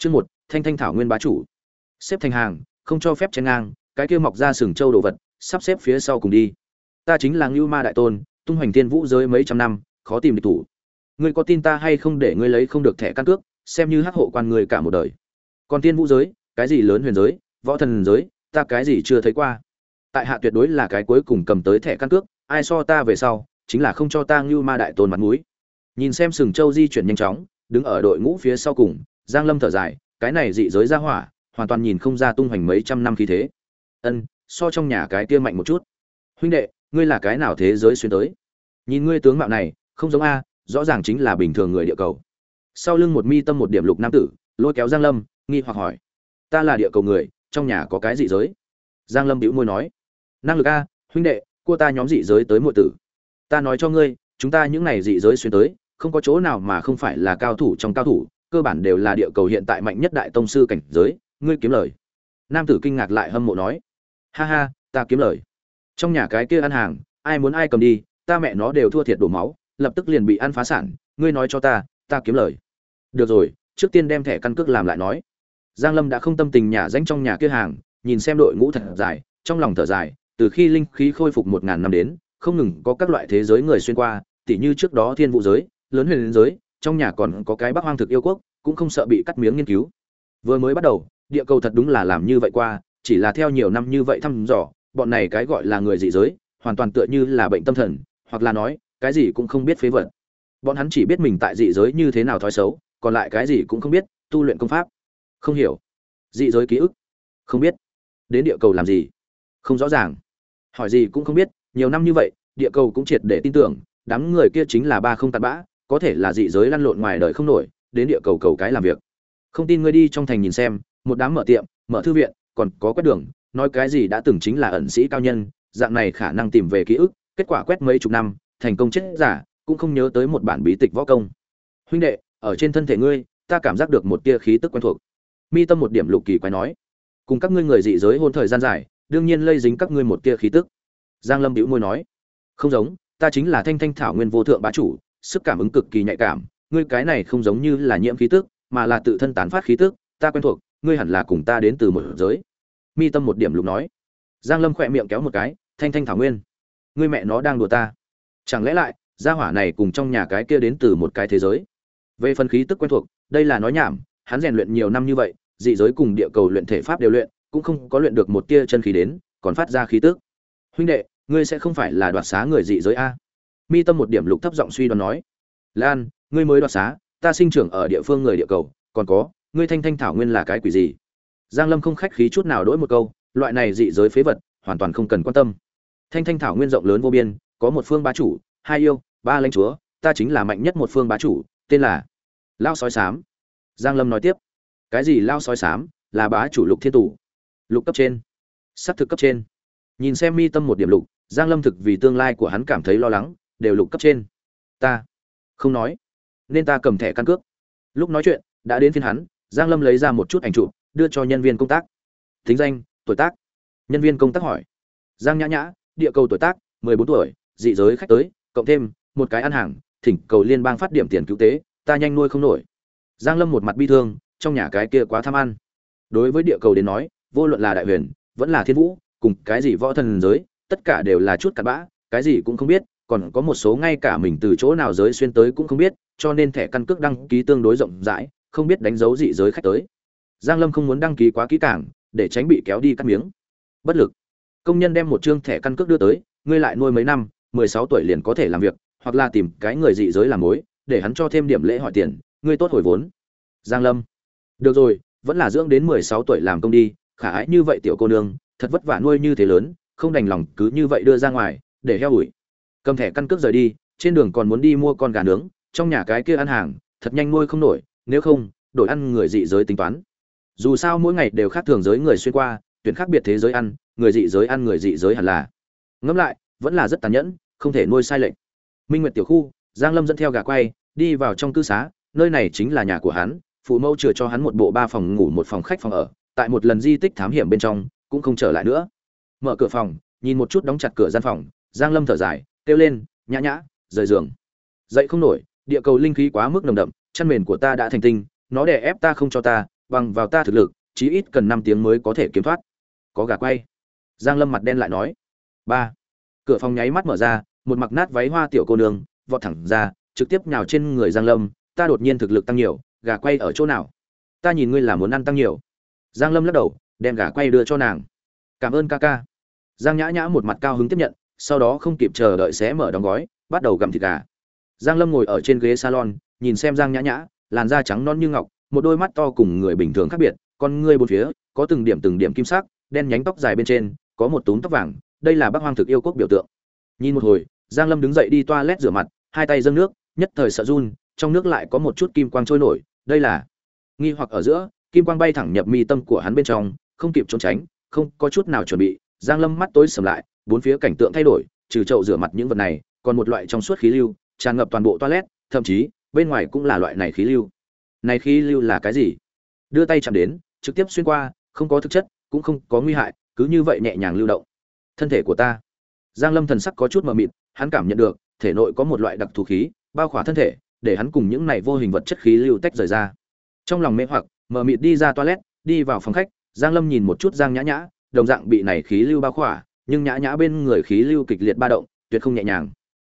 Chương một, Thanh Thanh Thảo Nguyên bá chủ. Xếp thành hàng, không cho phép chen ngang, cái kia mọc ra sừng châu đồ vật, sắp xếp phía sau cùng đi. Ta chính là Ngưu Ma đại tôn, tung hoành thiên vũ giới mấy trăm năm, khó tìm địch thủ. Ngươi có tin ta hay không để ngươi lấy không được thẻ căn cước, xem như hắc hộ quan người cả một đời. Còn tiên vũ giới, cái gì lớn huyền giới, võ thần giới, ta cái gì chưa thấy qua. Tại hạ tuyệt đối là cái cuối cùng cầm tới thẻ căn cước, ai so ta về sau, chính là không cho ta Ngưu Ma đại tôn mặt mũi. Nhìn xem sừng châu di chuyển nhanh chóng, đứng ở đội ngũ phía sau cùng, Giang Lâm thở dài, cái này dị giới ra hỏa, hoàn toàn nhìn không ra tung hoành mấy trăm năm khí thế. Ân, so trong nhà cái kia mạnh một chút. Huynh đệ, ngươi là cái nào thế giới xuyên tới? Nhìn ngươi tướng mạo này, không giống a, rõ ràng chính là bình thường người địa cầu. Sau lưng một mi tâm một điểm lục nam tử, lôi kéo Giang Lâm, nghi hoặc hỏi: "Ta là địa cầu người, trong nhà có cái dị giới?" Giang Lâm bĩu môi nói: "Năng lực a, huynh đệ, cua ta nhóm dị giới tới muội tử. Ta nói cho ngươi, chúng ta những này dị giới xuyên tới, không có chỗ nào mà không phải là cao thủ trong cao thủ, cơ bản đều là địa cầu hiện tại mạnh nhất đại tông sư cảnh giới, ngươi kiếm lời." Nam tử kinh ngạc lại hâm mộ nói: "Ha ha, ta kiếm lời. Trong nhà cái kia ăn hàng, ai muốn ai cầm đi, ta mẹ nó đều thua thiệt đổ máu, lập tức liền bị ăn phá sản, ngươi nói cho ta, ta kiếm lời." Được rồi, trước tiên đem thẻ căn cước làm lại nói. Giang Lâm đã không tâm tình nhà danh trong nhà kia hàng, nhìn xem đội ngũ thật dài, trong lòng thở dài, từ khi linh khí khôi phục một ngàn năm đến, không ngừng có các loại thế giới người xuyên qua, tỉ như trước đó thiên vũ giới, lớn huyền giới, trong nhà còn có cái Bắc Hoang thực yêu quốc, cũng không sợ bị cắt miếng nghiên cứu. Vừa mới bắt đầu, địa cầu thật đúng là làm như vậy qua, chỉ là theo nhiều năm như vậy thăm dò, bọn này cái gọi là người dị giới, hoàn toàn tựa như là bệnh tâm thần, hoặc là nói, cái gì cũng không biết phế vật. Bọn hắn chỉ biết mình tại dị giới như thế nào thói xấu, còn lại cái gì cũng không biết, tu luyện công pháp. Không hiểu. Dị giới ký ức. Không biết. Đến địa cầu làm gì? Không rõ ràng. Hỏi gì cũng không biết, nhiều năm như vậy, địa cầu cũng triệt để tin tưởng, đám người kia chính là ba không tạt bã, có thể là dị giới lăn lộn ngoài đời không nổi, đến địa cầu cầu cái làm việc. Không tin ngươi đi trong thành nhìn xem, một đám mở tiệm, mở thư viện, còn có quét đường, nói cái gì đã từng chính là ẩn sĩ cao nhân, dạng này khả năng tìm về ký ức, kết quả quét mấy chục năm, thành công chết giả, cũng không nhớ tới một bản bí tịch võ công. Huynh đệ, ở trên thân thể ngươi, ta cảm giác được một tia khí tức quen thuộc. Mi tâm một điểm lục kỳ quái nói, cùng các ngươi người dị giới hôn thời gian dài, đương nhiên lây dính các ngươi một tia khí tức. Giang Lâm bĩu môi nói, không giống, ta chính là Thanh Thanh Thảo Nguyên vô thượng bá chủ, sức cảm ứng cực kỳ nhạy cảm, ngươi cái này không giống như là nhiễm khí tức, mà là tự thân tán phát khí tức, ta quen thuộc, ngươi hẳn là cùng ta đến từ một giới. Mi tâm một điểm lục nói. Giang Lâm khỏe miệng kéo một cái, Thanh Thanh Thảo Nguyên, ngươi mẹ nó đang đùa ta. Chẳng lẽ lại, gia hỏa này cùng trong nhà cái kia đến từ một cái thế giới? Về phân khí tức quen thuộc, đây là nói nhảm, hắn rèn luyện nhiều năm như vậy, dị giới cùng địa cầu luyện thể pháp đều luyện, cũng không có luyện được một tia chân khí đến, còn phát ra khí tức. Huynh đệ, ngươi sẽ không phải là đoạt xá người dị giới a? Mi tâm một điểm lục thấp giọng suy đoán nói. Lan, ngươi mới đoạt xá, ta sinh trưởng ở địa phương người địa cầu, còn có, ngươi thanh thanh thảo nguyên là cái quỷ gì? Giang Lâm không khách khí chút nào đổi một câu, loại này dị giới phế vật, hoàn toàn không cần quan tâm. Thanh thanh thảo nguyên rộng lớn vô biên, có một phương bá chủ, hai yêu, ba lãnh chúa, ta chính là mạnh nhất một phương bá chủ, tên là Lao sói Sám. Giang Lâm nói tiếp, cái gì Lao sói Sám, là bá chủ lục thiên tủ, lục cấp trên, sắc thực cấp trên. Nhìn xem mi tâm một điểm lục, Giang Lâm thực vì tương lai của hắn cảm thấy lo lắng, đều lục cấp trên. Ta không nói, nên ta cầm thẻ căn cước. Lúc nói chuyện, đã đến phiên hắn, Giang Lâm lấy ra một chút ảnh chụp, đưa cho nhân viên công tác. Tính danh, tuổi tác. Nhân viên công tác hỏi. Giang Nhã Nhã, địa cầu tuổi tác, 14 tuổi, dị giới khách tới, cộng thêm một cái ăn hàng, thỉnh cầu liên bang phát điểm tiền cứu tế, ta nhanh nuôi không nổi. Giang Lâm một mặt bi thương, trong nhà cái kia quá tham ăn. Đối với địa cầu đến nói, vô luận là đại huyền, vẫn là thiên vũ, cùng cái gì võ thần giới, tất cả đều là chút cặn bã, cái gì cũng không biết, còn có một số ngay cả mình từ chỗ nào giới xuyên tới cũng không biết, cho nên thẻ căn cước đăng ký tương đối rộng rãi, không biết đánh dấu dị giới khách tới. Giang Lâm không muốn đăng ký quá kỹ càng, để tránh bị kéo đi cắt miếng. Bất lực. Công nhân đem một trương thẻ căn cước đưa tới, ngươi lại nuôi mấy năm, 16 tuổi liền có thể làm việc, hoặc là tìm cái người dị giới làm mối, để hắn cho thêm điểm lễ hỏi tiền, ngươi tốt hồi vốn. Giang Lâm. Được rồi, vẫn là dưỡng đến 16 tuổi làm công đi, khả ái như vậy tiểu cô nương, thật vất vả nuôi như thế lớn, không đành lòng cứ như vậy đưa ra ngoài, để heo ủi. Cầm thẻ căn cước rời đi, trên đường còn muốn đi mua con gà nướng, trong nhà cái kia ăn hàng, thật nhanh nuôi không nổi, nếu không, đổi ăn người dị giới tính toán. Dù sao mỗi ngày đều khác thường giới người xuyên qua, tuyển khác biệt thế giới ăn, người dị giới ăn người dị giới hẳn là. Ngẫm lại, vẫn là rất tàn nhẫn, không thể nuôi sai lệnh. Minh Nguyệt tiểu khu, Giang Lâm dẫn theo gà quay, đi vào trong cư xá, nơi này chính là nhà của hắn, phụ mẫu chừa cho hắn một bộ ba phòng ngủ một phòng khách phòng ở, tại một lần di tích thám hiểm bên trong, cũng không trở lại nữa. Mở cửa phòng, nhìn một chút đóng chặt cửa gian phòng, Giang Lâm thở dài, kêu lên, nhã nhã, rời giường. Dậy không nổi, địa cầu linh khí quá mức nồng đậm, chăn mền của ta đã thành tinh, nó đè ép ta không cho ta, bằng vào ta thực lực chí ít cần năm tiếng mới có thể kiếm thoát. Có gà quay. Giang lâm mặt đen lại nói. Ba. Cửa phòng nháy mắt mở ra một mặc nát váy hoa tiểu cô nương vọt thẳng ra trực tiếp nhào trên người giang lâm ta đột nhiên thực lực tăng nhiều gà quay ở chỗ nào? Ta nhìn ngươi là muốn ăn tăng nhiều. Giang lâm lắc đầu đem gà quay đưa cho nàng. Cảm ơn ca ca. Giang nhã nhã một mặt cao hứng tiếp nhận sau đó không kịp chờ đợi xé mở đóng gói bắt đầu gặm thịt gà giang lâm ngồi ở trên ghế salon, nhìn xem giang nhã nhã, làn da trắng non như ngọc, một đôi mắt to cùng người bình thường khác biệt, con ngươi bốn phía, có từng điểm từng điểm kim sắc, đen nhánh tóc dài bên trên, có một túm tóc vàng, đây là Bắc hoang thực yêu quốc biểu tượng. Nhìn một hồi, giang lâm đứng dậy đi toilet rửa mặt, hai tay dâng nước, nhất thời sợ run, trong nước lại có một chút kim quang trôi nổi, đây là nghi hoặc ở giữa, kim quang bay thẳng nhập mi tâm của hắn bên trong, không kịp trốn tránh, không có chút nào chuẩn bị, giang lâm mắt tối sầm lại, bốn phía cảnh tượng thay đổi, trừ chậu rửa mặt những vật này, còn một loại trong suốt khí lưu tràn ngập toàn bộ toilet, thậm chí, bên ngoài cũng là loại này khí lưu. Này khí lưu là cái gì? Đưa tay chạm đến, trực tiếp xuyên qua, không có thực chất, cũng không có nguy hại, cứ như vậy nhẹ nhàng lưu động. Thân thể của ta. Giang lâm thần sắc có chút mờ mịt, hắn cảm nhận được, thể nội có một loại đặc thù khí, bao khỏa thân thể, để hắn cùng những này vô hình vật chất khí lưu tách rời ra. Trong lòng mê hoặc, mờ mịt đi ra toilet, đi vào phòng khách, giang lâm nhìn một chút giang nhã nhã, đồng dạng bị này khí lưu bao khỏa, nhưng nhã nhã bên người khí lưu kịch liệt ba động, tuyệt không nhẹ nhàng.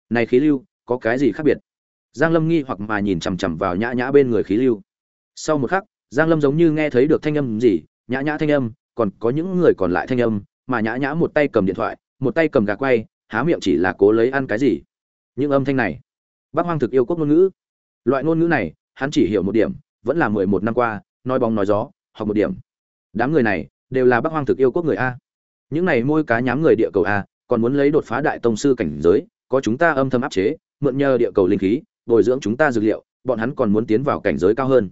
Này khí lưu có cái gì khác biệt? Giang lâm nghi hoặc mà nhìn chằm chằm vào nhã nhã bên người khí lưu. Sau một khắc, giang lâm giống như nghe thấy được thanh âm gì, nhã nhã thanh âm, còn có những người còn lại thanh âm, mà nhã nhã một tay cầm điện thoại, một tay cầm gà quay, há miệng chỉ là cố lấy ăn cái gì. Những âm thanh này bác hoang thực yêu quốc ngôn ngữ. Loại ngôn ngữ này, hắn chỉ hiểu một điểm, vẫn là mười một năm qua, nói bóng nói gió, học một điểm. Đám người này, đều là bác hoang thực yêu quốc người a. Những này môi cá nhám người địa cầu a, còn muốn lấy đột phá đại tông sư cảnh giới, có chúng ta âm thầm áp chế mượn nhờ địa cầu linh khí, bồi dưỡng chúng ta dược liệu, bọn hắn còn muốn tiến vào cảnh giới cao hơn.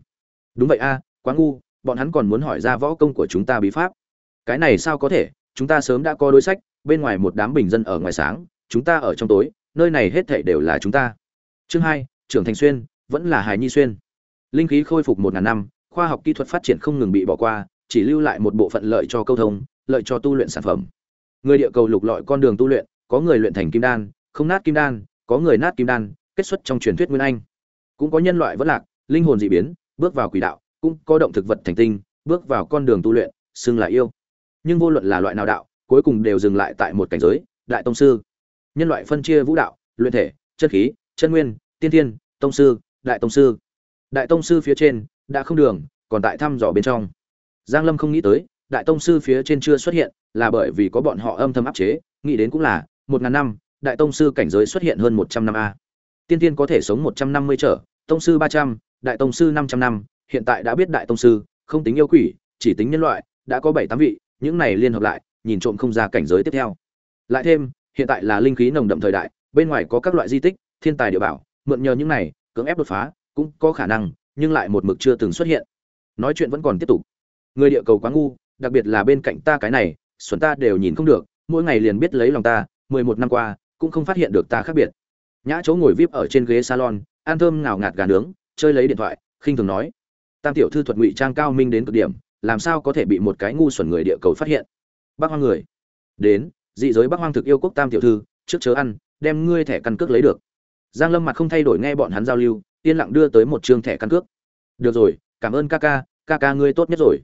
Đúng vậy a, quá ngu, bọn hắn còn muốn hỏi ra võ công của chúng ta bí pháp. Cái này sao có thể, chúng ta sớm đã có đối sách, bên ngoài một đám bình dân ở ngoài sáng, chúng ta ở trong tối, nơi này hết thảy đều là chúng ta. Chương hai, trưởng thành xuyên, vẫn là hài nhi xuyên. Linh khí khôi phục một ngàn năm, khoa học kỹ thuật phát triển không ngừng bị bỏ qua, chỉ lưu lại một bộ phận lợi cho câu thông, lợi cho tu luyện sản phẩm. Người địa cầu lục lọi con đường tu luyện, có người luyện thành kim đan, không nát kim đan có người nát kim đan, kết xuất trong truyền thuyết nguyên anh. Cũng có nhân loại vẫn lạc, linh hồn dị biến, bước vào quỷ đạo, cũng có động thực vật thành tinh, bước vào con đường tu luyện, xưng là yêu. Nhưng vô luận là loại nào đạo, cuối cùng đều dừng lại tại một cảnh giới, đại tông sư. Nhân loại phân chia vũ đạo, luyện thể, chân khí, chân nguyên, tiên thiên, tông sư, đại tông sư. Đại tông sư phía trên, đã không đường, còn tại thăm dò bên trong. Giang lâm không nghĩ tới, đại tông sư phía trên chưa xuất hiện, là bởi vì có bọn họ âm thầm áp chế, nghĩ đến cũng là, một ngàn năm đại tông sư cảnh giới xuất hiện hơn một trăm năm a. Tiên tiên có thể sống một trăm năm mươi trở, tông sư ba trăm, đại tông sư năm trăm năm, hiện tại đã biết đại tông sư, không tính yêu quỷ, chỉ tính nhân loại, đã có bảy tám vị, những này liên hợp lại, nhìn trộm không ra cảnh giới tiếp theo. Lại thêm, hiện tại là linh khí nồng đậm thời đại, bên ngoài có các loại di tích, thiên tài địa bảo, mượn nhờ những này, cưỡng ép đột phá, cũng có khả năng, nhưng lại một mực chưa từng xuất hiện. Nói chuyện vẫn còn tiếp tục. Người địa cầu quá ngu, đặc biệt là bên cạnh ta cái này, xuẩn ta đều nhìn không được, mỗi ngày liền biết lấy lòng ta, mười một năm qua cũng không phát hiện được ta khác biệt. Nhã chỗ ngồi vip ở trên ghế salon, ăn thơm ngào ngạt gà nướng, chơi lấy điện thoại, khinh thường nói, tam tiểu thư thuật ngụy trang cao minh đến cực điểm, làm sao có thể bị một cái ngu xuẩn người địa cầu phát hiện? Bác hoang người, đến, dị giới bác hoang thực yêu quốc tam tiểu thư, trước chớ ăn, đem ngươi thẻ căn cước lấy được. Giang lâm mặt không thay đổi nghe bọn hắn giao lưu, yên lặng đưa tới một trương thẻ căn cước. Được rồi, cảm ơn ca ca ca ca ngươi tốt nhất rồi.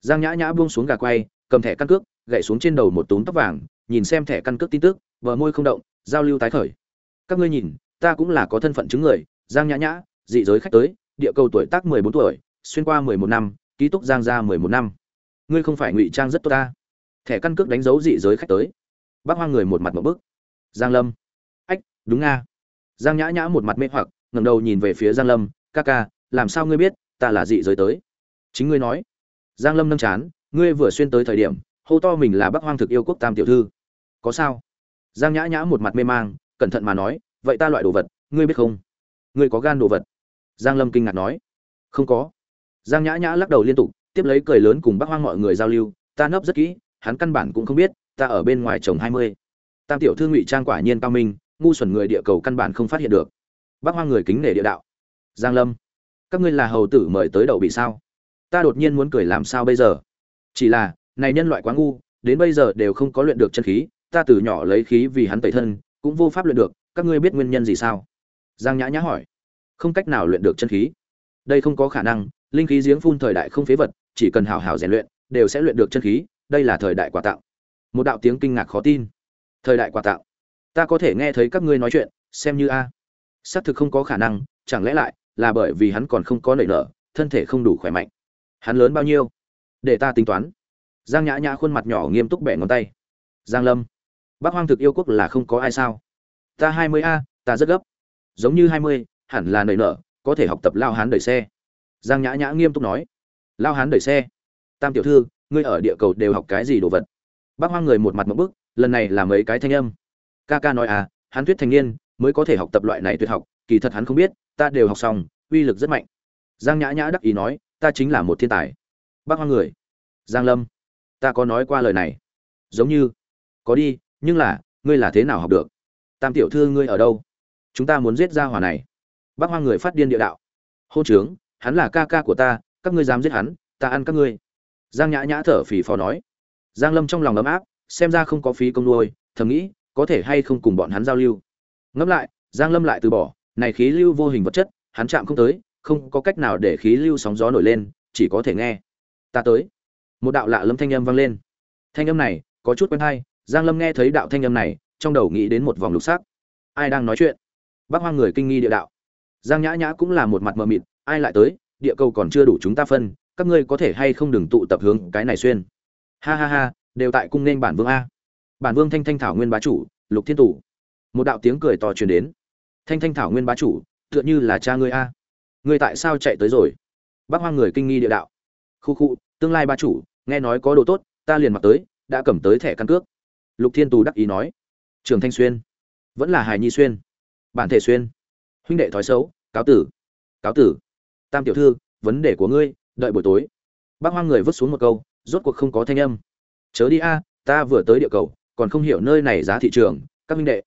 Giang nhã nhã buông xuống gà quay, cầm thẻ căn cước, gậy xuống trên đầu một túm tóc vàng, nhìn xem thẻ căn cước tin tức, bờ môi không động giao lưu tái khởi. Các ngươi nhìn, ta cũng là có thân phận chứng người, giang nhã nhã, dị giới khách tới, địa cầu tuổi tác mười bốn tuổi, xuyên qua mười một năm, ký túc giang ra mười một năm. Ngươi không phải ngụy trang rất tốt ta. Thẻ căn cước đánh dấu dị giới khách tới. Bác hoa người một mặt một bức. Giang lâm. Ách, đúng nga. Giang nhã nhã một mặt mê hoặc, ngẩng đầu nhìn về phía giang lâm. Ca ca, làm sao ngươi biết, ta là dị giới tới? Chính ngươi nói. Giang lâm nâng chán, ngươi vừa xuyên tới thời điểm, hô to mình là bác hoang thực yêu quốc tam tiểu thư. Có sao? Giang nhã nhã một mặt mê mang, cẩn thận mà nói, vậy ta loại đồ vật, ngươi biết không? Ngươi có gan đồ vật? Giang lâm kinh ngạc nói. Không có. Giang nhã nhã lắc đầu liên tục, tiếp lấy cười lớn cùng bác hoang mọi người giao lưu, ta nấp rất kỹ, hắn căn bản cũng không biết, ta ở bên ngoài chồng hai mươi. Tam tiểu thư ngụy trang quả nhiên cao minh, ngu xuẩn người địa cầu căn bản không phát hiện được. Bác hoang người kính nể địa đạo. Giang lâm, các ngươi là hầu tử mời tới đậu bị sao? Ta đột nhiên muốn cười làm sao bây giờ? Chỉ là, này nhân loại quá ngu, đến bây giờ đều không có luyện được chân khí ta từ nhỏ lấy khí vì hắn tẩy thân, cũng vô pháp luyện được, các ngươi biết nguyên nhân gì sao? Giang nhã nhã hỏi. Không cách nào luyện được chân khí. Đây không có khả năng, linh khí giếng phun thời đại không phế vật, chỉ cần hào hào rèn luyện, đều sẽ luyện được chân khí, đây là thời đại quà tặng một đạo tiếng kinh ngạc khó tin. Thời đại quà tặng ta có thể nghe thấy các ngươi nói chuyện, xem như a. Xác thực không có khả năng, chẳng lẽ lại là bởi vì hắn còn không có nảy nở, thân thể không đủ khỏe mạnh. Hắn lớn bao nhiêu? Để ta tính toán. Giang nhã nhã khuôn mặt nhỏ nghiêm túc bẻ ngón tay. Giang lâm bác hoang thực yêu quốc là không có ai sao? Ta hai mươi a, ta rất gấp. Giống như hai mươi, hẳn là nảy nở, có thể học tập lao hán đẩy xe. Giang nhã nhã nghiêm túc nói. Lao hán đẩy xe. Tam tiểu thư, ngươi ở địa cầu đều học cái gì đồ vật? Bác hoang người một mặt một bức, lần này là mấy cái thanh âm. Ca ca nói à hắn thuyết thành niên, mới có thể học tập loại này tuyệt học, kỳ thật hắn không biết, ta đều học xong, uy lực rất mạnh. Giang nhã nhã đắc ý nói, ta chính là một thiên tài. Bác hoang người. Giang lâm, ta có nói qua lời này. Giống như, có đi nhưng là, ngươi là thế nào học được? Tam tiểu thư ngươi ở đâu? Chúng ta muốn giết ra hỏa này. Bác hoang người phát điên địa đạo. Hôn trướng, hắn là ca ca của ta, các ngươi dám giết hắn, ta ăn các ngươi. Giang nhã nhã thở phì phò nói. Giang lâm trong lòng ấm áp, xem ra không có phí công nuôi, thầm nghĩ, có thể hay không cùng bọn hắn giao lưu. Ngẫm lại, giang lâm lại từ bỏ, này khí lưu vô hình vật chất, hắn chạm không tới, không có cách nào để khí lưu sóng gió nổi lên, chỉ có thể nghe. Ta tới. Một đạo lạ lâm thanh âm vang lên. Thanh âm này, có chút quen hay giang lâm nghe thấy đạo thanh âm này, trong đầu nghĩ đến một vòng lục sắc. Ai đang nói chuyện? Bác hoang người kinh nghi địa đạo. Giang nhã nhã cũng là một mặt mờ mịt, ai lại tới? Địa cầu còn chưa đủ chúng ta phân, các ngươi có thể hay không đừng tụ tập hướng cái này xuyên? Ha ha ha, đều tại cung nên bản vương a. Bản vương thanh thanh thảo nguyên bá chủ, lục thiên tủ một đạo tiếng cười to truyền đến. Thanh thanh thảo nguyên bá chủ, tựa như là cha ngươi a. Ngươi tại sao chạy tới rồi? Bác hoang người kinh nghi địa đạo. Khu khu, tương lai bá chủ, nghe nói có đồ tốt, ta liền mặc tới, đã cầm tới thẻ căn cước lục thiên tù đắc ý nói, trường thanh xuyên, vẫn là hài nhi xuyên, bản thể xuyên, huynh đệ thói xấu, cáo tử cáo tử. Tam tiểu thư, vấn đề của ngươi, đợi buổi tối. Bác hoang người vứt xuống một câu, rốt cuộc không có thanh âm. Chớ đi a, ta vừa tới địa cầu, còn không hiểu nơi này giá thị trường, các huynh đệ.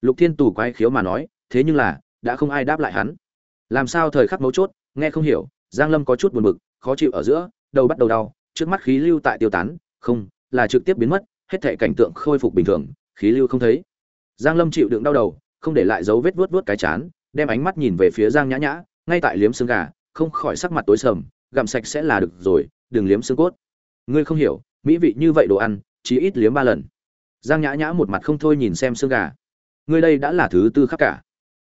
Lục thiên tù quái khiếu mà nói, thế nhưng là, đã không ai đáp lại hắn. Làm sao thời khắc mấu chốt, nghe không hiểu, giang lâm có chút buồn bực, khó chịu ở giữa, đầu bắt đầu đau, trước mắt khí lưu tại tiêu tán, không, là trực tiếp biến mất hết thảy cảnh tượng khôi phục bình thường, khí lưu không thấy. Giang lâm chịu đựng đau đầu, không để lại dấu vết vuốt vuốt cái chán, đem ánh mắt nhìn về phía giang nhã nhã, ngay tại liếm xương gà, không khỏi sắc mặt tối sầm, gặm sạch sẽ là được rồi, đừng liếm xương cốt. Ngươi không hiểu, mỹ vị như vậy đồ ăn chỉ ít liếm ba lần. Giang nhã nhã một mặt không thôi nhìn xem xương gà. Ngươi đây đã là thứ tư khắp cả.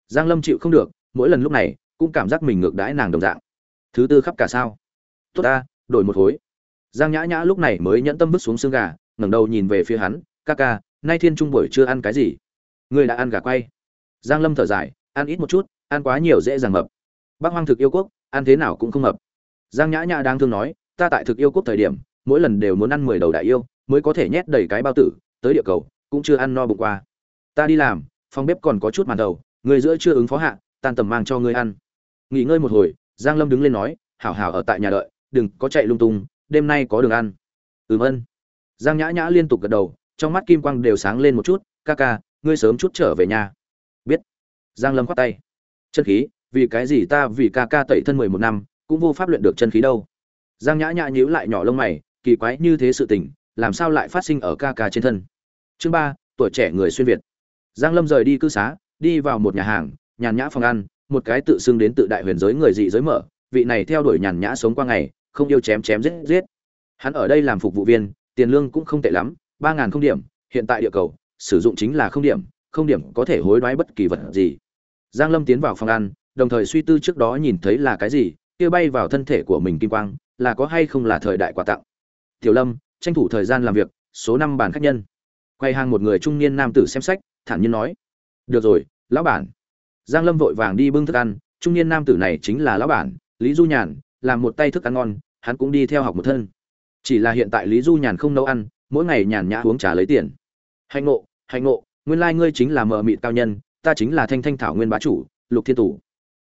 Giang lâm chịu không được, mỗi lần lúc này, cũng cảm giác mình ngược đãi nàng đồng dạng. Thứ tư khắp cả sao? Tốt ta, đổi một khối giang nhã nhã lúc này mới nhẫn tâm bước xuống xương gà ngẩng đầu nhìn về phía hắn, ca ca, nay thiên trung buổi chưa ăn cái gì? Ngươi đã ăn gà quay. Giang lâm thở dài, ăn ít một chút, ăn quá nhiều dễ dàng mập. Bác hoang thực yêu quốc, ăn thế nào cũng không mập. Giang nhã nhã đang thương nói, ta tại thực yêu quốc thời điểm, mỗi lần đều muốn ăn mười đầu đại yêu, mới có thể nhét đầy cái bao tử, tới địa cầu, cũng chưa ăn no bụng qua. Ta đi làm, phòng bếp còn có chút màn đầu, người giữa chưa ứng phó hạ, tan tầm mang cho ngươi ăn. Nghỉ ngơi một hồi, giang lâm đứng lên nói, hảo hảo ở tại nhà đợi, đừng có chạy lung tung, đêm nay có đường ăn. Ừm ân giang nhã nhã liên tục gật đầu, trong mắt kim quang đều sáng lên một chút, ca ca, ngươi sớm chút trở về nhà. Biết. Giang lâm khoát tay. Chân khí, vì cái gì ta vì ca ca tẩy thân mười một năm, cũng vô pháp luyện được chân khí đâu? Giang nhã nhã nhíu lại nhỏ lông mày, kỳ quái như thế sự tình, làm sao lại phát sinh ở ca ca trên thân? Chương ba, tuổi trẻ người xuyên việt. Giang lâm rời đi cư xá, đi vào một nhà hàng, nhàn nhã phòng ăn, một cái tự xưng đến tự đại huyền giới người dị giới mở, vị này theo đuổi nhàn nhã sống qua ngày, không yêu chém chém giết giết. Hắn ở đây làm phục vụ viên tiền lương cũng không tệ lắm, ba ngàn không điểm, hiện tại địa cầu, sử dụng chính là không điểm không điểm có thể hối đoái bất kỳ vật gì. Giang lâm tiến vào phòng ăn, đồng thời suy tư trước đó nhìn thấy là cái gì, kia bay vào thân thể của mình kim quang, là có hay không là thời đại quà tặng. Tiểu lâm, tranh thủ thời gian làm việc, số năm bàn khách nhân. Quay hàng một người trung niên nam tử xem sách, thản nhiên nói, được rồi, lão bản. Giang lâm vội vàng đi bưng thức ăn, trung niên nam tử này chính là lão bản, lý du nhàn, làm một tay thức ăn ngon, hắn cũng đi theo học một thân chỉ là hiện tại lý du nhàn không nấu ăn, mỗi ngày nhàn nhã uống trà lấy tiền. Hạnh ngộ hạnh ngộ, nguyên lai ngươi chính là mờ mịt cao nhân, ta chính là thanh thanh thảo nguyên bá chủ, lục thiên tủ.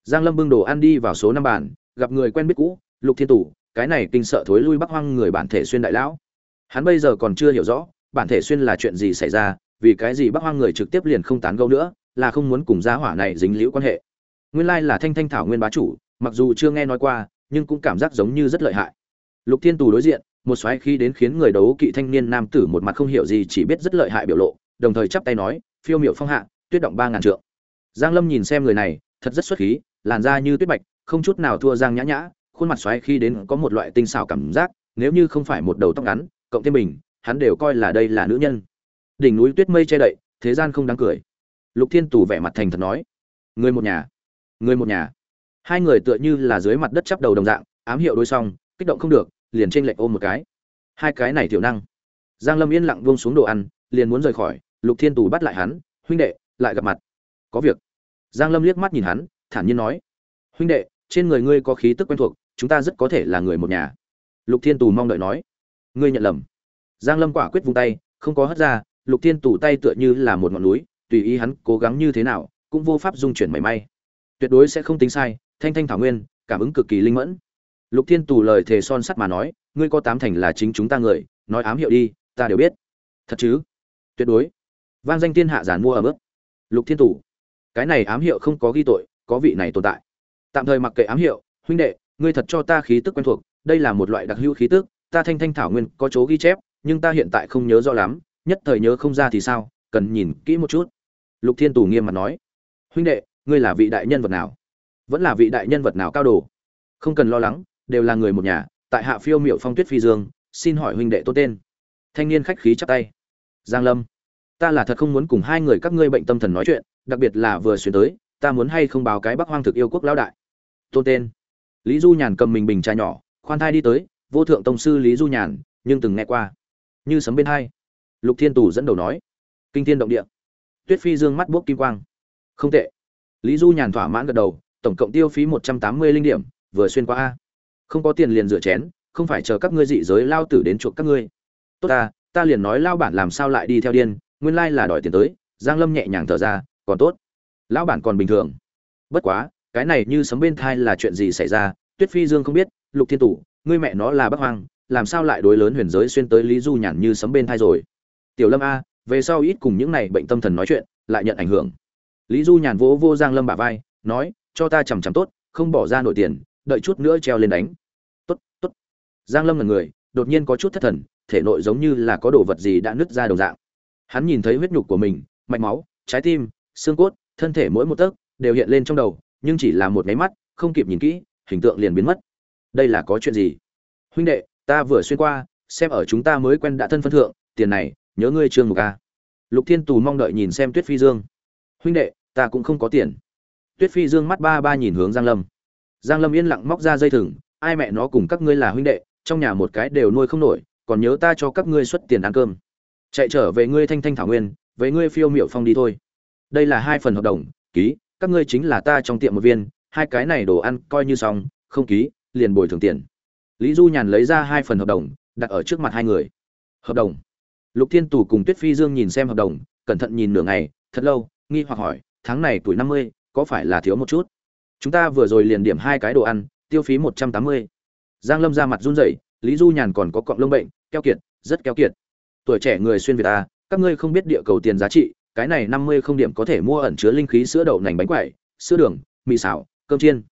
Giang lâm bưng đồ ăn đi vào số năm bàn, gặp người quen biết cũ, lục thiên tủ, cái này kinh sợ thối lui bắc hoang người bản thể xuyên đại lão. Hắn bây giờ còn chưa hiểu rõ, bản thể xuyên là chuyện gì xảy ra, vì cái gì bắc hoang người trực tiếp liền không tán gẫu nữa, là không muốn cùng gia hỏa này dính liễu quan hệ. Nguyên lai là thanh thanh thảo nguyên bá chủ, mặc dù chưa nghe nói qua, nhưng cũng cảm giác giống như rất lợi hại. Lục thiên tù đối diện một xoáy khi đến khiến người đấu kỵ thanh niên nam tử một mặt không hiểu gì chỉ biết rất lợi hại biểu lộ, đồng thời chắp tay nói, phiêu miểu phong hạ, tuyết động ba ngàn trượng. Giang lâm nhìn xem người này, thật rất xuất khí, làn da như tuyết bạch, không chút nào thua giang nhã nhã, khuôn mặt xoáy khi đến có một loại tinh xảo cảm giác, nếu như không phải một đầu tóc ngắn, cộng thêm mình, hắn đều coi là đây là nữ nhân. Đỉnh núi tuyết mây che đậy, thế gian không đáng cười. Lục thiên tù vẻ mặt thành thật nói, người một nhà, người một nhà. Hai người tựa như là dưới mặt đất chắp đầu đồng dạng, ám hiệu đôi xong kích động không được liền trên lệnh ôm một cái. Hai cái này thiểu năng. Giang lâm yên lặng buông xuống đồ ăn, liền muốn rời khỏi, lục thiên tù bắt lại hắn, huynh đệ, lại gặp mặt. Có việc. Giang lâm liếc mắt nhìn hắn, thản nhiên nói, huynh đệ, trên người ngươi có khí tức quen thuộc, chúng ta rất có thể là người một nhà. Lục thiên tù mong đợi nói, ngươi nhận lầm. Giang lâm quả quyết vung tay, không có hất ra, lục thiên tù tay tựa như là một ngọn núi, tùy ý hắn cố gắng như thế nào, cũng vô pháp dung chuyển mảy may. Tuyệt đối sẽ không tính sai, thanh thanh thảo nguyên, cảm ứng cực kỳ linh mẫn lục thiên tù lời thề son sắt mà nói, ngươi có tám thành là chính chúng ta người, nói ám hiệu đi, ta đều biết. Thật chứ? Tuyệt đối. Vang danh thiên hạ giản mua ở bước lục thiên tù. Cái này ám hiệu không có ghi tội, có vị này tồn tại. Tạm thời mặc kệ ám hiệu, huynh đệ, ngươi thật cho ta khí tức quen thuộc, đây là một loại đặc hữu khí tức, ta thanh thanh thảo nguyên có chỗ ghi chép, nhưng ta hiện tại không nhớ rõ lắm, nhất thời nhớ không ra thì sao, cần nhìn kỹ một chút. Lục thiên tù nghiêm mặt nói. Huynh đệ, ngươi là vị đại nhân vật nào? Vẫn là vị đại nhân vật nào cao đồ? Không cần lo lắng đều là người một nhà, tại hạ phiêu miệu phong tuyết phi dương, xin hỏi huynh đệ tốt tên. Thanh niên khách khí chắp tay. Giang lâm, ta là thật không muốn cùng hai người các ngươi bệnh tâm thần nói chuyện, đặc biệt là vừa xuyên tới, ta muốn hay không báo cái bắc hoang thực yêu quốc lão đại. Tôn tên. Lý du nhàn cầm mình bình trà nhỏ, khoan thai đi tới, vô thượng tông sư lý du nhàn, nhưng từng nghe qua. Như sấm bên hai. Lục thiên tù dẫn đầu nói, kinh thiên động địa. Tuyết phi dương mắt buốc kim quang. Không tệ. Lý du nhàn thỏa mãn gật đầu, tổng cộng tiêu phí một trăm tám mươi linh điểm, vừa xuyên qua a không có tiền liền rửa chén, không phải chờ các ngươi dị giới lao tử đến chuộc các ngươi. Tốt ta ta liền nói lao bản làm sao lại đi theo điên, nguyên lai là đòi tiền tới. Giang lâm nhẹ nhàng thở ra, còn tốt. Lão bản còn bình thường. Bất quá, cái này như sấm bên thai là chuyện gì xảy ra, tuyết phi dương không biết, lục thiên tủ, ngươi mẹ nó là bắc hoang, làm sao lại đối lớn huyền giới xuyên tới lý du nhàn như sấm bên thai rồi? Tiểu lâm a, về sau ít cùng những này bệnh tâm thần nói chuyện, lại nhận ảnh hưởng. Lý du nhàn vỗ vô giang lâm bả vai, nói, cho ta chằm chằm tốt, không bỏ ra nổi tiền, đợi chút nữa treo lên đánh giang lâm là người, đột nhiên có chút thất thần, thể nội giống như là có đồ vật gì đã nứt ra đồng dạng. Hắn nhìn thấy huyết nhục của mình, mạch máu, trái tim, xương cốt, thân thể mỗi một tấc đều hiện lên trong đầu, nhưng chỉ là một máy mắt, không kịp nhìn kỹ, hình tượng liền biến mất. Đây là có chuyện gì? Huynh đệ, ta vừa xuyên qua, xem ở chúng ta mới quen đã thân phân thượng, tiền này, nhớ ngươi trương một ca lục thiên tù mong đợi nhìn xem tuyết phi dương. Huynh đệ, ta cũng không có tiền. Tuyết phi dương mắt ba ba nhìn hướng giang lâm. Giang lâm yên lặng móc ra dây thừng, ai mẹ nó cùng các ngươi là huynh đệ trong nhà một cái đều nuôi không nổi, còn nhớ ta cho các ngươi xuất tiền ăn cơm. Chạy trở về ngươi thanh thanh thảo nguyên với ngươi phiêu miểu phong đi thôi. Đây là hai phần hợp đồng, ký, các ngươi chính là ta trong tiệm một viên, hai cái này đồ ăn coi như xong, không ký, liền bồi thường tiền. Lý du nhàn lấy ra hai phần hợp đồng, đặt ở trước mặt hai người. Hợp đồng. Lục thiên tù cùng tuyết phi dương nhìn xem hợp đồng, cẩn thận nhìn nửa ngày, thật lâu, nghi hoặc hỏi, tháng này tuổi năm mươi, có phải là thiếu một chút? Chúng ta vừa rồi liền điểm hai cái đồ ăn, tiêu phí một trăm tám mươi giang lâm ra mặt run rẩy, lý du nhàn còn có cọng lông bệnh, keo kiệt, rất keo kiệt. Tuổi trẻ người xuyên việt ta các ngươi không biết địa cầu tiền giá trị, cái này năm mươi không điểm có thể mua ẩn chứa linh khí sữa đậu nành bánh quẩy, sữa đường, mì xào, cơm chiên.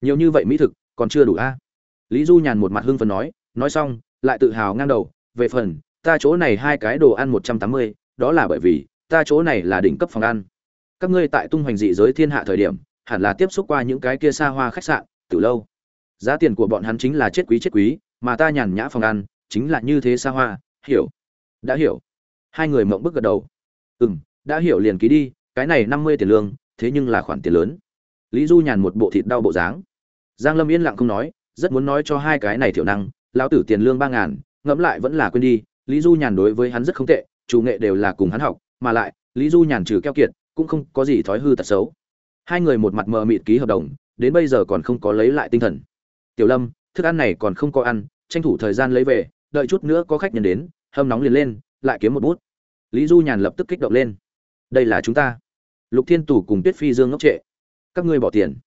Nhiều như vậy mỹ thực, còn chưa đủ a lý du nhàn một mặt hưng phần nói nói xong, lại tự hào ngang đầu, về phần, ta chỗ này hai cái đồ ăn một trăm tám mươi, đó là bởi vì, ta chỗ này là đỉnh cấp phòng ăn. Các ngươi tại tung hoành dị giới thiên hạ thời điểm, hẳn là tiếp xúc qua những cái kia xa hoa khách sạn, từ lâu giá tiền của bọn hắn chính là chết quý chết quý, mà ta nhàn nhã phòng ăn chính là như thế xa hoa, hiểu. Đã hiểu. Hai người mộng bức gật đầu. Ừ m đã hiểu liền ký đi, cái này năm mươi tiền lương, thế nhưng là khoản tiền lớn. Lý du nhàn một bộ thịt đau bộ dáng. Giang lâm yên lặng không nói, rất muốn nói cho hai cái này thiểu năng, lão tử tiền lương ba ngàn, ngẫm lại vẫn là quên đi. Lý du nhàn đối với hắn rất không tệ, chủ nghệ đều là cùng hắn học, mà lại, lý du nhàn trừ keo kiệt, cũng không có gì thói hư tật xấu. Hai người một mặt mờ mịt ký hợp đồng, đến bây giờ còn không có lấy lại tinh thần tiểu lâm, thức ăn này còn không có ăn, tranh thủ thời gian lấy về, đợi chút nữa có khách nhân đến, hâm nóng liền lên, lại kiếm một bút. Lý du nhàn lập tức kích động lên. Đây là chúng ta. Lục thiên tủ cùng tuyết phi dương ngốc trệ. Các ngươi bỏ tiền.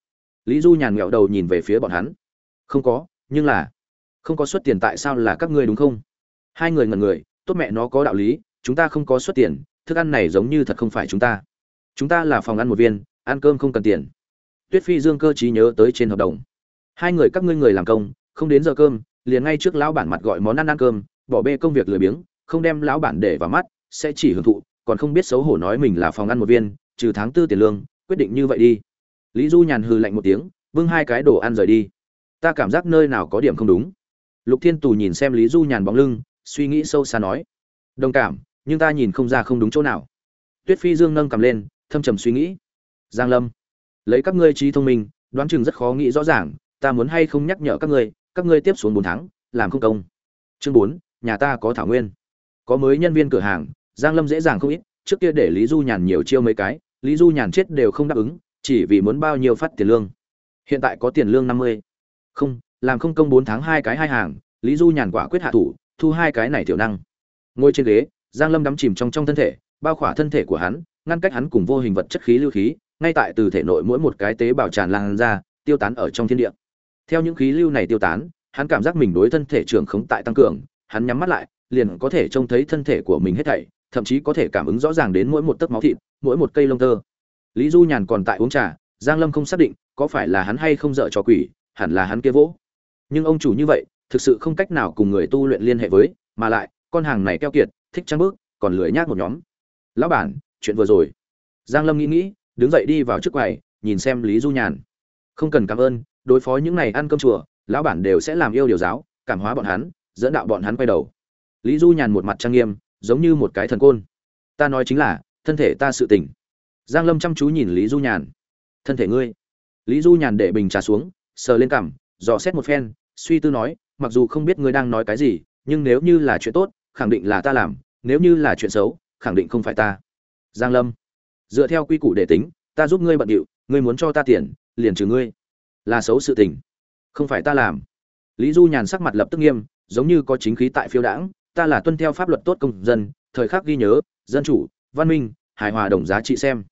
Lý du nhàn nghẹo đầu nhìn về phía bọn hắn. Không có, nhưng là, không có xuất tiền tại sao là các ngươi đúng không? Hai người ngần người, tốt mẹ nó có đạo lý, chúng ta không có xuất tiền, thức ăn này giống như thật không phải chúng ta. Chúng ta là phòng ăn một viên, ăn cơm không cần tiền. Tuyết phi dương cơ trí nhớ tới trên hợp đồng hai người các ngươi người làm công, không đến giờ cơm, liền ngay trước lão bản mặt gọi món ăn ăn cơm, bỏ bê công việc lười biếng, không đem lão bản để vào mắt, sẽ chỉ hưởng thụ, còn không biết xấu hổ nói mình là phòng ăn một viên, trừ tháng tư tiền lương, quyết định như vậy đi. Lý du nhàn hừ lạnh một tiếng vương hai cái đồ ăn rời đi. Ta cảm giác nơi nào có điểm không đúng. Lục thiên tù nhìn xem lý du nhàn bóng lưng, suy nghĩ sâu xa nói. Đồng cảm, nhưng ta nhìn không ra không đúng chỗ nào. Tuyết phi dương nâng cầm lên, thâm trầm suy nghĩ. Giang lâm, lấy các ngươi trí thông minh, đoán chừng rất khó nghĩ rõ ràng ta muốn hay không nhắc nhở các ngươi các ngươi tiếp xuống bốn tháng, làm không công. Chương bốn, nhà ta có thảo nguyên. Có mới nhân viên cửa hàng, giang lâm dễ dàng không ít, trước kia để lý du nhàn nhiều chiêu mấy cái, lý du nhàn chết đều không đáp ứng, chỉ vì muốn bao nhiêu phát tiền lương. Hiện tại có tiền lương năm mươi. Không, làm không công bốn tháng hai cái hai hàng, lý du nhàn quả quyết hạ thủ, thu hai cái này tiểu năng. Ngồi trên ghế, giang lâm đắm chìm trong trong thân thể, bao khỏa thân thể của hắn, ngăn cách hắn cùng vô hình vật chất khí lưu khí, ngay tại từ thể nội mỗi một cái tế bào tràn lan ra, tiêu tán ở trong thiên địa theo những khí lưu này tiêu tán, hắn cảm giác mình đối thân thể trưởng khống tại tăng cường, hắn nhắm mắt lại, liền có thể trông thấy thân thể của mình hết thảy, thậm chí có thể cảm ứng rõ ràng đến mỗi một tấc máu thịt, mỗi một cây lông tơ. Lý du nhàn còn tại uống trà, giang lâm không xác định có phải là hắn hay không dợ trò quỷ, hẳn là hắn kia vỗ. Nhưng ông chủ như vậy, thực sự không cách nào cùng người tu luyện liên hệ với, mà lại, con hàng này keo kiệt, thích trang bước, còn lười nhác một nhóm. Lão bản, chuyện vừa rồi. Giang lâm nghĩ nghĩ, đứng dậy đi vào trước quầy, nhìn xem lý du nhàn. Không cần cảm ơn đối phó những này ăn cơm chùa, lão bản đều sẽ làm yêu điều giáo, cảm hóa bọn hắn, dẫn đạo bọn hắn quay đầu. Lý du nhàn một mặt trang nghiêm, giống như một cái thần côn. Ta nói chính là, thân thể ta sự tỉnh. Giang lâm chăm chú nhìn lý du nhàn. Thân thể ngươi. Lý du nhàn để bình trà xuống, sờ lên cằm, dò xét một phen, suy tư nói, mặc dù không biết ngươi đang nói cái gì, nhưng nếu như là chuyện tốt, khẳng định là ta làm, nếu như là chuyện xấu, khẳng định không phải ta. Giang lâm. Dựa theo quy củ để tính, ta giúp ngươi bận điệu, ngươi muốn cho ta tiền, liền trừ ngươi là xấu sự tình. Không phải ta làm. Lý du nhàn sắc mặt lập tức nghiêm giống như có chính khí tại phiêu đãng ta là tuân theo pháp luật tốt công dân thời khắc ghi nhớ dân chủ văn minh hài hòa đồng giá trị xem.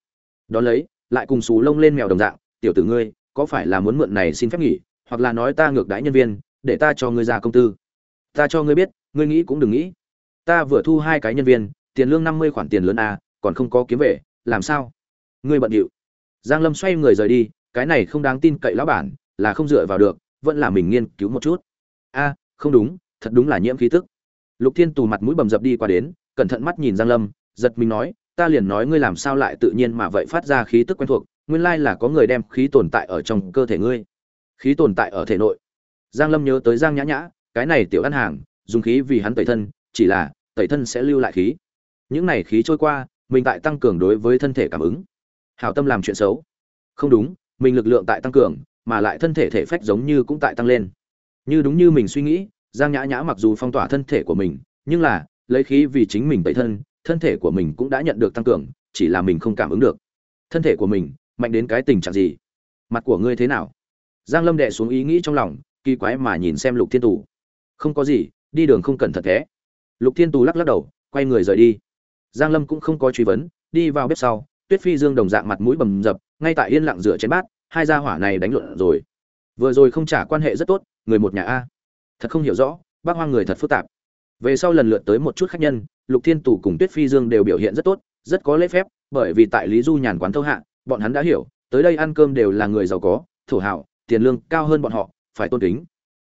Đón lấy lại cùng xù lông lên mèo đồng dạng tiểu tử ngươi có phải là muốn mượn này xin phép nghỉ hoặc là nói ta ngược đãi nhân viên để ta cho ngươi ra công tư? Ta cho ngươi biết ngươi nghĩ cũng đừng nghĩ. Ta vừa thu hai cái nhân viên tiền lương năm mươi khoản tiền lớn à, còn không có kiếm về làm sao? Ngươi bận điệu. Giang lâm xoay người rời đi cái này không đáng tin cậy lão bản, là không dựa vào được, vẫn là mình nghiên cứu một chút. A, không đúng, thật đúng là nhiễm khí tức. Lục thiên tù mặt mũi bầm dập đi qua đến, cẩn thận mắt nhìn giang lâm, giật mình nói, ta liền nói ngươi làm sao lại tự nhiên mà vậy phát ra khí tức quen thuộc, nguyên lai là có người đem khí tồn tại ở trong cơ thể ngươi. Khí tồn tại ở thể nội. Giang lâm nhớ tới giang nhã nhã, cái này tiểu ăn hàng, dùng khí vì hắn tẩy thân, chỉ là, tẩy thân sẽ lưu lại khí. Những này khí trôi qua, mình tại tăng cường đối với thân thể cảm ứng. Hảo tâm làm chuyện xấu. Không đúng mình lực lượng tại tăng cường, mà lại thân thể thể phách giống như cũng tại tăng lên. Như đúng như mình suy nghĩ, giang nhã nhã mặc dù phong tỏa thân thể của mình, nhưng là, lấy khí vì chính mình tẩy thân thân thể của mình cũng đã nhận được tăng cường, chỉ là mình không cảm ứng được. Thân thể của mình, mạnh đến cái tình trạng gì? Mặt của ngươi thế nào? Giang lâm đệ xuống ý nghĩ trong lòng, kỳ quái mà nhìn xem lục thiên tù. Không có gì, đi đường không cần thận thế. Lục thiên tù lắc lắc đầu, quay người rời đi. Giang lâm cũng không có truy vấn, đi vào bếp sau, tuyết phi dương đồng dạng mặt mũi bầm dập ngay tại yên lặng rửa chén bát, hai gia hỏa này đánh luận rồi. Vừa rồi không trả quan hệ rất tốt, người một nhà a. Thật không hiểu rõ, bác hoang người thật phức tạp. Về sau lần lượt tới một chút khách nhân, lục thiên tù cùng tuyết phi dương đều biểu hiện rất tốt, rất có lễ phép, bởi vì tại lý du nhàn quán thâu hạ, bọn hắn đã hiểu, tới đây ăn cơm đều là người giàu có, thổ hảo, tiền lương cao hơn bọn họ, phải tôn kính.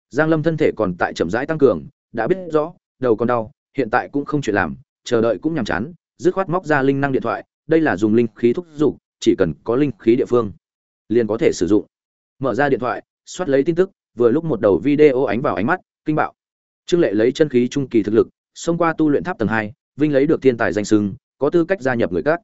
Giang lâm thân thể còn tại chậm rãi tăng cường, đã biết rõ, đầu còn đau, hiện tại cũng không chuyện làm, chờ đợi cũng nhàm chán, dứt khoát móc ra linh năng điện thoại, đây là dùng linh khí thúc giục chỉ cần có linh khí địa phương, liền có thể sử dụng. Mở ra điện thoại, soát lấy tin tức, vừa lúc một đầu video ánh vào ánh mắt, kinh bạo. Trương lệ lấy chân khí trung kỳ thực lực, xông qua tu luyện tháp tầng hai, vinh lấy được thiên tài danh sưng có tư cách gia nhập người các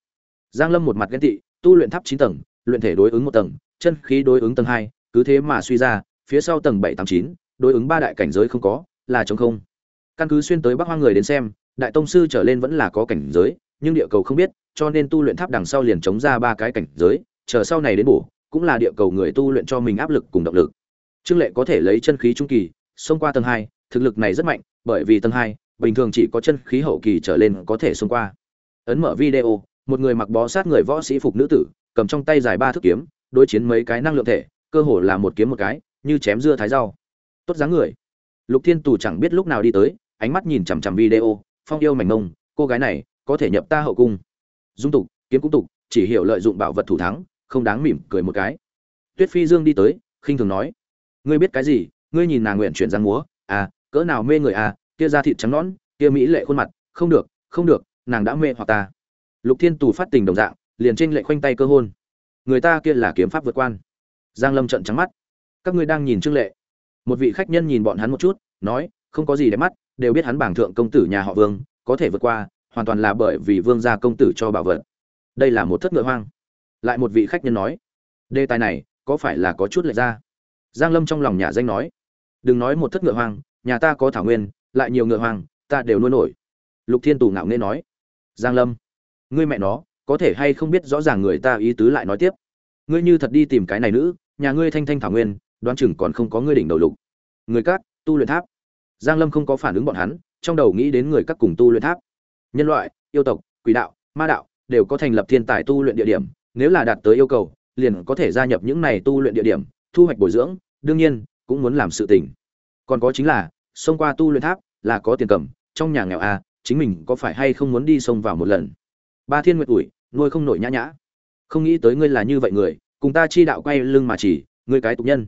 giang lâm một mặt ghen tị, tu luyện tháp chín tầng, luyện thể đối ứng một tầng, chân khí đối ứng tầng hai, cứ thế mà suy ra, phía sau tầng bảy tám chín, đối ứng ba đại cảnh giới không có, là trống không. Căn cứ xuyên tới bắc hoang người đến xem, đại tông sư trở lên vẫn là có cảnh giới nhưng địa cầu không biết cho nên tu luyện tháp đằng sau liền chống ra ba cái cảnh giới chờ sau này đến bổ cũng là địa cầu người tu luyện cho mình áp lực cùng động lực. Trương lệ có thể lấy chân khí trung kỳ xông qua tầng hai thực lực này rất mạnh bởi vì tầng hai bình thường chỉ có chân khí hậu kỳ trở lên có thể xông qua. Ấn mở video một người mặc bó sát người võ sĩ phục nữ tử cầm trong tay dài ba thước kiếm đối chiến mấy cái năng lượng thể cơ hồ là một kiếm một cái như chém dưa thái rau. Tốt dáng người. Lục thiên tù chẳng biết lúc nào đi tới ánh mắt nhìn chằm chằm video phong yêu mảnh ngông, cô gái này có thể nhập ta hậu cung. Dung tục, kiếm cũng tục, chỉ hiểu lợi dụng bảo vật thủ thắng, không đáng mỉm cười một cái. Tuyết phi dương đi tới, khinh thường nói, ngươi biết cái gì? Ngươi nhìn nàng nguyện chuyển giang múa à cỡ nào mê người à kia da thịt trắng nõn, kia mỹ lệ khuôn mặt, không được không được, nàng đã mê hoặc ta. Lục thiên tù phát tình đồng dạng, liền trên lệ khoanh tay cơ hôn. Người ta kia là kiếm pháp vượt quan. Giang lâm trận trắng mắt. Các ngươi đang nhìn trương lệ. Một vị khách nhân nhìn bọn hắn một chút, nói, không có gì để mắt, đều biết hắn bảng thượng công tử nhà họ vương, có thể vượt qua hoàn toàn là bởi vì vương gia công tử cho bảo vật. Đây là một thất ngựa hoang. Lại một vị khách nhân nói, đề tài này có phải là có chút lệch ra? Giang lâm trong lòng nhà danh nói, đừng nói một thất ngựa hoang, nhà ta có thảo nguyên, lại nhiều ngựa hoang, ta đều nuôi nổi. Lục thiên tù ngạo nghễ nói, giang lâm, ngươi mẹ nó, có thể hay không biết rõ ràng người ta ý tứ lại nói tiếp? Ngươi như thật đi tìm cái này nữ, nhà ngươi thanh thanh thảo nguyên, đoán chừng còn không có ngươi đỉnh đầu lục. Người các tu luyện tháp. Giang lâm không có phản ứng bọn hắn, trong đầu nghĩ đến người các cùng tu luyện tháp nhân loại, yêu tộc, quỷ đạo, ma đạo đều có thành lập thiên tài tu luyện địa điểm. Nếu là đạt tới yêu cầu, liền có thể gia nhập những này tu luyện địa điểm, thu hoạch bồi dưỡng, đương nhiên cũng muốn làm sự tình. Còn có chính là, xông qua tu luyện tháp là có tiền cầm, trong nhà nghèo a chính mình có phải hay không muốn đi xông vào một lần? Ba thiên nguyệt ủi, nuôi không nổi nhã nhã. Không nghĩ tới ngươi là như vậy người, cùng ta chi đạo quay lưng mà chỉ, ngươi cái tục nhân.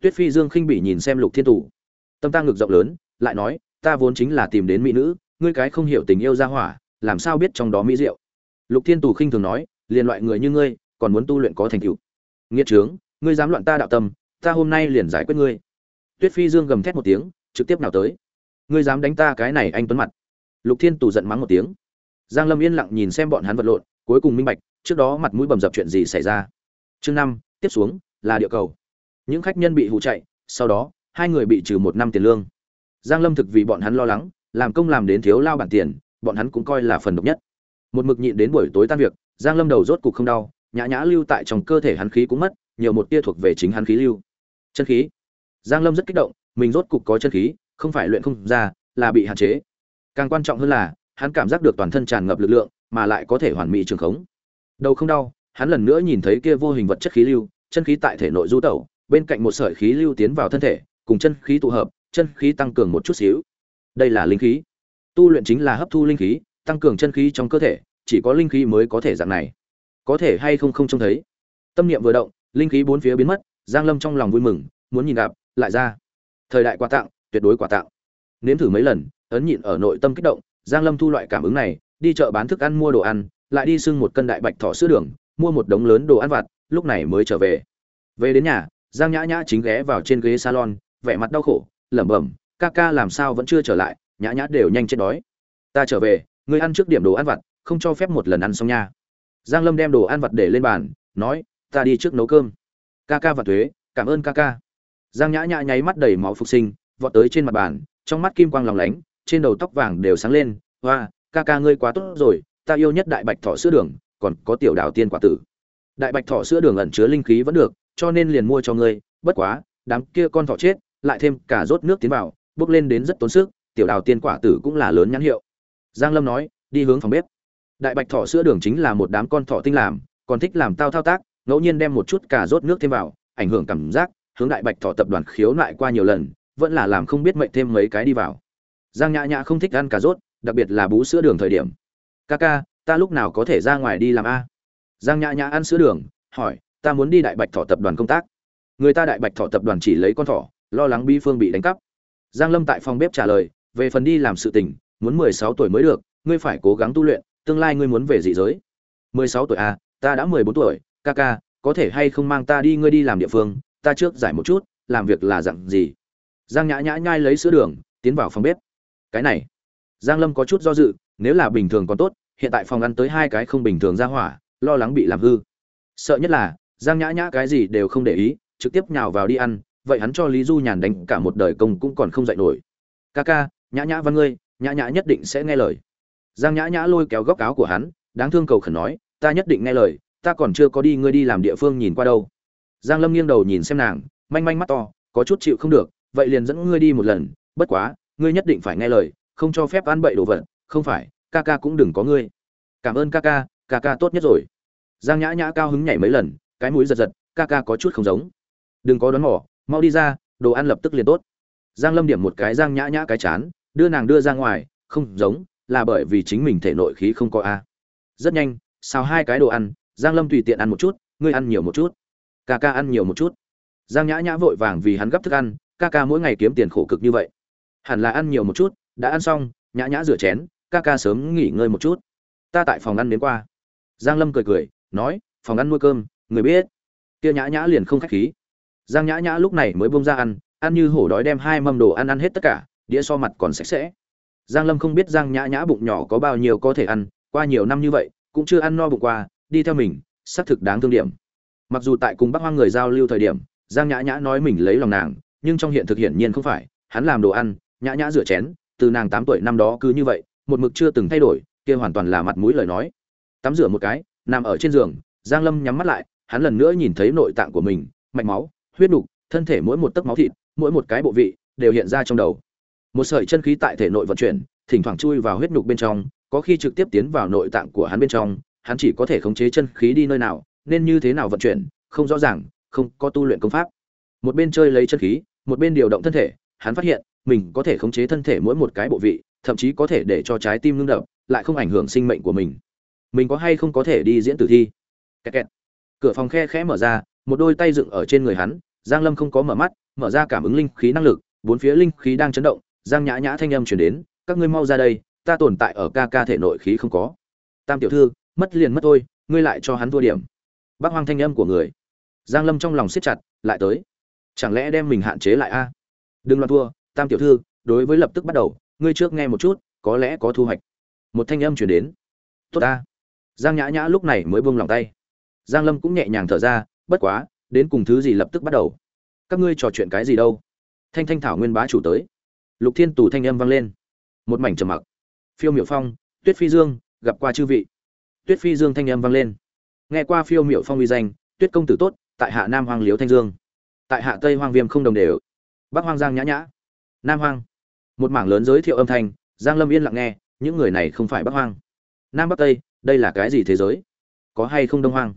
Tuyết phi dương khinh bỉ nhìn xem lục thiên tủ tâm ta ngực rộng lớn, lại nói, ta vốn chính là tìm đến mỹ nữ ngươi cái không hiểu tình yêu ra hỏa, làm sao biết trong đó mỹ diệu? Lục thiên tù khinh thường nói, liền loại người như ngươi, còn muốn tu luyện có thành tựu. Nghiệt trướng, ngươi dám loạn ta đạo tâm, ta hôm nay liền giải quyết ngươi. Tuyết phi dương gầm thét một tiếng, trực tiếp nào tới. Ngươi dám đánh ta cái này anh tuấn mặt. Lục thiên tù giận mắng một tiếng. Giang lâm yên lặng nhìn xem bọn hắn vật lộn, cuối cùng minh bạch, trước đó mặt mũi bầm dập chuyện gì xảy ra. Chương năm, tiếp xuống, là địa cầu. Những khách nhân bị hụ chạy, sau đó, hai người bị trừ một năm tiền lương. Giang lâm thực vì bọn hắn lo lắng làm công làm đến thiếu lao bản tiền, bọn hắn cũng coi là phần độc nhất. Một mực nhịn đến buổi tối tan việc, giang lâm đầu rốt cục không đau, nhã nhã lưu tại trong cơ thể hắn khí cũng mất, nhiều một tia thuộc về chính hắn khí lưu. Chân khí. Giang lâm rất kích động, mình rốt cục có chân khí, không phải luyện không ra, là bị hạn chế. Càng quan trọng hơn là, hắn cảm giác được toàn thân tràn ngập lực lượng, mà lại có thể hoàn mỹ trường khống. Đầu không đau, hắn lần nữa nhìn thấy kia vô hình vật chất khí lưu, chân khí tại thể nội du tẩu, bên cạnh một sợi khí lưu tiến vào thân thể, cùng chân khí tụ hợp, chân khí tăng cường một chút xíu đây là linh khí. Tu luyện chính là hấp thu linh khí, tăng cường chân khí trong cơ thể, chỉ có linh khí mới có thể dạng này. Có thể hay không không trông thấy. Tâm niệm vừa động, linh khí bốn phía biến mất, giang lâm trong lòng vui mừng, muốn nhìn gặp, lại ra. Thời đại quà tặng, tuyệt đối quà tặng. Nếm thử mấy lần, ấn nhịn ở nội tâm kích động, giang lâm thu loại cảm ứng này, đi chợ bán thức ăn mua đồ ăn, lại đi xưng một cân đại bạch thỏ sữa đường, mua một đống lớn đồ ăn vặt, lúc này mới trở về. Về đến nhà, giang nhã nhã chính ghé vào trên ghế salon, vẻ mặt đau khổ, lẩm bẩm ca ca làm sao vẫn chưa trở lại, nhã nhã đều nhanh chết đói. Ta trở về, ngươi ăn trước điểm đồ ăn vặt, không cho phép một lần ăn xong nha. Giang lâm đem đồ ăn vặt để lên bàn, nói, ta đi trước nấu cơm. Ca ca và thuế cảm ơn ca ca. Giang nhã nhã nháy mắt đầy máu phục sinh, vọt tới trên mặt bàn, trong mắt kim quang lòng lánh, trên đầu tóc vàng đều sáng lên, hoa, ca ca ngươi quá tốt rồi, ta yêu nhất đại bạch thọ sữa đường, còn có tiểu đào tiên quả tử. Đại bạch thọ sữa đường ẩn chứa linh khí vẫn được, cho nên liền mua cho ngươi, bất quá, đám kia con thọ chết, lại thêm cả rốt nước tiến vào bước lên đến rất tốn sức, tiểu đào tiên quả tử cũng là lớn nhãn hiệu. Giang lâm nói, đi hướng phòng bếp. Đại bạch thỏ sữa đường chính là một đám con thỏ tinh làm, còn thích làm tao thao tác, ngẫu nhiên đem một chút cà rốt nước thêm vào, ảnh hưởng cảm giác, hướng đại bạch thỏ tập đoàn khiếu nại qua nhiều lần, vẫn là làm không biết mệnh thêm mấy cái đi vào. Giang nhã nhã không thích ăn cà rốt, đặc biệt là bú sữa đường thời điểm. Ca ca, ta lúc nào có thể ra ngoài đi làm a? Giang nhã nhã ăn sữa đường, hỏi, ta muốn đi đại bạch thỏ tập đoàn công tác. Người ta đại bạch thỏ tập đoàn chỉ lấy con thỏ, lo lắng bi phương bị đánh cắp giang lâm tại phòng bếp trả lời, về phần đi làm sự tình, muốn mười sáu tuổi mới được, ngươi phải cố gắng tu luyện, tương lai ngươi muốn về dị giới. mười sáu tuổi à ta đã mười bốn tuổi, ca ca, có thể hay không mang ta đi ngươi đi làm địa phương, ta trước giải một chút, làm việc là dạng gì. Giang nhã nhã nhai lấy sữa đường, tiến vào phòng bếp. Cái này, giang lâm có chút do dự, nếu là bình thường còn tốt, hiện tại phòng ăn tới hai cái không bình thường ra hỏa, lo lắng bị làm hư. Sợ nhất là, giang nhã nhã cái gì đều không để ý, trực tiếp nhào vào đi ăn vậy hắn cho lý du nhàn đánh cả một đời công cũng còn không dạy nổi. Ca ca, nhã nhã văn ngươi, nhã nhã nhất định sẽ nghe lời. Giang nhã nhã lôi kéo góc áo của hắn, đáng thương cầu khẩn nói, ta nhất định nghe lời, ta còn chưa có đi, ngươi đi làm địa phương nhìn qua đâu. Giang lâm nghiêng đầu nhìn xem nàng, manh manh mắt to, có chút chịu không được, vậy liền dẫn ngươi đi một lần, bất quá, ngươi nhất định phải nghe lời, không cho phép ăn bậy đồ vật không phải, ca ca cũng đừng có ngươi. Cảm ơn ca ca ca ca tốt nhất rồi. Giang nhã nhã cao hứng nhảy mấy lần, cái mũi giật giật, ca ca có chút không giống. Đừng có đón mỏ mau đi ra, đồ ăn lập tức liền tốt. Giang lâm điểm một cái giang nhã nhã cái chán, đưa nàng đưa ra ngoài, không giống, là bởi vì chính mình thể nội khí không có a. Rất nhanh, xào hai cái đồ ăn, giang lâm tùy tiện ăn một chút, ngươi ăn nhiều một chút. Ca ca ăn nhiều một chút. Giang nhã nhã vội vàng vì hắn gấp thức ăn, ca ca mỗi ngày kiếm tiền khổ cực như vậy. Hẳn là ăn nhiều một chút, đã ăn xong, nhã nhã rửa chén, ca ca sớm nghỉ ngơi một chút. Ta tại phòng ăn đến qua. Giang lâm cười cười, nói, phòng ăn nuôi cơm, người biết. Kia nhã nhã liền không khách khí giang nhã nhã lúc này mới bông ra ăn ăn như hổ đói đem hai mâm đồ ăn ăn hết tất cả, đĩa so mặt còn sạch sẽ. Giang lâm không biết giang nhã nhã bụng nhỏ có bao nhiêu có thể ăn, qua nhiều năm như vậy, cũng chưa ăn no bụng qua, đi theo mình, xác thực đáng thương điểm. Mặc dù tại cùng bác hoang người giao lưu thời điểm, giang nhã nhã nói mình lấy lòng nàng, nhưng trong hiện thực hiển nhiên không phải, hắn làm đồ ăn, nhã nhã rửa chén, từ nàng tám tuổi năm đó cứ như vậy, một mực chưa từng thay đổi, kia hoàn toàn là mặt mũi lời nói. Tắm rửa một cái, nằm ở trên giường, giang lâm nhắm mắt lại, hắn lần nữa nhìn thấy nội tạng của mình, mạch máu huyết đục, thân thể mỗi một tấc máu thịt mỗi một cái bộ vị đều hiện ra trong đầu. Một sợi chân khí tại thể nội vận chuyển thỉnh thoảng chui vào huyết nhục bên trong có khi trực tiếp tiến vào nội tạng của hắn bên trong hắn chỉ có thể khống chế chân khí đi nơi nào nên như thế nào vận chuyển không rõ ràng không có tu luyện công pháp. Một bên chơi lấy chân khí một bên điều động thân thể hắn phát hiện mình có thể khống chế thân thể mỗi một cái bộ vị thậm chí có thể để cho trái tim ngưng đập lại không ảnh hưởng sinh mệnh của mình. Mình có hay không có thể đi diễn tử thi? Kẹt kẹt. cửa phòng khe khẽ mở ra một đôi tay dựng ở trên người hắn, giang lâm không có mở mắt, mở ra cảm ứng linh khí năng lực, bốn phía linh khí đang chấn động, giang nhã nhã thanh âm truyền đến, các ngươi mau ra đây, ta tồn tại ở ca ca thể nội khí không có. Tam tiểu thư, mất liền mất thôi, ngươi lại cho hắn thua điểm. Bác hoang thanh âm của người. Giang lâm trong lòng siết chặt, lại tới. Chẳng lẽ đem mình hạn chế lại a? Đừng loạn thua, tam tiểu thư, đối với lập tức bắt đầu, ngươi trước nghe một chút, có lẽ có thu hoạch. Một thanh âm truyền đến. Tốt ta. Giang nhã nhã lúc này mới buông lòng tay. Giang lâm cũng nhẹ nhàng thở ra bất quá, đến cùng thứ gì lập tức bắt đầu? Các ngươi trò chuyện cái gì đâu? Thanh thanh thảo nguyên bá chủ tới. Lục thiên tù thanh âm vang lên. Một mảnh trầm mặc. Phiêu miểu phong, tuyết phi dương, gặp qua chư vị. Tuyết phi dương thanh âm vang lên. Nghe qua phiêu miểu phong uy danh, tuyết công tử tốt, tại hạ nam hoàng liếu thanh dương. Tại hạ tây hoàng viêm không đồng đều. Bắc hoàng giang nhã nhã. Nam hoàng một mảng lớn giới thiệu âm thanh, giang lâm yên lặng nghe, những người này không phải bắc hoàng nam bắc tây, đây là cái gì thế giới? Có hay không đông hoàng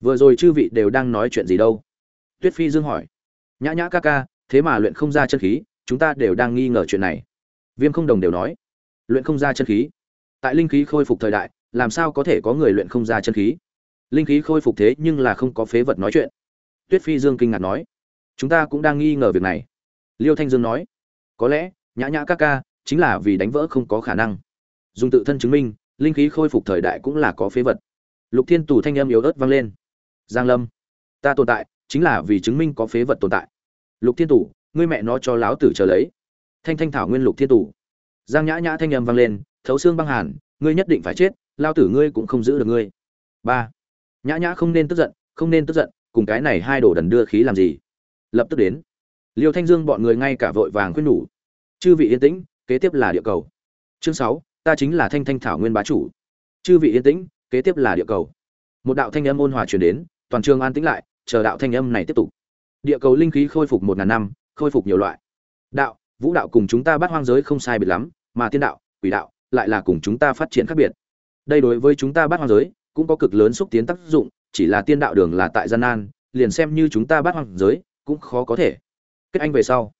vừa rồi chư vị đều đang nói chuyện gì đâu? Tuyết phi dương hỏi. Nhã nhã ca ca, thế mà luyện không ra chân khí, chúng ta đều đang nghi ngờ chuyện này. Viêm không đồng đều nói. Luyện không ra chân khí. Tại linh khí khôi phục thời đại, làm sao có thể có người luyện không ra chân khí? Linh khí khôi phục thế nhưng là không có phế vật nói chuyện. Tuyết phi dương kinh ngạc nói. Chúng ta cũng đang nghi ngờ việc này. Liêu thanh dương nói. Có lẽ, nhã nhã ca ca, chính là vì đánh vỡ không có khả năng. Dùng tự thân chứng minh, linh khí khôi phục thời đại cũng là có phế vật. Lục thiên tù thanh âm yếu ớt vang lên giang lâm, ta tồn tại chính là vì chứng minh có phế vật tồn tại. Lục thiên tủ, ngươi mẹ nó cho láo tử chờ lấy. Thanh thanh thảo nguyên lục thiên tủ. Giang nhã nhã thanh âm vang lên, thấu xương băng hàn, ngươi nhất định phải chết lao tử ngươi cũng không giữ được ngươi. Ba. Nhã nhã không nên tức giận, không nên tức giận, cùng cái này hai đồ đần đưa khí làm gì? Lập tức đến. Liêu thanh dương bọn người ngay cả vội vàng khuyên nhủ. Chư vị yên tĩnh, kế tiếp là địa cầu. Chương sáu, ta chính là thanh thanh thảo nguyên bá chủ. Chư vị yên tĩnh, kế tiếp là địa cầu. Một đạo thanh âm ôn hòa truyền đến toàn trường an tĩnh lại, chờ đạo thanh âm này tiếp tục. Địa cầu linh khí khôi phục một ngàn năm, khôi phục nhiều loại. Đạo, vũ đạo cùng chúng ta bắt hoang giới không sai biệt lắm, mà tiên đạo, quỷ đạo lại là cùng chúng ta phát triển khác biệt. Đây đối với chúng ta bắt hoang giới cũng có cực lớn xúc tiến tác dụng, chỉ là tiên đạo đường là tại gian nan, liền xem như chúng ta bắt hoang giới cũng khó có thể kết anh về sau.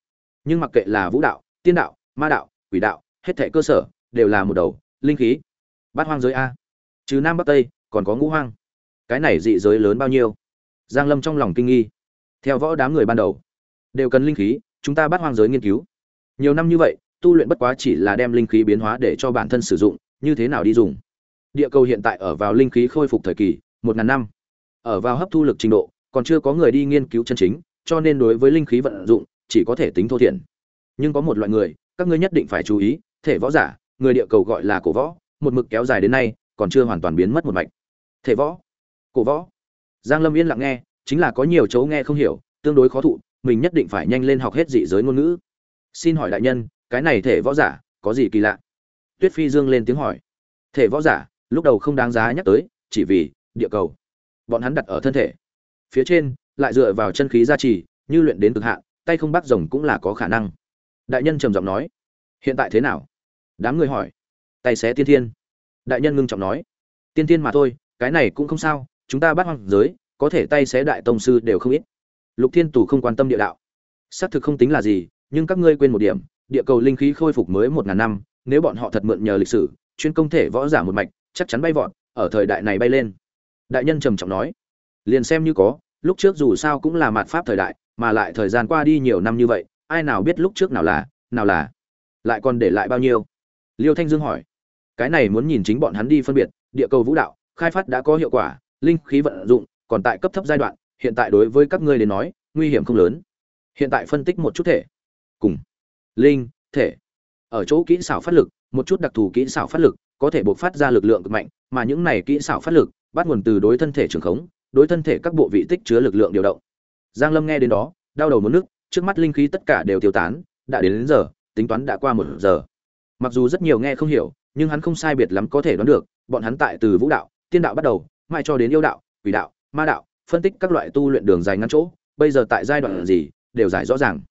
Nhưng mặc kệ là vũ đạo, tiên đạo, ma đạo, quỷ đạo, hết thảy cơ sở đều là một đầu linh khí. Bát hoang giới a. Trừ nam bắc tây còn có ngũ hoang cái này dị giới lớn bao nhiêu? Giang lâm trong lòng kinh nghi. Theo võ đám người ban đầu, đều cần linh khí, chúng ta bắt hoang giới nghiên cứu. Nhiều năm như vậy, tu luyện bất quá chỉ là đem linh khí biến hóa để cho bản thân sử dụng, như thế nào đi dùng? Địa cầu hiện tại ở vào linh khí khôi phục thời kỳ, một ngàn năm. Ở vào hấp thu lực trình độ, còn chưa có người đi nghiên cứu chân chính, cho nên đối với linh khí vận dụng, chỉ có thể tính thô thiển. Nhưng có một loại người, các ngươi nhất định phải chú ý, thể võ giả, người địa cầu gọi là cổ võ, một mực kéo dài đến nay, còn chưa hoàn toàn biến mất một mạch. Thể võ cổ võ. Giang lâm yên lặng nghe, chính là có nhiều chỗ nghe không hiểu, tương đối khó thụ, mình nhất định phải nhanh lên học hết dị giới ngôn ngữ. Xin hỏi đại nhân, cái này thể võ giả, có gì kỳ lạ? Tuyết phi dương lên tiếng hỏi. Thể võ giả, lúc đầu không đáng giá nhắc tới, chỉ vì, địa cầu. Bọn hắn đặt ở thân thể. Phía trên, lại dựa vào chân khí gia trì, như luyện đến cực hạn, tay không bắt rồng cũng là có khả năng. Đại nhân trầm giọng nói. Hiện tại thế nào? Đám người hỏi. Tay xé tiên thiên. Đại nhân ngưng trọng nói. Tiên thiên mà thôi, cái này cũng không sao chúng ta bắt hoang giới, có thể tay xé đại tông sư đều không ít. Lục thiên tù không quan tâm địa đạo. Xác thực không tính là gì, nhưng các ngươi quên một điểm, địa cầu linh khí khôi phục mới một ngàn năm, nếu bọn họ thật mượn nhờ lịch sử, chuyên công thể võ giả một mạch, chắc chắn bay vọt, ở thời đại này bay lên. Đại nhân trầm trọng nói, liền xem như có, lúc trước dù sao cũng là mạt pháp thời đại, mà lại thời gian qua đi nhiều năm như vậy, ai nào biết lúc trước nào là nào là, lại còn để lại bao nhiêu? Liêu thanh dương hỏi, cái này muốn nhìn chính bọn hắn đi phân biệt, địa cầu vũ đạo, khai phát đã có hiệu quả linh khí vận dụng còn tại cấp thấp giai đoạn hiện tại đối với các ngươi đến nói nguy hiểm không lớn. Hiện tại phân tích một chút thể. Cùng. Linh thể. Ở chỗ kỹ xảo phát lực một chút đặc thù kỹ xảo phát lực có thể bộc phát ra lực lượng cực mạnh mà những này kỹ xảo phát lực bắt nguồn từ đối thân thể trường khống đối thân thể các bộ vị tích chứa lực lượng điều động. Giang lâm nghe đến đó đau đầu muốn nước trước mắt linh khí tất cả đều tiêu tán đã đến, đến giờ tính toán đã qua một giờ. Mặc dù rất nhiều nghe không hiểu nhưng hắn không sai biệt lắm có thể đoán được bọn hắn tại từ vũ đạo tiên đạo bắt đầu mai cho đến yêu đạo, quỷ đạo, ma đạo, phân tích các loại tu luyện đường dài ngắn chỗ, bây giờ tại giai đoạn gì, đều giải rõ ràng.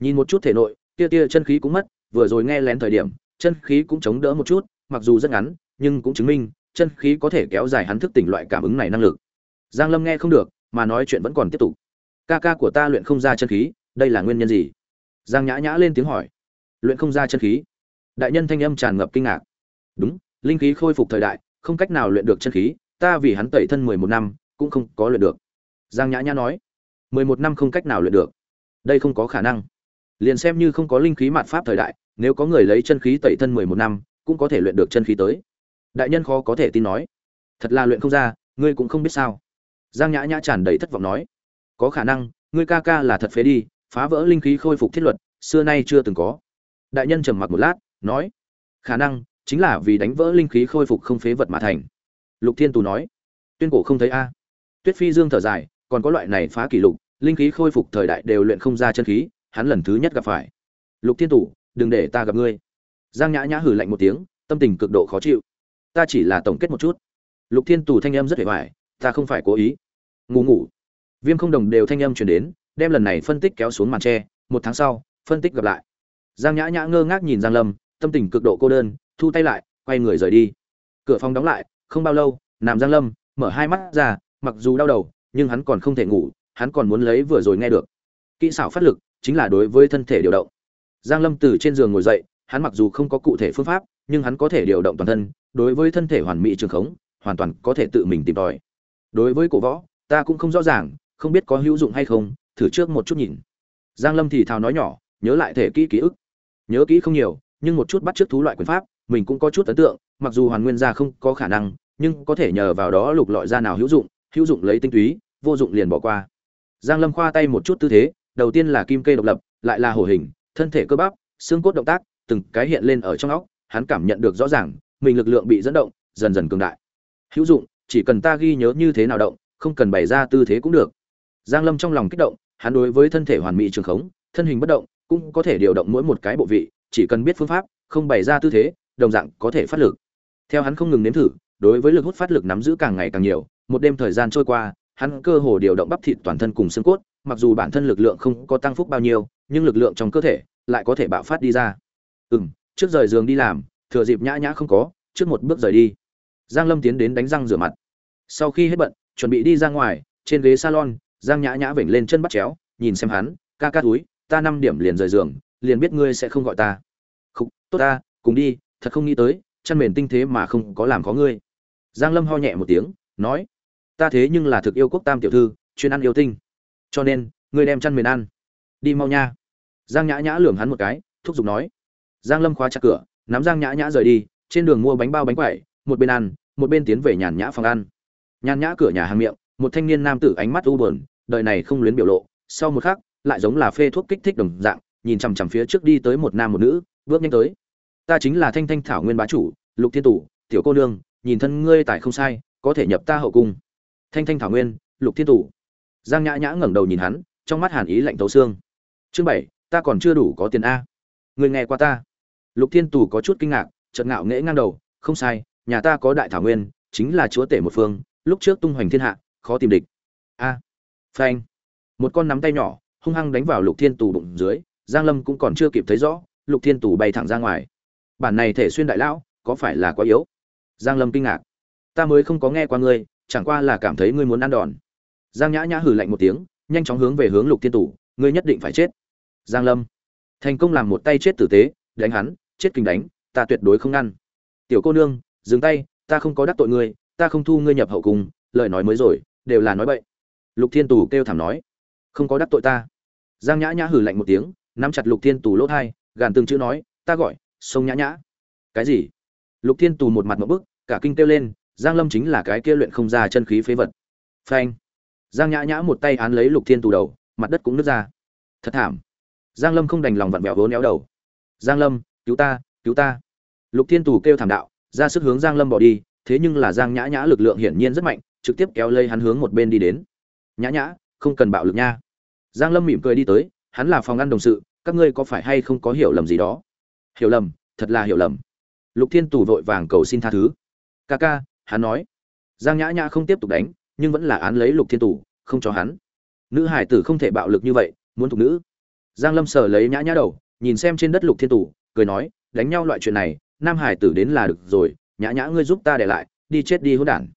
Nhìn một chút thể nội, tia tia chân khí cũng mất, vừa rồi nghe lén thời điểm, chân khí cũng chống đỡ một chút, mặc dù rất ngắn, nhưng cũng chứng minh, chân khí có thể kéo dài hắn thức tỉnh loại cảm ứng này năng lực. Giang lâm nghe không được, mà nói chuyện vẫn còn tiếp tục. Ca ca của ta luyện không ra chân khí, đây là nguyên nhân gì? Giang nhã nhã lên tiếng hỏi. Luyện không ra chân khí. Đại nhân thanh âm tràn ngập kinh ngạc. Đúng, linh khí khôi phục thời đại, không cách nào luyện được chân khí ta vì hắn tẩy thân mười một năm, cũng không có luyện được. Giang nhã nhã nói, mười một năm không cách nào luyện được. Đây không có khả năng. Liền xem như không có linh khí mạt pháp thời đại, nếu có người lấy chân khí tẩy thân mười một năm, cũng có thể luyện được chân khí tới. Đại nhân khó có thể tin nói, thật là luyện không ra, ngươi cũng không biết sao. Giang nhã nhã tràn đầy thất vọng nói, có khả năng, ngươi ca ca là thật phế đi, phá vỡ linh khí khôi phục thiết luật, xưa nay chưa từng có. Đại nhân trầm mặc một lát, nói, khả năng, chính là vì đánh vỡ linh khí khôi phục không phế vật mà thành lục thiên tù nói, tuyên cổ không thấy a. Tuyết phi dương thở dài, còn có loại này phá kỷ lục, linh khí khôi phục thời đại đều luyện không ra chân khí, hắn lần thứ nhất gặp phải. Lục thiên tù, đừng để ta gặp ngươi. Giang nhã nhã hử lạnh một tiếng, tâm tình cực độ khó chịu. Ta chỉ là tổng kết một chút. Lục thiên tù thanh âm rất hề hoài ta không phải cố ý. Ngủ ngủ. Viêm không đồng đều thanh âm chuyển đến, đem lần này phân tích kéo xuống màn tre, một tháng sau, phân tích gặp lại. Giang nhã nhã ngơ ngác nhìn giang lâm, tâm tình cực độ cô đơn, thu tay lại, quay người rời đi. Cửa phòng đóng lại không bao lâu, Nam giang lâm mở hai mắt ra, mặc dù đau đầu, nhưng hắn còn không thể ngủ, hắn còn muốn lấy vừa rồi nghe được. Kỹ xảo phát lực chính là đối với thân thể điều động. Giang lâm từ trên giường ngồi dậy, hắn mặc dù không có cụ thể phương pháp, nhưng hắn có thể điều động toàn thân, đối với thân thể hoàn mỹ trường khống, hoàn toàn có thể tự mình tìm tòi. Đối với cổ võ, ta cũng không rõ ràng, không biết có hữu dụng hay không, thử trước một chút nhìn. Giang lâm thì thào nói nhỏ, nhớ lại thể kỹ ký ức. Nhớ kỹ không nhiều, nhưng một chút bắt trước thú loại quyền pháp mình cũng có chút ấn tượng, mặc dù hoàn nguyên gia không có khả năng, nhưng có thể nhờ vào đó lục lọi ra nào hữu dụng hữu dụng lấy tinh túy, vô dụng liền bỏ qua. Giang lâm khoa tay một chút tư thế, đầu tiên là kim kê độc lập, lại là hổ hình, thân thể cơ bắp, xương cốt động tác, từng cái hiện lên ở trong óc, hắn cảm nhận được rõ ràng, mình lực lượng bị dẫn động, dần dần cường đại. Hữu dụng, chỉ cần ta ghi nhớ như thế nào động, không cần bày ra tư thế cũng được. Giang lâm trong lòng kích động, hắn đối với thân thể hoàn mỹ trường khống, thân hình bất động, cũng có thể điều động mỗi một cái bộ vị, chỉ cần biết phương pháp, không bày ra tư thế đồng dạng có thể phát lực. Theo hắn không ngừng nếm thử, đối với lực hút phát lực nắm giữ càng ngày càng nhiều, một đêm thời gian trôi qua, hắn cơ hồ điều động bắp thịt toàn thân cùng xương cốt, mặc dù bản thân lực lượng không có tăng phúc bao nhiêu, nhưng lực lượng trong cơ thể lại có thể bạo phát đi ra. Ừ m trước rời giường đi làm, thừa dịp nhã nhã không có, trước một bước rời đi. Giang lâm tiến đến đánh răng rửa mặt. Sau khi hết bận, chuẩn bị đi ra ngoài, trên ghế salon, giang nhã nhã vểnh lên chân bắt chéo, nhìn xem hắn, ca ca túi, ta năm điểm liền rời giường, liền biết ngươi sẽ không gọi ta. Không tốt ta, cùng đi thật không nghĩ tới, chăn mền tinh thế mà không có làm có ngươi. Giang lâm ho nhẹ một tiếng, nói, ta thế nhưng là thực yêu quốc tam tiểu thư, chuyên ăn yêu tinh. Cho nên, ngươi đem chăn mền ăn. Đi mau nha. Giang nhã nhã lườm hắn một cái, thúc giục nói. Giang lâm khóa chặt cửa, nắm giang nhã nhã rời đi, trên đường mua bánh bao bánh quẩy, một bên ăn, một bên tiến về nhàn nhã phòng ăn. Nhàn nhã cửa nhà hàng miệng, một thanh niên nam tử ánh mắt u buồn, đời này không luyến biểu lộ, sau một khắc, lại giống là phê thuốc kích thích đồng dạng, nhìn chằm chằm phía trước đi tới một nam một nữ, bước nhanh tới ta chính là thanh thanh thảo nguyên bá chủ, lục thiên tủ tiểu cô nương, nhìn thân ngươi tại không sai, có thể nhập ta hậu cung. Thanh thanh thảo nguyên, lục thiên tủ giang nhã nhã ngẩng đầu nhìn hắn, trong mắt hàn ý lạnh tấu xương. Chương bảy, ta còn chưa đủ có tiền a. Người nghe qua ta? Lục thiên tù có chút kinh ngạc, chợt ngạo nghễ ngang đầu, không sai, nhà ta có đại thảo nguyên, chính là chúa tể một phương, lúc trước tung hoành thiên hạ, khó tìm địch. A, phanh. Một con nắm tay nhỏ, hung hăng đánh vào lục thiên tù bụng dưới, giang lâm cũng còn chưa kịp thấy rõ, lục thiên tù bay thẳng ra ngoài bản này thể xuyên đại lão, có phải là quá yếu? Giang lâm kinh ngạc. Ta mới không có nghe qua ngươi, chẳng qua là cảm thấy ngươi muốn ăn đòn. Giang nhã nhã hừ lạnh một tiếng, nhanh chóng hướng về hướng lục thiên tủ ngươi nhất định phải chết. Giang lâm. Thành công làm một tay chết tử tế, đánh hắn, chết kinh đánh, ta tuyệt đối không ngăn. Tiểu cô nương, dừng tay, ta không có đắc tội ngươi, ta không thu ngươi nhập hậu cung, lời nói mới rồi, đều là nói bậy. Lục thiên tù kêu thảm nói, không có đắc tội ta. Giang nhã nhã hử lạnh một tiếng, nắm chặt lục thiên tù lỗ thai, gàn từng chữ nói, ta gọi sông nhã nhã. Cái gì? Lục thiên tù một mặt một bức, cả kinh kêu lên, giang lâm chính là cái kia luyện không ra chân khí phế vật. Phanh. Giang nhã nhã một tay án lấy lục thiên tù đầu, mặt đất cũng nứt ra. Thật thảm. Giang lâm không đành lòng vặn vẹo vốn éo đầu. Giang lâm, cứu ta cứu ta. Lục thiên tù kêu thảm đạo, ra sức hướng giang lâm bỏ đi, thế nhưng là giang nhã nhã lực lượng hiển nhiên rất mạnh, trực tiếp kéo lây hắn hướng một bên đi đến. Nhã nhã, không cần bạo lực nha. Giang lâm mỉm cười đi tới, hắn là phòng ăn đồng sự, các ngươi có phải hay không có hiểu lầm gì đó? Hiểu lầm, thật là hiểu lầm. Lục thiên tù vội vàng cầu xin tha thứ. Ca ca, hắn nói. Giang nhã nhã không tiếp tục đánh, nhưng vẫn là án lấy lục thiên tù, không cho hắn. Nữ hải tử không thể bạo lực như vậy, muốn thục nữ. Giang lâm sờ lấy nhã nhã đầu, nhìn xem trên đất lục thiên tù, cười nói, đánh nhau loại chuyện này, nam hải tử đến là được rồi, nhã nhã ngươi giúp ta để lại, đi chết đi hỗn đản.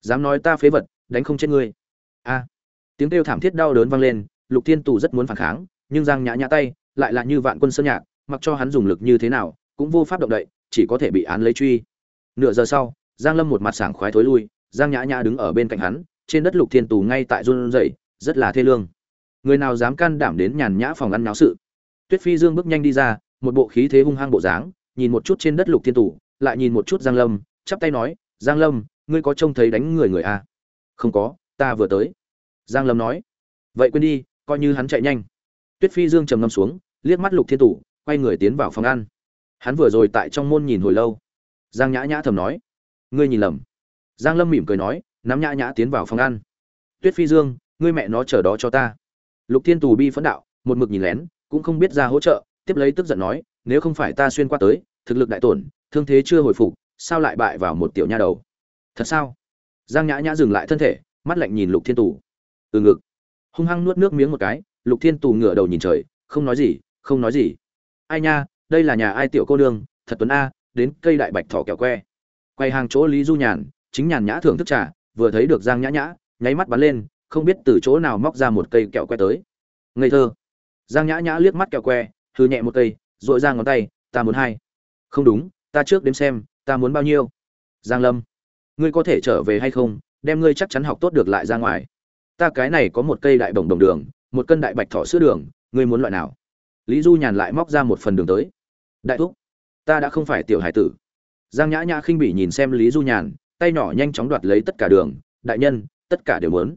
Dám nói ta phế vật, đánh không chết ngươi. A. Tiếng kêu thảm thiết đau đớn vang lên, lục thiên tù rất muốn phản kháng, nhưng giang nhã nhã tay, lại là như vạn quân sơn nhạc mặc cho hắn dùng lực như thế nào, cũng vô pháp động đậy, chỉ có thể bị án lấy truy. Nửa giờ sau, giang lâm một mặt sảng khoái thối lui, giang nhã nhã đứng ở bên cạnh hắn, trên đất lục thiên tù ngay tại run rẩy, rất là thê lương. Người nào dám can đảm đến nhàn nhã phòng ăn náo sự? Tuyết phi dương bước nhanh đi ra, một bộ khí thế hung hăng bộ dáng, nhìn một chút trên đất lục thiên tù, lại nhìn một chút giang lâm, chắp tay nói, giang lâm, ngươi có trông thấy đánh người người à? không có, ta vừa tới. Giang lâm nói. Vậy quên đi, coi như hắn chạy nhanh. Tuyết phi dương trầm ngâm xuống, liếc mắt lục thiên tù quay người tiến vào phòng ăn. Hắn vừa rồi tại trong môn nhìn hồi lâu. Giang nhã nhã thầm nói, ngươi nhìn lầm. Giang lâm mỉm cười nói, nắm nhã nhã tiến vào phòng ăn. Tuyết phi dương, ngươi mẹ nó chờ đó cho ta. Lục thiên tù bi phẫn đạo, một mực nhìn lén, cũng không biết ra hỗ trợ, tiếp lấy tức giận nói, nếu không phải ta xuyên qua tới, thực lực đại tổn, thương thế chưa hồi phục, sao lại bại vào một tiểu nha đầu? Thật sao? Giang nhã nhã dừng lại thân thể, mắt lạnh nhìn lục thiên tù. Từ ngực. Hung hăng nuốt nước miếng một cái, lục thiên tù ngửa đầu nhìn trời, không nói gì, không nói gì ai nha, đây là nhà ai tiểu cô nương, thật tuấn a, đến cây đại bạch thỏ kẹo que. Quay hàng chỗ lý du nhàn, chính nhàn nhã thưởng thức trà, vừa thấy được giang nhã nhã, nháy mắt bắn lên, không biết từ chỗ nào móc ra một cây kẹo que tới. Ngây thơ. Giang nhã nhã liếc mắt kẹo que hư nhẹ một cây dội ra ngón tay, ta muốn hai. Không đúng, ta trước đếm xem, ta muốn bao nhiêu? Giang lâm, ngươi có thể trở về hay không, đem ngươi chắc chắn học tốt được lại ra ngoài. Ta cái này có một cây đại bồng đồng đường, một cân đại bạch thỏ sữa đường, ngươi muốn loại nào? Lý du nhàn lại móc ra một phần đường tới. Đại thúc, ta đã không phải tiểu hải tử. Giang nhã nhã khinh bỉ nhìn xem lý du nhàn, tay nhỏ nhanh chóng đoạt lấy tất cả đường. Đại nhân, tất cả đều muốn.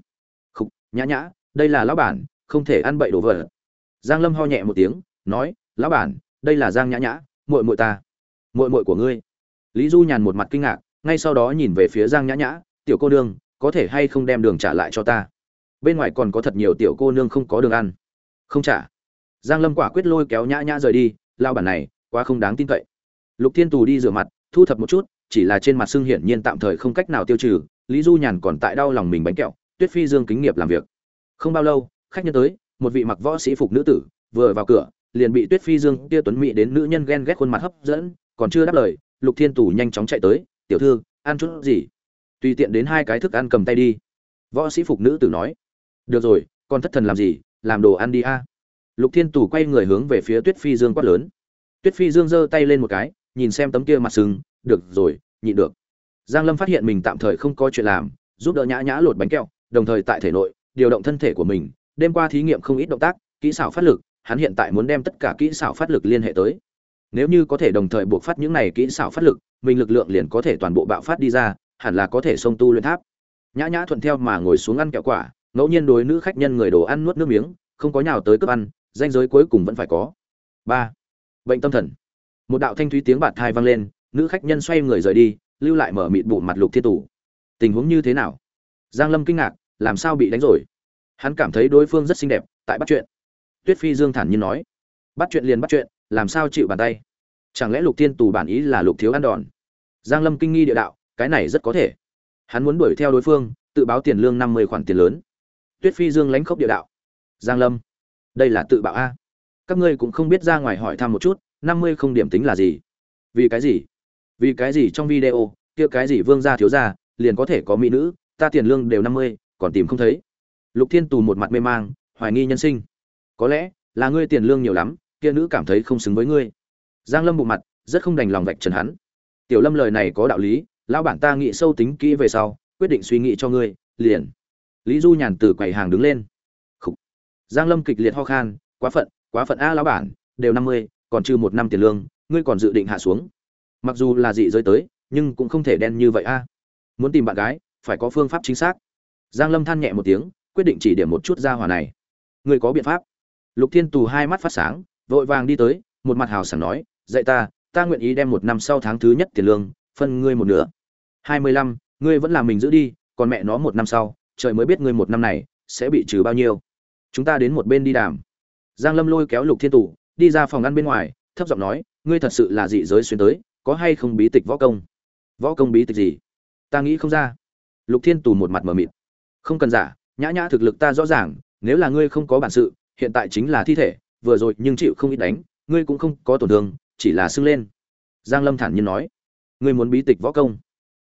Khục, nhã nhã, đây là lão bản, không thể ăn bậy đồ vật giang lâm ho nhẹ một tiếng, nói, lão bản, đây là giang nhã nhã, muội muội ta, muội muội của ngươi. Lý du nhàn một mặt kinh ngạc, ngay sau đó nhìn về phía giang nhã nhã, tiểu cô nương, có thể hay không đem đường trả lại cho ta? Bên ngoài còn có thật nhiều tiểu cô nương không có đường ăn. Không trả giang lâm quả quyết lôi kéo nhã nhã rời đi, lao bản này, quá không đáng tin cậy. Lục thiên tù đi rửa mặt, thu thập một chút, chỉ là trên mặt xương hiển nhiên tạm thời không cách nào tiêu trừ, lý du nhàn còn tại đau lòng mình bánh kẹo, tuyết phi dương kính nghiệp làm việc. Không bao lâu, khách nhân tới, một vị mặc võ sĩ phục nữ tử, vừa vào cửa, liền bị tuyết phi dương, tia tuấn mỹ đến nữ nhân ghen ghét khuôn mặt hấp dẫn, còn chưa đáp lời, lục thiên tù nhanh chóng chạy tới, tiểu thư, ăn chút gì? Tùy tiện đến hai cái thức ăn cầm tay đi. Võ sĩ phục nữ tử nói. Được rồi con thất thần làm gì? Làm đồ ăn đi a lục thiên tù quay người hướng về phía tuyết phi dương quát lớn. Tuyết phi dương giơ tay lên một cái nhìn xem tấm kia mặt sừng, được rồi nhịn được. Giang lâm phát hiện mình tạm thời không có chuyện làm giúp đỡ nhã nhã lột bánh kẹo đồng thời tại thể nội điều động thân thể của mình đêm qua thí nghiệm không ít động tác kỹ xảo phát lực hắn hiện tại muốn đem tất cả kỹ xảo phát lực liên hệ tới. Nếu như có thể đồng thời buộc phát những này kỹ xảo phát lực mình lực lượng liền có thể toàn bộ bạo phát đi ra hẳn là có thể xông tu luyện tháp. Nhã nhã thuận theo mà ngồi xuống ăn kẹo quả ngẫu nhiên đối nữ khách nhân người đồ ăn nuốt nước miếng không có nhào tới cướp ăn danh giới cuối cùng vẫn phải có. Ba, bệnh tâm thần. Một đạo thanh thúy tiếng bạt thai vang lên, nữ khách nhân xoay người rời đi, lưu lại mở mịt bụng mặt lục thiên tủ. Tình huống như thế nào? Giang lâm kinh ngạc, làm sao bị đánh rồi? Hắn cảm thấy đối phương rất xinh đẹp, tại bắt chuyện. Tuyết phi dương thản nhiên nói. Bắt chuyện liền bắt chuyện, làm sao chịu bàn tay? Chẳng lẽ lục thiên tù bản ý là lục thiếu ăn đòn? Giang lâm kinh nghi địa đạo, cái này rất có thể. Hắn muốn đuổi theo đối phương, tự báo tiền lương năm mươi khoản tiền lớn. Tuyết phi dương lánh khốc địa đạo. Giang lâm đây là tự bạo a. Các ngươi cũng không biết ra ngoài hỏi thăm một chút, năm mươi không điểm tính là gì? Vì cái gì? Vì cái gì trong video, kia cái gì vương gia thiếu gia, liền có thể có mỹ nữ, ta tiền lương đều năm mươi, còn tìm không thấy. Lục thiên tù một mặt mê mang, hoài nghi nhân sinh. Có lẽ là ngươi tiền lương nhiều lắm, kia nữ cảm thấy không xứng với ngươi. Giang lâm bộ mặt, rất không đành lòng vạch trần hắn. Tiểu lâm lời này có đạo lý, lão bản ta nghĩ sâu tính kỹ về sau, quyết định suy nghĩ cho ngươi, liền. Lý du nhàn từ quầy hàng đứng lên giang lâm kịch liệt ho khan, quá phận quá phận a lão bản, đều năm mươi, còn trừ một năm tiền lương, ngươi còn dự định hạ xuống. Mặc dù là dị giới tới, nhưng cũng không thể đen như vậy a. Muốn tìm bạn gái, phải có phương pháp chính xác. Giang lâm than nhẹ một tiếng, quyết định chỉ điểm một chút ra hỏa này. Ngươi có biện pháp. Lục thiên tù hai mắt phát sáng, vội vàng đi tới, một mặt hào sảng nói, dạy ta ta nguyện ý đem một năm sau tháng thứ nhất tiền lương, phân ngươi một nửa. Hai mươi lăm, ngươi vẫn là mình giữ đi, còn mẹ nó một năm sau, trời mới biết ngươi một năm này sẽ bị trừ bao nhiêu chúng ta đến một bên đi đàm. Giang lâm lôi kéo lục thiên tù, đi ra phòng ăn bên ngoài, thấp giọng nói, ngươi thật sự là dị giới xuyên tới, có hay không bí tịch võ công? Võ công bí tịch gì? Ta nghĩ không ra. Lục thiên tù một mặt mờ mịt. Không cần giả, nhã nhã thực lực ta rõ ràng, nếu là ngươi không có bản sự, hiện tại chính là thi thể, vừa rồi nhưng chịu không ít đánh, ngươi cũng không có tổn thương, chỉ là sưng lên. Giang lâm thản nhiên nói, ngươi muốn bí tịch võ công?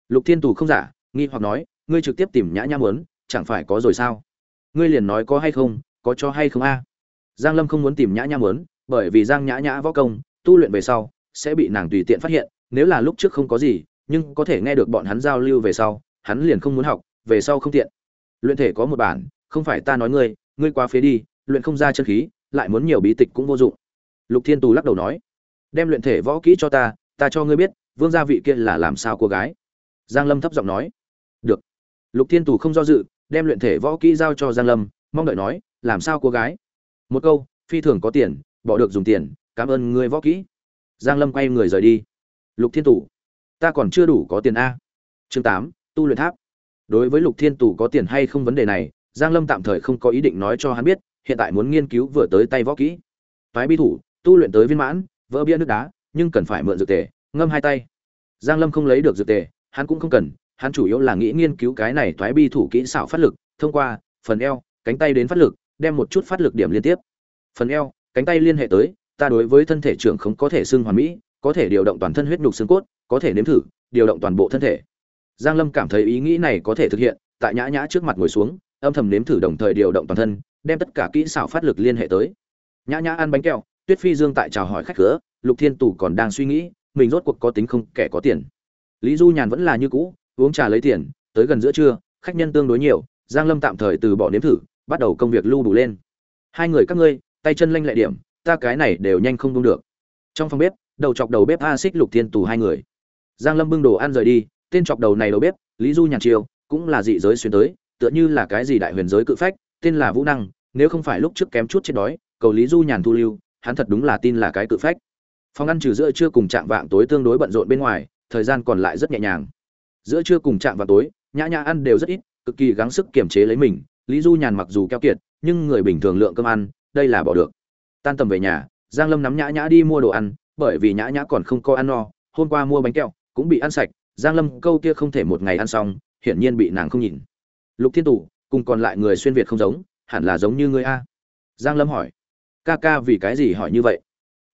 Lục thiên tù không giả, nghi hoặc nói, ngươi trực tiếp tìm nhã nhã muốn, chẳng phải có rồi sao? Ngươi liền nói có hay không có cho hay không a? Giang lâm không muốn tìm nhã nhã muốn, bởi vì giang nhã nhã võ công, tu luyện về sau, sẽ bị nàng tùy tiện phát hiện, nếu là lúc trước không có gì, nhưng có thể nghe được bọn hắn giao lưu về sau, hắn liền không muốn học, về sau không tiện. Luyện thể có một bản, không phải ta nói ngươi ngươi quá phế đi, luyện không ra chân khí, lại muốn nhiều bí tịch cũng vô dụng. Lục thiên tù lắc đầu nói, đem luyện thể võ kỹ cho ta ta cho ngươi biết, vương gia vị kia là làm sao cô gái. Giang lâm thấp giọng nói, được. Lục thiên tù không do dự, đem luyện thể võ kỹ giao cho giang lâm, mong đợi nói làm sao cô gái? Một câu, phi thường có tiền, bỏ được dùng tiền, cảm ơn ngươi võ kỹ. Giang lâm quay người rời đi. Lục thiên tủ, ta còn chưa đủ có tiền a. Chương tám, tu luyện tháp. Đối với lục thiên tủ có tiền hay không vấn đề này, giang lâm tạm thời không có ý định nói cho hắn biết, hiện tại muốn nghiên cứu vừa tới tay võ kỹ. Phái bi thủ, tu luyện tới viên mãn, vỡ bia nước đá, nhưng cần phải mượn dược tề, ngâm hai tay. Giang lâm không lấy được dược tề, hắn cũng không cần, hắn chủ yếu là nghĩ nghiên cứu cái này thoái bi thủ kỹ xảo phát lực, thông qua, phần eo, cánh tay đến phát lực đem một chút phát lực điểm liên tiếp. Phần eo, cánh tay liên hệ tới, ta đối với thân thể trưởng không có thể xưng hoàn mỹ, có thể điều động toàn thân huyết nhục xương cốt, có thể nếm thử, điều động toàn bộ thân thể. Giang lâm cảm thấy ý nghĩ này có thể thực hiện, tại nhã nhã trước mặt ngồi xuống, âm thầm nếm thử đồng thời điều động toàn thân, đem tất cả kỹ xảo phát lực liên hệ tới. Nhã nhã ăn bánh kẹo, tuyết phi dương tại chào hỏi khách cửa, lục thiên tù còn đang suy nghĩ, mình rốt cuộc có tính không kẻ có tiền. Lý du nhàn vẫn là như cũ, uống trà lấy tiền, tới gần giữa trưa, khách nhân tương đối nhiều, giang lâm tạm thời từ bỏ nếm thử bắt đầu công việc lưu đủ lên. Hai người các ngươi, tay chân lanh lẹ điểm, ta cái này đều nhanh không đúng được. Trong phòng bếp, đầu chọc đầu bếp a xích lục thiên tù hai người. Giang lâm bưng đồ ăn rời đi, tên chọc đầu này đầu bếp, lý du nhàn chiều cũng là dị giới xuyên tới, tựa như là cái gì đại huyền giới cự phách, tên là vũ năng, nếu không phải lúc trước kém chút chết đói, cầu lý du nhàn thu lưu, hắn thật đúng là tin là cái cự phách. Phòng ăn trừ giữa trưa cùng chạm vạng tối tương đối bận rộn bên ngoài, thời gian còn lại rất nhẹ nhàng. Giữa trưa cùng chạm vạng tối, nhã nhã ăn đều rất ít, cực kỳ gắng sức kiềm chế lấy mình lý du nhàn mặc dù keo kiệt, nhưng người bình thường lượng cơm ăn, đây là bỏ được. Tan tầm về nhà, giang lâm nắm nhã nhã đi mua đồ ăn, bởi vì nhã nhã còn không có ăn no, hôm qua mua bánh kẹo, cũng bị ăn sạch, giang lâm câu kia không thể một ngày ăn xong, hiển nhiên bị nàng không nhìn. Lục thiên tủ cùng còn lại người xuyên việt không giống, hẳn là giống như ngươi a? Giang lâm hỏi. Ca ca vì cái gì hỏi như vậy?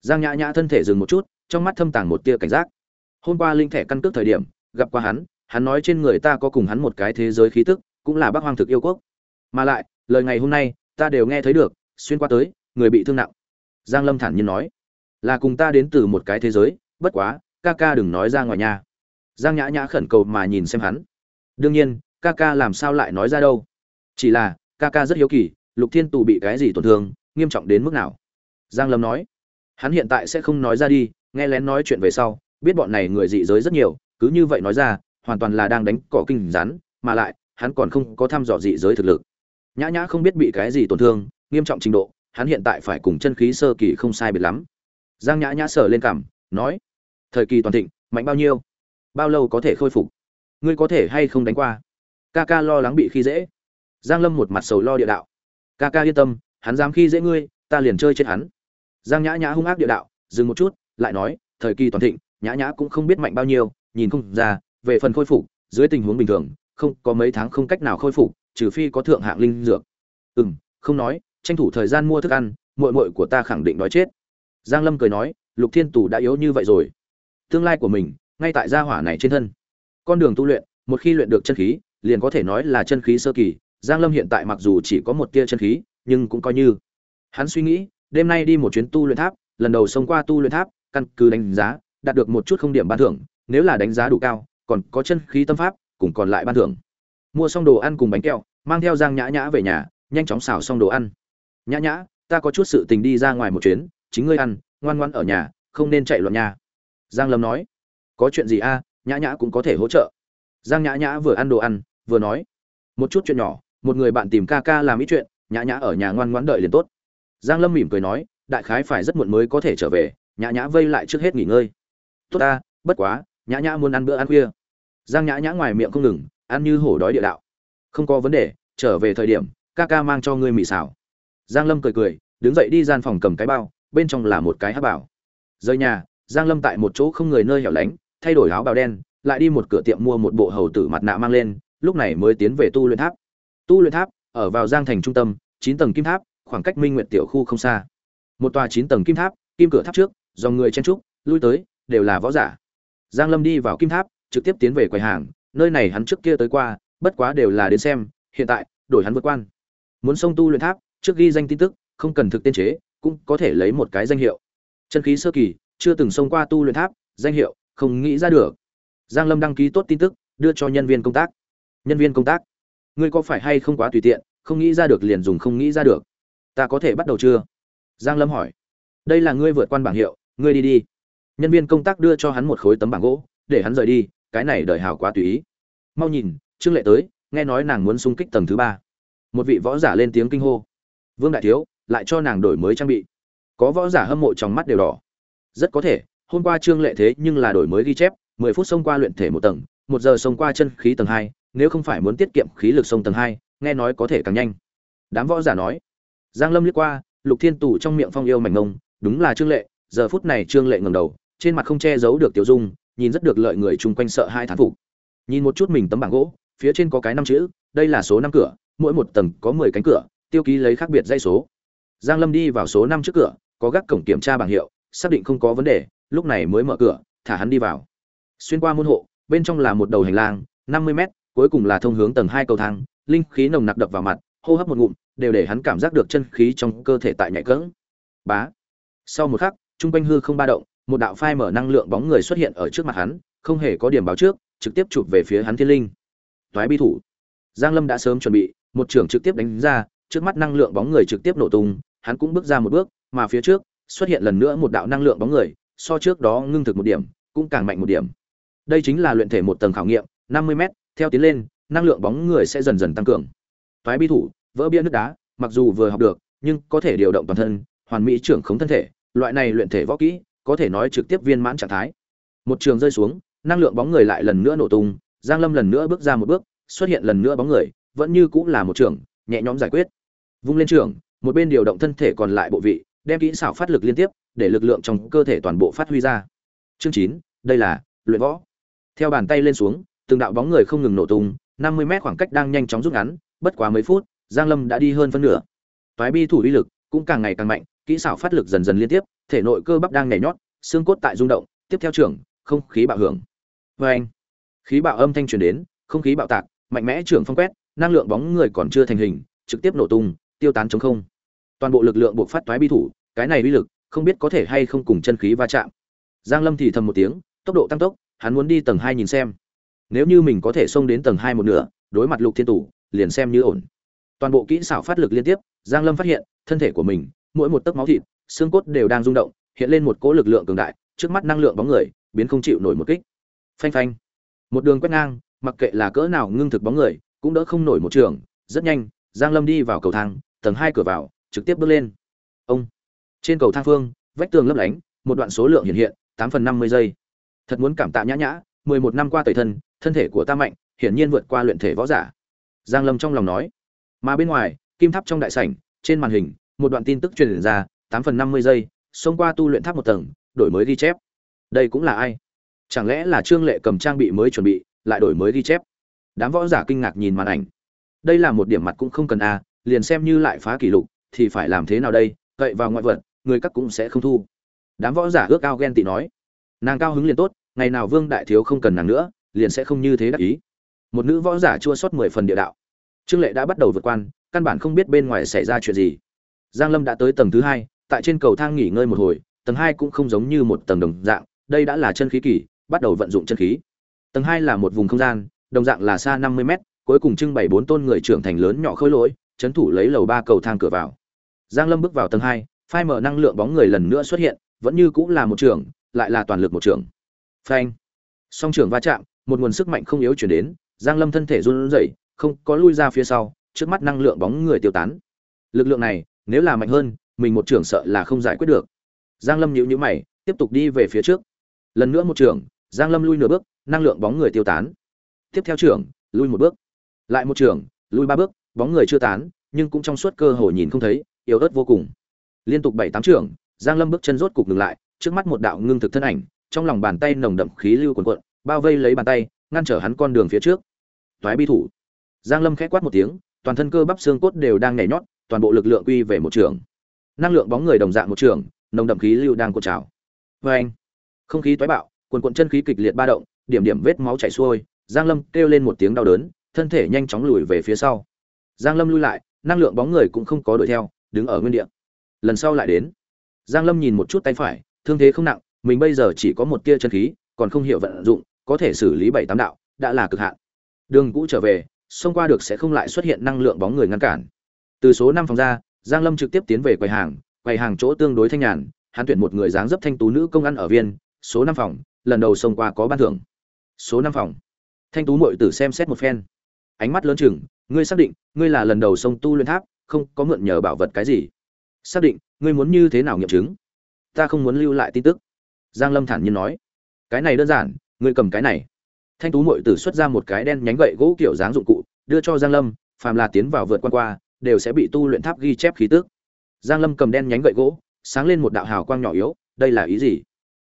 Giang nhã nhã thân thể dừng một chút, trong mắt thâm tàng một tia cảnh giác. Hôm qua linh thẻ căn cước thời điểm, gặp qua hắn hắn nói trên người ta có cùng hắn một cái thế giới khí tức, cũng là bác hoang thực yêu quốc mà lại, lời ngày hôm nay, ta đều nghe thấy được, xuyên qua tới, người bị thương nặng. Giang lâm thản nhiên nói, là cùng ta đến từ một cái thế giới, bất quá, ca ca đừng nói ra ngoài nhà. Giang nhã nhã khẩn cầu mà nhìn xem hắn. Đương nhiên, ca ca làm sao lại nói ra đâu? Chỉ là, ca ca rất hiếu kỳ, lục thiên tù bị cái gì tổn thương, nghiêm trọng đến mức nào? Giang lâm nói, hắn hiện tại sẽ không nói ra đi, nghe lén nói chuyện về sau, biết bọn này người dị giới rất nhiều, cứ như vậy nói ra, hoàn toàn là đang đánh cỏ kinh rắn, mà lại, hắn còn không có thăm dò dị giới thực lực nhã nhã không biết bị cái gì tổn thương, nghiêm trọng trình độ, hắn hiện tại phải cùng chân khí sơ kỳ không sai biệt lắm. Giang nhã nhã sờ lên cảm nói, thời kỳ toàn thịnh, mạnh bao nhiêu? Bao lâu có thể khôi phục? Ngươi có thể hay không đánh qua? Ca ca lo lắng bị khi dễ. Giang lâm một mặt sầu lo địa đạo ca ca yên tâm, hắn dám khi dễ ngươi, ta liền chơi chết hắn. Giang nhã nhã hung ác địa đạo, dừng một chút, lại nói, thời kỳ toàn thịnh, nhã nhã cũng không biết mạnh bao nhiêu, nhìn không ra, về phần khôi phục, dưới tình huống bình thường, không có mấy tháng không cách nào khôi phục trừ phi có thượng hạng linh dược. Ừm, không nói tranh thủ thời gian mua thức ăn muội muội của ta khẳng định nói chết. Giang lâm cười nói lục thiên tù đã yếu như vậy rồi. Tương lai của mình ngay tại gia hỏa này trên thân. Con đường tu luyện một khi luyện được chân khí liền có thể nói là chân khí sơ kỳ. Giang lâm hiện tại mặc dù chỉ có một tia chân khí nhưng cũng coi như. Hắn suy nghĩ đêm nay đi một chuyến tu luyện tháp lần đầu xông qua tu luyện tháp căn cứ đánh giá đạt được một chút không điểm ban thưởng nếu là đánh giá đủ cao còn có chân khí tâm pháp cùng còn lại ban thưởng mua xong đồ ăn cùng bánh kẹo, mang theo giang nhã nhã về nhà, nhanh chóng xào xong đồ ăn. Nhã nhã, ta có chút sự tình đi ra ngoài một chuyến, chính ngươi ăn, ngoan ngoan ở nhà, không nên chạy loạn nhà giang lâm nói. Có chuyện gì a? Nhã nhã cũng có thể hỗ trợ. Giang nhã nhã vừa ăn đồ ăn, vừa nói. Một chút chuyện nhỏ, một người bạn tìm ca ca làm ít chuyện, nhã nhã ở nhà ngoan ngoãn đợi liền tốt. Giang lâm mỉm cười nói. Đại khái phải rất muộn mới có thể trở về, nhã nhã vây lại trước hết nghỉ ngơi. Tốt ta, bất quá, nhã nhã muốn ăn bữa ăn khuya. Giang nhã nhã ngoài miệng không ngừng ăn như hổ đói địa đạo. Không có vấn đề, trở về thời điểm, ca ca mang cho ngươi mì xào. Giang lâm cười cười, đứng dậy đi gian phòng cầm cái bao, bên trong là một cái hát bảo. Rời nhà, giang lâm tại một chỗ không người nơi hẻo lánh, thay đổi áo bào đen, lại đi một cửa tiệm mua một bộ hầu tử mặt nạ mang lên, lúc này mới tiến về tu luyện tháp. Tu luyện tháp, ở vào giang thành trung tâm, chín tầng kim tháp, khoảng cách minh nguyện tiểu khu không xa. Một tòa chín tầng kim tháp, kim cửa tháp trước, dòng người chen trúc, lui tới, đều là võ giả. Giang lâm đi vào kim tháp, trực tiếp tiến về quầy hàng nơi này hắn trước kia tới qua, bất quá đều là đến xem, hiện tại, đổi hắn vượt quan. Muốn xông tu luyện tháp, trước ghi danh tin tức, không cần thực tên chế, cũng có thể lấy một cái danh hiệu. Chân khí sơ kỳ, chưa từng xông qua tu luyện tháp, danh hiệu, không nghĩ ra được. Giang lâm đăng ký tốt tin tức, đưa cho nhân viên công tác. Nhân viên công tác, ngươi có phải hay không quá tùy tiện, không nghĩ ra được liền dùng không nghĩ ra được. Ta có thể bắt đầu chưa? Giang lâm hỏi. Đây là ngươi vượt quan bảng hiệu, ngươi đi đi. Nhân viên công tác đưa cho hắn một khối tấm bảng gỗ, để hắn rời đi cái này đợi hào quá tùy ý. Mau nhìn, trương lệ tới, nghe nói nàng muốn xung kích tầng thứ ba. Một vị võ giả lên tiếng kinh hô. Vương đại thiếu, lại cho nàng đổi mới trang bị. Có võ giả hâm mộ trong mắt đều đỏ. Rất có thể, hôm qua trương lệ thế nhưng là đổi mới ghi chép, mười phút xông qua luyện thể một tầng, một giờ xông qua chân khí tầng hai, nếu không phải muốn tiết kiệm khí lực sông tầng hai, nghe nói có thể càng nhanh. Đám võ giả nói. Giang lâm liếc qua, lục thiên tù trong miệng phong yêu mảnh ngông, đúng là trương lệ, giờ phút này trương lệ ngẩng đầu, trên mặt không che giấu được tiểu dung nhìn rất được lợi người chung quanh sợ hai thán phục. Nhìn một chút mình tấm bảng gỗ, phía trên có cái năm chữ, đây là số năm cửa, mỗi một tầng có mười cánh cửa, tiêu ký lấy khác biệt dây số. Giang lâm đi vào số năm trước cửa, có gác cổng kiểm tra bảng hiệu, xác định không có vấn đề, lúc này mới mở cửa, thả hắn đi vào. Xuyên qua môn hộ, bên trong là một đầu hành lang, năm mươi mét, cuối cùng là thông hướng tầng hai cầu thang, linh khí nồng nặc đập vào mặt, hô hấp một ngụm, đều để hắn cảm giác được chân khí trong cơ thể tại nhạy cỡng. Bá! Sau một khắc trung quanh hư không ba động một đạo phai mở năng lượng bóng người xuất hiện ở trước mặt hắn, không hề có điểm báo trước, trực tiếp chụp về phía hắn thiên linh. Toái bi thủ. Giang lâm đã sớm chuẩn bị, một trường trực tiếp đánh ra, trước mắt năng lượng bóng người trực tiếp nổ tung, hắn cũng bước ra một bước, mà phía trước, xuất hiện lần nữa một đạo năng lượng bóng người, so trước đó ngưng thực một điểm, cũng càng mạnh một điểm. Đây chính là luyện thể một tầng khảo nghiệm 50 m theo tiến lên, năng lượng bóng người sẽ dần dần tăng cường. Toái bi thủ, vỡ bia nước đá, mặc dù vừa học được, nhưng có thể điều động toàn thân, hoàn mỹ trưởng khống thân thể, loại này luyện thể võ kỹ có thể nói trực tiếp viên mãn trạng thái. Một trường rơi xuống, năng lượng bóng người lại lần nữa nổ tung, giang lâm lần nữa bước ra một bước, xuất hiện lần nữa bóng người, vẫn như cũng là một trường, nhẹ nhõm giải quyết. Vung lên trường, một bên điều động thân thể còn lại bộ vị, đem kỹ xảo phát lực liên tiếp, để lực lượng trong cơ thể toàn bộ phát huy ra. Chương chín, đây là luyện võ. Theo bàn tay lên xuống, từng đạo bóng người không ngừng nổ tung, năm mươi mét khoảng cách đang nhanh chóng rút ngắn, bất quá mấy phút, giang lâm đã đi hơn phân nửa. Toái bi thủ uy lực cũng càng ngày càng mạnh, kỹ xảo phát lực dần dần liên tiếp thể nội cơ bắp đang nhảy nhót, xương cốt tại rung động, tiếp theo trưởng, không khí bạo hưởng. Vê anh, khí bạo âm thanh truyền đến, không khí bạo tạc, mạnh mẽ trưởng phong quét, năng lượng bóng người còn chưa thành hình, trực tiếp nổ tung, tiêu tán chống không. Toàn bộ lực lượng buộc phát toái bi thủ, cái này uy lực, không biết có thể hay không cùng chân khí va chạm. Giang lâm thì thầm một tiếng, tốc độ tăng tốc, hắn muốn đi tầng hai nhìn xem. Nếu như mình có thể xông đến tầng hai một nửa, đối mặt lục thiên tủ liền xem như ổn. Toàn bộ kỹ xảo phát lực liên tiếp, giang lâm phát hiện, thân thể của mình, mỗi một tấc máu thịt xương cốt đều đang rung động, hiện lên một cỗ lực lượng cường đại, trước mắt năng lượng bóng người biến không chịu nổi một kích. Phanh phanh. Một đường quét ngang, mặc kệ là cỡ nào ngưng thực bóng người, cũng đỡ không nổi một trường. Rất nhanh, giang lâm đi vào cầu thang, tầng hai cửa vào, trực tiếp bước lên. Ông. Trên cầu thang phương, vách tường lấp lánh, một đoạn số lượng hiện hiện, tám phần năm mươi giây. Thật muốn cảm tạ nhã nhã, mười một năm qua tẩy thân thân thể của ta mạnh, hiển nhiên vượt qua luyện thể võ giả. Giang lâm trong lòng nói. Mà bên ngoài, kim tháp trong đại sảnh, trên màn hình, một đoạn tin tức truyền ra tám phần năm mươi giây, xông qua tu luyện tháp một tầng, đổi mới ghi chép. Đây cũng là ai? Chẳng lẽ là trương lệ cầm trang bị mới chuẩn bị, lại đổi mới ghi chép? Đám võ giả kinh ngạc nhìn màn ảnh. Đây là một điểm mặt cũng không cần a liền xem như lại phá kỷ lục, thì phải làm thế nào đây? Vậy vào ngoại vật, người các cũng sẽ không thu. Đám võ giả ước ao ghen tị nói. Nàng cao hứng liền tốt, ngày nào vương đại thiếu không cần nàng nữa, liền sẽ không như thế đắc ý. Một nữ võ giả chua sót mười phần địa đạo. Trương lệ đã bắt đầu vượt quan, căn bản không biết bên ngoài xảy ra chuyện gì. Giang lâm đã tới tầng thứ hai tại trên cầu thang nghỉ ngơi một hồi, tầng hai cũng không giống như một tầng đồng dạng, đây đã là chân khí kỳ, bắt đầu vận dụng chân khí. Tầng hai là một vùng không gian, đồng dạng là xa năm mươi mét, cuối cùng trưng bày bốn tôn người trưởng thành lớn nhỏ khôi lỗi, chấn thủ lấy lầu ba cầu thang cửa vào. Giang lâm bước vào tầng hai, phai mở năng lượng bóng người lần nữa xuất hiện, vẫn như cũng là một trưởng lại là toàn lực một trưởng phanh. Song trưởng va chạm, một nguồn sức mạnh không yếu chuyển đến, giang lâm thân thể run rẩy, không có lui ra phía sau, trước mắt năng lượng bóng người tiêu tán. Lực lượng này, nếu là mạnh hơn mình một trưởng sợ là không giải quyết được. Giang lâm nhíu nhíu mày, tiếp tục đi về phía trước. Lần nữa một trưởng, giang lâm lui nửa bước, năng lượng bóng người tiêu tán. Tiếp theo trưởng, lui một bước. Lại một trưởng, lui ba bước, bóng người chưa tán, nhưng cũng trong suốt cơ hội nhìn không thấy, yếu ớt vô cùng. Liên tục bảy tám trưởng, giang lâm bước chân rốt cục ngừng lại, trước mắt một đạo ngưng thực thân ảnh, trong lòng bàn tay nồng đậm khí lưu cuồn cuộn, bao vây lấy bàn tay, ngăn trở hắn con đường phía trước. Toái bi thủ. Giang lâm khẽ quát một tiếng, toàn thân cơ bắp xương cốt đều đang nhảy nhót, toàn bộ lực lượng quy về một trường năng lượng bóng người đồng dạng một trường, nồng đậm khí lưu đang cuộn trào. Vê anh, không khí toái bạo, cuồn cuộn chân khí kịch liệt ba động, điểm điểm vết máu chảy xuôi, giang lâm kêu lên một tiếng đau đớn, thân thể nhanh chóng lùi về phía sau. Giang lâm lui lại, năng lượng bóng người cũng không có đuổi theo, đứng ở nguyên địa. Lần sau lại đến. Giang lâm nhìn một chút tay phải, thương thế không nặng, mình bây giờ chỉ có một tia chân khí, còn không hiểu vận dụng, có thể xử lý bảy tám đạo, đã là cực hạn. Đường cũ trở về, xông qua được sẽ không lại xuất hiện năng lượng bóng người ngăn cản. Từ số năm phòng ra giang lâm trực tiếp tiến về quầy hàng quầy hàng chỗ tương đối thanh nhàn, hắn tuyển một người dáng dấp thanh tú nữ công ăn ở viên, số năm phòng, lần đầu xông qua có ban thưởng. Số năm phòng. Thanh tú muội tử xem xét một phen. Ánh mắt lớn chừng, ngươi xác định, ngươi là lần đầu xông tu luyện tháp, không có mượn nhờ bảo vật cái gì. Xác định, ngươi muốn như thế nào nghiệm chứng? Ta không muốn lưu lại tin tức. Giang lâm thản nhiên nói. Cái này đơn giản, ngươi cầm cái này. Thanh tú muội tử xuất ra một cái đen nhánh gậy gỗ kiểu dáng dụng cụ, đưa cho giang lâm, phàm là tiến vào vượt qua qua đều sẽ bị tu luyện tháp ghi chép khí tức. Giang lâm cầm đen nhánh gậy gỗ, sáng lên một đạo hào quang nhỏ yếu, đây là ý gì?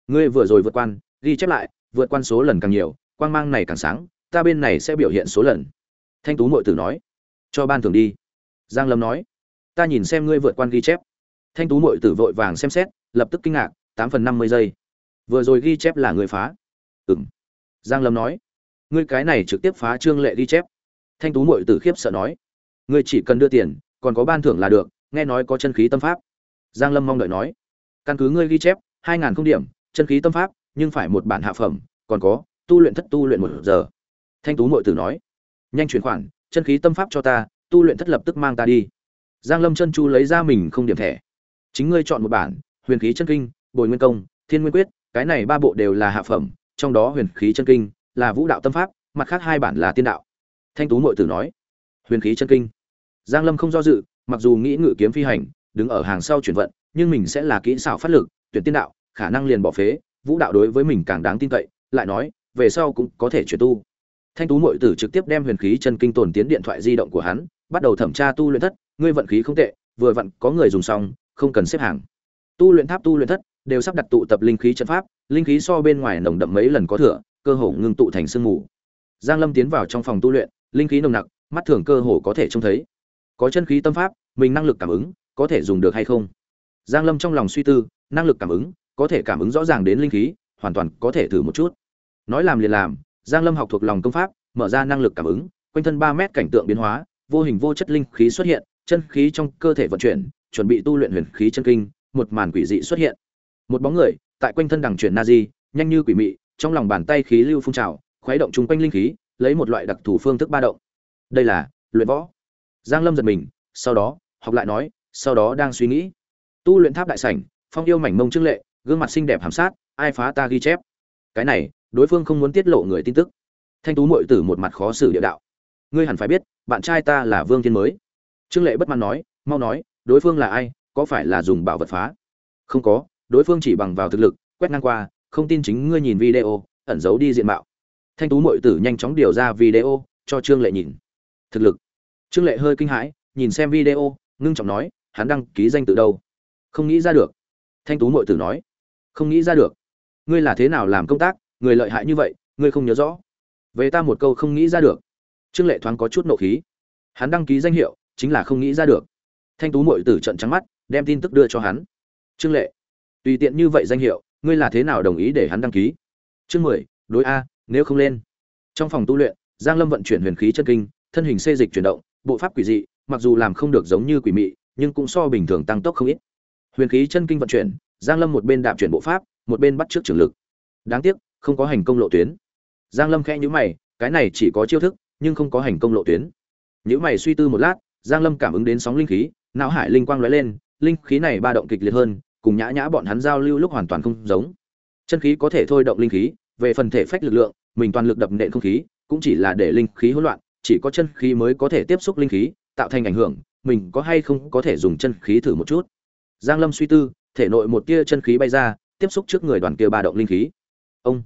Ngươi vừa rồi vượt quan, ghi chép lại, vượt quan số lần càng nhiều, quang mang này càng sáng, ta bên này sẽ biểu hiện số lần. Thanh tú muội tử nói, cho ban thưởng đi. Giang lâm nói, ta nhìn xem ngươi vượt quan ghi chép. Thanh tú muội tử vội vàng xem xét, lập tức kinh ngạc, tám phần năm mươi giây. Vừa rồi ghi chép là người phá. Ừm. Giang lâm nói, ngươi cái này trực tiếp phá trương lệ ghi chép. Thanh tú muội tử khiếp sợ nói ngươi chỉ cần đưa tiền, còn có ban thưởng là được, nghe nói có chân khí tâm pháp. Giang lâm mong đợi nói, căn cứ ngươi ghi chép, hai ngàn không điểm, chân khí tâm pháp, nhưng phải một bản hạ phẩm, còn có, tu luyện thất tu luyện một giờ. Thanh tú muội tử nói, nhanh chuyển khoản, chân khí tâm pháp cho ta, tu luyện thất lập tức mang ta đi. Giang lâm chân chu lấy ra mình không điểm thẻ. Chính ngươi chọn một bản, huyền khí chân kinh, bồi nguyên công, thiên nguyên quyết, cái này ba bộ đều là hạ phẩm, trong đó huyền khí chân kinh là vũ đạo tâm pháp, mặt khác hai bản là tiên đạo. Thanh tú muội tử nói, huyền khí chân kinh giang lâm không do dự, mặc dù nghĩ ngự kiếm phi hành, đứng ở hàng sau chuyển vận, nhưng mình sẽ là kỹ xảo phát lực, tuyển tiên đạo, khả năng liền bỏ phế, vũ đạo đối với mình càng đáng tin cậy, lại nói, về sau cũng có thể chuyển tu. Thanh tú muội tử trực tiếp đem huyền khí chân kinh tồn tiến điện thoại di động của hắn, bắt đầu thẩm tra tu luyện thất, ngươi vận khí không tệ, vừa vặn có người dùng xong, không cần xếp hàng. Tu luyện tháp, tu luyện thất, đều sắp đặt tụ tập linh khí trận pháp, linh khí so bên ngoài nồng đậm mấy lần có thừa, cơ hồ ngưng tụ thành sương mù. Giang lâm tiến vào trong phòng tu luyện, linh khí nồng nặc, mắt thường cơ hồ có thể trông thấy có chân khí tâm pháp, mình năng lực cảm ứng có thể dùng được hay không? Giang lâm trong lòng suy tư, năng lực cảm ứng có thể cảm ứng rõ ràng đến linh khí, hoàn toàn có thể thử một chút. Nói làm liền làm, giang lâm học thuộc lòng công pháp, mở ra năng lực cảm ứng, quanh thân 3 mét cảnh tượng biến hóa, vô hình vô chất linh khí xuất hiện, chân khí trong cơ thể vận chuyển, chuẩn bị tu luyện huyền khí chân kinh, một màn quỷ dị xuất hiện. Một bóng người, tại quanh thân đằng chuyển na di, nhanh như quỷ mị, trong lòng bàn tay khí lưu phun trào, khuấy động chung quanh linh khí, lấy một loại đặc thù phương thức ba động. Đây là luyện võ giang lâm giật mình, sau đó, học lại nói, sau đó đang suy nghĩ. Tu luyện tháp đại sảnh, phong yêu mảnh mông trưng lệ, gương mặt xinh đẹp hàm sát, ai phá ta ghi chép. Cái này, đối phương không muốn tiết lộ người tin tức. Thanh tú muội tử một mặt khó xử địa đạo. Ngươi hẳn phải biết, bạn trai ta là vương thiên mới. Trương lệ bất mãn nói, mau nói, đối phương là ai, có phải là dùng bảo vật phá? Không có, đối phương chỉ bằng vào thực lực, quét ngang qua, không tin chính ngươi nhìn video, ẩn giấu đi diện mạo. Thanh tú mội tử nhanh chóng điều ra video, cho trương lệ nhìn. Thực lực trương lệ hơi kinh hãi, nhìn xem video, ngưng trọng nói, hắn đăng ký danh từ đâu? Không nghĩ ra được. Thanh tú mội tử nói. Không nghĩ ra được. Ngươi là thế nào làm công tác, người lợi hại như vậy, ngươi không nhớ rõ. Về ta một câu không nghĩ ra được. Trương lệ thoáng có chút nộ khí. Hắn đăng ký danh hiệu, chính là không nghĩ ra được. Thanh tú mội tử trận trắng mắt, đem tin tức đưa cho hắn. Trương lệ, tùy tiện như vậy danh hiệu, ngươi là thế nào đồng ý để hắn đăng ký? Chương mười, đối a, nếu không lên. Trong phòng tu luyện, giang lâm vận chuyển huyền khí chân kinh, thân hình xê dịch chuyển động bộ pháp quỷ dị, mặc dù làm không được giống như quỷ mị, nhưng cũng so bình thường tăng tốc không ít. Huyền khí chân kinh vận chuyển, giang lâm một bên đạp chuyển bộ pháp, một bên bắt trước trường lực. Đáng tiếc, không có hành công lộ tuyến. Giang lâm khẽ nhíu mày, cái này chỉ có chiêu thức, nhưng không có hành công lộ tuyến. Nhíu mày suy tư một lát, giang lâm cảm ứng đến sóng linh khí, não hải linh quang lóe lên, linh khí này ba động kịch liệt hơn, cùng nhã nhã bọn hắn giao lưu lúc hoàn toàn không giống. Chân khí có thể thôi động linh khí, về phần thể phách lực lượng, mình toàn lực đập nện không khí, cũng chỉ là để linh khí hỗn loạn chỉ có chân khí mới có thể tiếp xúc linh khí, tạo thành ảnh hưởng, mình có hay không có thể dùng chân khí thử một chút. Giang lâm suy tư, thể nội một tia chân khí bay ra, tiếp xúc trước người đoàn kia ba động linh khí. Ông,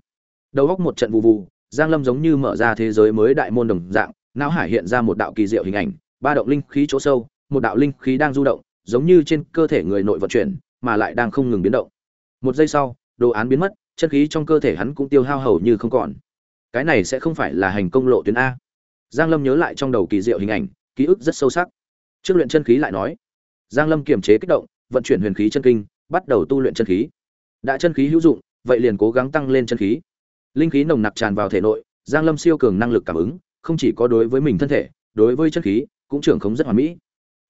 đầu góc một trận vụ vụ giang lâm giống như mở ra thế giới mới đại môn đồng dạng, não hải hiện ra một đạo kỳ diệu hình ảnh, ba động linh khí chỗ sâu, một đạo linh khí đang du động, giống như trên cơ thể người nội vận chuyển, mà lại đang không ngừng biến động. Một giây sau, đồ án biến mất, chân khí trong cơ thể hắn cũng tiêu hao hầu như không còn. Cái này sẽ không phải là hành công lộ tuyến a giang lâm nhớ lại trong đầu kỳ diệu hình ảnh, ký ức rất sâu sắc. Trước luyện chân khí lại nói, giang lâm kiềm chế kích động, vận chuyển huyền khí chân kinh, bắt đầu tu luyện chân khí. Đã chân khí hữu dụng, vậy liền cố gắng tăng lên chân khí. Linh khí nồng nặc tràn vào thể nội, giang lâm siêu cường năng lực cảm ứng, không chỉ có đối với mình thân thể, đối với chân khí, cũng trưởng khống rất hoàn mỹ.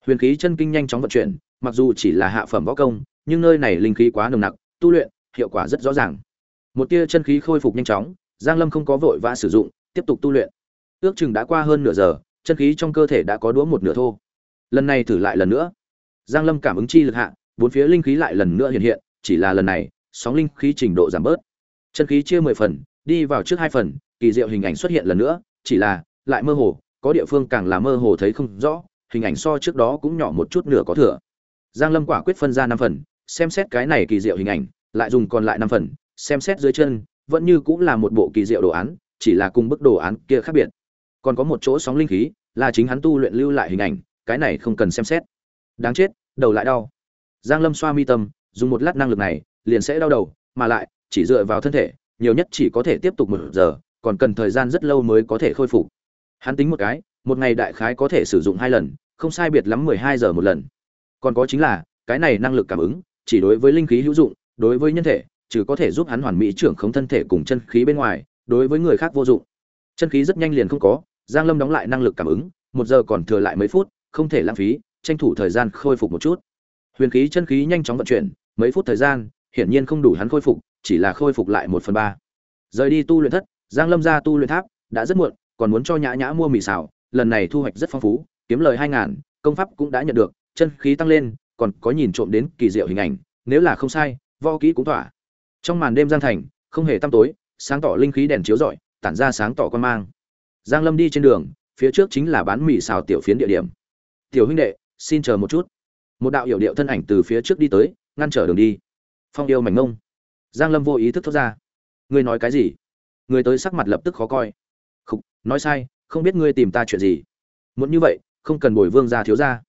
Huyền khí chân kinh nhanh chóng vận chuyển, mặc dù chỉ là hạ phẩm võ công, nhưng nơi này linh khí quá nồng nặc, tu luyện, hiệu quả rất rõ ràng. Một tia chân khí khôi phục nhanh chóng, giang lâm không có vội vã sử dụng, tiếp tục tu luyện ước chừng đã qua hơn nửa giờ, chân khí trong cơ thể đã có đũa một nửa thô. Lần này thử lại lần nữa. Giang lâm cảm ứng chi lực hạ, bốn phía linh khí lại lần nữa hiện hiện, chỉ là lần này, sóng linh khí trình độ giảm bớt. Chân khí chia mười phần, đi vào trước hai phần, kỳ diệu hình ảnh xuất hiện lần nữa, chỉ là, lại mơ hồ, có địa phương càng là mơ hồ thấy không rõ, hình ảnh so trước đó cũng nhỏ một chút nửa có thừa. Giang lâm quả quyết phân ra năm phần, xem xét cái này kỳ diệu hình ảnh, lại dùng còn lại năm phần, xem xét dưới chân, vẫn như cũng là một bộ kỳ diệu đồ án, chỉ là cùng bức đồ án kia khác biệt còn có một chỗ sóng linh khí, là chính hắn tu luyện lưu lại hình ảnh, cái này không cần xem xét. Đáng chết, đầu lại đau. Giang lâm xoa mi tâm, dùng một lát năng lực này, liền sẽ đau đầu, mà lại, chỉ dựa vào thân thể, nhiều nhất chỉ có thể tiếp tục một giờ, còn cần thời gian rất lâu mới có thể khôi phục. Hắn tính một cái, một ngày đại khái có thể sử dụng hai lần, không sai biệt lắm mười hai giờ một lần. Còn có chính là, cái này năng lực cảm ứng, chỉ đối với linh khí hữu dụng, đối với nhân thể, trừ có thể giúp hắn hoàn mỹ trưởng không thân thể cùng chân khí bên ngoài, đối với người khác vô dụng. Chân khí rất nhanh liền không có giang lâm đóng lại năng lực cảm ứng, một giờ còn thừa lại mấy phút, không thể lãng phí, tranh thủ thời gian khôi phục một chút. Huyền khí, chân khí nhanh chóng vận chuyển, mấy phút thời gian, hiển nhiên không đủ hắn khôi phục, chỉ là khôi phục lại một phần ba. Rời đi tu luyện thất, giang lâm ra tu luyện tháp, đã rất muộn, còn muốn cho nhã nhã mua mì xào, lần này thu hoạch rất phong phú, kiếm lời hai ngàn, công pháp cũng đã nhận được, chân khí tăng lên, còn có nhìn trộm đến kỳ diệu hình ảnh, nếu là không sai vo kỹ cũng thỏa. Trong màn đêm giang thành, không hề tăm tối, sáng tỏ linh khí đèn chiếu rọi, tản ra sáng tỏ quan mang giang lâm đi trên đường phía trước chính là bán mì xào tiểu phiến địa điểm. Tiểu huynh đệ xin chờ một chút. Một đạo hiểu điệu thân ảnh từ phía trước đi tới ngăn trở đường đi. Phong yêu mảnh mông. Giang lâm vô ý thức thoát ra. Ngươi nói cái gì? Người tới sắc mặt lập tức khó coi. Khục, nói sai không biết ngươi tìm ta chuyện gì. Muốn như vậy không cần bồi vương gia thiếu gia.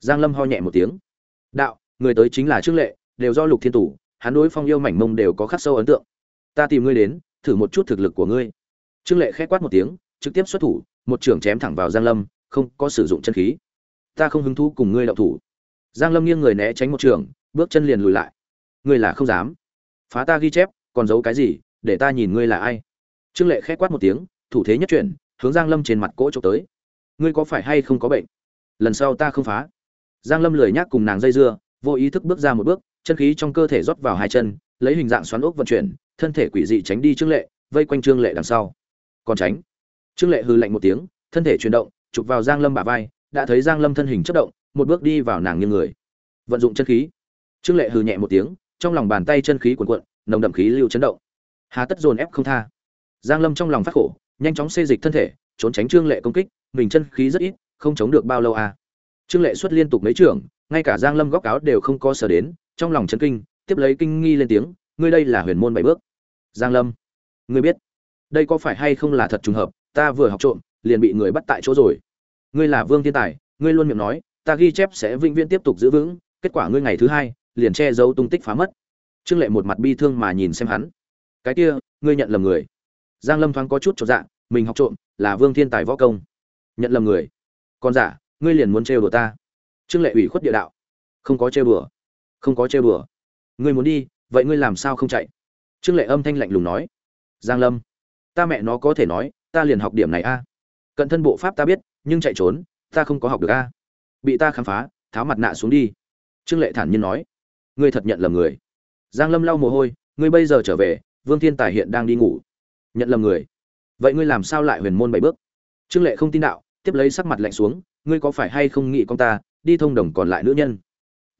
Giang lâm ho nhẹ một tiếng. Đạo người tới chính là trương lệ đều do lục thiên tủ hắn đối phong yêu mảnh mông đều có khắc sâu ấn tượng. Ta tìm ngươi đến thử một chút thực lực của ngươi. Trương lệ khẽ quát một tiếng trực tiếp xuất thủ, một trưởng chém thẳng vào giang lâm, không có sử dụng chân khí. Ta không hứng thú cùng ngươi động thủ. Giang lâm nghiêng người né tránh một trường, bước chân liền lùi lại. Ngươi là không dám. Phá ta ghi chép, còn giấu cái gì, để ta nhìn ngươi là ai? Trương lệ khẽ quát một tiếng, thủ thế nhất chuyển, hướng giang lâm trên mặt cỗ chụp tới. Ngươi có phải hay không có bệnh? Lần sau ta không phá. Giang lâm lười nhác cùng nàng dây dưa, vô ý thức bước ra một bước, chân khí trong cơ thể rót vào hai chân, lấy hình dạng xoắn ốc vận chuyển, thân thể quỷ dị tránh đi trương lệ, vây quanh trương lệ đằng sau. Còn tránh trương lệ hư lạnh một tiếng, thân thể chuyển động, chụp vào giang lâm bả vai, đã thấy giang lâm thân hình chất động, một bước đi vào nàng như người. Vận dụng chân khí. Trương lệ hừ nhẹ một tiếng, trong lòng bàn tay chân khí cuồn cuộn, nồng đậm khí lưu chấn động. Hà tất dồn ép không tha. Giang lâm trong lòng phát khổ, nhanh chóng xê dịch thân thể, trốn tránh trương lệ công kích, mình chân khí rất ít, không chống được bao lâu à. Trương lệ xuất liên tục mấy trưởng ngay cả giang lâm góc áo đều không có sở đến, trong lòng chấn kinh, tiếp lấy kinh nghi lên tiếng, ngươi đây là huyền môn bảy bước. Giang lâm, ngươi biết, đây có phải hay không là thật trùng hợp ta vừa học trộm liền bị người bắt tại chỗ rồi. Ngươi là vương thiên tài ngươi luôn miệng nói ta ghi chép sẽ vĩnh viễn tiếp tục giữ vững kết quả ngươi ngày thứ hai liền che giấu tung tích phá mất. Trương lệ một mặt bi thương mà nhìn xem hắn. Cái kia ngươi nhận lầm người. Giang lâm thoáng có chút cho dạ mình học trộm là vương thiên tài võ công. Nhận lầm người. Còn giả dạ, ngươi liền muốn trêu đùa ta. Trương lệ ủy khuất địa đạo. Không có trêu đùa. Không có trêu đùa. Ngươi muốn đi vậy ngươi làm sao không chạy? Trương lệ âm thanh lạnh lùng nói. Giang lâm ta mẹ nó có thể nói ta liền học điểm này a. Cận thân bộ pháp ta biết, nhưng chạy trốn, ta không có học được a. Bị ta khám phá, tháo mặt nạ xuống đi. Trương lệ thản nhiên nói. Ngươi thật nhận lầm người. Giang lâm lau mồ hôi, ngươi bây giờ trở về, vương thiên tài hiện đang đi ngủ. Nhận lầm người. Vậy ngươi làm sao lại huyền môn bảy bước? Trương lệ không tin đạo, tiếp lấy sắc mặt lạnh xuống, ngươi có phải hay không nghĩ con ta, đi thông đồng còn lại nữ nhân?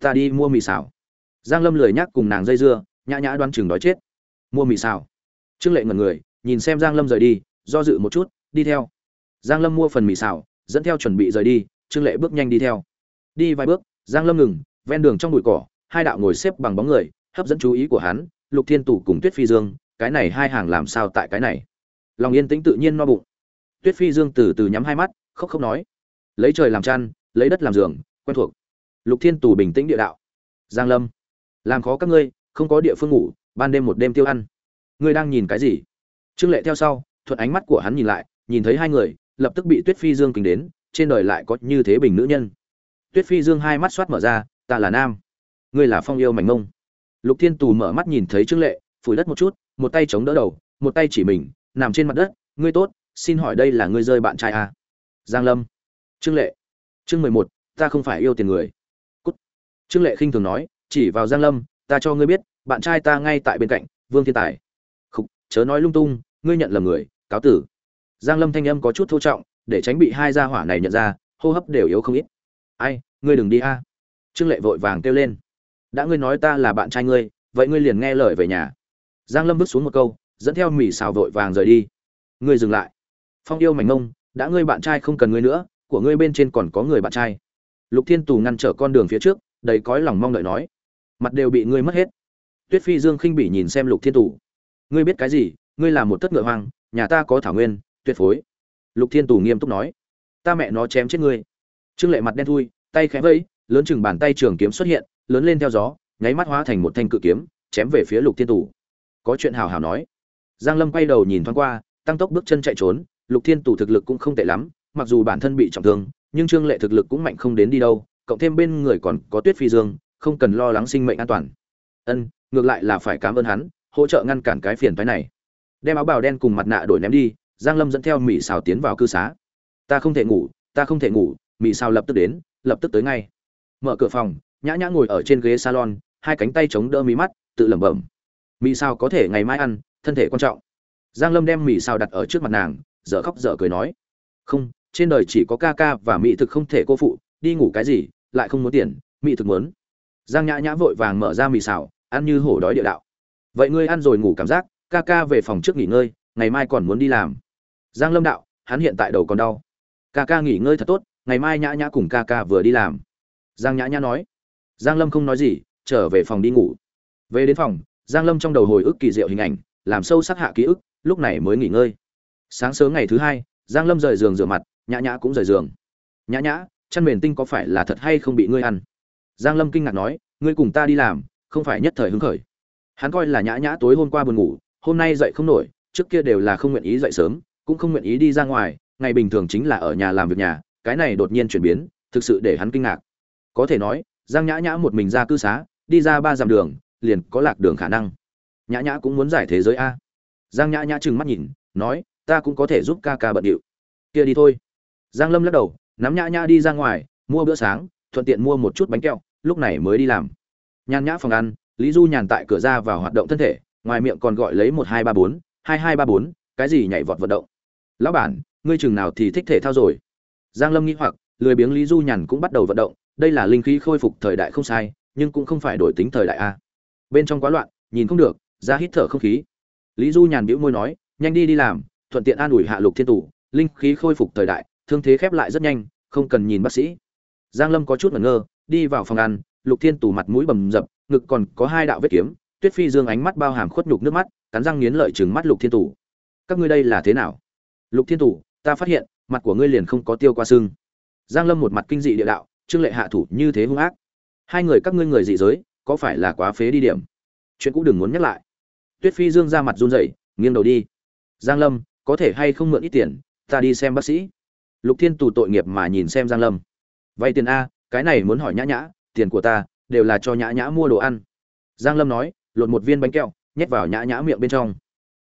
Ta đi mua mì xào. Giang lâm lười nhắc cùng nàng dây dưa, nhã nhã đoan chừng đói chết. Mua mì xào. Trương lệ ngẩn người, nhìn xem giang lâm rời đi do dự một chút, đi theo. Giang lâm mua phần mì xào, dẫn theo chuẩn bị rời đi, trương lệ bước nhanh đi theo. Đi vài bước, giang lâm ngừng, ven đường trong bụi cỏ, hai đạo ngồi xếp bằng bóng người, hấp dẫn chú ý của hắn, lục thiên tủ cùng tuyết phi dương, cái này hai hàng làm sao tại cái này? Lòng yên tĩnh tự nhiên no bụng. Tuyết phi dương từ từ nhắm hai mắt, khóc không nói. Lấy trời làm chăn, lấy đất làm giường, quen thuộc. Lục thiên tù bình tĩnh địa đạo. Giang lâm, làm khó các ngươi, không có địa phương ngủ, ban đêm một đêm tiêu ăn. Ngươi đang nhìn cái gì? Trương lệ theo sau thuận ánh mắt của hắn nhìn lại nhìn thấy hai người lập tức bị tuyết phi dương kính đến trên đời lại có như thế bình nữ nhân. Tuyết phi dương hai mắt xoát mở ra ta là nam ngươi là phong yêu mảnh mông. Lục thiên tù mở mắt nhìn thấy trương lệ phủi đất một chút một tay chống đỡ đầu một tay chỉ mình nằm trên mặt đất ngươi tốt xin hỏi đây là ngươi rơi bạn trai à? giang lâm trương lệ chương mười một ta không phải yêu tiền người. Cút. Trương lệ khinh thường nói chỉ vào giang lâm ta cho ngươi biết bạn trai ta ngay tại bên cạnh vương thiên tài. Khục, chớ nói lung tung ngươi nhận lầm người cáo tử. Giang lâm thanh âm có chút thô trọng, để tránh bị hai gia hỏa này nhận ra, hô hấp đều yếu không ít. Ai, ngươi đừng đi a. Trương lệ vội vàng kêu lên. Đã ngươi nói ta là bạn trai ngươi, vậy ngươi liền nghe lời về nhà. Giang lâm bước xuống một câu, dẫn theo mỉ xào vội vàng rời đi. Ngươi dừng lại. Phong yêu mảnh ngông đã ngươi bạn trai không cần ngươi nữa, của ngươi bên trên còn có người bạn trai. Lục thiên tù ngăn trở con đường phía trước, đầy cõi lòng mong đợi nói. Mặt đều bị ngươi mất hết. Tuyết phi dương khinh bỉ nhìn xem lục thiên tù. Ngươi biết cái gì? Ngươi là một tất ngựa hoang nhà ta có thảo nguyên, tuyệt phối. Lục thiên tù nghiêm túc nói. Ta mẹ nó chém chết ngươi. Trương lệ mặt đen thui, tay khẽ vẫy, lớn chừng bàn tay trường kiếm xuất hiện, lớn lên theo gió, nháy mắt hóa thành một thanh cự kiếm, chém về phía lục thiên tù. Có chuyện hào hào nói. Giang lâm quay đầu nhìn thoáng qua, tăng tốc bước chân chạy trốn, lục thiên tù thực lực cũng không tệ lắm, mặc dù bản thân bị trọng thương, nhưng trương lệ thực lực cũng mạnh không đến đi đâu, cộng thêm bên người còn có tuyết phi dương, không cần lo lắng sinh mệnh an toàn. Ân, ngược lại là phải cảm ơn hắn, hỗ trợ ngăn cản cái phiền phái này đem áo bào đen cùng mặt nạ đổi ném đi, giang lâm dẫn theo mỹ xào tiến vào cư xá. Ta không thể ngủ, ta không thể ngủ mỹ xào lập tức đến, lập tức tới ngay. Mở cửa phòng, nhã nhã ngồi ở trên ghế salon, hai cánh tay chống đỡ mí mắt, tự lẩm bẩm. Mỹ xào có thể ngày mai ăn, thân thể quan trọng. Giang lâm đem mỹ xào đặt ở trước mặt nàng, dở khóc dở cười nói. Không, trên đời chỉ có ca ca và mỹ thực không thể cô phụ, đi ngủ cái gì, lại không muốn tiền mỹ thực muốn. Giang nhã nhã vội vàng mở ra mì xào ăn như hổ đói địa đạo. Vậy ngươi ăn rồi ngủ cảm giác? Ca ca về phòng trước nghỉ ngơi, ngày mai còn muốn đi làm. Giang lâm đạo, hắn hiện tại đầu còn đau. Ca ca nghỉ ngơi thật tốt, ngày mai nhã nhã cùng ca ca vừa đi làm. Giang nhã nhã nói. Giang lâm không nói gì, trở về phòng đi ngủ. Về đến phòng, giang lâm trong đầu hồi ức kỳ diệu hình ảnh, làm sâu sắc hạ ký ức, lúc này mới nghỉ ngơi. Sáng sớm ngày thứ hai, giang lâm rời giường rửa mặt, nhã nhã cũng rời giường. Nhã nhã chăn mền tinh có phải là thật hay không bị ngươi ăn? Giang lâm kinh ngạc nói, ngươi cùng ta đi làm, không phải nhất thời hứng khởi. Hắn coi là nhã nhã tối hôm qua buồn ngủ hôm nay dậy không nổi, trước kia đều là không nguyện ý dậy sớm, cũng không nguyện ý đi ra ngoài, ngày bình thường chính là ở nhà làm việc nhà, cái này đột nhiên chuyển biến, thực sự để hắn kinh ngạc. Có thể nói, giang nhã nhã một mình ra cư xá, đi ra ba dặm đường, liền có lạc đường khả năng. Nhã nhã cũng muốn giải thế giới a. Giang nhã nhã trừng mắt nhìn, nói, ta cũng có thể giúp ca ca bận điệu. Kia đi thôi. Giang lâm lắc đầu, nắm nhã nhã đi ra ngoài, mua bữa sáng, thuận tiện mua một chút bánh kẹo, lúc này mới đi làm. Nhàn nhã phòng ăn, lý du nhàn tại cửa ra vào hoạt động thân thể ngoài miệng còn gọi lấy một hai ba bốn, hai hai ba bốn, cái gì nhảy vọt vận động? Lão bản, ngươi chừng nào thì thích thể thao rồi? Giang lâm nghĩ hoặc, lười biếng lý du nhàn cũng bắt đầu vận động, đây là linh khí khôi phục thời đại không sai, nhưng cũng không phải đổi tính thời đại a. Bên trong quá loạn, nhìn không được, ra hít thở không khí. Lý du nhàn bĩu môi nói, nhanh đi đi làm, thuận tiện an ủi hạ lục thiên tủ linh khí khôi phục thời đại, thương thế khép lại rất nhanh, không cần nhìn bác sĩ. Giang lâm có chút ngẩn ngơ, đi vào phòng ăn, lục thiên tủ mặt mũi bầm dập, ngực còn có hai đạo vết kiếm tuyết phi dương ánh mắt bao hàm khuất nhục nước mắt cắn răng nghiến lợi chừng mắt lục thiên Tủ. các ngươi đây là thế nào? Lục thiên Tủ, ta phát hiện mặt của ngươi liền không có tiêu qua xương giang lâm một mặt kinh dị địa đạo trương lệ hạ thủ như thế hung ác. Hai người các ngươi người dị giới có phải là quá phế đi điểm? Chuyện cũ đừng muốn nhắc lại. Tuyết phi dương ra mặt run rẩy nghiêng đầu đi. Giang lâm có thể hay không mượn ít tiền ta đi xem bác sĩ. Lục thiên tù tội nghiệp mà nhìn xem giang lâm. Vay tiền a cái này muốn hỏi nhã nhã tiền của ta đều là cho nhã nhã mua đồ ăn. Giang lâm nói lột một viên bánh kẹo, nhét vào nhã nhã miệng bên trong.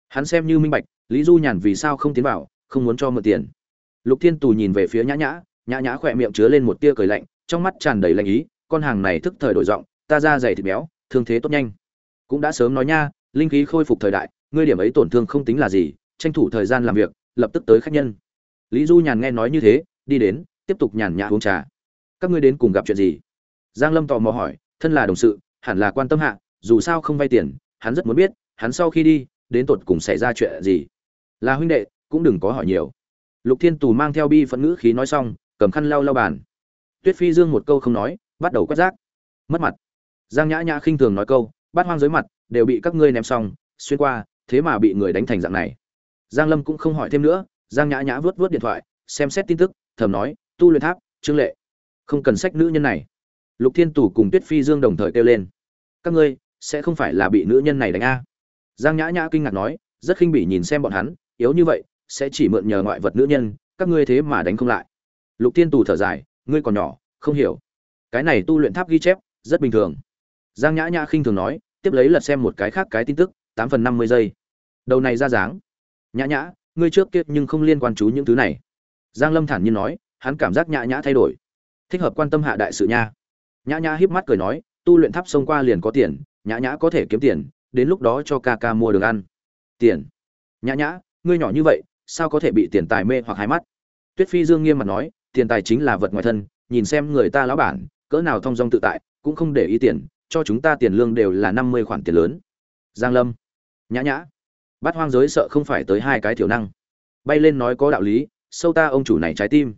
Hắn xem như minh bạch, lý du nhàn vì sao không tiến vào, không muốn cho mượn tiền. Lục thiên tù nhìn về phía nhã nhã nhã nhã khỏe miệng chứa lên một tia cười lạnh, trong mắt tràn đầy lạnh ý, con hàng này thức thời đổi giọng, ta ra dày thịt béo, thương thế tốt nhanh. Cũng đã sớm nói nha, linh khí khôi phục thời đại, ngươi điểm ấy tổn thương không tính là gì, tranh thủ thời gian làm việc, lập tức tới khách nhân. Lý du nhàn nghe nói như thế, đi đến, tiếp tục nhàn nhã uống trà. Các ngươi đến cùng gặp chuyện gì? Giang lâm tò mò hỏi, thân là đồng sự, hẳn là quan tâm hạ dù sao không vay tiền, hắn rất muốn biết, hắn sau khi đi, đến tột cùng xảy ra chuyện gì. Là huynh đệ, cũng đừng có hỏi nhiều. Lục thiên tù mang theo bi phẫn ngữ khí nói xong, cầm khăn lau lau bàn. Tuyết phi dương một câu không nói, bắt đầu quét rác. Mất mặt. Giang nhã nhã khinh thường nói câu, bát hoang dưới mặt, đều bị các ngươi ném xong, xuyên qua, thế mà bị người đánh thành dạng này. Giang lâm cũng không hỏi thêm nữa, giang nhã nhã vớt vớt điện thoại, xem xét tin tức, thầm nói, tu luyện tháp, trương lệ. Không cần sách nữ nhân này. Lục thiên tù cùng tuyết phi dương đồng thời kêu lên, các ngươi sẽ không phải là bị nữ nhân này đánh a. Giang nhã nhã kinh ngạc nói, rất khinh bỉ nhìn xem bọn hắn, yếu như vậy, sẽ chỉ mượn nhờ ngoại vật nữ nhân, các ngươi thế mà đánh không lại. Lục thiên tù thở dài, ngươi còn nhỏ, không hiểu. Cái này tu luyện tháp ghi chép, rất bình thường. Giang nhã nhã khinh thường nói, tiếp lấy lật xem một cái khác cái tin tức, tám phần năm mươi giây. Đầu này ra dáng. Nhã nhã, ngươi trước kia nhưng không liên quan chú những thứ này. Giang lâm thản nhiên nói, hắn cảm giác nhã nhã thay đổi. Thích hợp quan tâm hạ đại sự nha. Nhã nhã híp mắt cười nói, tu luyện tháp xông qua liền có tiền nhã nhã có thể kiếm tiền, đến lúc đó cho ca ca mua đường ăn. Tiền? Nhã nhã, ngươi nhỏ như vậy, sao có thể bị tiền tài mê hoặc hai mắt? Tuyết phi dương nghiêm mặt nói, tiền tài chính là vật ngoài thân, nhìn xem người ta lão bản, cỡ nào thong dong tự tại, cũng không để ý tiền, cho chúng ta tiền lương đều là năm mươi khoản tiền lớn. Giang lâm. Nhã nhã. Bát hoang giới sợ không phải tới hai cái thiểu năng. Bay lên nói có đạo lý, sâu ta ông chủ này trái tim.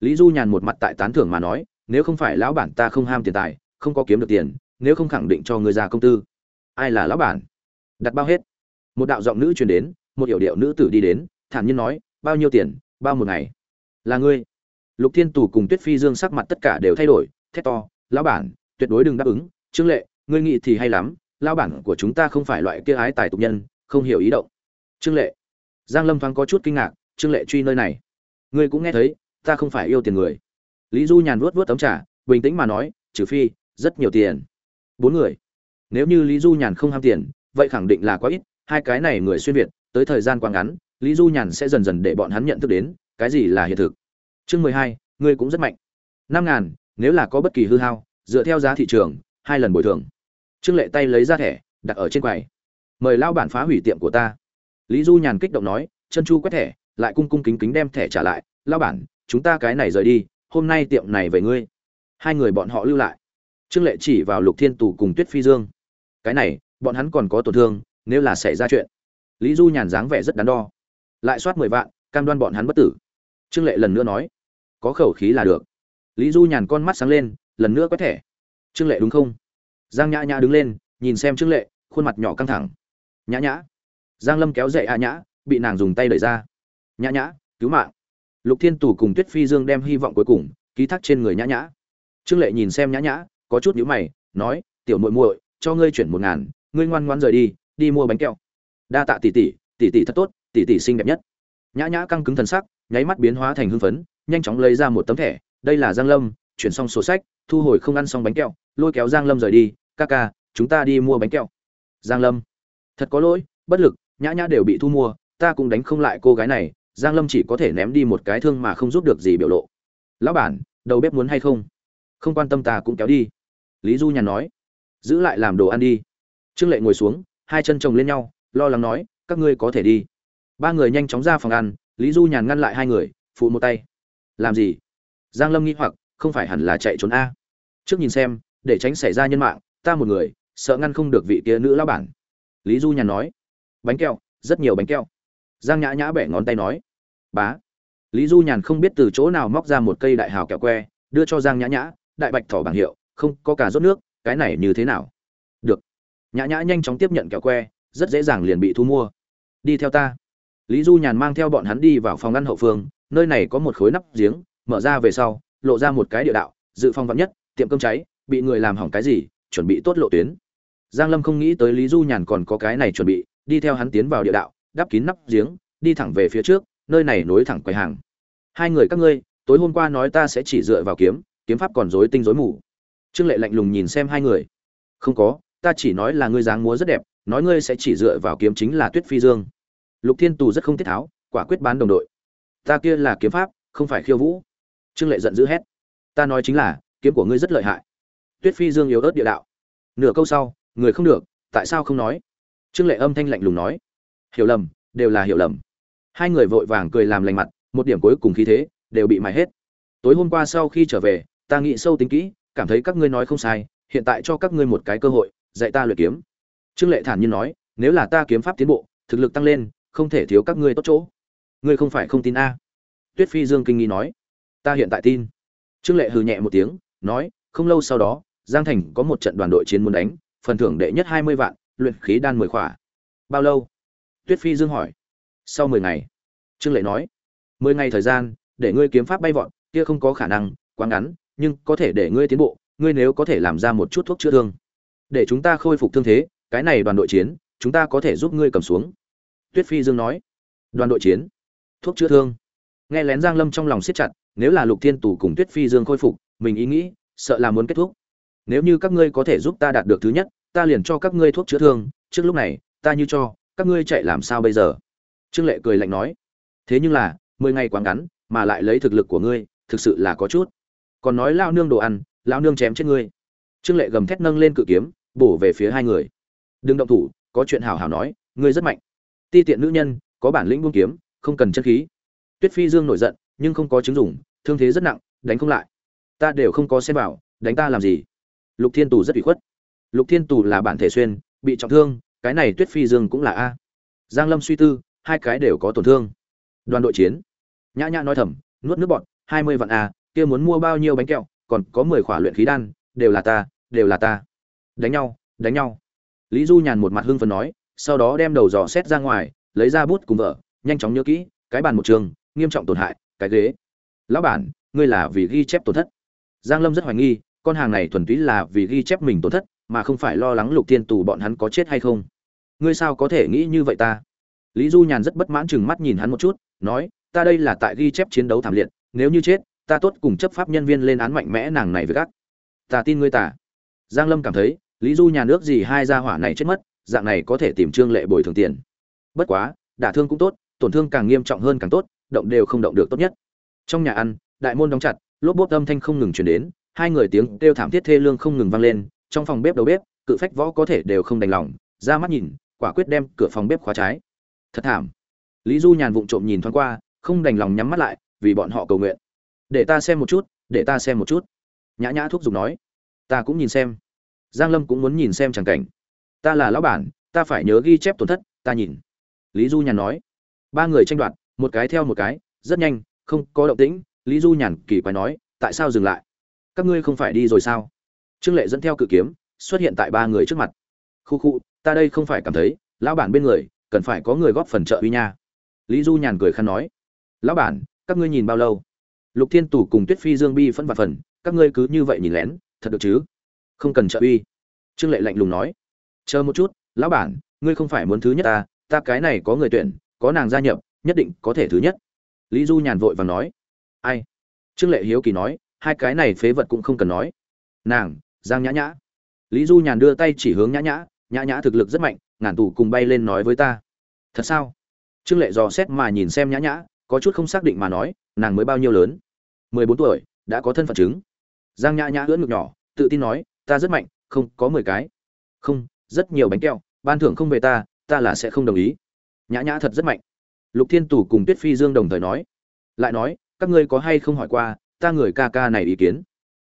Lý du nhàn một mặt tại tán thưởng mà nói, nếu không phải lão bản ta không ham tiền tài, không có kiếm được tiền nếu không khẳng định cho người già công tư. Ai là lão bản? Đặt bao hết. Một đạo giọng nữ truyền đến, một hiểu điệu nữ tử đi đến, thản nhiên nói, bao nhiêu tiền? Bao một ngày. Là ngươi. Lục thiên tù cùng tuyết phi dương sắc mặt tất cả đều thay đổi, thét to, lão bản, tuyệt đối đừng đáp ứng. Trương lệ, ngươi nghĩ thì hay lắm. Lão bản của chúng ta không phải loại kia ái tài tục nhân, không hiểu ý động. Trương lệ. Giang lâm thoáng có chút kinh ngạc, trương lệ truy nơi này. Ngươi cũng nghe thấy, ta không phải yêu tiền người. Lý du nhàn vuốt vuốt tấm trà, bình tĩnh mà nói, trừ phi, rất nhiều tiền bốn người. Nếu như lý du nhàn không ham tiền, vậy khẳng định là quá ít, hai cái này người xuyên việt, tới thời gian quá ngắn, lý du nhàn sẽ dần dần để bọn hắn nhận thức đến, cái gì là hiện thực. Chương mười hai, ngươi cũng rất mạnh. Năm ngàn, nếu là có bất kỳ hư hao, dựa theo giá thị trường, hai lần bồi thường. Trương lệ tay lấy ra thẻ, đặt ở trên quầy. Mời lao bản phá hủy tiệm của ta. Lý du nhàn kích động nói, chân chu quét thẻ, lại cung cung kính kính đem thẻ trả lại. Lao bản, chúng ta cái này rời đi, hôm nay tiệm này về ngươi. Hai người bọn họ lưu lại trương lệ chỉ vào lục thiên tù cùng tuyết phi dương. Cái này, bọn hắn còn có tổn thương, nếu là xảy ra chuyện. Lý du nhàn dáng vẻ rất đắn đo. Lại soát mười vạn, cam đoan bọn hắn bất tử. Trương lệ lần nữa nói, có khẩu khí là được. Lý du nhàn con mắt sáng lên, lần nữa quét thẻ. Trương lệ đúng không? Giang nhã nhã đứng lên, nhìn xem trương lệ, khuôn mặt nhỏ căng thẳng. Nhã nhã. Giang lâm kéo dậy a nhã, bị nàng dùng tay đẩy ra. Nhã nhã, cứu mạng. Lục thiên tù cùng tuyết phi dương đem hy vọng cuối cùng ký thác trên người nhã nhã. Trương lệ nhìn xem nhã nhã có chút nhíu mày, nói, tiểu muội muội, cho ngươi chuyển một ngàn, ngươi ngoan ngoan rời đi đi mua bánh kẹo. Đa tạ tỷ tỷ tỷ tỷ thật tốt, tỷ tỷ xinh đẹp nhất. Nhã nhã căng cứng thần sắc, nháy mắt biến hóa thành hưng phấn, nhanh chóng lấy ra một tấm thẻ, đây là giang lâm, chuyển xong sổ sách, thu hồi không ăn xong bánh kẹo, lôi kéo giang lâm rời đi, ca ca, chúng ta đi mua bánh kẹo. Giang lâm, thật có lỗi, bất lực, nhã nhã đều bị thu mua, ta cũng đánh không lại cô gái này, giang lâm chỉ có thể ném đi một cái thương mà không giúp được gì biểu lộ. Lão bản, đầu bếp muốn hay không? Không quan tâm ta cũng kéo đi lý du nhàn nói, giữ lại làm đồ ăn đi. Trương lệ ngồi xuống, hai chân chồng lên nhau, lo lắng nói, các ngươi có thể đi. Ba người nhanh chóng ra phòng ăn, lý du nhàn ngăn lại hai người, phụ một tay. Làm gì? Giang lâm nghĩ hoặc, không phải hẳn là chạy trốn a. Trước nhìn xem, để tránh xảy ra nhân mạng, ta một người, sợ ngăn không được vị kia nữ lão bản. Lý du nhàn nói, bánh kẹo, rất nhiều bánh kẹo. Giang nhã nhã bẻ ngón tay nói, bá. Lý du nhàn không biết từ chỗ nào móc ra một cây đại hào kẹo que, đưa cho giang nhã nhã, đại bạch thỏ bảng hiệu không có cả rốt nước, cái này như thế nào? Được. Nhã nhã nhanh chóng tiếp nhận kẹo que, rất dễ dàng liền bị thu mua. Đi theo ta. Lý du nhàn mang theo bọn hắn đi vào phòng ngăn hậu phương, nơi này có một khối nắp giếng, mở ra về sau, lộ ra một cái địa đạo, dự phòng vắn nhất, tiệm cơm cháy, bị người làm hỏng cái gì, chuẩn bị tốt lộ tuyến. Giang lâm không nghĩ tới lý du nhàn còn có cái này chuẩn bị, đi theo hắn tiến vào địa đạo, đắp kín nắp giếng, đi thẳng về phía trước, nơi này nối thẳng quầy hàng. Hai người các ngươi, tối hôm qua nói ta sẽ chỉ dựa vào kiếm kiếm pháp còn rối tinh rối mù trương lệ lạnh lùng nhìn xem hai người. Không có, ta chỉ nói là ngươi dáng múa rất đẹp, nói ngươi sẽ chỉ dựa vào kiếm chính là tuyết phi dương. Lục thiên tù rất không tiết tháo, quả quyết bán đồng đội. Ta kia là kiếm pháp, không phải khiêu vũ. Trương lệ giận dữ hét. Ta nói chính là, kiếm của ngươi rất lợi hại. Tuyết phi dương yếu ớt địa đạo. Nửa câu sau, người không được, tại sao không nói? Trương lệ âm thanh lạnh lùng nói. Hiểu lầm, đều là hiểu lầm. Hai người vội vàng cười làm lành mặt, một điểm cuối cùng khí thế, đều bị mài hết. Tối hôm qua sau khi trở về, ta nghĩ sâu tính kỹ cảm thấy các ngươi nói không sai, hiện tại cho các ngươi một cái cơ hội, dạy ta luyện kiếm. Trương lệ thản nhiên nói, nếu là ta kiếm pháp tiến bộ, thực lực tăng lên, không thể thiếu các ngươi tốt chỗ. Ngươi không phải không tin a. Tuyết phi dương kinh nghi nói, ta hiện tại tin. Trương lệ hừ nhẹ một tiếng, nói, không lâu sau đó, giang thành có một trận đoàn đội chiến muốn đánh, phần thưởng đệ nhất hai mươi vạn, luyện khí đan mười khỏa. Bao lâu? Tuyết phi dương hỏi. Sau mười ngày. Trương lệ nói, mười ngày thời gian, để ngươi kiếm pháp bay vọt, kia không có khả năng, quá ngắn nhưng có thể để ngươi tiến bộ, ngươi nếu có thể làm ra một chút thuốc chữa thương. Để chúng ta khôi phục thương thế, cái này đoàn đội chiến, chúng ta có thể giúp ngươi cầm xuống. Tuyết phi dương nói. Đoàn đội chiến, thuốc chữa thương. Nghe lén giang lâm trong lòng siết chặt, nếu là lục thiên tù cùng tuyết phi dương khôi phục, mình ý nghĩ, sợ là muốn kết thúc. Nếu như các ngươi có thể giúp ta đạt được thứ nhất, ta liền cho các ngươi thuốc chữa thương, trước lúc này, ta như cho, các ngươi chạy làm sao bây giờ? Trương lệ cười lạnh nói. Thế nhưng là, mười ngày quá ngắn, mà lại lấy thực lực của ngươi, thực sự là có chút còn nói lao nương đồ ăn, lao nương chém chết ngươi. Trương lệ gầm thét nâng lên cự kiếm, bổ về phía hai người. Đừng động thủ, có chuyện hào hào nói, ngươi rất mạnh. Ti tiện nữ nhân, có bản lĩnh buông kiếm, không cần chân khí. Tuyết phi dương nổi giận, nhưng không có chứng dùng thương thế rất nặng, đánh không lại. Ta đều không có xem bảo đánh ta làm gì? Lục thiên tù rất bị khuất. Lục thiên tù là bản thể xuyên, bị trọng thương, cái này tuyết phi dương cũng là a. Giang lâm suy tư, hai cái đều có tổn thương. Đoàn đội chiến. Nhã nhã nói thầm, nuốt nước bọt, hai mươi vạn a kia muốn mua bao nhiêu bánh kẹo, còn có mười khỏa luyện khí đan, đều là ta, đều là ta. Đánh nhau đánh nhau. Lý du nhàn một mặt hưng phấn nói, sau đó đem đầu dò xét ra ngoài, lấy ra bút cùng vợ nhanh chóng nhớ kỹ, cái bàn một trường, nghiêm trọng tổn hại, cái ghế. Lão bản, ngươi là vì ghi chép tổn thất. Giang lâm rất hoài nghi, con hàng này thuần túy là vì ghi chép mình tổn thất, mà không phải lo lắng lục thiên tù bọn hắn có chết hay không. Ngươi sao có thể nghĩ như vậy ta? Lý du nhàn rất bất mãn chừng mắt nhìn hắn một chút, nói, ta đây là tại ghi chép chiến đấu thảm liệt, nếu như chết ta tốt cùng chấp pháp nhân viên lên án mạnh mẽ nàng này với gác. Ta tin ngươi ta. Giang lâm cảm thấy, lý du nhà nước gì hai gia hỏa này chết mất, dạng này có thể tìm trương lệ bồi thường tiền. Bất quá, đả thương cũng tốt, tổn thương càng nghiêm trọng hơn càng tốt, động đều không động được tốt nhất. Trong nhà ăn, đại môn đóng chặt, lốp bốp âm thanh không ngừng chuyển đến, hai người tiếng kêu thảm thiết thê lương không ngừng vang lên, trong phòng bếp đầu bếp, cự phách võ có thể đều không đành lòng, ra mắt nhìn, quả quyết đem cửa phòng bếp khóa trái. Thật thảm. Lý du nhàn vụng trộm nhìn thoáng qua, không đành lòng nhắm mắt lại, vì bọn họ cầu nguyện để ta xem một chút, để ta xem một chút. Nhã nhã thúc giục nói. Ta cũng nhìn xem. Giang lâm cũng muốn nhìn xem chẳng cảnh. Ta là lão bản, ta phải nhớ ghi chép tổn thất, ta nhìn. Lý du nhàn nói. Ba người tranh đoạt, một cái theo một cái, rất nhanh, không có động tĩnh. Lý du nhàn kỳ quái nói, tại sao dừng lại? Các ngươi không phải đi rồi sao? Trương lệ dẫn theo cự kiếm, xuất hiện tại ba người trước mặt. Khu khu, ta đây không phải cảm thấy, lão bản bên người, cần phải có người góp phần trợ uy nha. Lý du nhàn cười khăn nói. Lão bản, các ngươi nhìn bao lâu? Lục thiên tủ cùng tuyết phi dương bi phân và phần, các ngươi cứ như vậy nhìn lén, thật được chứ? Không cần trợ uy. Trương lệ lạnh lùng nói. Chờ một chút, lão bản, ngươi không phải muốn thứ nhất ta ta cái này có người tuyển, có nàng gia nhập, nhất định có thể thứ nhất. Lý du nhàn vội và nói. Ai? Trương lệ hiếu kỳ nói, hai cái này phế vật cũng không cần nói. Nàng, giang nhã nhã. Lý du nhàn đưa tay chỉ hướng nhã nhã nhã nhã thực lực rất mạnh, ngàn tù cùng bay lên nói với ta. Thật sao? Trương lệ dò xét mà nhìn xem nhã nhã, có chút không xác định mà nói, nàng mới bao nhiêu lớn? Mười bốn tuổi, đã có thân phận chứng. Giang nhã nhã ưỡn ngực nhỏ, tự tin nói, ta rất mạnh, không, có mười cái. Không, rất nhiều bánh kẹo, ban thưởng không về ta ta là sẽ không đồng ý. Nhã nhã thật rất mạnh. Lục thiên tù cùng tuyết phi dương đồng thời nói, lại nói, các ngươi có hay không hỏi qua, ta người ca ca này ý kiến?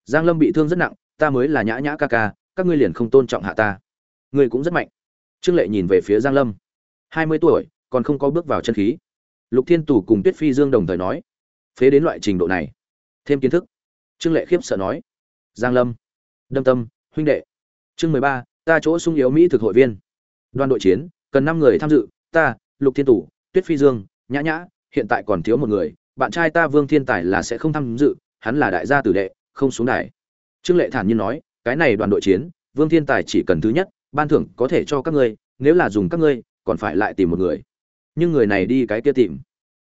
Giang lâm bị thương rất nặng, ta mới là nhã nhã ca ca, các ngươi liền không tôn trọng hạ ta. Ngươi cũng rất mạnh. Trương lệ nhìn về phía giang lâm. Hai mươi tuổi, còn không có bước vào chân khí. Lục thiên tù cùng tuyết phi dương đồng thời nói, phế đến loại trình độ này thêm kiến thức. Trương lệ khiếp sợ nói. Giang lâm. Đâm tâm, huynh đệ. Chương mười ba, ta chỗ sung yếu mỹ thực hội viên. Đoàn đội chiến, cần năm người tham dự, ta, lục thiên tủ tuyết phi dương, nhã nhã, hiện tại còn thiếu một người, bạn trai ta vương thiên tài là sẽ không tham dự, hắn là đại gia tử đệ, không xuống đài. Trương lệ thản nhiên nói, cái này đoàn đội chiến, vương thiên tài chỉ cần thứ nhất, ban thưởng có thể cho các ngươi, nếu là dùng các ngươi, còn phải lại tìm một người. Nhưng người này đi cái kia tìm.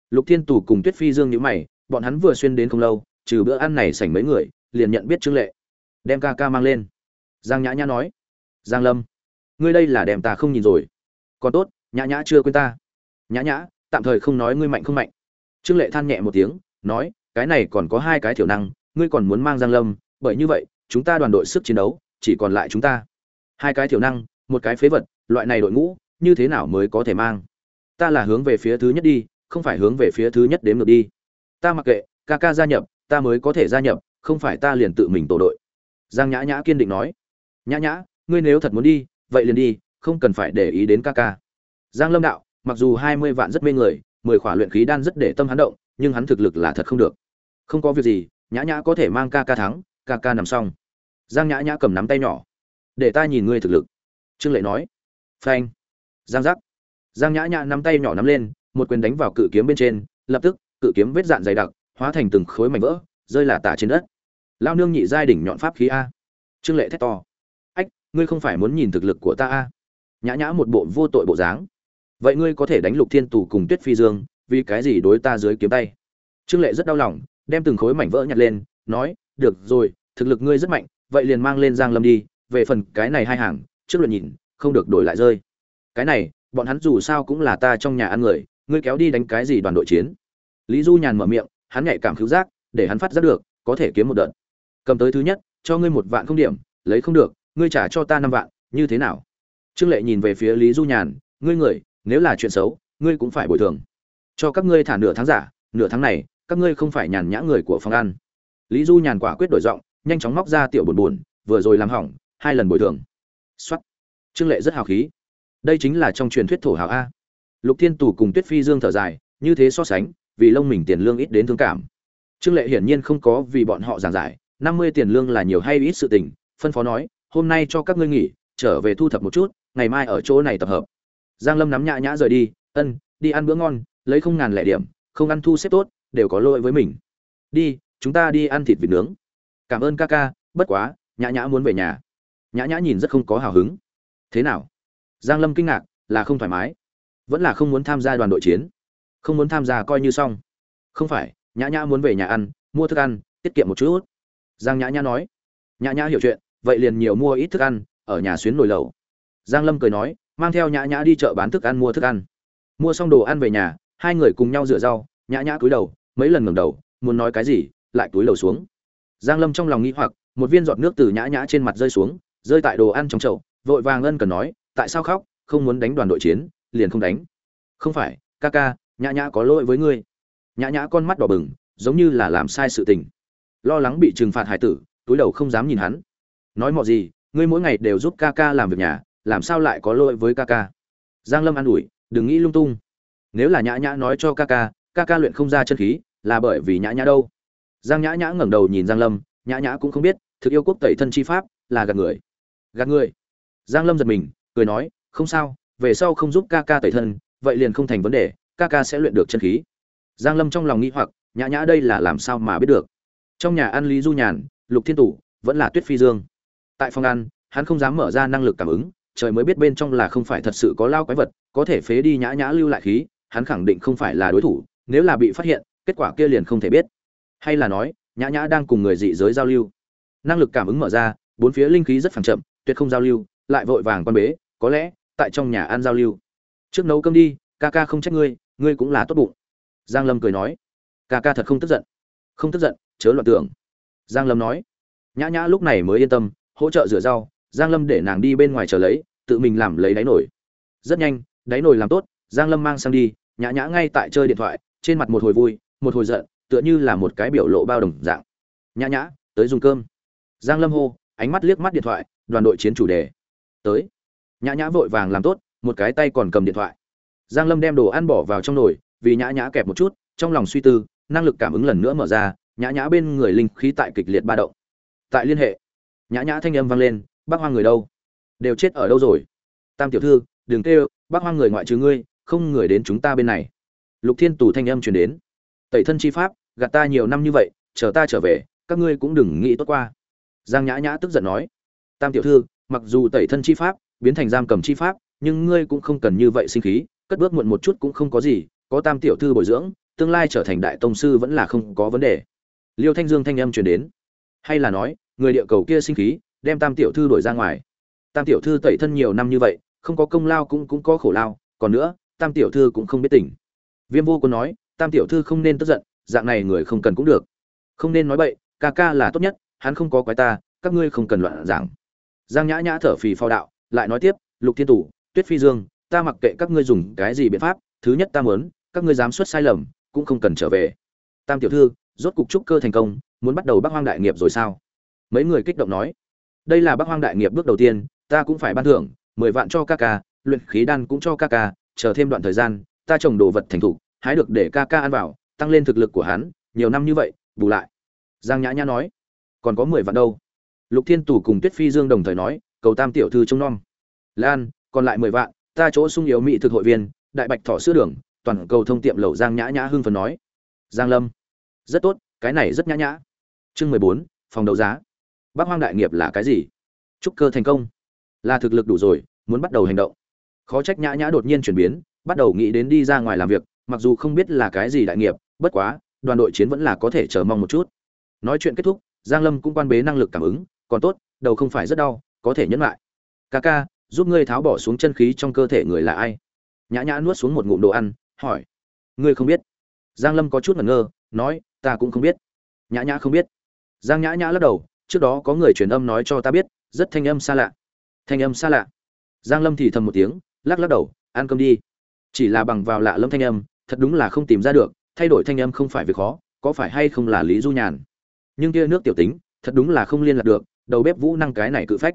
Lục thiên tù cùng tuyết phi dương nhữ mày, bọn hắn vừa xuyên đến không lâu trừ bữa ăn này sảnh mấy người, liền nhận biết trương lệ. Đem ca ca mang lên. Giang nhã nhã nói. Giang lâm. Ngươi đây là đem ta không nhìn rồi. Còn tốt, nhã nhã chưa quên ta. Nhã nhã, tạm thời không nói ngươi mạnh không mạnh. Trương lệ than nhẹ một tiếng, nói, cái này còn có hai cái thiểu năng, ngươi còn muốn mang giang lâm, bởi như vậy, chúng ta đoàn đội sức chiến đấu, chỉ còn lại chúng ta. Hai cái thiểu năng, một cái phế vật, loại này đội ngũ, như thế nào mới có thể mang? Ta là hướng về phía thứ nhất đi, không phải hướng về phía thứ nhất đếm ngược đi. Ta mặc kệ, ca ca gia nhập ta mới có thể gia nhập, không phải ta liền tự mình tổ đội. Giang nhã nhã kiên định nói. Nhã nhã, ngươi nếu thật muốn đi, vậy liền đi, không cần phải để ý đến ca ca. Giang lâm đạo, mặc dù hai mươi vạn rất mê người, mười khỏa luyện khí đan rất để tâm hắn động, nhưng hắn thực lực là thật không được. Không có việc gì, nhã nhã có thể mang ca ca thắng, ca ca nằm xong. Giang nhã nhã cầm nắm tay nhỏ. Để ta nhìn ngươi thực lực. Trương lệ nói. Phanh. Giang giác. Giang nhã nhã nắm tay nhỏ nắm lên, một quyền đánh vào cự kiếm bên trên, lập tức, cự kiếm vết dạn dày đặc hóa thành từng khối mảnh vỡ, rơi là tả trên đất. Lao nương nhị giai đỉnh nhọn pháp khí a. Trương lệ thét to. Ách, ngươi không phải muốn nhìn thực lực của ta a? Nhã nhã một bộ vô tội bộ dáng. Vậy ngươi có thể đánh lục thiên tù cùng tuyết phi dương, vì cái gì đối ta dưới kiếm tay? Trương lệ rất đau lòng, đem từng khối mảnh vỡ nhặt lên, nói, được rồi, thực lực ngươi rất mạnh, vậy liền mang lên giang lâm đi, về phần cái này hai hàng, trước lượt nhìn, không được đổi lại rơi. Cái này, bọn hắn dù sao cũng là ta trong nhà ăn người, ngươi kéo đi đánh cái gì đoàn đội chiến? Lý du nhàn mở miệng hắn nhạy cảm cứu giác, để hắn phát giác được, có thể kiếm một đợt. Cầm tới thứ nhất, cho ngươi một vạn không điểm, lấy không được, ngươi trả cho ta năm vạn, như thế nào? Trương lệ nhìn về phía lý du nhàn, ngươi người, nếu là chuyện xấu, ngươi cũng phải bồi thường. Cho các ngươi thả nửa tháng giả, nửa tháng này, các ngươi không phải nhàn nhã người của phòng ăn. Lý du nhàn quả quyết đổi giọng, nhanh chóng móc ra tiểu buồn buồn vừa rồi làm hỏng, hai lần bồi thường. Xuất trương lệ rất hào khí. Đây chính là trong truyền thuyết thổ hào a. Lục thiên tù cùng tuyết phi dương thở dài, như thế so sánh vì lông mình tiền lương ít đến thương cảm. Trương lệ hiển nhiên không có vì bọn họ giảng giải, năm mươi tiền lương là nhiều hay ít sự tình, phân phó nói, hôm nay cho các ngươi nghỉ, trở về thu thập một chút, ngày mai ở chỗ này tập hợp. Giang lâm nắm nhã nhã rời đi, ân, đi ăn bữa ngon, lấy không ngàn lẻ điểm, không ăn thu xếp tốt, đều có lỗi với mình. Đi, chúng ta đi ăn thịt vịt nướng. Cảm ơn ca ca, bất quá, nhã nhã muốn về nhà. Nhã nhã nhìn rất không có hào hứng. Thế nào? Giang lâm kinh ngạc, là không thoải mái, vẫn là không muốn tham gia đoàn đội chiến không muốn tham gia coi như xong. Không phải, nhã nhã muốn về nhà ăn, mua thức ăn, tiết kiệm một chút. Giang nhã nhã nói. Nhã nhã hiểu chuyện, vậy liền nhiều mua ít thức ăn, ở nhà xuyến nồi lẩu. Giang lâm cười nói, mang theo nhã nhã đi chợ bán thức ăn mua thức ăn. Mua xong đồ ăn về nhà, hai người cùng nhau rửa rau, nhã nhã cúi đầu, mấy lần ngẩng đầu, muốn nói cái gì, lại cúi đầu xuống. Giang lâm trong lòng nghĩ hoặc, một viên giọt nước từ nhã nhã trên mặt rơi xuống, rơi tại đồ ăn trong chậu, vội vàng ân cần nói, tại sao khóc? Không muốn đánh đoàn đội chiến, liền không đánh. Không phải, ca ca nhã nhã có lỗi với ngươi. Nhã nhã con mắt đỏ bừng, giống như là làm sai sự tình. Lo lắng bị trừng phạt hải tử, túi đầu không dám nhìn hắn. Nói mọi gì, ngươi mỗi ngày đều giúp ca ca làm việc nhà, làm sao lại có lỗi với ca ca? Giang lâm an ủi, đừng nghĩ lung tung. Nếu là nhã nhã nói cho ca ca ca ca luyện không ra chân khí, là bởi vì nhã nhã đâu? Giang nhã nhã ngẩng đầu nhìn giang lâm, nhã nhã cũng không biết, thực yêu quốc tẩy thân chi pháp, là gạt người. Gạt người? Giang lâm giật mình, cười nói, không sao, về sau không giúp ca ca tẩy thân, vậy liền không thành vấn đề ca ca sẽ luyện được chân khí. Giang lâm trong lòng nghĩ hoặc, nhã nhã đây là làm sao mà biết được. Trong nhà ăn lý du nhàn, lục thiên tủ, vẫn là tuyết phi dương. Tại phòng ăn, hắn không dám mở ra năng lực cảm ứng, trời mới biết bên trong là không phải thật sự có lao quái vật, có thể phế đi nhã nhã lưu lại khí, hắn khẳng định không phải là đối thủ, nếu là bị phát hiện, kết quả kia liền không thể biết. Hay là nói, nhã nhã đang cùng người dị giới giao lưu. Năng lực cảm ứng mở ra, bốn phía linh khí rất phẳng chậm, tuyệt không giao lưu, lại vội vàng quan bế, có lẽ, tại trong nhà ăn giao lưu. Trước nấu cơm đi, ca ca không trách ngươi ngươi cũng là tốt bụng. Giang lâm cười nói. Ca ca thật không tức giận. Không tức giận, chớ loạn tưởng. Giang lâm nói. Nhã nhã lúc này mới yên tâm, hỗ trợ rửa rau. Giang lâm để nàng đi bên ngoài chờ lấy, tự mình làm lấy đáy nổi rất nhanh, đáy nổi làm tốt, giang lâm mang sang đi. Nhã nhã ngay tại chơi điện thoại, trên mặt một hồi vui, một hồi giận, tựa như là một cái biểu lộ bao đồng dạng. Nhã nhã, tới dùng cơm. Giang lâm hô, ánh mắt liếc mắt điện thoại, đoàn đội chiến chủ đề. Tới. Nhã nhã vội vàng làm tốt, một cái tay còn cầm điện thoại giang lâm đem đồ ăn bỏ vào trong nồi, vì nhã nhã kẹp một chút, trong lòng suy tư, năng lực cảm ứng lần nữa mở ra, nhã nhã bên người linh khí tại kịch liệt ba động. Tại liên hệ, nhã nhã thanh âm vang lên, bác hoang người đâu? Đều chết ở đâu rồi? Tam tiểu thư, đừng kêu, bác hoang người ngoại trừ ngươi, không người đến chúng ta bên này. Lục thiên tù thanh âm truyền đến, tẩy thân chi pháp, gạt ta nhiều năm như vậy, chờ ta trở về, các ngươi cũng đừng nghĩ tốt qua. Giang nhã nhã tức giận nói, tam tiểu thư, mặc dù tẩy thân chi pháp, biến thành giam cầm chi pháp, nhưng ngươi cũng không cần như vậy sinh khí cất bước muộn một chút cũng không có gì, có tam tiểu thư bồi dưỡng, tương lai trở thành đại tông sư vẫn là không có vấn đề. Liêu thanh dương thanh âm truyền đến. Hay là nói, người địa cầu kia sinh khí, đem tam tiểu thư đổi ra ngoài. Tam tiểu thư tẩy thân nhiều năm như vậy, không có công lao cũng cũng có khổ lao, còn nữa, tam tiểu thư cũng không biết tỉnh viêm vô quân nói, tam tiểu thư không nên tức giận, dạng này người không cần cũng được. Không nên nói bậy, ca ca là tốt nhất, hắn không có quái ta, các ngươi không cần loạn giảng giang nhã nhã thở phì phao đạo, lại nói tiếp, lục thiên tủ, tuyết phi dương ta mặc kệ các ngươi dùng cái gì biện pháp, thứ nhất ta muốn, các ngươi dám xuất sai lầm, cũng không cần trở về. Tam tiểu thư, rốt cục trúc cơ thành công, muốn bắt đầu bắc hoang đại nghiệp rồi sao? Mấy người kích động nói. Đây là bắc hoang đại nghiệp bước đầu tiên, ta cũng phải ban thưởng, mười vạn cho ca ca, luyện khí đan cũng cho ca ca, chờ thêm đoạn thời gian, ta trồng đồ vật thành thục, hái được để ca ca ăn vào, tăng lên thực lực của hắn, nhiều năm như vậy, bù lại. Giang nhã nhã nói. Còn có mười vạn đâu? Lục thiên tù cùng tuyết phi dương đồng thời nói, cầu tam tiểu thư trông nom. Lan, còn lại mười vạn ta chỗ sung yếu mỹ thực hội viên, đại bạch thỏ sữa đường, toàn cầu thông tiệm lẩu giang nhã nhã hưng phần nói. Giang lâm. Rất tốt, cái này rất nhã nhã. Chương mười bốn, phòng đấu giá. Bác hoang đại nghiệp là cái gì? Chúc cơ thành công. Là thực lực đủ rồi, muốn bắt đầu hành động. Khó trách nhã nhã đột nhiên chuyển biến, bắt đầu nghĩ đến đi ra ngoài làm việc, mặc dù không biết là cái gì đại nghiệp, bất quá, đoàn đội chiến vẫn là có thể chờ mong một chút. Nói chuyện kết thúc, giang lâm cũng quan bế năng lực cảm ứng, còn tốt, đầu không phải rất đau, có thể nhẫn lại. Ca ca giúp ngươi tháo bỏ xuống chân khí trong cơ thể người là ai? Nhã nhã nuốt xuống một ngụm đồ ăn, hỏi. Ngươi không biết. Giang lâm có chút ngẩn ngơ, nói, ta cũng không biết. Nhã nhã không biết. Giang nhã nhã lắc đầu, trước đó có người truyền âm nói cho ta biết, rất thanh âm xa lạ. Thanh âm xa lạ. Giang lâm thì thầm một tiếng, lắc lắc đầu, ăn cơm đi. Chỉ là bằng vào lạ lâm thanh âm, thật đúng là không tìm ra được, thay đổi thanh âm không phải việc khó, có phải hay không là lý du nhàn? Nhưng kia nước tiểu tính, thật đúng là không liên lạc được, đầu bếp vũ năng cái này cự phách.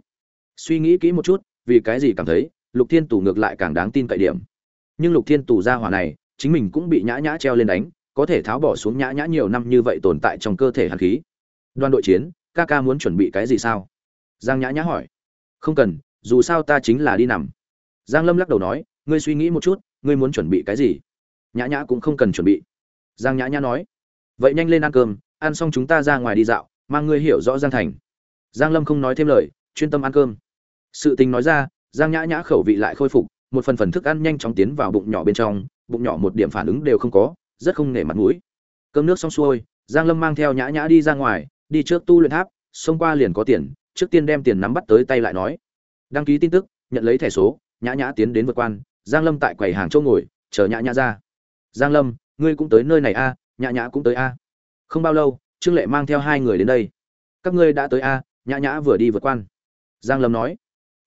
Suy nghĩ kỹ một chút vì cái gì cảm thấy lục thiên tù ngược lại càng đáng tin cậy điểm. Nhưng lục thiên tù ra hỏa này, chính mình cũng bị nhã nhã treo lên đánh, có thể tháo bỏ xuống nhã nhã nhiều năm như vậy tồn tại trong cơ thể hàn khí. Đoàn đội chiến, ca ca muốn chuẩn bị cái gì sao? Giang nhã nhã hỏi. Không cần, dù sao ta chính là đi nằm. Giang lâm lắc đầu nói, ngươi suy nghĩ một chút, ngươi muốn chuẩn bị cái gì? Nhã nhã cũng không cần chuẩn bị. Giang nhã nhã nói. Vậy nhanh lên ăn cơm, ăn xong chúng ta ra ngoài đi dạo, mang ngươi hiểu rõ giang thành. Giang lâm không nói thêm lời, chuyên tâm ăn cơm sự tình nói ra, giang nhã nhã khẩu vị lại khôi phục, một phần phần thức ăn nhanh chóng tiến vào bụng nhỏ bên trong, bụng nhỏ một điểm phản ứng đều không có, rất không nể mặt mũi. Cơm nước xong xuôi, giang lâm mang theo nhã nhã đi ra ngoài, đi trước tu luyện tháp, xông qua liền có tiền, trước tiên đem tiền nắm bắt tới tay lại nói. Đăng ký tin tức, nhận lấy thẻ số, nhã nhã tiến đến vượt quan, giang lâm tại quầy hàng chỗ ngồi, chờ nhã nhã ra. Giang lâm, ngươi cũng tới nơi này a, nhã nhã cũng tới a. Không bao lâu, trương lệ mang theo hai người đến đây. Các ngươi đã tới a, nhã nhã vừa đi vượt quan. Giang lâm nói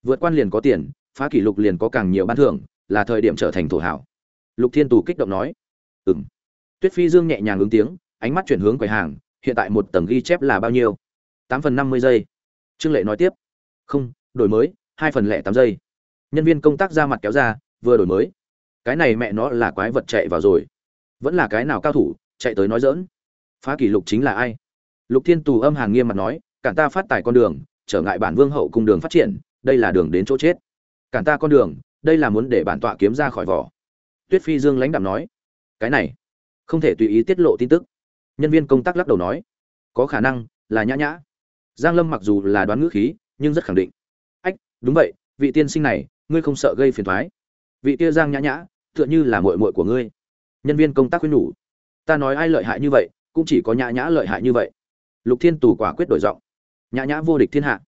vượt quan liền có tiền, phá kỷ lục liền có càng nhiều ban thưởng, là thời điểm trở thành thổ hảo. Lục thiên tù kích động nói. Ừm. Tuyết phi dương nhẹ nhàng ứng tiếng, ánh mắt chuyển hướng quầy hàng, hiện tại một tầng ghi chép là bao nhiêu? Tám phần năm mươi giây. Trương lệ nói tiếp. Không, đổi mới, hai phần lẻ tám giây. Nhân viên công tác ra mặt kéo ra, vừa đổi mới. Cái này mẹ nó là quái vật chạy vào rồi. Vẫn là cái nào cao thủ, chạy tới nói dỡn phá kỷ lục chính là ai? Lục thiên tù âm hàng nghiêm mặt nói, cản ta phát tài con đường, trở ngại bản vương hậu cùng đường phát triển đây là đường đến chỗ chết. Cản ta con đường, đây là muốn để bản tọa kiếm ra khỏi vỏ. Tuyết phi dương lãnh đạm nói. Cái này, không thể tùy ý tiết lộ tin tức. Nhân viên công tác lắc đầu nói. Có khả năng là nhã nhã. Giang lâm mặc dù là đoán ngữ khí, nhưng rất khẳng định. Ách, đúng vậy, vị tiên sinh này, ngươi không sợ gây phiền thoái vị kia giang nhã nhã, tựa như là muội muội của ngươi. Nhân viên công tác khuyên nhủ. Ta nói ai lợi hại như vậy, cũng chỉ có nhã nhã lợi hại như vậy. Lục thiên tù quả quyết đổi giọng. Nhã nhã vô địch thiên hạ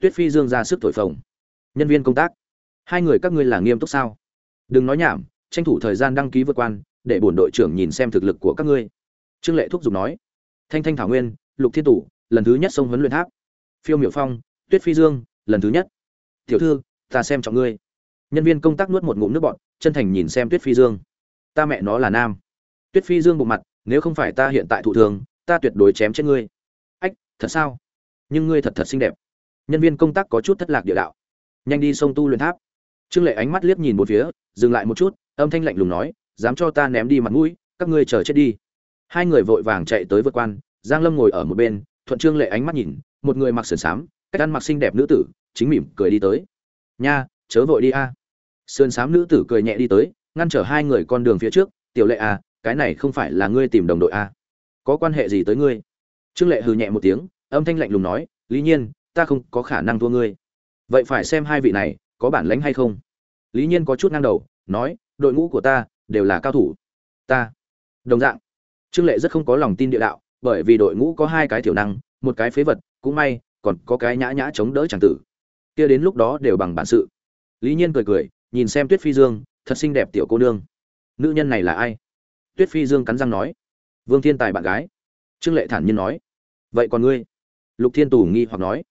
tuyết phi dương ra sức thổi phồng. Nhân viên công tác, hai người các ngươi là nghiêm túc sao? Đừng nói nhảm, tranh thủ thời gian đăng ký vượt quan, để bổn đội trưởng nhìn xem thực lực của các ngươi. Trương lệ thúc giục nói. Thanh thanh thảo nguyên, lục thiên tủ, lần thứ nhất sông huấn luyện tháp. Phiêu miểu phong, tuyết phi dương, lần thứ nhất. Tiểu thư, ta xem trọng ngươi. Nhân viên công tác nuốt một ngụm nước bọn chân thành nhìn xem tuyết phi dương. Ta mẹ nó là nam. Tuyết phi dương bộ mặt, nếu không phải ta hiện tại thụ thường ta tuyệt đối chém chết ngươi. Ách, thật sao? Nhưng ngươi thật thật xinh đẹp nhân viên công tác có chút thất lạc địa đạo. Nhanh đi sông tu luyện tháp. Trương lệ ánh mắt liếc nhìn một phía, dừng lại một chút, âm thanh lạnh lùng nói, dám cho ta ném đi mặt mũi, các ngươi chờ chết đi. Hai người vội vàng chạy tới vượt quan, giang lâm ngồi ở một bên, thuận trương lệ ánh mắt nhìn, một người mặc sườn xám, cách ăn mặc xinh đẹp nữ tử, chính mỉm cười đi tới. Nha, chớ vội đi a. À. sườn xám nữ tử cười nhẹ đi tới, ngăn trở hai người con đường phía trước, tiểu lệ à cái này không phải là ngươi tìm đồng đội à. có quan hệ gì tới ngươi? Trương lệ hừ nhẹ một tiếng, âm thanh lạnh lùng nói, lý nhiên ta không có khả năng thua ngươi. Vậy phải xem hai vị này có bản lĩnh hay không. Lý nhiên có chút ngang đầu, nói, đội ngũ của ta đều là cao thủ. Ta, đồng dạng. Trương lệ rất không có lòng tin địa đạo, bởi vì đội ngũ có hai cái thiểu năng, một cái phế vật, cũng may, còn có cái nhã nhã chống đỡ chẳng tử. Kia đến lúc đó đều bằng bản sự. Lý nhiên cười cười, nhìn xem tuyết phi dương, thật xinh đẹp tiểu cô nương. Nữ nhân này là ai? Tuyết phi dương cắn răng nói. Vương thiên tài bạn gái. Trương lệ thản nhiên nói. Vậy còn ngươi? Lục thiên tù nghi hoặc nói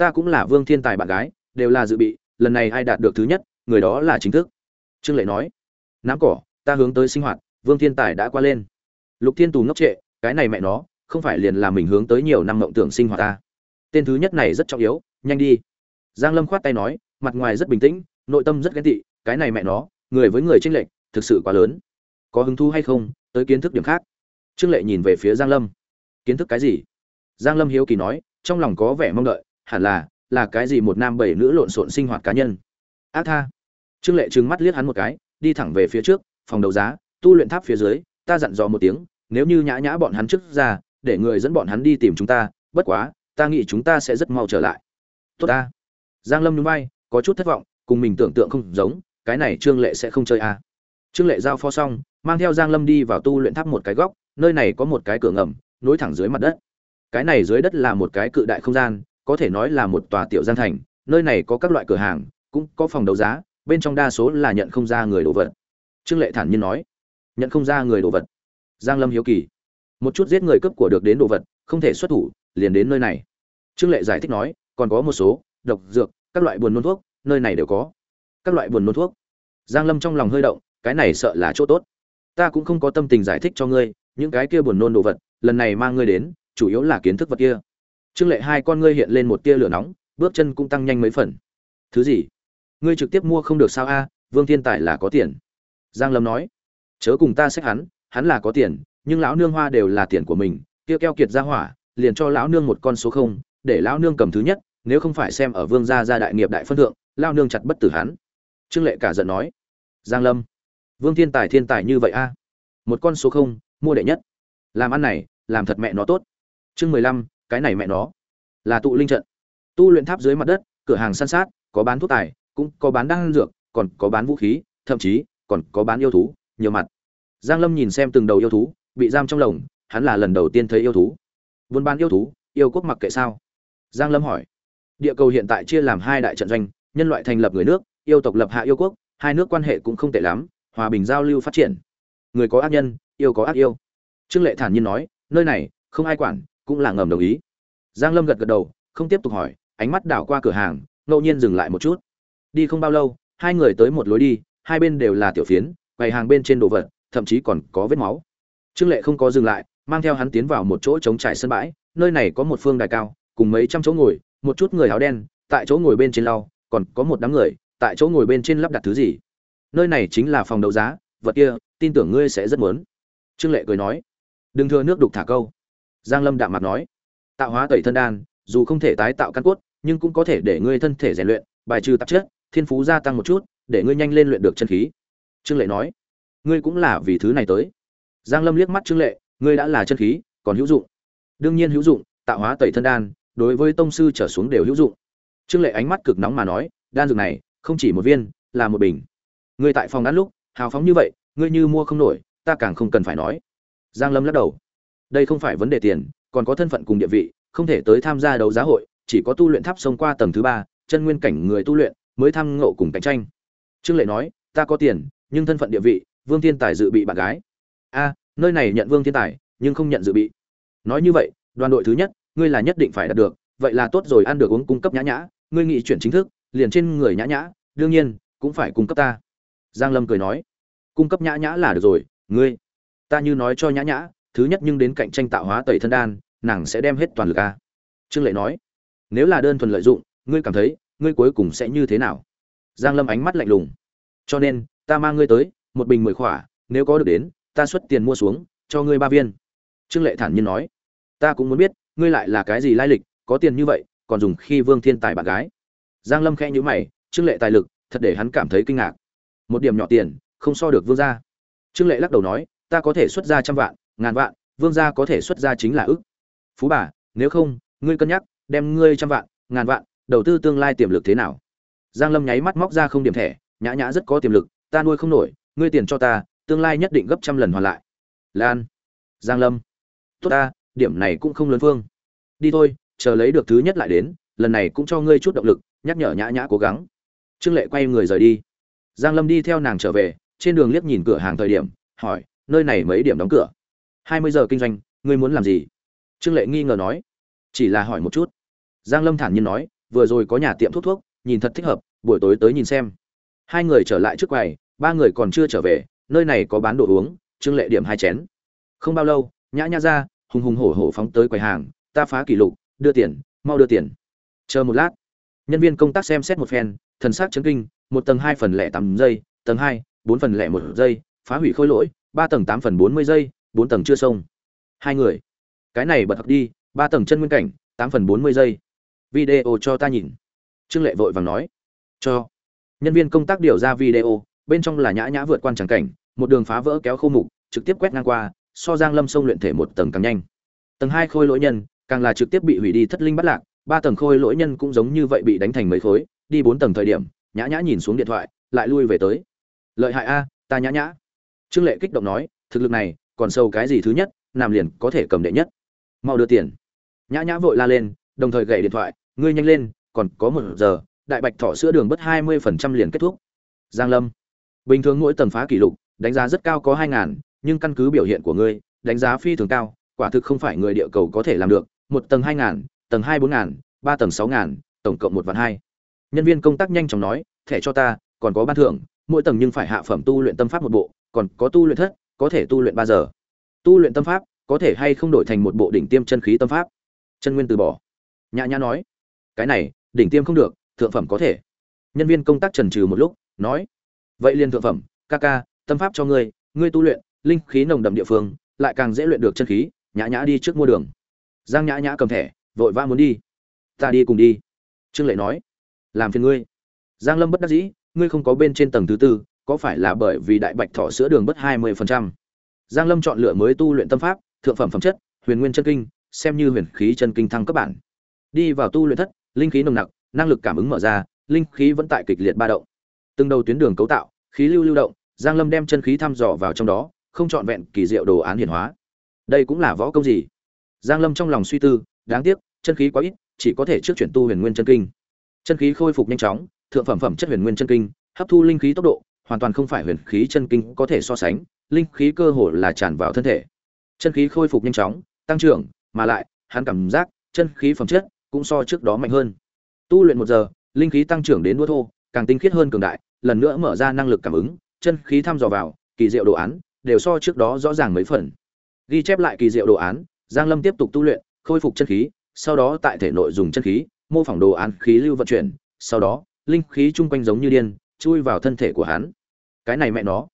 ta cũng là vương thiên tài bạn gái, đều là dự bị, lần này ai đạt được thứ nhất, người đó là chính thức. Trương lệ nói nắm cỏ, ta hướng tới sinh hoạt, vương thiên tài đã qua lên. Lục thiên tù ngốc trệ, cái này mẹ nó, không phải liền là mình hướng tới nhiều năm mộng tưởng sinh hoạt ta. Tên thứ nhất này rất trọng yếu, nhanh đi. Giang lâm khoát tay nói, mặt ngoài rất bình tĩnh, nội tâm rất ghen tị, cái này mẹ nó, người với người tranh lệch, thực sự quá lớn. Có hứng thú hay không, tới kiến thức điểm khác. Trương lệ nhìn về phía giang lâm, kiến thức cái gì? Giang lâm hiếu kỳ nói, trong lòng có vẻ mong đợi hẳn là là cái gì một nam bảy nữ lộn xộn sinh hoạt cá nhân. Ác tha. Trương lệ trừng mắt liếc hắn một cái, đi thẳng về phía trước, phòng đấu giá, tu luyện tháp phía dưới, ta dặn dò một tiếng, nếu như nhã nhã bọn hắn trước ra, để người dẫn bọn hắn đi tìm chúng ta, bất quá, ta nghĩ chúng ta sẽ rất mau trở lại. Tốt ta. Giang lâm núi bay có chút thất vọng, cùng mình tưởng tượng không giống, cái này trương lệ sẽ không chơi à. trương lệ giao pho xong, mang theo giang lâm đi vào tu luyện tháp một cái góc, nơi này có một cái cửa ngầm, nối thẳng dưới mặt đất. Cái này dưới đất là một cái cự đại không gian có thể nói là một tòa tiểu gian thành, nơi này có các loại cửa hàng, cũng có phòng đấu giá, bên trong đa số là nhận không ra người đồ vật. Trương lệ thản nhiên nói, nhận không ra người đồ vật. Giang lâm hiếu kỳ, một chút giết người cướp của được đến đồ vật, không thể xuất thủ, liền đến nơi này. Trương lệ giải thích nói, còn có một số, độc dược, các loại buồn nôn thuốc, nơi này đều có. Các loại buồn nôn thuốc? Giang lâm trong lòng hơi động, cái này sợ là chỗ tốt. Ta cũng không có tâm tình giải thích cho ngươi, những cái kia buồn nôn đồ vật, lần này mang ngươi đến, chủ yếu là kiến thức vật kia trương lệ hai con ngươi hiện lên một tia lửa nóng, bước chân cũng tăng nhanh mấy phần. Thứ gì? Ngươi trực tiếp mua không được sao a? Vương thiên tài là có tiền. Giang lâm nói. Chớ cùng ta xét hắn hắn là có tiền, nhưng lão nương hoa đều là tiền của mình, kia keo kiệt ra hỏa, liền cho lão nương một con số không, để lão nương cầm thứ nhất, nếu không phải xem ở vương gia gia đại nghiệp đại phân thượng, lão nương chặt bất tử hắn. Trương lệ cả giận nói. Giang lâm, vương thiên tài thiên tài như vậy a? Một con số không, mua đệ nhất. Làm ăn này, làm thật mẹ nó tốt. Chương mười lăm cái này mẹ nó. Là tụ linh trận. Tu luyện tháp dưới mặt đất, cửa hàng săn sát, có bán thuốc tài, cũng có bán đan dược, còn có bán vũ khí, thậm chí còn có bán yêu thú, nhiều mặt. Giang lâm nhìn xem từng đầu yêu thú, bị giam trong lồng, hắn là lần đầu tiên thấy yêu thú. Buôn bán yêu thú, yêu quốc mặc kệ sao? Giang lâm hỏi. Địa cầu hiện tại chia làm hai đại trận doanh, nhân loại thành lập người nước, yêu tộc lập hạ yêu quốc, hai nước quan hệ cũng không tệ lắm, hòa bình giao lưu phát triển. Người có ác nhân, yêu có ác yêu. Trương lệ thản nhiên nói, nơi này, không ai quản cũng là ngầm đồng ý. Giang lâm gật gật đầu, không tiếp tục hỏi, ánh mắt đảo qua cửa hàng, ngẫu nhiên dừng lại một chút. Đi không bao lâu, hai người tới một lối đi, hai bên đều là tiểu phiến, quầy hàng bên trên đồ vật, thậm chí còn có vết máu. Trương lệ không có dừng lại, mang theo hắn tiến vào một chỗ trống trải sân bãi, nơi này có một phương đài cao, cùng mấy trăm chỗ ngồi, một chút người áo đen, tại chỗ ngồi bên trên lau, còn có một đám người, tại chỗ ngồi bên trên lắp đặt thứ gì. Nơi này chính là phòng đấu giá, vật kia, tin tưởng ngươi sẽ rất muốn. Trương lệ cười nói, đừng thừa nước đục thả câu giang lâm đạm mặt nói, tạo hóa tẩy thân đan, dù không thể tái tạo căn cốt, nhưng cũng có thể để ngươi thân thể rèn luyện, bài trừ tạp chất, thiên phú gia tăng một chút, để ngươi nhanh lên luyện được chân khí. Trương lệ nói, ngươi cũng là vì thứ này tới. Giang lâm liếc mắt trương lệ, ngươi đã là chân khí, còn hữu dụng. Đương nhiên hữu dụng, tạo hóa tẩy thân đan, đối với tông sư trở xuống đều hữu dụng. Trương lệ ánh mắt cực nóng mà nói, đan dược này, không chỉ một viên, là một bình. Ngươi tại phòng ăn lúc, hào phóng như vậy, ngươi như mua không nổi, ta càng không cần phải nói. Giang lâm lắc đầu đây không phải vấn đề tiền, còn có thân phận cùng địa vị, không thể tới tham gia đấu giá hội, chỉ có tu luyện tháp sông qua tầng thứ ba, chân nguyên cảnh người tu luyện mới tham ngộ cùng cạnh tranh. Trương lệ nói, ta có tiền, nhưng thân phận địa vị, vương thiên tài dự bị bạn gái. A, nơi này nhận vương thiên tài, nhưng không nhận dự bị. Nói như vậy, đoàn đội thứ nhất, ngươi là nhất định phải đạt được, vậy là tốt rồi, ăn được uống cung cấp nhã nhã, ngươi nghị chuyển chính thức, liền trên người nhã nhã, đương nhiên, cũng phải cung cấp ta. Giang lâm cười nói, cung cấp nhã nhã là được rồi, ngươi, ta như nói cho nhã nhã thứ nhất nhưng đến cạnh tranh tạo hóa tẩy thân đan, nàng sẽ đem hết toàn lực a. Trương lệ nói, nếu là đơn thuần lợi dụng, ngươi cảm thấy, ngươi cuối cùng sẽ như thế nào? Giang lâm ánh mắt lạnh lùng. Cho nên, ta mang ngươi tới, một bình mười khỏa, nếu có được đến, ta xuất tiền mua xuống, cho ngươi ba viên. Trương lệ thản nhiên nói, ta cũng muốn biết, ngươi lại là cái gì lai lịch, có tiền như vậy, còn dùng khi vương thiên tài bạn gái. Giang lâm khẽ nhíu mày, trương lệ tài lực, thật để hắn cảm thấy kinh ngạc. Một điểm nhỏ tiền, không so được vương gia. Trương lệ lắc đầu nói, ta có thể xuất ra trăm vạn ngàn vạn, vương gia có thể xuất ra chính là ức. Phú bà, nếu không, ngươi cân nhắc, đem ngươi trăm vạn, ngàn vạn, đầu tư tương lai tiềm lực thế nào? Giang lâm nháy mắt móc ra không điểm thẻ, nhã nhã rất có tiềm lực, ta nuôi không nổi, ngươi tiền cho ta, tương lai nhất định gấp trăm lần hoàn lại. Lan. Giang lâm. Tốt ta, điểm này cũng không lớn phương đi thôi, chờ lấy được thứ nhất lại đến, lần này cũng cho ngươi chút động lực, nhắc nhở nhã nhã cố gắng. Trương lệ quay người rời đi. Giang lâm đi theo nàng trở về, trên đường liếc nhìn cửa hàng thời điểm, hỏi, nơi này mấy điểm đóng cửa? Hai mươi giờ kinh doanh, ngươi muốn làm gì? Trương lệ nghi ngờ nói. Chỉ là hỏi một chút. Giang lâm thản nhiên nói, vừa rồi có nhà tiệm thuốc thuốc, nhìn thật thích hợp, buổi tối tới nhìn xem. Hai người trở lại trước quầy, ba người còn chưa trở về, nơi này có bán đồ uống, trương lệ điểm hai chén. Không bao lâu, nhã nhã ra, hùng hùng hổ hổ phóng tới quầy hàng, ta phá kỷ lục, đưa tiền, mau đưa tiền. Chờ một lát. Nhân viên công tác xem xét một phen, thần sắc chấn kinh, một tầng hai phần lẻ tám giây, tầng hai, bốn phần lẻ một giây, phá hủy khôi lỗi, ba tầng tám phần bốn mươi giây bốn tầng chưa xong. Hai người. Cái này bật thật đi, ba tầng chân nguyên cảnh, tám phần bốn mươi giây. Video cho ta nhìn. Trương lệ vội vàng nói. Cho. Nhân viên công tác điều ra video, bên trong là nhã nhã vượt qua tràng cảnh, một đường phá vỡ kéo khô mục, trực tiếp quét ngang qua, so giang lâm sông luyện thể một tầng càng nhanh. Tầng hai khôi lỗi nhân, càng là trực tiếp bị hủy đi thất linh bắt lạc, ba tầng khôi lỗi nhân cũng giống như vậy bị đánh thành mấy khối, đi bốn tầng thời điểm, nhã nhã nhìn xuống điện thoại, lại lui về tới. Lợi hại a, ta nhã nhã. Trương lệ kích động nói, thực lực này còn sâu cái gì thứ nhất làm liền có thể cầm đệ nhất. Mau đưa tiền. Nhã nhã vội la lên, đồng thời gậy điện thoại, ngươi nhanh lên, còn có một giờ, đại bạch thỏ sữa đường bất hai mươi phần trăm liền kết thúc. Giang lâm. Bình thường mỗi tầng phá kỷ lục, đánh giá rất cao có hai ngàn, nhưng căn cứ biểu hiện của ngươi, đánh giá phi thường cao, quả thực không phải người địa cầu có thể làm được. Một tầng hai ngàn, tầng hai bốn ngàn, ba tầng sáu ngàn, tổng cộng một vạn hai. Nhân viên công tác nhanh chóng nói, thẻ cho ta, còn có ban thưởng, mỗi tầng nhưng phải hạ phẩm tu luyện tâm pháp một bộ, còn có tu luyện thất có thể tu luyện ba giờ. Tu luyện tâm pháp, có thể hay không đổi thành một bộ đỉnh tiêm chân khí tâm pháp? Chân nguyên từ bỏ. Nhã nhã nói, cái này, đỉnh tiêm không được, thượng phẩm có thể. Nhân viên công tác trần trừ một lúc, nói, vậy liền thượng phẩm, ca ca, tâm pháp cho ngươi ngươi tu luyện, linh khí nồng đậm địa phương, lại càng dễ luyện được chân khí, nhã nhã đi trước mua đường. Giang nhã nhã cầm thẻ, vội vã muốn đi. Ta đi cùng đi. Trương lệ nói, làm phiền ngươi. Giang lâm bất đắc dĩ, ngươi không có bên trên tầng thứ tư có phải là bởi vì đại bạch thọ sữa đường bất hai mươi phần trăm? Giang lâm chọn lựa mới tu luyện tâm pháp, thượng phẩm phẩm chất, huyền nguyên chân kinh, xem như huyền khí chân kinh thăng cấp bản. Đi vào tu luyện thất, linh khí nồng nặc, năng lực cảm ứng mở ra, linh khí vẫn tại kịch liệt ba động. Từng đầu tuyến đường cấu tạo, khí lưu lưu động, giang lâm đem chân khí thăm dò vào trong đó, không chọn vẹn kỳ diệu đồ án hiển hóa. Đây cũng là võ công gì? Giang lâm trong lòng suy tư, đáng tiếc, chân khí quá ít, chỉ có thể trước chuyển tu huyền nguyên chân kinh. Chân khí khôi phục nhanh chóng, thượng phẩm phẩm chất huyền nguyên chân kinh, hấp thu linh khí tốc độ hoàn toàn không phải huyền khí chân kinh có thể so sánh, linh khí cơ hồ là tràn vào thân thể. Chân khí khôi phục nhanh chóng, tăng trưởng, mà lại, hắn cảm giác chân khí phẩm chất cũng so trước đó mạnh hơn. Tu luyện một giờ, linh khí tăng trưởng đến đua thô, càng tinh khiết hơn cường đại, lần nữa mở ra năng lực cảm ứng, chân khí thăm dò vào, kỳ diệu đồ án đều so trước đó rõ ràng mấy phần. Ghi chép lại kỳ diệu đồ án, giang lâm tiếp tục tu luyện, khôi phục chân khí, sau đó tại thể nội dùng chân khí, mô phỏng đồ án khí lưu vận chuyển, sau đó, linh khí chung quanh giống như điên chui vào thân thể của hắn. Cái này mẹ nó,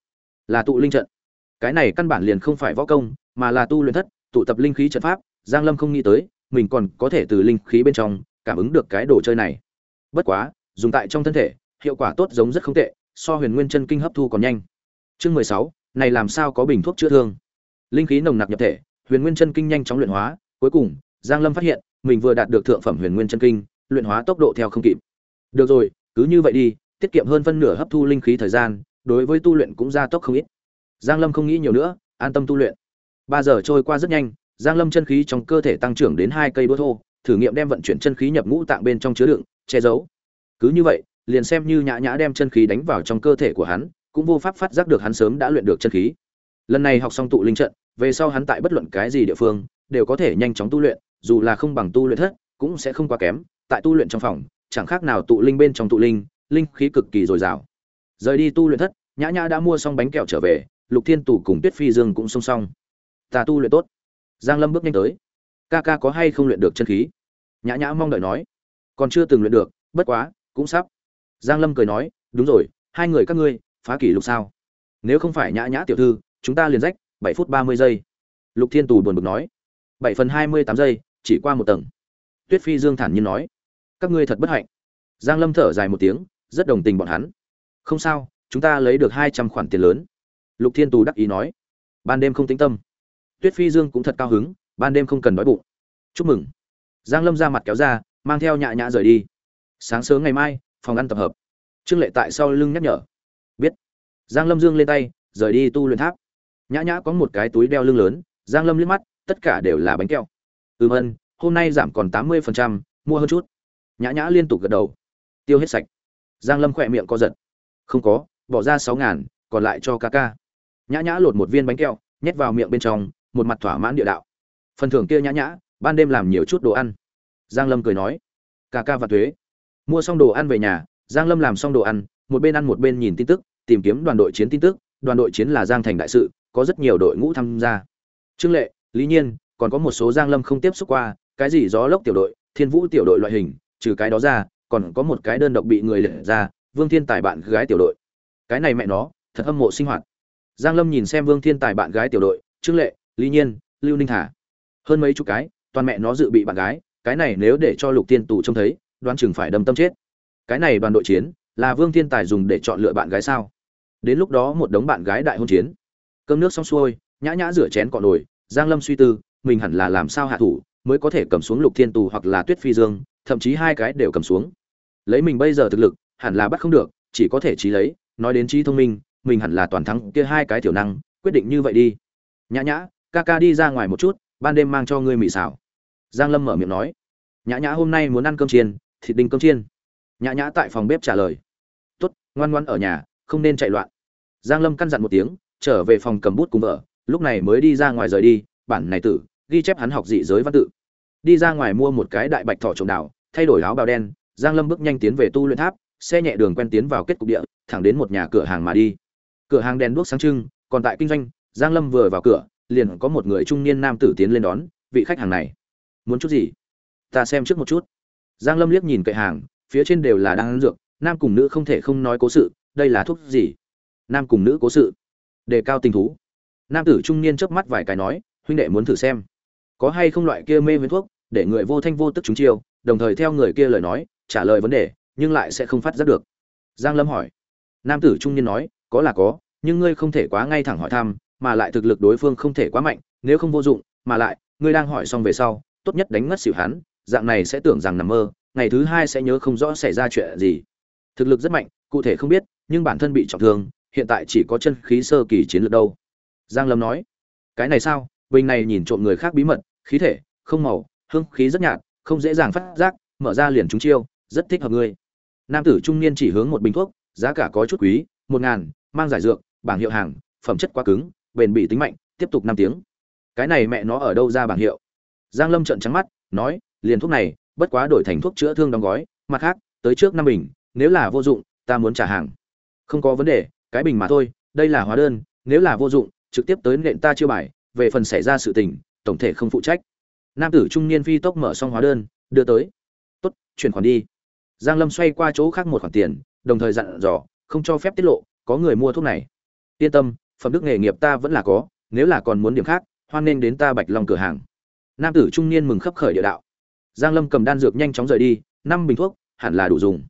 là tụ linh trận. Cái này căn bản liền không phải võ công, mà là tu luyện thất, tụ tập linh khí trận pháp. Giang lâm không nghĩ tới, mình còn có thể từ linh khí bên trong cảm ứng được cái đồ chơi này. Bất quá, dùng tại trong thân thể, hiệu quả tốt giống rất không tệ, so huyền nguyên chân kinh hấp thu còn nhanh. Chương mười sáu, này làm sao có bình thuốc chữa thương? Linh khí nồng nặc nhập thể, huyền nguyên chân kinh nhanh chóng luyện hóa. Cuối cùng, giang lâm phát hiện, mình vừa đạt được thượng phẩm huyền nguyên chân kinh, luyện hóa tốc độ theo không kịp. Được rồi, cứ như vậy đi tiết kiệm hơn phân nửa hấp thu linh khí thời gian, đối với tu luyện cũng gia tốc không ít. Giang lâm không nghĩ nhiều nữa, an tâm tu luyện. Ba giờ trôi qua rất nhanh, giang lâm chân khí trong cơ thể tăng trưởng đến hai cây đũa thô, thử nghiệm đem vận chuyển chân khí nhập ngũ tạng bên trong chứa đựng, che giấu. Cứ như vậy, liền xem như nhã nhã đem chân khí đánh vào trong cơ thể của hắn, cũng vô pháp phát giác được hắn sớm đã luyện được chân khí. Lần này học xong tụ linh trận, về sau hắn tại bất luận cái gì địa phương, đều có thể nhanh chóng tu luyện, dù là không bằng tu luyện thất, cũng sẽ không quá kém. Tại tu luyện trong phòng, chẳng khác nào tụ linh bên trong tụ linh linh khí cực kỳ dồi dào. Rời đi tu luyện thất, nhã nhã đã mua xong bánh kẹo trở về, lục thiên tù cùng tuyết phi dương cũng song song. Ta tu luyện tốt. Giang lâm bước nhanh tới. Ca ca có hay không luyện được chân khí? Nhã nhã mong đợi nói. Còn chưa từng luyện được, bất quá, cũng sắp. Giang lâm cười nói, đúng rồi, hai người các ngươi, phá kỷ lục sao? Nếu không phải nhã nhã tiểu thư, chúng ta liền rách, bảy phút ba mươi giây. Lục thiên tù buồn bực nói. Bảy phần hai mươi tám giây, chỉ qua một tầng. Tuyết phi dương thản nhiên nói. Các ngươi thật bất hạnh. Giang lâm thở dài một tiếng rất đồng tình bọn hắn. Không sao chúng ta lấy được hai trăm khoản tiền lớn. Lục thiên tù đắc ý nói. Ban đêm không tĩnh tâm. Tuyết phi dương cũng thật cao hứng ban đêm không cần đói bụng. Chúc mừng. Giang lâm ra mặt kéo ra mang theo nhã nhã rời đi. Sáng sớm ngày mai phòng ăn tập hợp. Trương lệ tại sau lưng nhắc nhở. Biết. Giang lâm dương lên tay rời đi tu luyện tháp. Nhã nhã có một cái túi đeo lưng lớn giang lâm liếc mắt tất cả đều là bánh kẹo. Ừm ân hôm nay giảm còn tám mươi phần trăm, mua hơn chút. Nhã nhã liên tục gật đầu. Tiêu hết sạch giang lâm khỏe miệng co giật. Không có, bỏ ra sáu ngàn, còn lại cho ca ca. Nhã nhã lột một viên bánh kẹo, nhét vào miệng bên trong, một mặt thỏa mãn địa đạo. Phần thưởng kia nhã nhã, ban đêm làm nhiều chút đồ ăn. Giang lâm cười nói, ca ca và thuế. Mua xong đồ ăn về nhà, giang lâm làm xong đồ ăn, một bên ăn một bên nhìn tin tức, tìm kiếm đoàn đội chiến tin tức, đoàn đội chiến là giang thành đại sự, có rất nhiều đội ngũ tham gia. Trương lệ, lý nhiên, còn có một số giang lâm không tiếp xúc qua, cái gì gió lốc tiểu đội, thiên vũ tiểu đội loại hình, trừ cái đó ra còn có một cái đơn độc bị người liệt ra, vương thiên tài bạn gái tiểu đội. Cái này mẹ nó, thật hâm mộ sinh hoạt. Giang lâm nhìn xem vương thiên tài bạn gái tiểu đội, trương lệ, lý nhiên, lưu ninh thả hơn mấy chục cái, toàn mẹ nó dự bị bạn gái, cái này nếu để cho lục tiên tù trông thấy, đoán chừng phải đâm tâm chết. Cái này đoàn đội chiến, là vương thiên tài dùng để chọn lựa bạn gái sao? Đến lúc đó một đống bạn gái đại hôn chiến. Cơm nước xong xuôi, nhã nhã rửa chén cọ nồi, giang lâm suy tư, mình hẳn là làm sao hạ thủ, mới có thể cầm xuống lục thiên tù hoặc là tuyết phi dương thậm chí hai cái đều cầm xuống. Lấy mình bây giờ thực lực, hẳn là bắt không được, chỉ có thể trí lấy, nói đến trí thông minh, mình hẳn là toàn thắng kia hai cái tiểu năng, quyết định như vậy đi. Nhã nhã, ca ca đi ra ngoài một chút, ban đêm mang cho ngươi mì xào. Giang lâm mở miệng nói. Nhã nhã hôm nay muốn ăn cơm chiên, thịt đinh cơm chiên. Nhã nhã tại phòng bếp trả lời. Tốt, ngoan ngoan ở nhà, không nên chạy loạn. Giang lâm căn dặn một tiếng, trở về phòng cầm bút cùng vợ, lúc này mới đi ra ngoài rời đi, bản này tử, ghi chép hắn học dị giới văn tự. Đi ra ngoài mua một cái đại bạch thỏ trồng đảo thay đổi áo bào đen, giang lâm bước nhanh tiến về tu luyện tháp, xe nhẹ đường quen tiến vào kết cục địa, thẳng đến một nhà cửa hàng mà đi. Cửa hàng đèn đuốc sáng trưng, còn tại kinh doanh, giang lâm vừa vào cửa, liền có một người trung niên nam tử tiến lên đón, vị khách hàng này, muốn chút gì? Ta xem trước một chút. Giang lâm liếc nhìn cậy hàng, phía trên đều là đang dược, nam cùng nữ không thể không nói cố sự, đây là thuốc gì? Nam cùng nữ cố sự, đề cao tình thú. Nam tử trung niên chớp mắt vài cái nói, huynh đệ muốn thử xem, có hay không loại kia mê viễn thuốc, để người vô thanh vô tức chúng chiêu đồng thời theo người kia lời nói, trả lời vấn đề, nhưng lại sẽ không phát giác được. Giang lâm hỏi. Nam tử trung niên nói, có là có, nhưng ngươi không thể quá ngay thẳng hỏi thăm, mà lại thực lực đối phương không thể quá mạnh, nếu không vô dụng, mà lại, ngươi đang hỏi xong về sau, tốt nhất đánh ngất xỉu hắn, dạng này sẽ tưởng rằng nằm mơ, ngày thứ hai sẽ nhớ không rõ xảy ra chuyện gì. Thực lực rất mạnh, cụ thể không biết, nhưng bản thân bị trọng thương, hiện tại chỉ có chân khí sơ kỳ chiến lược đâu. Giang lâm nói. Cái này sao? Bình này nhìn trộm người khác bí mật, khí thể, không màu, hương khí rất nhạt không dễ dàng phát giác, mở ra liền trúng chiêu, rất thích hợp ngươi. Nam tử trung niên chỉ hướng một bình thuốc, giá cả có chút quý, một ngàn, mang giải dược, bảng hiệu hàng, phẩm chất quá cứng, bền bỉ tính mạnh, tiếp tục năm tiếng. Cái này mẹ nó ở đâu ra bảng hiệu? Giang lâm trợn trắng mắt, nói, liền thuốc này, bất quá đổi thành thuốc chữa thương đóng gói, mặt khác, tới trước năm bình, nếu là vô dụng, ta muốn trả hàng. Không có vấn đề, cái bình mà thôi, đây là hóa đơn, nếu là vô dụng, trực tiếp tới nện ta chiêu bài, về phần xảy ra sự tình, tổng thể không phụ trách nam tử trung niên phi tốc mở xong hóa đơn, đưa tới. Tốt, chuyển khoản đi. Giang lâm xoay qua chỗ khác một khoản tiền, đồng thời dặn dò, không cho phép tiết lộ, có người mua thuốc này. Yên tâm, phẩm đức nghề nghiệp ta vẫn là có, nếu là còn muốn điểm khác, hoan nên đến ta bạch long cửa hàng. Nam tử trung niên mừng khấp khởi địa đạo. Giang lâm cầm đan dược nhanh chóng rời đi, năm bình thuốc, hẳn là đủ dùng.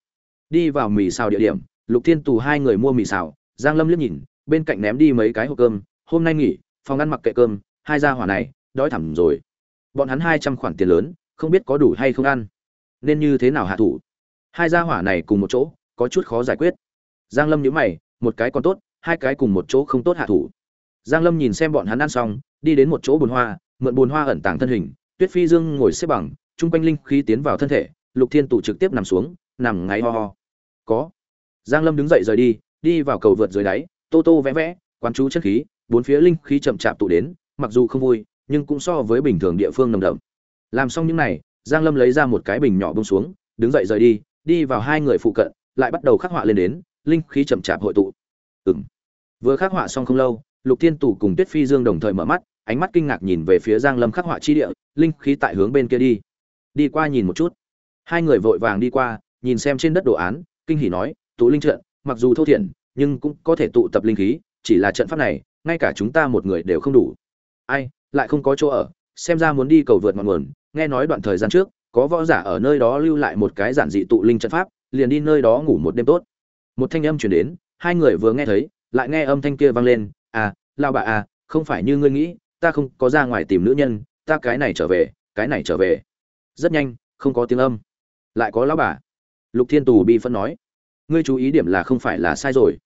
Đi vào mì xào địa điểm, lục thiên tù hai người mua mì xào. Giang lâm liếc nhìn, bên cạnh ném đi mấy cái hộp cơm. Hôm nay nghỉ, phòng ăn mặc kệ cơm, hai gia hỏa này, đói thẳm rồi bọn hắn hai trăm khoản tiền lớn, không biết có đủ hay không ăn. Nên như thế nào hạ thủ? Hai gia hỏa này cùng một chỗ, có chút khó giải quyết. Giang lâm nhíu mày, một cái còn tốt, hai cái cùng một chỗ không tốt hạ thủ. Giang lâm nhìn xem bọn hắn ăn xong, đi đến một chỗ bồn hoa, mượn bồn hoa ẩn tàng thân hình, tuyết phi dương ngồi xếp bằng trung quanh linh khí tiến vào thân thể, lục thiên tụ trực tiếp nằm xuống, nằm ngáy ho ho. Có. Giang lâm đứng dậy rời đi đi vào cầu vượt dưới đáy, tô tô vẽ vẽ, quán chú chất khí, bốn phía linh khí chậm chạp tụ đến, mặc dù không vui nhưng cũng so với bình thường địa phương nồng đậm. Làm xong những này, giang lâm lấy ra một cái bình nhỏ bông xuống, đứng dậy rời đi đi vào hai người phụ cận, lại bắt đầu khắc họa lên đến, linh khí chậm chạp hội tụ. Ừm. Vừa khắc họa xong không lâu, lục thiên tù cùng tuyết phi dương đồng thời mở mắt, ánh mắt kinh ngạc nhìn về phía giang lâm khắc họa chi địa, linh khí tại hướng bên kia đi. Đi qua nhìn một chút. Hai người vội vàng đi qua, nhìn xem trên đất đồ án, kinh hỉ nói, tụ linh trận, mặc dù thô thiển, nhưng cũng có thể tụ tập linh khí, chỉ là trận pháp này, ngay cả chúng ta một người đều không đủ. Ai? Lại không có chỗ ở, xem ra muốn đi cầu vượt ngọn nguồn. Nghe nói đoạn thời gian trước, có võ giả ở nơi đó lưu lại một cái giản dị tụ linh trận pháp, liền đi nơi đó ngủ một đêm tốt. Một thanh âm truyền đến, hai người vừa nghe thấy, lại nghe âm thanh kia vang lên à lão bà à không phải như ngươi nghĩ, ta không có ra ngoài tìm nữ nhân, ta cái này trở về, cái này trở về. Rất nhanh, không có tiếng âm. Lại có lão bà. Lục thiên tù bị phân nói, ngươi chú ý điểm là không phải là sai rồi.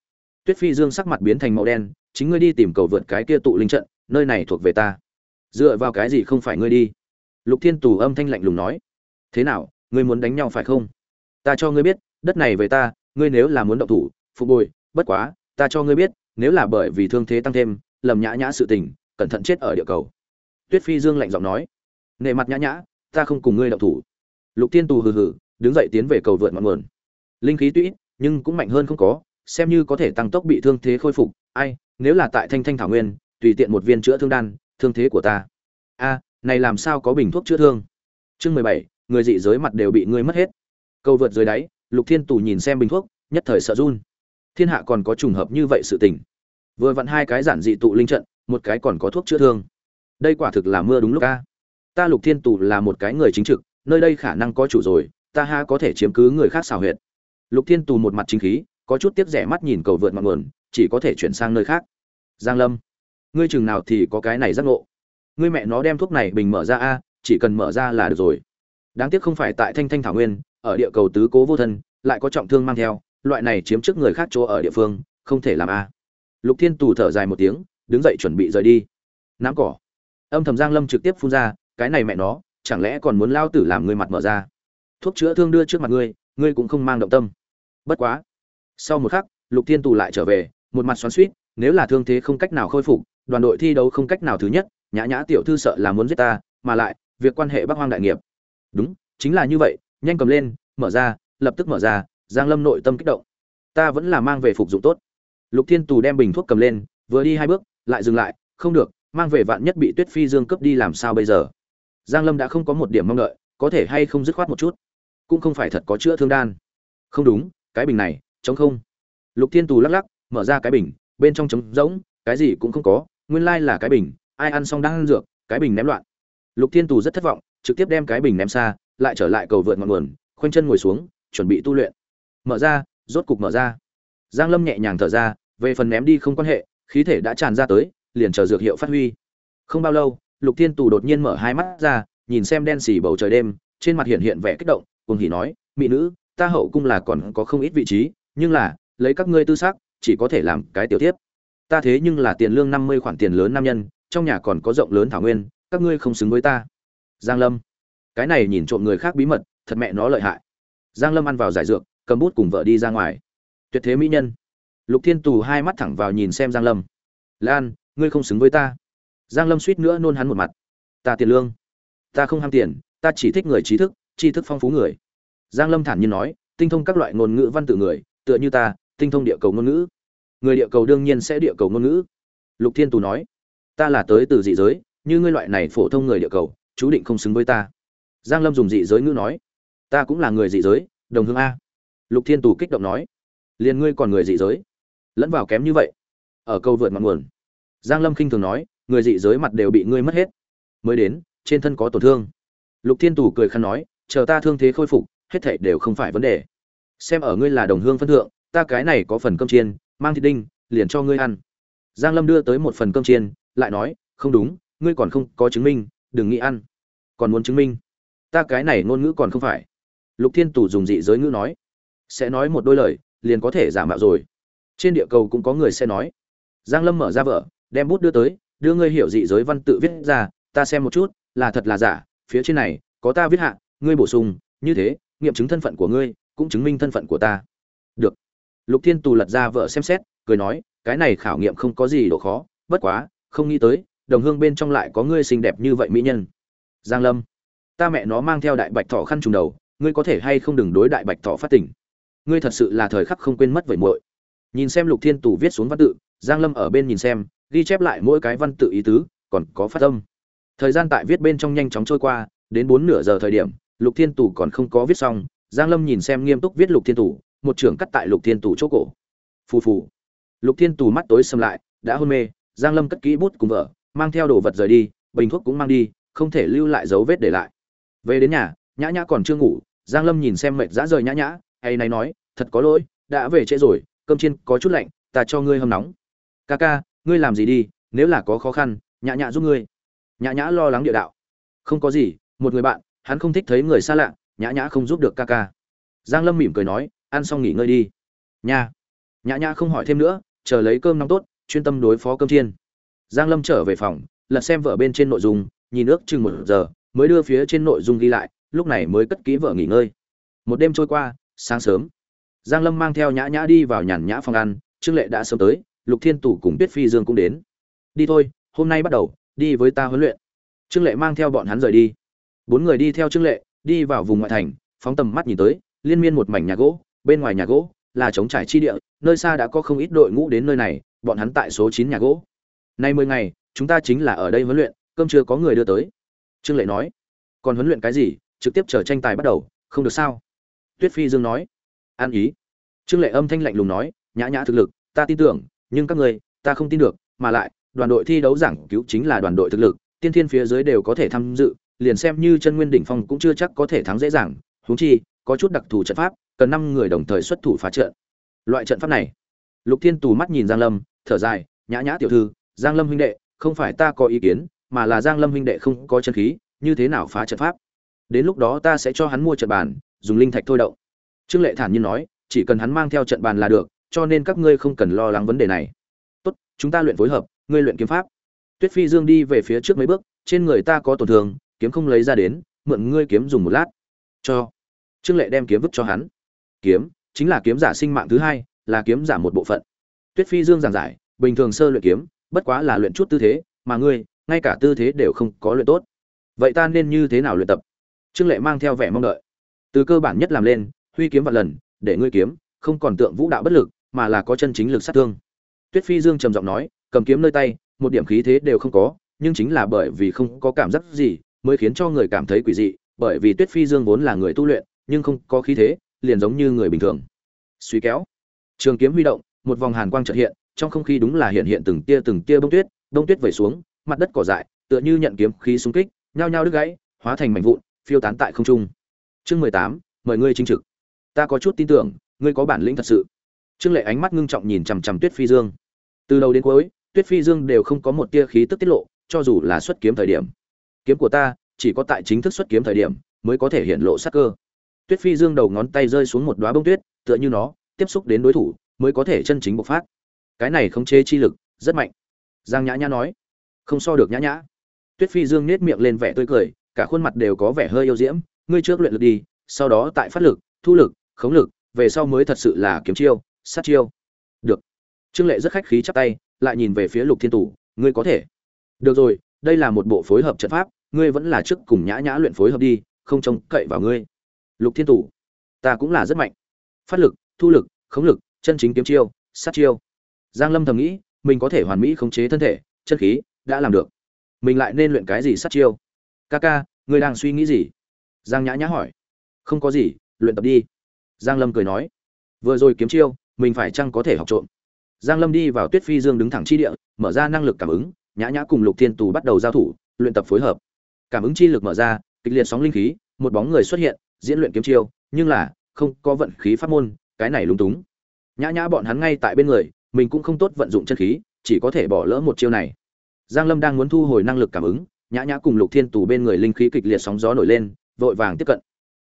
Tuyết phi dương sắc mặt biến thành màu đen, chính ngươi đi tìm cầu vượt cái kia tụ linh trận, nơi này thuộc về ta dựa vào cái gì không phải ngươi đi? Lục thiên tù âm thanh lạnh lùng nói. Thế nào, ngươi muốn đánh nhau phải không? Ta cho ngươi biết, đất này về ta, ngươi nếu là muốn động thủ, phục bồi, bất quá, ta cho ngươi biết, nếu là bởi vì thương thế tăng thêm, lầm nhã nhã sự tình, cẩn thận chết ở địa cầu. Tuyết phi dương lạnh giọng nói. Nề mặt nhã nhã, ta không cùng ngươi động thủ. Lục thiên tù hừ hừ, đứng dậy tiến về cầu vượt ngọn nguồn. Linh khí tuy nhưng cũng mạnh hơn không có, xem như có thể tăng tốc bị thương thế khôi phục. Ai, nếu là tại thanh thanh thảo nguyên, tùy tiện một viên chữa thương đan thương thế của ta. A, này làm sao có bình thuốc chữa thương? Chương mười bảy, người dị giới mặt đều bị ngươi mất hết. Câu vượt dưới đáy, lục thiên tù nhìn xem bình thuốc, nhất thời sợ run. Thiên hạ còn có trùng hợp như vậy sự tình. Vừa vặn hai cái giản dị tụ linh trận, một cái còn có thuốc chữa thương. Đây quả thực là mưa đúng lúc a. Ta lục thiên tù là một cái người chính trực, nơi đây khả năng có chủ rồi, ta ha có thể chiếm cứ người khác xào huyệt. Lục thiên tù một mặt chính khí, có chút tiếc rẻ mắt nhìn cầu vượt mặt nguồn, chỉ có thể chuyển sang nơi khác. Giang lâm ngươi chừng nào thì có cái này giác ngộ. Ngươi mẹ nó đem thuốc này bình mở ra a, chỉ cần mở ra là được rồi. Đáng tiếc không phải tại thanh thanh thảo nguyên, ở địa cầu tứ cố vô thân, lại có trọng thương mang theo, loại này chiếm trước người khác chỗ ở địa phương, không thể làm a. Lục thiên tù thở dài một tiếng, đứng dậy chuẩn bị rời đi. Nắm cỏ. Âm thầm giang lâm trực tiếp phun ra, cái này mẹ nó, chẳng lẽ còn muốn lao tử làm ngươi mặt mở ra? Thuốc chữa thương đưa trước mặt ngươi ngươi cũng không mang động tâm. Bất quá. Sau một khắc, lục thiên tù lại trở về, một mặt xoắn suýt nếu là thương thế không cách nào khôi phục đoàn đội thi đấu không cách nào thứ nhất, nhã nhã tiểu thư sợ là muốn giết ta, mà lại, việc quan hệ bắc hoang đại nghiệp. Đúng, chính là như vậy, nhanh cầm lên, mở ra, lập tức mở ra, giang lâm nội tâm kích động. Ta vẫn là mang về phục dụng tốt. Lục thiên tù đem bình thuốc cầm lên, vừa đi hai bước, lại dừng lại, không được, mang về vạn nhất bị tuyết phi dương cướp đi làm sao bây giờ? Giang lâm đã không có một điểm mong đợi, có thể hay không dứt khoát một chút? Cũng không phải thật có chữa thương đan. Không đúng, cái bình này, trống không. Lục thiên tù lắc lắc, mở ra cái bình, bên trong trống rỗng, cái gì cũng không có nguyên lai là cái bình, ai ăn xong đang ăn dược, cái bình ném loạn. Lục thiên tù rất thất vọng, trực tiếp đem cái bình ném xa, lại trở lại cầu vượt ngọn nguồn, khoanh chân ngồi xuống, chuẩn bị tu luyện. Mở ra, rốt cục mở ra. Giang lâm nhẹ nhàng thở ra, về phần ném đi không quan hệ, khí thể đã tràn ra tới, liền chờ dược hiệu phát huy. Không bao lâu, lục thiên tù đột nhiên mở hai mắt ra, nhìn xem đen xì bầu trời đêm, trên mặt hiện hiện vẻ kích động cùng hỉ nói mỹ nữ, ta hậu cung là còn có không ít vị trí, nhưng là, lấy các ngươi tư xác chỉ có thể làm cái tiểu tiếp ta thế nhưng là tiền lương năm mươi khoản tiền lớn nam nhân, trong nhà còn có rộng lớn thảo nguyên, các ngươi không xứng với ta. Giang lâm. Cái này nhìn trộm người khác bí mật, thật mẹ nó lợi hại. Giang lâm ăn vào giải dược, cầm bút cùng vợ đi ra ngoài. Tuyệt thế mỹ nhân. Lục thiên tù hai mắt thẳng vào nhìn xem giang lâm. Lan, ngươi không xứng với ta. Giang lâm suýt nữa nôn hắn một mặt. Ta tiền lương. Ta không ham tiền, ta chỉ thích người trí thức, tri thức phong phú người. Giang lâm thản nhiên nói, tinh thông các loại ngôn ngữ văn tự người, tựa như ta, tinh thông địa cầu ngôn ngữ người địa cầu đương nhiên sẽ địa cầu ngôn ngữ. Lục thiên tù nói, ta là tới từ dị giới, như ngươi loại này phổ thông người địa cầu, chú định không xứng với ta. Giang lâm dùng dị giới ngữ nói, ta cũng là người dị giới, đồng hương a. Lục thiên tù kích động nói, liền ngươi còn người dị giới? Lẫn vào kém như vậy, ở câu vượt mặt nguồn. Giang lâm khinh thường nói, người dị giới mặt đều bị ngươi mất hết, mới đến, trên thân có tổn thương. Lục thiên tù cười khăn nói, chờ ta thương thế khôi phục, hết thảy đều không phải vấn đề. Xem ở ngươi là đồng hương phân thượng, ta cái này có phần cơm chiên mang thịt đinh, liền cho ngươi ăn. Giang lâm đưa tới một phần cơm chiên, lại nói, không đúng, ngươi còn không có chứng minh, đừng nghĩ ăn. Còn muốn chứng minh? Ta cái này ngôn ngữ còn không phải. Lục thiên tù dùng dị giới ngữ nói, sẽ nói một đôi lời, liền có thể giả mạo rồi. Trên địa cầu cũng có người sẽ nói. Giang lâm mở ra vở, đem bút đưa tới, đưa ngươi hiểu dị giới văn tự viết ra, ta xem một chút, là thật là giả, phía trên này, có ta viết hạ, ngươi bổ sung, như thế, nghiệm chứng thân phận của ngươi, cũng chứng minh thân phận của ta lục thiên tù lật ra vợ xem xét, cười nói, cái này khảo nghiệm không có gì độ khó, bất quá, không nghĩ tới, đồng hương bên trong lại có ngươi xinh đẹp như vậy mỹ nhân. Giang lâm, ta mẹ nó mang theo đại bạch thọ khăn trùng đầu, ngươi có thể hay không đừng đối đại bạch thọ phát tỉnh ngươi thật sự là thời khắc không quên mất vậy muội. Nhìn xem lục thiên tù viết xuống văn tự, giang lâm ở bên nhìn xem, ghi chép lại mỗi cái văn tự ý tứ, còn có phát âm. Thời gian tại viết bên trong nhanh chóng trôi qua, đến bốn nửa giờ thời điểm, lục thiên tù còn không có viết xong, giang lâm nhìn xem nghiêm túc viết lục thiên tù một trưởng cắt tại lục thiên tù chỗ cổ. Phù phù. Lục thiên tù mắt tối sầm lại, đã hôn mê, giang lâm cất kỹ bút cùng vợ, mang theo đồ vật rời đi, bình thuốc cũng mang đi, không thể lưu lại dấu vết để lại. Về đến nhà, nhã nhã còn chưa ngủ, giang lâm nhìn xem mệt dã rời nhã nhã, hay này nói, thật có lỗi, đã về trễ rồi, cơm chiên có chút lạnh, ta cho ngươi hâm nóng. Ca ca, ngươi làm gì đi, nếu là có khó khăn, nhã nhã giúp ngươi. Nhã nhã lo lắng địa đạo. Không có gì, một người bạn, hắn không thích thấy người xa lạ, nhã nhã không giúp được ca ca. Giang lâm mỉm cười nói ăn xong nghỉ ngơi đi. Nha. Nhã nhã không hỏi thêm nữa, chờ lấy cơm nóng tốt, chuyên tâm đối phó cơm chiên. Giang lâm trở về phòng, lật xem vợ bên trên nội dung, nhìn ước chừng một giờ, mới đưa phía trên nội dung ghi lại, lúc này mới cất kỹ vợ nghỉ ngơi. Một đêm trôi qua, sáng sớm. Giang lâm mang theo nhã nhã đi vào nhàn nhã phòng ăn, trương lệ đã sớm tới, lục thiên tủ cùng biết phi dương cũng đến. Đi thôi, hôm nay bắt đầu, đi với ta huấn luyện. Trương lệ mang theo bọn hắn rời đi. Bốn người đi theo trương lệ, đi vào vùng ngoại thành, phóng tầm mắt nhìn tới, liên miên một mảnh nhà gỗ bên ngoài nhà gỗ là trống trải chi địa, nơi xa đã có không ít đội ngũ đến nơi này, bọn hắn tại số chín nhà gỗ. Nay mười ngày, chúng ta chính là ở đây huấn luyện, cơm chưa có người đưa tới. Trương lệ nói, còn huấn luyện cái gì? Trực tiếp chờ tranh tài bắt đầu, không được sao? Tuyết phi dương nói, an ý. Trương lệ âm thanh lạnh lùng nói, nhã nhã thực lực, ta tin tưởng, nhưng các người, ta không tin được, mà lại, đoàn đội thi đấu giảng cứu chính là đoàn đội thực lực, tiên thiên phía dưới đều có thể tham dự, liền xem như chân nguyên đỉnh phong cũng chưa chắc có thể thắng dễ dàng, huống chi, có chút đặc thù trận pháp cần năm người đồng thời xuất thủ phá trận. Loại trận pháp này, lục thiên tù mắt nhìn giang lâm, thở dài, nhã nhã tiểu thư, giang lâm huynh đệ, không phải ta có ý kiến, mà là giang lâm huynh đệ không có chân khí, như thế nào phá trận pháp? Đến lúc đó ta sẽ cho hắn mua trận bàn, dùng linh thạch thôi động. Trương lệ thản nhiên nói, chỉ cần hắn mang theo trận bàn là được, cho nên các ngươi không cần lo lắng vấn đề này. Tốt, chúng ta luyện phối hợp, ngươi luyện kiếm pháp. Tuyết phi dương đi về phía trước mấy bước, trên người ta có tổn thương, kiếm không lấy ra đến, mượn ngươi kiếm dùng một lát, cho. Trương lệ đem kiếm vứt cho hắn kiếm, chính là kiếm giả sinh mạng thứ hai, là kiếm giả một bộ phận. Tuyết phi dương giảng giải, bình thường sơ luyện kiếm, bất quá là luyện chút tư thế, mà ngươi, ngay cả tư thế đều không có luyện tốt. Vậy ta nên như thế nào luyện tập? Trương lệ mang theo vẻ mong đợi. Từ cơ bản nhất làm lên, huy kiếm vạn lần, để ngươi kiếm, không còn tượng vũ đạo bất lực, mà là có chân chính lực sát thương. Tuyết phi dương trầm giọng nói, cầm kiếm nơi tay, một điểm khí thế đều không có, nhưng chính là bởi vì không có cảm giác gì, mới khiến cho người cảm thấy quỷ dị, bởi vì tuyết phi dương vốn là người tu luyện, nhưng không có khí thế liền giống như người bình thường. Suy kéo. Trường kiếm huy động, một vòng hàn quang chợt hiện, trong không khí đúng là hiện hiện từng tia từng tia bông tuyết bông tuyết vẩy xuống, mặt đất cỏ dại, tựa như nhận kiếm khí xung kích, nhao nhao đứt gãy, hóa thành mảnh vụn, phiêu tán tại không trung. Chương mười tám, mời ngươi chính trực. Ta có chút tin tưởng, ngươi có bản lĩnh thật sự. Trương lệ ánh mắt ngưng trọng nhìn chằm chằm tuyết phi dương. Từ đầu đến cuối, tuyết phi dương đều không có một tia khí tức tiết lộ, cho dù là xuất kiếm thời điểm. Kiếm của ta, chỉ có tại chính thức xuất kiếm thời điểm, mới có thể hiện lộ sắc cơ tuyết phi dương đầu ngón tay rơi xuống một đóa bông tuyết, tựa như nó, tiếp xúc đến đối thủ, mới có thể chân chính bộc phát. Cái này không chế chi lực, rất mạnh. Giang nhã nhã nói. Không so được nhã nhã. Tuyết phi dương nét miệng lên vẻ tươi cười, cả khuôn mặt đều có vẻ hơi yêu diễm. Ngươi trước luyện lực đi, sau đó tại phát lực, thu lực, khống lực, về sau mới thật sự là kiếm chiêu, sát chiêu. Được. Trương lệ rất khách khí chắp tay, lại nhìn về phía lục thiên tủ ngươi có thể. Được rồi, đây là một bộ phối hợp trận pháp, ngươi vẫn là trước cùng nhã nhã luyện phối hợp đi, không trông cậy vào ngươi lục thiên tủ ta cũng là rất mạnh. Phát lực, thu lực, khống lực, chân chính kiếm chiêu, sát chiêu. Giang lâm thầm nghĩ, mình có thể hoàn mỹ khống chế thân thể, chân khí, đã làm được. Mình lại nên luyện cái gì sát chiêu? Ca ca, ngươi đang suy nghĩ gì? Giang nhã nhã hỏi. Không có gì, luyện tập đi. Giang lâm cười nói. Vừa rồi kiếm chiêu, mình phải chăng có thể học trộm? Giang lâm đi vào tuyết phi dương đứng thẳng chi địa, mở ra năng lực cảm ứng, nhã nhã cùng lục thiên tù bắt đầu giao thủ, luyện tập phối hợp. Cảm ứng chi lực mở ra, kịch liệt sóng linh khí, một bóng người xuất hiện diễn luyện kiếm chiêu, nhưng là, không có vận khí pháp môn, cái này lúng túng. Nhã nhã bọn hắn ngay tại bên người, mình cũng không tốt vận dụng chân khí, chỉ có thể bỏ lỡ một chiêu này. Giang lâm đang muốn thu hồi năng lực cảm ứng, nhã nhã cùng lục thiên tù bên người linh khí kịch liệt sóng gió nổi lên, vội vàng tiếp cận.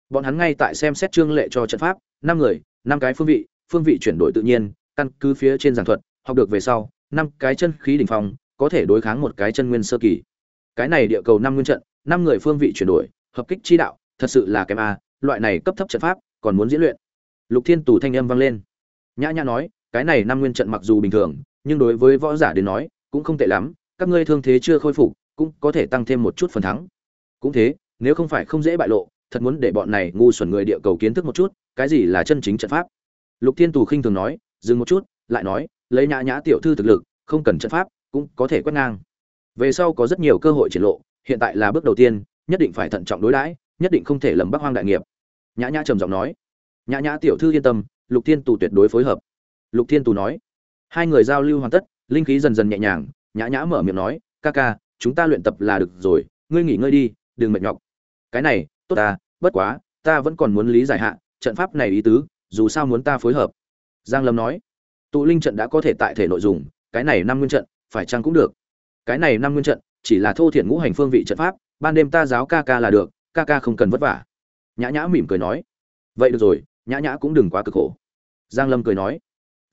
Bọn hắn ngay tại xem xét trương lệ cho trận pháp, năm người, năm cái phương vị phương vị chuyển đổi tự nhiên, căn cứ phía trên giảng thuật, học được về sau, năm cái chân khí đỉnh phong, có thể đối kháng một cái chân nguyên sơ kỳ. Cái này địa cầu năm nguyên trận, năm người phương vị chuyển đổi, hợp kích chi đạo, thật sự là kém a loại này cấp thấp trận pháp còn muốn diễn luyện. Lục thiên tù thanh âm vang lên. Nhã nhã nói, cái này năm nguyên trận mặc dù bình thường, nhưng đối với võ giả đến nói, cũng không tệ lắm, các ngươi thương thế chưa khôi phục, cũng có thể tăng thêm một chút phần thắng. Cũng thế, nếu không phải không dễ bại lộ, thật muốn để bọn này ngu xuẩn người địa cầu kiến thức một chút, cái gì là chân chính trận pháp. Lục thiên tù khinh thường nói, dừng một chút, lại nói, lấy nhã nhã tiểu thư thực lực, không cần trận pháp, cũng có thể quét ngang. Về sau có rất nhiều cơ hội triển lộ, hiện tại là bước đầu tiên, nhất định phải thận trọng đối đãi nhất định không thể lầm bắc hoang đại nghiệp. Nhã nhã trầm giọng nói. Nhã nhã tiểu thư yên tâm, lục thiên tù tuyệt đối phối hợp. Lục thiên tù nói. Hai người giao lưu hoàn tất, linh khí dần dần nhẹ nhàng, nhã nhã mở miệng nói, ca ca, chúng ta luyện tập là được rồi, ngươi nghỉ ngơi đi, đừng mệt nhọc. Cái này, tốt ta, bất quá, ta vẫn còn muốn lý giải hạ, trận pháp này ý tứ, dù sao muốn ta phối hợp. Giang lâm nói. Tụ linh trận đã có thể tại thể nội dùng, cái này năm nguyên trận, phải chăng cũng được? Cái này năm nguyên trận, chỉ là thô thiện ngũ hành phương vị trận pháp, ban đêm ta giáo ca ca là được ca ca không cần vất vả. Nhã nhã mỉm cười nói. Vậy được rồi, nhã nhã cũng đừng quá cực khổ. Giang lâm cười nói.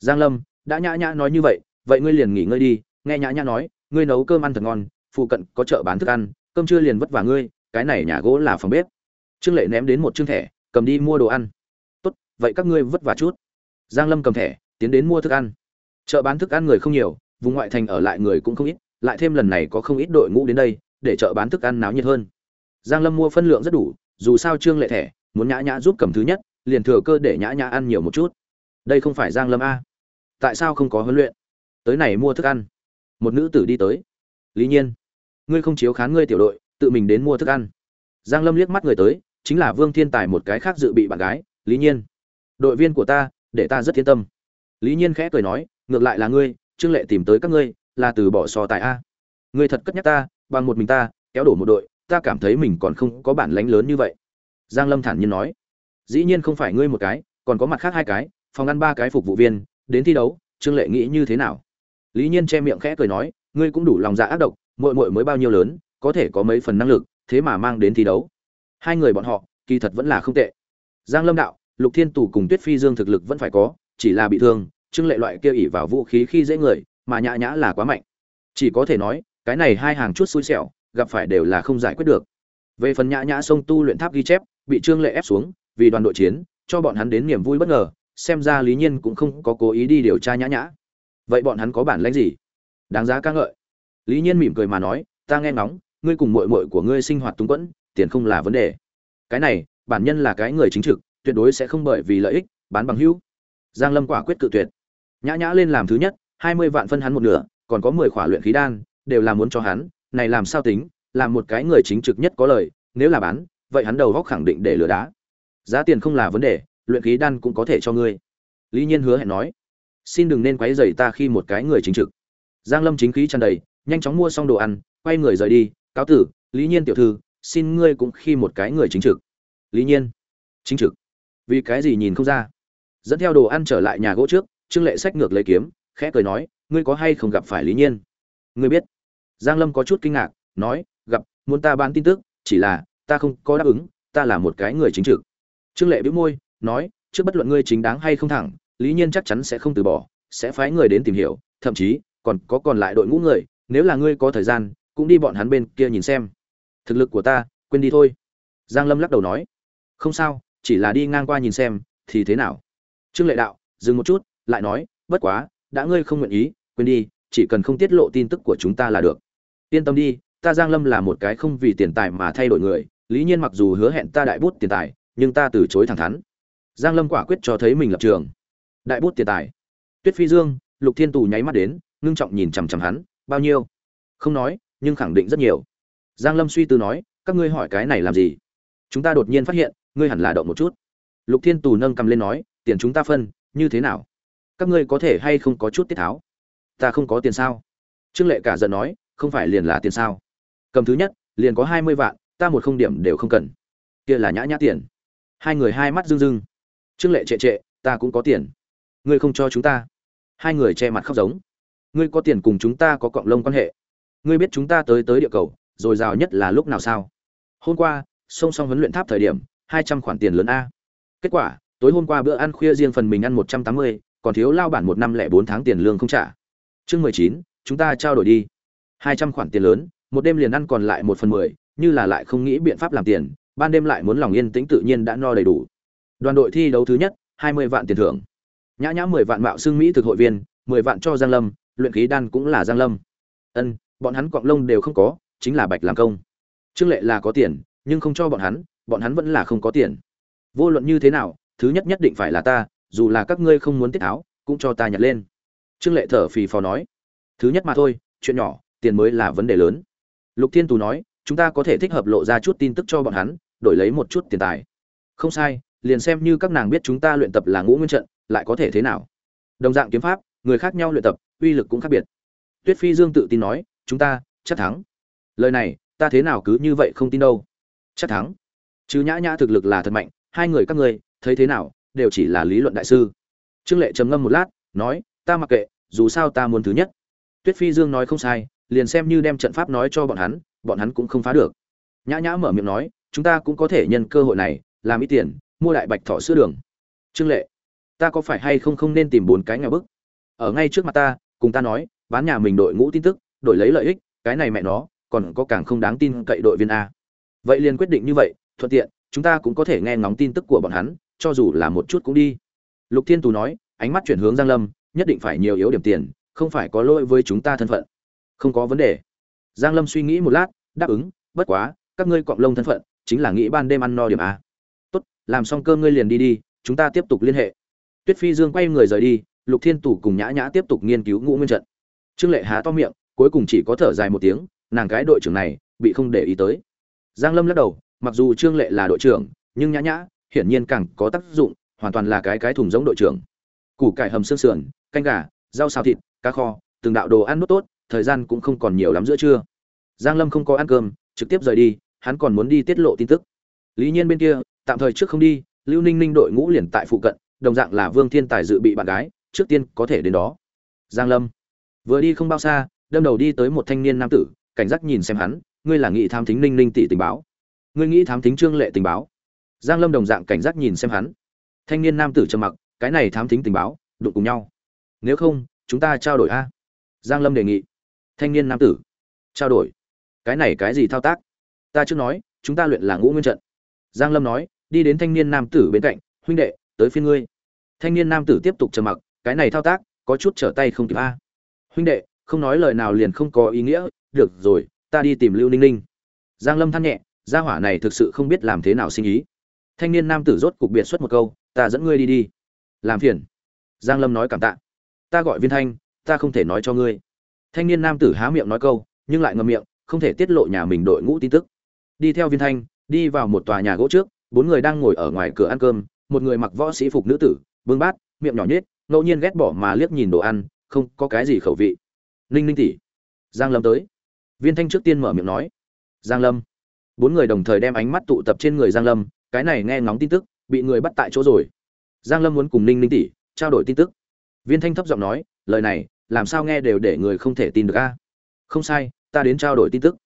Giang lâm, đã nhã nhã nói như vậy vậy ngươi liền nghỉ ngơi đi. Nghe nhã nhã nói, ngươi nấu cơm ăn thật ngon, phụ cận có chợ bán thức ăn, cơm chưa liền vất vả ngươi, cái này nhà gỗ là phòng bếp. Trương lệ ném đến một chương thẻ, cầm đi mua đồ ăn. Tốt, vậy các ngươi vất vả chút. Giang lâm cầm thẻ, tiến đến mua thức ăn. Chợ bán thức ăn người không nhiều, vùng ngoại thành ở lại người cũng không ít, lại thêm lần này có không ít đội ngũ đến đây, để chợ bán thức ăn náo nhiệt hơn giang lâm mua phân lượng rất đủ, dù sao trương lệ thẻ muốn nhã nhã giúp cầm thứ nhất, liền thừa cơ để nhã nhã ăn nhiều một chút. Đây không phải giang lâm a. Tại sao không có huấn luyện? Tới này mua thức ăn. Một nữ tử đi tới. Lý nhiên, ngươi không chiếu khán ngươi tiểu đội, tự mình đến mua thức ăn. Giang lâm liếc mắt người tới, chính là vương thiên tài một cái khác dự bị bạn gái, lý nhiên. Đội viên của ta, để ta rất yên tâm. Lý nhiên khẽ cười nói, ngược lại là ngươi, trương lệ tìm tới các ngươi, là từ bỏ so tài a. Ngươi thật cất nhắc ta, bằng một mình ta, kéo đổ một đội ta cảm thấy mình còn không có bản lánh lớn như vậy. Giang lâm thản nhiên nói. Dĩ nhiên không phải ngươi một cái, còn có mặt khác hai cái, phòng ăn ba cái phục vụ viên, đến thi đấu, trương lệ nghĩ như thế nào? Lý nhiên che miệng khẽ cười nói, ngươi cũng đủ lòng dạ ác độc, muội muội mới bao nhiêu lớn, có thể có mấy phần năng lực, thế mà mang đến thi đấu. Hai người bọn họ, kỳ thật vẫn là không tệ. Giang lâm đạo, lục thiên tù cùng tuyết phi dương thực lực vẫn phải có, chỉ là bị thương, trương lệ loại kia ỉ vào vũ khí khi dễ người, mà nhã nhã là quá mạnh. Chỉ có thể nói, cái này hai hàng chút xui xẻo gặp phải đều là không giải quyết được. Về phần nhã nhã sông tu luyện tháp ghi chép, bị trương lệ ép xuống, vì đoàn đội chiến, cho bọn hắn đến niềm vui bất ngờ, xem ra lý nhiên cũng không có cố ý đi điều tra nhã nhã. Vậy bọn hắn có bản lãnh gì? Đáng giá ca ngợi. Lý nhiên mỉm cười mà nói, ta nghe ngóng, ngươi cùng muội muội của ngươi sinh hoạt túng quẫn, tiền không là vấn đề. Cái này, bản nhân là cái người chính trực, tuyệt đối sẽ không bởi vì lợi ích, bán bằng hữu. Giang lâm quả quyết cự tuyệt. Nhã nhã lên làm thứ nhất, hai mươi vạn phân hắn một nửa, còn có mười khỏa luyện khí đan, đều là muốn cho hắn này làm sao tính làm một cái người chính trực nhất có lời, nếu là bán, vậy hắn đầu góc khẳng định để lừa đá. Giá tiền không là vấn đề, luyện khí đan cũng có thể cho ngươi. Lý nhiên hứa hẹn nói. Xin đừng nên quấy rầy ta khi một cái người chính trực. Giang lâm chính khí tràn đầy, nhanh chóng mua xong đồ ăn, quay người rời đi. Cáo tử, lý nhiên tiểu thư, xin ngươi cũng khi một cái người chính trực. Lý nhiên, chính trực? Vì cái gì nhìn không ra? Dẫn theo đồ ăn trở lại nhà gỗ trước, trương lệ sách ngược lấy kiếm, khẽ cười nói, ngươi có hay không gặp phải lý nhiên? Ngươi biết giang lâm có chút kinh ngạc, nói, gặp, muốn ta bán tin tức, chỉ là, ta không có đáp ứng, ta là một cái người chính trực. Trương lệ bĩu môi, nói, trước bất luận ngươi chính đáng hay không thẳng, lý nhiên chắc chắn sẽ không từ bỏ, sẽ phái người đến tìm hiểu, thậm chí, còn có còn lại đội ngũ người, nếu là ngươi có thời gian, cũng đi bọn hắn bên kia nhìn xem. Thực lực của ta, quên đi thôi. Giang lâm lắc đầu nói. Không sao, chỉ là đi ngang qua nhìn xem, thì thế nào? Trương lệ đạo, dừng một chút, lại nói, bất quá, đã ngươi không nguyện ý, quên đi, chỉ cần không tiết lộ tin tức của chúng ta là được yên tâm đi, ta giang lâm là một cái không vì tiền tài mà thay đổi người, lý nhiên mặc dù hứa hẹn ta đại bút tiền tài, nhưng ta từ chối thẳng thắn. Giang lâm quả quyết cho thấy mình lập trường. Đại bút tiền tài. Tuyết phi dương, lục thiên tù nháy mắt đến, ngưng trọng nhìn chằm chằm hắn, bao nhiêu? Không nói, nhưng khẳng định rất nhiều. Giang lâm suy tư nói, các ngươi hỏi cái này làm gì? Chúng ta đột nhiên phát hiện, ngươi hẳn là động một chút. Lục thiên tù nâng cầm lên nói, tiền chúng ta phân, như thế nào? Các ngươi có thể hay không có chút tiết tháo? Ta không có tiền sao? Trương lệ cả giận nói không phải liền là tiền sao? Cầm thứ nhất, liền có hai mươi vạn, ta một không điểm đều không cần. Kia là nhã nhã tiền. Hai người hai mắt rưng rưng. Trương lệ trệ trệ, ta cũng có tiền. Ngươi không cho chúng ta. Hai người che mặt khóc giống. Ngươi có tiền cùng chúng ta có cộng lông quan hệ. Ngươi biết chúng ta tới tới địa cầu, rồi rào nhất là lúc nào sao? Hôm qua, song song huấn luyện tháp thời điểm, hai trăm khoản tiền lớn a. Kết quả, tối hôm qua bữa ăn khuya riêng phần mình ăn một trăm tám mươi, còn thiếu lao bản một năm lẻ bốn tháng tiền lương không trả. Chương mười chín, chúng ta trao đổi đi hai trăm khoản tiền lớn, một đêm liền ăn còn lại một phần mười, như là lại không nghĩ biện pháp làm tiền, ban đêm lại muốn lòng yên tĩnh tự nhiên đã no đầy đủ. Đoàn đội thi đấu thứ nhất, hai mươi vạn tiền thưởng. Nhã nhã mười vạn mạo xương mỹ thực hội viên, mười vạn cho giang lâm, luyện khí đan cũng là giang lâm. Ân, bọn hắn cọng lông đều không có, chính là bạch làm công. Trương lệ là có tiền, nhưng không cho bọn hắn bọn hắn vẫn là không có tiền. Vô luận như thế nào, thứ nhất nhất định phải là ta, dù là các ngươi không muốn tiết tháo, cũng cho ta nhặt lên. Trương lệ thở phì phò nói. Thứ nhất mà thôi, chuyện nhỏ tiền mới là vấn đề lớn. Lục thiên tù nói, chúng ta có thể thích hợp lộ ra chút tin tức cho bọn hắn, đổi lấy một chút tiền tài. Không sai, liền xem như các nàng biết chúng ta luyện tập là ngũ nguyên trận, lại có thể thế nào? Đồng dạng kiếm pháp, người khác nhau luyện tập, uy lực cũng khác biệt. Tuyết phi dương tự tin nói, chúng ta, chắc thắng. Lời này, ta thế nào cứ như vậy không tin đâu. Chắc thắng. Chứ nhã nhã thực lực là thật mạnh, hai người các ngươi, thấy thế nào, đều chỉ là lý luận đại sư. Trương lệ trầm ngâm một lát, nói, ta mặc kệ, dù sao ta muốn thứ nhất. Tuyết phi dương nói, không sai liền xem như đem trận pháp nói cho bọn hắn bọn hắn cũng không phá được. Nhã nhã mở miệng nói, chúng ta cũng có thể nhân cơ hội này, làm ít tiền, mua đại bạch thỏ sữa đường. Trương lệ, ta có phải hay không không nên tìm bốn cái nhà bức? Ở ngay trước mặt ta, cùng ta nói, bán nhà mình đội ngũ tin tức, đổi lấy lợi ích, cái này mẹ nó, còn có càng không đáng tin cậy đội viên a. Vậy liền quyết định như vậy, thuận tiện, chúng ta cũng có thể nghe ngóng tin tức của bọn hắn, cho dù là một chút cũng đi. Lục thiên tù nói, ánh mắt chuyển hướng giang lâm, nhất định phải nhiều yếu điểm tiền, không phải có lỗi với chúng ta thân phận không có vấn đề. Giang lâm suy nghĩ một lát, đáp ứng, bất quá, các ngươi cọng lông thân phận, chính là nghĩ ban đêm ăn no điểm a. Tốt, làm xong cơm ngươi liền đi đi, chúng ta tiếp tục liên hệ. Tuyết phi dương quay người rời đi, lục thiên tủ cùng nhã nhã tiếp tục nghiên cứu ngũ nguyên trận. Trương lệ há to miệng, cuối cùng chỉ có thở dài một tiếng, nàng cái đội trưởng này, bị không để ý tới. Giang lâm lắc đầu, mặc dù trương lệ là đội trưởng, nhưng nhã nhã, hiển nhiên càng có tác dụng, hoàn toàn là cái cái thùng giống đội trưởng. Củ cải hầm xương sườn, canh gà, rau xào thịt, cá kho, từng đạo đồ ăn nốt tốt thời gian cũng không còn nhiều lắm giữa trưa. Giang lâm không có ăn cơm, trực tiếp rời đi, hắn còn muốn đi tiết lộ tin tức. Lý nhiên bên kia, tạm thời trước không đi, lưu ninh ninh đội ngũ liền tại phụ cận, đồng dạng là vương thiên tài dự bị bạn gái, trước tiên có thể đến đó. Giang lâm, vừa đi không bao xa, đâm đầu đi tới một thanh niên nam tử, cảnh giác nhìn xem hắn, ngươi là nghị tham thính ninh ninh tỷ tình báo. Ngươi nghĩ thám thính trương lệ tình báo. Giang lâm đồng dạng cảnh giác nhìn xem hắn. Thanh niên nam tử trầm mặc, cái này thám thính tình báo, đụng cùng nhau. Nếu không, chúng ta trao đổi a. Giang lâm đề nghị thanh niên nam tử. Trao đổi. Cái này cái gì thao tác? Ta chưa nói, chúng ta luyện là ngũ nguyên trận. Giang lâm nói, đi đến thanh niên nam tử bên cạnh, huynh đệ, tới phiên ngươi. Thanh niên nam tử tiếp tục trầm mặc, cái này thao tác, có chút trở tay không kịp a. Huynh đệ, không nói lời nào liền không có ý nghĩa, được rồi, ta đi tìm lưu ninh ninh. Giang lâm than nhẹ, gia hỏa này thực sự không biết làm thế nào sinh ý. Thanh niên nam tử rốt cục biệt xuất một câu, ta dẫn ngươi đi đi. Làm phiền. Giang lâm nói cảm tạ, ta gọi viên thanh, ta không thể nói cho ngươi thanh niên nam tử há miệng nói câu, nhưng lại ngậm miệng, không thể tiết lộ nhà mình đội ngũ tin tức. Đi theo viên thanh, đi vào một tòa nhà gỗ trước, bốn người đang ngồi ở ngoài cửa ăn cơm, một người mặc võ sĩ phục nữ tử, bưng bát, miệng nhỏ nhết ngẫu nhiên ghét bỏ mà liếc nhìn đồ ăn, không có cái gì khẩu vị. Ninh ninh tỷ, giang lâm tới. Viên thanh trước tiên mở miệng nói, giang lâm. Bốn người đồng thời đem ánh mắt tụ tập trên người giang lâm, cái này nghe ngóng tin tức, bị người bắt tại chỗ rồi. Giang lâm muốn cùng ninh ninh tỷ trao đổi tin tức. Viên thanh thấp giọng nói, lời này làm sao nghe đều để người không thể tin được a? Không sai, ta đến trao đổi tin tức.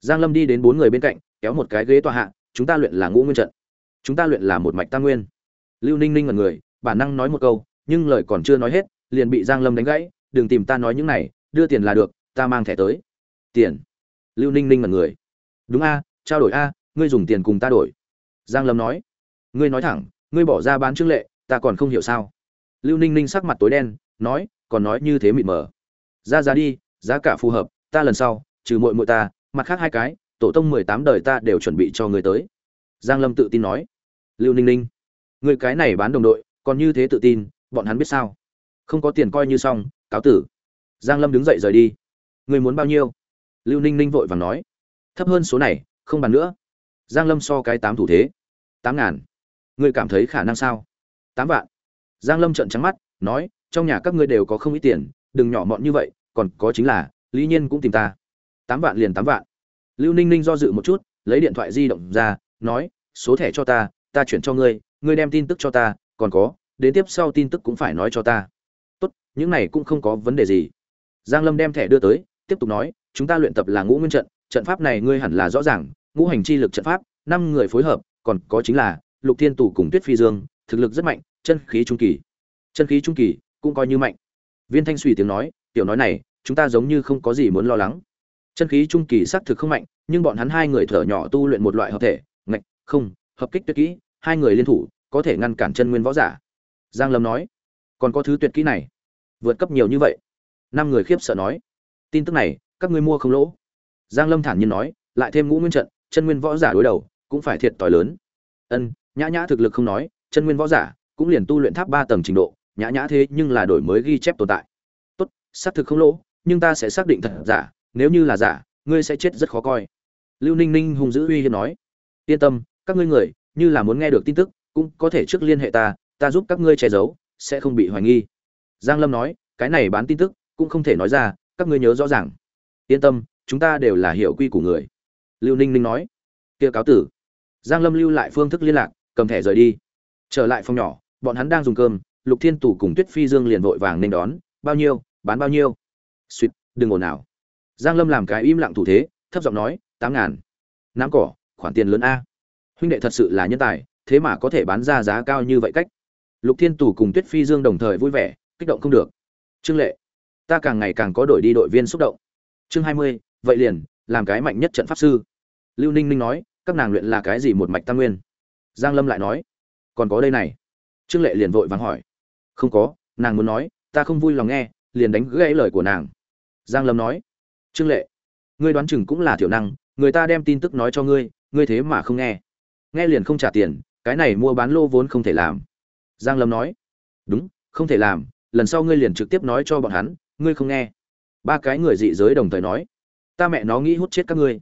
Giang lâm đi đến bốn người bên cạnh, kéo một cái ghế tòa hạ, chúng ta luyện là ngũ nguyên trận. Chúng ta luyện là một mạch tam nguyên. Lưu ninh ninh là người, bản năng nói một câu, nhưng lời còn chưa nói hết, liền bị giang lâm đánh gãy, đừng tìm ta nói những này, đưa tiền là được, ta mang thẻ tới. Tiền? Lưu ninh ninh là người. Đúng a, trao đổi a, ngươi dùng tiền cùng ta đổi. Giang lâm nói. Ngươi nói thẳng, ngươi bỏ ra bán trương lệ, ta còn không hiểu sao? Lưu ninh ninh sắc mặt tối đen nói, còn nói như thế mịt mờ. Ra giá đi, giá cả phù hợp, ta lần sau, trừ mội mội ta, mặt khác hai cái, tổ tông mười tám đời ta đều chuẩn bị cho người tới. Giang lâm tự tin nói. Lưu ninh ninh, người cái này bán đồng đội, còn như thế tự tin, bọn hắn biết sao? Không có tiền coi như xong, cáo tử. Giang lâm đứng dậy rời đi. Người muốn bao nhiêu? Lưu ninh ninh vội vàng nói. Thấp hơn số này, không bàn nữa. Giang lâm so cái tám thủ thế. Tám ngàn. Người cảm thấy khả năng sao? Tám vạn. Giang lâm trợn trắng mắt, nói trong nhà các ngươi đều có không ít tiền, đừng nhỏ mọn như vậy, còn có chính là, lý nhiên cũng tìm ta. Tám vạn liền tám vạn. Lưu ninh ninh do dự một chút, lấy điện thoại di động ra, nói, số thẻ cho ta ta chuyển cho ngươi ngươi đem tin tức cho ta, còn có, đến tiếp sau tin tức cũng phải nói cho ta. Tốt, những này cũng không có vấn đề gì. Giang lâm đem thẻ đưa tới, tiếp tục nói, chúng ta luyện tập là ngũ nguyên trận trận pháp này ngươi hẳn là rõ ràng, ngũ hành chi lực trận pháp, năm người phối hợp, còn có chính là, lục thiên tù cùng tuyết phi dương, thực lực rất mạnh, chân khí trung kỳ. Chân khí trung kỳ cũng coi như mạnh. Viên thanh suy tiếng nói, tiểu nói này, chúng ta giống như không có gì muốn lo lắng. Chân khí trung kỳ xác thực không mạnh, nhưng bọn hắn hai người thở nhỏ tu luyện một loại hợp thể, ngạch, không, hợp kích tuyệt kỹ, hai người liên thủ, có thể ngăn cản chân nguyên võ giả. Giang lâm nói, còn có thứ tuyệt kỹ này, vượt cấp nhiều như vậy. Năm người khiếp sợ nói, tin tức này, các ngươi mua không lỗ. Giang lâm thản nhiên nói, lại thêm ngũ nguyên trận, chân nguyên võ giả đối đầu, cũng phải thiệt tỏi lớn. Ân, nhã nhã thực lực không nói, chân nguyên võ giả cũng liền tu luyện tháp ba tầng trình độ nhã nhã thế nhưng là đổi mới ghi chép tồn tại. Tốt, xác thực không lỗ, nhưng ta sẽ xác định thật giả, nếu như là giả, ngươi sẽ chết rất khó coi. Lưu ninh ninh hung dữ uy hiếp nói. Yên tâm, các ngươi người, như là muốn nghe được tin tức, cũng có thể trước liên hệ ta ta giúp các ngươi che giấu, sẽ không bị hoài nghi. Giang lâm nói, cái này bán tin tức, cũng không thể nói ra, các ngươi nhớ rõ ràng. Yên tâm, chúng ta đều là hiệu quy của người. Lưu ninh ninh nói. Kia cáo tử. Giang lâm lưu lại phương thức liên lạc, cầm thẻ rời đi. Trở lại phòng nhỏ, bọn hắn đang dùng cơm lục thiên tủ cùng tuyết phi dương liền vội vàng nên đón, bao nhiêu? Bán bao nhiêu? Suýt đừng ồn nào giang lâm làm cái im lặng thủ thế, thấp giọng nói, tám ngàn. Nám cỏ, khoản tiền lớn a. Huynh đệ thật sự là nhân tài, thế mà có thể bán ra giá cao như vậy cách. Lục thiên tù cùng tuyết phi dương đồng thời vui vẻ, kích động không được. Trương lệ, ta càng ngày càng có đổi đi đội viên xúc động. Chương hai mươi, vậy liền, làm cái mạnh nhất trận pháp sư. Lưu ninh ninh nói, các nàng luyện là cái gì một mạch tam nguyên? Giang lâm lại nói, còn có đây này. Trương lệ liền vội vàng hỏi không có, nàng muốn nói, ta không vui lòng nghe, liền đánh gãy lời của nàng. Giang lâm nói, trương lệ, ngươi đoán chừng cũng là thiểu năng, người ta đem tin tức nói cho ngươi ngươi thế mà không nghe. Nghe liền không trả tiền, cái này mua bán lô vốn không thể làm. Giang lâm nói, đúng, không thể làm, lần sau ngươi liền trực tiếp nói cho bọn hắn, ngươi không nghe. Ba cái người dị giới đồng thời nói, ta mẹ nó nghĩ hút chết các ngươi.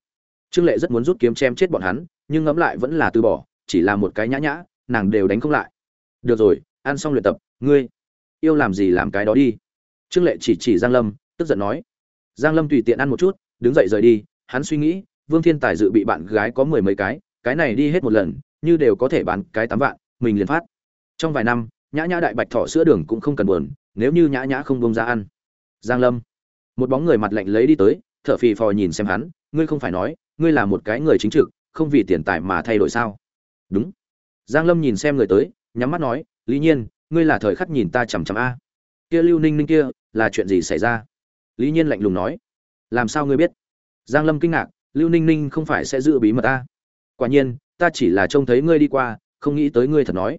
Trương lệ rất muốn rút kiếm chém chết bọn hắn, nhưng ngẫm lại vẫn là từ bỏ, chỉ là một cái nhã nhã, nàng đều đánh không lại. Được rồi, ăn xong luyện tập ngươi, yêu làm gì làm cái đó đi. Trương lệ chỉ chỉ giang lâm, tức giận nói. Giang lâm tùy tiện ăn một chút, đứng dậy rời đi. Hắn suy nghĩ, vương thiên tài dự bị bạn gái có mười mấy cái cái này đi hết một lần, như đều có thể bán cái tám vạn, mình liền phát. Trong vài năm, nhã nhã đại bạch thọ sữa đường cũng không cần buồn, nếu như nhã nhã không bông ra ăn. Giang lâm, một bóng người mặt lạnh lấy đi tới, thở phì phò nhìn xem hắn, ngươi không phải nói, ngươi là một cái người chính trực, không vì tiền tài mà thay đổi sao? Đúng. Giang lâm nhìn xem người tới, nhắm mắt nói, lý nhiên ngươi là thời khắc nhìn ta chằm chằm a. Kia lưu ninh ninh kia, là chuyện gì xảy ra? Lý nhiên lạnh lùng nói. Làm sao ngươi biết? Giang lâm kinh ngạc, lưu ninh ninh không phải sẽ giữ bí mật ta. Quả nhiên, ta chỉ là trông thấy ngươi đi qua, không nghĩ tới ngươi thật nói.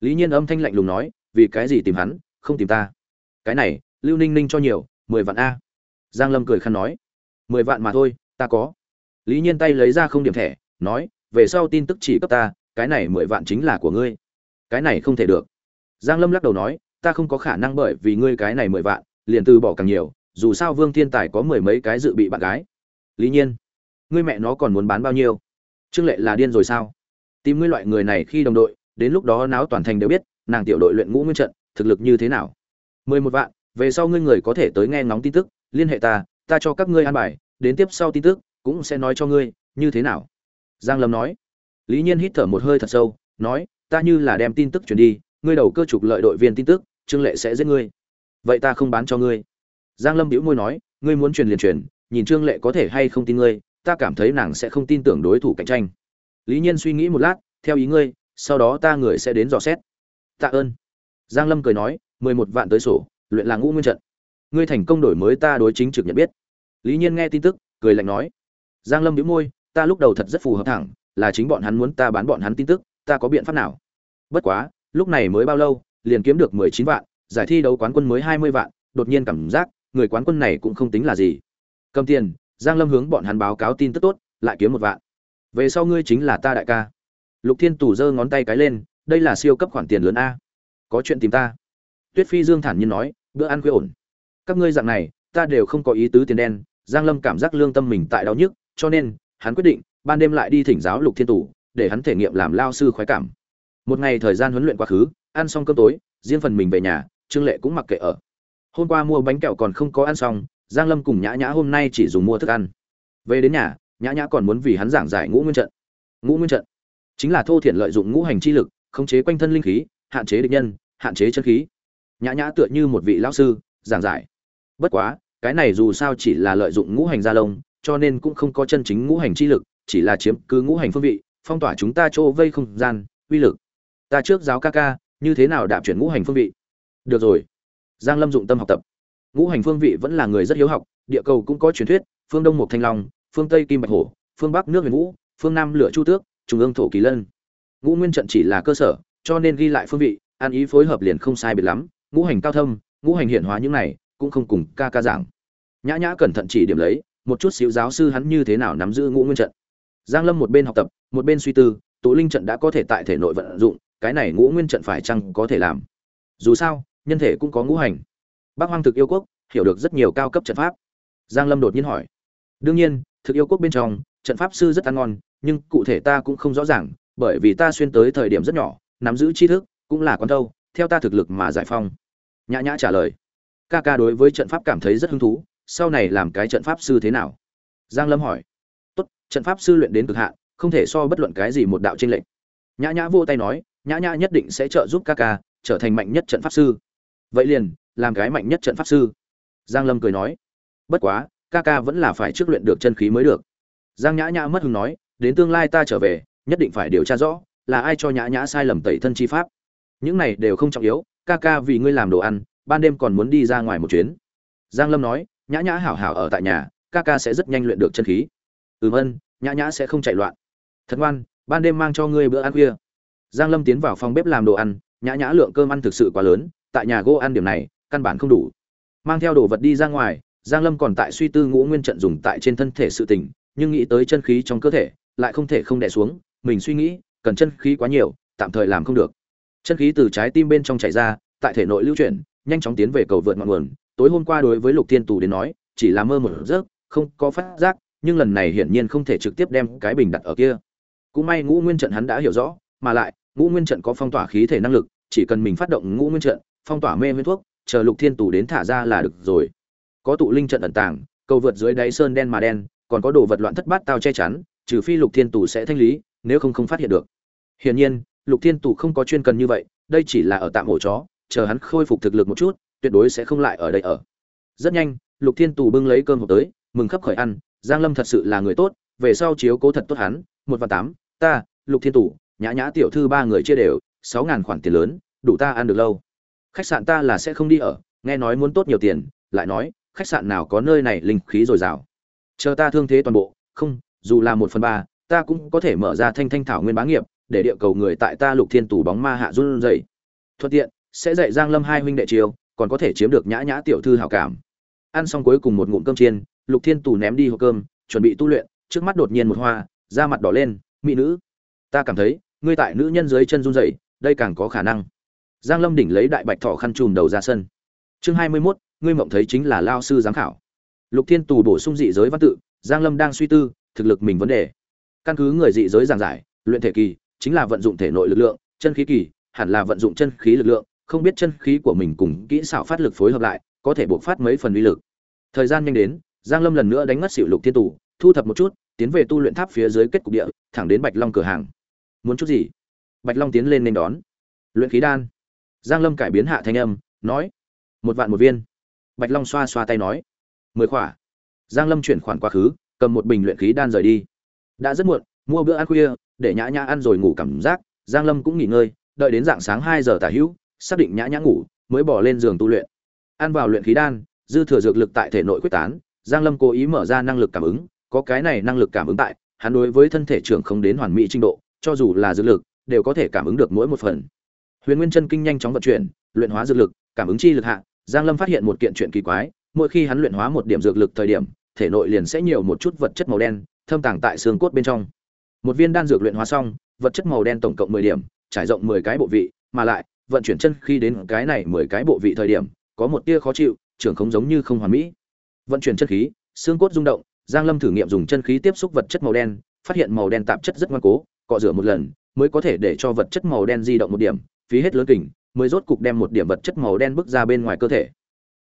Lý nhiên âm thanh lạnh lùng nói, vì cái gì tìm hắn, không tìm ta? Cái này, lưu ninh ninh cho nhiều, mười vạn a. Giang lâm cười khăn nói. Mười vạn mà thôi, ta có. Lý nhiên tay lấy ra không điểm thẻ, nói, về sau tin tức chỉ cấp ta, cái này mười vạn chính là của ngươi. Cái này không thể được giang lâm lắc đầu nói, ta không có khả năng bởi vì ngươi cái này mười vạn, liền từ bỏ càng nhiều, dù sao vương thiên tài có mười mấy cái dự bị bạn gái. Lý nhiên, ngươi mẹ nó còn muốn bán bao nhiêu? Trương lệ là điên rồi sao? Tìm ngươi loại người này khi đồng đội, đến lúc đó náo toàn thành đều biết, nàng tiểu đội luyện ngũ nguyên trận, thực lực như thế nào? Mười một vạn, về sau ngươi người có thể tới nghe ngóng tin tức, liên hệ ta ta cho các ngươi an bài, đến tiếp sau tin tức, cũng sẽ nói cho ngươi, như thế nào? Giang lâm nói. Lý nhiên hít thở một hơi thật sâu, nói, ta như là đem tin tức truyền đi ngươi đầu cơ trục lợi đội viên tin tức, trương lệ sẽ giết ngươi. Vậy ta không bán cho ngươi. Giang lâm bĩu môi nói, ngươi muốn truyền liền truyền, nhìn trương lệ có thể hay không tin ngươi, ta cảm thấy nàng sẽ không tin tưởng đối thủ cạnh tranh. Lý nhiên suy nghĩ một lát, theo ý ngươi, sau đó ta người sẽ đến dò xét. Tạ ơn. Giang lâm cười nói, mười một vạn tới sổ, luyện là ngũ nguyên trận. Ngươi thành công đổi mới ta đối chính trực nhận biết. Lý nhiên nghe tin tức, cười lạnh nói. Giang lâm bĩu môi, ta lúc đầu thật rất phù hợp thẳng, là chính bọn hắn muốn ta bán bọn hắn tin tức, ta có biện pháp nào? Bất quá lúc này mới bao lâu, liền kiếm được mười chín vạn, giải thi đấu quán quân mới hai mươi vạn, đột nhiên cảm giác, người quán quân này cũng không tính là gì. Cầm tiền, giang lâm hướng bọn hắn báo cáo tin tức tốt, lại kiếm một vạn. Về sau ngươi chính là ta đại ca. Lục thiên tù giơ ngón tay cái lên, đây là siêu cấp khoản tiền lớn a. Có chuyện tìm ta. Tuyết phi dương thản nhiên nói, bữa ăn khuya ổn. Các ngươi dạng này, ta đều không có ý tứ tiền đen, giang lâm cảm giác lương tâm mình tại đau nhức, cho nên, hắn quyết định, ban đêm lại đi thỉnh giáo lục thiên tù, để hắn thể nghiệm làm lao sư khoái cảm một ngày thời gian huấn luyện quá khứ, ăn xong cơm tối, riêng phần mình về nhà, trương lệ cũng mặc kệ ở. Hôm qua mua bánh kẹo còn không có ăn xong, giang lâm cùng nhã nhã hôm nay chỉ dùng mua thức ăn. Về đến nhà, nhã nhã còn muốn vì hắn giảng giải ngũ nguyên trận. Ngũ nguyên trận chính là thô thiện lợi dụng ngũ hành chi lực, khống chế quanh thân linh khí, hạn chế địch nhân, hạn chế chân khí. Nhã nhã tựa như một vị lão sư, giảng giải. Bất quá, cái này dù sao chỉ là lợi dụng ngũ hành gia lông, cho nên cũng không có chân chính ngũ hành chi lực, chỉ là chiếm cứ ngũ hành phương vị, phong tỏa chúng ta chỗ vây không gian, uy lực ta trước giáo ca ca, như thế nào đạp chuyển ngũ hành phương vị? Được rồi. Giang lâm dụng tâm học tập. Ngũ hành phương vị vẫn là người rất hiếu học, địa cầu cũng có truyền thuyết, phương đông một thanh long, phương tây kim bạch hổ, phương bắc nước huyền vũ, phương nam lửa chu tước, trung ương thổ kỳ lân. Ngũ nguyên trận chỉ là cơ sở, cho nên ghi lại phương vị, an ý phối hợp liền không sai biệt lắm. Ngũ hành cao thâm, ngũ hành hiển hóa những này, cũng không cùng ca ca giảng. Nhã nhã cẩn thận chỉ điểm lấy, một chút xíu giáo sư hắn như thế nào nắm giữ ngũ nguyên trận. Giang lâm một bên học tập, một bên suy tư, tụ linh trận đã có thể tại thể nội vận dụng cái này ngũ nguyên trận phải chăng có thể làm? Dù sao, nhân thể cũng có ngũ hành. Bác hoang thực yêu quốc hiểu được rất nhiều cao cấp trận pháp. Giang lâm đột nhiên hỏi. Đương nhiên, thực yêu quốc bên trong, trận pháp sư rất ăn ngon, nhưng cụ thể ta cũng không rõ ràng, bởi vì ta xuyên tới thời điểm rất nhỏ, nắm giữ tri thức, cũng là con thâu, theo ta thực lực mà giải phong. Nhã nhã trả lời. Ca ca đối với trận pháp cảm thấy rất hứng thú, sau này làm cái trận pháp sư thế nào? Giang lâm hỏi. Tốt, trận pháp sư luyện đến cực hạn, không thể so bất luận cái gì một đạo tranh lệch. Nhã nhã vô tay nói nhã nhã nhất định sẽ trợ giúp ca ca trở thành mạnh nhất trận pháp sư. Vậy liền, làm cái mạnh nhất trận pháp sư. Giang lâm cười nói. Bất quá, ca ca vẫn là phải trước luyện được chân khí mới được. Giang nhã nhã mất hứng nói, đến tương lai ta trở về, nhất định phải điều tra rõ, là ai cho nhã nhã sai lầm tẩy thân chi pháp. Những này đều không trọng yếu, ca ca vì ngươi làm đồ ăn, ban đêm còn muốn đi ra ngoài một chuyến. Giang lâm nói, nhã nhã hảo hảo ở tại nhà, ca ca sẽ rất nhanh luyện được chân khí. Ừm ân nhã nhã sẽ không chạy loạn. Thật ngoan, ban đêm mang cho ngươi bữa ăn khuya giang lâm tiến vào phòng bếp làm đồ ăn, nhã nhã lượng cơm ăn thực sự quá lớn, tại nhà gỗ ăn điểm này, căn bản không đủ. Mang theo đồ vật đi ra ngoài, giang lâm còn tại suy tư ngũ nguyên trận dùng tại trên thân thể sự tình, nhưng nghĩ tới chân khí trong cơ thể, lại không thể không đè xuống, mình suy nghĩ, cần chân khí quá nhiều, tạm thời làm không được. Chân khí từ trái tim bên trong chảy ra, tại thể nội lưu chuyển, nhanh chóng tiến về cầu vượt ngọn nguồn. Tối hôm qua đối với lục thiên tù đến nói, chỉ là mơ một giấc, không có phát giác, nhưng lần này hiển nhiên không thể trực tiếp đem cái bình đặt ở kia. Cũng may ngũ nguyên trận hắn đã hiểu rõ, mà lại ngũ nguyên trận có phong tỏa khí thể năng lực, chỉ cần mình phát động ngũ nguyên trận, phong tỏa mê nguyên thuốc, chờ lục thiên tù đến thả ra là được rồi. Có tụ linh trận ẩn tàng, cầu vượt dưới đáy sơn đen mà đen, còn có đồ vật loạn thất bát tao che chắn, trừ phi lục thiên tù sẽ thanh lý, nếu không không phát hiện được. Hiển nhiên, lục thiên tù không có chuyên cần như vậy, đây chỉ là ở tạm ổ chó, chờ hắn khôi phục thực lực một chút, tuyệt đối sẽ không lại ở đây ở. Rất nhanh, lục thiên tù bưng lấy cơm hộp tới, mừng khắp khởi ăn, giang lâm thật sự là người tốt, về sau chiếu cố thật tốt hắn, một và tám, ta, lục thiên tù nhã nhã tiểu thư ba người chia đều, sáu ngàn khoản tiền lớn, đủ ta ăn được lâu. Khách sạn ta là sẽ không đi ở, nghe nói muốn tốt nhiều tiền, lại nói, khách sạn nào có nơi này linh khí dồi dào. Chờ ta thương thế toàn bộ, không, dù là một phần ba, ta cũng có thể mở ra thanh thanh thảo nguyên bá nghiệp, để địa cầu người tại ta lục thiên tù bóng ma hạ run rẩy. Thuận tiện, sẽ dạy giang lâm hai huynh đệ chiêu, còn có thể chiếm được nhã nhã tiểu thư hảo cảm. Ăn xong cuối cùng một ngụm cơm chiên, lục thiên tù ném đi hộp cơm, chuẩn bị tu luyện, trước mắt đột nhiên một hoa, da mặt đỏ lên, mỹ nữ, ta cảm thấy ngươi tại nữ nhân dưới chân run rẩy đây càng có khả năng. Giang lâm đỉnh lấy đại bạch thỏ khăn trùm đầu ra sân. Chương hai mươi 21, ngươi mộng thấy chính là lao sư giám khảo. Lục thiên tù bổ sung dị giới văn tự giang lâm đang suy tư thực lực mình vấn đề. Căn cứ người dị giới giảng giải luyện thể kỳ chính là vận dụng thể nội lực lượng chân khí kỳ hẳn là vận dụng chân khí lực lượng không biết chân khí của mình cùng kỹ xảo phát lực phối hợp lại có thể bộc phát mấy phần uy lực. Thời gian nhanh đến giang lâm lần nữa đánh mất xỉu lục thiên tù thu thập một chút tiến về tu luyện tháp phía dưới kết cục địa thẳng đến bạch long cửa hàng muốn chút gì? Bạch long tiến lên nên đón. Luyện khí đan. Giang lâm cải biến hạ thanh âm, nói, một vạn một viên. Bạch long xoa xoa tay nói, mười khỏa. Giang lâm chuyển khoản quá khứ, cầm một bình luyện khí đan rời đi. Đã rất muộn, mua bữa ăn khuya, để nhã nhã ăn rồi ngủ cảm giác, giang lâm cũng nghỉ ngơi, đợi đến dạng sáng hai giờ tả hữu, xác định nhã nhã ngủ, mới bỏ lên giường tu luyện. Ăn vào luyện khí đan, dư thừa dược lực tại thể nội quyết tán, giang lâm cố ý mở ra năng lực cảm ứng, có cái này năng lực cảm ứng tại, hắn đối với thân thể trưởng không đến hoàn mỹ trình độ cho dù là dược lực, đều có thể cảm ứng được mỗi một phần. Huyền nguyên chân kinh nhanh chóng vận chuyển, luyện hóa dược lực, cảm ứng chi lực hạ, giang lâm phát hiện một kiện chuyện kỳ quái, mỗi khi hắn luyện hóa một điểm dược lực thời điểm, thể nội liền sẽ nhiều một chút vật chất màu đen, thâm tàng tại xương cốt bên trong. Một viên đan dược luyện hóa xong, vật chất màu đen tổng cộng 10 điểm, trải rộng 10 cái bộ vị, mà lại, vận chuyển chân khi đến cái này 10 cái bộ vị thời điểm, có một tia khó chịu trưởng không giống như không hoàn mỹ. Vận chuyển chân khí, xương cốt rung động, giang lâm thử nghiệm dùng chân khí tiếp xúc vật chất màu đen, phát hiện màu đen tạp chất rất ngoan cố cọ rửa một lần, mới có thể để cho vật chất màu đen di động một điểm, phí hết lớn kình, mới rốt cục đem một điểm vật chất màu đen bước ra bên ngoài cơ thể.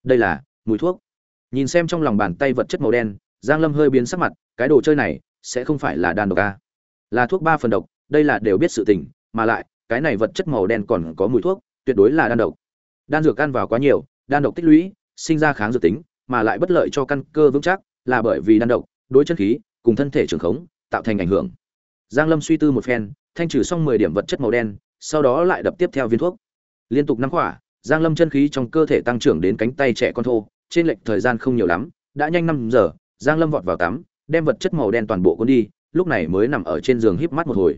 Đây là mùi thuốc. Nhìn xem trong lòng bàn tay vật chất màu đen, giang lâm hơi biến sắc mặt, cái đồ chơi này sẽ không phải là đan độc a là thuốc ba phần độc, đây là đều biết sự tình, mà lại, cái này vật chất màu đen còn có mùi thuốc, tuyệt đối là đan độc. Đan dược ăn vào quá nhiều, đan độc tích lũy, sinh ra kháng dược tính, mà lại bất lợi cho căn cơ vững chắc, là bởi vì đan độc, đối chân khí cùng thân thể trường khống, tạo thành ảnh hưởng giang lâm suy tư một phen thanh trừ xong 10 điểm vật chất màu đen sau đó lại đập tiếp theo viên thuốc. Liên tục năm quả, giang lâm chân khí trong cơ thể tăng trưởng đến cánh tay trẻ con thô trên lệch thời gian không nhiều lắm đã nhanh năm giờ giang lâm vọt vào tắm đem vật chất màu đen toàn bộ cuốn đi lúc này mới nằm ở trên giường híp mắt một hồi.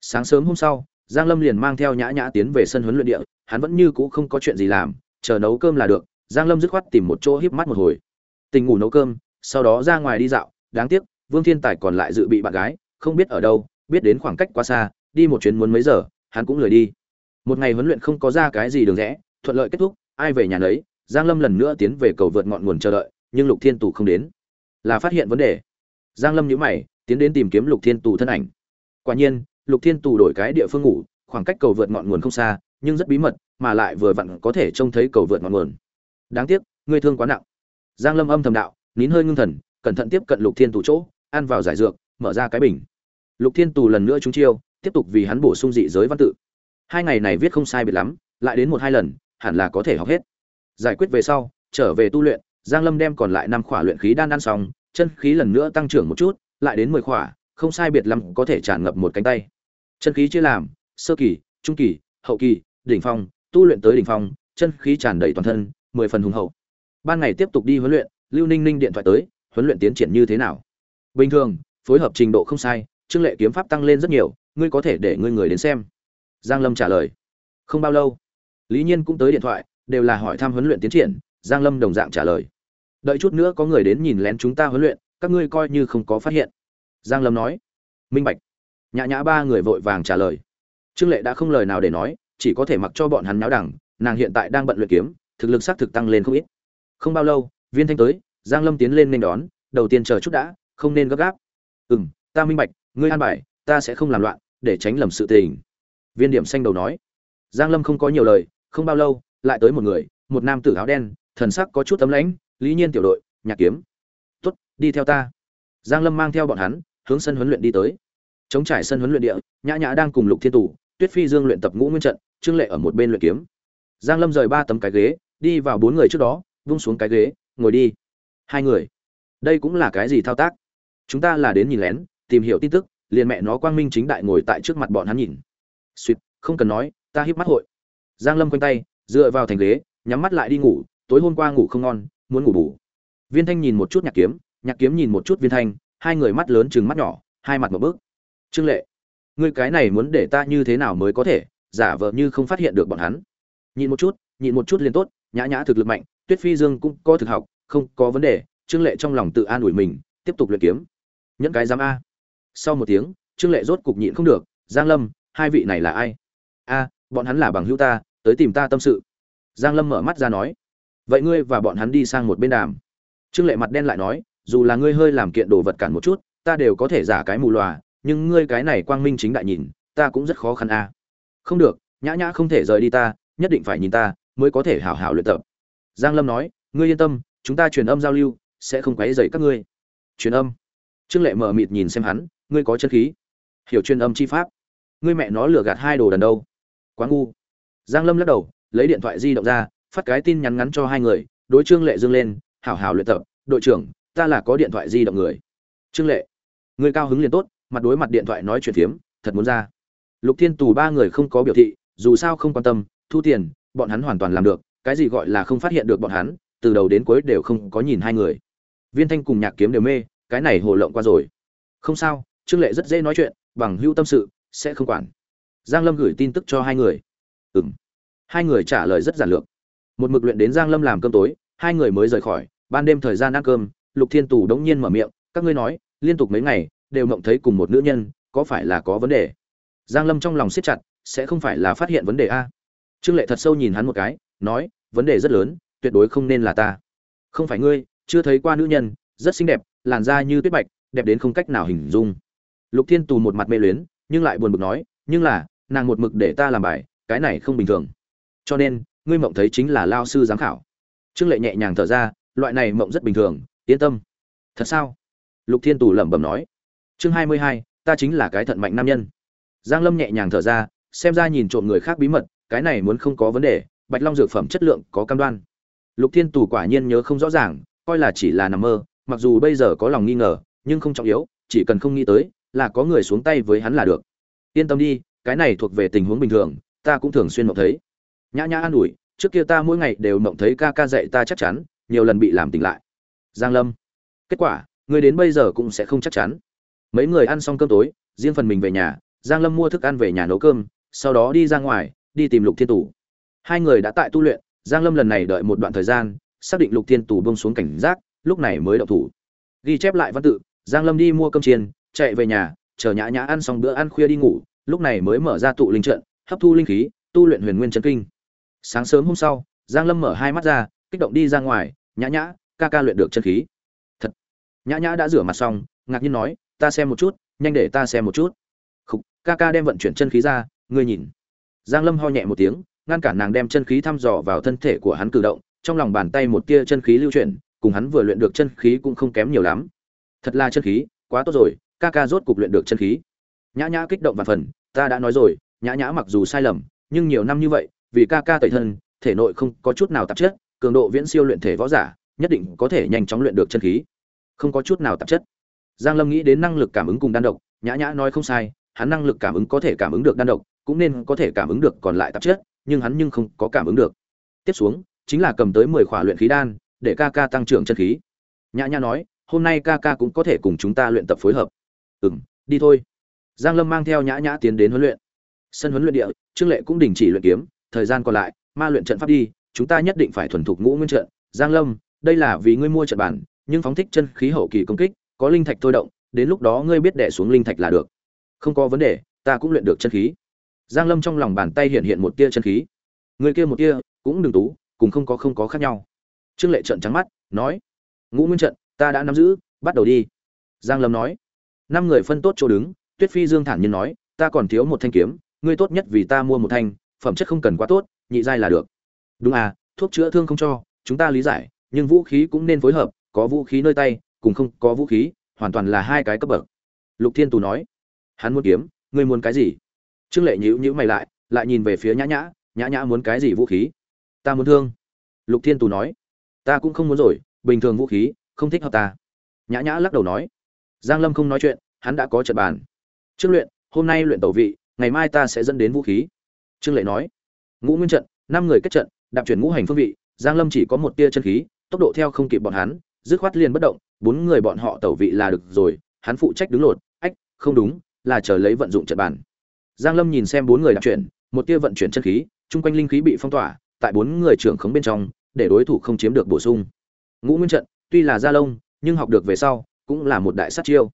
Sáng sớm hôm sau giang lâm liền mang theo nhã nhã tiến về sân huấn luyện địa hắn vẫn như cũ không có chuyện gì làm chờ nấu cơm là được giang lâm dứt khoát tìm một chỗ híp mắt một hồi. Tình ngủ nấu cơm sau đó ra ngoài đi dạo đáng tiếc vương thiên tài còn lại dự bị bạn gái không biết ở đâu biết đến khoảng cách quá xa, đi một chuyến muốn mấy giờ, hắn cũng lười đi. Một ngày huấn luyện không có ra cái gì đường rẽ, thuận lợi kết thúc, ai về nhà nấy, giang lâm lần nữa tiến về cầu vượt ngọn nguồn chờ đợi, nhưng lục thiên tù không đến. Là phát hiện vấn đề. Giang lâm nhíu mày, tiến đến tìm kiếm lục thiên tù thân ảnh. Quả nhiên, lục thiên tù đổi cái địa phương ngủ, khoảng cách cầu vượt ngọn nguồn không xa, nhưng rất bí mật, mà lại vừa vặn có thể trông thấy cầu vượt ngọn nguồn. Đáng tiếc ngươi thương quá nặng. Giang lâm âm thầm đạo, nín hơi ngưng thần, cẩn thận tiếp cận lục thiên tù chỗ, ăn vào giải dược, mở ra cái bình lục thiên tù lần nữa trúng chiêu, tiếp tục vì hắn bổ sung dị giới văn tự. Hai ngày này viết không sai biệt lắm, lại đến một hai lần, hẳn là có thể học hết. Giải quyết về sau, trở về tu luyện, giang lâm đem còn lại năm khỏa luyện khí đan ăn xong, chân khí lần nữa tăng trưởng một chút, lại đến mười khỏa, không sai biệt lắm có thể tràn ngập một cánh tay. Chân khí chia làm, sơ kỳ, trung kỳ, hậu kỳ, đỉnh phong, tu luyện tới đỉnh phong, chân khí tràn đầy toàn thân, mười phần hùng hậu. Ban ngày tiếp tục đi huấn luyện, lưu ninh ninh điện thoại tới, huấn luyện tiến triển như thế nào? Bình thường, phối hợp trình độ không sai trương lệ kiếm pháp tăng lên rất nhiều, ngươi có thể để ngươi người đến xem. Giang lâm trả lời. Không bao lâu, lý nhiên cũng tới điện thoại, đều là hỏi thăm huấn luyện tiến triển, giang lâm đồng dạng trả lời. Đợi chút nữa có người đến nhìn lén chúng ta huấn luyện, các ngươi coi như không có phát hiện. Giang lâm nói. Minh bạch. Nhã nhã ba người vội vàng trả lời. Trương lệ đã không lời nào để nói, chỉ có thể mặc cho bọn hắn náo đẳng, nàng hiện tại đang bận luyện kiếm, thực lực xác thực tăng lên không ít. Không bao lâu, viên thanh tới, giang lâm tiến lên nên đón, đầu tiên chờ chút đã, không nên gấp gáp. Ừm, ta minh bạch ngươi an bài, ta sẽ không làm loạn, để tránh lầm sự tình. Viên điểm xanh đầu nói. Giang lâm không có nhiều lời, không bao lâu, lại tới một người, một nam tử áo đen, thần sắc có chút tấm lãnh, lý nhiên tiểu đội, nhạc kiếm. Tốt, đi theo ta. Giang lâm mang theo bọn hắn, hướng sân huấn luyện đi tới. Chống trải sân huấn luyện địa, nhã nhã đang cùng lục thiên tủ tuyết phi dương luyện tập ngũ nguyên trận, trương lệ ở một bên luyện kiếm. Giang lâm rời ba tấm cái ghế, đi vào bốn người trước đó, vung xuống cái ghế, ngồi đi. Hai người. Đây cũng là cái gì thao tác? Chúng ta là đến nhìn lén tìm hiểu tin tức, liền mẹ nó quang minh chính đại ngồi tại trước mặt bọn hắn nhìn. Suýt không cần nói, ta híp mắt hội. Giang lâm quanh tay, dựa vào thành ghế, nhắm mắt lại đi ngủ, tối hôm qua ngủ không ngon, muốn ngủ bù. Viên thanh nhìn một chút nhạc kiếm nhạc kiếm nhìn một chút viên thanh, hai người mắt lớn chừng mắt nhỏ, hai mặt một bước. Trương lệ, ngươi cái này muốn để ta như thế nào mới có thể, giả vờ như không phát hiện được bọn hắn? Nhịn một chút nhịn một chút liền tốt, nhã nhã thực lực mạnh, tuyết phi dương cũng có thực học, không có vấn đề, trương lệ trong lòng tự an ủi mình, tiếp tục luyện kiếm. Những cái giám a sau một tiếng, trương lệ rốt cục nhịn không được, giang lâm, hai vị này là ai? A, bọn hắn là bằng hữu ta, tới tìm ta tâm sự. Giang lâm mở mắt ra nói, vậy ngươi và bọn hắn đi sang một bên đàm. Trương lệ mặt đen lại nói, dù là ngươi hơi làm kiện đồ vật cản một chút, ta đều có thể giả cái mù lòa, nhưng ngươi cái này quang minh chính đại nhìn, ta cũng rất khó khăn a. Không được, nhã nhã không thể rời đi ta, nhất định phải nhìn ta, mới có thể hảo hảo luyện tập. Giang lâm nói, ngươi yên tâm, chúng ta truyền âm giao lưu, sẽ không quấy rầy các ngươi. Truyền âm. Trương lệ mở mịt nhìn xem hắn ngươi có chân khí. Hiểu chuyên âm chi pháp. Ngươi mẹ nó lừa gạt hai đồ đần đâu. Quá ngu. Giang lâm lắc đầu, lấy điện thoại di động ra, phát cái tin nhắn ngắn cho hai người, đối trương lệ dương lên, hảo hảo luyện tập, đội trưởng, ta là có điện thoại di động người. Trương lệ người cao hứng liền tốt, mặt đối mặt điện thoại nói chuyện phiếm, thật muốn ra. Lục thiên tù ba người không có biểu thị, dù sao không quan tâm, thu tiền, bọn hắn hoàn toàn làm được, cái gì gọi là không phát hiện được bọn hắn, từ đầu đến cuối đều không có nhìn hai người. Viên thanh cùng nhạc kiếm đều mê, cái này hồ lộng qua rồi. Không sao trương lệ rất dễ nói chuyện, bằng Hưu tâm sự, sẽ không quản. Giang lâm gửi tin tức cho hai người. Ừ m hai người trả lời rất giản lược. Một mực luyện đến giang lâm làm cơm tối, hai người mới rời khỏi, ban đêm thời gian ăn cơm, lục thiên tù đống nhiên mở miệng, các ngươi nói, liên tục mấy ngày, đều mộng thấy cùng một nữ nhân, có phải là có vấn đề? Giang lâm trong lòng siết chặt, sẽ không phải là phát hiện vấn đề a? Trương lệ thật sâu nhìn hắn một cái, nói, vấn đề rất lớn, tuyệt đối không nên là ta. Không phải ngươi, chưa thấy qua nữ nhân, rất xinh đẹp, làn da như tuyết bạch, đẹp đến không cách nào hình dung lục thiên tù một mặt mê luyến, nhưng lại buồn bực nói, nhưng là, nàng một mực để ta làm bài, cái này không bình thường. Cho nên, ngươi mộng thấy chính là lao sư giám khảo. Trương lệ nhẹ nhàng thở ra, loại này mộng rất bình thường, yên tâm. Thật sao? Lục thiên tù lẩm bẩm nói. Chương hai mươi hai, ta chính là cái thận mạnh nam nhân. Giang lâm nhẹ nhàng thở ra, xem ra nhìn trộm người khác bí mật, cái này muốn không có vấn đề, bạch long dược phẩm chất lượng có cam đoan. Lục thiên tù quả nhiên nhớ không rõ ràng, coi là chỉ là nằm mơ, mặc dù bây giờ có lòng nghi ngờ, nhưng không trọng yếu, chỉ cần không nghĩ tới là có người xuống tay với hắn là được. Yên tâm đi, cái này thuộc về tình huống bình thường, ta cũng thường xuyên mộng thấy. Nhã nhã an ủi, trước kia ta mỗi ngày đều mộng thấy ca ca dạy ta chắc chắn, nhiều lần bị làm tỉnh lại. Giang lâm, kết quả người đến bây giờ cũng sẽ không chắc chắn. Mấy người ăn xong cơm tối, riêng phần mình về nhà, giang lâm mua thức ăn về nhà nấu cơm, sau đó đi ra ngoài, đi tìm lục thiên tủ hai người đã tại tu luyện, giang lâm lần này đợi một đoạn thời gian, xác định lục thiên tủ bông xuống cảnh giác, lúc này mới động thủ. Ghi chép lại văn tự, giang lâm đi mua cơm chiên chạy về nhà chờ nhã nhã ăn xong bữa ăn khuya đi ngủ lúc này mới mở ra tụ linh trận hấp thu linh khí tu luyện huyền nguyên chân kinh. Sáng sớm hôm sau giang lâm mở hai mắt ra kích động đi ra ngoài nhã nhã ca ca luyện được chân khí. Thật. Nhã nhã đã rửa mặt xong ngạc nhiên nói ta xem một chút nhanh để ta xem một chút. Khục, ca ca đem vận chuyển chân khí ra ngươi nhìn. Giang lâm ho nhẹ một tiếng ngăn cản nàng đem chân khí thăm dò vào thân thể của hắn cử động trong lòng bàn tay một tia chân khí lưu chuyển cùng hắn vừa luyện được chân khí cũng không kém nhiều lắm. Thật là chân khí quá tốt rồi ca ca rốt cục luyện được chân khí. Nhã nhã kích động và phần, ta đã nói rồi, nhã nhã mặc dù sai lầm, nhưng nhiều năm như vậy, vì ca ca tẩy thân, thể nội không có chút nào tạp chất, cường độ viễn siêu luyện thể võ giả, nhất định có thể nhanh chóng luyện được chân khí. Không có chút nào tạp chất. Giang lâm nghĩ đến năng lực cảm ứng cùng đan độc, nhã nhã nói không sai, hắn năng lực cảm ứng có thể cảm ứng được đan độc, cũng nên có thể cảm ứng được còn lại tạp chất, nhưng hắn nhưng không có cảm ứng được. Tiếp xuống, chính là cầm tới mười khỏa luyện khí đan, để ca ca tăng trưởng chân khí. Nhã nhã nói, hôm nay ca ca cũng có thể cùng chúng ta luyện tập phối hợp ừm, đi thôi. Giang lâm mang theo nhã nhã tiến đến huấn luyện. Sân huấn luyện địa, trương lệ cũng đình chỉ luyện kiếm, thời gian còn lại, ma luyện trận pháp đi, chúng ta nhất định phải thuần thục ngũ nguyên trận. Giang lâm, đây là vì ngươi mua trận bản, nhưng phóng thích chân khí hậu kỳ công kích, có linh thạch thôi động, đến lúc đó ngươi biết đẻ xuống linh thạch là được. Không có vấn đề, ta cũng luyện được chân khí. Giang lâm trong lòng bàn tay hiện hiện một tia chân khí. Người kia một tia, cũng đừng tú, cùng không có không có khác nhau. Trương lệ trận trắng mắt, nói, ngũ nguyên trận, ta đã nắm giữ, bắt đầu đi. Giang lâm nói năm người phân tốt chỗ đứng, tuyết phi dương thản nhiên nói, ta còn thiếu một thanh kiếm, ngươi tốt nhất vì ta mua một thanh, phẩm chất không cần quá tốt, nhị giai là được. Đúng à thuốc chữa thương không cho, chúng ta lý giải, nhưng vũ khí cũng nên phối hợp, có vũ khí nơi tay, cùng không có vũ khí, hoàn toàn là hai cái cấp bậc. Lục thiên tù nói, hắn muốn kiếm, ngươi muốn cái gì? Trương lệ nhíu nhíu mày lại lại nhìn về phía nhã nhã nhã nhã muốn cái gì vũ khí? Ta muốn thương. Lục thiên tù nói, ta cũng không muốn rồi, bình thường vũ khí, không thích hợp ta. Nhã nhã lắc đầu nói giang lâm không nói chuyện, hắn đã có trận bàn. Trước luyện, hôm nay luyện tẩu vị, ngày mai ta sẽ dẫn đến vũ khí. Trương lệ nói, ngũ nguyên trận, năm người kết trận, đạp chuyển ngũ hành phương vị, giang lâm chỉ có một tia chân khí, tốc độ theo không kịp bọn hắn, dứt khoát liền bất động, bốn người bọn họ tẩu vị là được rồi, hắn phụ trách đứng lột, ách, không đúng, là chờ lấy vận dụng trận bàn. Giang lâm nhìn xem bốn người đạp chuyển, một tia vận chuyển chân khí, chung quanh linh khí bị phong tỏa, tại bốn người trưởng khống bên trong, để đối thủ không chiếm được bổ sung. Ngũ nguyên trận, tuy là gia lông, nhưng học được về sau cũng là một đại sát chiêu.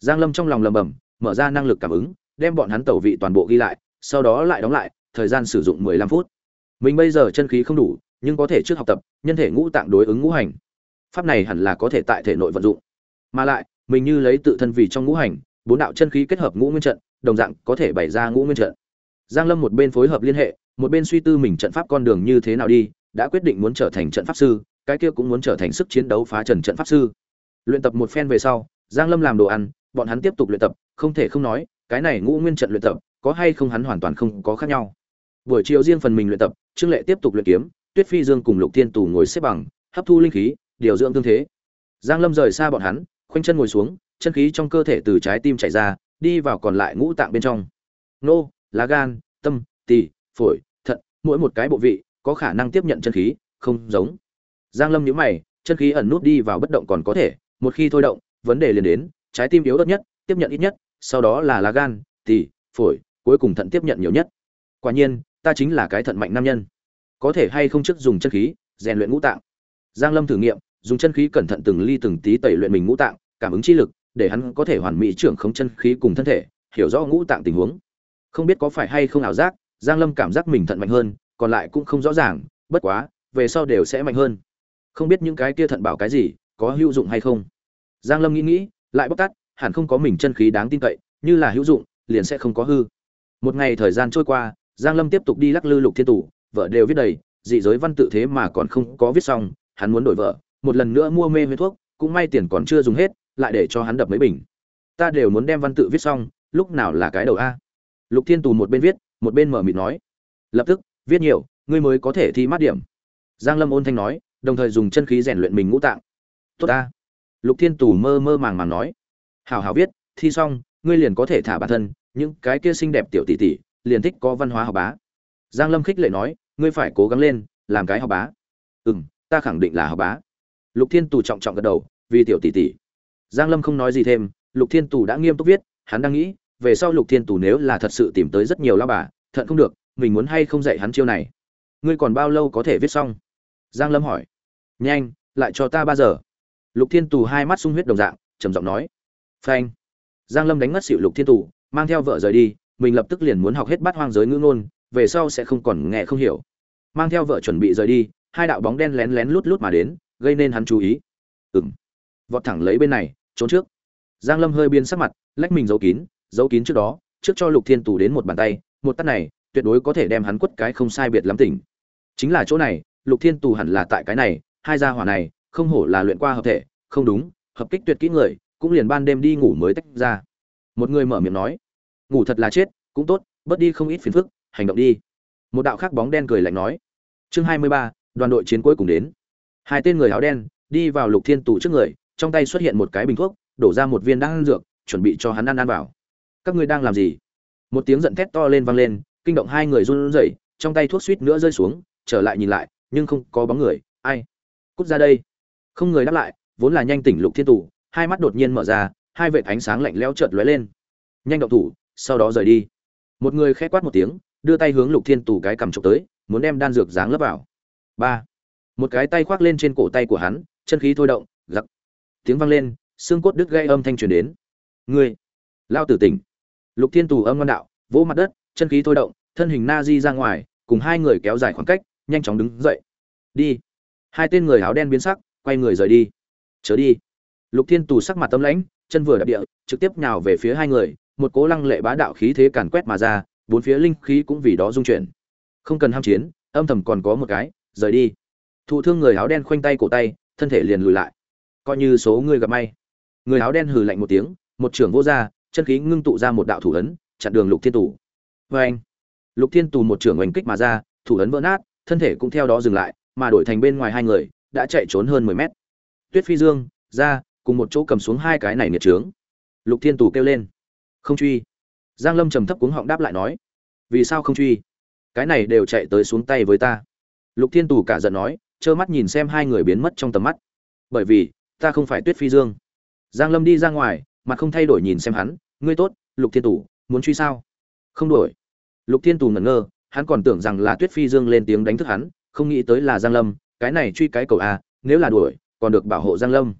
Giang lâm trong lòng lầm bầm mở ra năng lực cảm ứng, đem bọn hắn tẩu vị toàn bộ ghi lại, sau đó lại đóng lại, thời gian sử dụng 15 phút. Mình bây giờ chân khí không đủ, nhưng có thể trước học tập, nhân thể ngũ tạng đối ứng ngũ hành. Pháp này hẳn là có thể tại thể nội vận dụng. Mà lại, mình như lấy tự thân vì trong ngũ hành, bốn đạo chân khí kết hợp ngũ nguyên trận, đồng dạng có thể bày ra ngũ nguyên trận. Giang lâm một bên phối hợp liên hệ, một bên suy tư mình trận pháp con đường như thế nào đi, đã quyết định muốn trở thành trận pháp sư, cái kia cũng muốn trở thành sức chiến đấu phá trần trận pháp sư luyện tập một phen về sau, giang lâm làm đồ ăn, bọn hắn tiếp tục luyện tập, không thể không nói, cái này ngũ nguyên trận luyện tập, có hay không hắn hoàn toàn không có khác nhau. Buổi chiều riêng phần mình luyện tập, trương lệ tiếp tục luyện kiếm, tuyết phi dương cùng lục thiên tù ngồi xếp bằng, hấp thu linh khí, điều dưỡng tương thế. Giang lâm rời xa bọn hắn, khoanh chân ngồi xuống, chân khí trong cơ thể từ trái tim chảy ra, đi vào còn lại ngũ tạng bên trong. Nô, lá gan, tâm, tỳ, phổi, thận, mỗi một cái bộ vị, có khả năng tiếp nhận chân khí, không giống. Giang lâm nhíu mày, chân khí ẩn nút đi vào bất động còn có thể một khi thôi động, vấn đề liền đến, trái tim yếu ớt nhất, tiếp nhận ít nhất, sau đó là lá gan, tỳ, phổi, cuối cùng thận tiếp nhận nhiều nhất. Quả nhiên, ta chính là cái thận mạnh nam nhân. Có thể hay không trước dùng chân khí, rèn luyện ngũ tạng. Giang lâm thử nghiệm, dùng chân khí cẩn thận từng ly từng tí tẩy luyện mình ngũ tạng, cảm ứng chi lực, để hắn có thể hoàn mỹ trưởng khống chân khí cùng thân thể, hiểu rõ ngũ tạng tình huống. Không biết có phải hay không ảo giác, giang lâm cảm giác mình thận mạnh hơn, còn lại cũng không rõ ràng, bất quá, về sau đều sẽ mạnh hơn. Không biết những cái kia thận bảo cái gì có hữu dụng hay không? Giang lâm nghĩ nghĩ, lại bóc tắt hẳn không có mình chân khí đáng tin cậy, như là hữu dụng, liền sẽ không có hư. Một ngày thời gian trôi qua, giang lâm tiếp tục đi lắc lư lục thiên tủ vợ đều viết đầy, dị giới văn tự thế mà còn không có viết xong, hắn muốn đổi vợ, một lần nữa mua mê huyết thuốc, cũng may tiền còn chưa dùng hết, lại để cho hắn đập mấy bình. Ta đều muốn đem văn tự viết xong, lúc nào là cái đầu a? Lục thiên tù một bên viết, một bên mở mịt nói. Lập tức, viết nhiều, ngươi mới có thể thi mát điểm. Giang lâm ôn thanh nói, đồng thời dùng chân khí rèn luyện mình ngũ tạng tốt ta. Lục thiên tù mơ mơ màng màng nói. Hảo hảo viết, thi xong, ngươi liền có thể thả bản thân, những cái kia xinh đẹp tiểu tỷ tỷ, liền thích có văn hóa học bá. Giang lâm khích lệ nói, ngươi phải cố gắng lên, làm cái học bá. Ừm, ta khẳng định là học bá. Lục thiên tù trọng trọng gật đầu, vì tiểu tỷ tỷ. Giang lâm không nói gì thêm, lục thiên tù đã nghiêm túc viết, hắn đang nghĩ, về sau lục thiên tù nếu là thật sự tìm tới rất nhiều lao bà, thận không được, mình muốn hay không dạy hắn chiêu này. Ngươi còn bao lâu có thể viết xong? Giang lâm hỏi. Nhanh, lại cho ta ba giờ lục thiên tù hai mắt sung huyết đồng dạng, trầm giọng nói, phanh. Giang lâm đánh ngất xịu lục thiên tù, mang theo vợ rời đi, mình lập tức liền muốn học hết bát hoang giới ngữ ngôn, về sau sẽ không còn nghe không hiểu. Mang theo vợ chuẩn bị rời đi, hai đạo bóng đen lén lén lút lút mà đến, gây nên hắn chú ý. Ừng vọt thẳng lấy bên này, trốn trước. Giang lâm hơi biên sắc mặt, lách mình giấu kín giấu kín trước đó, trước cho lục thiên tù đến một bàn tay, một tát này, tuyệt đối có thể đem hắn quất cái không sai biệt lắm tỉnh. Chính là chỗ này, lục thiên tù hẳn là tại cái này, hai gia hỏa này không hổ là luyện qua hợp thể, không đúng, hợp kích tuyệt kỹ người, cũng liền ban đêm đi ngủ mới tách ra. Một người mở miệng nói, ngủ thật là chết, cũng tốt, bớt đi không ít phiền phức, hành động đi. Một đạo khác bóng đen cười lạnh nói, chương hai mươi ba, đoàn đội chiến cuối cùng đến. Hai tên người áo đen đi vào lục thiên tù trước người, trong tay xuất hiện một cái bình thuốc, đổ ra một viên đan dược, chuẩn bị cho hắn ăn ăn vào. Các ngươi đang làm gì? Một tiếng giận thét to lên vang lên, kinh động hai người run rẩy, trong tay thuốc suýt nữa rơi xuống, trở lại nhìn lại, nhưng không có bóng người. Ai? Cút ra đây không người đáp lại, vốn là nhanh tỉnh lục thiên tù, hai mắt đột nhiên mở ra, hai vệt ánh sáng lạnh lẽo chợt lóe lên. Nhanh động thủ, sau đó rời đi. Một người khẽ quát một tiếng, đưa tay hướng lục thiên tù cái cầm trục tới, muốn đem đan dược dáng lấp vào. Ba. Một cái tay khoác lên trên cổ tay của hắn, chân khí thôi động giặc tiếng vang lên, xương cốt đứt gây âm thanh truyền đến. Người. Lao tử tỉnh. Lục thiên tù âm ngon đạo, vỗ mặt đất, chân khí thôi động, thân hình na di ra ngoài, cùng hai người kéo dài khoảng cách, nhanh chóng đứng dậy. Đi. Hai tên người áo đen biến sắc quay người rời đi. Chớ đi. Lục thiên tù sắc mặt tâm lãnh, chân vừa đạp địa, trực tiếp nhào về phía hai người, một cố lăng lệ bá đạo khí thế càn quét mà ra, bốn phía linh khí cũng vì đó dung chuyển. Không cần ham chiến, âm thầm còn có một cái, rời đi. Thụ thương người áo đen khoanh tay cổ tay, thân thể liền lùi lại. Coi như số người gặp may. Người áo đen hừ lạnh một tiếng, một trưởng vô ra, chân khí ngưng tụ ra một đạo thủ ấn, chặn đường lục thiên tù. Vê anh, lục thiên tù một trưởng oanh kích mà ra, thủ ấn vỡ nát, thân thể cũng theo đó dừng lại, mà đổi thành bên ngoài hai người đã chạy trốn hơn mười mét. Tuyết phi dương, ra, cùng một chỗ cầm xuống hai cái này nghiệt trướng. Lục thiên tù kêu lên. Không truy. Giang lâm trầm thấp cuống họng đáp lại nói. Vì sao không truy? Cái này đều chạy tới xuống tay với ta. Lục thiên tù cả giận nói, trơ mắt nhìn xem hai người biến mất trong tầm mắt. Bởi vì, ta không phải tuyết phi dương. Giang lâm đi ra ngoài, mặt không thay đổi nhìn xem hắn. Ngươi tốt, lục thiên tù, muốn truy sao? Không đổi. Lục thiên tù ngẩn ngơ, hắn còn tưởng rằng là tuyết phi dương lên tiếng đánh thức hắn, không nghĩ tới là giang lâm cái này truy cái cầu a, nếu là đuổi, còn được bảo hộ giang lâm.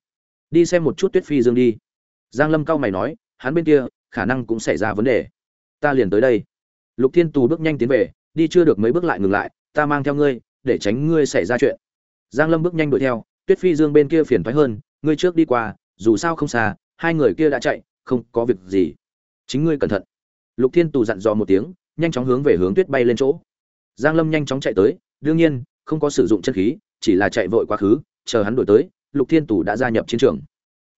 Đi xem một chút tuyết phi dương đi. Giang lâm cao mày nói, hắn bên kia, khả năng cũng xảy ra vấn đề. Ta liền tới đây. Lục thiên tù bước nhanh tiến về, đi chưa được mấy bước lại ngừng lại, ta mang theo ngươi, để tránh ngươi xảy ra chuyện. Giang lâm bước nhanh đuổi theo, tuyết phi dương bên kia phiền thoái hơn, ngươi trước đi qua, dù sao không xa, hai người kia đã chạy, không có việc gì. Chính ngươi cẩn thận. Lục thiên tù dặn dò một tiếng, nhanh chóng hướng về hướng tuyết bay lên chỗ. Giang lâm nhanh chóng chạy tới, đương nhiên, không có sử dụng chân khí chỉ là chạy vội quá khứ, chờ hắn đổi tới, lục thiên tù đã gia nhập chiến trường.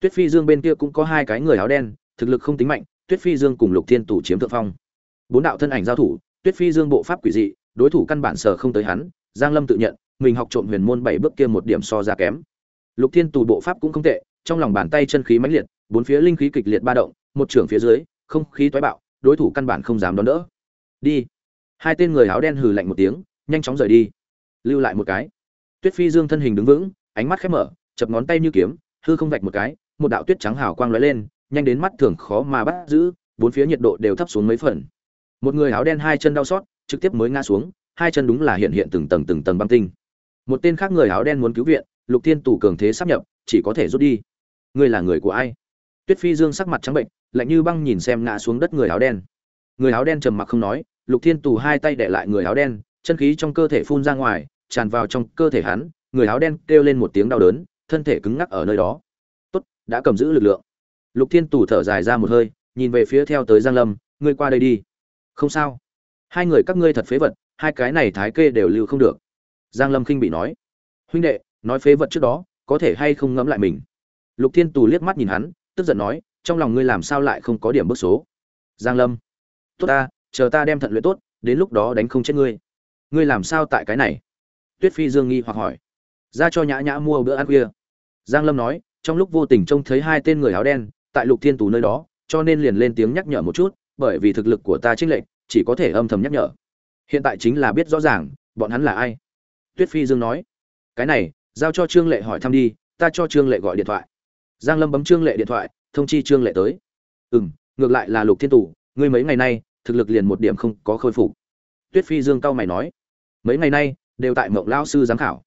Tuyết phi dương bên kia cũng có hai cái người áo đen, thực lực không tính mạnh, tuyết phi dương cùng lục thiên tù chiếm thượng phong. Bốn đạo thân ảnh giao thủ, tuyết phi dương bộ pháp quỷ dị, đối thủ căn bản sở không tới hắn, giang lâm tự nhận, mình học trộm huyền môn bảy bước kia một điểm so ra kém. Lục thiên tù bộ pháp cũng không tệ, trong lòng bàn tay chân khí mãnh liệt, bốn phía linh khí kịch liệt ba động, một trường phía dưới, không khí toái bạo, đối thủ căn bản không dám đón đỡ. Đi. Hai tên người áo đen hừ lạnh một tiếng, nhanh chóng rời đi. Lưu lại một cái tuyết phi dương thân hình đứng vững, ánh mắt khép mở, chập ngón tay như kiếm, hư không vạch một cái, một đạo tuyết trắng hào quang lóe lên, nhanh đến mắt thường khó mà bắt giữ, bốn phía nhiệt độ đều thấp xuống mấy phần. Một người áo đen hai chân đau xót, trực tiếp mới ngã xuống, hai chân đúng là hiện hiện từng tầng từng tầng băng tinh. Một tên khác người áo đen muốn cứu viện, lục thiên tù cường thế sắp nhập, chỉ có thể rút đi. Ngươi là người của ai? Tuyết phi dương sắc mặt trắng bệnh, lạnh như băng nhìn xem ngã xuống đất người áo đen. Người áo đen trầm mặc không nói, lục thiên tù hai tay đè lại người áo đen, chân khí trong cơ thể phun ra ngoài tràn vào trong cơ thể hắn, người áo đen kêu lên một tiếng đau đớn, thân thể cứng ngắc ở nơi đó. Tốt, đã cầm giữ lực lượng. Lục thiên tù thở dài ra một hơi, nhìn về phía theo tới giang lâm, ngươi qua đây đi. Không sao. Hai người các ngươi thật phế vật, hai cái này thái kê đều lưu không được. Giang lâm khinh bị nói. Huynh đệ, nói phế vật trước đó, có thể hay không ngẫm lại mình? Lục thiên tù liếc mắt nhìn hắn, tức giận nói, trong lòng ngươi làm sao lại không có điểm bước số? Giang lâm. Tốt ta, chờ ta đem thận luyện tốt, đến lúc đó đánh không chết ngươi. Ngươi làm sao tại cái này? Tuyết phi dương nghi hoặc hỏi. Ra cho nhã nhã mua bữa ăn khuya. Giang lâm nói, trong lúc vô tình trông thấy hai tên người áo đen, tại lục thiên tù nơi đó, cho nên liền lên tiếng nhắc nhở một chút, bởi vì thực lực của ta trinh lệnh chỉ có thể âm thầm nhắc nhở. Hiện tại chính là biết rõ ràng, bọn hắn là ai. Tuyết phi dương nói, cái này, giao cho trương lệ hỏi thăm đi, ta cho trương lệ gọi điện thoại. Giang lâm bấm trương lệ điện thoại, thông chi trương lệ tới. Ừ m ngược lại là lục thiên tù, ngươi mấy ngày nay, thực lực liền một điểm không có khôi phục. Tuyết phi dương cau mày nói, mấy ngày nay đều tại mộng lao sư giám khảo.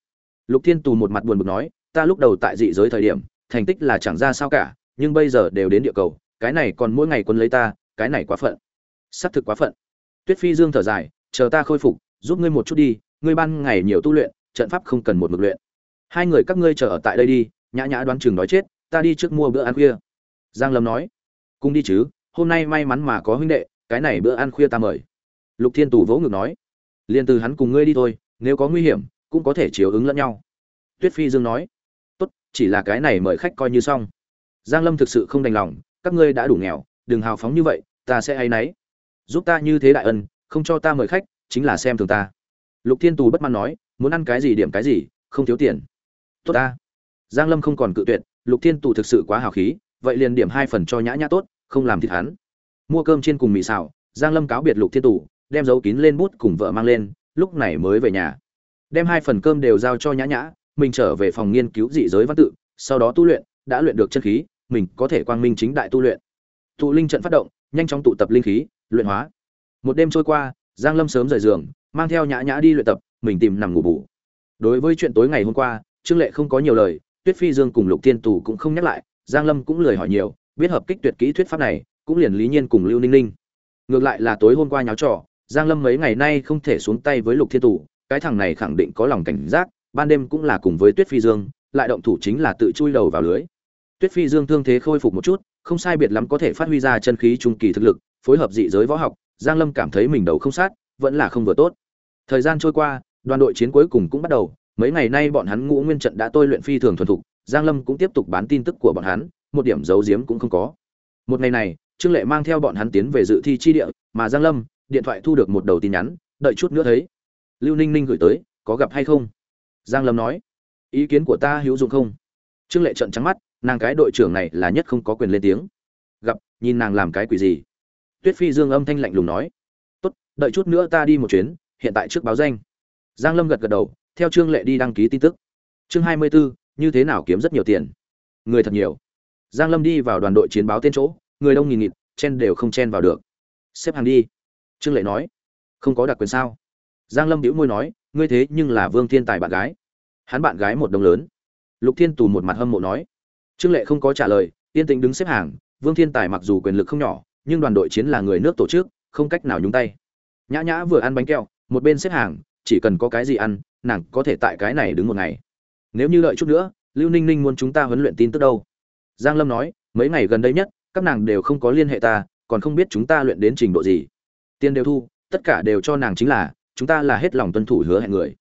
Lục thiên tù một mặt buồn bực nói, ta lúc đầu tại dị giới thời điểm, thành tích là chẳng ra sao cả, nhưng bây giờ đều đến địa cầu, cái này còn mỗi ngày quân lấy ta, cái này quá phận. Xác thực quá phận. Tuyết phi dương thở dài, chờ ta khôi phục, giúp ngươi một chút đi, ngươi ban ngày nhiều tu luyện, trận pháp không cần một mực luyện. Hai người các ngươi chờ ở tại đây đi, nhã nhã đoán chừng đói chết, ta đi trước mua bữa ăn khuya. Giang lâm nói, cùng đi chứ, hôm nay may mắn mà có huynh đệ, cái này bữa ăn khuya ta mời. Lục thiên tù vỗ ngực nói, liền từ hắn cùng ngươi đi thôi nếu có nguy hiểm, cũng có thể chiếu ứng lẫn nhau. Tuyết phi dương nói, tốt, chỉ là cái này mời khách coi như xong. Giang lâm thực sự không đành lòng, các ngươi đã đủ nghèo, đừng hào phóng như vậy, ta sẽ hay nấy giúp ta như thế đại ân, không cho ta mời khách, chính là xem thường ta. Lục thiên tù bất mãn nói, muốn ăn cái gì điểm cái gì, không thiếu tiền. Tốt ta. Giang lâm không còn cự tuyệt, lục thiên tù thực sự quá hào khí, vậy liền điểm hai phần cho nhã nhã tốt, không làm thịt hắn. Mua cơm trên cùng mì xào, giang lâm cáo biệt lục thiên tù, đem dấu kín lên bút cùng vợ mang lên lúc này mới về nhà. Đem hai phần cơm đều giao cho nhã nhã, mình trở về phòng nghiên cứu dị giới văn tự, sau đó tu luyện, đã luyện được chân khí, mình có thể quang minh chính đại tu luyện. Tụ linh trận phát động, nhanh chóng tụ tập linh khí, luyện hóa. Một đêm trôi qua, giang lâm sớm rời giường, mang theo nhã nhã đi luyện tập, mình tìm nằm ngủ bù. Đối với chuyện tối ngày hôm qua, trương lệ không có nhiều lời, tuyết phi dương cùng lục thiên tù cũng không nhắc lại, giang lâm cũng lời hỏi nhiều, biết hợp kích tuyệt kỹ thuyết pháp này, cũng liền lý nhiên cùng lưu ninh ninh. Ngược lại là tối hôm qua nháo trò giang lâm mấy ngày nay không thể xuống tay với lục thiên tù, cái thằng này khẳng định có lòng cảnh giác, ban đêm cũng là cùng với tuyết phi dương, lại động thủ chính là tự chui đầu vào lưới. Tuyết phi dương thương thế khôi phục một chút, không sai biệt lắm có thể phát huy ra chân khí trung kỳ thực lực, phối hợp dị giới võ học, giang lâm cảm thấy mình đầu không sát, vẫn là không vừa tốt. Thời gian trôi qua, đoàn đội chiến cuối cùng cũng bắt đầu, mấy ngày nay bọn hắn ngũ nguyên trận đã tôi luyện phi thường thuần thục, giang lâm cũng tiếp tục bán tin tức của bọn hắn, một điểm giấu giếm cũng không có. Một ngày này, trương lệ mang theo bọn hắn tiến về dự thi chi địa, mà giang lâm điện thoại thu được một đầu tin nhắn đợi chút nữa thấy. Lưu ninh ninh gửi tới có gặp hay không? Giang lâm nói. Ý kiến của ta hữu dụng không? Trương lệ trợn trắng mắt nàng cái đội trưởng này là nhất không có quyền lên tiếng. Gặp nhìn nàng làm cái quỷ gì? Tuyết phi dương âm thanh lạnh lùng nói. Tốt đợi chút nữa ta đi một chuyến hiện tại trước báo danh. Giang lâm gật gật đầu theo trương lệ đi đăng ký tin tức. Chương hai mươi 24, như thế nào kiếm rất nhiều tiền? Người thật nhiều. Giang lâm đi vào đoàn đội chiến báo tên chỗ người đông nghìn nghịt chen đều không chen vào được. Xếp hàng đi trương lệ nói, không có đặc quyền sao? Giang lâm bĩu môi nói, ngươi thế nhưng là vương thiên tài bạn gái. Hắn bạn gái một đồng lớn. Lục thiên tù một mặt hâm mộ nói, trương lệ không có trả lời, yên tĩnh đứng xếp hàng, vương thiên tài mặc dù quyền lực không nhỏ, nhưng đoàn đội chiến là người nước tổ chức, không cách nào nhúng tay. Nhã nhã vừa ăn bánh kẹo, một bên xếp hàng, chỉ cần có cái gì ăn, nàng có thể tại cái này đứng một ngày. Nếu như đợi chút nữa, lưu ninh ninh muốn chúng ta huấn luyện tin tức đâu? Giang lâm nói, mấy ngày gần đây nhất, các nàng đều không có liên hệ ta, còn không biết chúng ta luyện đến trình độ gì tiền đều thu, tất cả đều cho nàng chính là, chúng ta là hết lòng tuân thủ hứa hẹn người.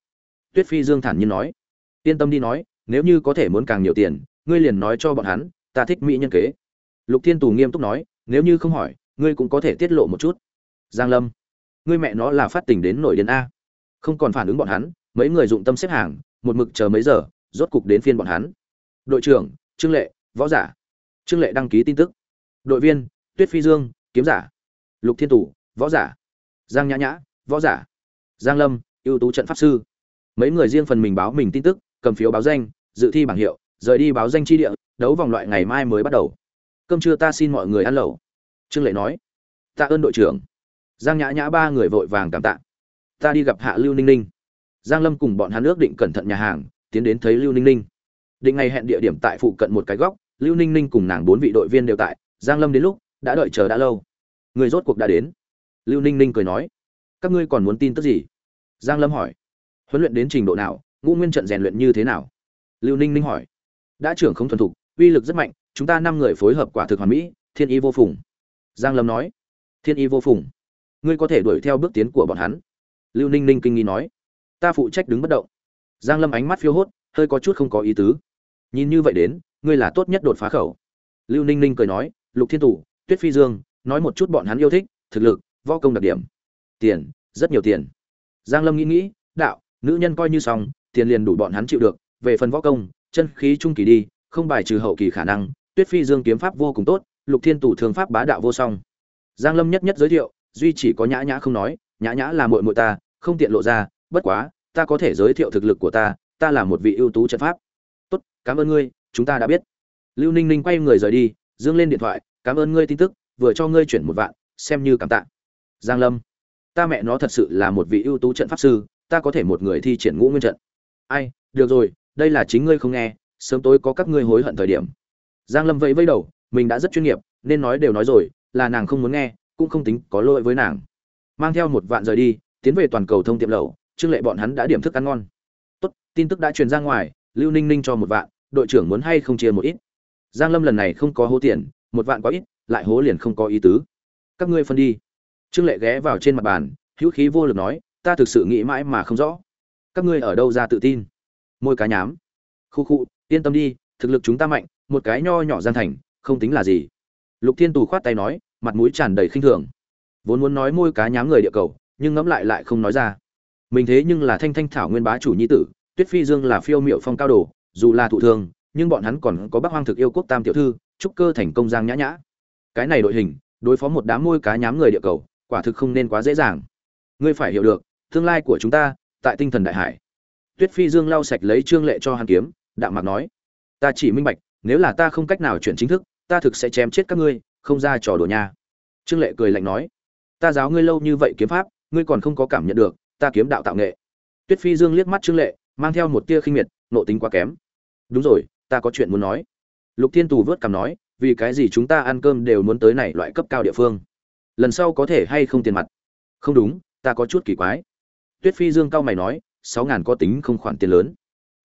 Tuyết phi dương thản nhiên nói. Yên tâm đi nói, nếu như có thể muốn càng nhiều tiền, ngươi liền nói cho bọn hắn, ta thích mỹ nhân kế. Lục thiên tù nghiêm túc nói, nếu như không hỏi, ngươi cũng có thể tiết lộ một chút. Giang lâm, ngươi mẹ nó là phát tình đến nổi điên a. Không còn phản ứng bọn hắn, mấy người dụng tâm xếp hàng, một mực chờ mấy giờ, rốt cục đến phiên bọn hắn. Đội trưởng, trương lệ, võ giả. Trương lệ đăng ký tin tức. Đội viên, tuyết phi dương, kiếm giả. Lục thiên tù võ giả. Giang nhã nhã, võ giả. Giang lâm, ưu tú trận pháp sư. Mấy người riêng phần mình báo mình tin tức, cầm phiếu báo danh, dự thi bảng hiệu, rời đi báo danh chi địa, đấu vòng loại ngày mai mới bắt đầu. Cơm trưa ta xin mọi người ăn lẩu. Trương lệ nói. Tạ ơn đội trưởng. Giang nhã nhã ba người vội vàng cảm tạ. Ta đi gặp hạ lưu ninh ninh. Giang lâm cùng bọn hắn ước định cẩn thận nhà hàng, tiến đến thấy lưu ninh ninh. Định ngày hẹn địa điểm tại phụ cận một cái góc, lưu ninh ninh cùng nàng bốn vị đội viên đều tại. Giang lâm đến lúc, đã đợi chờ đã lâu. Người rốt cuộc đã đến lưu ninh ninh cười nói, các ngươi còn muốn tin tức gì? Giang lâm hỏi, huấn luyện đến trình độ nào, ngũ nguyên trận rèn luyện như thế nào? Lưu ninh ninh hỏi, đã trưởng không thuần thục, uy lực rất mạnh, chúng ta năm người phối hợp quả thực hoàn mỹ, thiên y vô phùng. Giang lâm nói, thiên y vô phùng? Ngươi có thể đuổi theo bước tiến của bọn hắn? Lưu ninh ninh kinh nghi nói, ta phụ trách đứng bất động. Giang lâm ánh mắt phiêu hốt, hơi có chút không có ý tứ. Nhìn như vậy đến, ngươi là tốt nhất đột phá khẩu. Lưu ninh ninh cười nói, lục thiên tủ tuyết phi dương, nói một chút bọn hắn yêu thích, thực lực võ công đặc điểm. Tiền, rất nhiều tiền. Giang lâm nghĩ nghĩ, đạo, nữ nhân coi như xong, tiền liền đủ bọn hắn chịu được, về phần võ công, chân khí trung kỳ đi, không bài trừ hậu kỳ khả năng, tuyết phi dương kiếm pháp vô cùng tốt, lục thiên tủ thường pháp bá đạo vô song. Giang lâm nhất nhất giới thiệu, duy chỉ có nhã nhã không nói, nhã nhã là muội muội ta, không tiện lộ ra, bất quá, ta có thể giới thiệu thực lực của ta ta là một vị ưu tú trận pháp. Tốt, cảm ơn ngươi, chúng ta đã biết. Lưu ninh ninh quay người rời đi, dương lên điện thoại, cảm ơn ngươi tin tức, vừa cho ngươi chuyển một vạn, xem như cảm tạ giang lâm, ta mẹ nó thật sự là một vị ưu tú trận pháp sư, ta có thể một người thi triển ngũ nguyên trận. Ai, được rồi, đây là chính ngươi không nghe, sớm tối có các ngươi hối hận thời điểm. Giang lâm vẫy vẫy đầu, mình đã rất chuyên nghiệp, nên nói đều nói rồi, là nàng không muốn nghe, cũng không tính có lỗi với nàng. Mang theo một vạn rời đi, tiến về toàn cầu thông tiệm lẩu, trương lệ bọn hắn đã điểm thức ăn ngon. Tốt, tin tức đã truyền ra ngoài, lưu ninh ninh cho một vạn, đội trưởng muốn hay không chia một ít. Giang lâm lần này không có hố tiền, một vạn quá ít, lại hố liền không có ý tứ. Các ngươi phân đi trương lệ ghé vào trên mặt bàn, hữu khí vô lực nói, ta thực sự nghĩ mãi mà không rõ. Các ngươi ở đâu ra tự tin? Môi cá nhám. Khu khu, yên tâm đi, thực lực chúng ta mạnh, một cái nho nhỏ gian thành, không tính là gì. Lục thiên tù khoát tay nói, mặt mũi tràn đầy khinh thường. Vốn muốn nói môi cá nhám người địa cầu, nhưng ngẫm lại lại không nói ra. Mình thế nhưng là thanh thanh thảo nguyên bá chủ nhi tử, tuyết phi dương là phiêu miệu phong cao đồ, dù là thụ thường, nhưng bọn hắn còn có bác hoang thực yêu quốc tam tiểu thư, trúc cơ thành công giang nhã nhã. Cái này đội hình, đối phó một đám môi cá nhám người địa cầu quả thực không nên quá dễ dàng. Ngươi phải hiểu được, tương lai của chúng ta, tại tinh thần đại hải. Tuyết phi dương lau sạch lấy trương lệ cho hàn kiếm, đạm mạc nói. Ta chỉ minh bạch, nếu là ta không cách nào chuyển chính thức, ta thực sẽ chém chết các ngươi, không ra trò đùa nha. Trương lệ cười lạnh nói. Ta giáo ngươi lâu như vậy kiếm pháp, ngươi còn không có cảm nhận được, ta kiếm đạo tạo nghệ. Tuyết phi dương liếc mắt trương lệ, mang theo một tia khinh miệt nộ tính quá kém. Đúng rồi, ta có chuyện muốn nói. Lục thiên tù vớt cằm nói, vì cái gì chúng ta ăn cơm đều muốn tới này loại cấp cao địa phương? Lần sau có thể hay không tiền mặt? Không đúng, ta có chút kỳ quái. Tuyết phi dương cao mày nói, sáu ngàn có tính không khoản tiền lớn.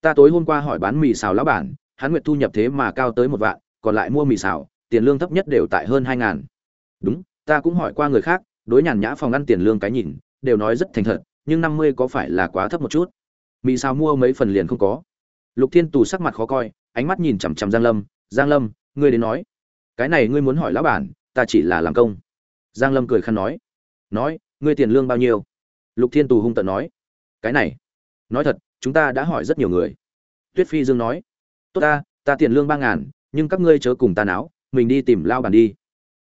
Ta tối hôm qua hỏi bán mì xào lão bản, hắn nguyện thu nhập thế mà cao tới một vạn, còn lại mua mì xào, tiền lương thấp nhất đều tại hơn hai ngàn. Đúng, ta cũng hỏi qua người khác, đối nhàn nhã phòng ăn tiền lương cái nhìn, đều nói rất thành thật, nhưng năm mươi có phải là quá thấp một chút? Mì xào mua mấy phần liền không có. Lục thiên tù sắc mặt khó coi, ánh mắt nhìn chằm chằm giang lâm. Giang lâm, ngươi đến nói. Cái này ngươi muốn hỏi lão bản, ta chỉ là làm công giang lâm cười khăn nói. Nói, ngươi tiền lương bao nhiêu? Lục thiên tù hung tận nói. Cái này, nói thật, chúng ta đã hỏi rất nhiều người. Tuyết phi dương nói. Tốt ta ta tiền lương ba ngàn, nhưng các ngươi chớ cùng ta náo, mình đi tìm lao bản đi.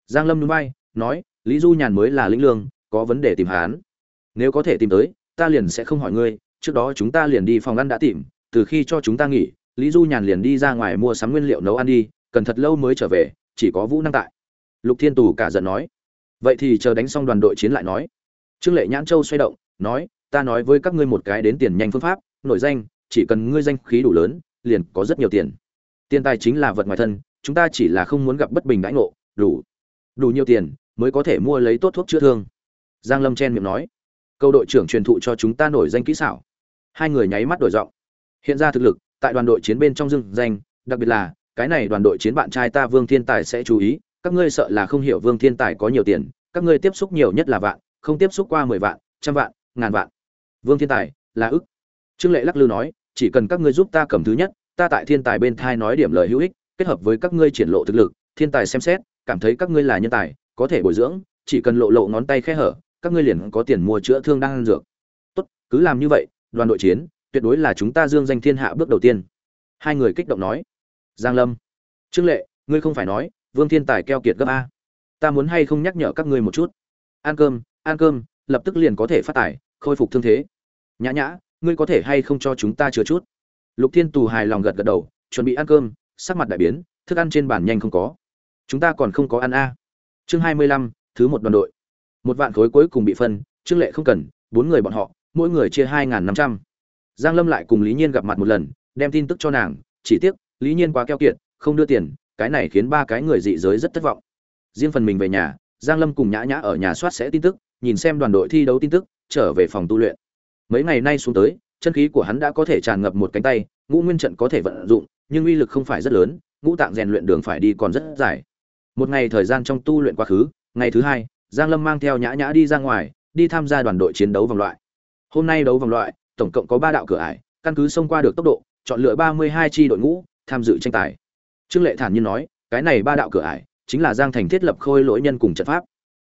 Giang lâm núi bay nói, lý du nhàn mới là lĩnh lương, có vấn đề tìm hắn. Nếu có thể tìm tới, ta liền sẽ không hỏi ngươi, trước đó chúng ta liền đi phòng ăn đã tìm, từ khi cho chúng ta nghỉ, lý du nhàn liền đi ra ngoài mua sắm nguyên liệu nấu ăn đi, cần thật lâu mới trở về, chỉ có vũ năng tại. Lục thiên tù cả giận nói vậy thì chờ đánh xong đoàn đội chiến lại nói. Trương lệ nhãn châu xoay động, nói, ta nói với các ngươi một cái đến tiền nhanh phương pháp, nổi danh, chỉ cần ngươi danh khí đủ lớn, liền có rất nhiều tiền. Tiền tài chính là vật ngoài thân, chúng ta chỉ là không muốn gặp bất bình đãi ngộ, đủ. Đủ nhiều tiền, mới có thể mua lấy tốt thuốc chữa thương. Giang lâm chen miệng nói. Câu đội trưởng truyền thụ cho chúng ta nổi danh kỹ xảo. Hai người nháy mắt đổi giọng. Hiện ra thực lực, tại đoàn đội chiến bên trong dương danh, đặc biệt là, cái này đoàn đội chiến bạn trai ta vương thiên tài sẽ chú ý các ngươi sợ là không hiểu vương thiên tài có nhiều tiền, các ngươi tiếp xúc nhiều nhất là vạn, không tiếp xúc qua mười vạn, trăm vạn, ngàn vạn. Vương thiên tài, là ức. Trương lệ lắc lư nói, chỉ cần các ngươi giúp ta cầm thứ nhất, ta tại thiên tài bên thai nói điểm lời hữu ích, kết hợp với các ngươi triển lộ thực lực, thiên tài xem xét, cảm thấy các ngươi là nhân tài, có thể bồi dưỡng, chỉ cần lộ lộ ngón tay khe hở, các ngươi liền có tiền mua chữa thương đang ăn dược. Tốt, cứ làm như vậy, đoàn đội chiến, tuyệt đối là chúng ta dương danh thiên hạ bước đầu tiên. Hai người kích động nói. Giang lâm. Trương lệ, ngươi không phải nói vương thiên tài keo kiệt gấp a. Ta muốn hay không nhắc nhở các ngươi một chút? Ăn cơm ăn cơm, lập tức liền có thể phát tài, khôi phục thương thế. Nhã nhã, ngươi có thể hay không cho chúng ta chừa chút? Lục thiên tù hài lòng gật gật đầu, chuẩn bị ăn cơm, sắc mặt đại biến, thức ăn trên bàn nhanh không có. Chúng ta còn không có ăn a. Chương hai mươi lăm, thứ một đoàn đội. Một vạn khối cuối cùng bị phân, trương lệ không cần, bốn người bọn họ, mỗi người chia hai n g h n năm trăm. Giang lâm lại cùng lý nhiên gặp mặt một lần, đem tin tức cho nàng, chỉ tiếc, lý nhiên quá keo kiệt, không đưa tiền cái này khiến ba cái người dị giới rất thất vọng. Riêng phần mình về nhà, giang lâm cùng nhã nhã ở nhà soát sẽ tin tức, nhìn xem đoàn đội thi đấu tin tức, trở về phòng tu luyện. Mấy ngày nay xuống tới, chân khí của hắn đã có thể tràn ngập một cánh tay, ngũ nguyên trận có thể vận dụng, nhưng uy lực không phải rất lớn, ngũ tạng rèn luyện đường phải đi còn rất dài. Một ngày thời gian trong tu luyện quá khứ, ngày thứ hai, giang lâm mang theo nhã nhã đi ra ngoài, đi tham gia đoàn đội chiến đấu vòng loại. Hôm nay đấu vòng loại, tổng cộng có ba đạo cửa ải, căn cứ xông qua được tốc độ, chọn lựa ba mươi hai chi đội ngũ, tham dự tranh tài trương lệ thản nhiên nói, cái này ba đạo cửa ải, chính là giang thành thiết lập khôi lỗi nhân cùng trận pháp.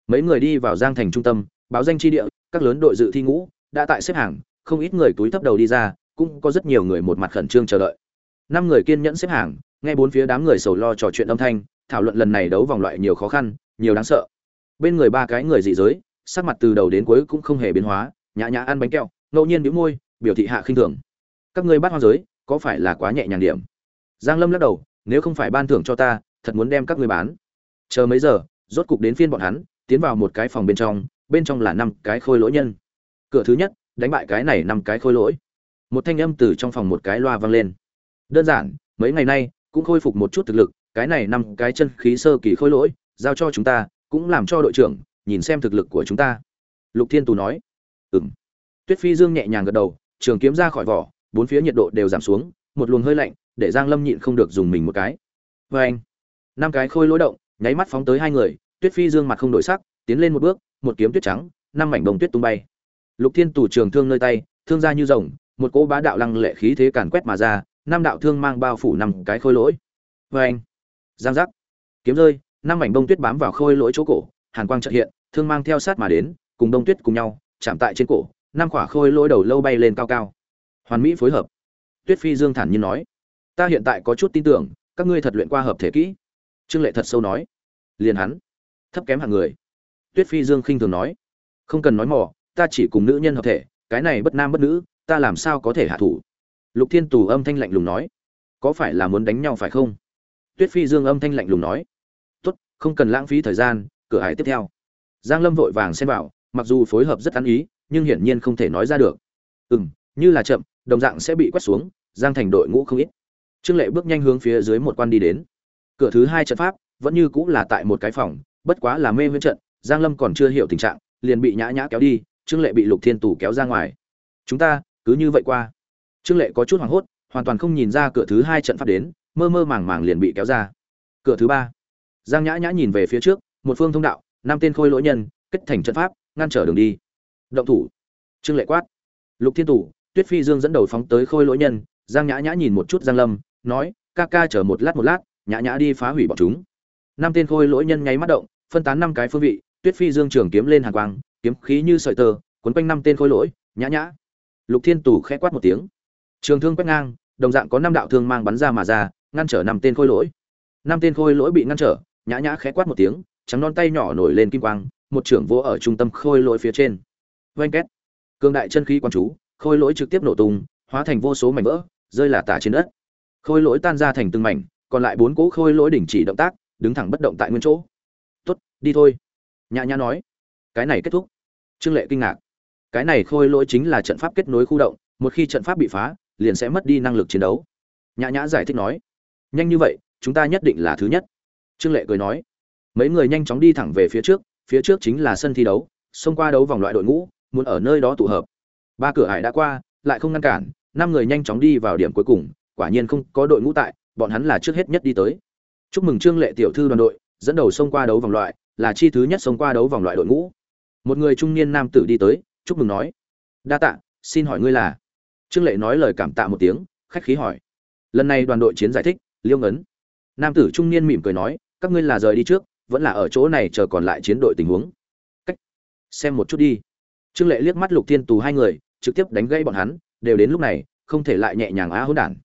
Mấy người đi vào giang thành trung tâm, báo danh tri địa, các lớn đội dự thi ngũ, đã tại xếp hàng, không ít người túi thấp đầu đi ra, cũng có rất nhiều người một mặt khẩn trương chờ đợi. Năm người kiên nhẫn xếp hàng, nghe bốn phía đám người sầu lo trò chuyện âm thanh, thảo luận lần này đấu vòng loại nhiều khó khăn, nhiều đáng sợ. Bên người ba cái người dị giới, sắc mặt từ đầu đến cuối cũng không hề biến hóa, nhã nhã ăn bánh kẹo, ngẫu nhiên bĩu môi, biểu thị hạ khinh thường. Các ngươi bắt hoa giới, có phải là quá nhẹ nhàng điểm? Giang lâm lắc đầu nếu không phải ban thưởng cho ta, thật muốn đem các ngươi bán. Chờ mấy giờ, rốt cục đến phiên bọn hắn, tiến vào một cái phòng bên trong bên trong là năm cái khôi lỗi nhân. Cửa thứ nhất, đánh bại cái này năm cái khôi lỗi. Một thanh âm từ trong phòng một cái loa vang lên. Đơn giản, mấy ngày nay, cũng khôi phục một chút thực lực, cái này năm cái chân khí sơ kỳ khôi lỗi, giao cho chúng ta, cũng làm cho đội trưởng, nhìn xem thực lực của chúng ta. Lục thiên tù nói. Ừng tuyết phi dương nhẹ nhàng gật đầu, trường kiếm ra khỏi vỏ, bốn phía nhiệt độ đều giảm xuống, một luồng hơi lạnh để giang lâm nhịn không được dùng mình một cái. Vê anh, năm cái khôi lối động, nháy mắt phóng tới hai người, tuyết phi dương mặt không đổi sắc, tiến lên một bước, một kiếm tuyết trắng, năm mảnh bông tuyết tung bay. Lục thiên tù trường thương nơi tay, thương ra như rồng, một cỗ bá đạo lăng lệ khí thế càn quét mà ra, năm đạo thương mang bao phủ năm cái khôi lỗi. Vê anh, giang giác. Kiếm rơi, năm mảnh bông tuyết bám vào khôi lỗi chỗ cổ, hàn quang trợ hiện, thương mang theo sát mà đến, cùng bông tuyết cùng nhau, chạm tại trên cổ, năm khỏa khôi lỗi đầu lâu bay lên cao cao. Hoàn mỹ phối hợp. Tuyết phi dương thản nhiên nói ta hiện tại có chút tin tưởng, các ngươi thật luyện qua hợp thể kỹ. Trương lệ thật sâu nói. Liền hắn, thấp kém hạng người. Tuyết phi dương khinh thường nói. Không cần nói mỏ ta chỉ cùng nữ nhân hợp thể, cái này bất nam bất nữ, ta làm sao có thể hạ thủ? Lục thiên tù âm thanh lạnh lùng nói. Có phải là muốn đánh nhau phải không? Tuyết phi dương âm thanh lạnh lùng nói. Tốt, không cần lãng phí thời gian, cửa hải tiếp theo. Giang lâm vội vàng xem vào, mặc dù phối hợp rất ăn ý, nhưng hiển nhiên không thể nói ra được. Ừ m như là chậm, đồng dạng sẽ bị quét xuống, giang thành đội ngũ không ít trương lệ bước nhanh hướng phía dưới một quan đi đến. Cửa thứ hai trận pháp vẫn như cũng là tại một cái phòng, bất quá là mê huyễn trận, giang lâm còn chưa hiểu tình trạng, liền bị nhã nhã kéo đi, trương lệ bị lục thiên tù kéo ra ngoài. Chúng ta, cứ như vậy qua. Trương lệ có chút hoảng hốt, hoàn toàn không nhìn ra cửa thứ hai trận pháp đến, mơ mơ màng màng liền bị kéo ra. Cửa thứ ba, giang nhã nhã nhìn về phía trước, một phương thông đạo, năm tên khôi lỗi nhân, kết thành trận pháp, ngăn trở đường đi. Động thủ. Trương lệ quát. Lục thiên tù, tuyết phi dương dẫn đầu phóng tới khôi lỗi nhân, giang nhã nhã nhìn một chút giang lâm nói, ca ca chờ một lát một lát, nhã nhã đi phá hủy bọn chúng. Năm tên khôi lỗi nhân nháy mắt động, phân tán năm cái phương vị, tuyết phi dương trường kiếm lên hàng quang, kiếm khí như sợi tơ quấn quanh năm tên khôi lỗi, nhã nhã. Lục thiên tù khẽ quát một tiếng. Trường thương quét ngang, đồng dạng có năm đạo thương mang bắn ra mà ra, ngăn trở năm tên khôi lỗi. Năm tên khôi lỗi bị ngăn trở, nhã nhã khẽ quát một tiếng, trắng non tay nhỏ nổi lên kim quang, một trưởng vô ở trung tâm khôi lỗi phía trên. Oanh két. Cương đại chân khí quán chú, khôi lỗi trực tiếp nổ tung, hóa thành vô số mảnh vỡ, rơi là tả trên đất khôi lỗi tan ra thành từng mảnh, còn lại bốn cỗ khôi lỗi đình chỉ động tác, đứng thẳng bất động tại nguyên chỗ. Tốt, đi thôi. Nhã nhã nói. Cái này kết thúc. Trương lệ kinh ngạc. Cái này khôi lỗi chính là trận pháp kết nối khu động, một khi trận pháp bị phá, liền sẽ mất đi năng lực chiến đấu. Nhã nhã giải thích nói. Nhanh như vậy, chúng ta nhất định là thứ nhất. Trương lệ cười nói. Mấy người nhanh chóng đi thẳng về phía trước phía trước chính là sân thi đấu, xông qua đấu vòng loại đội ngũ, muốn ở nơi đó tụ hợp. Ba cửa hải đã qua, lại không ngăn cản, năm người nhanh chóng đi vào điểm cuối cùng quả nhiên không có đội ngũ tại, bọn hắn là trước hết nhất đi tới. Chúc mừng trương lệ tiểu thư đoàn đội, dẫn đầu xông qua đấu vòng loại, là chi thứ nhất xông qua đấu vòng loại đội ngũ. Một người trung niên nam tử đi tới, chúc mừng nói, đa tạ, xin hỏi ngươi là? Trương lệ nói lời cảm tạ một tiếng, khách khí hỏi, lần này đoàn đội chiến giải thích, liêu ngấn. Nam tử trung niên mỉm cười nói, các ngươi là rời đi trước, vẫn là ở chỗ này chờ còn lại chiến đội tình huống? Cách. Xem một chút đi. Trương lệ liếc mắt lục thiên tù hai người, trực tiếp đánh gãy bọn hắn, đều đến lúc này, không thể lại nhẹ nhàng á hỗn đản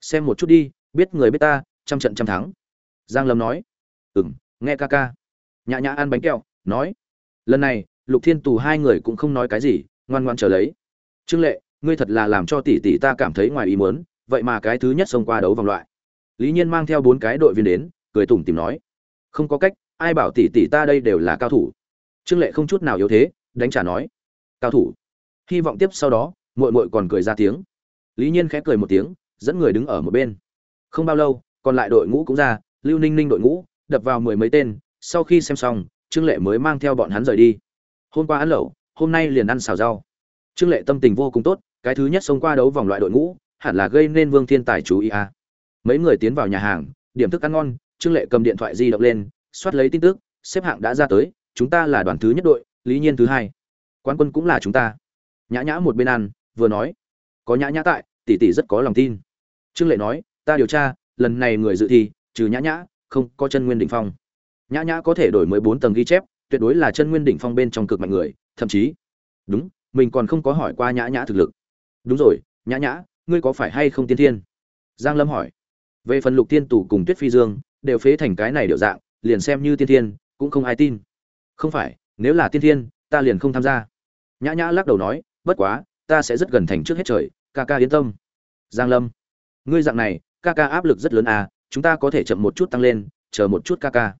xem một chút đi, biết người biết ta, trăm trận trăm thắng. Giang lâm nói. Ừm, nghe ca ca. Nhã nhã ăn bánh kẹo, nói. Lần này, lục thiên tù hai người cũng không nói cái gì, ngoan ngoan chờ lấy. Trương lệ, ngươi thật là làm cho tỷ tỷ ta cảm thấy ngoài ý muốn, vậy mà cái thứ nhất xông qua đấu vòng loại. Lý nhiên mang theo bốn cái đội viên đến, cười tủm tìm nói. Không có cách, ai bảo tỷ tỷ ta đây đều là cao thủ. Trương lệ không chút nào yếu thế, đánh trả nói. Cao thủ. Hy vọng tiếp sau đó mội mội còn cười ra tiếng. Lý nhiên khẽ cười một tiếng dẫn người đứng ở một bên. Không bao lâu, còn lại đội ngũ cũng ra, lưu ninh ninh đội ngũ, đập vào mười mấy tên, sau khi xem xong, trương lệ mới mang theo bọn hắn rời đi. Hôm qua ăn lẩu, hôm nay liền ăn xào rau. Trương lệ tâm tình vô cùng tốt, cái thứ nhất xông qua đấu vòng loại đội ngũ, hẳn là gây nên vương thiên tài chú ý à. mấy người tiến vào nhà hàng, điểm thức ăn ngon, trương lệ cầm điện thoại di động lên, soát lấy tin tức, xếp hạng đã ra tới, chúng ta là đoàn thứ nhất đội, lý nhiên thứ hai. Quan quân cũng là chúng ta. Nhã nhã một bên ăn, vừa nói. Có nhã nhã tại, tỷ tỷ rất có lòng tin trương lệ nói, ta điều tra, lần này người dự thi, trừ nhã nhã, không có chân nguyên đỉnh phong. Nhã nhã có thể đổi mới bốn tầng ghi chép, tuyệt đối là chân nguyên đỉnh phong bên trong cực mạnh người, thậm chí đúng, mình còn không có hỏi qua nhã nhã thực lực. Đúng rồi, nhã nhã, ngươi có phải hay không tiên thiên? Giang lâm hỏi. Về phần lục tiên tù cùng tuyết phi dương, đều phế thành cái này điệu dạng, liền xem như tiên thiên, cũng không ai tin. Không phải, nếu là tiên thiên, ta liền không tham gia. Nhã nhã lắc đầu nói, bất quá, ta sẽ rất gần thành trước hết trời, ca ca yên tâm. Giang lâm ngươi dạng này, ca ca áp lực rất lớn à chúng ta có thể chậm một chút tăng lên, chờ một chút ca ca.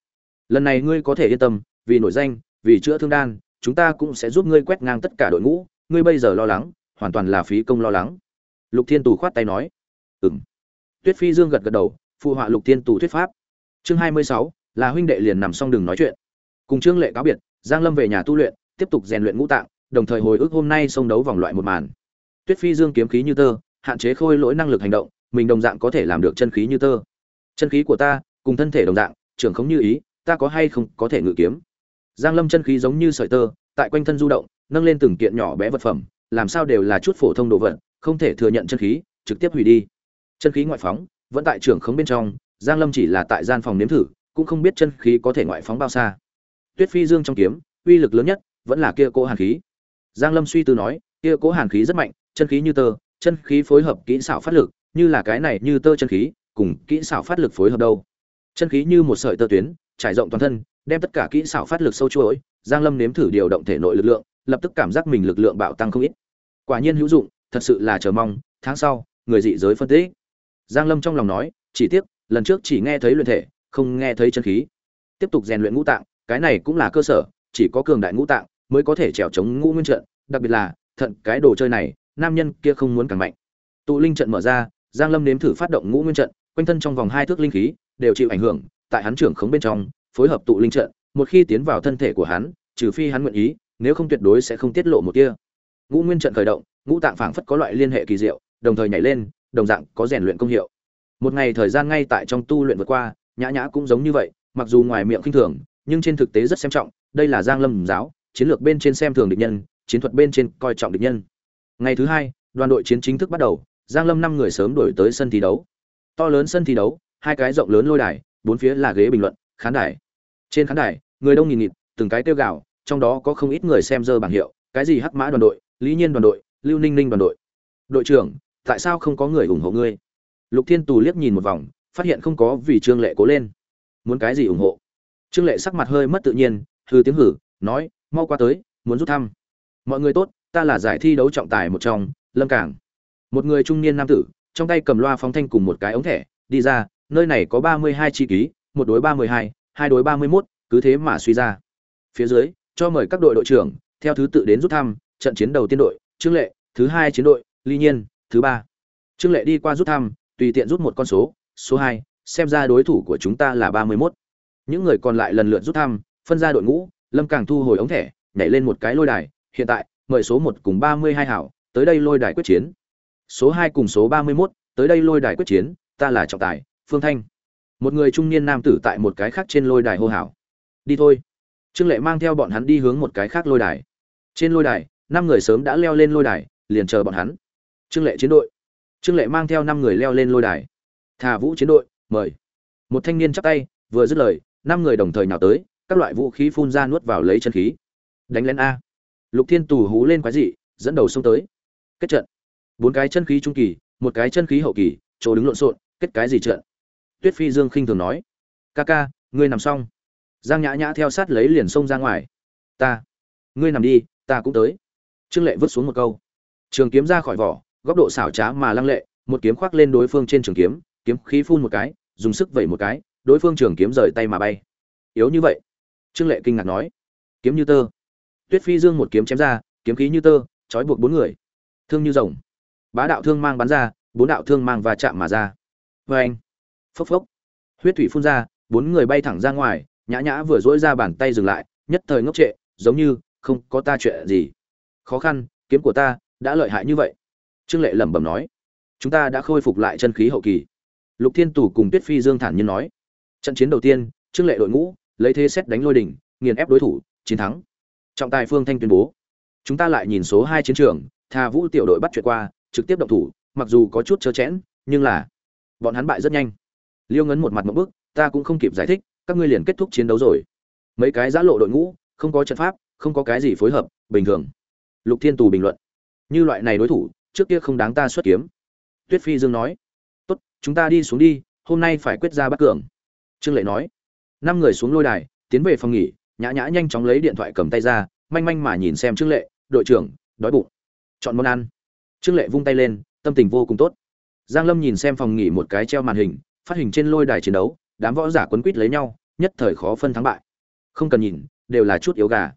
Lần này ngươi có thể yên tâm, vì nổi danh, vì chữa thương đan, chúng ta cũng sẽ giúp ngươi quét ngang tất cả đội ngũ, ngươi bây giờ lo lắng, hoàn toàn là phí công lo lắng. Lục thiên tù khoát tay nói. Ừng tuyết phi dương gật gật đầu, phụ họa lục thiên tù thuyết pháp. Chương hai mươi sáu, là huynh đệ liền nằm xong đừng nói chuyện. Cùng trương lệ cáo biệt, giang lâm về nhà tu luyện, tiếp tục rèn luyện ngũ tạng, đồng thời hồi ức hôm nay xông đấu vòng loại một màn. Tuyết phi dương kiếm khí như tơ, hạn chế khôi lỗi năng lực hành động mình đồng dạng có thể làm được chân khí như tơ. Chân khí của ta cùng thân thể đồng dạng, trưởng không như ý, ta có hay không có thể ngự kiếm. Giang lâm chân khí giống như sợi tơ, tại quanh thân du động, nâng lên từng kiện nhỏ bé vật phẩm, làm sao đều là chút phổ thông đồ vật, không thể thừa nhận chân khí, trực tiếp hủy đi. Chân khí ngoại phóng, vẫn tại trưởng khống bên trong, giang lâm chỉ là tại gian phòng nếm thử, cũng không biết chân khí có thể ngoại phóng bao xa. Tuyết phi dương trong kiếm, uy lực lớn nhất vẫn là kia cố hàn khí. Giang lâm suy tư nói, kia cố hàn khí rất mạnh, chân khí như tơ, chân khí phối hợp kỹ xảo phát lực như là cái này như tơ chân khí, cùng kỹ xảo phát lực phối hợp đâu. Chân khí như một sợi tơ tuyến, trải rộng toàn thân, đem tất cả kỹ xảo phát lực sâu chuỗi, giang lâm nếm thử điều động thể nội lực lượng, lập tức cảm giác mình lực lượng bạo tăng không ít. Quả nhiên hữu dụng, thật sự là chờ mong, tháng sau, người dị giới phân tích. Giang lâm trong lòng nói, chỉ tiếc, lần trước chỉ nghe thấy luyện thể, không nghe thấy chân khí. Tiếp tục rèn luyện ngũ tạng, cái này cũng là cơ sở, chỉ có cường đại ngũ tạng mới có thể trèo chống ngũ nguyên trận, đặc biệt là, thận cái đồ chơi này, nam nhân kia không muốn càng mạnh. Tụ linh trận mở ra giang lâm nếm thử phát động ngũ nguyên trận, quanh thân trong vòng hai thước linh khí đều chịu ảnh hưởng, tại hắn trưởng khống bên trong, phối hợp tụ linh trận, một khi tiến vào thân thể của hắn, trừ phi hắn nguyện ý, nếu không tuyệt đối sẽ không tiết lộ một tia. Ngũ nguyên trận khởi động, ngũ tạng phảng phất có loại liên hệ kỳ diệu, đồng thời nhảy lên, đồng dạng có rèn luyện công hiệu. Một ngày thời gian ngay tại trong tu luyện vượt qua, nhã nhã cũng giống như vậy, mặc dù ngoài miệng khinh thường, nhưng trên thực tế rất xem trọng, đây là giang lâm giáo, chiến lược bên trên xem thường địch nhân, chiến thuật bên trên coi trọng địch nhân. Ngày thứ hai, đoàn đội chiến chính thức bắt đầu giang lâm năm người sớm đổi tới sân thi đấu. To lớn sân thi đấu hai cái rộng lớn lôi đài bốn phía là ghế bình luận khán đài. Trên khán đài người đông nghìn nghịt từng cái tiêu gạo, trong đó có không ít người xem dơ bảng hiệu cái gì hắc mã đoàn đội lý nhiên đoàn đội lưu ninh ninh đoàn đội. Đội trưởng tại sao không có người ủng hộ ngươi? Lục thiên tù liếc nhìn một vòng phát hiện không có vì trương lệ cố lên. Muốn cái gì ủng hộ? Trương lệ sắc mặt hơi mất tự nhiên hư tiếng hử nói mau qua tới muốn rút thăm. Mọi người tốt ta là giải thi đấu trọng tài một trong lâm cảng một người trung niên nam tử, trong tay cầm loa phóng thanh cùng một cái ống thẻ, đi ra, nơi này có ba mươi hai chi ký, một đối ba mươi hai hai đối ba mươi mốt, cứ thế mà suy ra. Phía dưới, cho mời các đội đội trưởng, theo thứ tự đến rút thăm, trận chiến đầu tiên đội, trương lệ, thứ hai chiến đội, ly nhiên, thứ ba. Trương lệ đi qua rút thăm, tùy tiện rút một con số số hai, xem ra đối thủ của chúng ta là ba mươi mốt. Những người còn lại lần lượt rút thăm, phân ra đội ngũ, lâm càng thu hồi ống thẻ, nhảy lên một cái lôi đài, hiện tại, mời số một cùng ba mươi hai hảo, tới đây lôi đài quyết chiến số hai cùng số ba mươi mốt, tới đây lôi đài quyết chiến, ta là trọng tài, phương thanh. Một người trung niên nam tử tại một cái khác trên lôi đài hô hào. Đi thôi. Trương lệ mang theo bọn hắn đi hướng một cái khác lôi đài. Trên lôi đài, năm người sớm đã leo lên lôi đài, liền chờ bọn hắn. Trương lệ chiến đội. Trương lệ mang theo năm người leo lên lôi đài. Thà vũ chiến đội, mời. Một thanh niên chắp tay, vừa dứt lời, năm người đồng thời nhào tới, các loại vũ khí phun ra nuốt vào lấy chân khí. Đánh lên a. Lục thiên tù hú lên quái dị, dẫn đầu xông tới. Kết trận bốn cái chân khí trung kỳ, một cái chân khí hậu kỳ, chỗ đứng lộn xộn, kết cái gì trận? Tuyết phi dương khinh thường nói, ca ca, ngươi nằm xong. Giang nhã nhã theo sát lấy liền xông ra ngoài. Ta, ngươi nằm đi, ta cũng tới. Trương lệ vứt xuống một câu. Trường kiếm ra khỏi vỏ, góc độ xảo trá mà lăng lệ, một kiếm khoác lên đối phương trên trường kiếm kiếm khí phun một cái, dùng sức vẩy một cái, đối phương trường kiếm rời tay mà bay. Yếu như vậy? Trương lệ kinh ngạc nói. Kiếm như tơ. Tuyết phi dương một kiếm chém ra, kiếm khí như tơ, trói buộc bốn người. Thương như rồng bá đạo thương mang bắn ra, bốn đạo thương mang và chạm mà ra. Vê anh, phốc phốc, huyết thủy phun ra, bốn người bay thẳng ra ngoài, nhã nhã vừa dỗi ra bàn tay dừng lại, nhất thời ngốc trệ, giống như không có ta chuyện gì. Khó khăn, kiếm của ta đã lợi hại như vậy. Trương lệ lẩm bẩm nói, chúng ta đã khôi phục lại chân khí hậu kỳ. Lục thiên tù cùng tuyết phi dương thản nhiên nói, trận chiến đầu tiên, trương lệ đội ngũ, lấy thế xét đánh lôi đỉnh, nghiền ép đối thủ, chiến thắng. Trọng tài phương thanh tuyên bố, chúng ta lại nhìn số hai chiến trường thà vũ tiểu đội bắt chuyện qua trực tiếp động thủ, mặc dù có chút chớ chẽn, nhưng là bọn hắn bại rất nhanh. Liêu ngấn một mặt một bước ta cũng không kịp giải thích, các ngươi liền kết thúc chiến đấu rồi. Mấy cái giã lộ đội ngũ, không có trận pháp, không có cái gì phối hợp, bình thường. Lục thiên tù bình luận. Như loại này đối thủ, trước kia không đáng ta xuất kiếm. Tuyết phi dương nói. Tốt, chúng ta đi xuống đi, hôm nay phải quyết ra bắt cường. Trương lệ nói. Năm người xuống lôi đài, tiến về phòng nghỉ, nhã nhã nhanh chóng lấy điện thoại cầm tay ra, manh manh mà nhìn xem trương lệ, đội trưởng, đói bụng. Chọn món ăn trương lệ vung tay lên, tâm tình vô cùng tốt. Giang lâm nhìn xem phòng nghỉ một cái treo màn hình, phát hình trên lôi đài chiến đấu, đám võ giả quấn quýt lấy nhau, nhất thời khó phân thắng bại. Không cần nhìn, đều là chút yếu gà.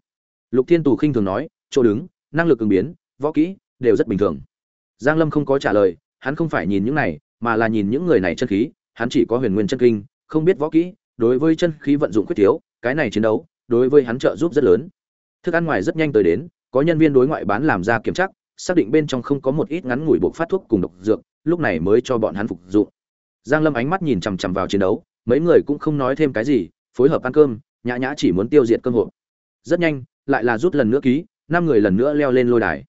Lục thiên tù khinh thường nói, chỗ đứng, năng lực ứng biến, võ kỹ, đều rất bình thường. Giang lâm không có trả lời, hắn không phải nhìn những này, mà là nhìn những người này chân khí, hắn chỉ có huyền nguyên chân kinh, không biết võ kỹ, đối với chân khí vận dụng quyết thiếu cái này chiến đấu, đối với hắn trợ giúp rất lớn. Thức ăn ngoài rất nhanh tới đến, có nhân viên đối ngoại bán làm ra kiểm tra xác định bên trong không có một ít ngắn ngủi buộc phát thuốc cùng độc dược, lúc này mới cho bọn hắn phục dụng giang lâm ánh mắt nhìn chằm chằm vào chiến đấu, mấy người cũng không nói thêm cái gì, phối hợp ăn cơm, nhã nhã chỉ muốn tiêu diệt cơm hộp. Rất nhanh, lại là rút lần nữa ký, năm người lần nữa leo lên lôi đài.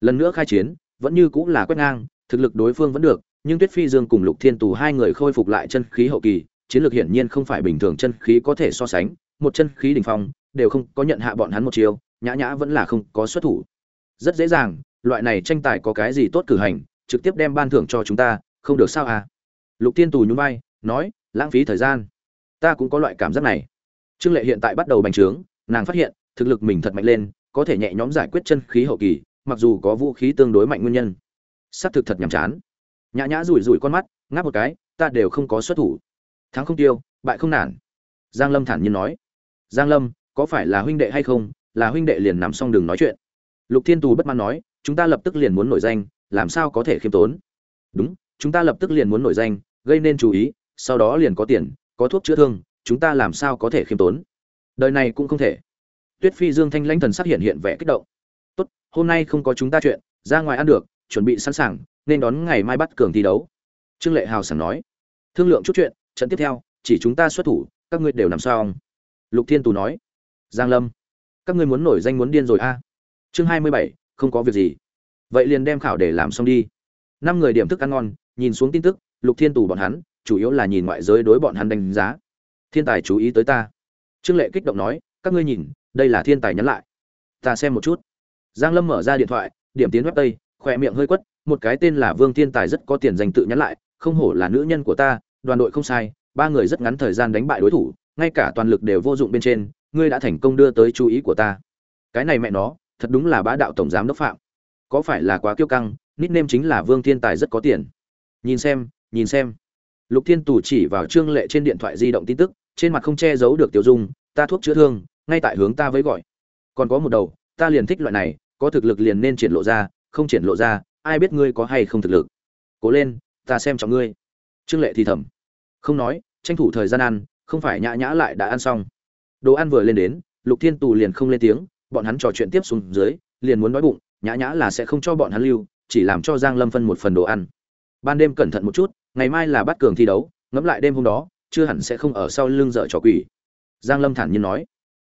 Lần nữa khai chiến, vẫn như cũng là quét ngang, thực lực đối phương vẫn được, nhưng tuyết phi dương cùng lục thiên tù hai người khôi phục lại chân khí hậu kỳ, chiến lược hiển nhiên không phải bình thường chân khí có thể so sánh, một chân khí đỉnh phong, đều không có nhận hạ bọn hắn một chiều nhã nhã vẫn là không có xuất thủ. Rất dễ dàng loại này tranh tài có cái gì tốt cử hành, trực tiếp đem ban thưởng cho chúng ta, không được sao à? Lục thiên tù nhún vai, nói, lãng phí thời gian. Ta cũng có loại cảm giác này. Trương lệ hiện tại bắt đầu bành trướng, nàng phát hiện, thực lực mình thật mạnh lên, có thể nhẹ nhõm giải quyết chân khí hậu kỳ, mặc dù có vũ khí tương đối mạnh nguyên nhân. Sát thực thật nhàm chán. Nhã nhã rủi rủi con mắt, ngáp một cái, ta đều không có xuất thủ. Thắng không tiêu, bại không nản. Giang lâm thản nhiên nói. Giang lâm, có phải là huynh đệ hay không? Là huynh đệ liền nằm xong đường nói chuyện. Lục thiên tù bất mãn nói chúng ta lập tức liền muốn nổi danh, làm sao có thể khiêm tốn? Đúng, chúng ta lập tức liền muốn nổi danh, gây nên chú ý, sau đó liền có tiền, có thuốc chữa thương, chúng ta làm sao có thể khiêm tốn? Đời này cũng không thể. Tuyết phi dương thanh lãnh thần sắc hiện hiện vẻ kích động. Tốt, hôm nay không có chúng ta chuyện, ra ngoài ăn được, chuẩn bị sẵn sàng, nên đón ngày mai bắt cường thi đấu. Trương lệ hào sảng nói. Thương lượng chút chuyện, trận tiếp theo, chỉ chúng ta xuất thủ, các ngươi đều nằm sao lục thiên tù nói. Giang lâm. Các ngươi muốn nổi danh muốn điên rồi a. À? chương hai mươi bảy không có việc gì. Vậy liền đem khảo để làm xong đi. Năm người điểm thức ăn ngon, nhìn xuống tin tức, lục thiên tù bọn hắn, chủ yếu là nhìn ngoại giới đối bọn hắn đánh giá. Thiên tài chú ý tới ta. Trương lệ kích động nói, các ngươi nhìn, đây là thiên tài nhắn lại. Ta xem một chút. Giang lâm mở ra điện thoại, điểm tiến web tây khỏe miệng hơi quất, một cái tên là vương thiên tài rất có tiền danh tự nhắn lại, không hổ là nữ nhân của ta, đoàn đội không sai, ba người rất ngắn thời gian đánh bại đối thủ, ngay cả toàn lực đều vô dụng bên trên, ngươi đã thành công đưa tới chú ý của ta. Cái này mẹ nó thật đúng là bá đạo tổng giám đốc phạm. Có phải là quá kiêu căng nít nêm chính là vương thiên tài rất có tiền. Nhìn xem nhìn xem. Lục thiên tù chỉ vào trương lệ trên điện thoại di động tin tức, trên mặt không che giấu được tiểu dung, ta thuốc chữa thương, ngay tại hướng ta với gọi. Còn có một đầu, ta liền thích loại này, có thực lực liền nên triển lộ ra, không triển lộ ra, ai biết ngươi có hay không thực lực. Cố lên, ta xem trọng ngươi. Trương lệ thì thầm. Không nói, tranh thủ thời gian ăn, không phải nhã nhã lại đã ăn xong. Đồ ăn vừa lên đến, lục thiên tù liền không lên tiếng bọn hắn trò chuyện tiếp xuống dưới, liền muốn nói bụng, nhã nhã là sẽ không cho bọn hắn lưu, chỉ làm cho giang lâm phân một phần đồ ăn. Ban đêm cẩn thận một chút, ngày mai là bắt cường thi đấu, ngẫm lại đêm hôm đó, chưa hẳn sẽ không ở sau lưng dở trò quỷ. Giang lâm thản nhiên nói,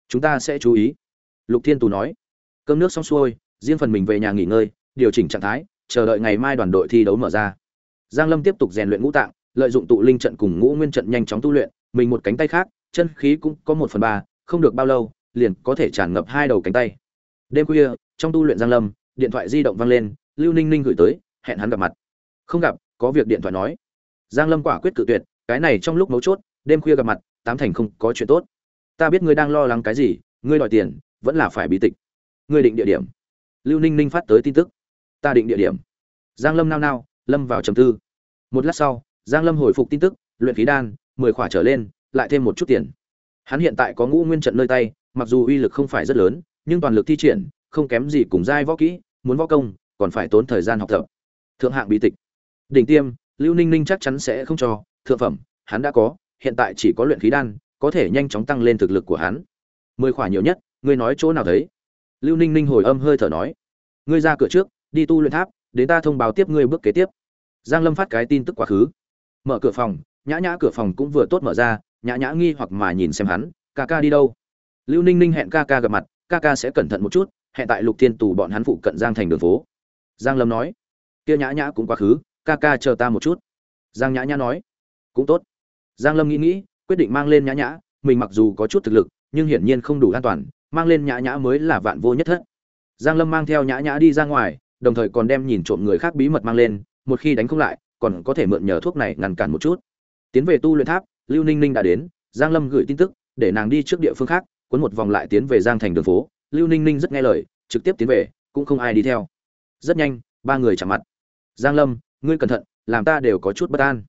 chúng ta sẽ chú ý. Lục thiên tù nói, cơm nước xong xuôi, riêng phần mình về nhà nghỉ ngơi, điều chỉnh trạng thái, chờ đợi ngày mai đoàn đội thi đấu mở ra. Giang lâm tiếp tục rèn luyện ngũ tạng, lợi dụng tụ linh trận cùng ngũ nguyên trận nhanh chóng tu luyện, mình một cánh tay khác, chân khí cũng có một phần ba, không được bao lâu liền có thể tràn ngập hai đầu cánh tay. Đêm khuya, trong tu luyện giang lâm, điện thoại di động vang lên, lưu ninh ninh gửi tới, hẹn hắn gặp mặt. Không gặp, có việc điện thoại nói. Giang lâm quả quyết cự tuyệt, cái này trong lúc mấu chốt, đêm khuya gặp mặt, tám thành không có chuyện tốt. Ta biết ngươi đang lo lắng cái gì, ngươi đòi tiền, vẫn là phải bí tịch. Ngươi định địa điểm. Lưu ninh ninh phát tới tin tức. Ta định địa điểm. Giang lâm nao nao, lâm vào trầm tư. Một lát sau, giang lâm hồi phục tin tức, luyện khí đan, mười khỏa trở lên, lại thêm một chút tiền. Hắn hiện tại có ngũ nguyên trận nơi tay mặc dù uy lực không phải rất lớn, nhưng toàn lực thi triển, không kém gì cùng giai võ kỹ, muốn võ công, còn phải tốn thời gian học tập. Thượng hạng bí tịch. Đỉnh tiêm, lưu ninh ninh chắc chắn sẽ không cho, thượng phẩm, hắn đã có, hiện tại chỉ có luyện khí đan, có thể nhanh chóng tăng lên thực lực của hắn. Mười khỏa nhiều nhất, ngươi nói chỗ nào thấy? Lưu ninh ninh hồi âm hơi thở nói. Ngươi ra cửa trước, đi tu luyện tháp, đến ta thông báo tiếp ngươi bước kế tiếp. Giang lâm phát cái tin tức quá khứ. Mở cửa phòng, nhã nhã cửa phòng cũng vừa tốt mở ra, nhã nhã nghi hoặc mà nhìn xem hắn, ca ca đi đâu? Lưu ninh ninh hẹn ca ca gặp mặt, ca ca sẽ cẩn thận một chút, hẹn tại lục thiên tù bọn hắn phụ cận giang thành đường phố. Giang lâm nói, kia nhã nhã cũng quá khứ, ca ca chờ ta một chút. Giang nhã nhã nói, cũng tốt. Giang lâm nghĩ nghĩ, quyết định mang lên nhã nhã, mình mặc dù có chút thực lực, nhưng hiển nhiên không đủ an toàn, mang lên nhã nhã mới là vạn vô nhất thất. Giang lâm mang theo nhã nhã đi ra ngoài, đồng thời còn đem nhìn trộm người khác bí mật mang lên, một khi đánh không lại, còn có thể mượn nhờ thuốc này ngăn cản một chút. Tiến về tu luyện tháp, lưu ninh ninh đã đến, giang lâm gửi tin tức, để nàng đi trước địa phương khác cuốn một vòng lại tiến về giang thành đường phố, lưu ninh ninh rất nghe lời, trực tiếp tiến về, cũng không ai đi theo. Rất nhanh, ba người chạm mặt. Giang lâm, ngươi cẩn thận, làm ta đều có chút bất an.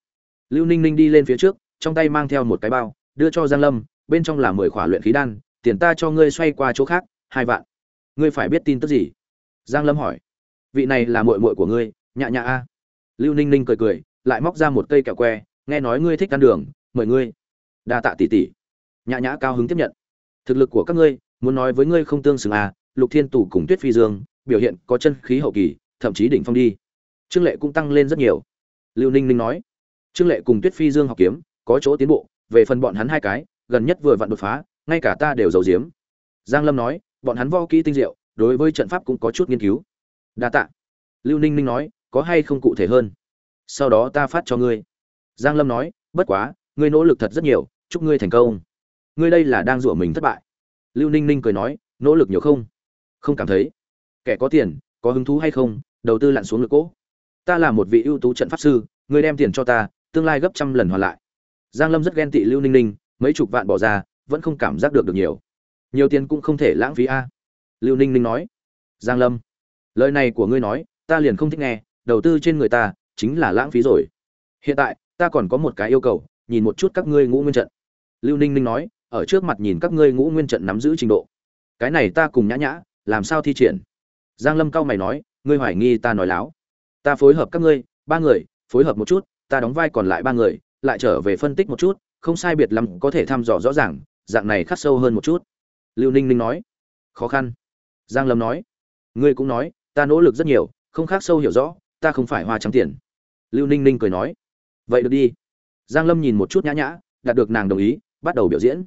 Lưu ninh ninh đi lên phía trước, trong tay mang theo một cái bao, đưa cho giang lâm, bên trong là mười khỏa luyện khí đan, tiền ta cho ngươi xoay qua chỗ khác, hai vạn. Ngươi phải biết tin tức gì? Giang lâm hỏi. Vị này là muội muội của ngươi nhạ nhạ a. Lưu ninh ninh cười cười, lại móc ra một cây kẹo que, nghe nói ngươi thích ăn đường, mời ngươi. Đa tạ tỷ tỷ. Nhã nhã cao hứng tiếp nhận thực lực của các ngươi, muốn nói với ngươi không tương xứng à lục thiên tủ cùng tuyết phi dương, biểu hiện có chân khí hậu kỳ, thậm chí đỉnh phong đi. Trương lệ cũng tăng lên rất nhiều. Lưu ninh ninh nói, trương lệ cùng tuyết phi dương học kiếm, có chỗ tiến bộ, về phần bọn hắn hai cái, gần nhất vừa vặn đột phá, ngay cả ta đều giấu giếm. Giang lâm nói, bọn hắn vo kỹ tinh diệu, đối với trận pháp cũng có chút nghiên cứu. Đa tạ. Lưu ninh ninh nói, có hay không cụ thể hơn? Sau đó ta phát cho ngươi. Giang lâm nói, bất quá, ngươi nỗ lực thật rất nhiều, chúc ngươi thành công ngươi đây là đang rủa mình thất bại. Lưu ninh ninh cười nói, nỗ lực nhiều không? Không cảm thấy. Kẻ có tiền, có hứng thú hay không, đầu tư lặn xuống lực cỗ. Ta là một vị ưu tú trận pháp sư, ngươi đem tiền cho ta, tương lai gấp trăm lần hoàn lại. Giang lâm rất ghen tị lưu ninh ninh, mấy chục vạn bỏ ra, vẫn không cảm giác được được nhiều. Nhiều tiền cũng không thể lãng phí a. Lưu ninh ninh nói. Giang lâm, lời này của ngươi nói, ta liền không thích nghe, đầu tư trên người ta, chính là lãng phí rồi. Hiện tại, ta còn có một cái yêu cầu, nhìn một chút các ngươi ngũ nguyên trận. Lưu ninh ninh nói ở trước mặt nhìn các ngươi ngũ nguyên trận nắm giữ trình độ. Cái này ta cùng nhã nhã, làm sao thi triển? Giang lâm cao mày nói, ngươi hoài nghi ta nói láo. Ta phối hợp các ngươi, ba người, phối hợp một chút, ta đóng vai còn lại ba người, lại trở về phân tích một chút, không sai biệt lắm có thể thăm dò rõ ràng, dạng này khắc sâu hơn một chút. Lưu ninh ninh nói, khó khăn. Giang lâm nói, ngươi cũng nói, ta nỗ lực rất nhiều, không khác sâu hiểu rõ, ta không phải hoa trắng tiền. Lưu ninh ninh cười nói, vậy được đi. Giang lâm nhìn một chút nhã nhã, đạt được nàng đồng ý, bắt đầu biểu diễn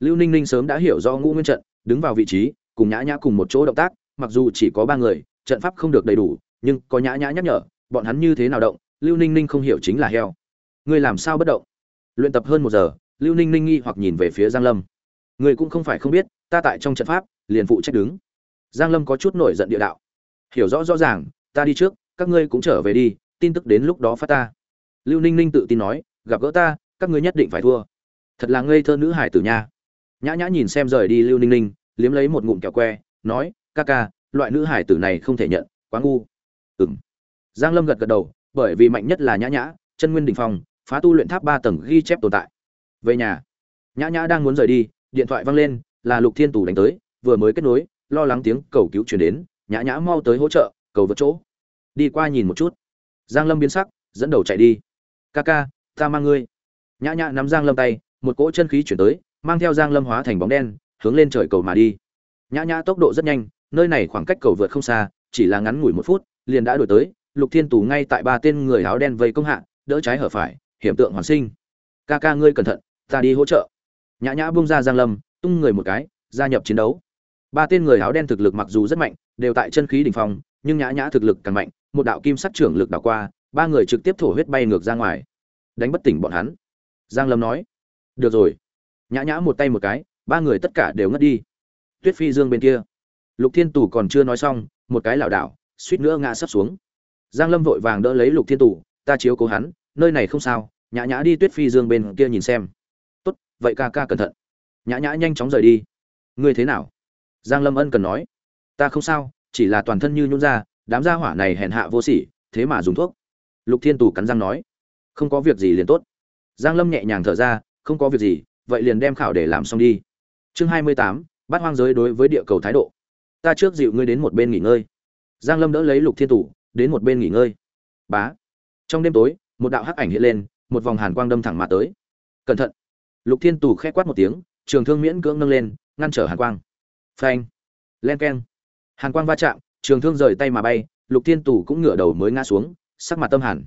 lưu ninh ninh sớm đã hiểu do ngũ nguyên trận, đứng vào vị trí, cùng nhã nhã cùng một chỗ động tác, mặc dù chỉ có ba người, trận pháp không được đầy đủ, nhưng có nhã nhã nhắc nhở, bọn hắn như thế nào động, lưu ninh ninh không hiểu chính là heo. Ngươi làm sao bất động? Luyện tập hơn một giờ, lưu ninh ninh nghi hoặc nhìn về phía giang lâm. Ngươi cũng không phải không biết, ta tại trong trận pháp, liền phụ trách đứng. Giang lâm có chút nổi giận địa đạo. Hiểu rõ rõ ràng, ta đi trước, các ngươi cũng trở về đi, tin tức đến lúc đó phát ta. Lưu ninh ninh tự tin nói, gặp gỡ ta, các ngươi nhất định phải thua. Thật là ngây thơ nữ hải tử nha nhã nhã nhìn xem rời đi lưu ninh ninh, liếm lấy một ngụm kẹo que, nói, ca ca, loại nữ hải tử này không thể nhận, quá ngu. Ừng giang lâm gật gật đầu, bởi vì mạnh nhất là nhã nhã, chân nguyên đình phong, phá tu luyện tháp ba tầng ghi chép tồn tại. Về nhà, nhã nhã đang muốn rời đi, điện thoại văng lên, là lục thiên tù đánh tới, vừa mới kết nối, lo lắng tiếng cầu cứu chuyển đến, nhã nhã mau tới hỗ trợ, cầu vượt chỗ. Đi qua nhìn một chút. Giang lâm biến sắc, dẫn đầu chạy đi. Ca ca, ta mang ngươi. Nhã nhã nắm giang lâm tay, một cỗ chân khí chuyển tới mang theo giang lâm hóa thành bóng đen, hướng lên trời cầu mà đi. Nhã nhã tốc độ rất nhanh, nơi này khoảng cách cầu vượt không xa, chỉ là ngắn ngủi một phút, liền đã đổi tới, lục thiên tù ngay tại ba tên người áo đen vây công hạ, đỡ trái hở phải, hiểm tượng hoàn sinh. Ca ca ngươi cẩn thận, ta đi hỗ trợ. Nhã nhã bung ra giang lâm, tung người một cái, gia nhập chiến đấu. Ba tên người áo đen thực lực mặc dù rất mạnh, đều tại chân khí đỉnh phong, nhưng nhã nhã thực lực càng mạnh, một đạo kim sắt trưởng lực đảo qua, ba người trực tiếp thổ huyết bay ngược ra ngoài. Đánh bất tỉnh bọn hắn. Giang lâm nói, được rồi nhã nhã một tay một cái, ba người tất cả đều ngất đi. Tuyết phi dương bên kia. Lục thiên tù còn chưa nói xong, một cái lảo đảo, suýt nữa ngã sắp xuống. Giang lâm vội vàng đỡ lấy lục thiên tù, ta chiếu cố hắn, nơi này không sao, nhã nhã đi tuyết phi dương bên kia nhìn xem. Tốt, vậy ca ca cẩn thận. Nhã nhã nhanh chóng rời đi. Ngươi thế nào? Giang lâm ân cần nói. Ta không sao, chỉ là toàn thân như nhún ra, đám gia hỏa này hèn hạ vô sỉ, thế mà dùng thuốc. Lục thiên tù cắn răng nói. Không có việc gì liền tốt. Giang lâm nhẹ nhàng thở ra, không có việc gì vậy liền đem khảo để làm xong đi. Chương hai mươi tám, bắt hoang giới đối với địa cầu thái độ. Ta trước dịu ngươi đến một bên nghỉ ngơi. Giang lâm đỡ lấy lục thiên tủ đến một bên nghỉ ngơi. Bá. Trong đêm tối một đạo hắc ảnh hiện lên một vòng hàn quang đâm thẳng mà tới. Cẩn thận. Lục thiên tù khẽ quát một tiếng trường thương miễn cưỡng nâng lên ngăn trở hàn quang. Phanh. Len keng. Hàn quang va chạm trường thương rời tay mà bay lục thiên tù cũng ngửa đầu mới ngã xuống sắc mặt tâm hẳn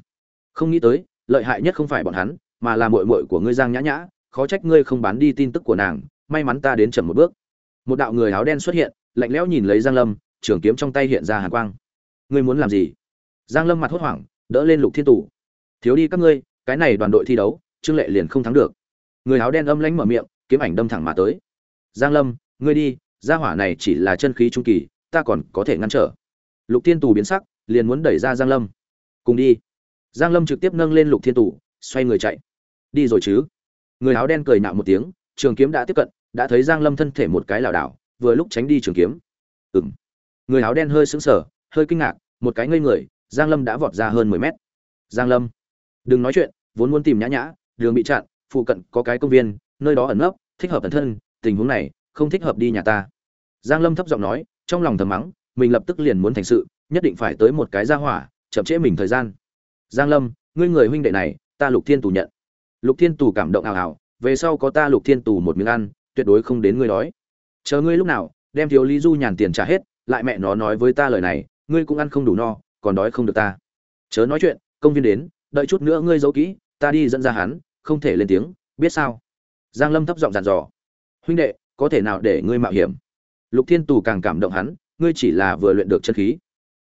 không nghĩ tới lợi hại nhất không phải bọn hắn mà là muội muội của ngươi giang nhã nhã khó trách ngươi không bán đi tin tức của nàng, may mắn ta đến chậm một bước. Một đạo người áo đen xuất hiện, lạnh lẽo nhìn lấy giang lâm, trường kiếm trong tay hiện ra hàn quang. Ngươi muốn làm gì? Giang lâm mặt hốt hoảng, đỡ lên lục thiên tù. Thiếu đi các ngươi, cái này đoàn đội thi đấu, trương lệ liền không thắng được. Người áo đen âm lãnh mở miệng, kiếm ảnh đâm thẳng mà tới. Giang lâm, ngươi đi, gia hỏa này chỉ là chân khí trung kỳ, ta còn có thể ngăn trở. Lục thiên tù biến sắc, liền muốn đẩy ra giang lâm. Cùng đi. Giang lâm trực tiếp nâng lên lục thiên tù, xoay người chạy. Đi rồi chứ? Người áo đen cười nạo một tiếng, trường kiếm đã tiếp cận, đã thấy giang lâm thân thể một cái lảo đảo, vừa lúc tránh đi trường kiếm. Ừng người áo đen hơi sững sờ, hơi kinh ngạc, một cái ngây người, giang lâm đã vọt ra hơn 10 mét. Giang lâm, đừng nói chuyện, vốn muốn tìm nhã nhã, đường bị chặn, phụ cận có cái công viên, nơi đó ẩn nấp, thích hợp ẩn thân, tình huống này, không thích hợp đi nhà ta. Giang lâm thấp giọng nói, trong lòng thầm mắng, mình lập tức liền muốn thành sự, nhất định phải tới một cái ra hỏa, chậm trễ mình thời gian. Giang lâm, ngươi người huynh đệ này, ta lục thiên tù nhận lục thiên tù cảm động ảo ảo về sau có ta lục thiên tù một miếng ăn, tuyệt đối không đến ngươi đói. Chờ ngươi lúc nào, đem thiếu lý du nhàn tiền trả hết, lại mẹ nó nói với ta lời này, ngươi cũng ăn không đủ no, còn đói không được ta. Chớ nói chuyện, công viên đến, đợi chút nữa ngươi giấu kỹ, ta đi dẫn ra hắn, không thể lên tiếng, biết sao? Giang lâm thấp giọng dặn dò. Huynh đệ, có thể nào để ngươi mạo hiểm? Lục thiên tù càng cảm động hắn, ngươi chỉ là vừa luyện được chân khí.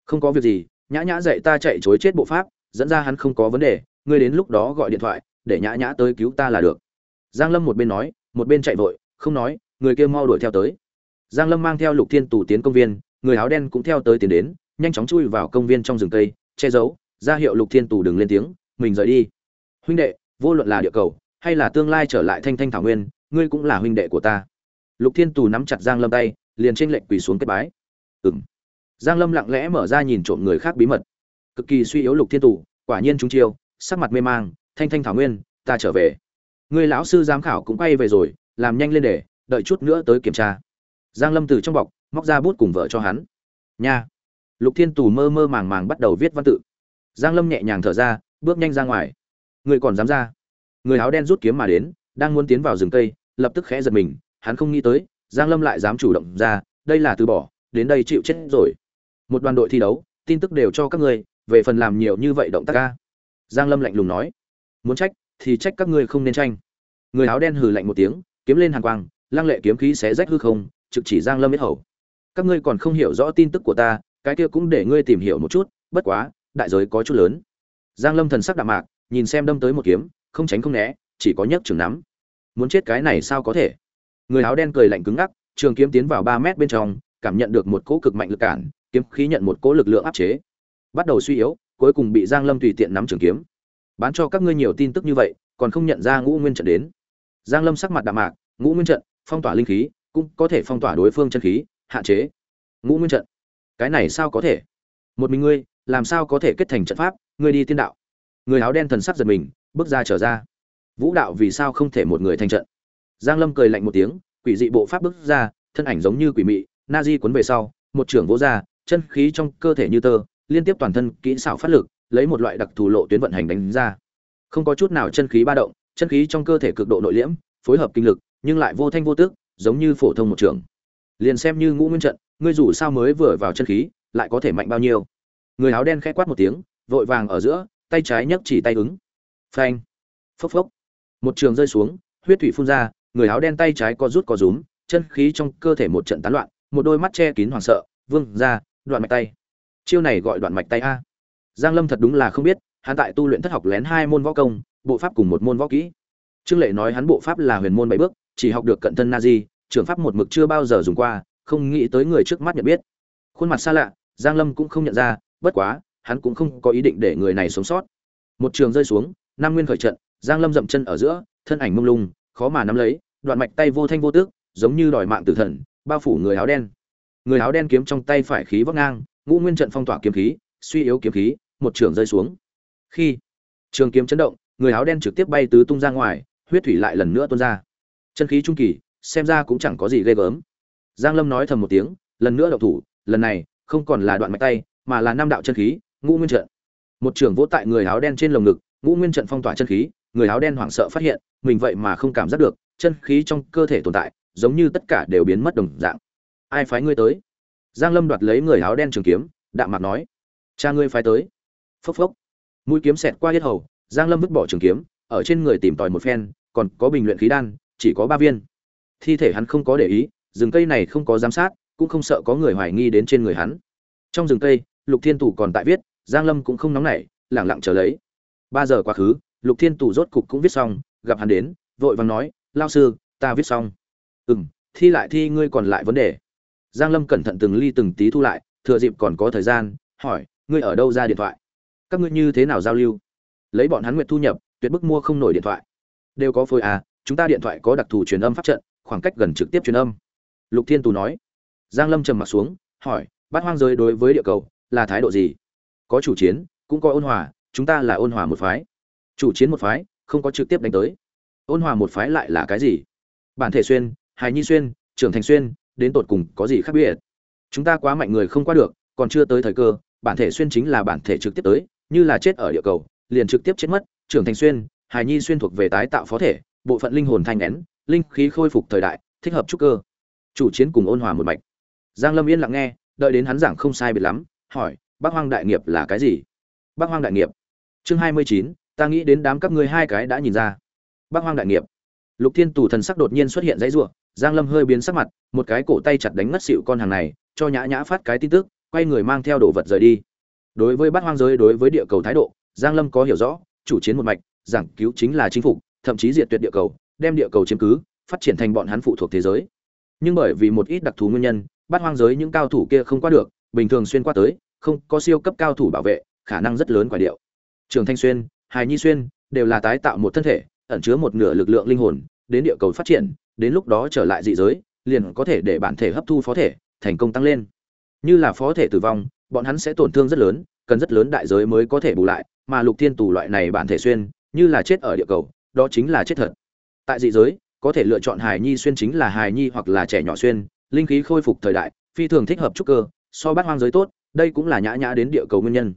Không có việc gì, nhã nhã dạy ta chạy chối chết bộ pháp, dẫn ra hắn không có vấn đề, ngươi đến lúc đó gọi điện thoại để nhã nhã tới cứu ta là được. Giang lâm một bên nói, một bên chạy vội, không nói, người kia mau đuổi theo tới. Giang lâm mang theo lục thiên tù tiến công viên, người áo đen cũng theo tới tiến đến, nhanh chóng chui vào công viên trong rừng cây, che giấu, ra hiệu lục thiên tù đừng lên tiếng, mình rời đi. Huynh đệ, vô luận là địa cầu, hay là tương lai trở lại thanh thanh thảo nguyên, ngươi cũng là huynh đệ của ta. Lục thiên tù nắm chặt giang lâm tay, liền trên lệnh quỳ xuống kết bái. Ừm. Giang lâm lặng lẽ mở ra nhìn trộm người khác bí mật. Cực kỳ suy yếu lục thiên tù, quả nhiên chúng chiêu, sắc mặt mê mang thanh thanh thảo nguyên, ta trở về. Người lão sư giám khảo cũng quay về rồi, làm nhanh lên để, đợi chút nữa tới kiểm tra. Giang lâm từ trong bọc, móc ra bút cùng vợ cho hắn. Nha. Lục thiên tù mơ mơ màng màng bắt đầu viết văn tự. Giang lâm nhẹ nhàng thở ra, bước nhanh ra ngoài. Người còn dám ra. Người áo đen rút kiếm mà đến, đang muốn tiến vào rừng cây, lập tức khẽ giật mình, hắn không nghĩ tới, giang lâm lại dám chủ động ra, đây là từ bỏ, đến đây chịu chết rồi. Một đoàn đội thi đấu, tin tức đều cho các ngươi, về phần làm nhiều như vậy động tác ca giang lâm lạnh lùng nói muốn trách, thì trách các ngươi không nên tranh. Người áo đen hừ lạnh một tiếng, kiếm lên hàng quang, lăng lệ kiếm khí xé rách hư không, trực chỉ giang lâm biết hầu. Các ngươi còn không hiểu rõ tin tức của ta, cái kia cũng để ngươi tìm hiểu một chút, bất quá, đại giới có chút lớn. Giang lâm thần sắc đạm mạc, nhìn xem đâm tới một kiếm, không tránh không né, chỉ có nhấc trường nắm. Muốn chết cái này sao có thể? Người áo đen cười lạnh cứng ngắc, trường kiếm tiến vào ba mét bên trong, cảm nhận được một cỗ cực mạnh lực cản, kiếm khí nhận một cỗ lực lượng áp chế. Bắt đầu suy yếu, cuối cùng bị giang lâm tùy tiện nắm trường kiếm bán cho các ngươi nhiều tin tức như vậy, còn không nhận ra ngũ nguyên trận đến. Giang lâm sắc mặt đạm mạc, ngũ nguyên trận, phong tỏa linh khí, cũng có thể phong tỏa đối phương chân khí, hạn chế. Ngũ nguyên trận, cái này sao có thể? Một mình ngươi, làm sao có thể kết thành trận pháp? Ngươi đi tiên đạo. Người áo đen thần sắc giật mình, bước ra trở ra. Vũ đạo vì sao không thể một người thành trận? Giang lâm cười lạnh một tiếng, quỷ dị bộ pháp bước ra, thân ảnh giống như quỷ mị, na di cuốn về sau, một trưởng vỗ ra, chân khí trong cơ thể như tơ, liên tiếp toàn thân kỹ xảo phát lực lấy một loại đặc thù lộ tuyến vận hành đánh ra. Không có chút nào chân khí ba động, chân khí trong cơ thể cực độ nội liễm, phối hợp kinh lực, nhưng lại vô thanh vô tức, giống như phổ thông một trường. Liền xem như ngũ nguyên trận, ngươi dù sao mới vừa vào chân khí, lại có thể mạnh bao nhiêu. Người áo đen khẽ quát một tiếng, vội vàng ở giữa, tay trái nhấc chỉ tay ứng. Phanh. Phốc phốc. Một trường rơi xuống, huyết thủy phun ra, người áo đen tay trái co rút co rúm, chân khí trong cơ thể một trận tán loạn, một đôi mắt che kín hoảng sợ, vương ra, đoạn mạch tay. Chiêu này gọi đoạn mạch tay a giang lâm thật đúng là không biết, hắn tại tu luyện thất học lén hai môn võ công, bộ pháp cùng một môn võ kỹ. Trương lệ nói hắn bộ pháp là huyền môn bảy bước, chỉ học được cận thân na di trưởng pháp một mực chưa bao giờ dùng qua, không nghĩ tới người trước mắt nhận biết. Khuôn mặt xa lạ, giang lâm cũng không nhận ra, bất quá, hắn cũng không có ý định để người này sống sót. Một trường rơi xuống nam nguyên khởi trận, giang lâm dậm chân ở giữa, thân ảnh mông lung, khó mà nắm lấy, đoạn mạch tay vô thanh vô tước, giống như đòi mạng tử thần, bao phủ người áo đen. Người áo đen kiếm trong tay phải khí vắt ngang, ngũ nguyên trận phong tỏa kiếm khí, suy yếu kiếm khí một trường rơi xuống. Khi trường kiếm chấn động, người áo đen trực tiếp bay tứ tung ra ngoài, huyết thủy lại lần nữa tuôn ra. Chân khí trung kỳ, xem ra cũng chẳng có gì ghê gớm. Giang lâm nói thầm một tiếng, lần nữa động thủ, lần này không còn là đoạn mạch tay, mà là năm đạo chân khí, ngũ nguyên trận. Một trường vỗ tại người áo đen trên lồng ngực, ngũ nguyên trận phong tỏa chân khí, người áo đen hoảng sợ phát hiện, mình vậy mà không cảm giác được, chân khí trong cơ thể tồn tại, giống như tất cả đều biến mất đồng dạng. Ai phái ngươi tới? Giang lâm đoạt lấy người áo đen trường kiếm, đạm mặt nói. Cha ngươi phái tới phốc phốc. Mũi kiếm xẹt qua hết hầu, giang lâm vứt bỏ trường kiếm, ở trên người tìm tòi một phen, còn có bình luyện khí đan, chỉ có ba viên. Thi thể hắn không có để ý, rừng cây này không có giám sát, cũng không sợ có người hoài nghi đến trên người hắn. Trong rừng cây, lục thiên tủ còn tại viết, giang lâm cũng không nóng nảy lẳng lặng chờ lấy. Ba giờ quá khứ, lục thiên tủ rốt cục cũng viết xong, gặp hắn đến, vội vàng nói, lao sư, ta viết xong. Ừm, thi lại thi, ngươi còn lại vấn đề. Giang lâm cẩn thận từng ly từng tí thu lại, thừa dịp còn có thời gian, hỏi, ngươi ở đâu ra điện thoại? Các ngươi như thế nào giao lưu? Lấy bọn hắn nguyện thu nhập, tuyệt bức mua không nổi điện thoại. Đều có phôi à chúng ta điện thoại có đặc thù truyền âm pháp trận, khoảng cách gần trực tiếp truyền âm. Lục thiên tù nói. Giang lâm trầm mặt xuống, hỏi, bát hoang giới đối với địa cầu, là thái độ gì? Có chủ chiến, cũng có ôn hòa, chúng ta là ôn hòa một phái. Chủ chiến một phái, không có trực tiếp đánh tới. Ôn hòa một phái lại là cái gì? Bản thể xuyên, hài nhi xuyên, trưởng thành xuyên, đến tột cùng có gì khác biệt? Chúng ta quá mạnh người không qua được, còn chưa tới thời cơ, bản thể xuyên chính là bản thể trực tiếp tới như là chết ở địa cầu liền trực tiếp chết mất trưởng thành xuyên hài nhi xuyên thuộc về tái tạo phó thể bộ phận linh hồn thanh nén linh khí khôi phục thời đại thích hợp trúc cơ. Chủ chiến cùng ôn hòa một mạch. Giang lâm yên lặng nghe đợi đến hắn giảng không sai biệt lắm hỏi bác hoang đại nghiệp là cái gì? Bác hoang đại nghiệp. Chương hai mươi chín, ta nghĩ đến đám các ngươi hai cái đã nhìn ra. Bác hoang đại nghiệp. Lục thiên tù thần sắc đột nhiên xuất hiện dãy rủa giang lâm hơi biến sắc mặt một cái cổ tay chặt đánh ngất xịu con hàng này cho nhã nhã phát cái tin tức quay người mang theo đồ vật rời đi đối với bát hoang giới, đối với địa cầu thái độ, giang lâm có hiểu rõ, chủ chiến một mạch, giảng cứu chính là chính phủ thậm chí diệt tuyệt địa cầu, đem địa cầu chiếm cứ, phát triển thành bọn hắn phụ thuộc thế giới. Nhưng bởi vì một ít đặc thù nguyên nhân, bát hoang giới những cao thủ kia không qua được, bình thường xuyên qua tới, không có siêu cấp cao thủ bảo vệ, khả năng rất lớn quả điệu. Trường thanh xuyên, hài nhi xuyên đều là tái tạo một thân thể, ẩn chứa một nửa lực lượng linh hồn, đến địa cầu phát triển, đến lúc đó trở lại dị giới, liền có thể để bản thể hấp thu phó thể, thành công tăng lên. Như là phó thể tử vong bọn hắn sẽ tổn thương rất lớn, cần rất lớn đại giới mới có thể bù lại, mà lục thiên tù loại này bản thể xuyên, như là chết ở địa cầu, đó chính là chết thật. Tại dị giới, có thể lựa chọn hài nhi xuyên chính là hài nhi hoặc là trẻ nhỏ xuyên, linh khí khôi phục thời đại, phi thường thích hợp trúc cơ, so bát hoang giới tốt, đây cũng là nhã nhã đến địa cầu nguyên nhân.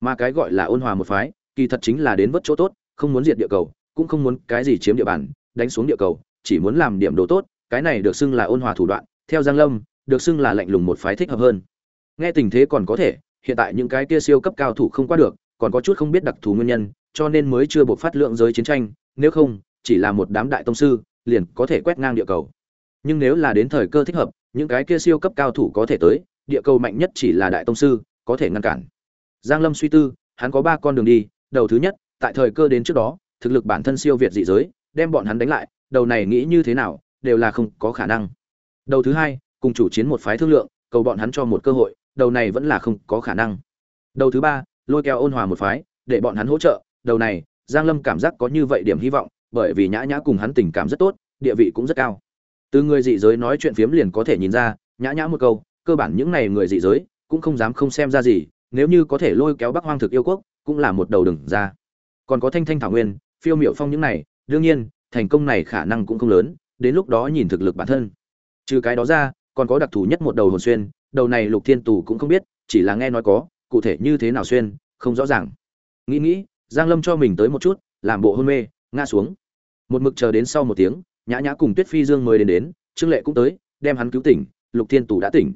Mà cái gọi là ôn hòa một phái, kỳ thật chính là đến vớt chỗ tốt, không muốn diệt địa cầu, cũng không muốn cái gì chiếm địa bàn, đánh xuống địa cầu, chỉ muốn làm điểm đồ tốt, cái này được xưng là ôn hòa thủ đoạn, theo giang lâm, được xưng là lạnh lùng một phái thích hợp hơn nghe tình thế còn có thể, hiện tại những cái kia siêu cấp cao thủ không qua được, còn có chút không biết đặc thù nguyên nhân, cho nên mới chưa buộc phát lượng giới chiến tranh, nếu không, chỉ là một đám đại tông sư, liền có thể quét ngang địa cầu. Nhưng nếu là đến thời cơ thích hợp, những cái kia siêu cấp cao thủ có thể tới, địa cầu mạnh nhất chỉ là đại tông sư, có thể ngăn cản. Giang lâm suy tư, hắn có ba con đường đi, đầu thứ nhất, tại thời cơ đến trước đó, thực lực bản thân siêu việt dị giới, đem bọn hắn đánh lại, đầu này nghĩ như thế nào, đều là không có khả năng. Đầu thứ hai, cùng chủ chiến một phái thương lượng, cầu bọn hắn cho một cơ hội đầu này vẫn là không có khả năng. Đầu thứ ba, lôi kéo ôn hòa một phái, để bọn hắn hỗ trợ. Đầu này, giang lâm cảm giác có như vậy điểm hy vọng, bởi vì nhã nhã cùng hắn tình cảm rất tốt, địa vị cũng rất cao. Từ người dị giới nói chuyện phiếm liền có thể nhìn ra, nhã nhã một câu, cơ bản những này người dị giới, cũng không dám không xem ra gì, nếu như có thể lôi kéo bắc hoang thực yêu quốc, cũng là một đầu đừng ra. Còn có thanh thanh thảo nguyên, phiêu miệu phong những này, đương nhiên, thành công này khả năng cũng không lớn, đến lúc đó nhìn thực lực bản thân. Trừ cái đó ra, còn có đặc thù nhất một đầu hồn xuyên đầu này lục thiên tù cũng không biết, chỉ là nghe nói có, cụ thể như thế nào xuyên, không rõ ràng. Nghĩ nghĩ, giang lâm cho mình tới một chút, làm bộ hôn mê, ngã xuống. Một mực chờ đến sau một tiếng, nhã nhã cùng tuyết phi dương mới đến đến, trương lệ cũng tới, đem hắn cứu tỉnh, lục thiên tù đã tỉnh.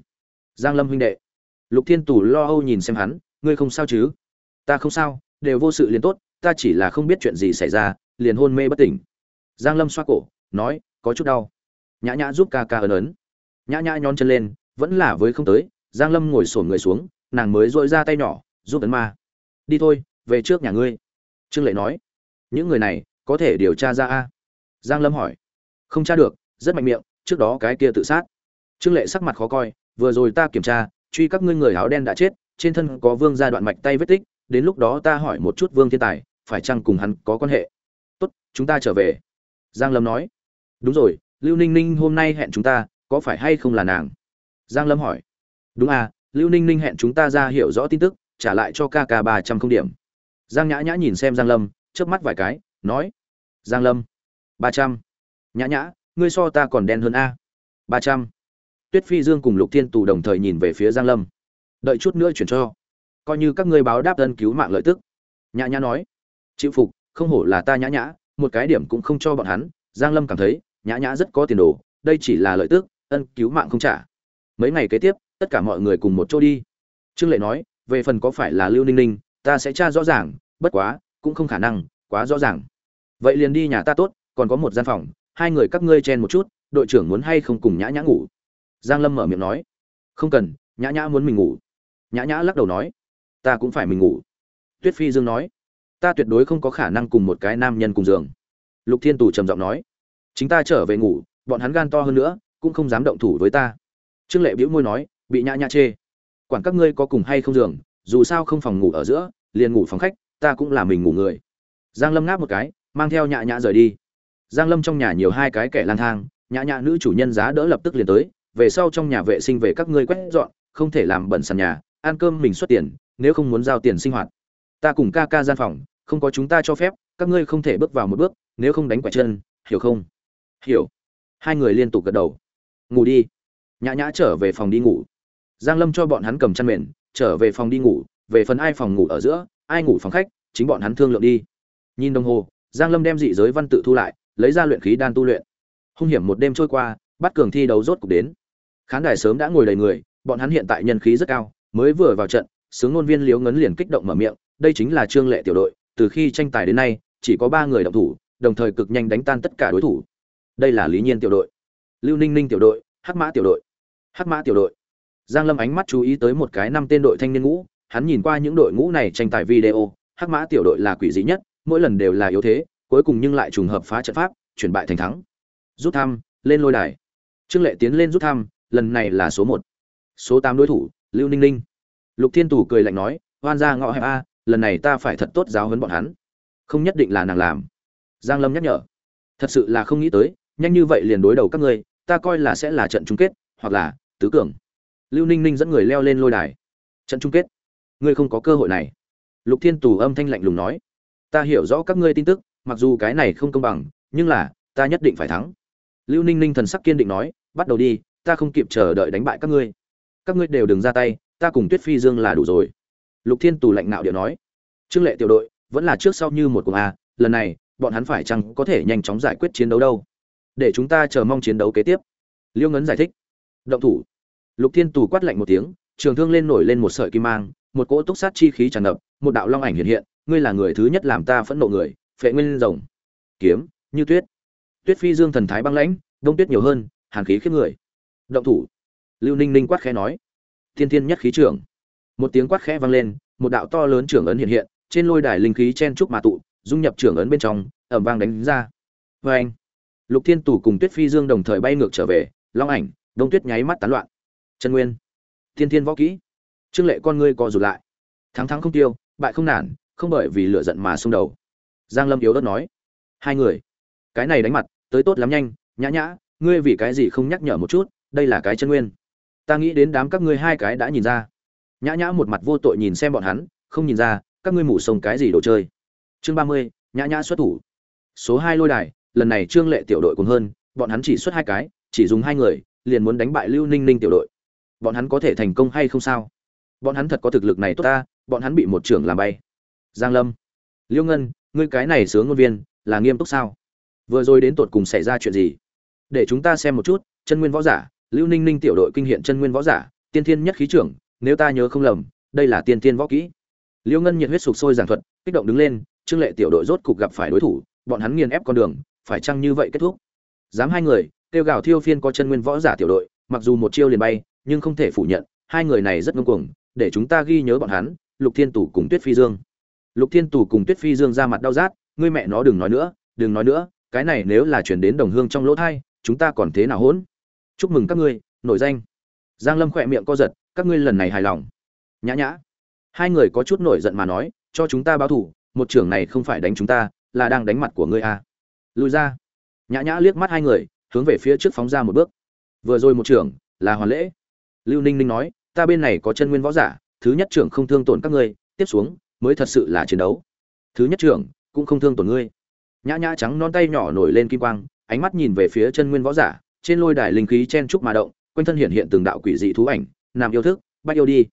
Giang lâm huynh đệ, lục thiên tù lo âu nhìn xem hắn, ngươi không sao chứ? Ta không sao, đều vô sự liền tốt, ta chỉ là không biết chuyện gì xảy ra, liền hôn mê bất tỉnh. Giang lâm xoa cổ, nói, có chút đau. Nhã nhã giúp ca ca ấn ấn. Nhã nhã nhón chân lên vẫn là với không tới, giang lâm ngồi sổn người xuống, nàng mới dội ra tay nhỏ, giúp tấn ma. Đi thôi, về trước nhà ngươi. Trương lệ nói. Những người này có thể điều tra ra a? Giang lâm hỏi. Không tra được, rất mạnh miệng, trước đó cái kia tự sát. Trương lệ sắc mặt khó coi, vừa rồi ta kiểm tra, truy các ngươi người áo đen đã chết, trên thân có vương gia đoạn mạch tay vết tích, đến lúc đó ta hỏi một chút vương thiên tài, phải chăng cùng hắn có quan hệ? Tốt, chúng ta trở về. Giang lâm nói. Đúng rồi, lưu ninh ninh hôm nay hẹn chúng ta, có phải hay không là nàng? Giang lâm hỏi. Đúng à lưu ninh ninh hẹn chúng ta ra hiểu rõ tin tức, trả lại cho ca ca ba trăm không điểm. Giang nhã nhã nhìn xem giang lâm, chớp mắt vài cái, nói. Giang lâm. ba trăm. Nhã nhã, ngươi so ta còn đen hơn a. ba trăm. Tuyết phi dương cùng lục thiên tù đồng thời nhìn về phía giang lâm. Đợi chút nữa chuyển cho. Coi như các ngươi báo đáp ân cứu mạng lợi tức. Nhã nhã nói. Chịu phục, không hổ là ta nhã nhã, một cái điểm cũng không cho bọn hắn. Giang lâm cảm thấy, nhã nhã rất có tiền đồ, đây chỉ là lợi tức, ân cứu mạng không trả mấy ngày kế tiếp, tất cả mọi người cùng một chỗ đi. Trương lệ nói, về phần có phải là lưu ninh ninh, ta sẽ tra rõ ràng, bất quá, cũng không khả năng, quá rõ ràng. Vậy liền đi nhà ta tốt, còn có một gian phòng, hai người các ngươi chen một chút, đội trưởng muốn hay không cùng nhã nhã ngủ? Giang lâm mở miệng nói. Không cần, nhã nhã muốn mình ngủ. Nhã nhã lắc đầu nói. Ta cũng phải mình ngủ. Tuyết phi dương nói. Ta tuyệt đối không có khả năng cùng một cái nam nhân cùng giường. Lục thiên tù trầm giọng nói. Chính ta trở về ngủ, bọn hắn gan to hơn nữa, cũng không dám động thủ với ta trương lệ bĩu môi nói, bị nhã nhã chê. Quản các ngươi có cùng hay không giường, dù sao không phòng ngủ ở giữa, liền ngủ phòng khách, ta cũng là mình ngủ người. Giang lâm ngáp một cái, mang theo nhã nhã rời đi. Giang lâm trong nhà nhiều hai cái kẻ lang thang, nhã nhã nữ chủ nhân giá đỡ lập tức liền tới, về sau trong nhà vệ sinh về các ngươi quét dọn, không thể làm bẩn sàn nhà, ăn cơm mình xuất tiền, nếu không muốn giao tiền sinh hoạt. Ta cùng ca ca gian phòng, không có chúng ta cho phép, các ngươi không thể bước vào một bước, nếu không đánh quẻ chân, hiểu không? Hiểu. Hai người liên tục gật đầu. Ngủ đi nhã nhã trở về phòng đi ngủ. Giang lâm cho bọn hắn cầm chăn mền, trở về phòng đi ngủ, về phần ai phòng ngủ ở giữa, ai ngủ phòng khách, chính bọn hắn thương lượng đi. Nhìn đồng hồ, giang lâm đem dị giới văn tự thu lại, lấy ra luyện khí đan tu luyện. Hung hiểm một đêm trôi qua, bắt cường thi đấu rốt cục đến. Khán đài sớm đã ngồi đầy người, bọn hắn hiện tại nhân khí rất cao, mới vừa vào trận, sướng ngôn viên liếu ngấn liền kích động mở miệng, đây chính là trương lệ tiểu đội, từ khi tranh tài đến nay, chỉ có ba người động thủ, đồng thời cực nhanh đánh tan tất cả đối thủ. Đây là lý nhiên tiểu đội, lưu ninh ninh tiểu đội, hắc mã tiểu đội hắc mã tiểu đội. Giang lâm ánh mắt chú ý tới một cái năm tên đội thanh niên ngũ, hắn nhìn qua những đội ngũ này tranh tài video, hắc mã tiểu đội là quỷ dị nhất, mỗi lần đều là yếu thế, cuối cùng nhưng lại trùng hợp phá trận pháp, chuyển bại thành thắng. Rút thăm, lên lôi đài. Trương lệ tiến lên rút thăm, lần này là số một. Số tám đối thủ, lưu ninh ninh. Lục thiên tù cười lạnh nói hoan ra ngõ hẹp a, lần này ta phải thật tốt giáo huấn bọn hắn. Không nhất định là nàng làm. Giang lâm nhắc nhở. Thật sự là không nghĩ tới, nhanh như vậy liền đối đầu các ngươi, ta coi là sẽ là trận chung kết, hoặc là tứ cường. Lưu ninh ninh dẫn người leo lên lôi đài. Trận chung kết. Ngươi không có cơ hội này. Lục thiên tù âm thanh lạnh lùng nói. Ta hiểu rõ các ngươi tin tức, mặc dù cái này không công bằng, nhưng là, ta nhất định phải thắng. Lưu ninh ninh thần sắc kiên định nói, bắt đầu đi, ta không kịp chờ đợi đánh bại các ngươi. Các ngươi đều đừng ra tay, ta cùng tuyết phi dương là đủ rồi. Lục thiên tù lạnh nạo điệu nói. Trương lệ tiểu đội, vẫn là trước sau như một cuộc a, lần này, bọn hắn phải chăng có thể nhanh chóng giải quyết chiến đấu đâu? Để chúng ta chờ mong chiến đấu kế tiếp. Liêu ngấn giải thích. Động thủ lục thiên tù quát lạnh một tiếng, trường thương lên nổi lên một sợi kim mang, một cỗ túc sát chi khí tràn ngập, một đạo long ảnh hiện hiện, ngươi là người thứ nhất làm ta phẫn nộ người, phệ nguyên rồng. Kiếm, như tuyết. Tuyết phi dương thần thái băng lãnh, đông tuyết nhiều hơn, hàn khí khiếp người. Động thủ. Lưu ninh ninh quát khẽ nói. Thiên thiên nhất khí trưởng. Một tiếng quát khẽ vang lên, một đạo to lớn trưởng ấn hiện hiện, trên lôi đài linh khí chen trúc mà tụ, dung nhập trưởng ấn bên trong, ầm vang đánh ra. Vê anh lục thiên tù cùng tuyết phi dương đồng thời bay ngược trở về, long ảnh, đông tuyết nháy mắt tán loạn chân nguyên. Thiên thiên võ kỹ. Trương lệ con ngươi co rụt lại. Thắng thắng không tiêu, bại không nản, không bởi vì lửa giận mà xung đầu. Giang lâm yếu đất nói. Hai người. Cái này đánh mặt, tới tốt lắm nhanh, nhã nhã, ngươi vì cái gì không nhắc nhở một chút, đây là cái chân nguyên. Ta nghĩ đến đám các ngươi hai cái đã nhìn ra. Nhã nhã một mặt vô tội nhìn xem bọn hắn, không nhìn ra, các ngươi mủ sông cái gì đồ chơi. Chương ba mươi, nhã nhã xuất thủ. Số hai lôi đài, lần này trương lệ tiểu đội cùng hơn, bọn hắn chỉ xuất hai cái, chỉ dùng hai người, liền muốn đánh bại lưu ninh ninh tiểu đội bọn hắn có thể thành công hay không sao? Bọn hắn thật có thực lực này tốt ta, bọn hắn bị một trưởng làm bay. Giang lâm. Liêu ngân, ngươi cái này sướng ngôn viên, là nghiêm túc sao? Vừa rồi đến tột cùng xảy ra chuyện gì? Để chúng ta xem một chút, chân nguyên võ giả, lưu ninh ninh tiểu đội kinh hiện chân nguyên võ giả, tiên thiên nhất khí trưởng, nếu ta nhớ không lầm, đây là tiên thiên võ kỹ. Liêu ngân nhiệt huyết sục sôi giảng thuật, kích động đứng lên, trương lệ tiểu đội rốt cục gặp phải đối thủ, bọn hắn nghiền ép con đường, phải chăng như vậy kết thúc? Dám hai người, kêu gào thiêu phiên có chân nguyên võ giả tiểu đội, mặc dù một chiêu liền bay nhưng không thể phủ nhận, hai người này rất ngông cuồng, để chúng ta ghi nhớ bọn hắn, lục thiên tủ cùng tuyết phi dương. Lục thiên tủ cùng tuyết phi dương ra mặt đau rát, ngươi mẹ nó đừng nói nữa, đừng nói nữa, cái này nếu là chuyển đến đồng hương trong lỗ thai, chúng ta còn thế nào hỗn? Chúc mừng các ngươi, nổi danh. Giang lâm khỏe miệng co giật, các ngươi lần này hài lòng. Nhã nhã. Hai người có chút nổi giận mà nói, cho chúng ta báo thủ một trưởng này không phải đánh chúng ta, là đang đánh mặt của ngươi à. lùi ra. Nhã nhã liếc mắt hai người, hướng về phía trước phóng ra một bước. Vừa rồi một trưởng là hoàn lễ lưu ninh ninh nói, ta bên này có chân nguyên võ giả, thứ nhất trưởng không thương tổn các ngươi, tiếp xuống mới thật sự là chiến đấu. Thứ nhất trưởng cũng không thương tổn ngươi. Nhã nhã trắng non tay nhỏ nổi lên kim quang, ánh mắt nhìn về phía chân nguyên võ giả, trên lôi đài linh khí chen trúc mà động, quanh thân hiện hiện từng đạo quỷ dị thú ảnh, nam yêu thức, bắt yêu đi.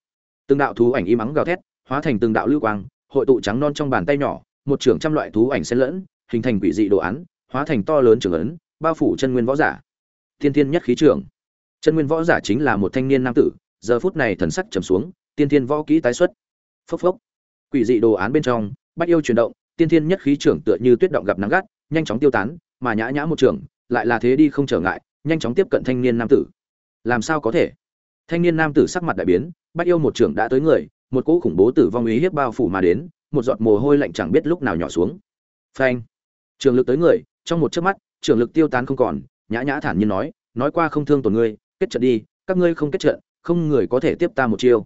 Từng đạo thú ảnh im ắng gào thét, hóa thành từng đạo lưu quang, hội tụ trắng non trong bàn tay nhỏ, một trưởng trăm loại thú ảnh xen lẫn, hình thành quỷ dị đồ án, hóa thành to lớn trưởng ấn, bao phủ chân nguyên võ giả. Tiên thiên nhất khí trưởng chân nguyên võ giả chính là một thanh niên nam tử, giờ phút này thần sắc trầm xuống, tiên thiên võ kỹ tái xuất. Phốc phốc. Quỷ dị đồ án bên trong, bách yêu chuyển động, tiên thiên nhất khí trưởng tựa như tuyết động gặp nắng gắt, nhanh chóng tiêu tán, mà nhã nhã một trưởng, lại là thế đi không trở ngại, nhanh chóng tiếp cận thanh niên nam tử. Làm sao có thể? Thanh niên nam tử sắc mặt đại biến, bách yêu một trưởng đã tới người, một cỗ khủng bố tử vong ý hiếp bao phủ mà đến, một giọt mồ hôi lạnh chẳng biết lúc nào nhỏ xuống. Phanh. Trường lực tới người, trong một chớp mắt, trường lực tiêu tán không còn, nhã nhã thản nhiên nói nói qua không thương tổn ngươi kết trận đi, các ngươi không kết trận, không người có thể tiếp ta một chiêu.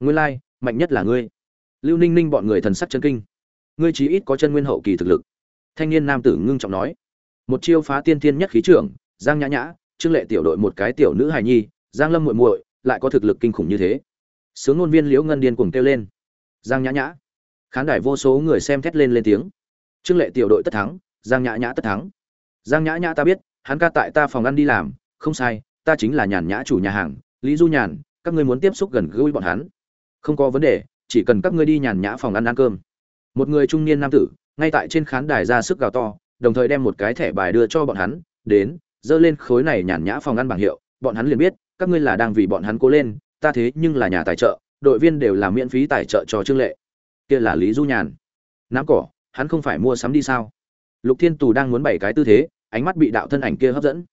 Nguyên lai, mạnh nhất là ngươi. Lưu ninh ninh bọn người thần sắc chân kinh. Ngươi chí ít có chân nguyên hậu kỳ thực lực. Thanh niên nam tử ngưng trọng nói. Một chiêu phá tiên thiên nhất khí trưởng, giang nhã nhã, trương lệ tiểu đội một cái tiểu nữ hài nhi, giang lâm muội muội, lại có thực lực kinh khủng như thế. Sướng ngôn viên liễu ngân điên cuồng kêu lên. Giang nhã nhã. Khán đài vô số người xem thét lên lên tiếng. Trương lệ tiểu đội tất thắng, giang nhã nhã tất thắng. Giang nhã nhã ta biết, hắn ca tại ta phòng ăn đi làm, không sai ta chính là nhàn nhã chủ nhà hàng, lý du nhàn, các ngươi muốn tiếp xúc gần gũi bọn hắn. Không có vấn đề, chỉ cần các ngươi đi nhàn nhã phòng ăn ăn cơm. Một người trung niên nam tử, ngay tại trên khán đài ra sức gào to, đồng thời đem một cái thẻ bài đưa cho bọn hắn, đến, dơ lên khối này nhàn nhã phòng ăn bảng hiệu, bọn hắn liền biết, các ngươi là đang vì bọn hắn cố lên, ta thế nhưng là nhà tài trợ, đội viên đều là miễn phí tài trợ cho trương lệ. Kia là lý du nhàn. Nắm cỏ, hắn không phải mua sắm đi sao? Lục thiên tù đang muốn bày cái tư thế, ánh mắt bị đạo thân ảnh kia hấp dẫn.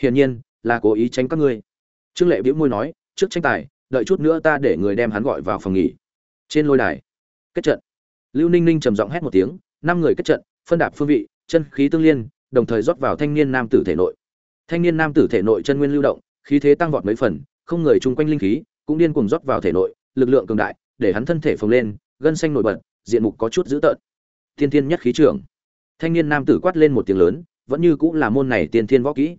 Hiển nhiên là cố ý tránh các ngươi. Trương lệ bĩu môi nói, trước tranh tài, đợi chút nữa ta để người đem hắn gọi vào phòng nghỉ. Trên lôi đài, kết trận. Lưu ninh ninh trầm giọng hét một tiếng, năm người kết trận, phân đạp phương vị, chân khí tương liên, đồng thời rót vào thanh niên nam tử thể nội. Thanh niên nam tử thể nội chân nguyên lưu động, khí thế tăng vọt mấy phần, không người chung quanh linh khí cũng điên cuồng rót vào thể nội, lực lượng cường đại, để hắn thân thể phồng lên, gân xanh nổi bật, diện mục có chút dữ tợn. Tiên thiên nhất khí trưởng. Thanh niên nam tử quát lên một tiếng lớn, vẫn như cũng là môn này tiên thiên võ kỹ.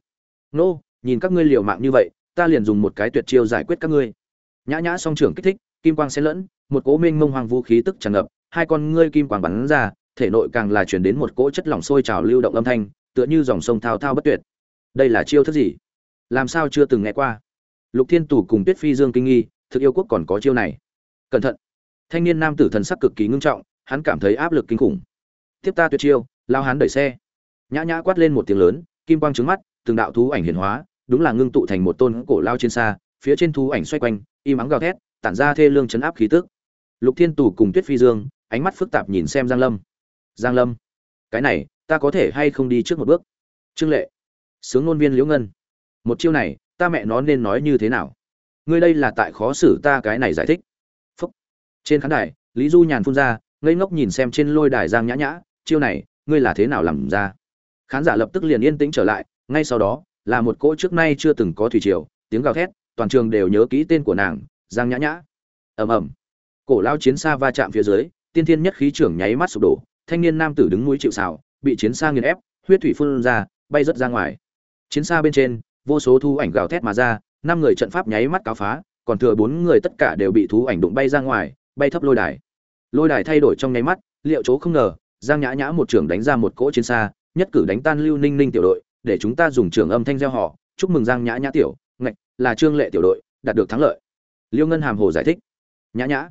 Nô nhìn các ngươi liều mạng như vậy, ta liền dùng một cái tuyệt chiêu giải quyết các ngươi. Nhã nhã song trưởng kích thích, kim quang xen lẫn, một cỗ minh mông hoàng vũ khí tức tràn ngập, hai con ngươi kim quang bắn ra, thể nội càng là chuyển đến một cỗ chất lỏng sôi trào lưu động âm thanh, tựa như dòng sông thao thao bất tuyệt. Đây là chiêu thức gì? Làm sao chưa từng nghe qua? Lục thiên tù cùng tuyết phi dương kinh nghi, thực yêu quốc còn có chiêu này. Cẩn thận. Thanh niên nam tử thần sắc cực kỳ ngưng trọng, hắn cảm thấy áp lực kinh khủng. Tiếp ta tuyệt chiêu, lao hắn đẩy xe. Nhã nhã quát lên một tiếng lớn, kim quang trứng mắt, từng đạo thú ảnh hiển hóa đúng là ngưng tụ thành một tôn cổ lao trên xa, phía trên thú ảnh xoay quanh im ắng gào thét, tản ra thê lương chấn áp khí tức. Lục thiên tù cùng tuyết phi dương, ánh mắt phức tạp nhìn xem giang lâm. Giang lâm, cái này, ta có thể hay không đi trước một bước? Trương lệ, sướng ngôn viên liễu ngân, một chiêu này, ta mẹ nó nên nói như thế nào? Ngươi đây là tại khó xử ta cái này giải thích. Phúc, trên khán đài, lý du nhàn phun ra, ngây ngốc nhìn xem trên lôi đài giang nhã nhã, chiêu này, ngươi là thế nào làm ra? Khán giả lập tức liền yên tĩnh trở lại, ngay sau đó là một cỗ trước nay chưa từng có thủy triều, tiếng gào thét, toàn trường đều nhớ kỹ tên của nàng, giang nhã nhã. Ầm ầm. Cổ lao chiến xa va chạm phía dưới, tiên thiên nhất khí trưởng nháy mắt sụp đổ, thanh niên nam tử đứng núi chịu xào bị chiến xa nghiền ép, huyết thủy phun ra, bay rớt ra ngoài. Chiến xa bên trên, vô số thu ảnh gào thét mà ra, năm người trận pháp nháy mắt cáo phá, còn thừa bốn người tất cả đều bị thú ảnh đụng bay ra ngoài, bay thấp lôi đài. Lôi đài thay đổi trong nháy mắt, liệu chỗ không ngờ, giang nhã nhã một trưởng đánh ra một cỗ chiến xa, nhất cử đánh tan lưu ninh ninh tiểu đội để chúng ta dùng trường âm thanh gieo họ. Chúc mừng giang nhã nhã tiểu, ngạch, là trương lệ tiểu đội, đạt được thắng lợi. Liêu ngân hàm hồ giải thích. Nhã nhã,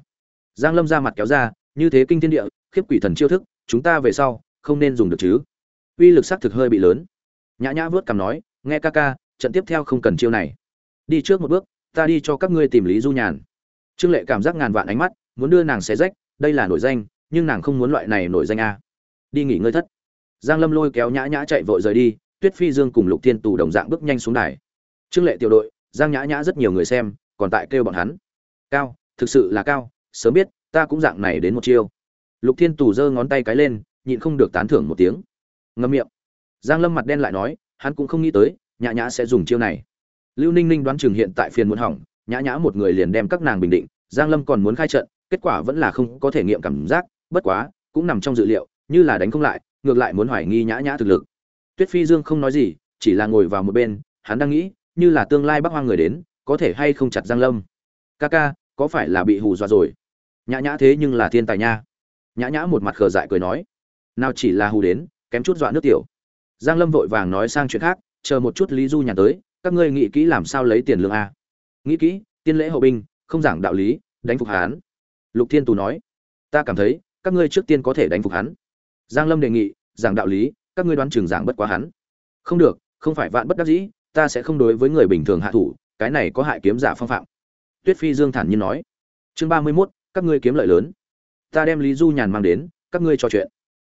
giang lâm ra mặt kéo ra, như thế kinh thiên địa, khiếp quỷ thần chiêu thức, chúng ta về sau, không nên dùng được chứ. Uy lực xác thực hơi bị lớn. Nhã nhã vớt cằm nói, nghe ca ca, trận tiếp theo không cần chiêu này. Đi trước một bước, ta đi cho các ngươi tìm lý du nhàn. Trương lệ cảm giác ngàn vạn ánh mắt, muốn đưa nàng xé rách, đây là nổi danh, nhưng nàng không muốn loại này nổi danh a. Đi nghỉ ngơi thất. Giang lâm lôi kéo nhã nhã chạy vội rời đi tuyết phi dương cùng lục thiên tù đồng dạng bước nhanh xuống đài. Trương lệ tiểu đội, giang nhã nhã rất nhiều người xem, còn tại kêu bọn hắn. Cao, thực sự là cao, sớm biết, ta cũng dạng này đến một chiêu. Lục thiên tù giơ ngón tay cái lên, nhịn không được tán thưởng một tiếng. Ngậm miệng. Giang lâm mặt đen lại nói, hắn cũng không nghĩ tới, nhã nhã sẽ dùng chiêu này. Lưu ninh ninh đoán chừng hiện tại phiền muốn hỏng, nhã nhã một người liền đem các nàng bình định, giang lâm còn muốn khai trận, kết quả vẫn là không có thể nghiệm cảm giác, bất quá, cũng nằm trong dự liệu, như là đánh không lại, ngược lại muốn hoài nghi nhã nhã thực lực tuyết phi dương không nói gì, chỉ là ngồi vào một bên, hắn đang nghĩ, như là tương lai bắc hoang người đến, có thể hay không chặt giang lâm. Ca ca, có phải là bị hù dọa rồi? Nhã nhã thế nhưng là thiên tài nha. Nhã nhã một mặt khờ dại cười nói, nào chỉ là hù đến, kém chút dọa nước tiểu. Giang lâm vội vàng nói sang chuyện khác, chờ một chút lý du nhà tới, các ngươi nghĩ kỹ làm sao lấy tiền lương a? Nghĩ kỹ, tiên lễ hậu binh, không giảng đạo lý, đánh phục hán lục thiên tù nói, ta cảm thấy, các ngươi trước tiên có thể đánh phục hắn. Giang lâm đề nghị, giảng đạo lý các ngươi đoán trường giảng bất quá hắn. Không được, không phải vạn bất đắc dĩ, ta sẽ không đối với người bình thường hạ thủ, cái này có hại kiếm giả phong phạm. Tuyết phi dương thản nhiên nói. Chương ba mươi mốt, các ngươi kiếm lợi lớn. Ta đem lý du nhàn mang đến, các ngươi trò chuyện.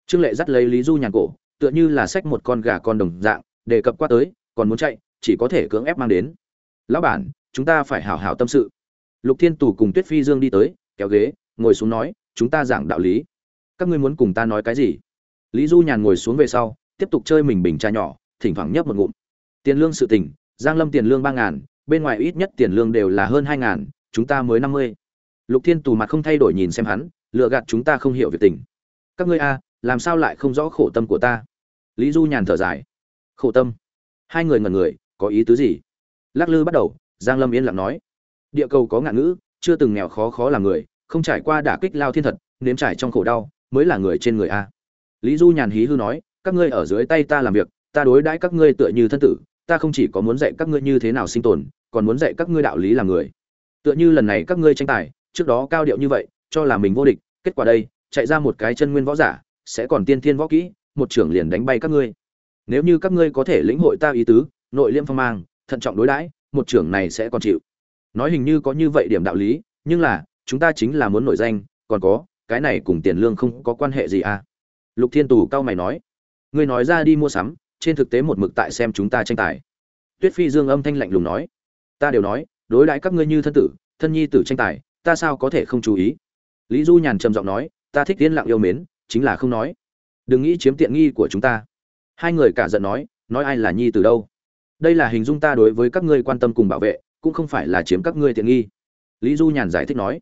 Trương lệ dắt lấy lý du nhàn cổ, tựa như là xách một con gà con đồng dạng, đề cập qua tới, còn muốn chạy, chỉ có thể cưỡng ép mang đến. Lão bản, chúng ta phải hảo hảo tâm sự. Lục thiên tù cùng tuyết phi dương đi tới, kéo ghế, ngồi xuống nói, chúng ta giảng đạo lý. Các ngươi muốn cùng ta nói cái gì? Lý du nhàn ngồi xuống về sau, tiếp tục chơi mình bình trà nhỏ, thỉnh thoảng nhấp một ngụm. Tiền lương sự tình giang lâm tiền lương ba ngàn, bên ngoài ít nhất tiền lương đều là hơn hai ngàn, chúng ta mới năm mươi. Lục thiên tù mặt không thay đổi nhìn xem hắn lựa gạt chúng ta không hiểu việc tình. Các ngươi a, làm sao lại không rõ khổ tâm của ta? Lý du nhàn thở dài. Khổ tâm? Hai người ngần người, có ý tứ gì? Lắc lư bắt đầu, giang lâm yên lặng nói. Địa cầu có ngạn ngữ, chưa từng nghèo khó khó làm người, không trải qua đả kích lao thiên thật, nếm trải trong khổ đau, mới là người trên người a lý du nhàn hí hư nói, các ngươi ở dưới tay ta làm việc, ta đối đãi các ngươi tựa như thân tử, ta không chỉ có muốn dạy các ngươi như thế nào sinh tồn, còn muốn dạy các ngươi đạo lý làm người. Tựa như lần này các ngươi tranh tài, trước đó cao điệu như vậy, cho là mình vô địch, kết quả đây, chạy ra một cái chân nguyên võ giả, sẽ còn tiên thiên võ kỹ, một trưởng liền đánh bay các ngươi. Nếu như các ngươi có thể lĩnh hội ta ý tứ, nội liêm phong mang, thận trọng đối đãi, một trưởng này sẽ còn chịu. Nói hình như có như vậy điểm đạo lý, nhưng là, chúng ta chính là muốn nổi danh, còn có, cái này cùng tiền lương không có quan hệ gì à? Lục thiên tù cao mày nói, ngươi nói ra đi mua sắm, trên thực tế một mực tại xem chúng ta tranh tài. Tuyết phi dương âm thanh lạnh lùng nói, ta đều nói, đối đãi các ngươi như thân tử, thân nhi tử tranh tài, ta sao có thể không chú ý? Lý du nhàn trầm giọng nói, ta thích yên lặng yêu mến, chính là không nói. Đừng nghĩ chiếm tiện nghi của chúng ta. Hai người cả giận nói nói ai là nhi từ đâu? Đây là hình dung ta đối với các ngươi quan tâm cùng bảo vệ, cũng không phải là chiếm các ngươi tiện nghi. Lý du nhàn giải thích nói,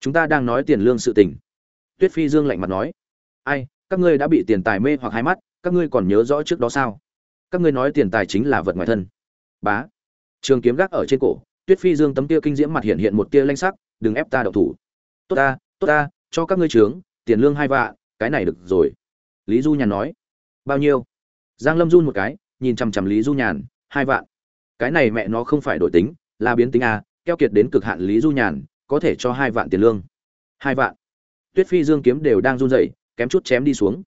chúng ta đang nói tiền lương sự tình. Tuyết phi dương lạnh mặt nói, ai các ngươi đã bị tiền tài mê hoặc hai mắt, các ngươi còn nhớ rõ trước đó sao? Các ngươi nói tiền tài chính là vật ngoài thân. Bá. Trường kiếm gác ở trên cổ, tuyết phi dương tấm tia kinh diễm mặt hiện hiện một tia lanh sắc, đừng ép ta đậu thủ. Tốt ta tốt ta, cho các ngươi trướng, tiền lương hai vạ cái này được rồi. Lý du nhàn nói. Bao nhiêu? Giang lâm run một cái, nhìn chằm chằm lý du nhàn, hai vạn. Cái này mẹ nó không phải đổi tính, là biến tính a keo kiệt đến cực hạn lý du nhàn, có thể cho hai vạn tiền lương. Hai vạn. Tuyết phi dương kiếm đều đang run rẩy kém chút chém đi xuống.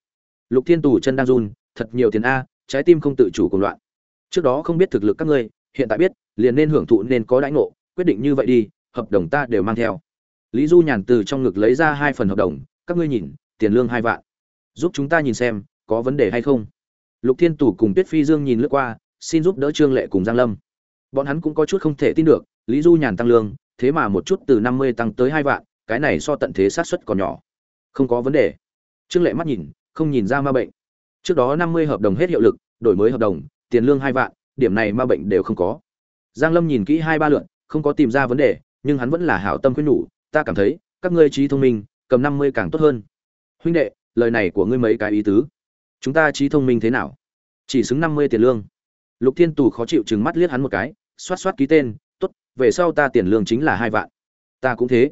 Lục thiên tù chân đang run, thật nhiều tiền a, trái tim không tự chủ cùng loạn. Trước đó không biết thực lực các ngươi, hiện tại biết, liền nên hưởng thụ nên có đãi ngộ, quyết định như vậy đi, hợp đồng ta đều mang theo. Lý du nhàn từ trong ngực lấy ra hai phần hợp đồng, các ngươi nhìn, tiền lương hai vạn. Giúp chúng ta nhìn xem, có vấn đề hay không? Lục thiên tù cùng tuyết phi dương nhìn lướt qua, xin giúp đỡ trương lệ cùng giang lâm. Bọn hắn cũng có chút không thể tin được, lý du nhàn tăng lương, thế mà một chút từ năm mươi tăng tới hai vạn, cái này so tận thế sát suất còn nhỏ. Không có vấn đề trương lệ mắt nhìn, không nhìn ra ma bệnh. Trước đó năm mươi hợp đồng hết hiệu lực, đổi mới hợp đồng, tiền lương hai vạn, điểm này ma bệnh đều không có. Giang lâm nhìn kỹ hai ba lượn, không có tìm ra vấn đề, nhưng hắn vẫn là hảo tâm khuyên nhủ, ta cảm thấy, các ngươi trí thông minh, cầm năm mươi càng tốt hơn. Huynh đệ, lời này của ngươi mấy cái ý tứ? Chúng ta trí thông minh thế nào? Chỉ xứng năm mươi tiền lương. Lục thiên tù khó chịu chừng mắt liếc hắn một cái, xoát xoát ký tên, tốt, về sau ta tiền lương chính là hai vạn. Ta cũng thế.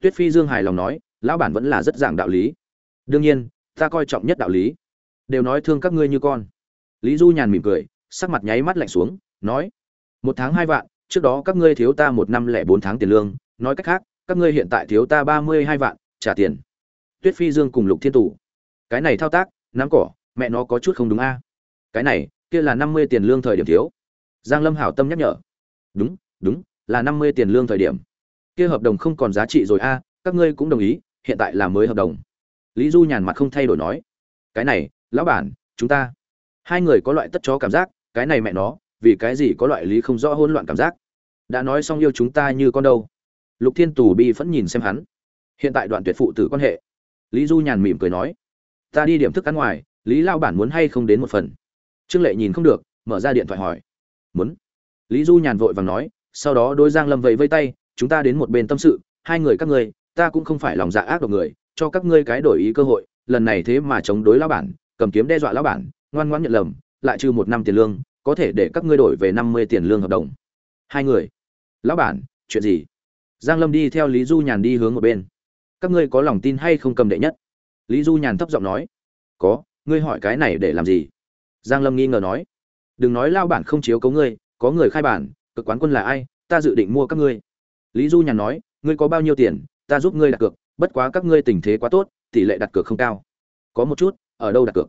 Tuyết phi dương hài lòng nói, lão bản vẫn là rất dạng đạo lý đương nhiên, ta coi trọng nhất đạo lý. Đều nói thương các ngươi như con. Lý du nhàn mỉm cười, sắc mặt nháy mắt lạnh xuống, nói, một tháng hai vạn, trước đó các ngươi thiếu ta một năm lẻ bốn tháng tiền lương, nói cách khác, các ngươi hiện tại thiếu ta ba mươi hai vạn, trả tiền. Tuyết phi dương cùng lục thiên tủ cái này thao tác, nắm cỏ, mẹ nó có chút không đúng a. Cái này, kia là năm mươi tiền lương thời điểm thiếu. Giang lâm hảo tâm nhắc nhở, đúng đúng, là năm mươi tiền lương thời điểm. Kia hợp đồng không còn giá trị rồi a, các ngươi cũng đồng ý, hiện tại là mới hợp đồng lý du nhàn mặt không thay đổi nói cái này lão bản chúng ta. Hai người có loại tất chó cảm giác cái này mẹ nó vì cái gì có loại lý không rõ hỗn loạn cảm giác? Đã nói xong yêu chúng ta như con đâu. Lục thiên tù bi vẫn nhìn xem hắn. Hiện tại đoạn tuyệt phụ tử quan hệ. Lý du nhàn mỉm cười nói ta đi điểm thức ăn ngoài lý lao bản muốn hay không đến một phần? Trương lệ nhìn không được mở ra điện thoại hỏi muốn. Lý du nhàn vội vàng nói sau đó đôi giang lâm vẫy vây tay chúng ta đến một bên tâm sự hai người các người, ta cũng không phải lòng dạ ác độc người cho các ngươi cái đổi ý cơ hội, lần này thế mà chống đối lão bản, cầm kiếm đe dọa lão bản, ngoan ngoãn nhận lầm, lại trừ một năm tiền lương, có thể để các ngươi đổi về năm mươi tiền lương hợp đồng. Hai người. Lão bản, chuyện gì? Giang lâm đi theo lý du nhàn đi hướng một bên. Các ngươi có lòng tin hay không cầm đệ nhất? Lý du nhàn thấp giọng nói. Có, ngươi hỏi cái này để làm gì? Giang lâm nghi ngờ nói. Đừng nói lao bản không chiếu cấu ngươi, có người khai bản, cực quán quân là ai, ta dự định mua các ngươi. Lý du nhàn nói, ngươi có bao nhiêu tiền, ta giúp ngươi đặt cược bất quá các ngươi tình thế quá tốt, tỷ lệ đặt cược không cao. Có một chút, ở đâu đặt cược?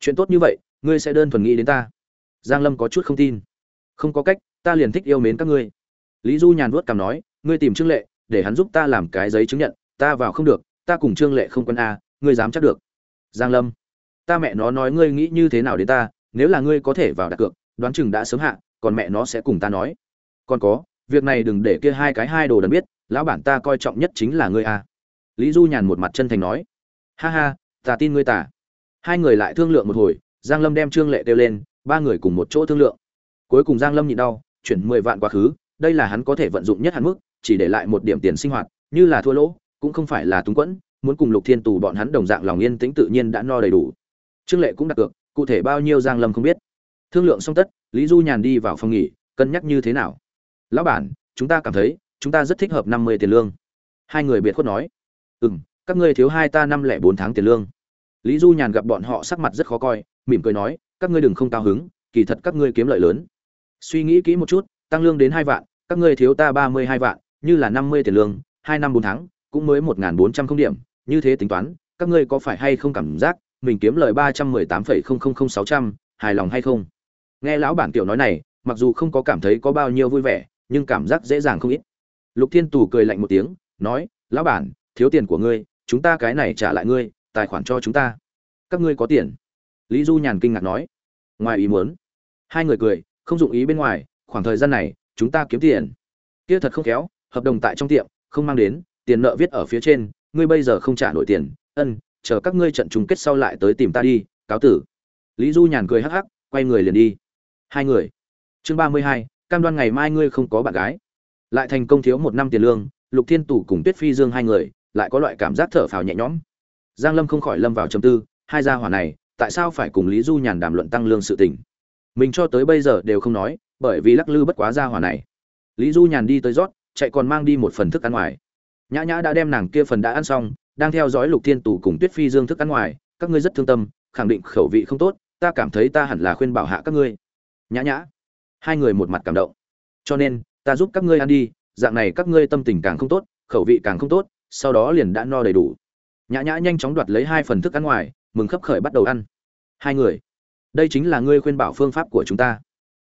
Chuyện tốt như vậy, ngươi sẽ đơn thuần nghĩ đến ta. Giang lâm có chút không tin. Không có cách, ta liền thích yêu mến các ngươi. Lý du nhàn vuốt cằm nói, ngươi tìm trương lệ, để hắn giúp ta làm cái giấy chứng nhận, ta vào không được, ta cùng trương lệ không quân a à, ngươi dám chắc được. Giang lâm, ta mẹ nó nói ngươi nghĩ như thế nào đến ta, nếu là ngươi có thể vào đặt cược, đoán chừng đã sớm hạ, còn mẹ nó sẽ cùng ta nói. Còn có, việc này đừng để kia hai cái hai đồ đần biết, lão bản ta coi trọng nhất chính là ngươi a lý du nhàn một mặt chân thành nói, ha ha, ta tin ngươi tả hai người lại thương lượng một hồi, giang lâm đem trương lệ kêu lên, ba người cùng một chỗ thương lượng. Cuối cùng giang lâm nhịn đau, chuyển mười vạn quá khứ, đây là hắn có thể vận dụng nhất hạn mức, chỉ để lại một điểm tiền sinh hoạt, như là thua lỗ, cũng không phải là túng quẫn, muốn cùng lục thiên tù bọn hắn đồng dạng lòng yên tĩnh tự nhiên đã no đầy đủ. Trương lệ cũng đặt cược, cụ thể bao nhiêu giang lâm không biết. Thương lượng xong tất, lý du nhàn đi vào phòng nghỉ, cân nhắc như thế nào. Lão bản, chúng ta cảm thấy, chúng ta rất thích hợp năm mươi tiền lương. Hai người biệt khuất nói ừ m các ngươi thiếu hai ta năm lẻ bốn tháng tiền lương. Lý du nhàn gặp bọn họ sắc mặt rất khó coi, mỉm cười nói, các ngươi đừng không cao hứng, kỳ thật các ngươi kiếm lợi lớn. Suy nghĩ kỹ một chút, tăng lương đến hai vạn, các ngươi thiếu ta ba mươi hai vạn, như là năm mươi tiền lương, hai năm bốn tháng, cũng mới một bốn trăm không điểm, như thế tính toán, các ngươi có phải hay không cảm giác, mình kiếm lời ba trăm mười tám phẩy không không không sáu trăm, hài lòng hay không? Nghe lão bản tiểu nói này, mặc dù không có cảm thấy có bao nhiêu vui vẻ, nhưng cảm giác dễ dàng không ít. Lục thiên tù cười lạnh một tiếng, nói, lão bản thiếu tiền của ngươi, chúng ta cái này trả lại ngươi, tài khoản cho chúng ta. Các ngươi có tiền? Lý du nhàn kinh ngạc nói. Ngoài ý muốn. Hai người cười, không dụng ý bên ngoài, khoảng thời gian này, chúng ta kiếm tiền. Kia thật không khéo, hợp đồng tại trong tiệm, không mang đến, tiền nợ viết ở phía trên, ngươi bây giờ không trả nổi tiền. Ân, chờ các ngươi trận chung kết sau lại tới tìm ta đi, cáo tử. Lý du nhàn cười hắc hắc, quay người liền đi. Hai người. Chương ba mươi hai, cam đoan ngày mai ngươi không có bạn gái. Lại thành công thiếu một năm tiền lương, lục thiên tủ cùng tuyết phi dương hai người lại có loại cảm giác thở phào nhẹ nhõm. Giang lâm không khỏi lâm vào trầm tư, hai gia hỏa này, tại sao phải cùng lý du nhàn đàm luận tăng lương sự tình? Mình cho tới bây giờ đều không nói, bởi vì lắc lư bất quá gia hỏa này. Lý du nhàn đi tới rót, chạy còn mang đi một phần thức ăn ngoài. Nhã nhã đã đem nàng kia phần đã ăn xong, đang theo dõi lục thiên tù cùng tuyết phi dương thức ăn ngoài, các ngươi rất thương tâm, khẳng định khẩu vị không tốt, ta cảm thấy ta hẳn là khuyên bảo hạ các ngươi. Nhã nhã, hai người một mặt cảm động. Cho nên, ta giúp các ngươi ăn đi, dạng này các ngươi tâm tình càng không tốt, khẩu vị càng không tốt sau đó liền đã no đầy đủ. Nhã nhã nhanh chóng đoạt lấy hai phần thức ăn ngoài, mừng khấp khởi bắt đầu ăn. Hai người, đây chính là ngươi khuyên bảo phương pháp của chúng ta.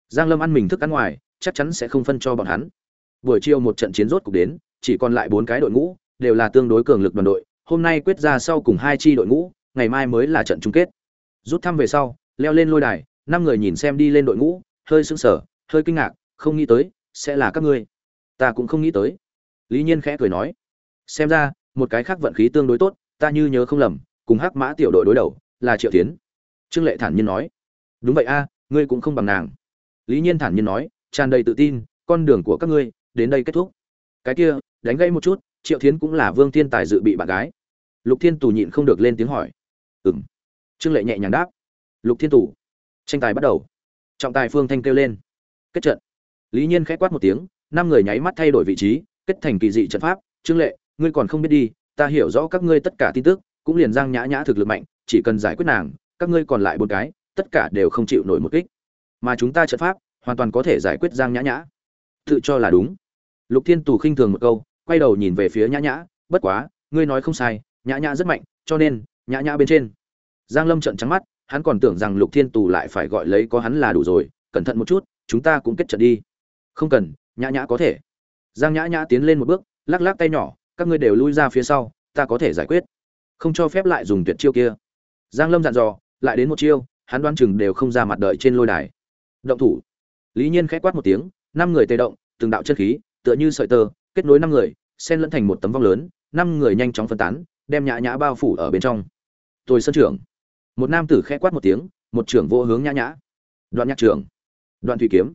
Giang lâm ăn mình thức ăn ngoài, chắc chắn sẽ không phân cho bọn hắn. Buổi chiều một trận chiến rốt cục đến, chỉ còn lại bốn cái đội ngũ, đều là tương đối cường lực đoàn đội. Hôm nay quyết ra sau cùng hai chi đội ngũ, ngày mai mới là trận chung kết. Rút thăm về sau, leo lên lôi đài, năm người nhìn xem đi lên đội ngũ, hơi sững sờ, hơi kinh ngạc, không nghĩ tới, sẽ là các ngươi. Ta cũng không nghĩ tới. Lý nhiên khẽ cười nói xem ra, một cái khác vận khí tương đối tốt, ta như nhớ không lầm, cùng hắc mã tiểu đội đối đầu, là triệu tiến trương lệ thản nhiên nói. Đúng vậy a, ngươi cũng không bằng nàng. Lý nhiên thản nhiên nói, tràn đầy tự tin, con đường của các ngươi, đến đây kết thúc. Cái kia, đánh gãy một chút, triệu thiến cũng là vương thiên tài dự bị bạn gái. Lục thiên tù nhịn không được lên tiếng hỏi. Ừ m trương lệ nhẹ nhàng đáp. Lục thiên tù. Tranh tài bắt đầu. Trọng tài phương thanh kêu lên. Kết trận. Lý nhiên khẽ quát một tiếng, năm người nháy mắt thay đổi vị trí, kết thành kỳ dị trận pháp. Trương lệ ngươi còn không biết đi, ta hiểu rõ các ngươi tất cả tin tức, cũng liền giang nhã nhã thực lực mạnh, chỉ cần giải quyết nàng, các ngươi còn lại bốn cái, tất cả đều không chịu nổi một kích. Mà chúng ta trận pháp, hoàn toàn có thể giải quyết giang nhã nhã. Tự cho là đúng. Lục thiên tù khinh thường một câu, quay đầu nhìn về phía nhã nhã, bất quá, ngươi nói không sai, nhã nhã rất mạnh, cho nên, nhã nhã bên trên. Giang lâm trận trắng mắt, hắn còn tưởng rằng lục thiên tù lại phải gọi lấy có hắn là đủ rồi, cẩn thận một chút, chúng ta cũng kết trận đi. Không cần, nhã nhã có thể. Giang nhã nhã tiến lên một bước, lắc lắc tay nhỏ các ngươi đều lui ra phía sau, ta có thể giải quyết. Không cho phép lại dùng tuyệt chiêu kia. Giang lâm dặn dò, lại đến một chiêu, hắn đoán chừng đều không ra mặt đợi trên lôi đài. Động thủ. Lý nhiên khẽ quát một tiếng, năm người tê động, từng đạo chân khí, tựa như sợi tơ, kết nối năm người, xen lẫn thành một tấm vong lớn, năm người nhanh chóng phân tán, đem nhã nhã bao phủ ở bên trong. Tôi sân trưởng. Một nam tử khẽ quát một tiếng, một trưởng vô hướng nhã nhã. Đoạn nhạc trưởng. Đoạn thủy kiếm.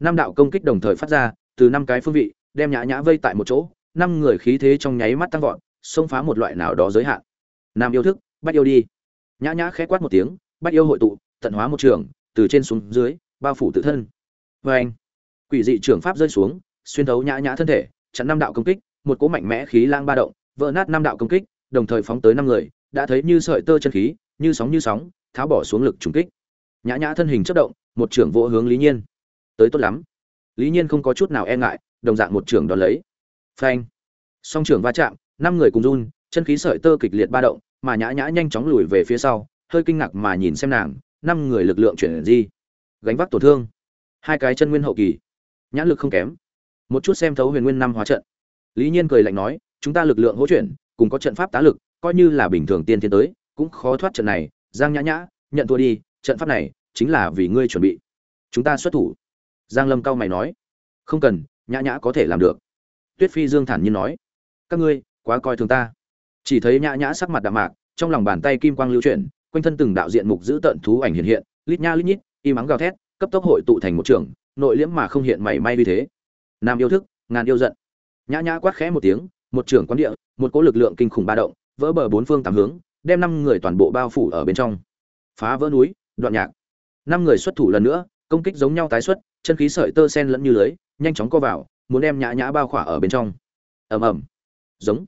Năm đạo công kích đồng thời phát ra, từ năm cái phương vị, đem nhã nhã vây tại một chỗ năm người khí thế trong nháy mắt tăng vọt, xông phá một loại nào đó giới hạn. Nam yêu thức, bắt yêu đi. Nhã nhã khẽ quát một tiếng, bắt yêu hội tụ, tận hóa một trường, từ trên xuống dưới, bao phủ tự thân. Vê anh, quỷ dị trưởng pháp rơi xuống, xuyên thấu nhã nhã thân thể, chặn năm đạo công kích, một cỗ mạnh mẽ khí lang ba động, vỡ nát năm đạo công kích, đồng thời phóng tới năm người, đã thấy như sợi tơ chân khí, như sóng như sóng, tháo bỏ xuống lực trùng kích. Nhã nhã thân hình chất động, một trưởng vỗ hướng lý nhiên. Tới tốt lắm. Lý nhiên không có chút nào e ngại, đồng dạng một trưởng đón lấy phanh. Song trưởng va chạm, năm người cùng run, chân khí sợi tơ kịch liệt ba động, mà nhã nhã nhanh chóng lùi về phía sau, hơi kinh ngạc mà nhìn xem nàng, năm người lực lượng chuyển di. Gánh vác tổn thương. Hai cái chân nguyên hậu kỳ. Nhãn lực không kém. Một chút xem thấu huyền nguyên năm hóa trận. Lý nhiên cười lạnh nói, chúng ta lực lượng hỗ chuyển, cùng có trận pháp tá lực, coi như là bình thường tiên tiến tới, cũng khó thoát trận này. Giang nhã nhã, nhận thua đi, trận pháp này chính là vì ngươi chuẩn bị. Chúng ta xuất thủ. Giang lâm cao mày nói, không cần, nhã nhã có thể làm được tuyết phi dương thản nhiên nói, các ngươi, quá coi thường ta. Chỉ thấy nhã nhã sắc mặt đạm mạc, trong lòng bàn tay kim quang lưu chuyển, quanh thân từng đạo diện mục giữ tận thú ảnh hiện hiện, lít nha lít nhít, im ắng gào thét, cấp tốc hội tụ thành một trường, nội liễm mà không hiện mảy may như thế. Nam yêu thức, ngàn yêu giận. Nhã nhã quát khẽ một tiếng, một trường quán địa, một cỗ lực lượng kinh khủng ba động, vỡ bờ bốn phương tám hướng, đem năm người toàn bộ bao phủ ở bên trong. Phá vỡ núi, đoạn nhạc. Năm người xuất thủ lần nữa, công kích giống nhau tái xuất, chân khí sợi tơ sen lẫn như lưới, nhanh chóng co vào muốn đem nhã nhã bao khỏa ở bên trong. Ầm ầm. Giống.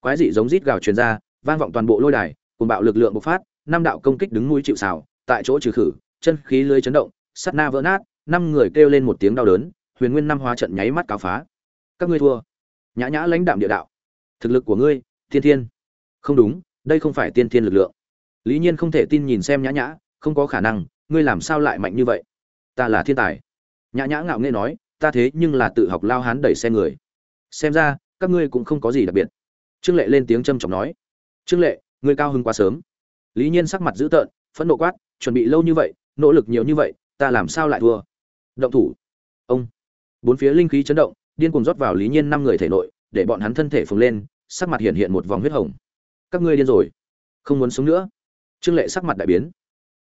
Quái dị giống rít gào truyền ra, vang vọng toàn bộ lôi đài cùng bạo lực lượng bộc phát, năm đạo công kích đứng núi chịu xào tại chỗ trừ khử, chân khí lưới chấn động sắt na vỡ nát, năm người kêu lên một tiếng đau đớn, huyền nguyên năm hóa trận nháy mắt cáo phá. Các ngươi thua. Nhã nhã lãnh đạm địa đạo. Thực lực của ngươi thiên thiên. Không đúng, đây không phải tiên thiên lực lượng. Lý nhiên không thể tin nhìn xem nhã nhã, không có khả năng, ngươi làm sao lại mạnh như vậy? Ta là thiên tài. Nhã nhã ngạo nghễ nói ta thế nhưng là tự học lao hán đẩy xe người. Xem ra, các ngươi cũng không có gì đặc biệt. Trương lệ lên tiếng trầm trọng nói. Trương lệ, ngươi cao hứng quá sớm. Lý nhiên sắc mặt dữ tợn, phẫn nộ quát, chuẩn bị lâu như vậy, nỗ lực nhiều như vậy, ta làm sao lại thua? Động thủ. Ông. Bốn phía linh khí chấn động, điên cuồng rót vào lý nhiên năm người thể nội, để bọn hắn thân thể phồng lên, sắc mặt hiện hiện một vòng huyết hồng. Các ngươi điên rồi. Không muốn sống nữa. Trương lệ sắc mặt đại biến.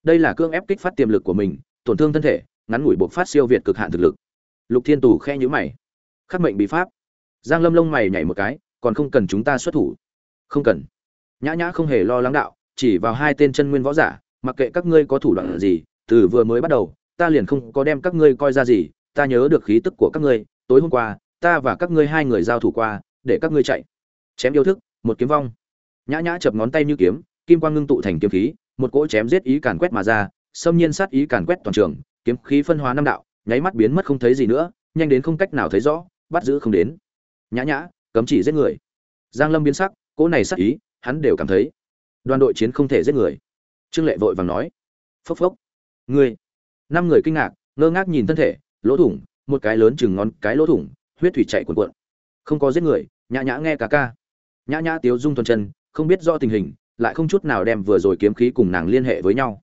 Đây là cương ép kích phát tiềm lực của mình, tổn thương thân thể, ngắn ngủi buộc phát siêu việt cực hạn thực lực lục thiên tù khe nhữ mày. Khắc mệnh bị pháp. Giang lâm lông mày nhảy một cái, còn không cần chúng ta xuất thủ. Không cần. Nhã nhã không hề lo lắng đạo, chỉ vào hai tên chân nguyên võ giả, mặc kệ các ngươi có thủ đoạn gì, từ vừa mới bắt đầu, ta liền không có đem các ngươi coi ra gì, ta nhớ được khí tức của các ngươi, tối hôm qua, ta và các ngươi hai người giao thủ qua, để các ngươi chạy. Chém yêu thức, một kiếm vong. Nhã nhã chập ngón tay như kiếm, kim quang ngưng tụ thành kiếm khí, một cỗ chém giết ý càn quét mà ra, xâm nhiên sát ý càn quét toàn trường, kiếm khí phân hóa năm đạo nháy mắt biến mất không thấy gì nữa, nhanh đến không cách nào thấy rõ, bắt giữ không đến. Nhã nhã, cấm chỉ giết người. Giang lâm biến sắc, cỗ này sát ý, hắn đều cảm thấy. Đoàn đội chiến không thể giết người. Trương lệ vội vàng nói. Phốc phốc. Ngươi năm người kinh ngạc, ngơ ngác nhìn thân thể, lỗ thủng, một cái lớn chừng ngón cái lỗ thủng, huyết thủy chạy cuồn cuộn. Không có giết người, nhã nhã nghe cả ca. Nhã nhã tiếu dung thuần chân, không biết rõ tình hình, lại không chút nào đem vừa rồi kiếm khí cùng nàng liên hệ với nhau.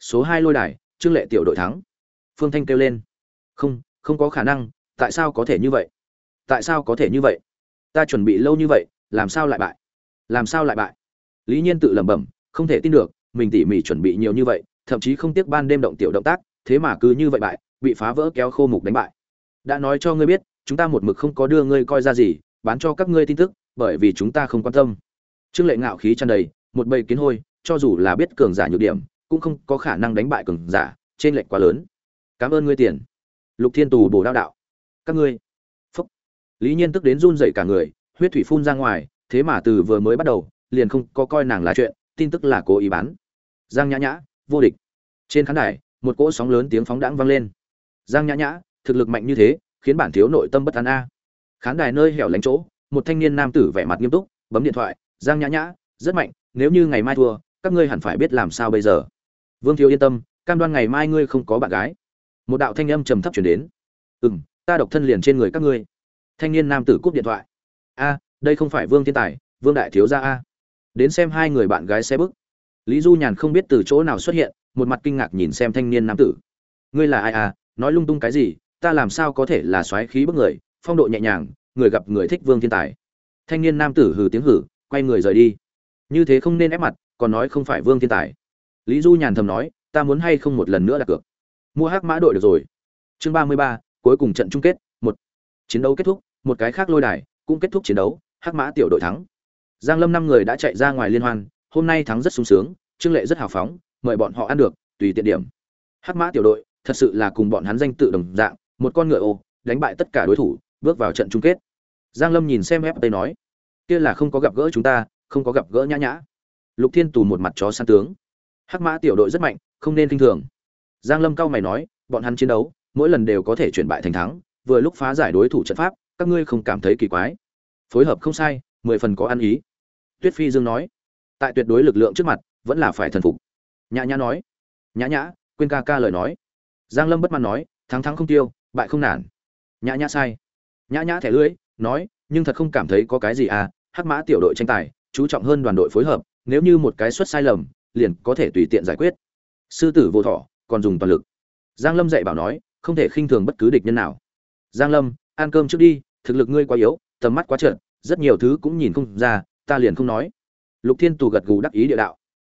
Số hai lôi đài, trương lệ tiểu đội thắng. Phương thanh kêu lên không không có khả năng, tại sao có thể như vậy? Tại sao có thể như vậy? Ta chuẩn bị lâu như vậy, làm sao lại bại? Làm sao lại bại? Lý nhiên tự lẩm bẩm, không thể tin được, mình tỉ mỉ chuẩn bị nhiều như vậy, thậm chí không tiếc ban đêm động tiểu động tác, thế mà cứ như vậy bại, bị phá vỡ kéo khô mục đánh bại. Đã nói cho ngươi biết, chúng ta một mực không có đưa ngươi coi ra gì, bán cho các ngươi tin tức, bởi vì chúng ta không quan tâm. Trương lệ ngạo khí tràn đầy, một bầy kiến hôi, cho dù là biết cường giả nhược điểm, cũng không có khả năng đánh bại cường giả trên lệnh quá lớn. Cảm ơn ngươi tiền lục thiên tù bổ đao đạo. Các ngươi. Phúc. Lý nhiên tức đến run dậy cả người, huyết thủy phun ra ngoài, thế mà từ vừa mới bắt đầu, liền không có coi nàng là chuyện, tin tức là cố ý bán. Giang nhã nhã, vô địch. Trên khán đài, một cỗ sóng lớn tiếng phóng đãng vang lên. Giang nhã nhã, thực lực mạnh như thế, khiến bản thiếu nội tâm bất an a. Khán đài nơi hẻo lánh chỗ, một thanh niên nam tử vẻ mặt nghiêm túc, bấm điện thoại, giang nhã nhã, rất mạnh, nếu như ngày mai thua, các ngươi hẳn phải biết làm sao bây giờ. Vương thiếu yên tâm, cam đoan ngày mai ngươi không có bạn gái một đạo thanh âm trầm thấp chuyển đến. Ừ m ta độc thân liền trên người các ngươi. Thanh niên nam tử cúp điện thoại. A, đây không phải vương thiên tài, vương đại thiếu gia a. Đến xem hai người bạn gái xe bức. Lý du nhàn không biết từ chỗ nào xuất hiện, một mặt kinh ngạc nhìn xem thanh niên nam tử. Ngươi là ai à? Nói lung tung cái gì? Ta làm sao có thể là xoáy khí bức người? Phong độ nhẹ nhàng, người gặp người thích vương thiên tài. Thanh niên nam tử hừ tiếng hử, quay người rời đi. Như thế không nên ép mặt, còn nói không phải vương thiên tài. Lý du nhàn thầm nói, ta muốn hay không một lần nữa đặt cược? Mua hắc mã đội được rồi. Chương ba mươi ba, cuối cùng trận chung kết, một. Chiến đấu kết thúc, một cái khác lôi đài cũng kết thúc chiến đấu, hắc mã tiểu đội thắng. Giang lâm năm người đã chạy ra ngoài liên hoan, hôm nay thắng rất sung sướng, trương lệ rất hào phóng, mời bọn họ ăn được, tùy tiện điểm. Hắc mã tiểu đội thật sự là cùng bọn hắn danh tự đồng dạng, một con ngựa ô, đánh bại tất cả đối thủ, bước vào trận chung kết. Giang lâm nhìn xem ft nói, kia là không có gặp gỡ chúng ta, không có gặp gỡ nhã nhã. Lục thiên tù một mặt chó săn tướng. Hắc mã tiểu đội rất mạnh, không nên kinh thường giang lâm cao mày nói, bọn hắn chiến đấu, mỗi lần đều có thể chuyển bại thành thắng, vừa lúc phá giải đối thủ trận pháp, các ngươi không cảm thấy kỳ quái. Phối hợp không sai, mười phần có ăn ý. Tuyết phi dương nói, tại tuyệt đối lực lượng trước mặt, vẫn là phải thần phục. Nhã nhã nói, nhã nhã, quên ca ca lời nói. Giang lâm bất mãn nói, thắng thắng không tiêu, bại không nản. Nhã nhã sai. Nhã nhã thẻ lưỡi, nói, nhưng thật không cảm thấy có cái gì à hắc mã tiểu đội tranh tài, chú trọng hơn đoàn đội phối hợp, nếu như một cái suất sai lầm, liền có thể tùy tiện giải quyết. Sư tử vô thọ còn dùng toàn lực. Giang lâm dạy bảo nói, không thể khinh thường bất cứ địch nhân nào. Giang lâm, ăn cơm trước đi, thực lực ngươi quá yếu, tầm mắt quá trợn rất nhiều thứ cũng nhìn không ra, ta liền không nói. Lục thiên tù gật gù đắc ý địa đạo.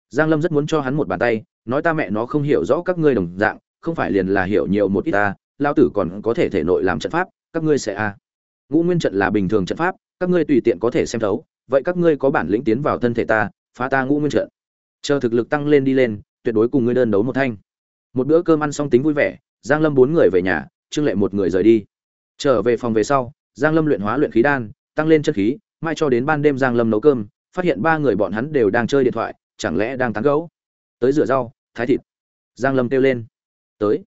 Giang lâm rất muốn cho hắn một bàn tay, nói ta mẹ nó không hiểu rõ các ngươi đồng dạng, không phải liền là hiểu nhiều một ít ta lao tử còn có thể thể nội làm trận pháp, các ngươi sẽ a. Ngũ nguyên trận là bình thường trận pháp, các ngươi tùy tiện có thể xem thấu, vậy các ngươi có bản lĩnh tiến vào thân thể ta, phá ta ngũ nguyên trận. Chờ thực lực tăng lên đi lên, tuyệt đối cùng ngươi đơn đấu một thanh một bữa cơm ăn xong tính vui vẻ, giang lâm bốn người về nhà, trương lệ một người rời đi. Trở về phòng về sau, giang lâm luyện hóa luyện khí đan, tăng lên chân khí, mai cho đến ban đêm giang lâm nấu cơm, phát hiện ba người bọn hắn đều đang chơi điện thoại, chẳng lẽ đang tán gẫu? Tới rửa rau, thái thịt. Giang lâm kêu lên. Tới.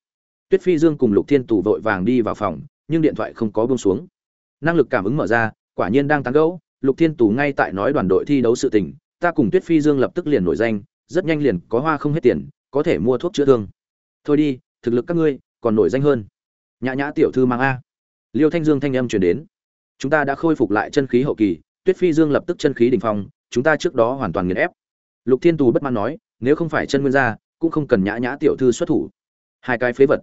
Tuyết phi dương cùng lục thiên tù vội vàng đi vào phòng, nhưng điện thoại không có buông xuống. Năng lực cảm ứng mở ra, quả nhiên đang tán gẫu. Lục thiên tù ngay tại nói đoàn đội thi đấu sự tình, ta cùng tuyết phi dương lập tức liền nổi danh, rất nhanh liền có hoa không hết tiền, có thể mua thuốc chữa thương thôi đi, thực lực các ngươi còn nổi danh hơn. Nhã nhã tiểu thư mang a. Liêu thanh dương thanh âm truyền đến. Chúng ta đã khôi phục lại chân khí hậu kỳ, tuyết phi dương lập tức chân khí đỉnh phong, chúng ta trước đó hoàn toàn nghiền ép. Lục thiên tù bất mãn nói, nếu không phải chân nguyên gia, cũng không cần nhã nhã tiểu thư xuất thủ. Hai cái phế vật.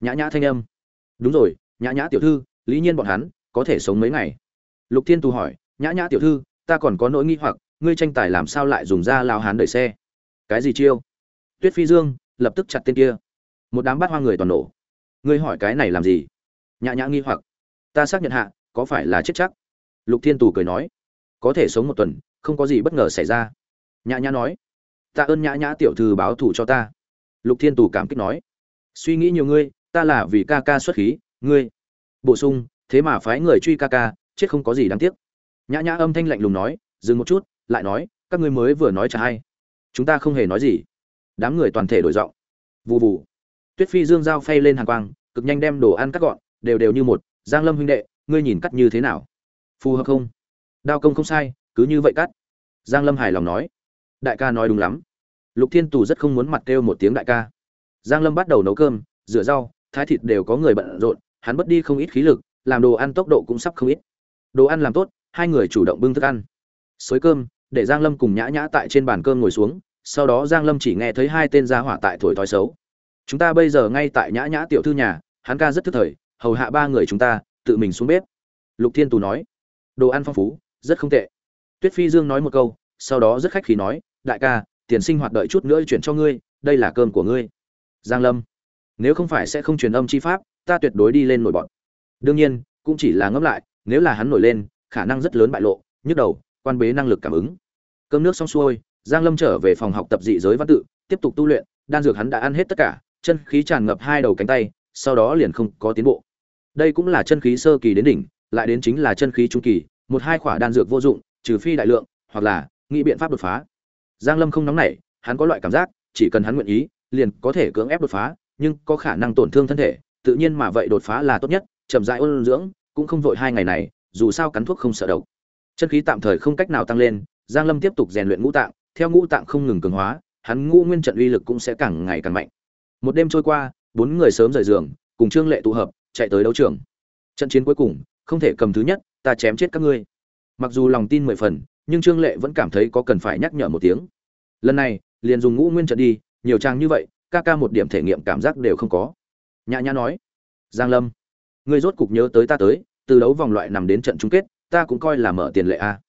Nhã nhã thanh âm. Đúng rồi, nhã nhã tiểu thư, lý nhiên bọn hắn có thể sống mấy ngày? Lục thiên tù hỏi, nhã nhã tiểu thư, ta còn có nỗi nghi hoặc, ngươi tranh tài làm sao lại dùng ra lao hán đẩy xe? Cái gì chiêu? Tuyết phi dương lập tức chặt tên kia một đám bát hoa người toàn nổ. Ngươi hỏi cái này làm gì? Nhã nhã nghi hoặc. Ta xác nhận hạ, có phải là chết chắc? Lục thiên tù cười nói. Có thể sống một tuần, không có gì bất ngờ xảy ra. Nhã nhã nói. Ta ơn nhã nhã tiểu thư báo thù cho ta. Lục thiên tù cảm kích nói. Suy nghĩ nhiều ngươi, ta là vì ca ca xuất khí, ngươi. Bổ sung, thế mà phái người truy ca ca, chết không có gì đáng tiếc. Nhã nhã âm thanh lạnh lùng nói, dừng một chút, lại nói, các ngươi mới vừa nói chả hay. Chúng ta không hề nói gì. Đám người toàn thể đổi giọng. Vù vù tuyết phi dương dao phay lên hàng quang, cực nhanh đem đồ ăn cắt gọn, đều đều như một, giang lâm huynh đệ, ngươi nhìn cắt như thế nào? Phù hợp không? Đao công không sai, cứ như vậy cắt. Giang lâm hài lòng nói. Đại ca nói đúng lắm. Lục thiên tù rất không muốn mặt kêu một tiếng đại ca. Giang lâm bắt đầu nấu cơm, rửa rau, thái thịt đều có người bận rộn, hắn mất đi không ít khí lực, làm đồ ăn tốc độ cũng sắp không ít. Đồ ăn làm tốt, hai người chủ động bưng thức ăn. Xới cơm, để giang lâm cùng nhã nhã tại trên bàn cơm ngồi xuống, sau đó giang lâm chỉ nghe thấy hai tên gia hỏa tại thổi thói xấu chúng ta bây giờ ngay tại nhã nhã tiểu thư nhà, hắn ca rất thức thời, hầu hạ ba người chúng ta, tự mình xuống bếp. Lục thiên tù nói. Đồ ăn phong phú, rất không tệ. Tuyết phi dương nói một câu, sau đó rất khách khí nói, đại ca, tiền sinh hoạt đợi chút nữa chuyển cho ngươi, đây là cơm của ngươi. Giang lâm. Nếu không phải sẽ không truyền âm chi pháp, ta tuyệt đối đi lên nổi bọn đương nhiên, cũng chỉ là ngẫm lại, nếu là hắn nổi lên, khả năng rất lớn bại lộ, nhức đầu, quan bế năng lực cảm ứng. Cơm nước xong xuôi, giang lâm trở về phòng học tập dị giới văn tự, tiếp tục tu luyện, đan dược hắn đã ăn hết tất cả chân khí tràn ngập hai đầu cánh tay, sau đó liền không có tiến bộ. Đây cũng là chân khí sơ kỳ đến đỉnh, lại đến chính là chân khí trung kỳ, một hai khỏa đan dược vô dụng, trừ phi đại lượng, hoặc là nghĩ biện pháp đột phá. Giang lâm không nóng nảy, hắn có loại cảm giác, chỉ cần hắn nguyện ý, liền có thể cưỡng ép đột phá, nhưng có khả năng tổn thương thân thể, tự nhiên mà vậy đột phá là tốt nhất, chậm rãi ôn dưỡng, cũng không vội hai ngày này, dù sao cắn thuốc không sợ độc. Chân khí tạm thời không cách nào tăng lên, giang lâm tiếp tục rèn luyện ngũ tạng, theo ngũ tạng không ngừng cường hóa, hắn ngũ nguyên trận uy lực cũng sẽ càng ngày càng mạnh một đêm trôi qua, bốn người sớm rời giường, cùng trương lệ tụ hợp, chạy tới đấu trường. Trận chiến cuối cùng, không thể cầm thứ nhất, ta chém chết các ngươi. Mặc dù lòng tin mười phần, nhưng trương lệ vẫn cảm thấy có cần phải nhắc nhở một tiếng. Lần này, liền dùng ngũ nguyên trận đi, nhiều trang như vậy, ca ca một điểm thể nghiệm cảm giác đều không có. Nhã nhã nói, giang lâm, ngươi rốt cục nhớ tới ta tới, từ đấu vòng loại nằm đến trận chung kết, ta cũng coi là mở tiền lệ a.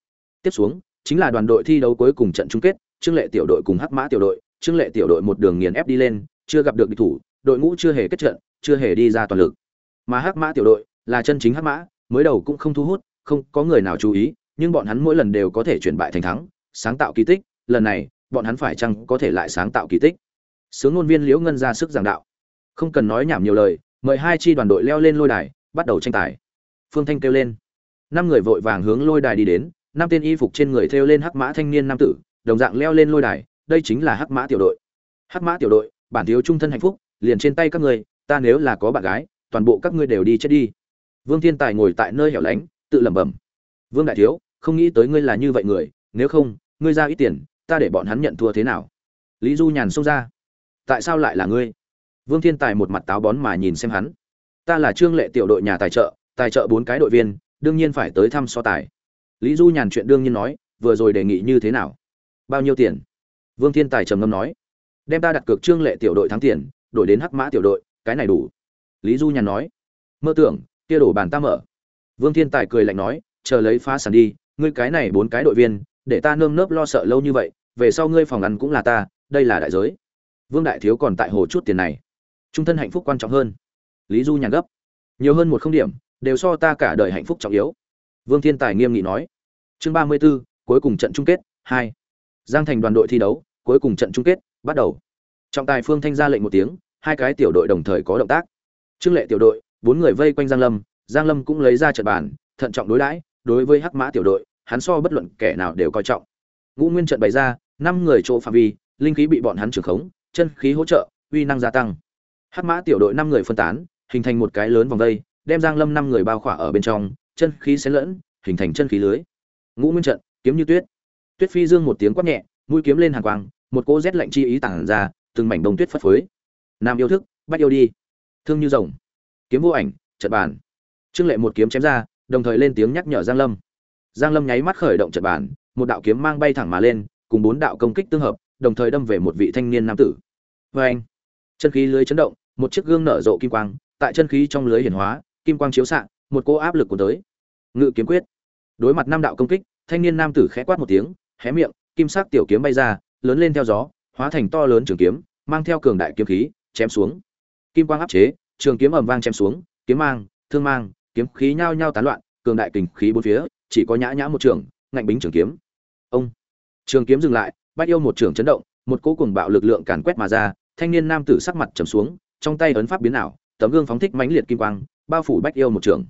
Tiếp xuống, chính là đoàn đội thi đấu cuối cùng trận chung kết, trương lệ tiểu đội cùng hắc mã tiểu đội, trương lệ tiểu đội một đường nghiền ép đi lên chưa gặp được địch thủ, đội ngũ chưa hề kết trận, chưa hề đi ra toàn lực. Mà hắc mã tiểu đội là chân chính hắc mã, mới đầu cũng không thu hút, không có người nào chú ý, nhưng bọn hắn mỗi lần đều có thể chuyển bại thành thắng, sáng tạo kỳ tích, lần này, bọn hắn phải chăng có thể lại sáng tạo kỳ tích? Sướng ngôn viên liễu ngân ra sức giảng đạo. Không cần nói nhảm nhiều lời, mời hai chi đoàn đội leo lên lôi đài, bắt đầu tranh tài. Phương thanh kêu lên. Năm người vội vàng hướng lôi đài đi đến, năm tên y phục trên người thêu lên hắc mã thanh niên nam tử, đồng dạng leo lên lôi đài, đây chính là hắc mã tiểu đội. Hắc mã tiểu đội bản thiếu trung thân hạnh phúc, liền trên tay các ngươi, ta nếu là có bạn gái, toàn bộ các ngươi đều đi chết đi. Vương thiên tài ngồi tại nơi hẻo lánh, tự lẩm bẩm. Vương đại thiếu, không nghĩ tới ngươi là như vậy người, nếu không, ngươi ra ít tiền, ta để bọn hắn nhận thua thế nào? Lý du nhàn xông ra. Tại sao lại là ngươi? Vương thiên tài một mặt táo bón mà nhìn xem hắn. Ta là trương lệ tiểu đội nhà tài trợ tài trợ bốn cái đội viên, đương nhiên phải tới thăm so tài. Lý du nhàn chuyện đương nhiên nói, vừa rồi đề nghị như thế nào? Bao nhiêu tiền? Vương thiên tài trầm ngâm nói đem ta đặt cược trương lệ tiểu đội thắng tiền đổi đến hắc mã tiểu đội cái này đủ. Lý du nhàn nói. Mơ tưởng kia đổ bàn ta mở. Vương thiên tài cười lạnh nói chờ lấy phá sản đi ngươi cái này bốn cái đội viên để ta nơm nớp lo sợ lâu như vậy về sau ngươi phòng ăn cũng là ta đây là đại giới. Vương đại thiếu còn tại hồ chút tiền này. Trung thân hạnh phúc quan trọng hơn. Lý du nhàn gấp. Nhiều hơn một không điểm đều so ta cả đời hạnh phúc trọng yếu. Vương thiên tài nghiêm nghị nói. Chương ba mươi 34, cuối cùng trận chung kết hai. Giang thành đoàn đội thi đấu cuối cùng trận chung kết bắt đầu. Trọng tài phương thanh ra lệnh một tiếng, hai cái tiểu đội đồng thời có động tác. Trương lệ tiểu đội, bốn người vây quanh giang lâm giang lâm cũng lấy ra trận bàn, thận trọng đối đãi, đối với hắc mã tiểu đội, hắn so bất luận kẻ nào đều coi trọng. Ngũ nguyên trận bày ra, năm người chỗ phạm vi, linh khí bị bọn hắn trưởng khống, chân khí hỗ trợ, uy năng gia tăng. Hắc mã tiểu đội năm người phân tán, hình thành một cái lớn vòng vây, đem giang lâm năm người bao khỏa ở bên trong, chân khí xen lẫn, hình thành chân khí lưới. Ngũ nguyên trận, kiếm như tuyết. Tuyết phi dương một tiếng quát nhẹ, mũi kiếm lên hàng quang một cô rét lạnh chi ý tản ra, từng mảnh đông tuyết phất phới. Nam yêu thức, bắt yêu đi. Thương như rồng. Kiếm vô ảnh, trận bàn. Trương lệ một kiếm chém ra, đồng thời lên tiếng nhắc nhở giang lâm. Giang lâm nháy mắt khởi động trận bàn, một đạo kiếm mang bay thẳng mà lên, cùng bốn đạo công kích tương hợp, đồng thời đâm về một vị thanh niên nam tử. Với anh, chân khí lưới chấn động, một chiếc gương nở rộ kim quang, tại chân khí trong lưới hiển hóa, kim quang chiếu xạ, một cô áp lực của tới. Ngự kiếm quyết. Đối mặt năm đạo công kích, thanh niên nam tử khẽ quát một tiếng, hé miệng, kim sắc tiểu kiếm bay ra lớn lên theo gió, hóa thành to lớn trường kiếm, mang theo cường đại kiếm khí, chém xuống. Kim quang áp chế, trường kiếm ầm vang chém xuống, kiếm mang, thương mang, kiếm khí nhao nhao tán loạn, cường đại kình khí bốn phía, chỉ có nhã nhã một trường, ngạnh bính trường kiếm. Ông! Trường kiếm dừng lại, bách yêu một trường chấn động, một cỗ cuồng bạo lực lượng càn quét mà ra, thanh niên nam tử sắc mặt trầm xuống, trong tay ấn pháp biến ảo, tấm gương phóng thích mãnh liệt kim quang, bao phủ bách yêu một trường.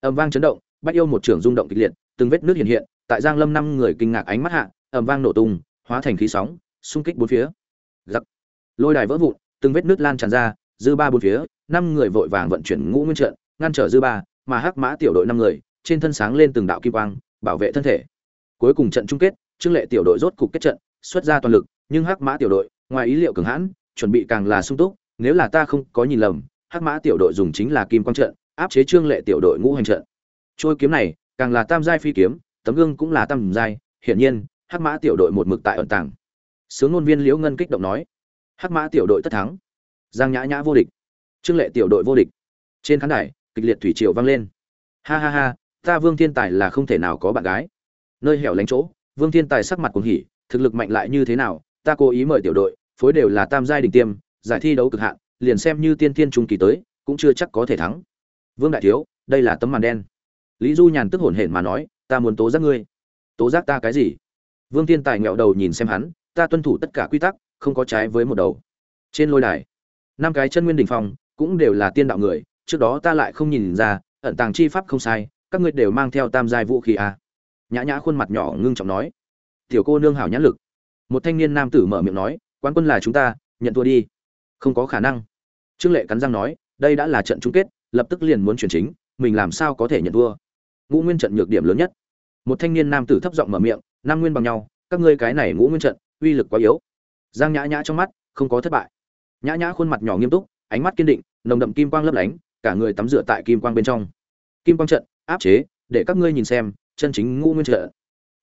Ầm vang chấn động, bách yêu một trường rung động kịch liệt, từng vết nước hiện hiện, tại giang lâm năm người kinh ngạc ánh mắt hạ, ầm vang nổ tung hóa thành khí sóng, xung kích bốn phía. Giặc. Lôi đài vỡ vụn, từng vết nước lan tràn ra, dư ba bốn phía, năm người vội vàng vận chuyển ngũ nguyên trận, ngăn trở dư ba, mà hắc mã tiểu đội năm người, trên thân sáng lên từng đạo kim quang, bảo vệ thân thể. Cuối cùng trận chung kết, trương lệ tiểu đội rốt cục kết trận, xuất ra toàn lực, nhưng hắc mã tiểu đội, ngoài ý liệu cường hãn, chuẩn bị càng là sung túc, nếu là ta không có nhìn lầm, hắc mã tiểu đội dùng chính là kim quang trận, áp chế trương lệ tiểu đội ngũ hành trận. Trôi kiếm này, càng là tam giai phi kiếm, tấm gương cũng là tam giai, hiển nhiên hắc mã tiểu đội một mực tại ẩn tàng. Sướng ngôn viên liễu ngân kích động nói. Hắc mã tiểu đội tất thắng. Giang nhã nhã vô địch. Trương lệ tiểu đội vô địch. Trên khán đài, kịch liệt thủy triều vang lên. Ha ha ha, ta vương thiên tài là không thể nào có bạn gái. Nơi hẻo lánh chỗ, vương thiên tài sắc mặt cuồng hỉ, thực lực mạnh lại như thế nào, ta cố ý mời tiểu đội, phối đều là tam giai đỉnh tiêm, giải thi đấu cực hạn, liền xem như tiên thiên trung kỳ tới, cũng chưa chắc có thể thắng. Vương đại thiếu, đây là tấm màn đen. Lý du nhàn tức hổn hển mà nói, ta muốn tố giác ngươi. Tố giác ta cái gì? Vương Thiên tài nghẹo đầu nhìn xem hắn, ta tuân thủ tất cả quy tắc, không có trái với một đầu. Trên lôi đài, năm cái chân nguyên đình phong cũng đều là tiên đạo người, trước đó ta lại không nhìn ra, ẩn tàng chi pháp không sai, các ngươi đều mang theo tam giai vũ khí à. nhã nhã khuôn mặt nhỏ ngưng trọng nói. Tiểu cô nương hảo nhãn lực. Một thanh niên nam tử mở miệng nói, quán quân là chúng ta, nhận thua đi. Không có khả năng. Trương lệ cắn răng nói, đây đã là trận chung kết, lập tức liền muốn chuyển chính, mình làm sao có thể nhận thua? Ngũ nguyên trận nhược điểm lớn nhất. Một thanh niên nam tử thấp giọng mở miệng năm nguyên bằng nhau, các ngươi cái này ngũ nguyên trận, uy lực quá yếu. Giang nhã nhã trong mắt, không có thất bại. Nhã nhã khuôn mặt nhỏ nghiêm túc, ánh mắt kiên định, nồng đậm kim quang lấp lánh, cả người tắm rửa tại kim quang bên trong. Kim quang trận, áp chế, để các ngươi nhìn xem, chân chính ngũ nguyên trận.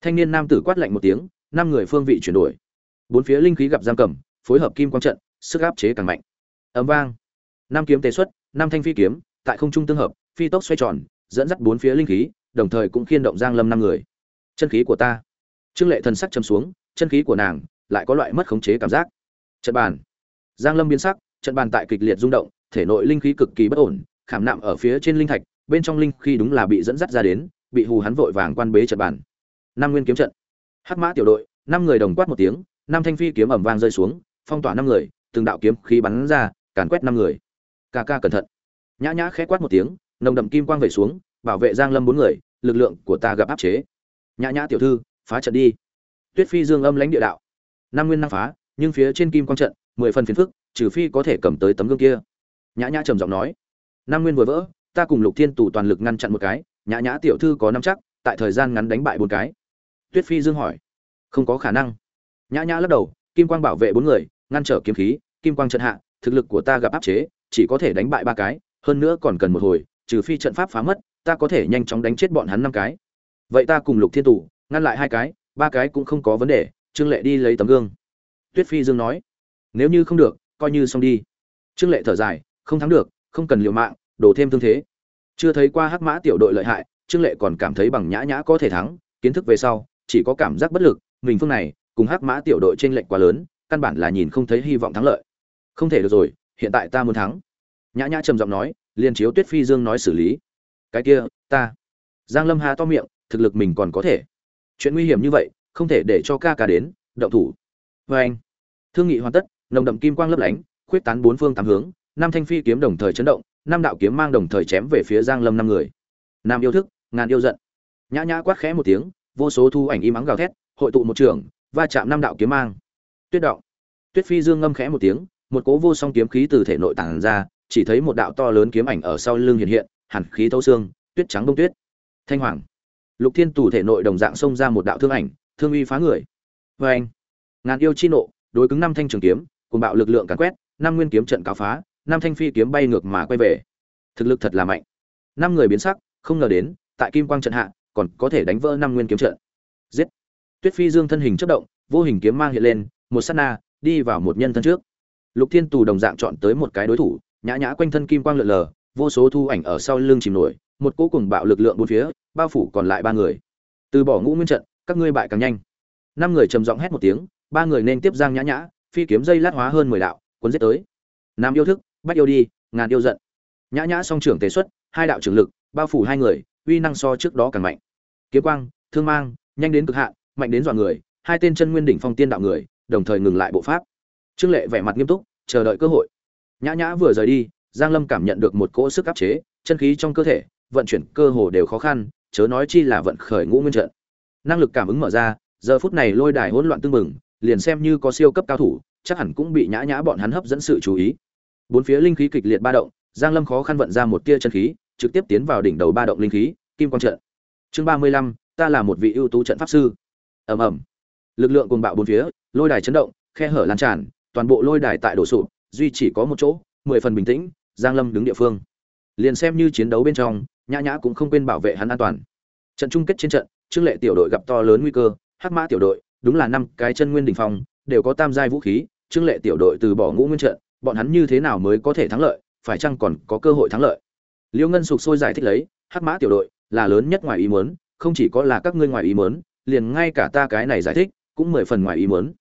Thanh niên nam tử quát lạnh một tiếng, năm người phương vị chuyển đổi. Bốn phía linh khí gặp giam cầm, phối hợp kim quang trận, sức áp chế càng mạnh. Ấm vang. Năm kiếm tế xuất, năm thanh phi kiếm, tại không trung tương hợp, phi tốc xoay tròn, dẫn dắt bốn phía linh khí, đồng thời cũng khiên động giang lâm năm người. Chân khí của ta trương lệ thần sắc châm xuống, chân khí của nàng lại có loại mất khống chế cảm giác. Trận bàn. Giang lâm biến sắc, trận bàn tại kịch liệt rung động, thể nội linh khí cực kỳ bất ổn, khảm nạm ở phía trên linh thạch, bên trong linh khí đúng là bị dẫn dắt ra đến, bị hù hắn vội vàng quan bế trận bàn. Năm nguyên kiếm trận. Hắc mã tiểu đội, năm người đồng quát một tiếng, năm thanh phi kiếm ẩm vang rơi xuống, phong tỏa năm người, từng đạo kiếm khí bắn ra, càn quét năm người. Ca ca cẩn thận. Nhã nhã khẽ quát một tiếng, nồng đậm kim quang về xuống, bảo vệ giang lâm bốn người, lực lượng của ta gặp áp chế. Nhã nhã tiểu thư phá trận đi. Tuyết phi dương âm lãnh địa đạo. Năm nguyên năng phá, nhưng phía trên kim quang trận, mười phần phiền phức, trừ phi có thể cầm tới tấm gương kia. Nhã nhã trầm giọng nói, năm nguyên vừa vỡ, ta cùng lục thiên tù toàn lực ngăn chặn một cái, nhã nhã tiểu thư có năm chắc, tại thời gian ngắn đánh bại bốn cái. Tuyết phi dương hỏi, không có khả năng. Nhã nhã lắc đầu, kim quang bảo vệ bốn người, ngăn trở kiếm khí, kim quang trận hạ, thực lực của ta gặp áp chế, chỉ có thể đánh bại ba cái, hơn nữa còn cần một hồi, trừ phi trận pháp phá mất, ta có thể nhanh chóng đánh chết bọn hắn năm cái. Vậy ta cùng lục thiên tù ngăn lại hai cái, ba cái cũng không có vấn đề, trương lệ đi lấy tấm gương. Tuyết phi dương nói, nếu như không được, coi như xong đi. Trương lệ thở dài, không thắng được, không cần liều mạng, đổ thêm thương thế. Chưa thấy qua hắc mã tiểu đội lợi hại, trương lệ còn cảm thấy bằng nhã nhã có thể thắng, kiến thức về sau, chỉ có cảm giác bất lực, mình phương này, cùng hắc mã tiểu đội trên lệnh quá lớn, căn bản là nhìn không thấy hy vọng thắng lợi. Không thể được rồi, hiện tại ta muốn thắng. Nhã nhã trầm giọng nói, liền chiếu tuyết phi dương nói xử lý. Cái kia, ta. Giang lâm hà to miệng, thực lực mình còn có thể chuyện nguy hiểm như vậy, không thể để cho ca ca đến, động thủ. Vê anh, thương nghị hoàn tất, nồng đậm kim quang lấp lánh, khuyết tán bốn phương tám hướng, năm thanh phi kiếm đồng thời chấn động, năm đạo kiếm mang đồng thời chém về phía giang lâm năm người. Nam yêu thức, ngàn yêu giận. Nhã nhã quát khẽ một tiếng, vô số thu ảnh im ắng gào thét, hội tụ một trường, va chạm năm đạo kiếm mang. Tuyết động. Tuyết phi dương ngâm khẽ một tiếng, một cố vô song kiếm khí từ thể nội tản ra, chỉ thấy một đạo to lớn kiếm ảnh ở sau lưng hiện hiện, hàn khí thấu xương, tuyết trắng đông tuyết. Thanh hoàng lục thiên tù thể nội đồng dạng xông ra một đạo thương ảnh, thương uy phá người. Vê anh, ngàn yêu chi nộ, đối cứng năm thanh trường kiếm cùng bạo lực lượng càn quét, năm nguyên kiếm trận cáo phá, năm thanh phi kiếm bay ngược mà quay về. Thực lực thật là mạnh. Năm người biến sắc, không ngờ đến, tại kim quang trận hạ, còn có thể đánh vỡ năm nguyên kiếm trận. Giết. Tuyết phi dương thân hình chất động, vô hình kiếm mang hiện lên, một sát na, đi vào một nhân thân trước. Lục thiên tù đồng dạng chọn tới một cái đối thủ, nhã nhã quanh thân kim quang lượn lờ, vô số thu ảnh ở sau lưng chìm nổi một cỗ cùng bạo lực lượng bốn phía, bao phủ còn lại ba người. Từ bỏ ngũ nguyên trận, các ngươi bại càng nhanh. Năm người trầm giọng hét một tiếng, ba người nên tiếp giang nhã nhã, phi kiếm dây lát hóa hơn mười đạo, cuốn giết tới. Nam yêu thức bắt yêu đi, ngàn yêu giận. Nhã nhã song trưởng tế xuất, hai đạo trưởng lực, bao phủ hai người, uy năng so trước đó càng mạnh. Kiếm quang, thương mang, nhanh đến cực hạn, mạnh đến dọa người, hai tên chân nguyên đỉnh phong tiên đạo người, đồng thời ngừng lại bộ pháp. Trương lệ vẻ mặt nghiêm túc, chờ đợi cơ hội. Nhã nhã vừa rời đi, giang lâm cảm nhận được một cỗ sức áp chế, chân khí trong cơ thể vận chuyển cơ hồ đều khó khăn chớ nói chi là vận khởi ngũ nguyên trận. Năng lực cảm ứng mở ra giờ phút này lôi đài hỗn loạn tương mừng liền xem như có siêu cấp cao thủ chắc hẳn cũng bị nhã nhã bọn hắn hấp dẫn sự chú ý. Bốn phía linh khí kịch liệt ba động giang lâm khó khăn vận ra một tia chân khí trực tiếp tiến vào đỉnh đầu ba động linh khí kim quang trận. Chương ba mươi lăm, ta là một vị ưu tú trận pháp sư. Ầm ầm. Lực lượng cuồng bạo bốn phía lôi đài chấn động khe hở lan tràn toàn bộ lôi đài tại đổ sụp duy chỉ có một chỗ mười phần bình tĩnh giang lâm đứng địa phương. Liền xem như chiến đấu bên trong nhã nhã cũng không quên bảo vệ hắn an toàn. Trận chung kết trên trận, trương lệ tiểu đội gặp to lớn nguy cơ, hắc mã tiểu đội, đúng là năm cái chân nguyên đỉnh phong, đều có tam giai vũ khí, trương lệ tiểu đội từ bỏ ngũ nguyên trận, bọn hắn như thế nào mới có thể thắng lợi, phải chăng còn có cơ hội thắng lợi? Liễu ngân sục sôi giải thích lấy, hắc mã tiểu đội là lớn nhất ngoài ý muốn, không chỉ có là các ngươi ngoài ý muốn, liền ngay cả ta cái này giải thích cũng mười phần ngoài ý muốn.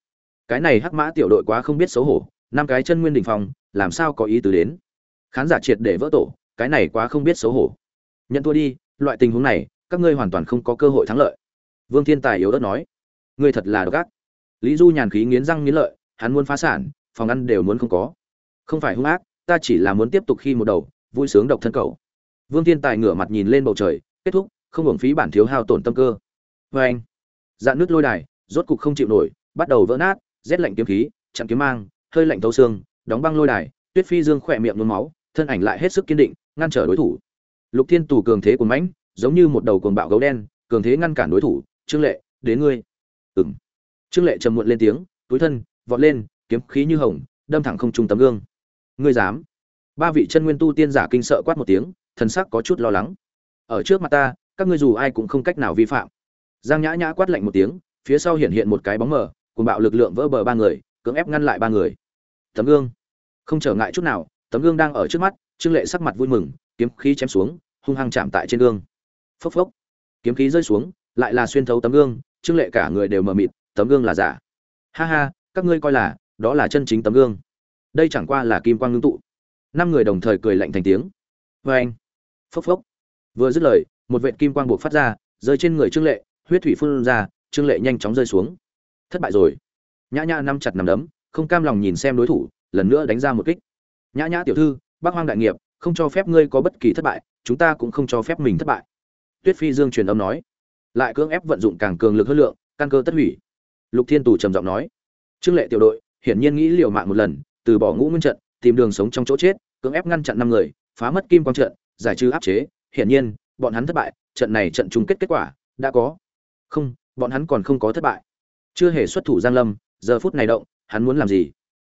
Cái này hắc mã tiểu đội quá không biết xấu hổ, năm cái chân nguyên đỉnh phong, làm sao có ý tứ đến? Khán giả triệt để vỡ tổ, cái này quá không biết xấu hổ nhận thua đi, loại tình huống này, các ngươi hoàn toàn không có cơ hội thắng lợi. Vương thiên tài yếu ớt nói. Ngươi thật là độc ác. Lý du nhàn khí nghiến răng nghiến lợi, hắn muốn phá sản, phòng ăn đều muốn không có. Không phải hung ác, ta chỉ là muốn tiếp tục khi một đầu, vui sướng độc thân cầu. Vương thiên tài ngửa mặt nhìn lên bầu trời, kết thúc, không hưởng phí bản thiếu hao tổn tâm cơ. Vê anh, dạn nước lôi đài, rốt cục không chịu nổi, bắt đầu vỡ nát, rét lạnh kiếm khí, chặn kiếm mang, hơi lạnh thấu xương, đóng băng lôi đài, tuyết phi dương khỏe miệng nôn máu, thân ảnh lại hết sức kiên định, ngăn trở đối thủ lục thiên tù cường thế của mãnh, giống như một đầu cuồng bạo gấu đen, cường thế ngăn cản đối thủ, trương lệ, đến ngươi. Ừng trương lệ trầm muộn lên tiếng, túi thân, vọt lên, kiếm khí như hồng, đâm thẳng không trung tấm gương. Ngươi dám? Ba vị chân nguyên tu tiên giả kinh sợ quát một tiếng, thần sắc có chút lo lắng. Ở trước mặt ta, các ngươi dù ai cũng không cách nào vi phạm. Giang nhã nhã quát lạnh một tiếng, phía sau hiện hiện một cái bóng mờ cùng bạo lực lượng vỡ bờ ba người, cưỡng ép ngăn lại ba người. Tấm gương. Không trở ngại chút nào, tấm gương đang ở trước mắt, trương lệ sắc mặt vui mừng, kiếm khí chém xuống hung hăng chạm tại trên gương. Phốc phốc. Kiếm khí rơi xuống, lại là xuyên thấu tấm gương, trương lệ cả người đều mờ mịt, tấm gương là giả. Ha ha, các ngươi coi là, đó là chân chính tấm gương. Đây chẳng qua là kim quang ngưng tụ. Năm người đồng thời cười lạnh thành tiếng. Vê anh. Phốc phốc. Vừa dứt lời, một vệt kim quang buộc phát ra, rơi trên người trương lệ, huyết thủy phun ra, trương lệ nhanh chóng rơi xuống. Thất bại rồi. Nhã nhã nắm chặt nằm đấm, không cam lòng nhìn xem đối thủ, lần nữa đánh ra một kích. Nhã nhã tiểu thư bác hoang đại nghiệp, không cho phép ngươi có bất kỳ thất bại chúng ta cũng không cho phép mình thất bại. Tuyết phi dương truyền âm nói. Lại cưỡng ép vận dụng càng cường lực hơn lượng, căn cơ tất hủy. Lục thiên tù trầm giọng nói. Trương lệ tiểu đội, hiển nhiên nghĩ liều mạng một lần, từ bỏ ngũ nguyên trận, tìm đường sống trong chỗ chết, cưỡng ép ngăn chặn năm người, phá mất kim quang trận, giải trừ áp chế. Hiển nhiên, bọn hắn thất bại, trận này trận chung kết kết quả, đã có. Không, bọn hắn còn không có thất bại. Chưa hề xuất thủ giang lâm, giờ phút này động, hắn muốn làm gì?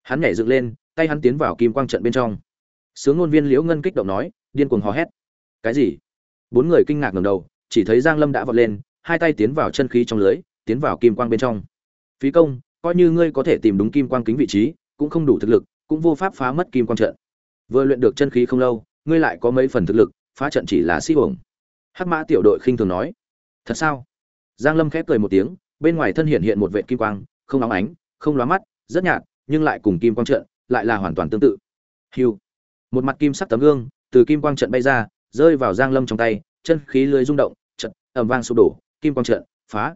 Hắn nhảy dựng lên, tay hắn tiến vào kim quang trận bên trong. Sướng ngôn viên liễu ngân kích động nói, điên cuồng hò hét cái gì? Bốn người kinh ngạc ngầm đầu, chỉ thấy giang lâm đã vọt lên, hai tay tiến vào chân khí trong lưới, tiến vào kim quang bên trong. Phí công, coi như ngươi có thể tìm đúng kim quang kính vị trí, cũng không đủ thực lực, cũng vô pháp phá mất kim quang trận. Vừa luyện được chân khí không lâu, ngươi lại có mấy phần thực lực, phá trận chỉ là xi hưởng hắc mã tiểu đội khinh thường nói. Thật sao? Giang lâm khép cười một tiếng, bên ngoài thân hiện hiện một vệ kim quang, không nóng ánh, không lóa mắt, rất nhạt, nhưng lại cùng kim quang trận, lại là hoàn toàn tương tự. Hưu một mặt kim sắc tấm gương, từ kim quang trận bay ra rơi vào giang lâm trong tay, chân khí lưới rung động trận ầm vang sụp đổ, kim quang trận phá.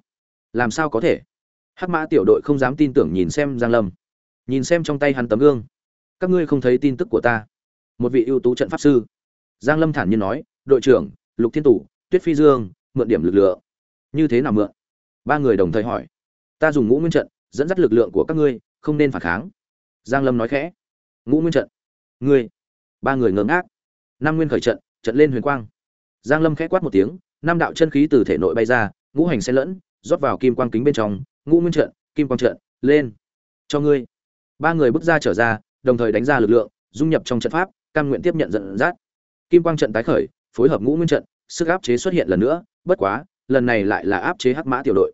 Làm sao có thể? Hắc mã tiểu đội không dám tin tưởng nhìn xem giang lâm. Nhìn xem trong tay hắn tấm gương. Các ngươi không thấy tin tức của ta? Một vị ưu tú trận pháp sư. Giang lâm thản nhiên nói, đội trưởng, lục thiên tủ, tuyết phi dương, mượn điểm lực lượng. Như thế nào mượn? Ba người đồng thời hỏi. Ta dùng ngũ nguyên trận, dẫn dắt lực lượng của các ngươi, không nên phản kháng. Giang lâm nói khẽ. Ngũ nguyên trận. Ngươi. Ba người ngơ ngác. Năm nguyên khởi trận trận lên huyền quang. Giang lâm khẽ quát một tiếng, năm đạo chân khí từ thể nội bay ra, ngũ hành xen lẫn, rót vào kim quang kính bên trong, ngũ nguyên trận, kim quang trận, lên. Cho ngươi. Ba người bước ra trở ra, đồng thời đánh ra lực lượng, dung nhập trong trận pháp, cam nguyện tiếp nhận dẫn dắt. Kim quang trận tái khởi, phối hợp ngũ nguyên trận, sức áp chế xuất hiện lần nữa, bất quá, lần này lại là áp chế hắc mã tiểu đội.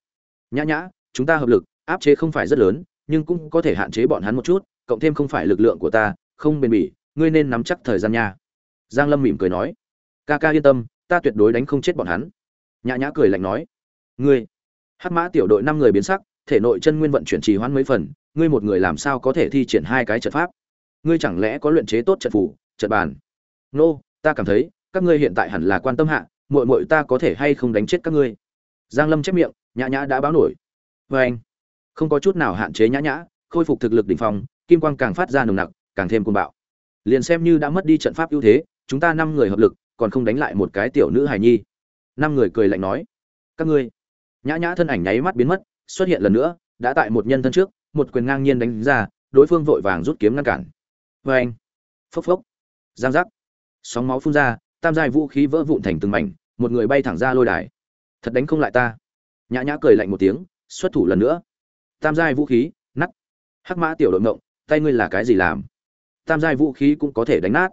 Nhã nhã, chúng ta hợp lực, áp chế không phải rất lớn, nhưng cũng có thể hạn chế bọn hắn một chút, cộng thêm không phải lực lượng của ta, không bền bỉ, ngươi nên nắm chắc thời gian nha giang lâm mỉm cười nói, ca ca yên tâm, ta tuyệt đối đánh không chết bọn hắn. Nhã nhã cười lạnh nói, ngươi. Hắc mã tiểu đội năm người biến sắc, thể nội chân nguyên vận chuyển trì hoãn mấy phần, ngươi một người làm sao có thể thi triển hai cái trận pháp? Ngươi chẳng lẽ có luyện chế tốt trận phủ trận bàn? Nô, ta cảm thấy, các ngươi hiện tại hẳn là quan tâm hạ, muội muội ta có thể hay không đánh chết các ngươi? Giang lâm chép miệng, nhã nhã đã báo nổi. Với anh. Không có chút nào hạn chế nhã nhã, khôi phục thực lực đỉnh phong, kim quang càng phát ra nồng nặc, càng thêm cuồng bạo. Liền xem như đã mất đi trận pháp ưu thế chúng ta năm người hợp lực, còn không đánh lại một cái tiểu nữ hài nhi. Năm người cười lạnh nói, các ngươi, nhã nhã thân ảnh nháy mắt biến mất, xuất hiện lần nữa, đã tại một nhân thân trước, một quyền ngang nhiên đánh ra, đối phương vội vàng rút kiếm ngăn cản. Vê anh, phốc phốc, giang giác, sóng máu phun ra, tam giai vũ khí vỡ vụn thành từng mảnh, một người bay thẳng ra lôi đài. Thật đánh không lại ta. Nhã nhã cười lạnh một tiếng, xuất thủ lần nữa. Tam giai vũ khí nắt hắc mã tiểu đội ngộng, tay ngươi là cái gì làm? Tam giai vũ khí cũng có thể đánh nát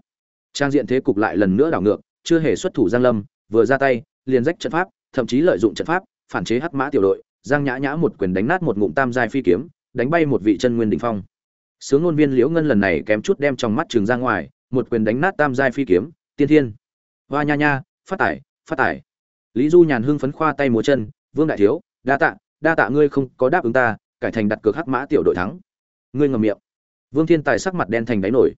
trang diện thế cục lại lần nữa đảo ngược, chưa hề xuất thủ giang lâm, vừa ra tay, liền rách trận pháp, thậm chí lợi dụng trận pháp, phản chế hắc mã tiểu đội, giang nhã nhã một quyền đánh nát một ngụm tam giai phi kiếm, đánh bay một vị chân nguyên đỉnh phong. Sướng ngôn viên liễu ngân lần này kém chút đem trong mắt trường ra ngoài, một quyền đánh nát tam giai phi kiếm, tiên thiên. Hoa nha nha, phát tải phát tải. Lý du nhàn hưng phấn khoa tay múa chân, vương đại thiếu, đa tạ đa tạ ngươi không có đáp ứng ta, cải thành đặt cược hắc mã tiểu đội thắng. Ngươi ngầm miệng. Vương thiên tài sắc mặt đen thành đáy nổi.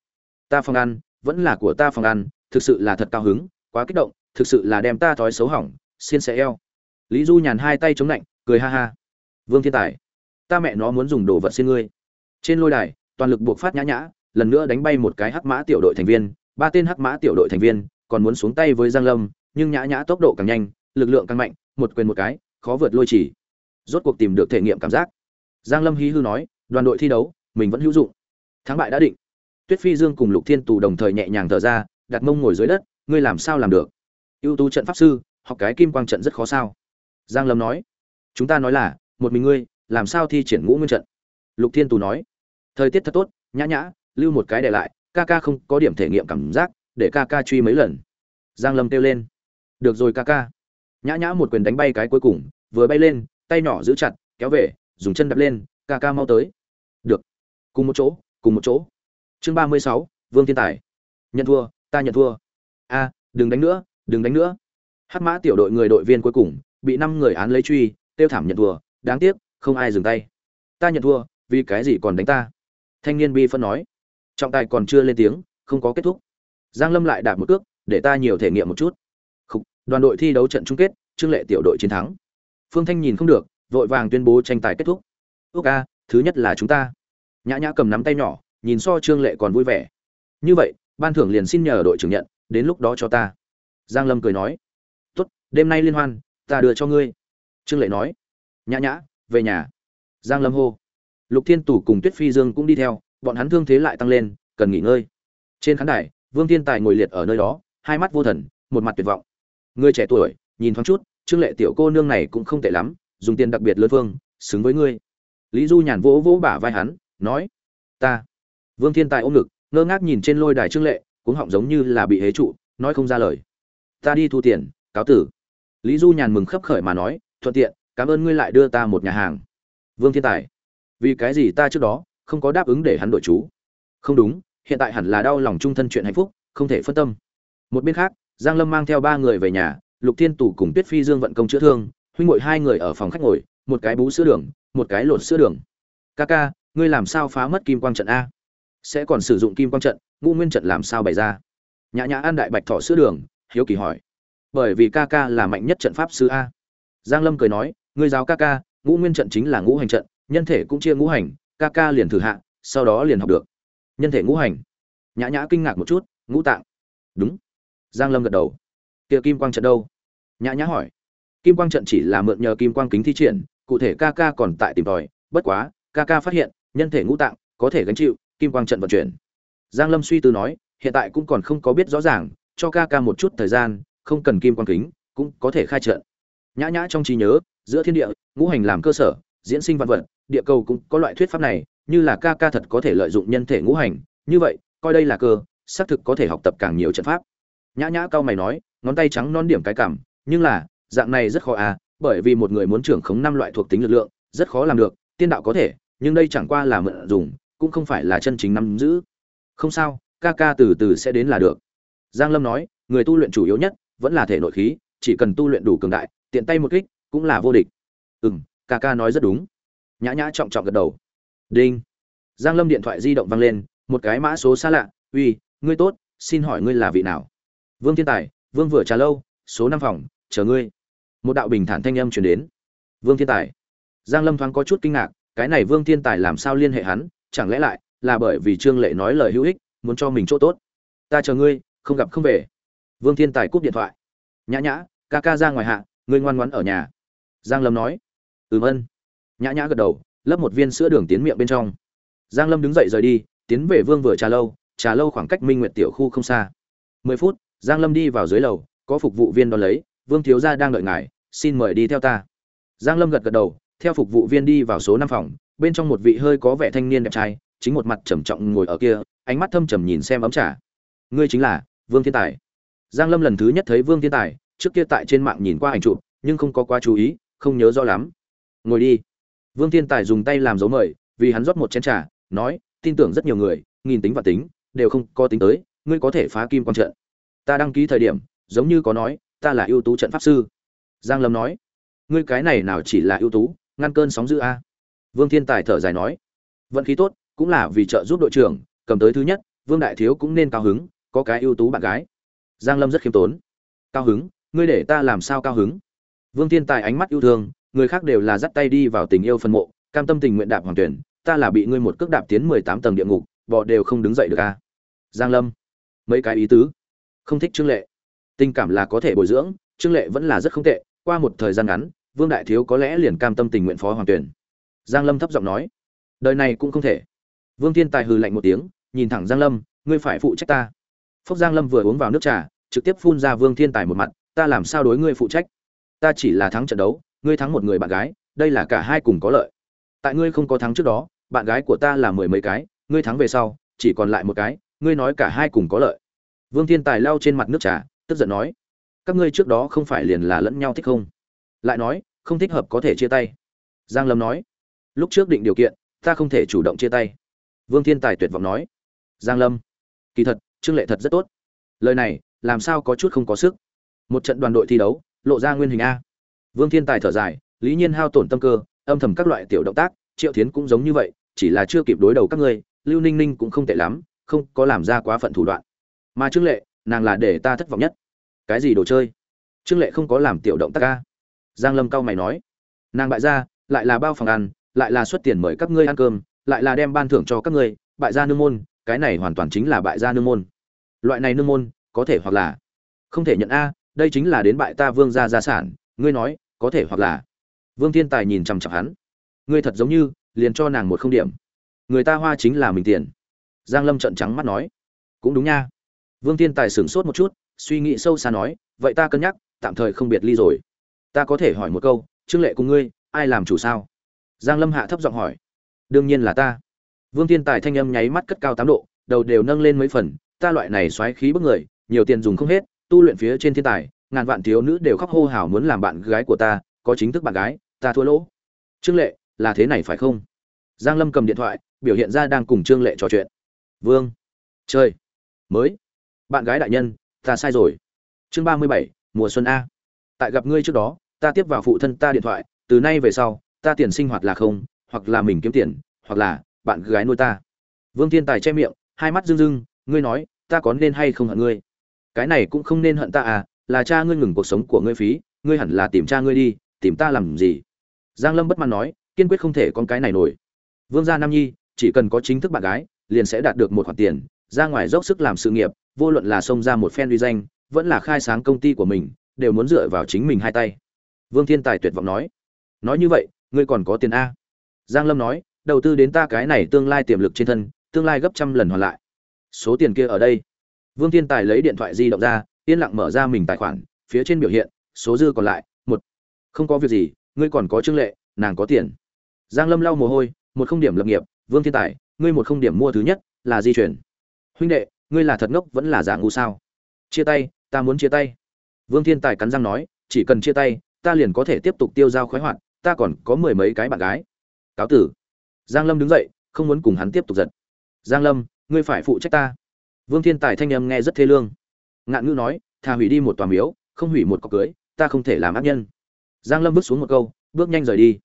Ta phòng ăn vẫn là của ta phòng ăn, thực sự là thật cao hứng, quá kích động, thực sự là đem ta thói xấu hỏng, xiên sẽ eo. Lý du nhàn hai tay chống lạnh, cười ha ha. Vương thiên tài, ta mẹ nó muốn dùng đồ vật xin ngươi. Trên lôi đài, toàn lực buộc phát nhã nhã, lần nữa đánh bay một cái hắc mã tiểu đội thành viên, ba tên hắc mã tiểu đội thành viên, còn muốn xuống tay với giang lâm, nhưng nhã nhã tốc độ càng nhanh, lực lượng càng mạnh, một quyền một cái, khó vượt lôi chỉ. Rốt cuộc tìm được thể nghiệm cảm giác. Giang lâm hí hư nói, đoàn đội thi đấu, mình vẫn hữu dụng. Thắng bại đã định tuyết phi dương cùng lục thiên tù đồng thời nhẹ nhàng thở ra, đặt mông ngồi dưới đất, ngươi làm sao làm được? Ưu tú trận pháp sư, học cái kim quang trận rất khó sao? Giang lâm nói, chúng ta nói là, một mình ngươi, làm sao thi triển ngũ nguyên trận? Lục thiên tù nói, thời tiết thật tốt, nhã nhã, lưu một cái để lại, ca ca không có điểm thể nghiệm cảm giác, để ca ca truy mấy lần. Giang lâm kêu lên, được rồi ca ca. Nhã nhã một quyền đánh bay cái cuối cùng, vừa bay lên, tay nhỏ giữ chặt, kéo về, dùng chân đập lên, ca ca mau tới. Được, cùng một chỗ, cùng một chỗ chương ba mươi sáu vương thiên tài. Nhận thua ta nhận thua. A đừng đánh nữa đừng đánh nữa. Hát mã tiểu đội người đội viên cuối cùng bị năm người án lấy truy tiêu thảm nhận thua. Đáng tiếc không ai dừng tay. Ta nhận thua vì cái gì còn đánh ta? Thanh niên bi phân nói. Trọng tài còn chưa lên tiếng không có kết thúc. Giang lâm lại đạp một cước để ta nhiều thể nghiệm một chút. Khúc, đoàn đội thi đấu trận chung kết trương lệ tiểu đội chiến thắng. Phương thanh nhìn không được vội vàng tuyên bố tranh tài kết thúc. Ước a thứ nhất là chúng ta. Nhã nhã cầm nắm tay nhỏ nhìn so trương lệ còn vui vẻ. Như vậy, ban thưởng liền xin nhờ đội trưởng nhận, đến lúc đó cho ta. Giang lâm cười nói. Tốt, đêm nay liên hoan, ta đưa cho ngươi. Trương lệ nói. Nhã nhã, về nhà. Giang lâm hô. Lục thiên tủ cùng tuyết phi dương cũng đi theo, bọn hắn thương thế lại tăng lên, cần nghỉ ngơi. Trên khán đài, vương thiên tài ngồi liệt ở nơi đó, hai mắt vô thần, một mặt tuyệt vọng. Người trẻ tuổi, nhìn thoáng chút, trương lệ tiểu cô nương này cũng không tệ lắm, dùng tiền đặc biệt lớn vương xứng với ngươi. Lý du nhàn vỗ vỗ bả vai hắn, nói. Ta vương thiên tài ôm ngực, ngơ ngác nhìn trên lôi đài trương lệ cũng họng giống như là bị hế trụ, nói không ra lời. Ta đi thu tiền, cáo tử. Lý du nhàn mừng khấp khởi mà nói, thuận tiện, cảm ơn ngươi lại đưa ta một nhà hàng. Vương thiên tài, vì cái gì ta trước đó không có đáp ứng để hắn đội chú? Không đúng, hiện tại hẳn là đau lòng trung thân chuyện hạnh phúc, không thể phân tâm. Một bên khác, giang lâm mang theo ba người về nhà, lục thiên tủ cùng tuyết phi dương vận công chữa thương, huynh ngội hai người ở phòng khách ngồi, một cái bú sữa đường, một cái lột sữa đường. Ca ca, ngươi làm sao phá mất kim quang trận a? Sẽ còn sử dụng kim quang trận, ngũ nguyên trận làm sao bày ra? Nhã nhã an đại bạch thọ sữa đường, hiếu kỳ hỏi. Bởi vì ca ca là mạnh nhất trận pháp sư a. Giang lâm cười nói, ngươi giáo ca ca, ngũ nguyên trận chính là ngũ hành trận, nhân thể cũng chia ngũ hành, ca ca liền thử hạ, sau đó liền học được. Nhân thể ngũ hành. Nhã nhã kinh ngạc một chút, ngũ tạng. Đúng. Giang lâm gật đầu. Kia kim quang trận đâu? Nhã nhã hỏi. Kim quang trận chỉ là mượn nhờ kim quang kính thi triển, cụ thể ca ca còn tại tìm tòi, bất quá, ca ca phát hiện, nhân thể ngũ tạng có thể gánh chịu kim quang trận vận chuyển. Giang lâm suy tư nói, hiện tại cũng còn không có biết rõ ràng, cho ca ca một chút thời gian, không cần kim quang kính, cũng có thể khai trận. Nhã nhã trong trí nhớ, giữa thiên địa, ngũ hành làm cơ sở, diễn sinh vạn vật, địa cầu cũng có loại thuyết pháp này, như là ca ca thật có thể lợi dụng nhân thể ngũ hành. Như vậy, coi đây là cơ, xác thực có thể học tập càng nhiều trận pháp. Nhã nhã cao mày nói, ngón tay trắng non điểm cái cảm, nhưng là, dạng này rất khó à bởi vì một người muốn trưởng khống năm loại thuộc tính lực lượng, rất khó làm được, tiên đạo có thể, nhưng đây chẳng qua là mượn dùng cũng không phải là chân chính nắm giữ. Không sao, ca ca từ từ sẽ đến là được. Giang lâm nói, người tu luyện chủ yếu nhất vẫn là thể nội khí, chỉ cần tu luyện đủ cường đại, tiện tay một kích cũng là vô địch. Ừm, ca ca nói rất đúng. Nhã nhã trọng trọng gật đầu. Đinh. Giang lâm điện thoại di động vang lên, một cái mã số xa lạ, uy, ngươi tốt, xin hỏi ngươi là vị nào? Vương thiên tài, vương vừa trà lâu, số năm phòng, chờ ngươi. Một đạo bình thản thanh âm truyền đến. Vương thiên tài. Giang lâm thoáng có chút kinh ngạc, cái này vương thiên tài làm sao liên hệ hắn chẳng lẽ lại là bởi vì trương lệ nói lời hữu ích, muốn cho mình chỗ tốt? Ta chờ ngươi, không gặp không về. Vương thiên tài cúp điện thoại. Nhã nhã, ca ca ra ngoài hạ, ngươi ngoan ngoãn ở nhà. Giang lâm nói. Ừm ân nhã nhã gật đầu, lấp một viên sữa đường tiến miệng bên trong. Giang lâm đứng dậy rời đi, tiến về vương vừa trà lâu. Trà lâu khoảng cách minh nguyệt tiểu khu không xa. Mười phút, giang lâm đi vào dưới lầu, có phục vụ viên đón lấy. Vương thiếu gia đang đợi ngài, xin mời đi theo ta. Giang lâm gật gật đầu, theo phục vụ viên đi vào số năm phòng bên trong một vị hơi có vẻ thanh niên đẹp trai, chính một mặt trầm trọng ngồi ở kia, ánh mắt thâm trầm nhìn xem ấm trà. Ngươi chính là vương thiên tài. Giang lâm lần thứ nhất thấy vương thiên tài, trước kia tại trên mạng nhìn qua ảnh chụp, nhưng không có quá chú ý, không nhớ rõ lắm. Ngồi đi. Vương thiên tài dùng tay làm dấu mời, vì hắn rót một chén trà, nói, tin tưởng rất nhiều người, nghìn tính và tính, đều không có tính tới, ngươi có thể phá kim quan trận. Ta đăng ký thời điểm, giống như có nói, ta là ưu tú trận pháp sư. Giang lâm nói, ngươi cái này nào chỉ là ưu tú, ngăn cơn sóng dữ a? Vương thiên tài thở dài nói, vận khí tốt, cũng là vì trợ giúp đội trưởng, cầm tới thứ nhất, vương đại thiếu cũng nên cao hứng, có cái ưu tú bạn gái. Giang lâm rất khiêm tốn, cao hứng, ngươi để ta làm sao cao hứng? Vương thiên tài ánh mắt yêu thương, người khác đều là dắt tay đi vào tình yêu phân mộ, cam tâm tình nguyện đạp hoàng tuyển, ta là bị ngươi một cước đạp tiến mười tám tầng địa ngục, bọ đều không đứng dậy được a à? giang lâm, mấy cái ý tứ, không thích trương lệ. Tình cảm là có thể bồi dưỡng, trương lệ vẫn là rất không tệ, qua một thời gian ngắn, vương đại thiếu có lẽ liền cam tâm tình nguyện phó hoàng tuyển giang lâm thấp giọng nói. Đời này cũng không thể. Vương thiên tài hừ lạnh một tiếng, nhìn thẳng giang lâm, ngươi phải phụ trách ta. Phúc giang lâm vừa uống vào nước trà, trực tiếp phun ra vương thiên tài một mặt, ta làm sao đối ngươi phụ trách? Ta chỉ là thắng trận đấu, ngươi thắng một người bạn gái, đây là cả hai cùng có lợi. Tại ngươi không có thắng trước đó, bạn gái của ta là mười mấy cái, ngươi thắng về sau, chỉ còn lại một cái, ngươi nói cả hai cùng có lợi. Vương thiên tài lau trên mặt nước trà, tức giận nói. Các ngươi trước đó không phải liền là lẫn nhau thích không? Lại nói, không thích hợp có thể chia tay. Giang lâm nói lúc trước định điều kiện, ta không thể chủ động chia tay. Vương thiên tài tuyệt vọng nói. Giang lâm, kỳ thật, trương lệ thật rất tốt. Lời này, làm sao có chút không có sức. Một trận đoàn đội thi đấu, lộ ra nguyên hình a. Vương thiên tài thở dài, lý nhiên hao tổn tâm cơ, âm thầm các loại tiểu động tác, triệu thiến cũng giống như vậy, chỉ là chưa kịp đối đầu các ngươi, lưu ninh ninh cũng không tệ lắm, không có làm ra quá phận thủ đoạn. Mà trương lệ, nàng là để ta thất vọng nhất. Cái gì đồ chơi? Trương lệ không có làm tiểu động tác ca giang lâm cao mày nói. Nàng bại gia lại là bao phòng ăn lại là xuất tiền mời các ngươi ăn cơm, lại là đem ban thưởng cho các ngươi, bại gia nương môn, cái này hoàn toàn chính là bại gia nương môn. Loại này nương môn, có thể hoặc là không thể nhận a, đây chính là đến bại ta vương gia gia sản, ngươi nói, có thể hoặc là. Vương thiên tài nhìn chằm chằm hắn. Ngươi thật giống như, liền cho nàng một không điểm. Người ta hoa chính là mình tiền. Giang lâm trợn trắng mắt nói. Cũng đúng nha. Vương thiên tài sửng sốt một chút, suy nghĩ sâu xa nói, vậy ta cân nhắc, tạm thời không biệt ly rồi. Ta có thể hỏi một câu, trương lệ cùng ngươi, ai làm chủ sao? Giang lâm hạ thấp giọng hỏi. Đương nhiên là ta. Vương thiên tài thanh âm nháy mắt cất cao tám độ, đầu đều nâng lên mấy phần, ta loại này xoáy khí bức người, nhiều tiền dùng không hết, tu luyện phía trên thiên tài, ngàn vạn thiếu nữ đều khóc hô hào muốn làm bạn gái của ta, có chính thức bạn gái, ta thua lỗ. Trương lệ, là thế này phải không? Giang lâm cầm điện thoại, biểu hiện ra đang cùng trương lệ trò chuyện. Vương. Chơi mới. Bạn gái đại nhân, ta sai rồi. Chương ba mươi bảy, mùa xuân a. Tại gặp ngươi trước đó, ta tiếp vào phụ thân ta điện thoại, từ nay về sau ta tiền sinh hoạt là không, hoặc là mình kiếm tiền, hoặc là bạn gái nuôi ta. Vương thiên tài che miệng, hai mắt rưng rưng, ngươi nói, ta có nên hay không hận ngươi? Cái này cũng không nên hận ta à là cha ngươi ngừng cuộc sống của ngươi phí, ngươi hẳn là tìm cha ngươi đi, tìm ta làm gì? Giang lâm bất mãn nói, kiên quyết không thể con cái này nổi. Vương gia nam nhi, chỉ cần có chính thức bạn gái, liền sẽ đạt được một khoản tiền, ra ngoài dốc sức làm sự nghiệp, vô luận là xông ra một phen uy danh, vẫn là khai sáng công ty của mình, đều muốn dựa vào chính mình hai tay. Vương thiên tài tuyệt vọng nói. Nói như vậy ngươi còn có tiền a? Giang lâm nói, đầu tư đến ta cái này tương lai tiềm lực trên thân, tương lai gấp trăm lần hoàn lại. Số tiền kia ở đây. Vương thiên tài lấy điện thoại di động ra, yên lặng mở ra mình tài khoản, phía trên biểu hiện, số dư còn lại, một. Không có việc gì, ngươi còn có trương lệ, nàng có tiền. Giang lâm lau mồ hôi, một không điểm lập nghiệp, vương thiên tài, ngươi một không điểm mua thứ nhất, là di chuyển. Huynh đệ, ngươi là thật ngốc, vẫn là giả ngu sao? Chia tay, ta muốn chia tay. Vương thiên tài cắn răng nói, chỉ cần chia tay, ta liền có thể tiếp tục tiêu dao khoái hoạt ta còn có mười mấy cái bạn gái. Cáo tử. Giang lâm đứng dậy, không muốn cùng hắn tiếp tục giật giang lâm, ngươi phải phụ trách ta. Vương thiên tài thanh âm nghe rất thê lương. Ngạn ngữ nói, thà hủy đi một tòa miếu, không hủy một cọc cưới, ta không thể làm ác nhân. Giang lâm bước xuống một câu, bước nhanh rời đi.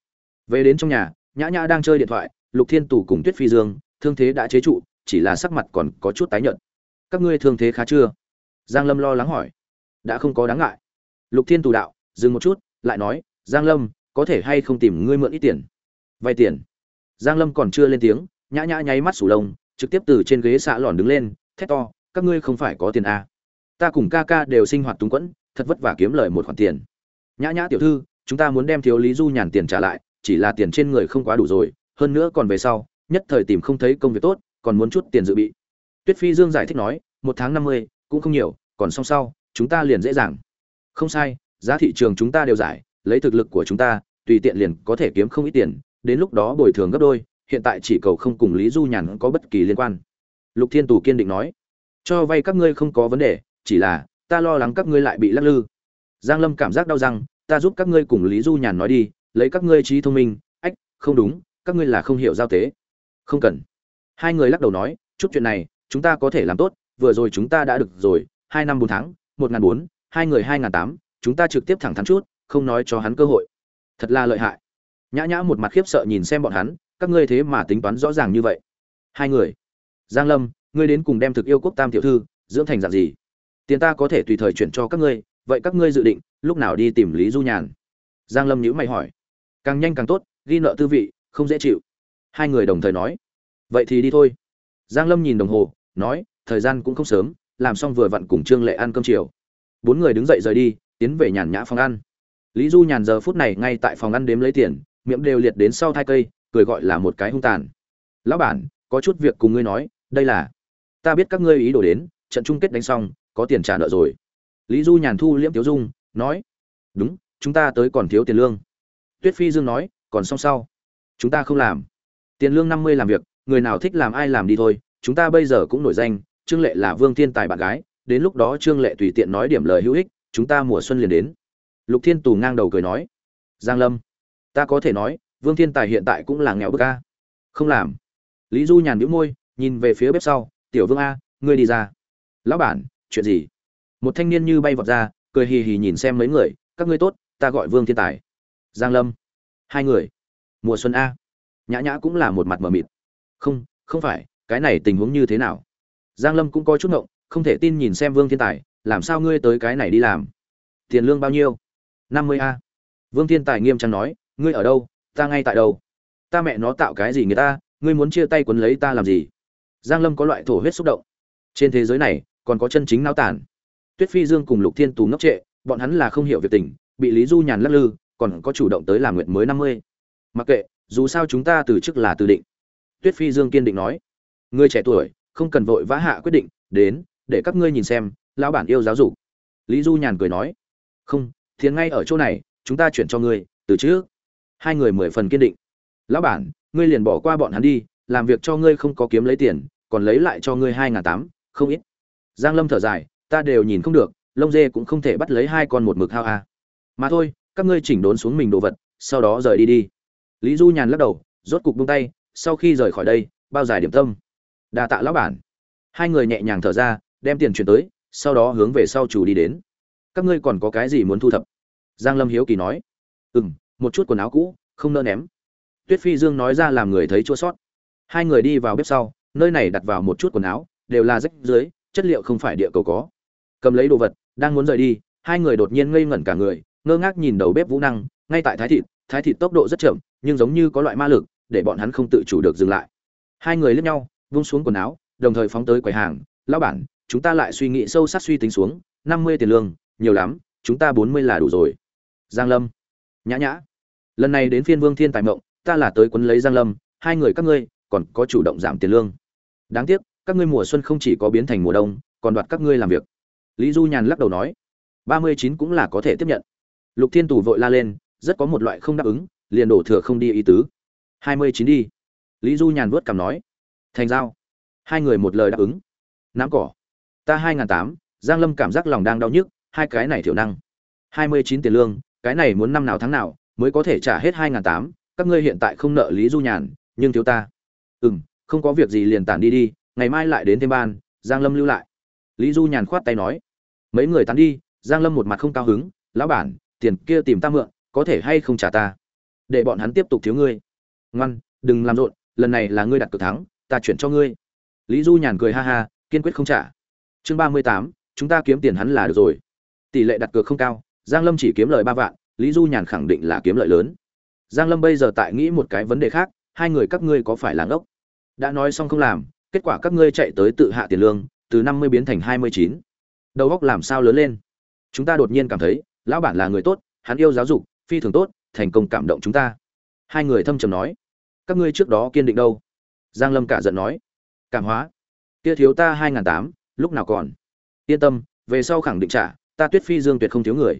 Về đến trong nhà, nhã nhã đang chơi điện thoại, lục thiên tù cùng tuyết phi dương, thương thế đã chế trụ, chỉ là sắc mặt còn có chút tái nhợt. Các ngươi thương thế khá chưa? Giang lâm lo lắng hỏi. Đã không có đáng ngại. Lục thiên tù đạo, dừng một chút, lại nói, giang lâm có thể hay không tìm ngươi mượn ít tiền? Vay tiền. Giang lâm còn chưa lên tiếng, nhã nhã nháy mắt sủ lông, trực tiếp từ trên ghế xạ lòn đứng lên, thét to, các ngươi không phải có tiền à. ta cùng ca ca đều sinh hoạt túng quẫn, thật vất vả kiếm lời một khoản tiền. Nhã nhã tiểu thư, chúng ta muốn đem thiếu lý du nhàn tiền trả lại, chỉ là tiền trên người không quá đủ rồi, hơn nữa còn về sau, nhất thời tìm không thấy công việc tốt, còn muốn chút tiền dự bị. Tuyết phi dương giải thích nói, một tháng năm mươi, cũng không nhiều, còn song sau, chúng ta liền dễ dàng. Không sai, giá thị trường chúng ta đều giải lấy thực lực của chúng ta, tùy tiện liền có thể kiếm không ít tiền, đến lúc đó bồi thường gấp đôi, hiện tại chỉ cầu không cùng lý du nhàn có bất kỳ liên quan. Lục thiên tù kiên định nói. Cho vay các ngươi không có vấn đề, chỉ là, ta lo lắng các ngươi lại bị lắc lư. Giang lâm cảm giác đau răng, ta giúp các ngươi cùng lý du nhàn nói đi, lấy các ngươi trí thông minh. Ách, không đúng, các ngươi là không hiểu giao tế. Không cần. Hai người lắc đầu nói, chút chuyện này, chúng ta có thể làm tốt, vừa rồi chúng ta đã được rồi, hai năm bốn tháng, một ngàn bốn, hai người hai ngàn tám, chúng ta trực tiếp thẳng thắn chút không nói cho hắn cơ hội. Thật là lợi hại. Nhã nhã một mặt khiếp sợ nhìn xem bọn hắn, các ngươi thế mà tính toán rõ ràng như vậy. Hai người. Giang lâm, ngươi đến cùng đem thực yêu quốc tam tiểu thư, dưỡng thành dạng gì? Tiền ta có thể tùy thời chuyển cho các ngươi, vậy các ngươi dự định lúc nào đi tìm lý du nhàn? Giang lâm nhíu mày hỏi. Càng nhanh càng tốt, ghi nợ tư vị, không dễ chịu. Hai người đồng thời nói. Vậy thì đi thôi. Giang lâm nhìn đồng hồ, nói, thời gian cũng không sớm, làm xong vừa vặn cùng trương lệ ăn cơm chiều. Bốn người đứng dậy rời đi, tiến về nhàn nhã phòng ăn lý du nhàn giờ phút này ngay tại phòng ăn đếm lấy tiền, miệng đều liệt đến sau thai cây, cười gọi là một cái hung tàn. Lão bản, có chút việc cùng ngươi nói, đây là, ta biết các ngươi ý đồ đến, trận chung kết đánh xong, có tiền trả nợ rồi. Lý du nhàn thu liễm tiếu dung, nói, đúng, chúng ta tới còn thiếu tiền lương. Tuyết phi dương nói, còn xong sau, chúng ta không làm. Tiền lương năm mươi làm việc, người nào thích làm ai làm đi thôi, chúng ta bây giờ cũng nổi danh, trương lệ là vương thiên tài bạn gái, đến lúc đó trương lệ tùy tiện nói điểm lời hữu ích, chúng ta mùa xuân liền đến lục thiên tù ngang đầu cười nói, giang lâm, ta có thể nói, vương thiên tài hiện tại cũng là nghèo bức a. Không làm. Lý du nhàn nhíu môi, nhìn về phía bếp sau, tiểu vương a, ngươi đi ra. Lão bản, chuyện gì? Một thanh niên như bay vọt ra, cười hì hì nhìn xem mấy người, các ngươi tốt, ta gọi vương thiên tài. Giang lâm. Hai người. Mùa xuân a. Nhã nhã cũng là một mặt mờ mịt. Không không phải, cái này tình huống như thế nào? Giang lâm cũng có chút ngộng, không thể tin nhìn xem vương thiên tài, làm sao ngươi tới cái này đi làm? Tiền lương bao nhiêu? Năm mươi a. Vương thiên tài nghiêm trang nói, ngươi ở đâu? Ta ngay tại đâu? Ta mẹ nó tạo cái gì người ta? Ngươi muốn chia tay quấn lấy ta làm gì? Giang lâm có loại thổ huyết xúc động. Trên thế giới này, còn có chân chính nao tản. Tuyết phi dương cùng lục thiên tù ngốc trệ, bọn hắn là không hiểu việc tình, bị lý du nhàn lắc lư, còn có chủ động tới làm nguyện mới năm mươi. Mặc kệ, dù sao chúng ta từ chức là từ định. Tuyết phi dương kiên định nói, ngươi trẻ tuổi, không cần vội vã hạ quyết định, đến, để các ngươi nhìn xem, lão bản yêu giáo dục. Lý du nhàn cười nói, không thiền ngay ở chỗ này, chúng ta chuyển cho ngươi, từ trước. Hai người mười phần kiên định. Lão bản, ngươi liền bỏ qua bọn hắn đi, làm việc cho ngươi không có kiếm lấy tiền, còn lấy lại cho ngươi hai n g h n tám, không ít. Giang lâm thở dài, ta đều nhìn không được, lông dê cũng không thể bắt lấy hai con một mực hao a. Mà thôi, các ngươi chỉnh đốn xuống mình đồ vật, sau đó rời đi đi. Lý du nhàn lắc đầu, rốt cục buông tay, sau khi rời khỏi đây, bao dài điểm tâm. Đà tạ lão bản. Hai người nhẹ nhàng thở ra, đem tiền chuyển tới, sau đó hướng về sau chủ đi đến các ngươi còn có cái gì muốn thu thập? Giang lâm hiếu kỳ nói. Ừ m một chút quần áo cũ, không nỡ ném. Tuyết phi dương nói ra làm người thấy chua sót. Hai người đi vào bếp sau, nơi này đặt vào một chút quần áo, đều là rách dưới, chất liệu không phải địa cầu có. Cầm lấy đồ vật, đang muốn rời đi, hai người đột nhiên ngây ngẩn cả người, ngơ ngác nhìn đầu bếp vũ năng, ngay tại thái thịt. Thái thịt tốc độ rất chậm, nhưng giống như có loại ma lực, để bọn hắn không tự chủ được dừng lại. Hai người lướt nhau, vung xuống quần áo, đồng thời phóng tới quầy hàng. Lão bản, chúng ta lại suy nghĩ sâu sắc suy tính xuống, năm mươi tiền lương nhiều lắm, chúng ta bốn mươi là đủ rồi. Giang lâm. Nhã nhã. Lần này đến phiên vương thiên tài mộng, ta là tới quấn lấy giang lâm, hai người các ngươi, còn có chủ động giảm tiền lương. Đáng tiếc, các ngươi mùa xuân không chỉ có biến thành mùa đông, còn đoạt các ngươi làm việc. Lý du nhàn lắc đầu nói, ba mươi chín cũng là có thể tiếp nhận. Lục thiên tù vội la lên, rất có một loại không đáp ứng, liền đổ thừa không đi ý tứ. Hai mươi chín đi. Lý du nhàn vớt cảm nói, thành giao. Hai người một lời đáp ứng. Nắm cỏ. Ta hai ngàn tám, giang lâm cảm giác lòng đang đau nhức hai cái này thiểu năng. Hai mươi chín tiền lương, cái này muốn năm nào tháng nào, mới có thể trả hết hai ngàn tám, các ngươi hiện tại không nợ lý du nhàn, nhưng thiếu ta. Ừ m không có việc gì liền tản đi đi, ngày mai lại đến thêm ban, giang lâm lưu lại. Lý du nhàn khoát tay nói. Mấy người tán đi, giang lâm một mặt không cao hứng, lão bản, tiền kia tìm ta mượn, có thể hay không trả ta? Để bọn hắn tiếp tục thiếu ngươi. Ngoan, đừng làm rộn, lần này là ngươi đặt cược thắng, ta chuyển cho ngươi. Lý du nhàn cười ha ha, kiên quyết không trả. Chương ba mươi tám, chúng ta kiếm tiền hắn là được rồi tỷ lệ đặt cược không cao, giang lâm chỉ kiếm lời ba vạn, lý du nhàn khẳng định là kiếm lợi lớn. Giang lâm bây giờ tại nghĩ một cái vấn đề khác, hai người các ngươi có phải là ngốc? Đã nói xong không làm, kết quả các ngươi chạy tới tự hạ tiền lương, từ năm mươi biến thành hai mươi chín. Đầu góc làm sao lớn lên? Chúng ta đột nhiên cảm thấy, lão bản là người tốt, hắn yêu giáo dục, phi thường tốt, thành công cảm động chúng ta. Hai người thâm trầm nói, các ngươi trước đó kiên định đâu? Giang lâm cả giận nói, cảm hóa. Kia thiếu ta hai ngàn tám, lúc nào còn? Yên tâm, về sau khẳng định trả ta tuyết phi dương tuyệt không thiếu người.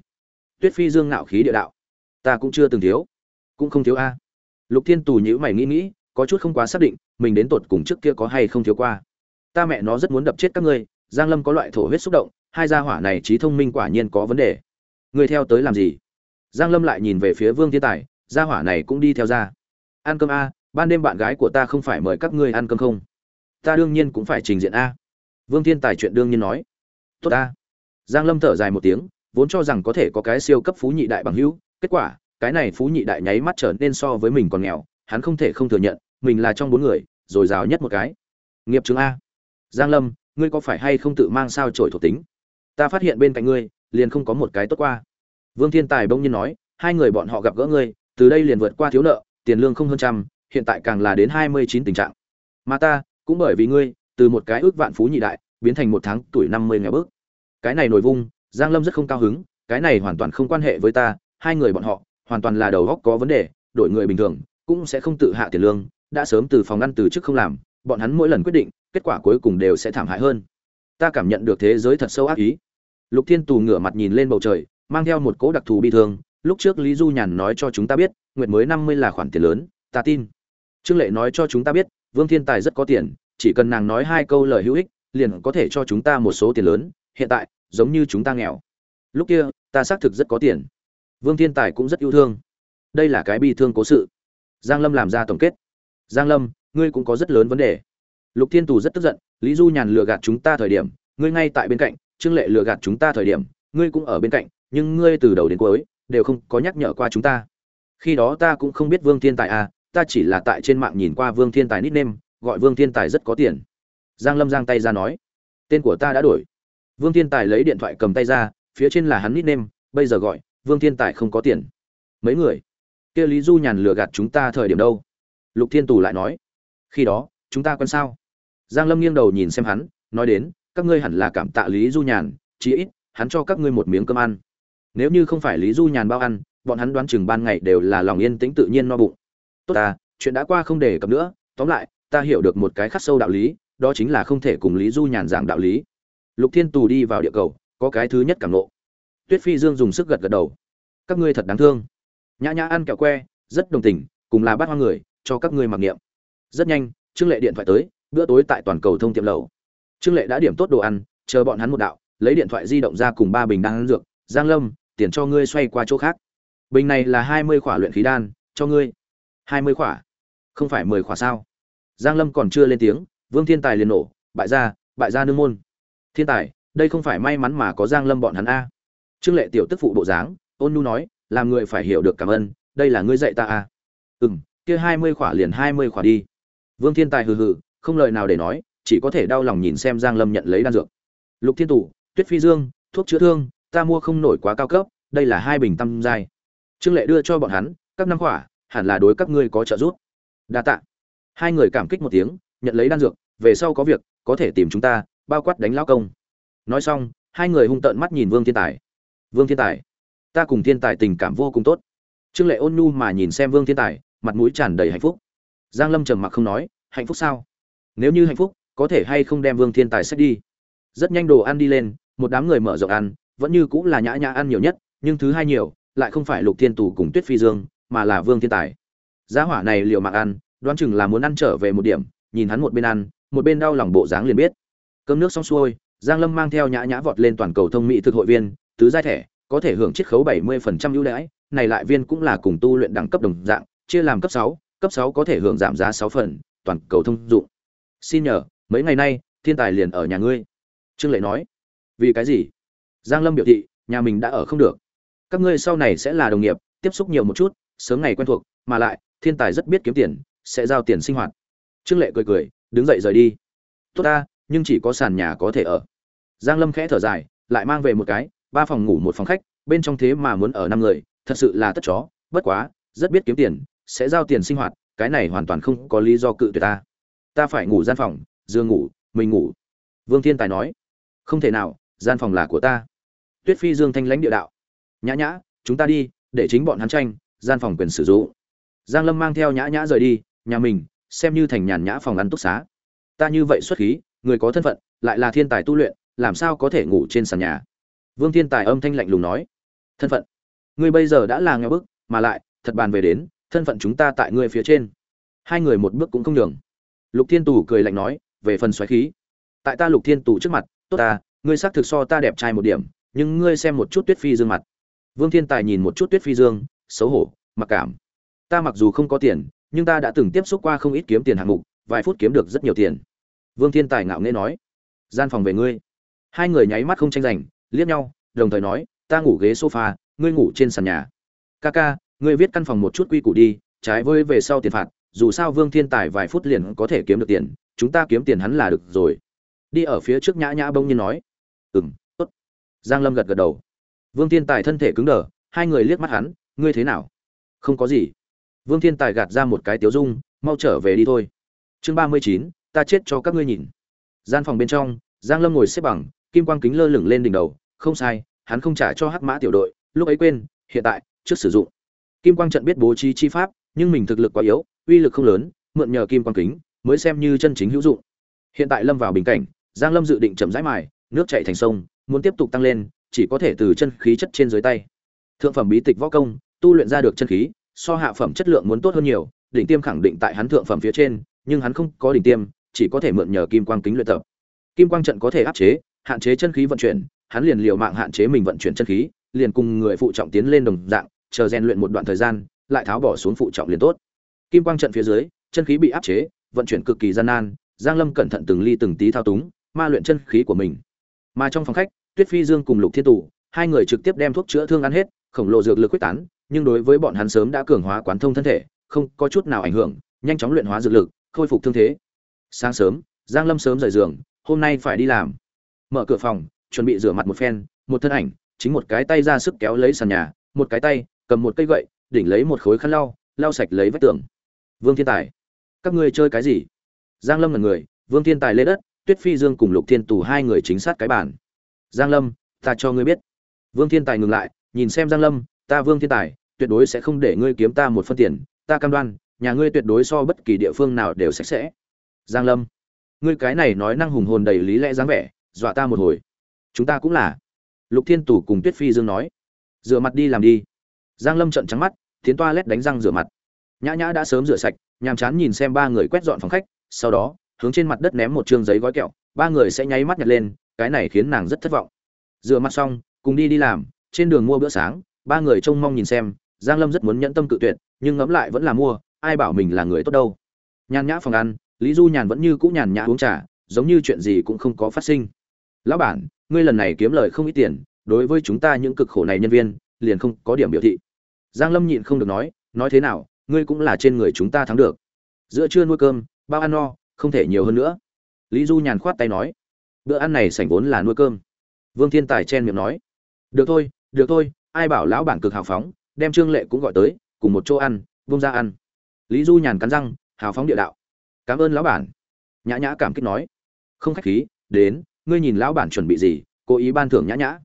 Tuyết phi dương ngạo khí địa đạo. Ta cũng chưa từng thiếu. Cũng không thiếu a. Lục thiên tù nhữ mày nghĩ nghĩ, có chút không quá xác định, mình đến tột cùng trước kia có hay không thiếu qua. Ta mẹ nó rất muốn đập chết các ngươi, giang lâm có loại thổ huyết xúc động, hai gia hỏa này trí thông minh quả nhiên có vấn đề. Ngươi theo tới làm gì? Giang lâm lại nhìn về phía vương thiên tài, gia hỏa này cũng đi theo ra. Ăn cơm a, ban đêm bạn gái của ta không phải mời các ngươi ăn cơm không? Ta đương nhiên cũng phải trình diện a. Vương thiên tài chuyện đương nhiên nói. Tốt a giang lâm thở dài một tiếng, vốn cho rằng có thể có cái siêu cấp phú nhị đại bằng hữu, kết quả, cái này phú nhị đại nháy mắt trở nên so với mình còn nghèo, hắn không thể không thừa nhận, mình là trong bốn người, rồi giàu nhất một cái. Nghiệp chứng a. Giang lâm, ngươi có phải hay không tự mang sao trổi thuộc tính? Ta phát hiện bên cạnh ngươi, liền không có một cái tốt qua. Vương thiên tài bỗng nhiên nói, hai người bọn họ gặp gỡ ngươi, từ đây liền vượt qua thiếu nợ, tiền lương không hơn trăm, hiện tại càng là đến hai mươi chín tình trạng. Mà ta, cũng bởi vì ngươi, từ một cái ước vạn phú nhị đại, biến thành một tháng tuổi năm mươi nghèo bước cái này nổi vung, giang lâm rất không cao hứng, cái này hoàn toàn không quan hệ với ta, hai người bọn họ, hoàn toàn là đầu góc có vấn đề, đổi người bình thường, cũng sẽ không tự hạ tiền lương, đã sớm từ phòng ngăn từ trước không làm, bọn hắn mỗi lần quyết định, kết quả cuối cùng đều sẽ thảm hại hơn. Ta cảm nhận được thế giới thật sâu ác ý. Lục thiên tù ngửa mặt nhìn lên bầu trời, mang theo một cỗ đặc thù bi thương, lúc trước lý du nhàn nói cho chúng ta biết, nguyệt mới năm mươi là khoản tiền lớn, ta tin. Trương lệ nói cho chúng ta biết, vương thiên tài rất có tiền, chỉ cần nàng nói hai câu lời hữu ích, liền có thể cho chúng ta một số tiền lớn hiện tại, giống như chúng ta nghèo. Lúc kia, ta xác thực rất có tiền. Vương thiên tài cũng rất yêu thương. Đây là cái bi thương cố sự. Giang lâm làm ra tổng kết. Giang lâm, ngươi cũng có rất lớn vấn đề. Lục thiên tù rất tức giận, lý du nhàn lừa gạt chúng ta thời điểm, ngươi ngay tại bên cạnh, trương lệ lừa gạt chúng ta thời điểm, ngươi cũng ở bên cạnh, nhưng ngươi từ đầu đến cuối, đều không có nhắc nhở qua chúng ta. Khi đó ta cũng không biết vương thiên tài à ta chỉ là tại trên mạng nhìn qua vương thiên tài nickname, gọi vương thiên tài rất có tiền. Giang lâm giang tay ra nói, tên của ta đã đổi vương thiên tài lấy điện thoại cầm tay ra, phía trên là hắn nickname, bây giờ gọi, vương thiên tài không có tiền. Mấy người? Kia lý du nhàn lừa gạt chúng ta thời điểm đâu? Lục thiên tù lại nói. Khi đó, chúng ta quen sao? Giang lâm nghiêng đầu nhìn xem hắn, nói đến, các ngươi hẳn là cảm tạ lý du nhàn, chí ít, hắn cho các ngươi một miếng cơm ăn. Nếu như không phải lý du nhàn bao ăn, bọn hắn đoán chừng ban ngày đều là lòng yên tĩnh tự nhiên no bụng. Tốt ta, chuyện đã qua không để cập nữa, tóm lại, ta hiểu được một cái khắc sâu đạo lý, đó chính là không thể cùng lý du nhàn giảng đạo lý lục thiên tù đi vào địa cầu, có cái thứ nhất cảm nộ tuyết phi dương dùng sức gật gật đầu. Các ngươi thật đáng thương. Nhã nhã ăn kẹo que, rất đồng tình, cùng là bát hoa người, cho các ngươi mặc niệm. Rất nhanh, trương lệ điện thoại tới, bữa tối tại toàn cầu thông tiệm lầu. Trương lệ đã điểm tốt đồ ăn, chờ bọn hắn một đạo, lấy điện thoại di động ra cùng ba bình đang ăn dược. Giang lâm, tiền cho ngươi xoay qua chỗ khác. Bình này là hai mươi khỏa luyện khí đan, cho ngươi. hai mươi khỏa. Không phải mười khỏa sao? Giang lâm còn chưa lên tiếng, vương thiên tài liền nổ, bại gia bại gia nương môn thiên tài, đây không phải may mắn mà có giang lâm bọn hắn a. Trương lệ tiểu tức phụ bộ dáng, ôn nhu nói, làm người phải hiểu được cảm ơn, đây là ngươi dạy ta a. Ừm, kia hai mươi khỏa liền hai mươi khỏa đi. Vương thiên tài hừ hừ, không lời nào để nói, chỉ có thể đau lòng nhìn xem giang lâm nhận lấy đan dược. Lục thiên tủ tuyết phi dương, thuốc chữa thương, ta mua không nổi quá cao cấp, đây là hai bình tăm giai. Trương lệ đưa cho bọn hắn, các năm khỏa, hẳn là đối các ngươi có trợ giúp. Đa tạ. Hai người cảm kích một tiếng, nhận lấy đan dược, về sau có việc, có thể tìm chúng ta bao quát đánh lao công. Nói xong, hai người hung tợn mắt nhìn vương thiên tài. Vương thiên tài, ta cùng thiên tài tình cảm vô cùng tốt. Trương lệ ôn nhu mà nhìn xem vương thiên tài, mặt mũi tràn đầy hạnh phúc. Giang lâm trầm mặc không nói, hạnh phúc sao? Nếu như hạnh phúc, có thể hay không đem vương thiên tài xét đi? Rất nhanh đồ ăn đi lên, một đám người mở rộng ăn, vẫn như cũng là nhã nhã ăn nhiều nhất, nhưng thứ hai nhiều, lại không phải lục thiên tù cùng tuyết phi dương, mà là vương thiên tài. Giá hỏa này liệu mạng ăn, đoán chừng là muốn ăn trở về một điểm, nhìn hắn một bên ăn, một bên đau lòng bộ dáng liền biết cơm nước xong xuôi giang lâm mang theo nhã nhã vọt lên toàn cầu thông mỹ thực hội viên tứ giai thẻ có thể hưởng chiết khấu 70% ưu đãi này lại viên cũng là cùng tu luyện đẳng cấp đồng dạng chia làm cấp 6, cấp 6 có thể hưởng giảm giá 6 phần toàn cầu thông dụng. Xin nhờ mấy ngày nay thiên tài liền ở nhà ngươi. Trương lệ nói. Vì cái gì? Giang lâm biểu thị nhà mình đã ở không được. Các ngươi sau này sẽ là đồng nghiệp tiếp xúc nhiều một chút sớm ngày quen thuộc mà lại thiên tài rất biết kiếm tiền sẽ giao tiền sinh hoạt. Trương lệ cười cười đứng dậy rời đi. Tốt ta nhưng chỉ có sàn nhà có thể ở. Giang lâm khẽ thở dài, lại mang về một cái, ba phòng ngủ một phòng khách, bên trong thế mà muốn ở năm người, thật sự là tất chó, bất quá, rất biết kiếm tiền, sẽ giao tiền sinh hoạt, cái này hoàn toàn không có lý do cự tuyệt ta. Ta phải ngủ gian phòng, giường ngủ, mình ngủ. Vương thiên tài nói, không thể nào, gian phòng là của ta. Tuyết phi dương thanh lãnh địa đạo, nhã nhã, chúng ta đi, để chính bọn hắn tranh, gian phòng quyền sử dụng. Giang lâm mang theo nhã nhã rời đi, nhà mình, xem như thành nhàn nhã phòng ăn túc xá. Ta như vậy xuất khí người có thân phận, lại là thiên tài tu luyện, làm sao có thể ngủ trên sàn nhà? Vương thiên tài âm thanh lạnh lùng nói, thân phận, ngươi bây giờ đã là nghèo bức, mà lại, thật bàn về đến, thân phận chúng ta tại ngươi phía trên. Hai người một bước cũng không đường lục thiên tù cười lạnh nói, về phần xoáy khí, tại ta lục thiên tù trước mặt, tốt ta, ngươi xác thực so ta đẹp trai một điểm, nhưng ngươi xem một chút tuyết phi dương mặt. Vương thiên tài nhìn một chút tuyết phi dương, xấu hổ, mặc cảm. Ta mặc dù không có tiền, nhưng ta đã từng tiếp xúc qua không ít kiếm tiền hạng mục, vài phút kiếm được rất nhiều tiền vương thiên tài ngạo nghễ nói, gian phòng về ngươi. Hai người nháy mắt không tranh giành, liếc nhau, đồng thời nói, ta ngủ ghế sofa, ngươi ngủ trên sàn nhà. Ca ca, ngươi viết căn phòng một chút quy củ đi, trái với về sau tiền phạt, dù sao vương thiên tài vài phút liền có thể kiếm được tiền, chúng ta kiếm tiền hắn là được rồi. Đi ở phía trước nhã nhã bông nhiên nói ừ m tốt. Giang lâm gật gật đầu. Vương thiên tài thân thể cứng đờ, hai người liếc mắt hắn, ngươi thế nào? Không có gì. Vương thiên tài gạt ra một cái tiếu dung, mau trở về đi thôi. Chương ba mươi chín ta chết cho các ngươi nhìn. Gian phòng bên trong, giang lâm ngồi xếp bằng, kim quang kính lơ lửng lên đỉnh đầu, không sai, hắn không trả cho hắc mã tiểu đội, lúc ấy quên, hiện tại, trước sử dụng. Kim quang trận biết bố trí chi pháp, nhưng mình thực lực quá yếu, uy lực không lớn, mượn nhờ kim quang kính, mới xem như chân chính hữu dụng. Hiện tại lâm vào bình cảnh, giang lâm dự định chậm rãi mài, nước chảy thành sông, muốn tiếp tục tăng lên, chỉ có thể từ chân khí chất trên dưới tay. Thượng phẩm bí tịch võ công, tu luyện ra được chân khí, so hạ phẩm chất lượng muốn tốt hơn nhiều, đỉnh tiêm khẳng định tại hắn thượng phẩm phía trên, nhưng hắn không có đỉnh tiêm chỉ có thể mượn nhờ kim quang kính luyện tập. Kim quang trận có thể áp chế, hạn chế chân khí vận chuyển, hắn liền liều mạng hạn chế mình vận chuyển chân khí, liền cùng người phụ trọng tiến lên đồng dạng, chờ rèn luyện một đoạn thời gian, lại tháo bỏ xuống phụ trọng liền tốt. Kim quang trận phía dưới, chân khí bị áp chế, vận chuyển cực kỳ gian nan, giang lâm cẩn thận từng ly từng tí thao túng, ma luyện chân khí của mình. Mà trong phòng khách, tuyết phi dương cùng lục thiên tù hai người trực tiếp đem thuốc chữa thương ăn hết, khổng lồ dược lực quyết tán, nhưng đối với bọn hắn sớm đã cường hóa quán thông thân thể, không có chút nào ảnh hưởng, nhanh chóng luyện hóa dược lực, khôi phục thương thế sáng sớm, giang lâm sớm rời giường, hôm nay phải đi làm. Mở cửa phòng, chuẩn bị rửa mặt một phen, một thân ảnh, chính một cái tay ra sức kéo lấy sàn nhà, một cái tay, cầm một cây gậy, đỉnh lấy một khối khăn lau lau sạch lấy vách tường. Vương thiên tài, các ngươi chơi cái gì? Giang lâm là người, vương thiên tài lê đất, tuyết phi dương cùng lục thiên tù hai người chính sát cái bản. giang lâm, ta cho ngươi biết. Vương thiên tài ngừng lại, nhìn xem giang lâm, ta vương thiên tài, tuyệt đối sẽ không để ngươi kiếm ta một phân tiền, ta cam đoan, nhà ngươi tuyệt đối so bất kỳ địa phương nào đều sạch sẽ giang lâm, ngươi cái này nói năng hùng hồn đầy lý lẽ dáng vẻ, dọa ta một hồi. Chúng ta cũng là. Lục thiên Tủ cùng tuyết phi dương nói. Rửa mặt đi làm đi. Giang lâm trợn trắng mắt, tiến toa lét đánh răng rửa mặt. Nhã nhã đã sớm rửa sạch, nhàm chán nhìn xem ba người quét dọn phòng khách, sau đó, hướng trên mặt đất ném một trương giấy gói kẹo, ba người sẽ nháy mắt nhặt lên, cái này khiến nàng rất thất vọng. Rửa mặt xong, cùng đi đi làm, trên đường mua bữa sáng, ba người trông mong nhìn xem, giang lâm rất muốn nhẫn tâm cự tuyệt, nhưng ngẫm lại vẫn là mua, ai bảo mình là người tốt đâu. Nhàn nhã phòng ăn lý du nhàn vẫn như cũ nhàn nhã uống trà, giống như chuyện gì cũng không có phát sinh. Lão bản, ngươi lần này kiếm lời không ít tiền, đối với chúng ta những cực khổ này nhân viên, liền không có điểm biểu thị. Giang lâm nhịn không được nói nói thế nào, ngươi cũng là trên người chúng ta thắng được. Giữa trưa nuôi cơm, bao ăn no, không thể nhiều hơn nữa. Lý du nhàn khoát tay nói, bữa ăn này sảnh vốn là nuôi cơm. Vương thiên tài chen miệng nói, được thôi được thôi, ai bảo lão bản cực hào phóng, đem trương lệ cũng gọi tới, cùng một chỗ ăn, vung ra ăn. Lý du nhàn cắn răng, hào phóng địa đạo cảm ơn lão bản. Nhã nhã cảm kích nói. Không khách khí, đến, ngươi nhìn lão bản chuẩn bị gì, cố ý ban thưởng nhã nhã.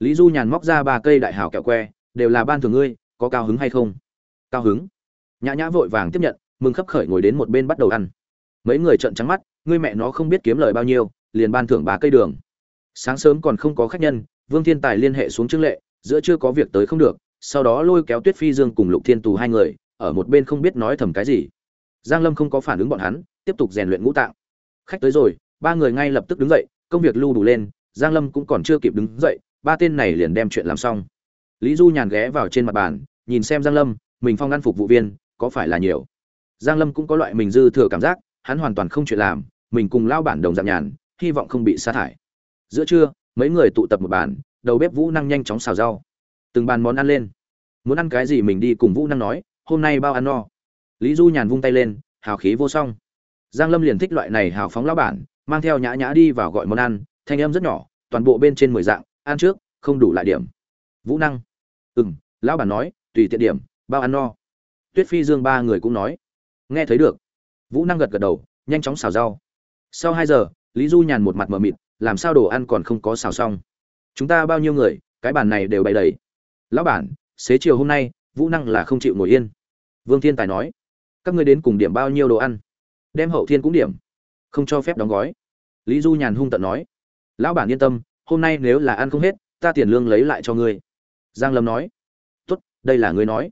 Lý du nhàn móc ra ba cây đại hào kẹo que, đều là ban thưởng ngươi, có cao hứng hay không? Cao hứng. Nhã nhã vội vàng tiếp nhận, mừng khấp khởi ngồi đến một bên bắt đầu ăn. Mấy người trợn trắng mắt, ngươi mẹ nó không biết kiếm lời bao nhiêu, liền ban thưởng ba cây đường. Sáng sớm còn không có khách nhân, vương thiên tài liên hệ xuống trương lệ, giữa chưa có việc tới không được, sau đó lôi kéo tuyết phi dương cùng lục thiên tù hai người, ở một bên không biết nói thầm cái gì giang lâm không có phản ứng bọn hắn, tiếp tục rèn luyện ngũ tạng. Khách tới rồi, ba người ngay lập tức đứng dậy, công việc lưu đủ lên, giang lâm cũng còn chưa kịp đứng dậy, ba tên này liền đem chuyện làm xong. Lý du nhàn ghé vào trên mặt bàn, nhìn xem giang lâm, mình phong ăn phục vụ viên, có phải là nhiều? Giang lâm cũng có loại mình dư thừa cảm giác, hắn hoàn toàn không chuyện làm, mình cùng lao bản đồng dạng nhàn, hy vọng không bị sa thải. Giữa trưa, mấy người tụ tập một bàn, đầu bếp vũ năng nhanh chóng xào rau. Từng bàn món ăn lên. Muốn ăn cái gì mình đi cùng vũ năng nói, hôm nay bao ăn no lý du nhàn vung tay lên, hào khí vô song. Giang lâm liền thích loại này hào phóng lão bản, mang theo nhã nhã đi vào gọi món ăn, thanh âm rất nhỏ, toàn bộ bên trên mười dạng, ăn trước, không đủ lại điểm. Vũ năng. Ừm, lão bản nói, tùy tiện điểm, bao ăn no. Tuyết phi dương ba người cũng nói. Nghe thấy được. Vũ năng gật gật đầu, nhanh chóng xào rau. Sau hai giờ, lý du nhàn một mặt mờ mịt, làm sao đồ ăn còn không có xào xong? Chúng ta bao nhiêu người, cái bàn này đều bày đầy. Lão bản, xế chiều hôm nay, vũ năng là không chịu ngồi yên. Vương thiên tài nói các ngươi đến cùng điểm bao nhiêu đồ ăn? Đem hậu thiên cũng điểm. Không cho phép đóng gói. Lý du nhàn hung tận nói. Lão bản yên tâm, hôm nay nếu là ăn không hết, ta tiền lương lấy lại cho ngươi. Giang lâm nói. Tốt, đây là ngươi nói.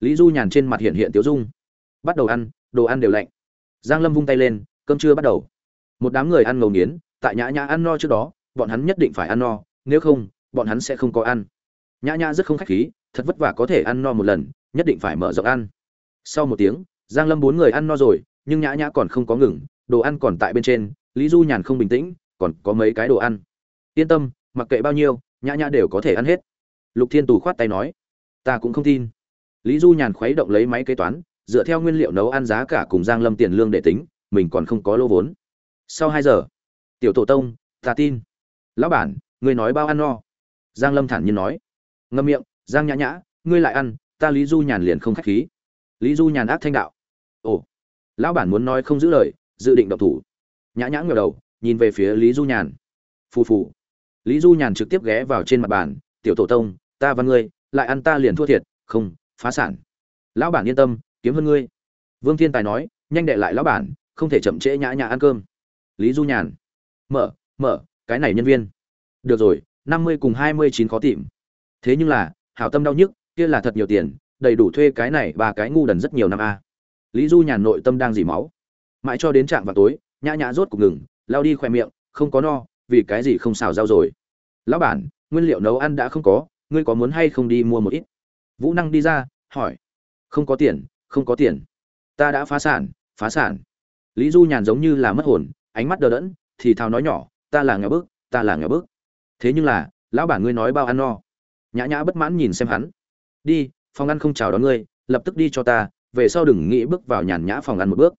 Lý du nhàn trên mặt hiện hiện tiếu dung. Bắt đầu ăn, đồ ăn đều lạnh. Giang lâm vung tay lên, cơm trưa bắt đầu. Một đám người ăn ngầu nghiến, tại nhã nhã ăn no trước đó, bọn hắn nhất định phải ăn no, nếu không, bọn hắn sẽ không có ăn. Nhã nhã rất không khách khí, thật vất vả có thể ăn no một lần, nhất định phải mở rộng ăn. Sau một tiếng giang lâm bốn người ăn no rồi, nhưng nhã nhã còn không có ngừng, đồ ăn còn tại bên trên, lý du nhàn không bình tĩnh, còn có mấy cái đồ ăn. Yên tâm, mặc kệ bao nhiêu, nhã nhã đều có thể ăn hết. Lục thiên tù khoát tay nói, ta cũng không tin. Lý du nhàn khuấy động lấy máy kế toán, dựa theo nguyên liệu nấu ăn giá cả cùng giang lâm tiền lương để tính, mình còn không có lô vốn. Sau hai giờ, tiểu tổ tông, ta tin. Lão bản, ngươi nói bao ăn no? Giang lâm thản nhiên nói. Ngâm miệng, giang nhã nhã, ngươi lại ăn, ta lý du nhàn liền không khách khí. Lý du nhàn ác thanh đạo ồ, lão bản muốn nói không giữ lời, dự định động thủ. Nhã nhã ngờ đầu, nhìn về phía lý du nhàn. Phù phù. Lý du nhàn trực tiếp ghé vào trên mặt bàn, tiểu tổ tông, ta và ngươi, lại ăn ta liền thua thiệt, không, phá sản. Lão bản yên tâm, kiếm hơn ngươi. Vương thiên tài nói, nhanh đệ lại lão bản, không thể chậm trễ nhã nhã ăn cơm. Lý du nhàn, mở mở, cái này nhân viên. Được rồi, năm mươi cùng hai mươi chín khó tìm. Thế nhưng là, hảo tâm đau nhức, kia là thật nhiều tiền, đầy đủ thuê cái này ba cái ngu đần rất nhiều năm a lý du nhàn nội tâm đang dỉ máu. Mãi cho đến trạm vào tối, nhã nhã rốt cục ngừng, lao đi khoe miệng, không có no, vì cái gì không xào rau rồi. Lão bản, nguyên liệu nấu ăn đã không có, ngươi có muốn hay không đi mua một ít? Vũ năng đi ra, hỏi. Không có tiền, không có tiền. Ta đã phá sản phá sản. Lý du nhàn giống như là mất hồn, ánh mắt đờ đẫn, thì thào nói nhỏ, ta là nghèo bức, ta là nghèo bức. Thế nhưng là, lão bản ngươi nói bao ăn no. Nhã nhã bất mãn nhìn xem hắn. Đi, phòng ăn không chào đón ngươi, lập tức đi cho ta về sau đừng nghĩ bước vào nhàn nhã phòng ăn một bước.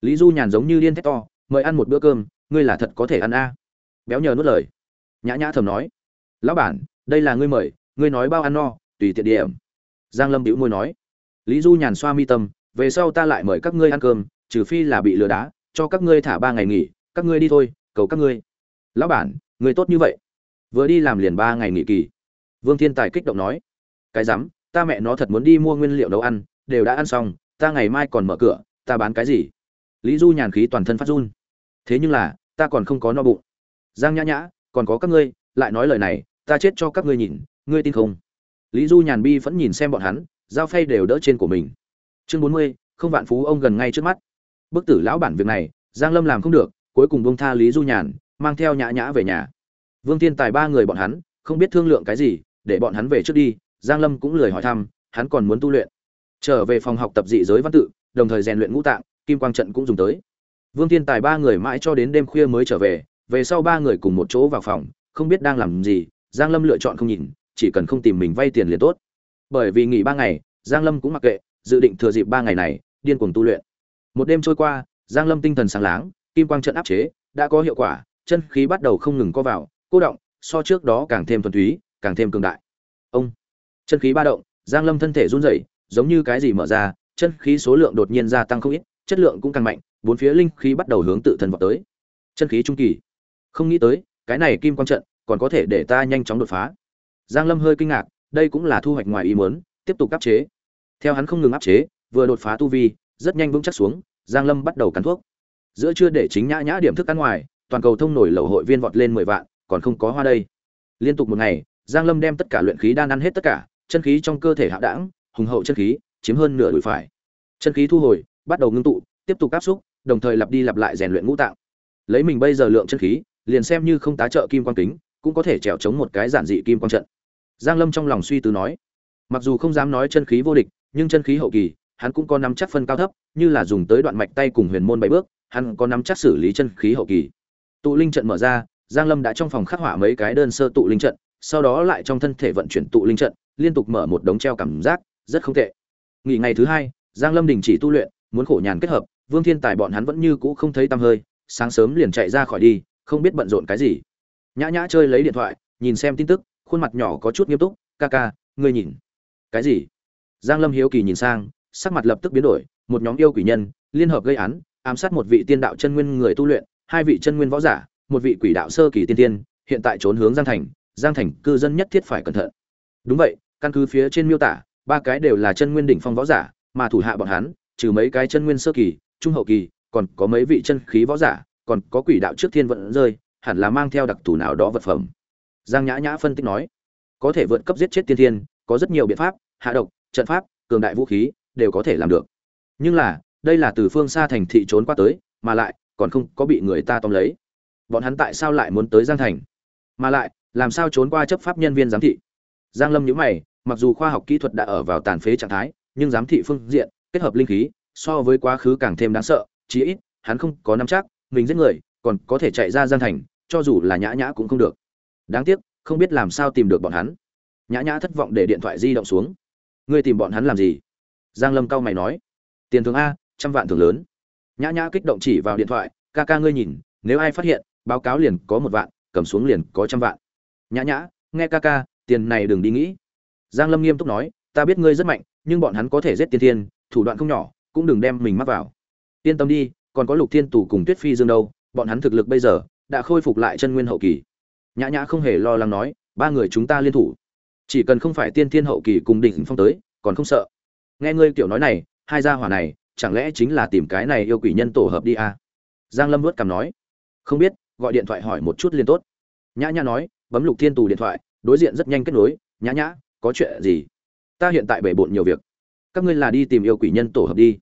Lý du nhàn giống như liên thét to, mời ăn một bữa cơm, ngươi là thật có thể ăn a. Béo nhờ nuốt lời. Nhã nhã thầm nói, lão bản, đây là ngươi mời, ngươi nói bao ăn no, tùy tiện điểm. Giang lâm bĩu môi nói, lý du nhàn xoa mi tâm, về sau ta lại mời các ngươi ăn cơm, trừ phi là bị lừa đá, cho các ngươi thả ba ngày nghỉ, các ngươi đi thôi, cầu các ngươi. Lão bản người tốt như vậy. Vừa đi làm liền ba ngày nghỉ kỳ. Vương thiên tài kích động nói, cái rắm, ta mẹ nó thật muốn đi mua nguyên liệu nấu ăn đều đã ăn xong, ta ngày mai còn mở cửa, ta bán cái gì? Lý du nhàn khí toàn thân phát run. Thế nhưng là, ta còn không có no bụng. Giang nhã nhã, còn có các ngươi, lại nói lời này, ta chết cho các ngươi nhìn, ngươi tin không? Lý du nhàn bi vẫn nhìn xem bọn hắn, dao phay đều đỡ trên của mình. Chương bốn mươi, không vạn phú ông gần ngay trước mắt. Bức tử lão bản việc này, giang lâm làm không được, cuối cùng bông tha lý du nhàn, mang theo nhã nhã về nhà. Vương thiên tài ba người bọn hắn, không biết thương lượng cái gì, để bọn hắn về trước đi, giang lâm cũng lười hỏi thăm, hắn còn muốn tu luyện trở về phòng học tập dị giới văn tự, đồng thời rèn luyện ngũ tạng, kim quang trận cũng dùng tới. Vương thiên tài ba người mãi cho đến đêm khuya mới trở về về sau ba người cùng một chỗ vào phòng, không biết đang làm gì, giang lâm lựa chọn không nhìn, chỉ cần không tìm mình vay tiền liền tốt. Bởi vì nghỉ ba ngày, giang lâm cũng mặc kệ, dự định thừa dịp ba ngày này, điên cuồng tu luyện. Một đêm trôi qua, giang lâm tinh thần sáng láng, kim quang trận áp chế, đã có hiệu quả, chân khí bắt đầu không ngừng co vào, cô động, so trước đó càng thêm thuần túy, càng thêm cường đại. Ông, chân khí ba động, giang lâm thân thể run rẩy giống như cái gì mở ra, chân khí số lượng đột nhiên gia tăng không ít, chất lượng cũng càng mạnh, bốn phía linh khí bắt đầu hướng tự thân vọt tới. Chân khí trung kỳ. Không nghĩ tới, cái này kim quang trận còn có thể để ta nhanh chóng đột phá. Giang lâm hơi kinh ngạc, đây cũng là thu hoạch ngoài ý muốn, tiếp tục áp chế. Theo hắn không ngừng áp chế, vừa đột phá tu vi, rất nhanh vững chắc xuống, giang lâm bắt đầu cắn thuốc. Giữa trưa để chính nhã nhã điểm thức ăn ngoài, toàn cầu thông nổi lẩu hội viên vọt lên mười vạn, còn không có hoa đây. Liên tục một ngày, giang lâm đem tất cả luyện khí đan ăn hết tất cả, chân khí trong cơ thể hạ đẳng hùng hậu chân khí, chiếm hơn nửa đùi phải. Chân khí thu hồi, bắt đầu ngưng tụ, tiếp tục áp xúc, đồng thời lặp đi lặp lại rèn luyện ngũ tạng. Lấy mình bây giờ lượng chân khí, liền xem như không tá trợ kim quan kính, cũng có thể trèo chống một cái giản dị kim quan trận. Giang lâm trong lòng suy tư nói, mặc dù không dám nói chân khí vô địch, nhưng chân khí hậu kỳ, hắn cũng có nắm chắc phân cao thấp, như là dùng tới đoạn mạch tay cùng huyền môn bảy bước, hắn có nắm chắc xử lý chân khí hậu kỳ. Tụ linh trận mở ra, giang lâm đã trong phòng khắc họa mấy cái đơn sơ tụ linh trận, sau đó lại trong thân thể vận chuyển tụ linh trận, liên tục mở một đống treo cảm giác rất không tệ. Nghỉ ngày thứ hai, giang lâm đình chỉ tu luyện, muốn khổ nhàn kết hợp, vương thiên tài bọn hắn vẫn như cũ không thấy tăm hơi, sáng sớm liền chạy ra khỏi đi, không biết bận rộn cái gì. Nhã nhã chơi lấy điện thoại, nhìn xem tin tức, khuôn mặt nhỏ có chút nghiêm túc, ca ca, ngươi nhìn. Cái gì? Giang lâm hiếu kỳ nhìn sang, sắc mặt lập tức biến đổi, một nhóm yêu quỷ nhân, liên hợp gây án, ám sát một vị tiên đạo chân nguyên người tu luyện, hai vị chân nguyên võ giả, một vị quỷ đạo sơ kỳ tiên tiên, hiện tại trốn hướng giang thành giang thành cư dân nhất thiết phải cẩn thận. Đúng vậy, căn cứ phía trên miêu tả ba cái đều là chân nguyên đỉnh phong võ giả, mà thủ hạ bọn hắn, trừ mấy cái chân nguyên sơ kỳ, trung hậu kỳ, còn có mấy vị chân khí võ giả, còn có quỷ đạo trước thiên vận rơi, hẳn là mang theo đặc thù nào đó vật phẩm. Giang nhã nhã phân tích nói, có thể vượt cấp giết chết tiên thiên, có rất nhiều biện pháp, hạ độc, trận pháp, cường đại vũ khí, đều có thể làm được. Nhưng là, đây là từ phương xa thành thị trốn qua tới, mà lại, còn không có bị người ta tóm lấy. Bọn hắn tại sao lại muốn tới giang thành? Mà lại, làm sao trốn qua chấp pháp nhân viên giám thị? Giang lâm nhíu mày mặc dù khoa học kỹ thuật đã ở vào tàn phế trạng thái, nhưng giám thị phương diện, kết hợp linh khí, so với quá khứ càng thêm đáng sợ, chí ít, hắn không có nắm chắc, mình giết người, còn có thể chạy ra gian thành, cho dù là nhã nhã cũng không được. Đáng tiếc, không biết làm sao tìm được bọn hắn. Nhã nhã thất vọng để điện thoại di động xuống. Ngươi tìm bọn hắn làm gì? Giang lâm cao mày nói. Tiền thưởng a, trăm vạn thưởng lớn. Nhã nhã kích động chỉ vào điện thoại. Ca ca ngươi nhìn, nếu ai phát hiện, báo cáo liền có một vạn, cầm xuống liền có trăm vạn. Nhã nhã, nghe ca ca, tiền này đừng đi nghĩ giang lâm nghiêm túc nói, ta biết ngươi rất mạnh, nhưng bọn hắn có thể giết tiên thiên, thủ đoạn không nhỏ, cũng đừng đem mình mắc vào. Yên tâm đi, còn có lục thiên tù cùng tuyết phi dương đâu, bọn hắn thực lực bây giờ đã khôi phục lại chân nguyên hậu kỳ. Nhã nhã không hề lo lắng nói, ba người chúng ta liên thủ. Chỉ cần không phải tiên thiên hậu kỳ cùng đỉnh phong tới, còn không sợ. Nghe ngươi kiểu nói này, hai gia hỏa này, chẳng lẽ chính là tìm cái này yêu quỷ nhân tổ hợp đi à? giang lâm nuốt cằm nói. Không biết, gọi điện thoại hỏi một chút liên tốt. Nhã nhã nói, bấm lục thiên tù điện thoại, đối diện rất nhanh kết nối, nhã nhã có chuyện gì? Ta hiện tại bể bộn nhiều việc. Các ngươi là đi tìm yêu quỷ nhân tổ hợp đi.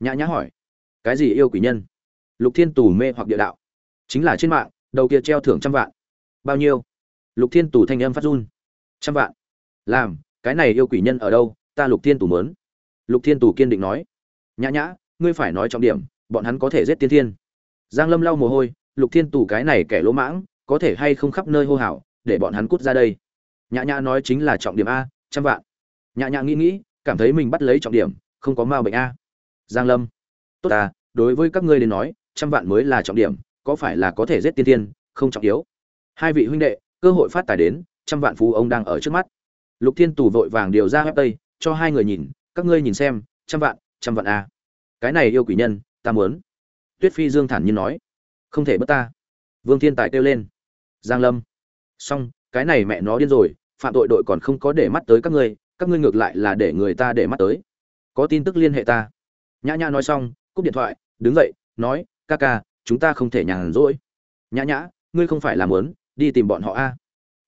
Nhã nhã hỏi. Cái gì yêu quỷ nhân? Lục thiên tù mê hoặc địa đạo. Chính là trên mạng, đầu kia treo thưởng trăm vạn. Bao nhiêu? Lục thiên tù thanh âm phát run. Trăm vạn. Làm, cái này yêu quỷ nhân ở đâu? Ta lục thiên tù mớn lục thiên tù kiên định nói. Nhã nhã, ngươi phải nói trọng điểm, bọn hắn có thể giết tiên thiên. Giang lâm lau mồ hôi. Lục thiên tù cái này kẻ lỗ mãng, có thể hay không khắp nơi hô hào, để bọn hắn cút ra đây? Nhã nhã nói chính là trọng điểm a, trăm vạn. Nhã nhã nghĩ nghĩ, cảm thấy mình bắt lấy trọng điểm, không có ma bệnh a. Giang lâm. Tốt ta, đối với các ngươi đến nói, trăm vạn mới là trọng điểm, có phải là có thể giết tiên tiên, không trọng yếu. Hai vị huynh đệ, cơ hội phát tài đến, trăm vạn phú ông đang ở trước mắt. Lục thiên tù vội vàng điều ra web tây, cho hai người nhìn, các ngươi nhìn xem, trăm vạn trăm vạn a. Cái này yêu quỷ nhân, ta muốn. Tuyết phi dương thản nhiên nói. Không thể bất ta. Vương thiên tài kêu lên. Giang lâm. Xong, cái này mẹ nó điên rồi phạm tội đội còn không có để mắt tới các ngươi các ngươi ngược lại là để người ta để mắt tới. Có tin tức liên hệ ta. Nhã nhã nói xong, cúp điện thoại, đứng dậy, nói, ca ca, chúng ta không thể nhàn rỗi. Nhã nhã, ngươi không phải làm lớn đi tìm bọn họ a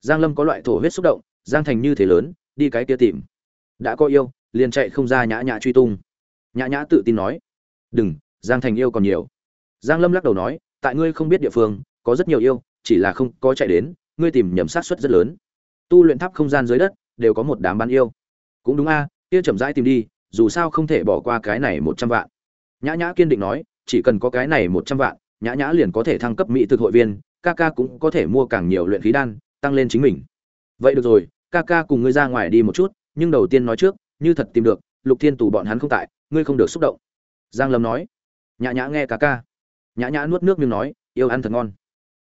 giang lâm có loại thổ huyết xúc động, giang thành như thế lớn, đi cái kia tìm. Đã có yêu, liền chạy không ra nhã nhã truy tung. Nhã nhã tự tin nói. Đừng, giang thành yêu còn nhiều. Giang lâm lắc đầu nói, tại ngươi không biết địa phương, có rất nhiều yêu, chỉ là không có chạy đến, ngươi tìm nhầm sát suất rất lớn tu luyện tháp không gian dưới đất, đều có một đám bán yêu. Cũng đúng a, kia chậm rãi tìm đi, dù sao không thể bỏ qua cái này một trăm vạn. Nhã nhã kiên định nói, chỉ cần có cái này một trăm vạn, nhã nhã liền có thể thăng cấp mỹ thực hội viên, ca ca cũng có thể mua càng nhiều luyện khí đan, tăng lên chính mình. Vậy được rồi, ca ca cùng ngươi ra ngoài đi một chút, nhưng đầu tiên nói trước, như thật tìm được, lục thiên tù bọn hắn không tại, ngươi không được xúc động. Giang lâm nói. Nhã nhã nghe ca ca. Nhã nhã nuốt nước miếng nói, yêu ăn thật ngon.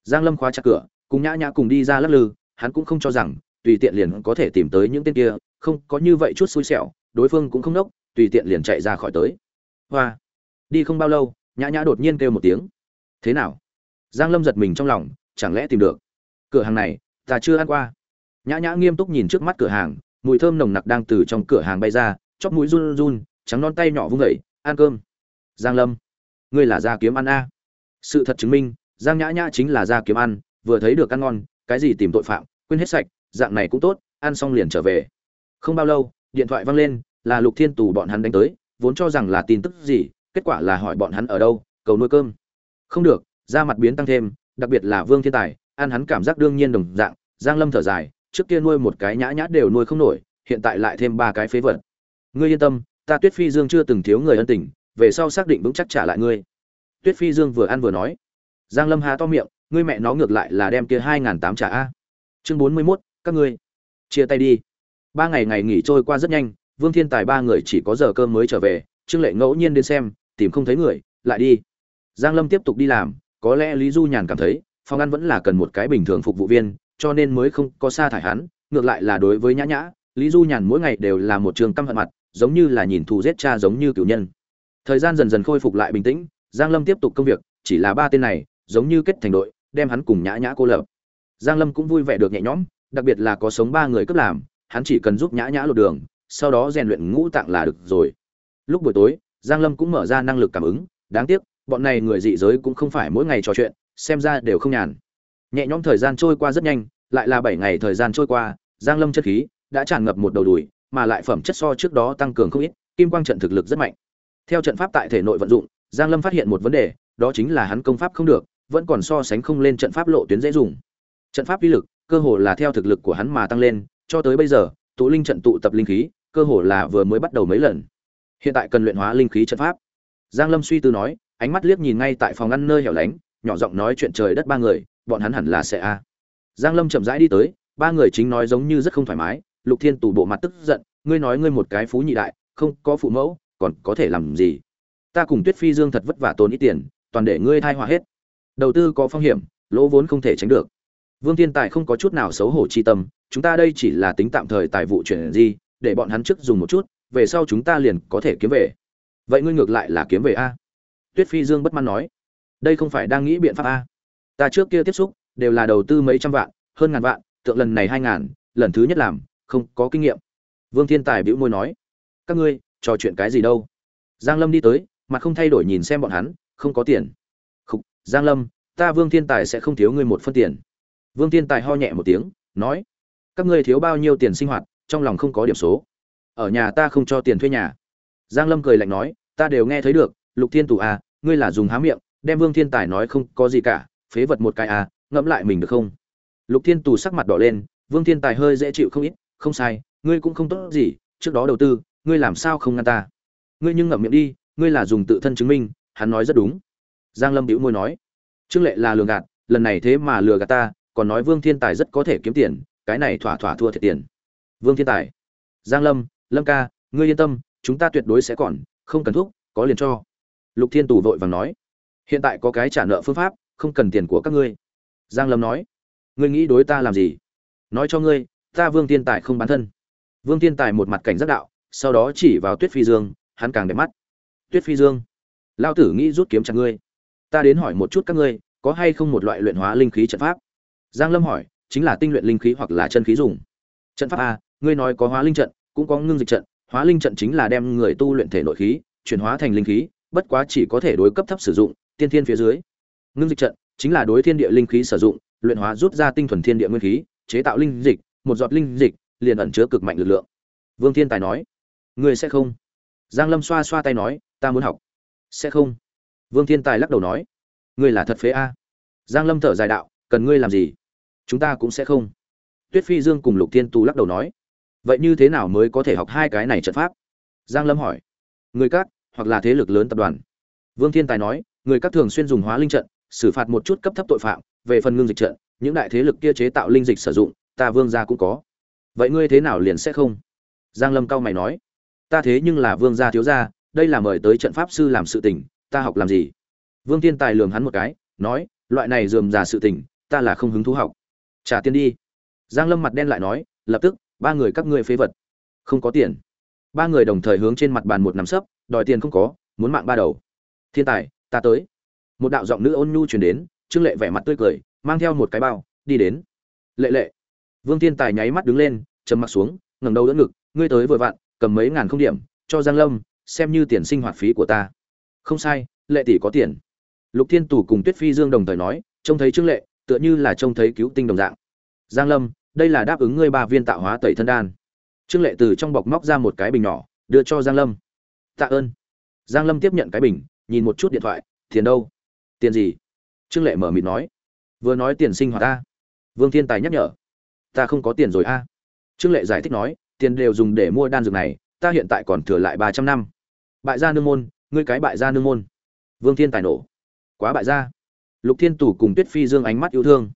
Giang lâm khóa chặt cửa, cùng nhã nhã cùng đi ra lắc lư, hắn cũng không cho rằng tùy tiện liền có thể tìm tới những tên kia, không có như vậy chút xui xẻo, đối phương cũng không nốc, tùy tiện liền chạy ra khỏi tới. Hoa, đi không bao lâu, nhã nhã đột nhiên kêu một tiếng. Thế nào? Giang lâm giật mình trong lòng, chẳng lẽ tìm được? Cửa hàng này, ta chưa ăn qua. Nhã nhã nghiêm túc nhìn trước mắt cửa hàng, mùi thơm nồng nặc đang từ trong cửa hàng bay ra, chóp mũi run run, trắng non tay nhỏ vung vẩy ăn cơm. Giang lâm, ngươi là gia kiếm ăn a? Sự thật chứng minh, giang nhã nhã chính là gia kiếm ăn, vừa thấy được ăn ngon, cái gì tìm tội phạm, quên hết sạch dạng này cũng tốt ăn xong liền trở về. Không bao lâu điện thoại vang lên là lục thiên tù bọn hắn đánh tới vốn cho rằng là tin tức gì kết quả là hỏi bọn hắn ở đâu cầu nuôi cơm. Không được da mặt biến tăng thêm đặc biệt là vương thiên tài ăn hắn cảm giác đương nhiên đồng dạng giang lâm thở dài trước kia nuôi một cái nhã nhã đều nuôi không nổi hiện tại lại thêm ba cái phế vật. Ngươi yên tâm ta tuyết phi dương chưa từng thiếu người ân tình về sau xác định vững chắc trả lại ngươi. Tuyết phi dương vừa ăn vừa nói. Giang lâm há to miệng ngươi mẹ nó ngược lại là đem kia hai ngàn tám trả a. Chương bốn mươi 41, các ngươi, chia tay đi. Ba ngày ngày nghỉ trôi qua rất nhanh, vương thiên tài ba người chỉ có giờ cơm mới trở về, trương lệ ngẫu nhiên đến xem, tìm không thấy người, lại đi. Giang lâm tiếp tục đi làm, có lẽ lý du nhàn cảm thấy, phòng ăn vẫn là cần một cái bình thường phục vụ viên, cho nên mới không có sa thải hắn, ngược lại là đối với nhã nhã, lý du nhàn mỗi ngày đều là một trường căm hận mặt, giống như là nhìn thù giết cha giống như cửu nhân. Thời gian dần dần khôi phục lại bình tĩnh, giang lâm tiếp tục công việc, chỉ là ba tên này, giống như kết thành đội, đem hắn cùng nhã nhã cô lập. Giang lâm cũng vui vẻ được nhẹ nhõm đặc biệt là có sống ba người cấp làm, hắn chỉ cần giúp nhã nhã lột đường, sau đó rèn luyện ngũ tạng là được rồi. Lúc buổi tối, giang lâm cũng mở ra năng lực cảm ứng, đáng tiếc, bọn này người dị giới cũng không phải mỗi ngày trò chuyện, xem ra đều không nhàn. Nhẹ nhõm thời gian trôi qua rất nhanh, lại là bảy ngày thời gian trôi qua, giang lâm chất khí đã tràn ngập một đầu đùi, mà lại phẩm chất so trước đó tăng cường không ít, kim quang trận thực lực rất mạnh. Theo trận pháp tại thể nội vận dụng, giang lâm phát hiện một vấn đề, đó chính là hắn công pháp không được, vẫn còn so sánh không lên trận pháp lộ tuyến dễ dùng. Trận pháp uy lực cơ hồ là theo thực lực của hắn mà tăng lên, cho tới bây giờ, tụ linh trận tụ tập linh khí, cơ hồ là vừa mới bắt đầu mấy lần. Hiện tại cần luyện hóa linh khí trận pháp. Giang lâm suy tư nói, ánh mắt liếc nhìn ngay tại phòng ăn nơi hẻo lánh, nhỏ giọng nói chuyện trời đất ba người, bọn hắn hẳn là sẽ a. Giang lâm chậm rãi đi tới, ba người chính nói giống như rất không thoải mái, lục thiên tù bộ mặt tức giận, ngươi nói ngươi một cái phú nhị đại, không có phụ mẫu, còn có thể làm gì? Ta cùng tuyết phi dương thật vất vả tốn ít tiền, toàn để ngươi thai hòa hết. Đầu tư có phong hiểm, lỗ vốn không thể tránh được vương thiên tài không có chút nào xấu hổ chi tâm chúng ta đây chỉ là tính tạm thời tài vụ chuyển gì để bọn hắn trước dùng một chút về sau chúng ta liền có thể kiếm về. Vậy ngươi ngược lại là kiếm về a. Tuyết phi dương bất mãn nói. Đây không phải đang nghĩ biện pháp a. Ta trước kia tiếp xúc đều là đầu tư mấy trăm vạn hơn ngàn vạn tượng lần này hai ngàn lần thứ nhất làm không có kinh nghiệm. Vương thiên tài bĩu môi nói. Các ngươi trò chuyện cái gì đâu? Giang lâm đi tới mặt không thay đổi nhìn xem bọn hắn không có tiền. Khục, giang lâm ta vương thiên tài sẽ không thiếu ngươi một phân tiền vương thiên tài ho nhẹ một tiếng, nói, các ngươi thiếu bao nhiêu tiền sinh hoạt, trong lòng không có điểm số. Ở nhà ta không cho tiền thuê nhà. Giang lâm cười lạnh nói, ta đều nghe thấy được, lục thiên tù à ngươi là dùng há miệng, đem vương thiên tài nói không có gì cả, phế vật một cái à ngẫm lại mình được không? Lục thiên tù sắc mặt đỏ lên, vương thiên tài hơi dễ chịu không ít, không sai, ngươi cũng không tốt gì, trước đó đầu tư, ngươi làm sao không ngăn ta? Ngươi nhưng ngậm miệng đi, ngươi là dùng tự thân chứng minh, hắn nói rất đúng. Giang lâm bĩu môi nói, trương lệ là lừa gạt, lần này thế mà lừa gạt ta còn nói vương thiên tài rất có thể kiếm tiền, cái này thỏa thỏa thua thiệt tiền. Vương thiên tài. Giang lâm lâm ca, ngươi yên tâm, chúng ta tuyệt đối sẽ còn, không cần thuốc có liền cho. Lục thiên tù vội vàng nói. Hiện tại có cái trả nợ phương pháp, không cần tiền của các ngươi. Giang lâm nói. Ngươi nghĩ đối ta làm gì? Nói cho ngươi, ta vương thiên tài không bán thân. Vương thiên tài một mặt cảnh giác đạo, sau đó chỉ vào tuyết phi dương, hắn càng đẹp mắt. Tuyết phi dương, lao tử nghĩ rút kiếm chặt ngươi. Ta đến hỏi một chút các ngươi, có hay không một loại luyện hóa linh khí trận pháp? Giang lâm hỏi, chính là tinh luyện linh khí hoặc là chân khí dùng. Trận pháp a, ngươi nói có hóa linh trận, cũng có ngưng dịch trận, hóa linh trận chính là đem người tu luyện thể nội khí, chuyển hóa thành linh khí, bất quá chỉ có thể đối cấp thấp sử dụng, tiên thiên phía dưới. Ngưng dịch trận chính là đối thiên địa linh khí sử dụng, luyện hóa rút ra tinh thuần thiên địa nguyên khí, chế tạo linh dịch, một giọt linh dịch, liền ẩn chứa cực mạnh lực lượng. Vương thiên tài nói, ngươi sẽ không? Giang lâm xoa xoa tay nói, ta muốn học. Sẽ không. Vương thiên tài lắc đầu nói, ngươi là thật phế a. Giang lâm thở dài đạo cần ngươi làm gì? Chúng ta cũng sẽ không. Tuyết phi dương cùng lục thiên tu lắc đầu nói. Vậy như thế nào mới có thể học hai cái này trận pháp? Giang lâm hỏi. Người các, hoặc là thế lực lớn tập đoàn. Vương thiên tài nói, người các thường xuyên dùng hóa linh trận, xử phạt một chút cấp thấp tội phạm, về phần ngưng dịch trận, những đại thế lực kia chế tạo linh dịch sử dụng, ta vương gia cũng có. Vậy ngươi thế nào liền sẽ không? Giang lâm cao mày nói. Ta thế nhưng là vương gia thiếu gia, đây là mời tới trận pháp sư làm sự tình, ta học làm gì? Vương thiên tài lường hắn một cái, nói, loại này dườm già sự tình ta là không hứng thú học. Trả tiền đi. Giang lâm mặt đen lại nói, lập tức, ba người các ngươi phế vật. Không có tiền. Ba người đồng thời hướng trên mặt bàn một nắm sấp, đòi tiền không có, muốn mạng ba đầu. Thiên tài, ta tới. Một đạo giọng nữ ôn nhu truyền đến, trương lệ vẻ mặt tươi cười, mang theo một cái bao, đi đến. Lệ lệ. Vương thiên tài nháy mắt đứng lên, trầm mặt xuống, ngẩng đầu đỡ ngực, ngươi tới vội vặn, cầm mấy ngàn không điểm, cho giang lâm, xem như tiền sinh hoạt phí của ta. Không sai, lệ tỷ có tiền. Lục thiên tù cùng tuyết phi dương đồng thời nói, trông thấy trương lệ tựa như là trông thấy cứu tinh đồng dạng. Giang lâm, đây là đáp ứng ngươi ba viên tạo hóa tẩy thân đan. Trương lệ từ trong bọc móc ra một cái bình nhỏ, đưa cho giang lâm. Tạ ơn. Giang lâm tiếp nhận cái bình, nhìn một chút điện thoại, tiền đâu? Tiền gì? Trương lệ mở mịt nói. Vừa nói tiền sinh hoạt ta. Vương thiên tài nhắc nhở. Ta không có tiền rồi a. Trương lệ giải thích nói, tiền đều dùng để mua đan dược này, ta hiện tại còn thừa lại ba trăm năm. Bại gia nương môn, ngươi cái bại gia nương môn. Vương thiên tài nổ. Quá bại gia lục thiên Tù cùng tuyết phi dương ánh mắt yêu thương.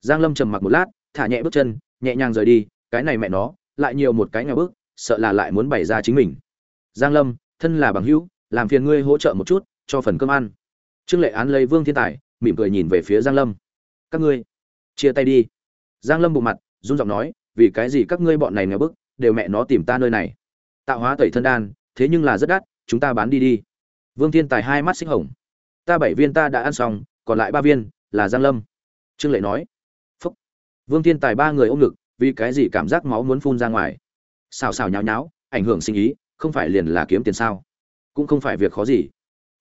Giang lâm trầm mặc một lát, thả nhẹ bước chân, nhẹ nhàng rời đi, cái này mẹ nó, lại nhiều một cái nhà bước sợ là lại muốn bày ra chính mình. Giang lâm, thân là bằng hữu, làm phiền ngươi hỗ trợ một chút, cho phần cơm ăn. Trương lệ án lấy vương thiên tài, mỉm cười nhìn về phía giang lâm. Các ngươi, chia tay đi. Giang lâm bộ mặt, run giọng nói, vì cái gì các ngươi bọn này nghèo bức, đều mẹ nó tìm ta nơi này. Tạo hóa tẩy thân đan, thế nhưng là rất đắt, chúng ta bán đi đi. Vương thiên tài hai mắt xích hồng. Ta bảy viên ta đã ăn xong còn lại ba viên là giang lâm trương lệ nói phúc vương thiên tài ba người ôm ngực vì cái gì cảm giác máu muốn phun ra ngoài xào xào nháo nháo ảnh hưởng sinh ý không phải liền là kiếm tiền sao cũng không phải việc khó gì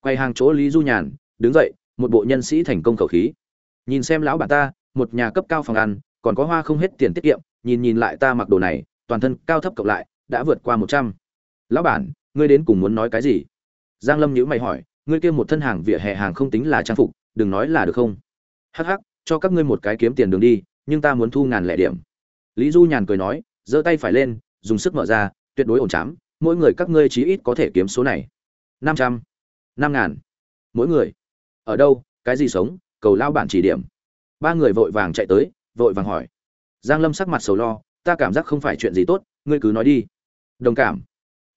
quay hàng chỗ lý du nhàn đứng dậy một bộ nhân sĩ thành công khẩu khí nhìn xem lão bà ta một nhà cấp cao phòng ăn còn có hoa không hết tiền tiết kiệm nhìn nhìn lại ta mặc đồ này toàn thân cao thấp cộng lại đã vượt qua một trăm lão bản ngươi đến cùng muốn nói cái gì giang lâm nhữ mày hỏi ngươi kia một thân hàng vỉa hè hàng không tính là trang phục đừng nói là được không? Hắc hắc, cho các ngươi một cái kiếm tiền đường đi, nhưng ta muốn thu ngàn lẻ điểm. Lý du nhàn cười nói, giơ tay phải lên, dùng sức mở ra, tuyệt đối ổn chám, mỗi người các ngươi chí ít có thể kiếm số này. Năm trăm, năm ngàn. Mỗi người. Ở đâu, cái gì sống, cầu lao bản chỉ điểm. Ba người vội vàng chạy tới, vội vàng hỏi. Giang lâm sắc mặt sầu lo, ta cảm giác không phải chuyện gì tốt, ngươi cứ nói đi. Đồng cảm.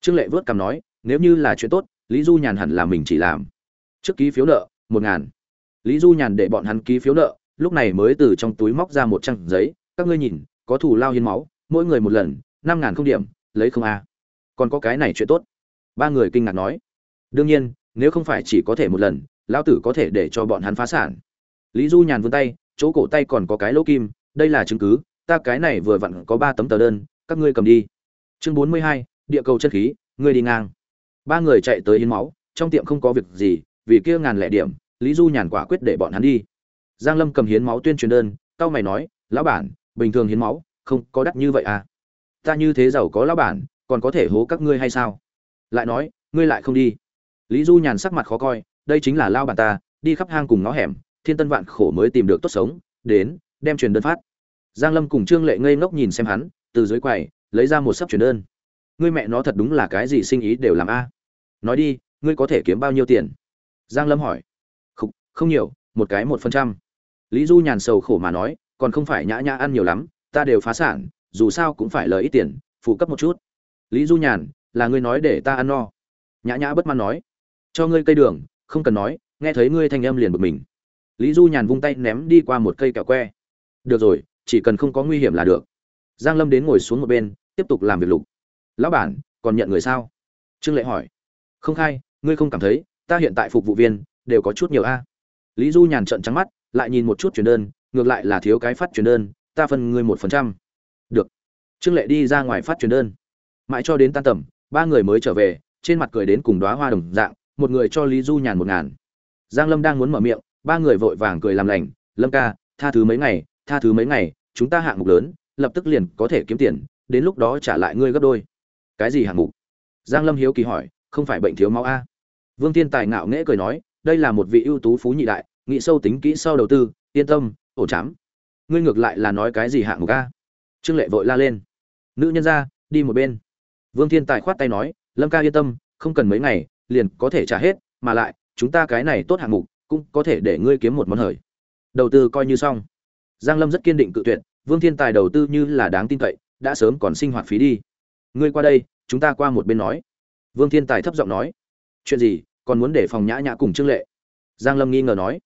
Trương lệ vớt cảm nói, nếu như là chuyện tốt, lý du nhàn hẳn là mình chỉ làm. Trước ký phiếu nợ, một ngàn lý du nhàn để bọn hắn ký phiếu nợ, lúc này mới từ trong túi móc ra một trang giấy, các ngươi nhìn, có thủ lao hiến máu, mỗi người một lần, năm ngàn không điểm, lấy không a. Còn có cái này chuyện tốt. Ba người kinh ngạc nói. Đương nhiên, nếu không phải chỉ có thể một lần, lão tử có thể để cho bọn hắn phá sản. Lý du nhàn vươn tay, chỗ cổ tay còn có cái lỗ kim, đây là chứng cứ, ta cái này vừa vặn có ba tấm tờ đơn, các ngươi cầm đi. Chương bốn mươi hai, địa cầu chân khí, ngươi đi ngang. Ba người chạy tới hiến máu, trong tiệm không có việc gì, vì kia ngàn lẻ điểm lý du nhàn quả quyết để bọn hắn đi. Giang lâm cầm hiến máu tuyên truyền đơn tao mày nói, lão bản, bình thường hiến máu không có đắt như vậy à? Ta như thế giàu có lão bản, còn có thể hố các ngươi hay sao? Lại nói, ngươi lại không đi. Lý du nhàn sắc mặt khó coi, đây chính là lao bản ta, đi khắp hang cùng ngõ hẻm, thiên tân vạn khổ mới tìm được tốt sống, đến, đem truyền đơn phát. Giang lâm cùng trương lệ ngây ngốc nhìn xem hắn, từ dưới quầy, lấy ra một sấp truyền đơn. Ngươi mẹ nó thật đúng là cái gì sinh ý đều làm a? Nói đi, ngươi có thể kiếm bao nhiêu tiền? Giang lâm hỏi không, nhiều một cái một phần trăm. Lý du nhàn sầu khổ mà nói còn không phải nhã nhã ăn nhiều lắm ta đều phá sản dù sao cũng phải lời ít tiền phụ cấp một chút. Lý du nhàn là ngươi nói để ta ăn no. Nhã nhã bất mãn nói cho ngươi cây đường không cần nói nghe thấy ngươi thanh âm liền bực mình. Lý du nhàn vung tay ném đi qua một cây kẹo que. Được rồi chỉ cần không có nguy hiểm là được. Giang lâm đến ngồi xuống một bên tiếp tục làm việc lục. Lão bản còn nhận người sao? Trương lệ hỏi. Không khai ngươi không cảm thấy ta hiện tại phục vụ viên đều có chút nhiều a lý du nhàn trợn trắng mắt, lại nhìn một chút chuyển đơn, ngược lại là thiếu cái phát chuyển đơn, ta phân ngươi một phần trăm. Được. Trương lệ đi ra ngoài phát chuyển đơn. Mãi cho đến tan tầm, ba người mới trở về, trên mặt cười đến cùng đóa hoa đồng dạng, một người cho lý du nhàn một ngàn. Giang lâm đang muốn mở miệng, ba người vội vàng cười làm lành, lâm ca, tha thứ mấy ngày, tha thứ mấy ngày, chúng ta hạng mục lớn, lập tức liền có thể kiếm tiền, đến lúc đó trả lại ngươi gấp đôi. Cái gì hạng mục? Giang lâm hiếu kỳ hỏi, không phải bệnh thiếu máu a? Vương thiên tài ngạo nghễ cười nói đây là một vị ưu tú phú nhị đại, nghĩ sâu tính kỹ sau đầu tư, yên tâm, ổ chám. Ngươi ngược lại là nói cái gì hạng mục a? Trương lệ vội la lên. Nữ nhân ra, đi một bên. Vương thiên tài khoát tay nói, lâm ca yên tâm, không cần mấy ngày, liền có thể trả hết, mà lại, chúng ta cái này tốt hạng mục, cũng có thể để ngươi kiếm một món hời. Đầu tư coi như xong. Giang lâm rất kiên định cự tuyệt, vương thiên tài đầu tư như là đáng tin cậy, đã sớm còn sinh hoạt phí đi. Ngươi qua đây, chúng ta qua một bên nói. Vương thiên tài thấp giọng nói. Chuyện gì? Còn muốn để phòng nhã nhã cùng trương lệ. Giang lâm nghi ngờ nói.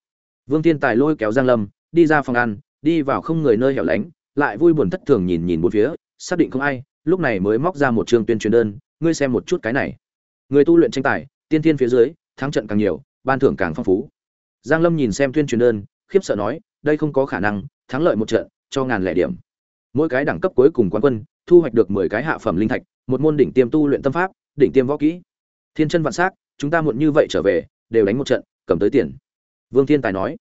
Vương thiên tài lôi kéo giang lâm, đi ra phòng ăn, đi vào không người nơi hẻo lánh, lại vui buồn thất thường nhìn nhìn bốn phía, xác định không ai, lúc này mới móc ra một trường tuyên truyền đơn, ngươi xem một chút cái này. Người tu luyện tranh tài, tiên thiên phía dưới, thắng trận càng nhiều, ban thưởng càng phong phú. Giang lâm nhìn xem tuyên truyền đơn, khiếp sợ nói, đây không có khả năng, thắng lợi một trận, cho ngàn lẻ điểm. Mỗi cái đẳng cấp cuối cùng quán quân, thu hoạch được mười cái hạ phẩm linh thạch, một môn đỉnh tiêm tu luyện tâm pháp, đỉnh tiêm võ kỹ. Thiên chân vạn sắc chúng ta muộn như vậy trở về, đều đánh một trận, cầm tới tiền. Vương thiên tài nói.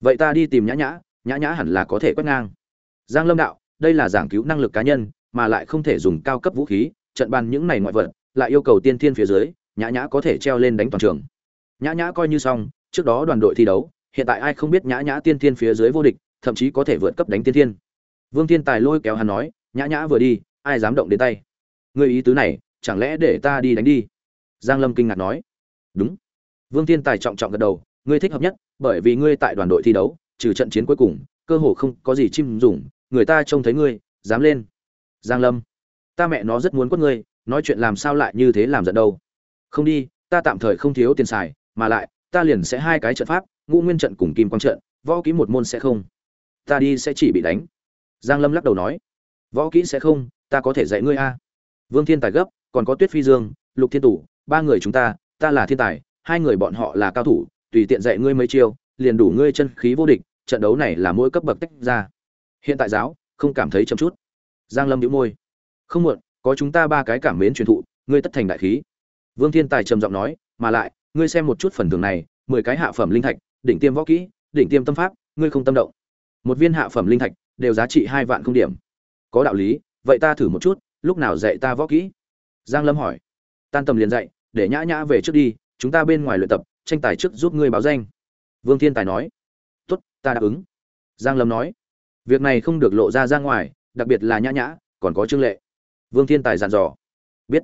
Vậy ta đi tìm nhã nhã nhã nhã hẳn là có thể quét ngang. Giang lâm đạo, đây là giảng cứu năng lực cá nhân, mà lại không thể dùng cao cấp vũ khí, trận bàn những này ngoại vật, lại yêu cầu tiên thiên phía dưới, nhã nhã có thể treo lên đánh toàn trường. Nhã nhã coi như xong, trước đó đoàn đội thi đấu, hiện tại ai không biết nhã nhã tiên thiên phía dưới vô địch, thậm chí có thể vượt cấp đánh tiên thiên. Vương thiên tài lôi kéo hắn nói, nhã nhã vừa đi, ai dám động đến tay? Người ý tứ này, chẳng lẽ để ta đi đánh đi? Giang lâm kinh ngạc nói đúng. Vương thiên tài trọng trọng gật đầu, ngươi thích hợp nhất, bởi vì ngươi tại đoàn đội thi đấu, trừ trận chiến cuối cùng, cơ hồ không có gì chim dùng, người ta trông thấy ngươi, dám lên. Giang lâm. Ta mẹ nó rất muốn quất ngươi, nói chuyện làm sao lại như thế làm giận đâu. Không đi, ta tạm thời không thiếu tiền xài, mà lại, ta liền sẽ hai cái trận pháp, ngũ nguyên trận cùng kim quang trận, võ kỹ một môn sẽ không. Ta đi sẽ chỉ bị đánh. Giang lâm lắc đầu nói. Võ kỹ sẽ không, ta có thể dạy ngươi a. Vương thiên tài gấp, còn có tuyết phi dương, lục thiên tủ, ba người chúng ta ta là thiên tài, hai người bọn họ là cao thủ, tùy tiện dạy ngươi mấy chiêu, liền đủ ngươi chân khí vô địch, trận đấu này là mỗi cấp bậc tách ra. Hiện tại giáo, không cảm thấy chậm chút. Giang lâm nhíu môi. Không muộn, có chúng ta ba cái cảm mến truyền thụ, ngươi tất thành đại khí. Vương thiên tài trầm giọng nói, mà lại, ngươi xem một chút phần thưởng này, mười cái hạ phẩm linh thạch, đỉnh tiêm võ kỹ, đỉnh tiêm tâm pháp, ngươi không tâm động. Một viên hạ phẩm linh thạch, đều giá trị hai vạn không điểm. Có đạo lý, vậy ta thử một chút, lúc nào dạy ta võ kỹ? Giang lâm hỏi. Tan tầm liền dạy để nhã nhã về trước đi, chúng ta bên ngoài luyện tập, tranh tài trước giúp ngươi báo danh. Vương thiên tài nói. Tốt, ta đáp ứng. Giang lâm nói. Việc này không được lộ ra ra ngoài, đặc biệt là nhã nhã, còn có trương lệ. Vương thiên tài dặn dò. Biết.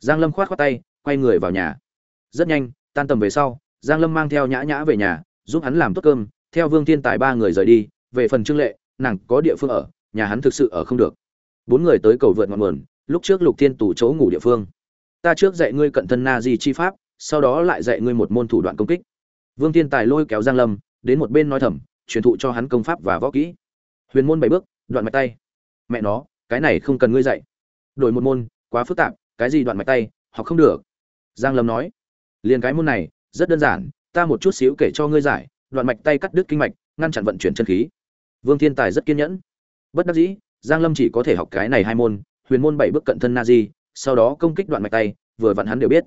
Giang lâm khoát khoát tay, quay người vào nhà. Rất nhanh, tan tầm về sau, giang lâm mang theo nhã nhã về nhà, giúp hắn làm tốt cơm, theo vương thiên tài ba người rời đi, về phần trương lệ, nàng có địa phương ở, nhà hắn thực sự ở không được. Bốn người tới cầu vượt ngọn nguồn, lúc trước lục thiên tủ chỗ ngủ địa phương ta trước dạy ngươi cận thân na di chi pháp, sau đó lại dạy ngươi một môn thủ đoạn công kích. Vương thiên tài lôi kéo giang lâm, đến một bên nói thầm, truyền thụ cho hắn công pháp và võ kỹ. Huyền môn bảy bước, đoạn mạch tay. Mẹ nó, cái này không cần ngươi dạy. Đổi một môn, quá phức tạp, cái gì đoạn mạch tay, học không được. Giang lâm nói, liền cái môn này, rất đơn giản, ta một chút xíu kể cho ngươi giải, đoạn mạch tay cắt đứt kinh mạch, ngăn chặn vận chuyển chân khí. Vương thiên tài rất kiên nhẫn. Bất đắc dĩ, giang lâm chỉ có thể học cái này hai môn, huyền môn bảy bước cận thân na di sau đó công kích đoạn mạch tay, vừa vặn hắn đều biết.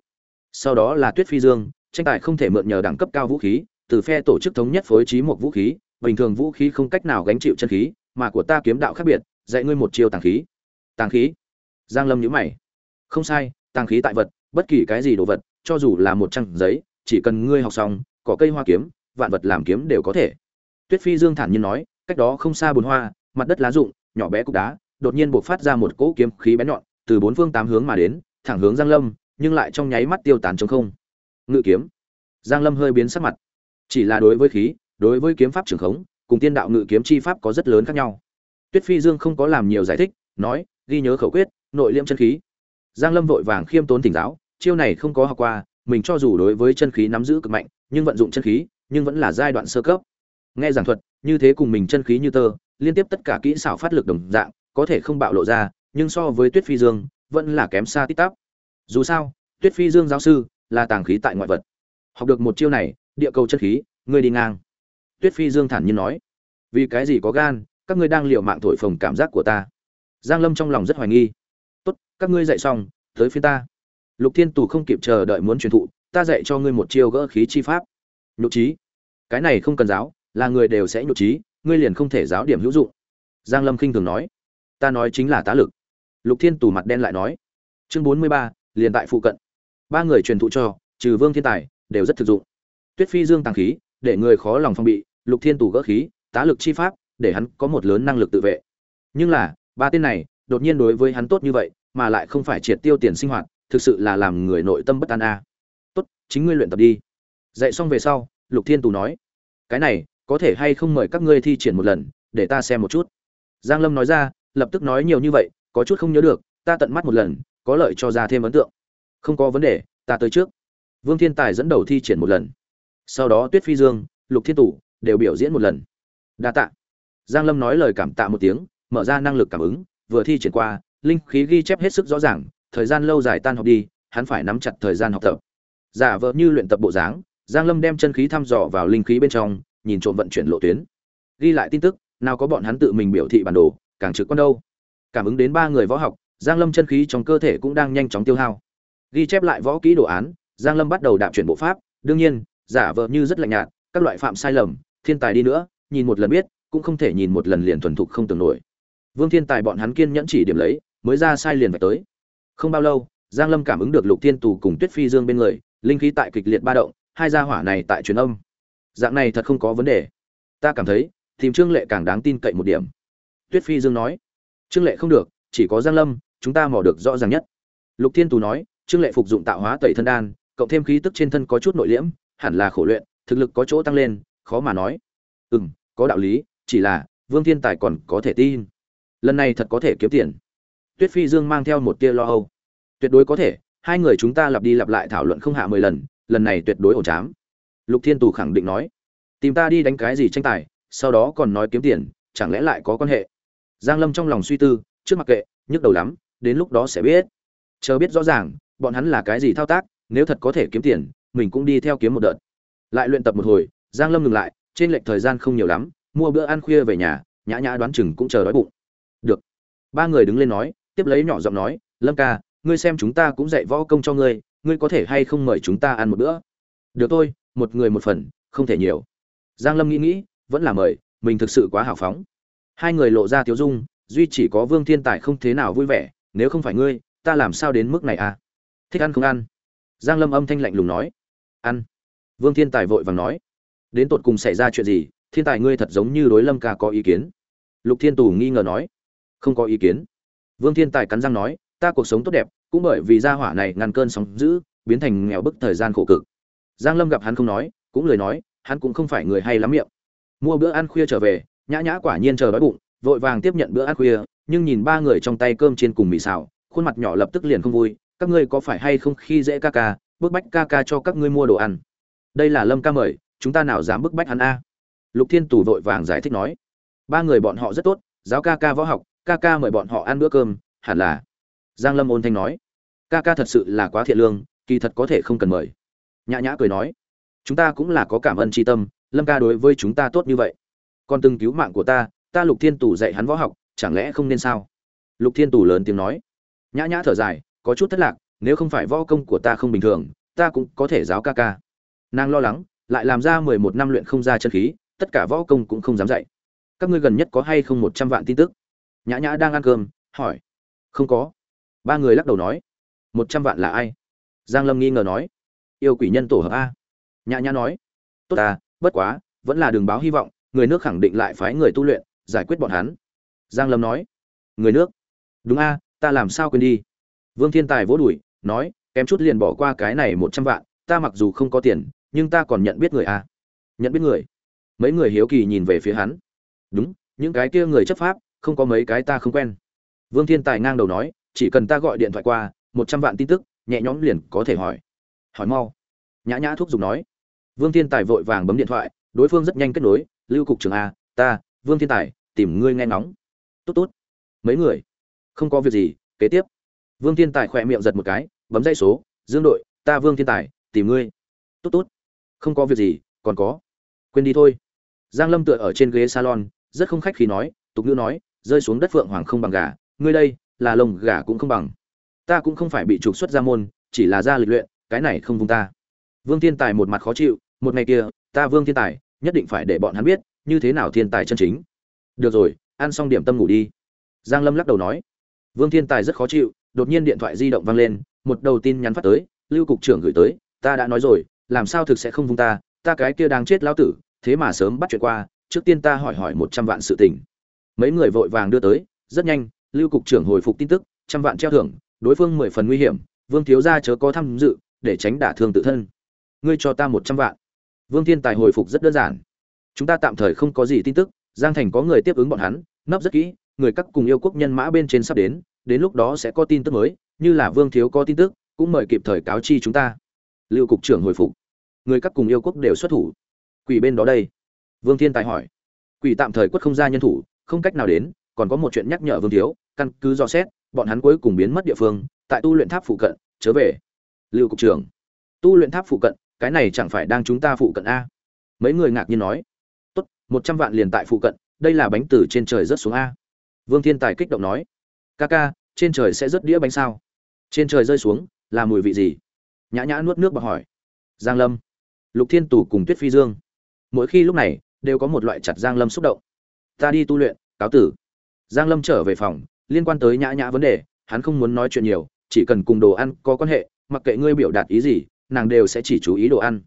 Sau đó là tuyết phi dương, tranh tài không thể mượn nhờ đẳng cấp cao vũ khí, từ phe tổ chức thống nhất phối trí một vũ khí, bình thường vũ khí không cách nào gánh chịu chân khí, mà của ta kiếm đạo khác biệt, dạy ngươi một chiêu tàng khí. Tàng khí? Giang lâm nhíu mày. Không sai, tàng khí tại vật, bất kỳ cái gì đồ vật, cho dù là một trang giấy, chỉ cần ngươi học xong có cây hoa kiếm, vạn vật làm kiếm đều có thể. Tuyết phi dương thản nhiên nói, cách đó không xa bùn hoa, mặt đất lá rụng, nhỏ bé cục đá, đột nhiên bộc phát ra một cỗ kiếm khí bén nhọn từ bốn phương tám hướng mà đến, thẳng hướng giang lâm, nhưng lại trong nháy mắt tiêu tán trống không. Ngự kiếm. Giang lâm hơi biến sắc mặt. Chỉ là đối với khí, đối với kiếm pháp trường khống, cùng tiên đạo ngự kiếm chi pháp có rất lớn khác nhau. Tuyết phi dương không có làm nhiều giải thích, nói, ghi nhớ khẩu quyết, nội liễm chân khí. Giang lâm vội vàng khiêm tốn tỉnh giáo, chiêu này không có học qua, mình cho dù đối với chân khí nắm giữ cực mạnh, nhưng vận dụng chân khí, nhưng vẫn là giai đoạn sơ cấp. Nghe giảng thuật, như thế cùng mình chân khí như tơ, liên tiếp tất cả kỹ xảo phát lực đồng dạng, có thể không bạo lộ ra nhưng so với tuyết phi dương, vẫn là kém xa tít tắp. Dù sao, tuyết phi dương giáo sư là tàng khí tại ngoại vật. Học được một chiêu này, địa cầu chân khí, ngươi đi ngang. Tuyết phi dương thản nhiên nói, vì cái gì có gan, các ngươi đang liều mạng thổi phồng cảm giác của ta. Giang lâm trong lòng rất hoài nghi. Tốt, các ngươi dạy xong, tới phía ta. Lục thiên tù không kịp chờ đợi muốn truyền thụ, ta dạy cho ngươi một chiêu gỡ khí chi pháp. Nhục trí. Cái này không cần giáo, là người đều sẽ nhục trí, ngươi liền không thể giáo điểm hữu dụng. Giang lâm khinh thường nói, ta nói chính là tá lực lục thiên tù mặt đen lại nói chương bốn mươi ba, liền tại phụ cận. Ba người truyền thụ cho trừ vương thiên tài đều rất thực dụng. Tuyết phi dương tăng khí để người khó lòng phong bị lục thiên tù gỡ khí tá lực chi pháp để hắn có một lớn năng lực tự vệ. Nhưng là ba tên này đột nhiên đối với hắn tốt như vậy mà lại không phải triệt tiêu tiền sinh hoạt thực sự là làm người nội tâm bất an a. Tốt chính ngươi luyện tập đi. Dạy xong về sau lục thiên tù nói cái này có thể hay không mời các ngươi thi triển một lần để ta xem một chút. Giang lâm nói ra lập tức nói nhiều như vậy có chút không nhớ được, ta tận mắt một lần, có lợi cho ra thêm ấn tượng. Không có vấn đề, ta tới trước. Vương thiên tài dẫn đầu thi triển một lần. Sau đó tuyết phi dương, lục thiên tủ đều biểu diễn một lần. Đa tạ. Giang lâm nói lời cảm tạ một tiếng, mở ra năng lực cảm ứng, vừa thi triển qua, linh khí ghi chép hết sức rõ ràng, thời gian lâu dài tan học đi, hắn phải nắm chặt thời gian học tập. Giả vờ như luyện tập bộ dáng, giang lâm đem chân khí thăm dò vào linh khí bên trong, nhìn trộm vận chuyển lộ tuyến. Ghi lại tin tức, nào có bọn hắn tự mình biểu thị bản đồ, càng trực quan đâu cảm ứng đến ba người võ học, giang lâm chân khí trong cơ thể cũng đang nhanh chóng tiêu hao. Ghi chép lại võ kỹ đồ án, giang lâm bắt đầu đạp chuyển bộ pháp, đương nhiên, giả vờ như rất lạnh nhạt, các loại phạm sai lầm, thiên tài đi nữa, nhìn một lần biết, cũng không thể nhìn một lần liền thuần thục không tưởng nổi. Vương thiên tài bọn hắn kiên nhẫn chỉ điểm lấy, mới ra sai liền phải tới. Không bao lâu, giang lâm cảm ứng được lục thiên tù cùng tuyết phi dương bên người, linh khí tại kịch liệt ba động, hai gia hỏa này tại truyền âm. Dạng này thật không có vấn đề. Ta cảm thấy, tìm trương lệ càng đáng tin cậy một điểm. Tuyết phi dương nói trương lệ không được, chỉ có giang lâm, chúng ta mò được rõ ràng nhất. Lục thiên tù nói, trương lệ phục dụng tạo hóa tẩy thân đan, cộng thêm khí tức trên thân có chút nội liễm, hẳn là khổ luyện, thực lực có chỗ tăng lên, khó mà nói. Ừ m có đạo lý, chỉ là, vương thiên tài còn có thể tin. Lần này thật có thể kiếm tiền. Tuyết phi dương mang theo một tia lo âu. Tuyệt đối có thể, hai người chúng ta lặp đi lặp lại thảo luận không hạ mười lần lần này tuyệt đối ổn chám. Lục thiên tù khẳng định nói, tìm ta đi đánh cái gì tranh tài, sau đó còn nói kiếm tiền, chẳng lẽ lại có quan hệ? Giang lâm trong lòng suy tư, trước mặc kệ, nhức đầu lắm, đến lúc đó sẽ biết. Chờ biết rõ ràng, bọn hắn là cái gì thao tác, nếu thật có thể kiếm tiền, mình cũng đi theo kiếm một đợt. Lại luyện tập một hồi, giang lâm ngừng lại, trên lệch thời gian không nhiều lắm, mua bữa ăn khuya về nhà, nhã nhã đoán chừng cũng chờ đói bụng. Được. Ba người đứng lên nói, tiếp lấy nhỏ giọng nói, lâm ca, ngươi xem chúng ta cũng dạy võ công cho ngươi ngươi có thể hay không mời chúng ta ăn một bữa? Được thôi, một người một phần, không thể nhiều. Giang lâm nghĩ nghĩ, vẫn là mời, mình thực sự quá hào phóng hai người lộ ra tiếu dung, duy chỉ có vương thiên tài không thế nào vui vẻ, nếu không phải ngươi, ta làm sao đến mức này à? Thích ăn không ăn? Giang lâm âm thanh lạnh lùng nói. Ăn. Vương thiên tài vội vàng nói. Đến tột cùng xảy ra chuyện gì? Thiên tài ngươi thật giống như đối lâm ca có ý kiến. Lục thiên tù nghi ngờ nói. Không có ý kiến. Vương thiên tài cắn răng nói. Ta cuộc sống tốt đẹp, cũng bởi vì gia hỏa này ngăn cơn sóng dữ, biến thành nghèo bức thời gian khổ cực. Giang lâm gặp hắn không nói, cũng lời nói, hắn cũng không phải người hay lắm miệng. Mua bữa ăn khuya trở về nhã nhã quả nhiên chờ đói bụng, vội vàng tiếp nhận bữa ăn khuya, nhưng nhìn ba người trong tay cơm trên cùng mì xào, khuôn mặt nhỏ lập tức liền không vui, các ngươi có phải hay không khi dễ ca ca, bức bách ca ca cho các ngươi mua đồ ăn? Đây là lâm ca mời, chúng ta nào dám bức bách hắn a? Lục thiên tù vội vàng giải thích nói. Ba người bọn họ rất tốt, giáo ca ca võ học, ca ca mời bọn họ ăn bữa cơm, hẳn là. Giang lâm ôn thanh nói. Ca ca thật sự là quá thiện lương, kỳ thật có thể không cần mời. Nhã nhã cười nói. Chúng ta cũng là có cảm ơn tri tâm, lâm ca đối với chúng ta tốt như vậy còn từng cứu mạng của ta ta lục thiên tù dạy hắn võ học, chẳng lẽ không nên sao? Lục thiên tù lớn tiếng nói. Nhã nhã thở dài, có chút thất lạc, nếu không phải võ công của ta không bình thường, ta cũng có thể giáo ca ca. Nàng lo lắng, lại làm ra mười một năm luyện không ra chân khí, tất cả võ công cũng không dám dạy. Các ngươi gần nhất có hay không một trăm vạn tin tức? Nhã nhã đang ăn cơm, hỏi. Không có. Ba người lắc đầu nói. Một trăm vạn là ai? Giang lâm nghi ngờ nói. Yêu quỷ nhân tổ hợp a. Nhã nhã nói. Tốt ta, bất quá, vẫn là đường báo hy vọng người nước khẳng định lại phái người tu luyện, giải quyết bọn hắn. Giang lâm nói, người nước? Đúng a, ta làm sao quên đi? Vương thiên tài vỗ đùi, nói, kém chút liền bỏ qua cái này một trăm vạn, ta mặc dù không có tiền, nhưng ta còn nhận biết người a. Nhận biết người? Mấy người hiếu kỳ nhìn về phía hắn. Đúng, những cái kia người chấp pháp, không có mấy cái ta không quen. Vương thiên tài ngang đầu nói, chỉ cần ta gọi điện thoại qua, một trăm vạn tin tức, nhẹ nhõm liền có thể hỏi. Hỏi mau. Nhã nhã thuốc dùng nói. Vương thiên tài vội vàng bấm điện thoại, đối phương rất nhanh kết nối lưu cục trưởng a, ta, vương thiên tài, tìm ngươi nghe ngóng. Tốt tốt. Mấy người? Không có việc gì, kế tiếp. Vương thiên tài khỏe miệng giật một cái, bấm dây số, dương đội, ta vương thiên tài, tìm ngươi. Tốt tốt. Không có việc gì, còn có. Quên đi thôi. Giang lâm tựa ở trên ghế salon, rất không khách khí nói, tục ngữ nói, rơi xuống đất phượng hoàng không bằng gà, ngươi đây, là lồng gà cũng không bằng. Ta cũng không phải bị trục xuất ra môn, chỉ là ra lịch luyện, cái này không vung ta. Vương thiên tài một mặt khó chịu, một ngày kia, ta vương thiên tài nhất định phải để bọn hắn biết như thế nào thiên tài chân chính. Được rồi, ăn xong điểm tâm ngủ đi. Giang lâm lắc đầu nói. Vương thiên tài rất khó chịu, đột nhiên điện thoại di động vang lên, một đầu tin nhắn phát tới, lưu cục trưởng gửi tới, ta đã nói rồi, làm sao thực sẽ không vung ta ta cái kia đang chết lão tử, thế mà sớm bắt chuyện qua, trước tiên ta hỏi hỏi một trăm vạn sự tình. Mấy người vội vàng đưa tới, rất nhanh, lưu cục trưởng hồi phục tin tức, trăm vạn treo thưởng, đối phương mười phần nguy hiểm, vương thiếu gia chớ có tham dự, để tránh đả thương tự thân. Ngươi cho ta một trăm vạn vương thiên tài hồi phục rất đơn giản. Chúng ta tạm thời không có gì tin tức, giang thành có người tiếp ứng bọn hắn, nấp rất kỹ, người các cùng yêu quốc nhân mã bên trên sắp đến đến lúc đó sẽ có tin tức mới, như là vương thiếu có tin tức, cũng mời kịp thời cáo chi chúng ta. Lưu cục trưởng hồi phục. Người các cùng yêu quốc đều xuất thủ. Quỷ bên đó đây. Vương thiên tài hỏi. Quỷ tạm thời quất không ra nhân thủ, không cách nào đến, còn có một chuyện nhắc nhở vương thiếu, căn cứ dò xét, bọn hắn cuối cùng biến mất địa phương, tại tu luyện tháp phụ cận trở về. Lưu cục trưởng. Tu luyện tháp phụ cận cái này chẳng phải đang chúng ta phụ cận a? Mấy người ngạc nhiên nói. Tốt, một trăm vạn liền tại phụ cận, đây là bánh từ trên trời rớt xuống a. Vương thiên tài kích động nói. Ca ca, trên trời sẽ rớt đĩa bánh sao? Trên trời rơi xuống, là mùi vị gì? Nhã nhã nuốt nước và hỏi. Giang lâm. Lục thiên tù cùng tuyết phi dương. Mỗi khi lúc này, đều có một loại chặt giang lâm xúc động. Ta đi tu luyện, cáo tử. Giang lâm trở về phòng, liên quan tới nhã nhã vấn đề, hắn không muốn nói chuyện nhiều, chỉ cần cùng đồ ăn có quan hệ, mặc kệ ngươi biểu đạt ý gì nàng đều sẽ chỉ chú ý đồ ăn.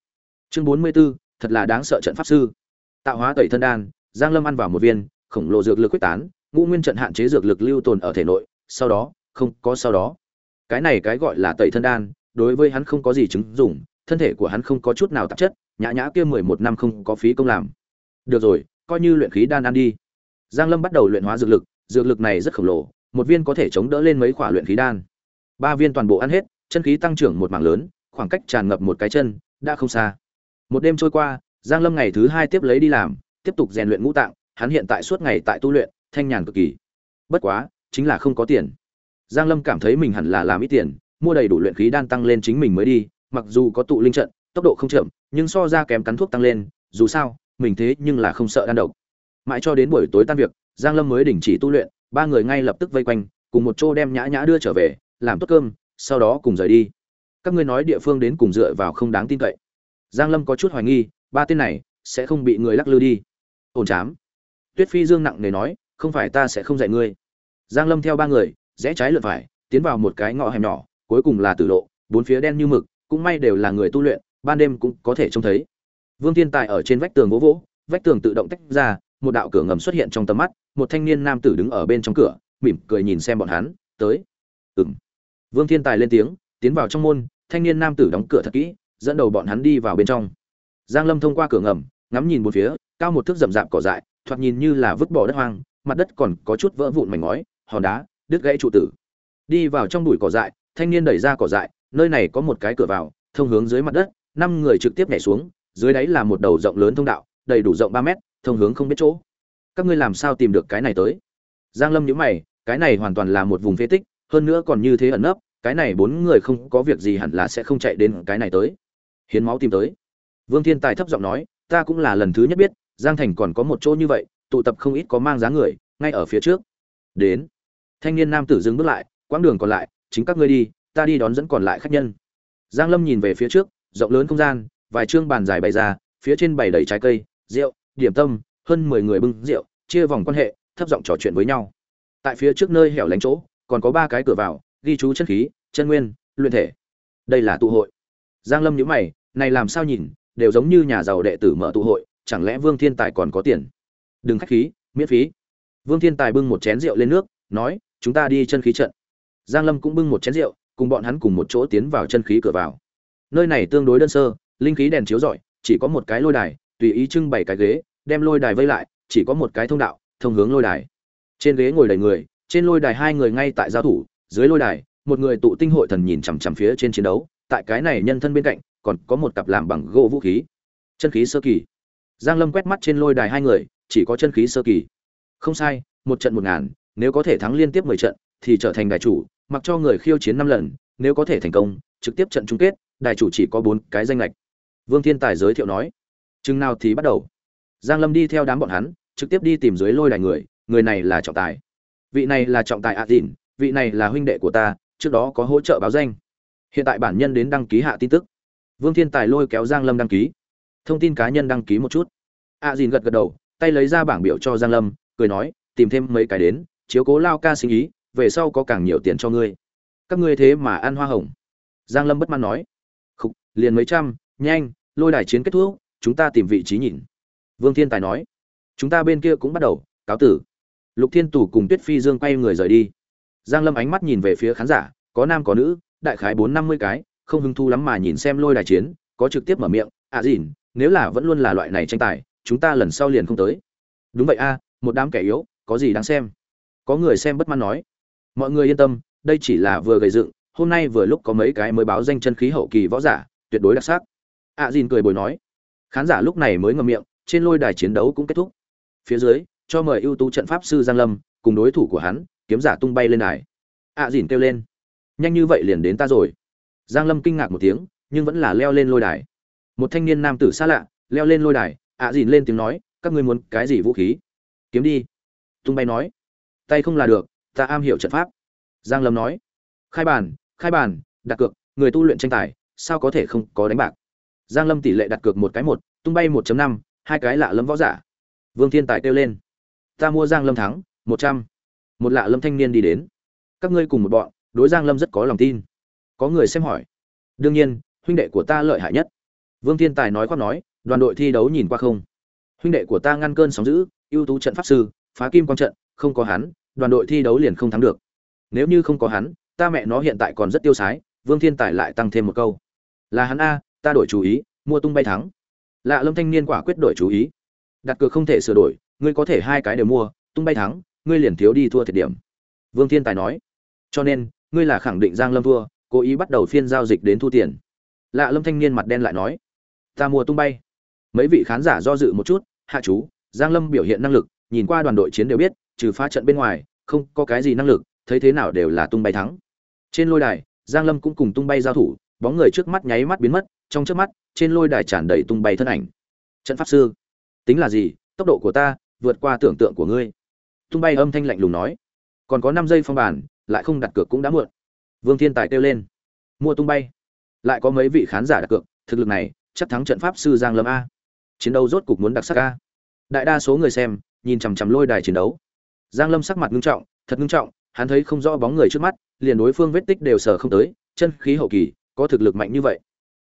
Chương 44, thật là đáng sợ trận pháp sư. Tạo hóa tẩy thân đan giang lâm ăn vào một viên khổng lồ dược lực quyết tán ngũ nguyên trận hạn chế dược lực lưu tồn ở thể nội sau đó không có sau đó. Cái này cái gọi là tẩy thân đan đối với hắn không có gì chứng dụng thân thể của hắn không có chút nào tạp chất nhã nhã kia mười một năm không có phí công làm. Được rồi coi như luyện khí đan ăn đi. Giang lâm bắt đầu luyện hóa dược lực dược lực này rất khổng lồ một viên có thể chống đỡ lên mấy quả luyện khí đan. Ba viên toàn bộ ăn hết chân khí tăng trưởng một mảng lớn khoảng cách tràn ngập một cái chân, đã không xa. Một đêm trôi qua, giang lâm ngày thứ hai tiếp lấy đi làm, tiếp tục rèn luyện ngũ tạng, hắn hiện tại suốt ngày tại tu luyện, thanh nhàn cực kỳ. Bất quá, chính là không có tiền. Giang lâm cảm thấy mình hẳn là làm ít tiền, mua đầy đủ luyện khí đan tăng lên chính mình mới đi, mặc dù có tụ linh trận, tốc độ không chậm, nhưng so ra kém cắn thuốc tăng lên, dù sao, mình thế nhưng là không sợ đan độc. Mãi cho đến buổi tối tan việc, giang lâm mới đình chỉ tu luyện, ba người ngay lập tức vây quanh, cùng một chỗ đem nhã nhã đưa trở về, làm tốt cơm, sau đó cùng rời đi các ngươi nói địa phương đến cùng dựa vào không đáng tin cậy. Giang lâm có chút hoài nghi, ba tên này sẽ không bị người lắc lư đi. Ổn chám. Tuyết phi dương nặng nề nói, không phải ta sẽ không dạy ngươi. Giang lâm theo ba người, rẽ trái lượt phải, tiến vào một cái ngõ hẻm nhỏ, cuối cùng là tử lộ, bốn phía đen như mực, cũng may đều là người tu luyện, ban đêm cũng có thể trông thấy. Vương thiên tài ở trên vách tường vỗ vỗ, vách tường tự động tách ra, một đạo cửa ngầm xuất hiện trong tầm mắt, một thanh niên nam tử đứng ở bên trong cửa, mỉm cười nhìn xem bọn hắn, tới. Ừm. Vương thiên tài lên tiếng tiến vào trong môn, thanh niên nam tử đóng cửa thật kỹ, dẫn đầu bọn hắn đi vào bên trong. Giang lâm thông qua cửa ngầm, ngắm nhìn một phía, cao một thước rậm rạp cỏ dại, thoạt nhìn như là vứt bỏ đất hoang, mặt đất còn có chút vỡ vụn mảnh ngói, hòn đá, đứt gãy trụ tử. Đi vào trong bụi cỏ dại, thanh niên đẩy ra cỏ dại, nơi này có một cái cửa vào, thông hướng dưới mặt đất, năm người trực tiếp nhảy xuống, dưới đáy là một đầu rộng lớn thông đạo, đầy đủ rộng ba mét, thông hướng không biết chỗ. Các ngươi làm sao tìm được cái này tới? Giang lâm nhíu mày, cái này hoàn toàn là một vùng phế tích, hơn nữa còn như thế ẩn nấp cái này bốn người không có việc gì hẳn là sẽ không chạy đến cái này tới. Hiến máu tìm tới. Vương thiên tài thấp giọng nói, ta cũng là lần thứ nhất biết, giang thành còn có một chỗ như vậy, tụ tập không ít có mang giá người, ngay ở phía trước. Đến. Thanh niên nam tử dừng bước lại, quãng đường còn lại, chính các ngươi đi, ta đi đón dẫn còn lại khách nhân. Giang lâm nhìn về phía trước, rộng lớn không gian, vài trương bàn dài bày ra, phía trên bày đầy trái cây, rượu, điểm tâm, hơn mười người bưng rượu, chia vòng quan hệ, thấp giọng trò chuyện với nhau. Tại phía trước nơi hẻo lánh chỗ, còn có ba cái cửa vào ghi chú chân khí, chân nguyên, luyện thể. Đây là tụ hội. Giang lâm nhíu mày, này làm sao nhìn, đều giống như nhà giàu đệ tử mở tụ hội, chẳng lẽ vương thiên tài còn có tiền? Đừng khách khí, miễn phí. Vương thiên tài bưng một chén rượu lên nước, nói, chúng ta đi chân khí trận. Giang lâm cũng bưng một chén rượu, cùng bọn hắn cùng một chỗ tiến vào chân khí cửa vào. Nơi này tương đối đơn sơ, linh khí đèn chiếu rọi, chỉ có một cái lôi đài, tùy ý trưng bày cái ghế, đem lôi đài vây lại, chỉ có một cái thông đạo, thông hướng lôi đài. Trên ghế ngồi đầy người, trên lôi đài hai người ngay tại giao thủ dưới lôi đài, một người tụ tinh hội thần nhìn chằm chằm phía trên chiến đấu, tại cái này nhân thân bên cạnh, còn có một cặp làm bằng gỗ vũ khí. Chân khí sơ kỳ. Giang lâm quét mắt trên lôi đài hai người, chỉ có chân khí sơ kỳ. Không sai, một trận một ngàn, nếu có thể thắng liên tiếp mười trận, thì trở thành đại chủ, mặc cho người khiêu chiến năm lần, nếu có thể thành công, trực tiếp trận chung kết, đại chủ chỉ có bốn cái danh lệch. Vương thiên tài giới thiệu nói, chừng nào thì bắt đầu. Giang lâm đi theo đám bọn hắn, trực tiếp đi tìm dưới lôi đài người người này là trọng tài. Vị này là trọng tài a dìn vị này là huynh đệ của ta, trước đó có hỗ trợ báo danh. Hiện tại bản nhân đến đăng ký hạ tin tức. Vương thiên tài lôi kéo giang lâm đăng ký. Thông tin cá nhân đăng ký một chút. A dìn gật gật đầu, tay lấy ra bảng biểu cho giang lâm, cười nói, tìm thêm mấy cái đến, chiếu cố lao ca sinh ý, về sau có càng nhiều tiền cho ngươi. Các ngươi thế mà ăn hoa hồng. Giang lâm bất mãn nói. Khục, liền mấy trăm, nhanh, lôi đài chiến kết thúc, chúng ta tìm vị trí nhìn. Vương thiên tài nói. Chúng ta bên kia cũng bắt đầu, cáo tử. Lục thiên tù cùng tuyết phi dương quay người rời đi giang lâm ánh mắt nhìn về phía khán giả, có nam có nữ, đại khái bốn năm mươi cái, không hứng thu lắm mà nhìn xem lôi đài chiến, có trực tiếp mở miệng à dìn nếu là vẫn luôn là loại này tranh tài, chúng ta lần sau liền không tới. Đúng vậy a, một đám kẻ yếu, có gì đáng xem? Có người xem bất mãn nói. Mọi người yên tâm, đây chỉ là vừa gầy dựng, hôm nay vừa lúc có mấy cái mới báo danh chân khí hậu kỳ võ giả, tuyệt đối đặc sắc. À a dìn cười bồi nói. Khán giả lúc này mới ngậm miệng, trên lôi đài chiến đấu cũng kết thúc. Phía dưới, cho mời ưu tú trận pháp sư giang lâm, cùng đối thủ của hắn kiếm giả tung bay lên đài. Ạ dìn kêu lên. Nhanh như vậy liền đến ta rồi. Giang lâm kinh ngạc một tiếng, nhưng vẫn là leo lên lôi đài. Một thanh niên nam tử xa lạ, leo lên lôi đài ạ dìn lên tiếng nói, các ngươi muốn cái gì vũ khí? Kiếm đi. Tung bay nói, tay không là được, ta am hiểu trận pháp. Giang lâm nói, khai bàn khai bàn đặt cược, người tu luyện tranh tài, sao có thể không có đánh bạc? Giang lâm tỷ lệ đặt cược một cái một, tung bay 1 năm, hai cái lạ lâm võ giả. Vương thiên tài kêu lên, ta mua giang lâm thắng, một trăm một lạ lâm thanh niên đi đến. Các ngươi cùng một bọn, đối giang lâm rất có lòng tin. Có người xem hỏi. Đương nhiên, huynh đệ của ta lợi hại nhất. Vương thiên tài nói khoác nói, đoàn đội thi đấu nhìn qua không? Huynh đệ của ta ngăn cơn sóng dữ, ưu tú trận pháp sư, phá kim quang trận, không có hắn, đoàn đội thi đấu liền không thắng được. Nếu như không có hắn, ta mẹ nó hiện tại còn rất tiêu sái, vương thiên tài lại tăng thêm một câu. Là hắn a, ta đổi chú ý, mua tung bay thắng. Lạ lâm thanh niên quả quyết đổi chú ý. Đặt cược không thể sửa đổi, ngươi có thể hai cái đều mua, tung bay thắng ngươi liền thiếu đi thua thiệt điểm. Vương thiên tài nói. Cho nên, ngươi là khẳng định giang lâm thua, cố ý bắt đầu phiên giao dịch đến thu tiền. Lạ lâm thanh niên mặt đen lại nói. Ta mua tung bay. Mấy vị khán giả do dự một chút, hạ chú, giang lâm biểu hiện năng lực, nhìn qua đoàn đội chiến đều biết, trừ phá trận bên ngoài, không có cái gì năng lực, thấy thế nào đều là tung bay thắng. Trên lôi đài, giang lâm cũng cùng tung bay giao thủ, bóng người trước mắt nháy mắt biến mất, trong trước mắt, trên lôi đài tràn đầy tung bay thân ảnh. Trận pháp sư, tính là gì? Tốc độ của ta vượt qua tưởng tượng của ngươi tung bay âm thanh lạnh lùng nói. Còn có năm giây phong bản, lại không đặt cược cũng đã muộn. Vương thiên tài kêu lên. Mua tung bay. Lại có mấy vị khán giả đặt cược, thực lực này, chắc thắng trận pháp sư giang lâm a. Chiến đấu rốt cục muốn đặc sắc a. Đại đa số người xem, nhìn chằm chằm lôi đài chiến đấu. Giang lâm sắc mặt nghiêm trọng, thật nghiêm trọng, hắn thấy không rõ bóng người trước mắt, liền đối phương vết tích đều sờ không tới, chân khí hậu kỳ, có thực lực mạnh như vậy.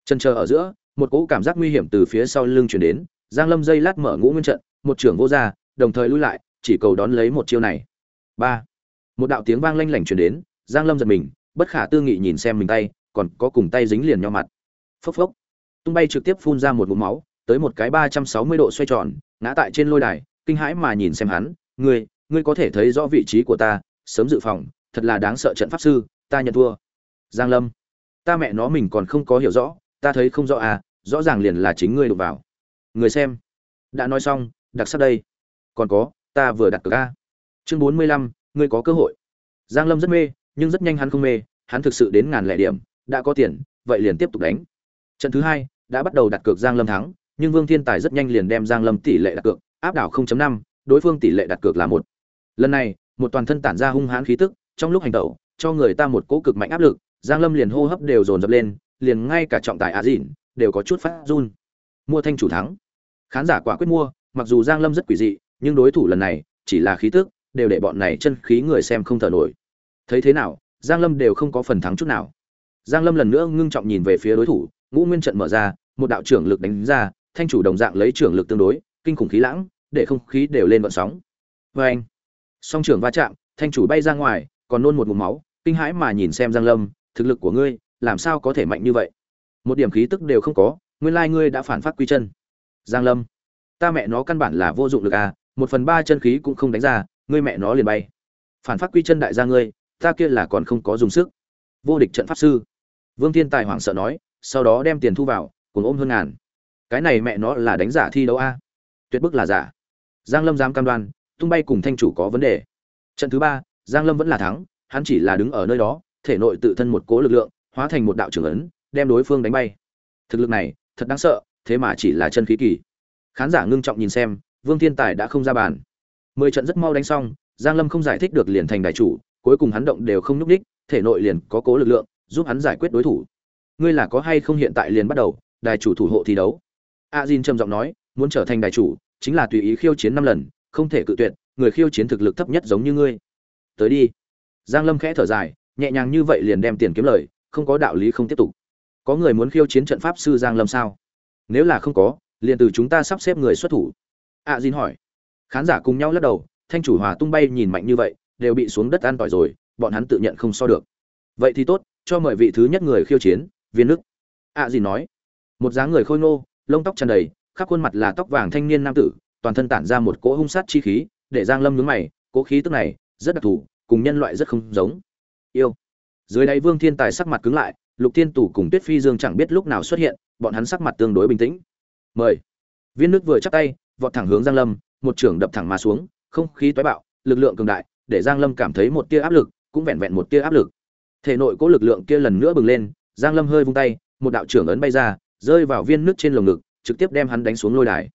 Chân chờ ở giữa, một cỗ cảm giác nguy hiểm từ phía sau lưng chuyển đến, giang lâm dây lát mở ngũ nguyên trận, một trưởng vô ra đồng thời lui lại chỉ cầu đón lấy một chiêu này. Ba. Một đạo tiếng vang lanh lảnh truyền đến, giang lâm giật mình, bất khả tư nghị nhìn xem mình tay, còn có cùng tay dính liền nhau mặt. Phốc phốc. Tung bay trực tiếp phun ra một ngụm máu, tới một cái ba trăm sáu mươi độ xoay tròn, ngã tại trên lôi đài, kinh hãi mà nhìn xem hắn, ngươi ngươi có thể thấy rõ vị trí của ta, sớm dự phòng, thật là đáng sợ trận pháp sư, ta nhận thua. Giang lâm. Ta mẹ nó mình còn không có hiểu rõ, ta thấy không rõ à rõ ràng liền là chính ngươi đụng vào. Người xem. Đã nói xong, đặc sắc đây. Còn có ta vừa đặt cược a. Chương bốn mươi lăm ngươi có cơ hội. Giang lâm rất mê nhưng rất nhanh hắn không mê hắn thực sự đến ngàn lẻ điểm đã có tiền vậy liền tiếp tục đánh. Trận thứ hai đã bắt đầu đặt cược giang lâm thắng nhưng vương thiên tài rất nhanh liền đem giang lâm tỷ lệ đặt cược áp đảo 0.5, đối phương tỷ lệ đặt cược là một. Lần này một toàn thân tản ra hung hãn khí tức trong lúc hành động cho người ta một cỗ cực mạnh áp lực giang lâm liền hô hấp đều dồn dập lên liền ngay cả trọng tài a dịn đều có chút phát run. Mua thanh chủ thắng. Khán giả quả quyết mua mặc dù giang lâm rất quỷ dị nhưng đối thủ lần này chỉ là khí tức, đều để bọn này chân khí người xem không thở nổi. Thấy thế nào, giang lâm đều không có phần thắng chút nào. Giang lâm lần nữa ngưng trọng nhìn về phía đối thủ, ngũ nguyên trận mở ra, một đạo trưởng lực đánh ra, thanh chủ đồng dạng lấy trưởng lực tương đối, kinh khủng khí lãng, để không khí đều lên vận sóng. Với anh, song trưởng va chạm, thanh chủ bay ra ngoài, còn nôn một ngụm máu, kinh hãi mà nhìn xem giang lâm, thực lực của ngươi, làm sao có thể mạnh như vậy? Một điểm khí tức đều không có, nguyên lai ngươi đã phản phát quy chân. Giang lâm, ta mẹ nó căn bản là vô dụng lực à một phần ba chân khí cũng không đánh ra, ngươi mẹ nó liền bay. Phản phát quy chân đại gia ngươi, ta kia là còn không có dùng sức. Vô địch trận pháp sư. Vương thiên tài hoảng sợ nói, sau đó đem tiền thu vào, cùng ôm hơn ngàn. Cái này mẹ nó là đánh giả thi đấu a? Tuyệt bức là giả. Giang lâm dám cam đoan, tung bay cùng thanh chủ có vấn đề. Trận thứ ba, giang lâm vẫn là thắng, hắn chỉ là đứng ở nơi đó, thể nội tự thân một cố lực lượng, hóa thành một đạo trưởng ấn, đem đối phương đánh bay. Thực lực này, thật đáng sợ, thế mà chỉ là chân khí kỳ. Khán giả ngưng trọng nhìn xem vương thiên tài đã không ra bàn. Mười trận rất mau đánh xong, giang lâm không giải thích được liền thành đại chủ, cuối cùng hắn động đều không nhúc đích thể nội liền có cố lực lượng, giúp hắn giải quyết đối thủ. Ngươi là có hay không hiện tại liền bắt đầu, đại chủ thủ hộ thi đấu? A jin trầm giọng nói, muốn trở thành đại chủ, chính là tùy ý khiêu chiến năm lần, không thể cự tuyệt, người khiêu chiến thực lực thấp nhất giống như ngươi. Tới đi. Giang lâm khẽ thở dài, nhẹ nhàng như vậy liền đem tiền kiếm lời, không có đạo lý không tiếp tục. Có người muốn khiêu chiến trận pháp sư giang lâm sao? Nếu là không có, liền từ chúng ta sắp xếp người xuất thủ a dìn hỏi. Khán giả cùng nhau lắc đầu, thanh chủ hòa tung bay nhìn mạnh như vậy, đều bị xuống đất an tỏi rồi, bọn hắn tự nhận không so được. Vậy thì tốt, cho mời vị thứ nhất người khiêu chiến, viên nước. A dìn nói. Một dáng người khôi ngô, lông tóc tràn đầy, khắp khuôn mặt là tóc vàng thanh niên nam tử, toàn thân tản ra một cỗ hung sát chi khí, để giang lâm nhướng mày, cỗ khí tức này rất đặc thù, cùng nhân loại rất không giống. Yêu. Dưới đáy vương thiên tài sắc mặt cứng lại, lục thiên tủ cùng tuyết phi dương chẳng biết lúc nào xuất hiện, bọn hắn sắc mặt tương đối bình tĩnh. Mời. Viên nước vừa chắc tay vọt thẳng hướng giang lâm, một trường đập thẳng mà xuống, không khí tóe bạo, lực lượng cường đại, để giang lâm cảm thấy một tia áp lực, cũng vẹn vẹn một tia áp lực. Thể nội cố lực lượng kia lần nữa bừng lên, giang lâm hơi vung tay, một đạo trưởng ấn bay ra, rơi vào viên nước trên lồng ngực, trực tiếp đem hắn đánh xuống lôi đài.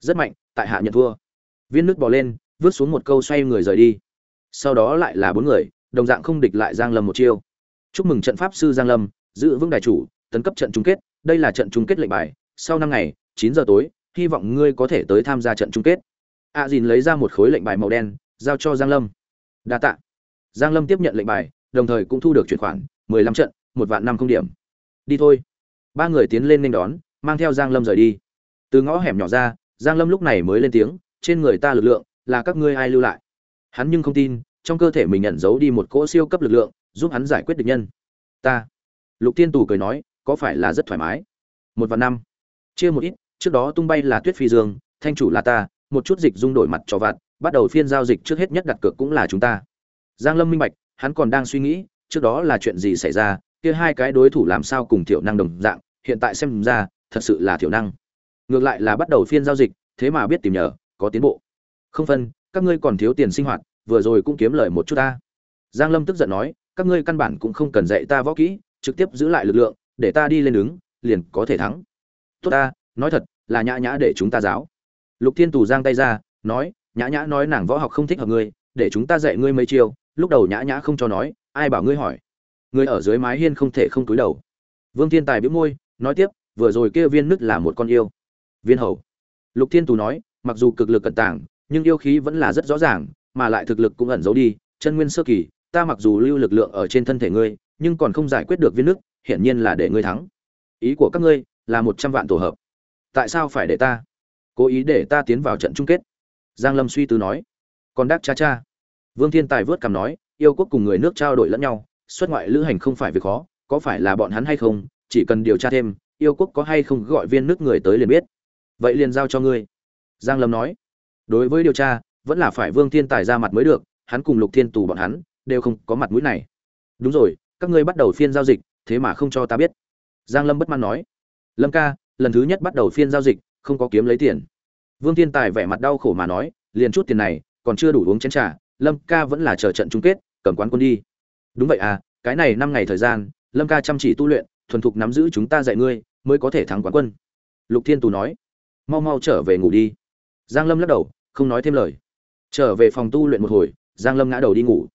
Rất mạnh, tại hạ nhận thua. Viên nước bò lên, vứt xuống một câu xoay người rời đi. Sau đó lại là bốn người, đồng dạng không địch lại giang lâm một chiêu. Chúc mừng trận pháp sư giang lâm, giữ vững đài chủ, tấn cấp trận chung kết, đây là trận chung kết lệnh bài, sau năm ngày, chín giờ tối hy vọng ngươi có thể tới tham gia trận chung kết. A dìn lấy ra một khối lệnh bài màu đen, giao cho giang lâm. Đa tạ. Giang lâm tiếp nhận lệnh bài, đồng thời cũng thu được chuyển khoản, mười lăm trận, một vạn năm không điểm. Đi thôi. Ba người tiến lên nên đón, mang theo giang lâm rời đi. Từ ngõ hẻm nhỏ ra, giang lâm lúc này mới lên tiếng, trên người ta lực lượng, là các ngươi ai lưu lại? Hắn nhưng không tin, trong cơ thể mình nhận giấu đi một cỗ siêu cấp lực lượng, giúp hắn giải quyết địch nhân. Ta. Lục tiên tù cười nói, có phải là rất thoải mái? Một vạn năm. Chia một ít trước đó tung bay là tuyết phi dương, thanh chủ là ta, một chút dịch dung đổi mặt cho vặt bắt đầu phiên giao dịch trước hết nhất đặt cược cũng là chúng ta. Giang lâm minh bạch, hắn còn đang suy nghĩ, trước đó là chuyện gì xảy ra, kia hai cái đối thủ làm sao cùng thiểu năng đồng dạng, hiện tại xem ra, thật sự là thiểu năng. Ngược lại là bắt đầu phiên giao dịch, thế mà biết tìm nhờ, có tiến bộ. Không phân, các ngươi còn thiếu tiền sinh hoạt, vừa rồi cũng kiếm lời một chút ta. Giang lâm tức giận nói, các ngươi căn bản cũng không cần dạy ta võ kỹ, trực tiếp giữ lại lực lượng, để ta đi lên đứng, liền có thể thắng. Tốt ta nói thật, là nhã nhã để chúng ta giáo. Lục thiên tù giang tay ra, nói, nhã nhã nói nàng võ học không thích hợp ngươi, để chúng ta dạy ngươi mấy chiêu. Lúc đầu nhã nhã không cho nói, ai bảo ngươi hỏi. Người ở dưới mái hiên không thể không túi đầu. Vương thiên tài bĩu môi, nói tiếp, vừa rồi kia viên nứt là một con yêu. Viên hầu. Lục thiên tù nói, mặc dù cực lực cẩn tảng nhưng yêu khí vẫn là rất rõ ràng, mà lại thực lực cũng ẩn giấu đi, chân nguyên sơ kỳ, ta mặc dù lưu lực lượng ở trên thân thể ngươi, nhưng còn không giải quyết được viên nước hiển nhiên là để ngươi thắng. Ý của các ngươi là một trăm vạn tổ hợp tại sao phải để ta? Cố ý để ta tiến vào trận chung kết. Giang lâm suy tư nói. Còn đắc cha cha. Vương thiên tài vớt cằm nói, yêu quốc cùng người nước trao đổi lẫn nhau, xuất ngoại lữ hành không phải việc khó, có phải là bọn hắn hay không? Chỉ cần điều tra thêm, yêu quốc có hay không gọi viên nước người tới liền biết. Vậy liền giao cho ngươi. Giang lâm nói. Đối với điều tra, vẫn là phải vương thiên tài ra mặt mới được, hắn cùng lục thiên tù bọn hắn, đều không có mặt mũi này. Đúng rồi, các ngươi bắt đầu phiên giao dịch, thế mà không cho ta biết. Giang lâm bất mãn nói. Lâm ca lần thứ nhất bắt đầu phiên giao dịch, không có kiếm lấy tiền. Vương thiên tài vẻ mặt đau khổ mà nói, liền chút tiền này, còn chưa đủ uống chén trà, lâm ca vẫn là chờ trận chung kết, cầm quán quân đi. Đúng vậy à cái này năm ngày thời gian, lâm ca chăm chỉ tu luyện, thuần thục nắm giữ chúng ta dạy ngươi, mới có thể thắng quán quân. Lục thiên tù nói, mau mau trở về ngủ đi. Giang lâm lắc đầu, không nói thêm lời. Trở về phòng tu luyện một hồi, giang lâm ngã đầu đi ngủ.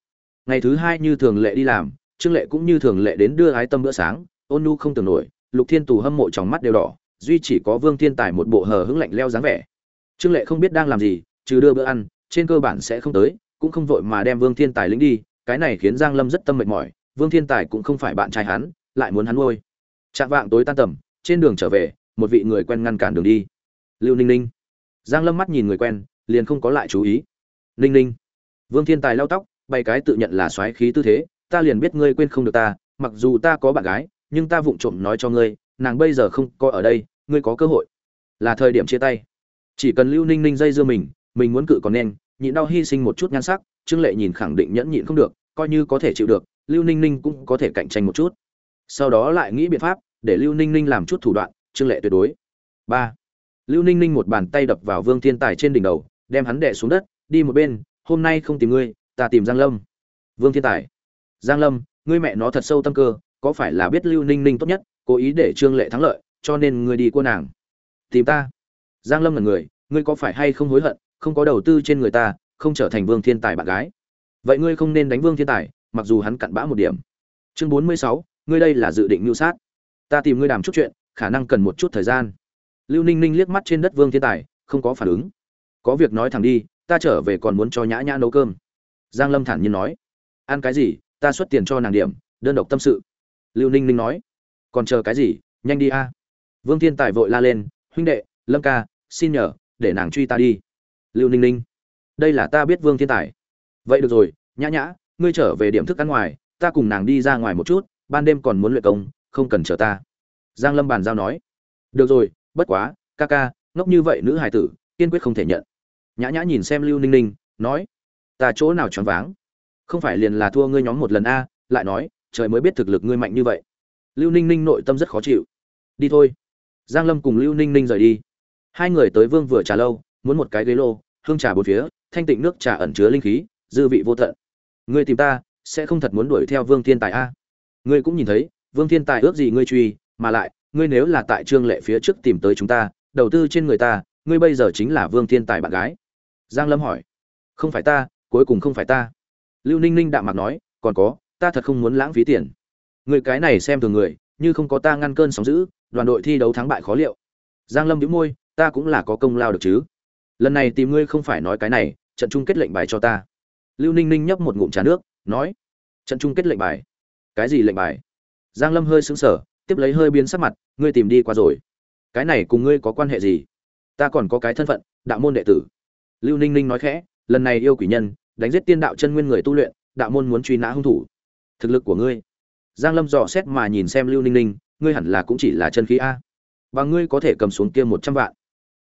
Ngày thứ hai như thường lệ đi làm, trương lệ cũng như thường lệ đến đưa ái tâm bữa sáng, ôn nu không tưởng nổi, lục thiên tù hâm mộ trong mắt đều đỏ duy chỉ có vương thiên tài một bộ hờ hững lạnh leo dáng vẻ. Trương lệ không biết đang làm gì, trừ đưa bữa ăn, trên cơ bản sẽ không tới, cũng không vội mà đem vương thiên tài lính đi, cái này khiến giang lâm rất tâm mệt mỏi, vương thiên tài cũng không phải bạn trai hắn, lại muốn hắn nuôi. Chạm vạng tối tan tầm, trên đường trở về, một vị người quen ngăn cản đường đi. Lưu ninh ninh. Giang lâm mắt nhìn người quen, liền không có lại chú ý. Ninh ninh. Vương thiên tài lau tóc, bày cái tự nhận là xoáy khí tư thế, ta liền biết ngươi quên không được ta, mặc dù ta có bạn gái, nhưng ta vụng trộm nói cho ngươi, nàng bây giờ không có ở đây ngươi có cơ hội. Là thời điểm chia tay. Chỉ cần lưu ninh ninh dây dưa mình mình muốn cự còn nên, nhịn đau hy sinh một chút nhan sắc, trương lệ nhìn khẳng định nhẫn nhịn không được, coi như có thể chịu được, lưu ninh ninh cũng có thể cạnh tranh một chút. Sau đó lại nghĩ biện pháp, để lưu ninh ninh làm chút thủ đoạn, trương lệ tuyệt đối. Ba. Lưu ninh ninh một bàn tay đập vào vương thiên tài trên đỉnh đầu, đem hắn đè xuống đất, đi một bên, hôm nay không tìm ngươi, ta tìm giang lâm. Vương thiên tài. Giang lâm, ngươi mẹ nó thật sâu tâm cơ, có phải là biết lưu ninh ninh tốt nhất, cố ý để trương lệ thắng lợi cho nên ngươi đi cô nàng. Tìm ta. Giang lâm là người, ngươi có phải hay không hối hận, không có đầu tư trên người ta, không trở thành vương thiên tài bạn gái? Vậy ngươi không nên đánh vương thiên tài, mặc dù hắn cặn bã một điểm. Chương bốn mươi sáu, ngươi đây là dự định mưu sát. Ta tìm ngươi đàm chút chuyện, khả năng cần một chút thời gian. Lưu ninh ninh liếc mắt trên đất vương thiên tài, không có phản ứng. Có việc nói thẳng đi, ta trở về còn muốn cho nhã nhã nấu cơm. Giang lâm thản nhiên nói. Ăn cái gì, ta xuất tiền cho nàng điểm, đơn độc tâm sự. Lưu ninh ninh nói. Còn chờ cái gì, nhanh đi a vương thiên tài vội la lên, huynh đệ, lâm ca, xin nhờ, để nàng truy ta đi. Lưu ninh ninh, đây là ta biết vương thiên tài. Vậy được rồi, nhã nhã, ngươi trở về điểm thức ăn ngoài, ta cùng nàng đi ra ngoài một chút, ban đêm còn muốn luyện công, không cần chờ ta. Giang lâm bàn giao nói, được rồi, bất quá, ca ca, ngốc như vậy nữ hài tử, kiên quyết không thể nhận. Nhã nhã nhìn xem lưu ninh ninh, nói, ta chỗ nào choáng váng? Không phải liền là thua ngươi nhóm một lần a? Lại nói, trời mới biết thực lực ngươi mạnh như vậy. Lưu ninh ninh nội tâm rất khó chịu. Đi thôi giang lâm cùng lưu ninh ninh rời đi. Hai người tới vương vừa trà lâu, muốn một cái ghế lô, hương trà bốn phía, thanh tịnh nước trà ẩn chứa linh khí, dư vị vô tận. Ngươi tìm ta, sẽ không thật muốn đuổi theo vương thiên tài a? Ngươi cũng nhìn thấy, vương thiên tài ước gì ngươi truy, mà lại, ngươi nếu là tại trương lệ phía trước tìm tới chúng ta, đầu tư trên người ta, ngươi bây giờ chính là vương thiên tài bạn gái. Giang lâm hỏi. Không phải ta, cuối cùng không phải ta. Lưu ninh ninh đạm mặt nói, còn có, ta thật không muốn lãng phí tiền. Người cái này xem thường người như không có ta ngăn cơn sóng giữ đoàn đội thi đấu thắng bại khó liệu. Giang lâm đĩu môi, ta cũng là có công lao được chứ. Lần này tìm ngươi không phải nói cái này, trận chung kết lệnh bài cho ta. Lưu ninh ninh nhấp một ngụm trà nước, nói, trận chung kết lệnh bài. Cái gì lệnh bài? Giang lâm hơi sững sờ, tiếp lấy hơi biến sắc mặt, ngươi tìm đi qua rồi. Cái này cùng ngươi có quan hệ gì? Ta còn có cái thân phận, đạo môn đệ tử. Lưu ninh ninh nói khẽ, lần này yêu quỷ nhân, đánh giết tiên đạo chân nguyên người tu luyện, đạo môn muốn truy nã hung thủ. Thực lực của ngươi giang lâm dò xét mà nhìn xem lưu ninh ninh, ngươi hẳn là cũng chỉ là chân khí a. Và ngươi có thể cầm xuống kia một trăm vạn.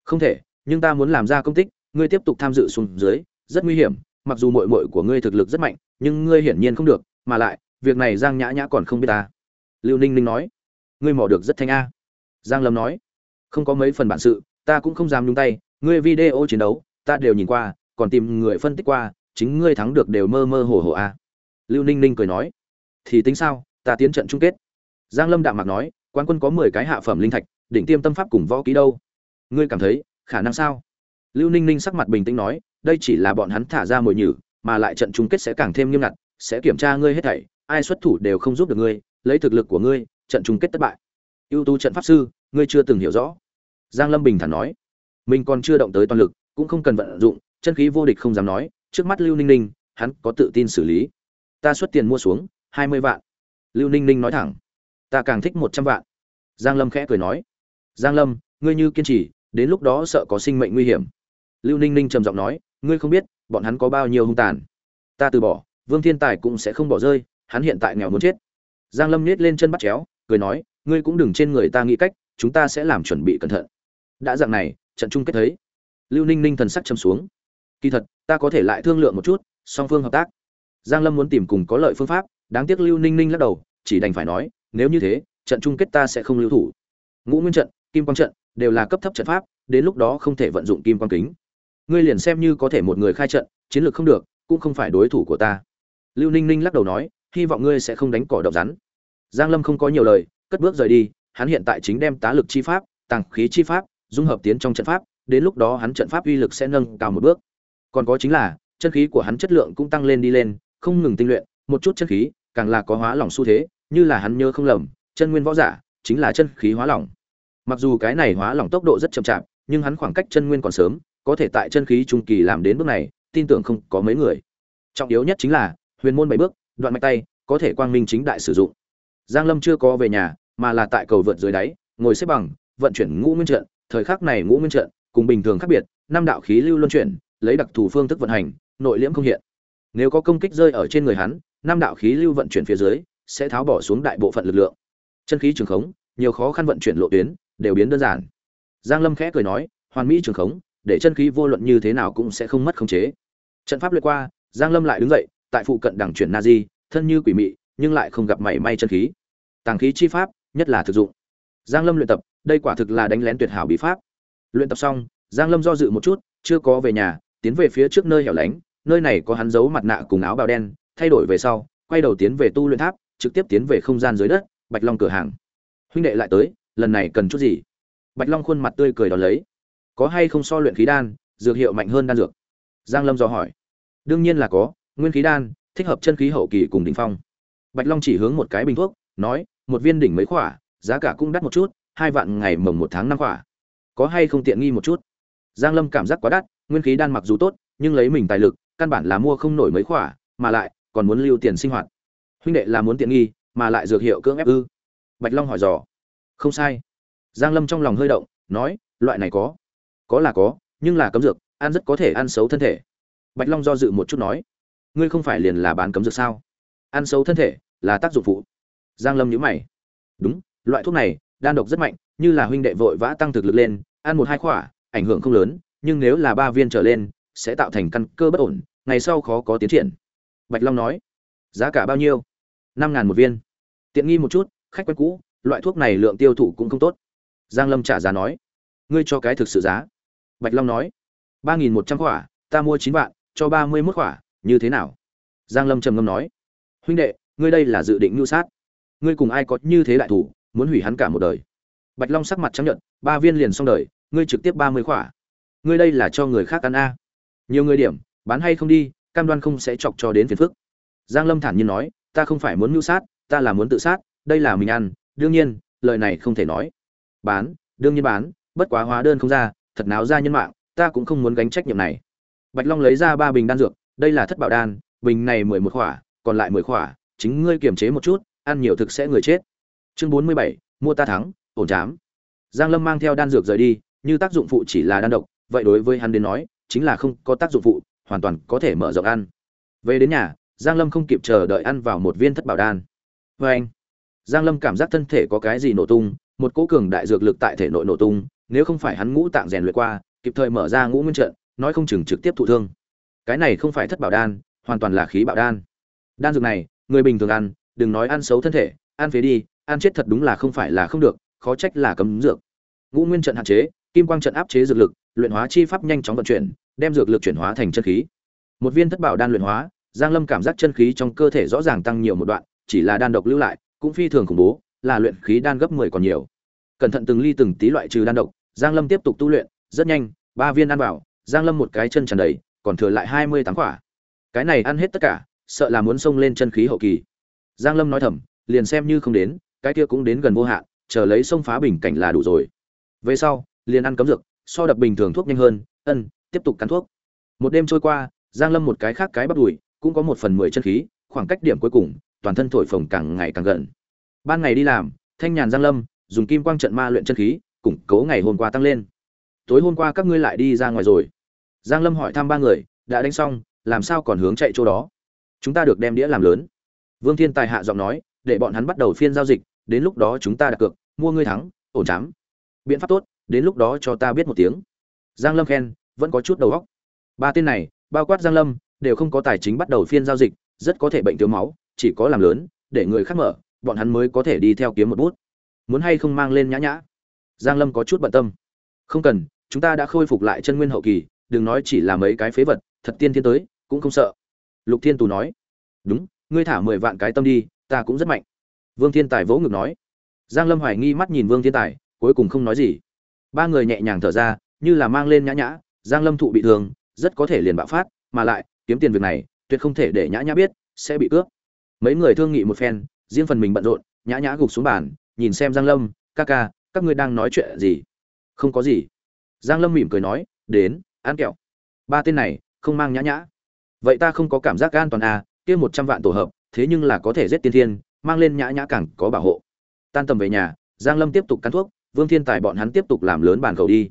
Không thể, nhưng ta muốn làm ra công tích, ngươi tiếp tục tham dự xuống dưới, rất nguy hiểm, mặc dù mội mội của ngươi thực lực rất mạnh, nhưng ngươi hiển nhiên không được, mà lại, việc này giang nhã nhã còn không biết ta. Lưu ninh ninh nói, ngươi mò được rất thanh a. Giang lâm nói, không có mấy phần bản sự, ta cũng không dám nhúng tay, ngươi video chiến đấu, ta đều nhìn qua, còn tìm người phân tích qua, chính ngươi thắng được đều mơ mơ hồ hồ a. Lưu ninh ninh cười nói, thì tính sao? Ta tiến trận chung kết. Giang lâm đạm mạc nói quan quân có mười cái hạ phẩm linh thạch định tiêm tâm pháp cùng võ ký đâu? Ngươi cảm thấy, khả năng sao? Lưu ninh ninh sắc mặt bình tĩnh nói, đây chỉ là bọn hắn thả ra mồi nhử, mà lại trận chung kết sẽ càng thêm nghiêm ngặt, sẽ kiểm tra ngươi hết thảy, ai xuất thủ đều không giúp được ngươi, lấy thực lực của ngươi, trận chung kết thất bại. Ưu tú trận pháp sư, ngươi chưa từng hiểu rõ. Giang lâm bình thản nói, mình còn chưa động tới toàn lực, cũng không cần vận dụng, chân khí vô địch không dám nói, trước mắt lưu ninh ninh, hắn có tự tin xử lý. Ta xuất tiền mua xuống, hai mươi vạn lưu ninh ninh nói thẳng. Ta càng thích một trăm vạn. Giang lâm khẽ cười nói. Giang lâm, ngươi như kiên trì, đến lúc đó sợ có sinh mệnh nguy hiểm. Lưu ninh ninh trầm giọng nói, ngươi không biết, bọn hắn có bao nhiêu hung tàn. Ta từ bỏ, vương thiên tài cũng sẽ không bỏ rơi, hắn hiện tại nghèo muốn chết. Giang lâm nhét lên chân bắt chéo, cười nói, ngươi cũng đừng trên người ta nghĩ cách, chúng ta sẽ làm chuẩn bị cẩn thận. Đã dạng này, trận chung kết thấy. Lưu ninh ninh thần sắc châm xuống. Kỳ thật, ta có thể lại thương lượng một chút, song phương hợp tác. Giang lâm muốn tìm cùng có lợi phương pháp đáng tiếc lưu ninh ninh lắc đầu, chỉ đành phải nói, nếu như thế, trận chung kết ta sẽ không lưu thủ. Ngũ nguyên trận, kim quang trận đều là cấp thấp trận pháp, đến lúc đó không thể vận dụng kim quang kính. Ngươi liền xem như có thể một người khai trận, chiến lược không được, cũng không phải đối thủ của ta. Lưu ninh ninh lắc đầu nói, hy vọng ngươi sẽ không đánh cỏ độc rắn. Giang lâm không có nhiều lời, cất bước rời đi, hắn hiện tại chính đem tá lực chi pháp tăng khí chi pháp, dung hợp tiến trong trận pháp, đến lúc đó hắn trận pháp uy lực sẽ nâng cao một bước. Còn có chính là, chân khí của hắn chất lượng cũng tăng lên đi lên, không ngừng tinh luyện, một chút chân khí càng là có hóa lỏng xu thế, như là hắn nhớ không lầm, chân nguyên võ giả chính là chân khí hóa lỏng. Mặc dù cái này hóa lỏng tốc độ rất chậm chạp, nhưng hắn khoảng cách chân nguyên còn sớm, có thể tại chân khí trung kỳ làm đến bước này, tin tưởng không có mấy người. Trọng yếu nhất chính là, huyền môn bảy bước, đoạn mạch tay, có thể quang minh chính đại sử dụng. Giang lâm chưa có về nhà, mà là tại cầu vượt dưới đáy, ngồi xếp bằng, vận chuyển ngũ nguyên trận, thời khắc này ngũ nguyên trận, cùng bình thường khác biệt, năm đạo khí lưu luân chuyển, lấy đặc thù phương thức vận hành, nội liễm không hiện nếu có công kích rơi ở trên người hắn, năm đạo khí lưu vận chuyển phía dưới, sẽ tháo bỏ xuống đại bộ phận lực lượng. Chân khí trường khống, nhiều khó khăn vận chuyển lộ tuyến, đều biến đơn giản. Giang lâm khẽ cười nói, hoàn mỹ trường khống, để chân khí vô luận như thế nào cũng sẽ không mất khống chế. Trận pháp lướt qua, giang lâm lại đứng dậy, tại phụ cận đẳng chuyển na di, thân như quỷ mị, nhưng lại không gặp mảy may chân khí. Tàng khí chi pháp, nhất là thực dụng. Giang lâm luyện tập, đây quả thực là đánh lén tuyệt hảo bí pháp. Luyện tập xong, giang lâm do dự một chút, chưa có về nhà, tiến về phía trước nơi hẻo lánh nơi này có hắn giấu mặt nạ cùng áo bào đen, thay đổi về sau, quay đầu tiến về tu luyện tháp, trực tiếp tiến về không gian dưới đất, bạch long cửa hàng. Huynh đệ lại tới, lần này cần chút gì? Bạch long khuôn mặt tươi cười đón lấy. Có hay không so luyện khí đan, dược hiệu mạnh hơn đan dược? Giang lâm dò hỏi. Đương nhiên là có, nguyên khí đan, thích hợp chân khí hậu kỳ cùng đỉnh phong. Bạch long chỉ hướng một cái bình thuốc, nói, một viên đỉnh mấy khỏa, giá cả cũng đắt một chút, hai vạn ngày mồng một tháng năm khỏa. Có hay không tiện nghi một chút? Giang lâm cảm giác quá đắt, nguyên khí đan mặc dù tốt, nhưng lấy mình tài lực căn bản là mua không nổi mấy khỏa, mà lại còn muốn lưu tiền sinh hoạt. Huynh đệ là muốn tiện nghi, mà lại dược hiệu cưỡng ép ư? Bạch long hỏi dò. Không sai. Giang lâm trong lòng hơi động, nói, loại này có. Có là có, nhưng là cấm dược, ăn rất có thể ăn xấu thân thể. Bạch long do dự một chút nói, ngươi không phải liền là bán cấm dược sao? Ăn xấu thân thể là tác dụng phụ. Giang lâm nhíu mày. Đúng, loại thuốc này, đan độc rất mạnh, như là huynh đệ vội vã tăng thực lực lên, ăn một hai khỏa, ảnh hưởng không lớn, nhưng nếu là ba viên trở lên sẽ tạo thành căn cơ bất ổn, ngày sau khó có tiến triển. Bạch long nói, giá cả bao nhiêu? Năm ngàn một viên. Tiện nghi một chút, khách quen cũ, loại thuốc này lượng tiêu thụ cũng không tốt. Giang lâm trả giá nói, ngươi cho cái thực sự giá. Bạch long nói, ba nghìn một trăm khỏa ta mua chín vạn, cho ba mươi mốt khỏa như thế nào? Giang lâm trầm ngâm nói, huynh đệ, ngươi đây là dự định mưu sát. Ngươi cùng ai có như thế đại thủ, muốn hủy hắn cả một đời. Bạch long sắc mặt chấp nhận ba viên liền xong đời, ngươi trực tiếp ba mươi khỏa ngươi đây là cho người khác ăn a nhiều người điểm, bán hay không đi, cam đoan không sẽ chọc cho đến phiền phức. Giang lâm thản nhiên nói, ta không phải muốn mưu sát, ta là muốn tự sát, đây là mình ăn, đương nhiên, lời này không thể nói. Bán, đương nhiên bán, bất quá hóa đơn không ra, thật náo ra nhân mạng, ta cũng không muốn gánh trách nhiệm này. Bạch long lấy ra ba bình đan dược, đây là thất bảo đan, bình này mười một khỏa, còn lại mười khỏa, chính ngươi kiềm chế một chút, ăn nhiều thực sẽ người chết. Chương bốn mươi bảy, mua ta thắng, ổn chám. Giang lâm mang theo đan dược rời đi, như tác dụng phụ chỉ là đan độc, vậy đối với hắn đến nói chính là không có tác dụng phụ, hoàn toàn có thể mở rộng ăn. Về đến nhà, giang lâm không kịp chờ đợi ăn vào một viên thất bảo đan. Với anh, giang lâm cảm giác thân thể có cái gì nổ tung, một cỗ cường đại dược lực tại thể nội nổ tung, nếu không phải hắn ngũ tạng rèn luyện qua, kịp thời mở ra ngũ nguyên trận, nói không chừng trực tiếp thụ thương. Cái này không phải thất bảo đan, hoàn toàn là khí bảo đan. Đan dược này, người bình thường ăn, đừng nói ăn xấu thân thể, ăn phế đi, ăn chết thật đúng là không phải là không được, khó trách là cấm dược. Ngũ nguyên trận hạn chế, kim quang trận áp chế dược lực luyện hóa chi pháp nhanh chóng vận chuyển, đem dược lực chuyển hóa thành chân khí. Một viên thất bảo đan luyện hóa, giang lâm cảm giác chân khí trong cơ thể rõ ràng tăng nhiều một đoạn, chỉ là đan độc lưu lại, cũng phi thường khủng bố, là luyện khí đan gấp 10 còn nhiều. Cẩn thận từng ly từng tí loại trừ đan độc, giang lâm tiếp tục tu luyện, rất nhanh, ba viên ăn vào giang lâm một cái chân tràn đầy, còn thừa lại 28 quả. Cái này ăn hết tất cả, sợ là muốn xông lên chân khí hậu kỳ. Giang lâm nói thầm, liền xem như không đến, cái kia cũng đến gần vô hạn, chờ lấy xông phá bình cảnh là đủ rồi. Về sau, liền ăn cấm dược so đập bình thường thuốc nhanh hơn, ân, tiếp tục cắn thuốc. Một đêm trôi qua, giang lâm một cái khác cái bắt đùi, cũng có một phần mười chân khí, khoảng cách điểm cuối cùng, toàn thân thổi phồng càng ngày càng gần. Ban ngày đi làm, thanh nhàn giang lâm, dùng kim quang trận ma luyện chân khí, củng cố ngày hôm qua tăng lên. Tối hôm qua các ngươi lại đi ra ngoài rồi. Giang lâm hỏi thăm ba người, đã đánh xong, làm sao còn hướng chạy chỗ đó? Chúng ta được đem đĩa làm lớn. Vương thiên tài hạ giọng nói, để bọn hắn bắt đầu phiên giao dịch, đến lúc đó chúng ta đặt cược, mua ngươi thắng, ổn chám. Biện pháp tốt đến lúc đó cho ta biết một tiếng. Giang lâm khen, vẫn có chút đầu óc. Ba tên này, bao quát giang lâm, đều không có tài chính bắt đầu phiên giao dịch, rất có thể bệnh thiếu máu, chỉ có làm lớn, để người khác mở, bọn hắn mới có thể đi theo kiếm một bút. Muốn hay không mang lên nhã nhã? Giang lâm có chút bận tâm. Không cần, chúng ta đã khôi phục lại chân nguyên hậu kỳ, đừng nói chỉ là mấy cái phế vật, thật tiên thiên tới, cũng không sợ. Lục thiên tù nói. Đúng, ngươi thả mười vạn cái tâm đi, ta cũng rất mạnh. Vương thiên tài vỗ ngực nói. Giang lâm hoài nghi mắt nhìn vương thiên tài, cuối cùng không nói gì ba người nhẹ nhàng thở ra, như là mang lên nhã nhã, giang lâm thụ bị thương, rất có thể liền bạo phát, mà lại, kiếm tiền việc này, tuyệt không thể để nhã nhã biết, sẽ bị cướp. Mấy người thương nghị một phen, riêng phần mình bận rộn, nhã nhã gục xuống bàn, nhìn xem giang lâm, ca ca, các ngươi đang nói chuyện gì? Không có gì. Giang lâm mỉm cười nói, đến, ăn kẹo. Ba tên này, không mang nhã nhã. Vậy ta không có cảm giác an toàn à kia một trăm vạn tổ hợp, thế nhưng là có thể giết tiên thiên, mang lên nhã nhã càng có bảo hộ. Tan tầm về nhà. Giang lâm tiếp tục cắn thuốc vương thiên tài bọn hắn tiếp tục làm lớn bàn cầu đi.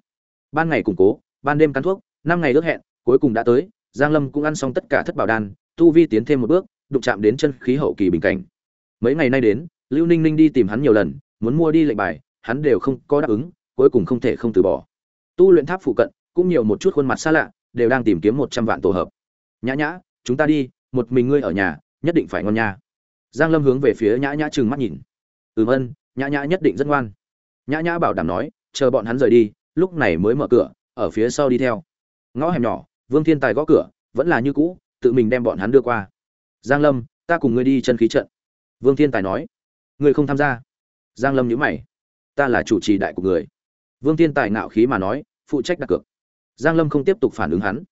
Ban ngày củng cố, ban đêm cắn thuốc, năm ngày ước hẹn, cuối cùng đã tới, giang lâm cũng ăn xong tất cả thất bảo đan, tu vi tiến thêm một bước, đụng chạm đến chân khí hậu kỳ bình cảnh. Mấy ngày nay đến, lưu ninh ninh đi tìm hắn nhiều lần, muốn mua đi lệnh bài, hắn đều không có đáp ứng, cuối cùng không thể không từ bỏ. Tu luyện tháp phụ cận, cũng nhiều một chút khuôn mặt xa lạ, đều đang tìm kiếm một trăm vạn tổ hợp. Nhã nhã, chúng ta đi, một mình ngươi ở nhà, nhất định phải ngon nha. Giang lâm hướng về phía nhã nhã trừng mắt nhìn. Ừm ân, nhã nhã nhất định rất ngoan nhã nhã bảo đảm nói, chờ bọn hắn rời đi, lúc này mới mở cửa, ở phía sau đi theo. Ngõ hẻm nhỏ, vương thiên tài gõ cửa, vẫn là như cũ, tự mình đem bọn hắn đưa qua. Giang lâm, ta cùng ngươi đi chân khí trận. Vương thiên tài nói. Ngươi không tham gia? Giang lâm nhíu mày. Ta là chủ trì đại của người. Vương thiên tài ngạo khí mà nói, phụ trách đặt cược. Giang lâm không tiếp tục phản ứng hắn.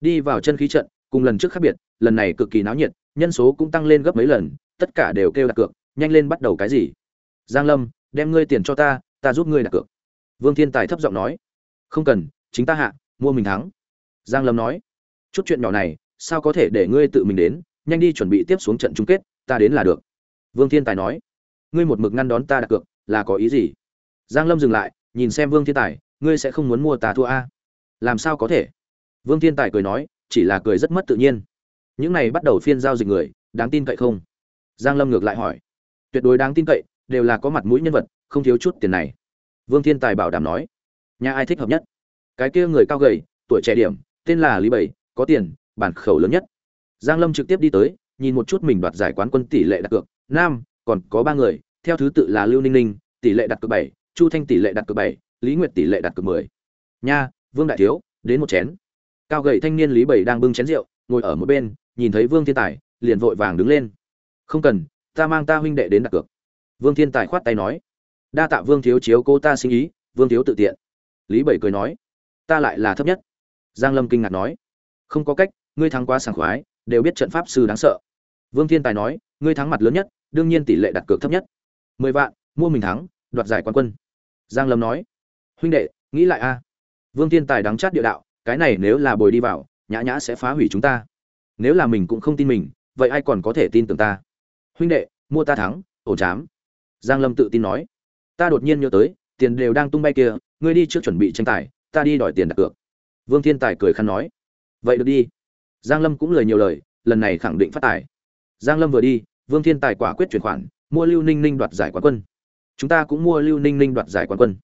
Đi vào chân khí trận, cùng lần trước khác biệt, lần này cực kỳ náo nhiệt, nhân số cũng tăng lên gấp mấy lần, tất cả đều kêu đặt cược, nhanh lên bắt đầu cái gì? Giang lâm, đem ngươi tiền cho ta ta giúp ngươi đặt cược. Vương thiên tài thấp giọng nói. Không cần, chính ta hạ, mua mình thắng. Giang lâm nói. Chút chuyện nhỏ này, sao có thể để ngươi tự mình đến? Nhanh đi chuẩn bị tiếp xuống trận chung kết, ta đến là được. Vương thiên tài nói. Ngươi một mực ngăn đón ta đặt cược, là có ý gì? Giang lâm dừng lại, nhìn xem vương thiên tài. Ngươi sẽ không muốn mua ta thua a? Làm sao có thể? Vương thiên tài cười nói, chỉ là cười rất mất tự nhiên. Những này bắt đầu phiên giao dịch người, đáng tin cậy không? Giang lâm ngược lại hỏi. Tuyệt đối đáng tin cậy, đều là có mặt mũi nhân vật không thiếu chút tiền này. Vương thiên tài bảo đảm nói, nhà ai thích hợp nhất? Cái kia người cao gầy, tuổi trẻ điểm, tên là lý bảy, có tiền, bản khẩu lớn nhất. Giang lâm trực tiếp đi tới, nhìn một chút mình đoạt giải quán quân tỷ lệ đặt cược. Nam, còn có ba người, theo thứ tự là lưu ninh ninh, tỷ lệ đặt cược bảy, chu thanh tỷ lệ đặt cược bảy, lý nguyệt tỷ lệ đặt cược mười. Nha, vương đại thiếu, đến một chén. Cao gầy thanh niên lý bảy đang bưng chén rượu, ngồi ở một bên, nhìn thấy vương thiên tài, liền vội vàng đứng lên. Không cần, ta mang ta huynh đệ đến đặt cược. Vương thiên tài khoát tay nói đa tạ vương thiếu chiếu cô ta sinh ý, vương thiếu tự tiện. Lý bảy cười nói, ta lại là thấp nhất. Giang lâm kinh ngạc nói, không có cách, ngươi thắng quá sảng khoái, đều biết trận pháp sư đáng sợ. Vương thiên tài nói, ngươi thắng mặt lớn nhất, đương nhiên tỷ lệ đặt cược thấp nhất. Mười vạn, mua mình thắng, đoạt giải quán quân. Giang lâm nói, huynh đệ, nghĩ lại a. Vương thiên tài đáng chát địa đạo, cái này nếu là bồi đi vào, nhã nhã sẽ phá hủy chúng ta. Nếu là mình cũng không tin mình, vậy ai còn có thể tin tưởng ta? Huynh đệ, mua ta thắng, ổ chám. Giang lâm tự tin nói ta đột nhiên nhớ tới, tiền đều đang tung bay kia, ngươi đi trước chuẩn bị tranh tài, ta đi đòi tiền đặt cược. Vương thiên tài cười khăn nói. Vậy được đi. Giang lâm cũng lời nhiều lời, lần này khẳng định phát tài. Giang lâm vừa đi, vương thiên tài quả quyết chuyển khoản, mua lưu ninh ninh đoạt giải quán quân. Chúng ta cũng mua lưu ninh ninh đoạt giải quán quân.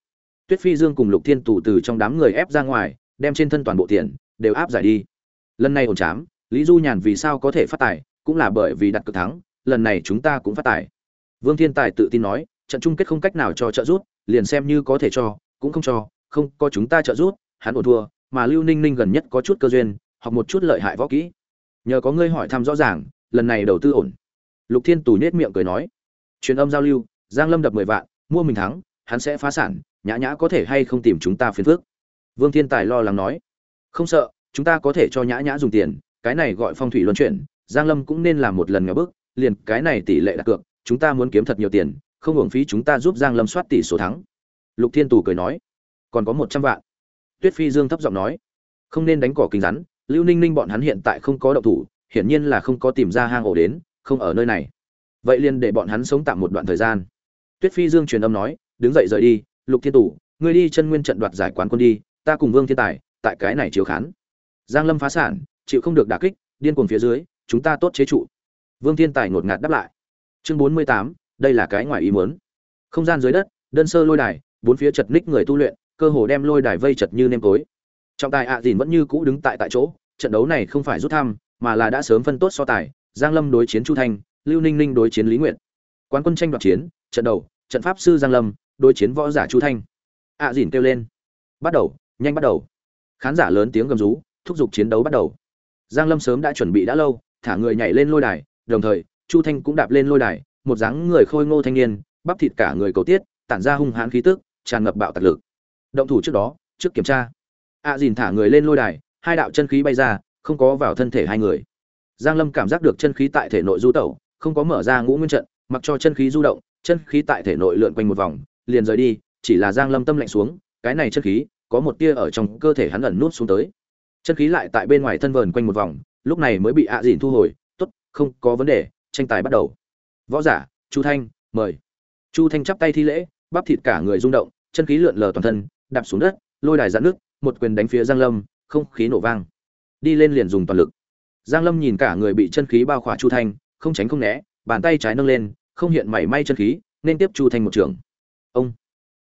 Tuyết phi dương cùng lục thiên tù từ trong đám người ép ra ngoài, đem trên thân toàn bộ tiền, đều áp giải đi. Lần này ổn chám, lý du nhàn vì sao có thể phát tài, cũng là bởi vì đặt cược thắng, lần này chúng ta cũng phát tài. Vương thiên tài tự tin nói trận chung kết không cách nào cho trợ rút liền xem như có thể cho, cũng không cho, không có chúng ta trợ rút hắn ổn thua, mà lưu ninh ninh gần nhất có chút cơ duyên, học một chút lợi hại võ kỹ nhờ có ngươi hỏi thăm rõ ràng, lần này đầu tư ổn lục thiên tù nhếch miệng cười nói, truyền âm giao lưu, giang lâm đập mười vạn, mua mình thắng, hắn sẽ phá sản, nhã nhã có thể hay không tìm chúng ta phiền phức. vương thiên tài lo lắng nói, không sợ, chúng ta có thể cho nhã nhã dùng tiền, cái này gọi phong thủy luân chuyển, giang lâm cũng nên làm một lần ngã bước liền cái này tỷ lệ đặt cược, chúng ta muốn kiếm thật nhiều tiền không hưởng phí chúng ta giúp giang lâm soát tỷ số thắng. Lục thiên tù cười nói còn có một trăm vạn. Tuyết phi dương thấp giọng nói không nên đánh cỏ kinh rắn lưu ninh ninh bọn hắn hiện tại không có động thủ hiển nhiên là không có tìm ra hang ổ đến không ở nơi này. Vậy liền để bọn hắn sống tạm một đoạn thời gian. Tuyết phi dương truyền âm nói đứng dậy rời đi lục thiên Tù, ngươi đi chân nguyên trận đoạt giải quán quân đi ta cùng vương thiên tài tại cái này chiếu khán. Giang lâm phá sản chịu không được đả kích điên cuồng phía dưới chúng ta tốt chế trụ. Vương thiên tài ngột ngạt đáp lại. Chương bốn mươi tám, đây là cái ngoài ý muốn. Không gian dưới đất, đơn sơ lôi đài, bốn phía chật ních người tu luyện, cơ hồ đem lôi đài vây chật như nêm tối trọng tài ạ à dìn vẫn như cũ đứng tại tại chỗ, trận đấu này không phải rút thăm, mà là đã sớm phân tốt so tài, giang lâm đối chiến chu thanh, lưu ninh ninh đối chiến lý Nguyệt. quán quân tranh đoạt chiến, trận đầu, trận pháp sư giang lâm đối chiến võ giả chu thanh. Ạ à dìn kêu lên. Bắt đầu, nhanh bắt đầu. Khán giả lớn tiếng gầm rú, thúc giục chiến đấu bắt đầu. Giang lâm sớm đã chuẩn bị đã lâu, thả người nhảy lên lôi đài, đồng thời, chu thanh cũng đạp lên lôi đài một dáng người khôi ngô thanh niên, bắp thịt cả người cầu tiết, tản ra hung hãn khí tức, tràn ngập bạo tạc lực. Động thủ trước đó, trước kiểm tra. Ạ à dìn thả người lên lôi đài, hai đạo chân khí bay ra, không có vào thân thể hai người. Giang lâm cảm giác được chân khí tại thể nội du tẩu, không có mở ra ngũ nguyên trận, mặc cho chân khí du động, chân khí tại thể nội lượn quanh một vòng, liền rời đi, chỉ là giang lâm tâm lạnh xuống, cái này chân khí, có một tia ở trong cơ thể hắn ẩn nút xuống tới. Chân khí lại tại bên ngoài thân vờn quanh một vòng, lúc này mới bị ạ à dìn thu hồi, tốt, không có vấn đề, tranh tài bắt đầu võ giả, chu thanh, mời. Chu thanh chắp tay thi lễ, bắp thịt cả người rung động, chân khí lượn lờ toàn thân, đạp xuống đất, lôi đài dạn nước, một quyền đánh phía giang lâm, không khí nổ vang. Đi lên liền dùng toàn lực. Giang lâm nhìn cả người bị chân khí bao khỏa chu thanh, không tránh không né, bàn tay trái nâng lên, không hiện mảy may chân khí, nên tiếp chu thanh một trường. Ông.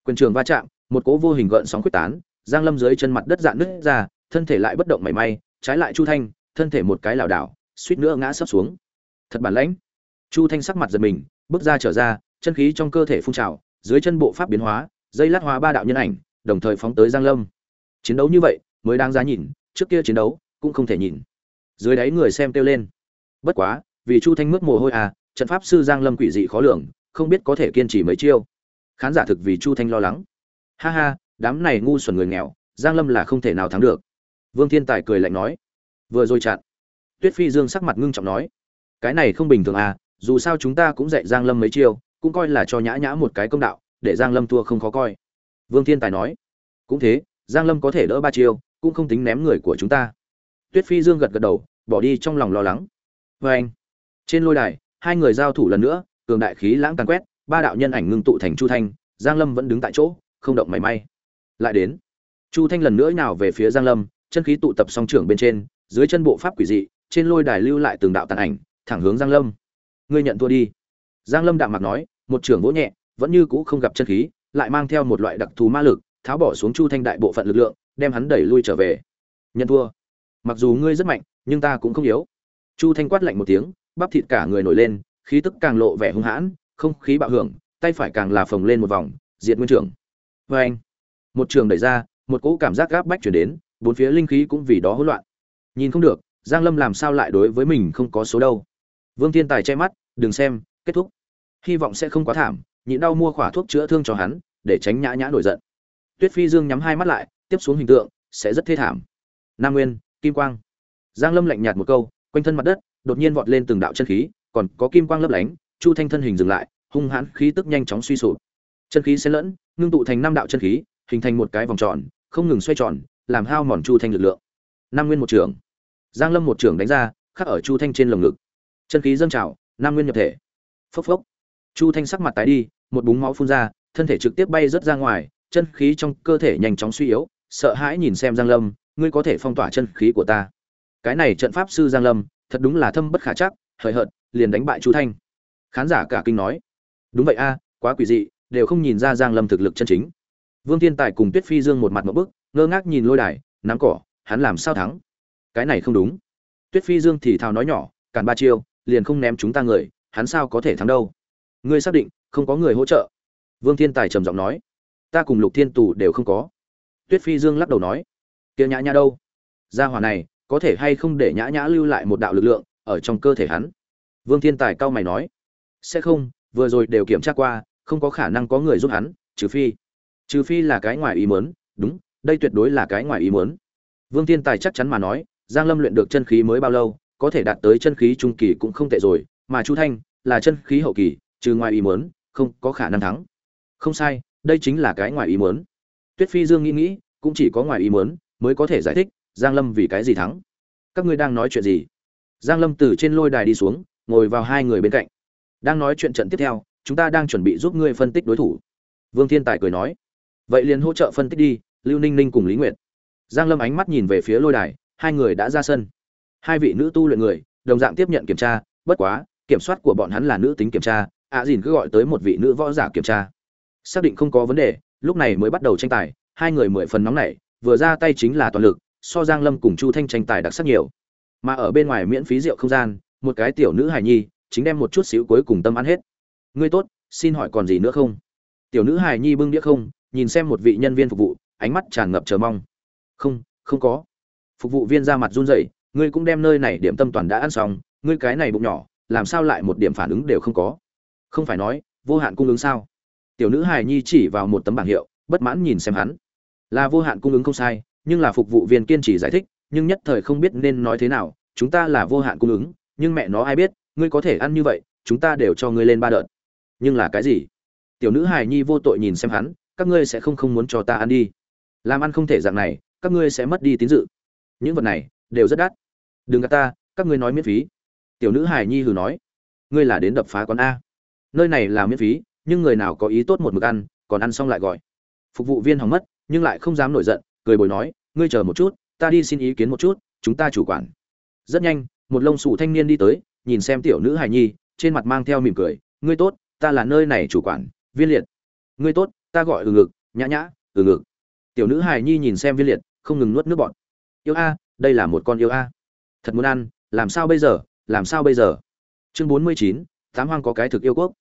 Quyền trường va chạm, một cỗ vô hình gợn sóng quyết tán, giang lâm dưới chân mặt đất dạn nứt ra, thân thể lại bất động mảy may, trái lại chu thanh, thân thể một cái lảo đảo, suýt nữa ngã sấp xuống. Thật bản lãnh chu thanh sắc mặt giật mình, bước ra trở ra, chân khí trong cơ thể phun trào, dưới chân bộ pháp biến hóa, dây lát hóa ba đạo nhân ảnh, đồng thời phóng tới giang lâm. Chiến đấu như vậy, mới đáng giá nhìn, trước kia chiến đấu, cũng không thể nhìn. Dưới đáy người xem kêu lên. Bất quá, vì chu thanh mướt mồ hôi à trận pháp sư giang lâm quỷ dị khó lường, không biết có thể kiên trì mấy chiêu. Khán giả thực vì chu thanh lo lắng. Ha ha, đám này ngu xuẩn người nghèo, giang lâm là không thể nào thắng được. Vương thiên tài cười lạnh nói. Vừa rồi chặn. Tuyết phi dương sắc mặt ngưng trọng nói. Cái này không bình thường à dù sao chúng ta cũng dạy giang lâm mấy chiêu, cũng coi là cho nhã nhã một cái công đạo, để giang lâm thua không khó coi. Vương thiên tài nói, cũng thế, giang lâm có thể đỡ ba chiêu, cũng không tính ném người của chúng ta. Tuyết phi dương gật gật đầu, bỏ đi trong lòng lo lắng. Vê anh, trên lôi đài, hai người giao thủ lần nữa, cường đại khí lãng tàn quét, ba đạo nhân ảnh ngưng tụ thành chu thanh, giang lâm vẫn đứng tại chỗ, không động mảy may. Lại đến, chu thanh lần nữa nào về phía giang lâm, chân khí tụ tập song trưởng bên trên, dưới chân bộ pháp quỷ dị, trên lôi đài lưu lại từng đạo tàn ảnh, thẳng hướng giang lâm ngươi nhận thua đi. Giang lâm đạm mặt nói, một trưởng vỗ nhẹ, vẫn như cũ không gặp chân khí, lại mang theo một loại đặc thù ma lực, tháo bỏ xuống chu thanh đại bộ phận lực lượng, đem hắn đẩy lui trở về. Nhận thua. Mặc dù ngươi rất mạnh, nhưng ta cũng không yếu. Chu thanh quát lạnh một tiếng, bắp thịt cả người nổi lên, khí tức càng lộ vẻ hung hãn, không khí bạo hưởng, tay phải càng là phồng lên một vòng, diệt nguyên trưởng. Vê anh, một trường đẩy ra, một cỗ cảm giác gáp bách chuyển đến, bốn phía linh khí cũng vì đó hỗn loạn. Nhìn không được, giang lâm làm sao lại đối với mình không có số đâu? Vương thiên tài che mắt, đừng xem, kết thúc. Hy vọng sẽ không quá thảm nhịn đau mua khỏa thuốc chữa thương cho hắn, để tránh nhã nhã nổi giận. Tuyết phi dương nhắm hai mắt lại, tiếp xuống hình tượng, sẽ rất thê thảm. Nam nguyên, kim quang. Giang lâm lạnh nhạt một câu, quanh thân mặt đất, đột nhiên vọt lên từng đạo chân khí, còn có kim quang lấp lánh, chu thanh thân hình dừng lại, hung hãn khí tức nhanh chóng suy sụp. Chân khí xen lẫn, ngưng tụ thành năm đạo chân khí, hình thành một cái vòng tròn, không ngừng xoay tròn, làm hao mòn chu thanh lực lượng. Nam nguyên một trưởng. Giang lâm một trưởng đánh ra, khắc ở chu thanh trên lồng ngực chân khí dâng trào, nam nguyên nhập thể. Phốc phốc. Chu thanh sắc mặt tái đi, một búng máu phun ra, thân thể trực tiếp bay rớt ra ngoài, chân khí trong cơ thể nhanh chóng suy yếu, sợ hãi nhìn xem giang lâm, ngươi có thể phong tỏa chân khí của ta? Cái này trận pháp sư giang lâm, thật đúng là thâm bất khả chắc, hời hợt, liền đánh bại chu thanh. Khán giả cả kinh nói, đúng vậy a, quá quỷ dị, đều không nhìn ra giang lâm thực lực chân chính. Vương thiên tài cùng tuyết phi dương một mặt một bức, ngơ ngác nhìn lôi đài, nắm cỏ, hắn làm sao thắng? Cái này không đúng. Tuyết phi dương thì thào nói nhỏ, cản ba chiêu liền không ném chúng ta người, hắn sao có thể thắng đâu? Ngươi xác định không có người hỗ trợ? Vương thiên tài trầm giọng nói. Ta cùng lục thiên tù đều không có. Tuyết phi dương lắc đầu nói. Kia nhã nhã đâu? Gia hỏa này, có thể hay không để nhã nhã lưu lại một đạo lực lượng ở trong cơ thể hắn? Vương thiên tài cao mày nói. Sẽ không, vừa rồi đều kiểm tra qua, không có khả năng có người giúp hắn, trừ phi trừ phi là cái ngoài ý muốn, đúng, đây tuyệt đối là cái ngoài ý muốn. Vương thiên tài chắc chắn mà nói, giang lâm luyện được chân khí mới bao lâu có thể đạt tới chân khí trung kỳ cũng không tệ rồi, mà chu thanh là chân khí hậu kỳ, trừ ngoài ý muốn, không có khả năng thắng. Không sai, đây chính là cái ngoài ý muốn. Tuyết phi dương nghĩ nghĩ, cũng chỉ có ngoài ý muốn mới có thể giải thích giang lâm vì cái gì thắng. Các ngươi đang nói chuyện gì? Giang lâm từ trên lôi đài đi xuống, ngồi vào hai người bên cạnh. Đang nói chuyện trận tiếp theo, chúng ta đang chuẩn bị giúp ngươi phân tích đối thủ. Vương thiên tài cười nói. Vậy liền hỗ trợ phân tích đi, lưu ninh ninh cùng lý nguyệt. Giang lâm ánh mắt nhìn về phía lôi đài, hai người đã ra sân hai vị nữ tu luyện người, đồng dạng tiếp nhận kiểm tra, bất quá, kiểm soát của bọn hắn là nữ tính kiểm tra, ạ à dìn cứ gọi tới một vị nữ võ giả kiểm tra. Xác định không có vấn đề, lúc này mới bắt đầu tranh tài, hai người mười phần nóng nảy, vừa ra tay chính là toàn lực, so giang lâm cùng chu thanh tranh tài đặc sắc nhiều. Mà ở bên ngoài miễn phí rượu không gian, một cái tiểu nữ hài nhi, chính đem một chút xíu cuối cùng tâm ăn hết. Ngươi tốt, xin hỏi còn gì nữa không? Tiểu nữ hài nhi bưng đĩa không, nhìn xem một vị nhân viên phục vụ, ánh mắt tràn ngập chờ mong. Không không có. Phục vụ viên ra mặt run rẩy ngươi cũng đem nơi này điểm tâm toàn đã ăn xong, ngươi cái này bụng nhỏ, làm sao lại một điểm phản ứng đều không có? Không phải nói, vô hạn cung ứng sao? Tiểu nữ hài nhi chỉ vào một tấm bảng hiệu, bất mãn nhìn xem hắn. Là vô hạn cung ứng không sai, nhưng là phục vụ viên kiên trì giải thích, nhưng nhất thời không biết nên nói thế nào, chúng ta là vô hạn cung ứng, nhưng mẹ nó ai biết, ngươi có thể ăn như vậy, chúng ta đều cho ngươi lên ba đợt. Nhưng là cái gì? Tiểu nữ hài nhi vô tội nhìn xem hắn, các ngươi sẽ không không muốn cho ta ăn đi. Làm ăn không thể dạng này, các ngươi sẽ mất đi tín dự. Những vật này, đều rất đắt đừng gạt ta, các ngươi nói miễn phí. Tiểu nữ hải nhi hừ nói, ngươi là đến đập phá quán a. Nơi này là miễn phí, nhưng người nào có ý tốt một mực ăn, còn ăn xong lại gọi. Phục vụ viên hỏng mất, nhưng lại không dám nổi giận, cười bồi nói, ngươi chờ một chút, ta đi xin ý kiến một chút, chúng ta chủ quản. Rất nhanh, một lông sủ thanh niên đi tới, nhìn xem tiểu nữ hài nhi, trên mặt mang theo mỉm cười, ngươi tốt, ta là nơi này chủ quản, viên liệt. Ngươi tốt, ta gọi ừ ngực, nhã nhã ừ ngực. Tiểu nữ hài nhi nhìn xem viên liệt, không ngừng nuốt nước bọt. Yêu a, đây là một con yêu a thật muốn ăn, làm sao bây giờ, làm sao bây giờ? Chương bốn mươi chín, tám hoang có cái thực yêu quốc.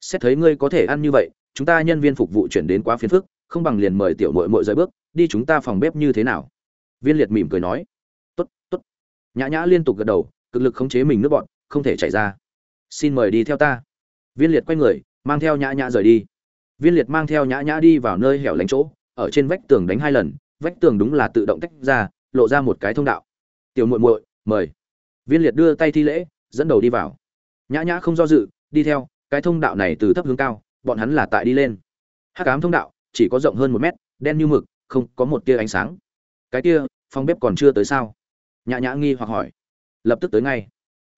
Xét thấy ngươi có thể ăn như vậy, chúng ta nhân viên phục vụ chuyển đến quá phiền phức, không bằng liền mời tiểu mội mội rời bước, đi chúng ta phòng bếp như thế nào? Viên liệt mỉm cười nói. Tốt tốt. Nhã nhã liên tục gật đầu, cực lực khống chế mình nước bọn, không thể chạy ra. Xin mời đi theo ta. Viên liệt quay người, mang theo nhã nhã rời đi. Viên liệt mang theo nhã nhã đi vào nơi hẻo lánh chỗ, ở trên vách tường đánh hai lần, vách tường đúng là tự động tách ra, lộ ra một cái thông đạo. Tiểu muội muội mời. Viên liệt đưa tay thi lễ, dẫn đầu đi vào. Nhã nhã không do dự, đi theo, cái thông đạo này từ thấp hướng cao, bọn hắn là tại đi lên. Hắc ám thông đạo, chỉ có rộng hơn một mét, đen như mực, không có một tia ánh sáng. Cái kia, phòng bếp còn chưa tới sao? Nhã nhã nghi hoặc hỏi. Lập tức tới ngay.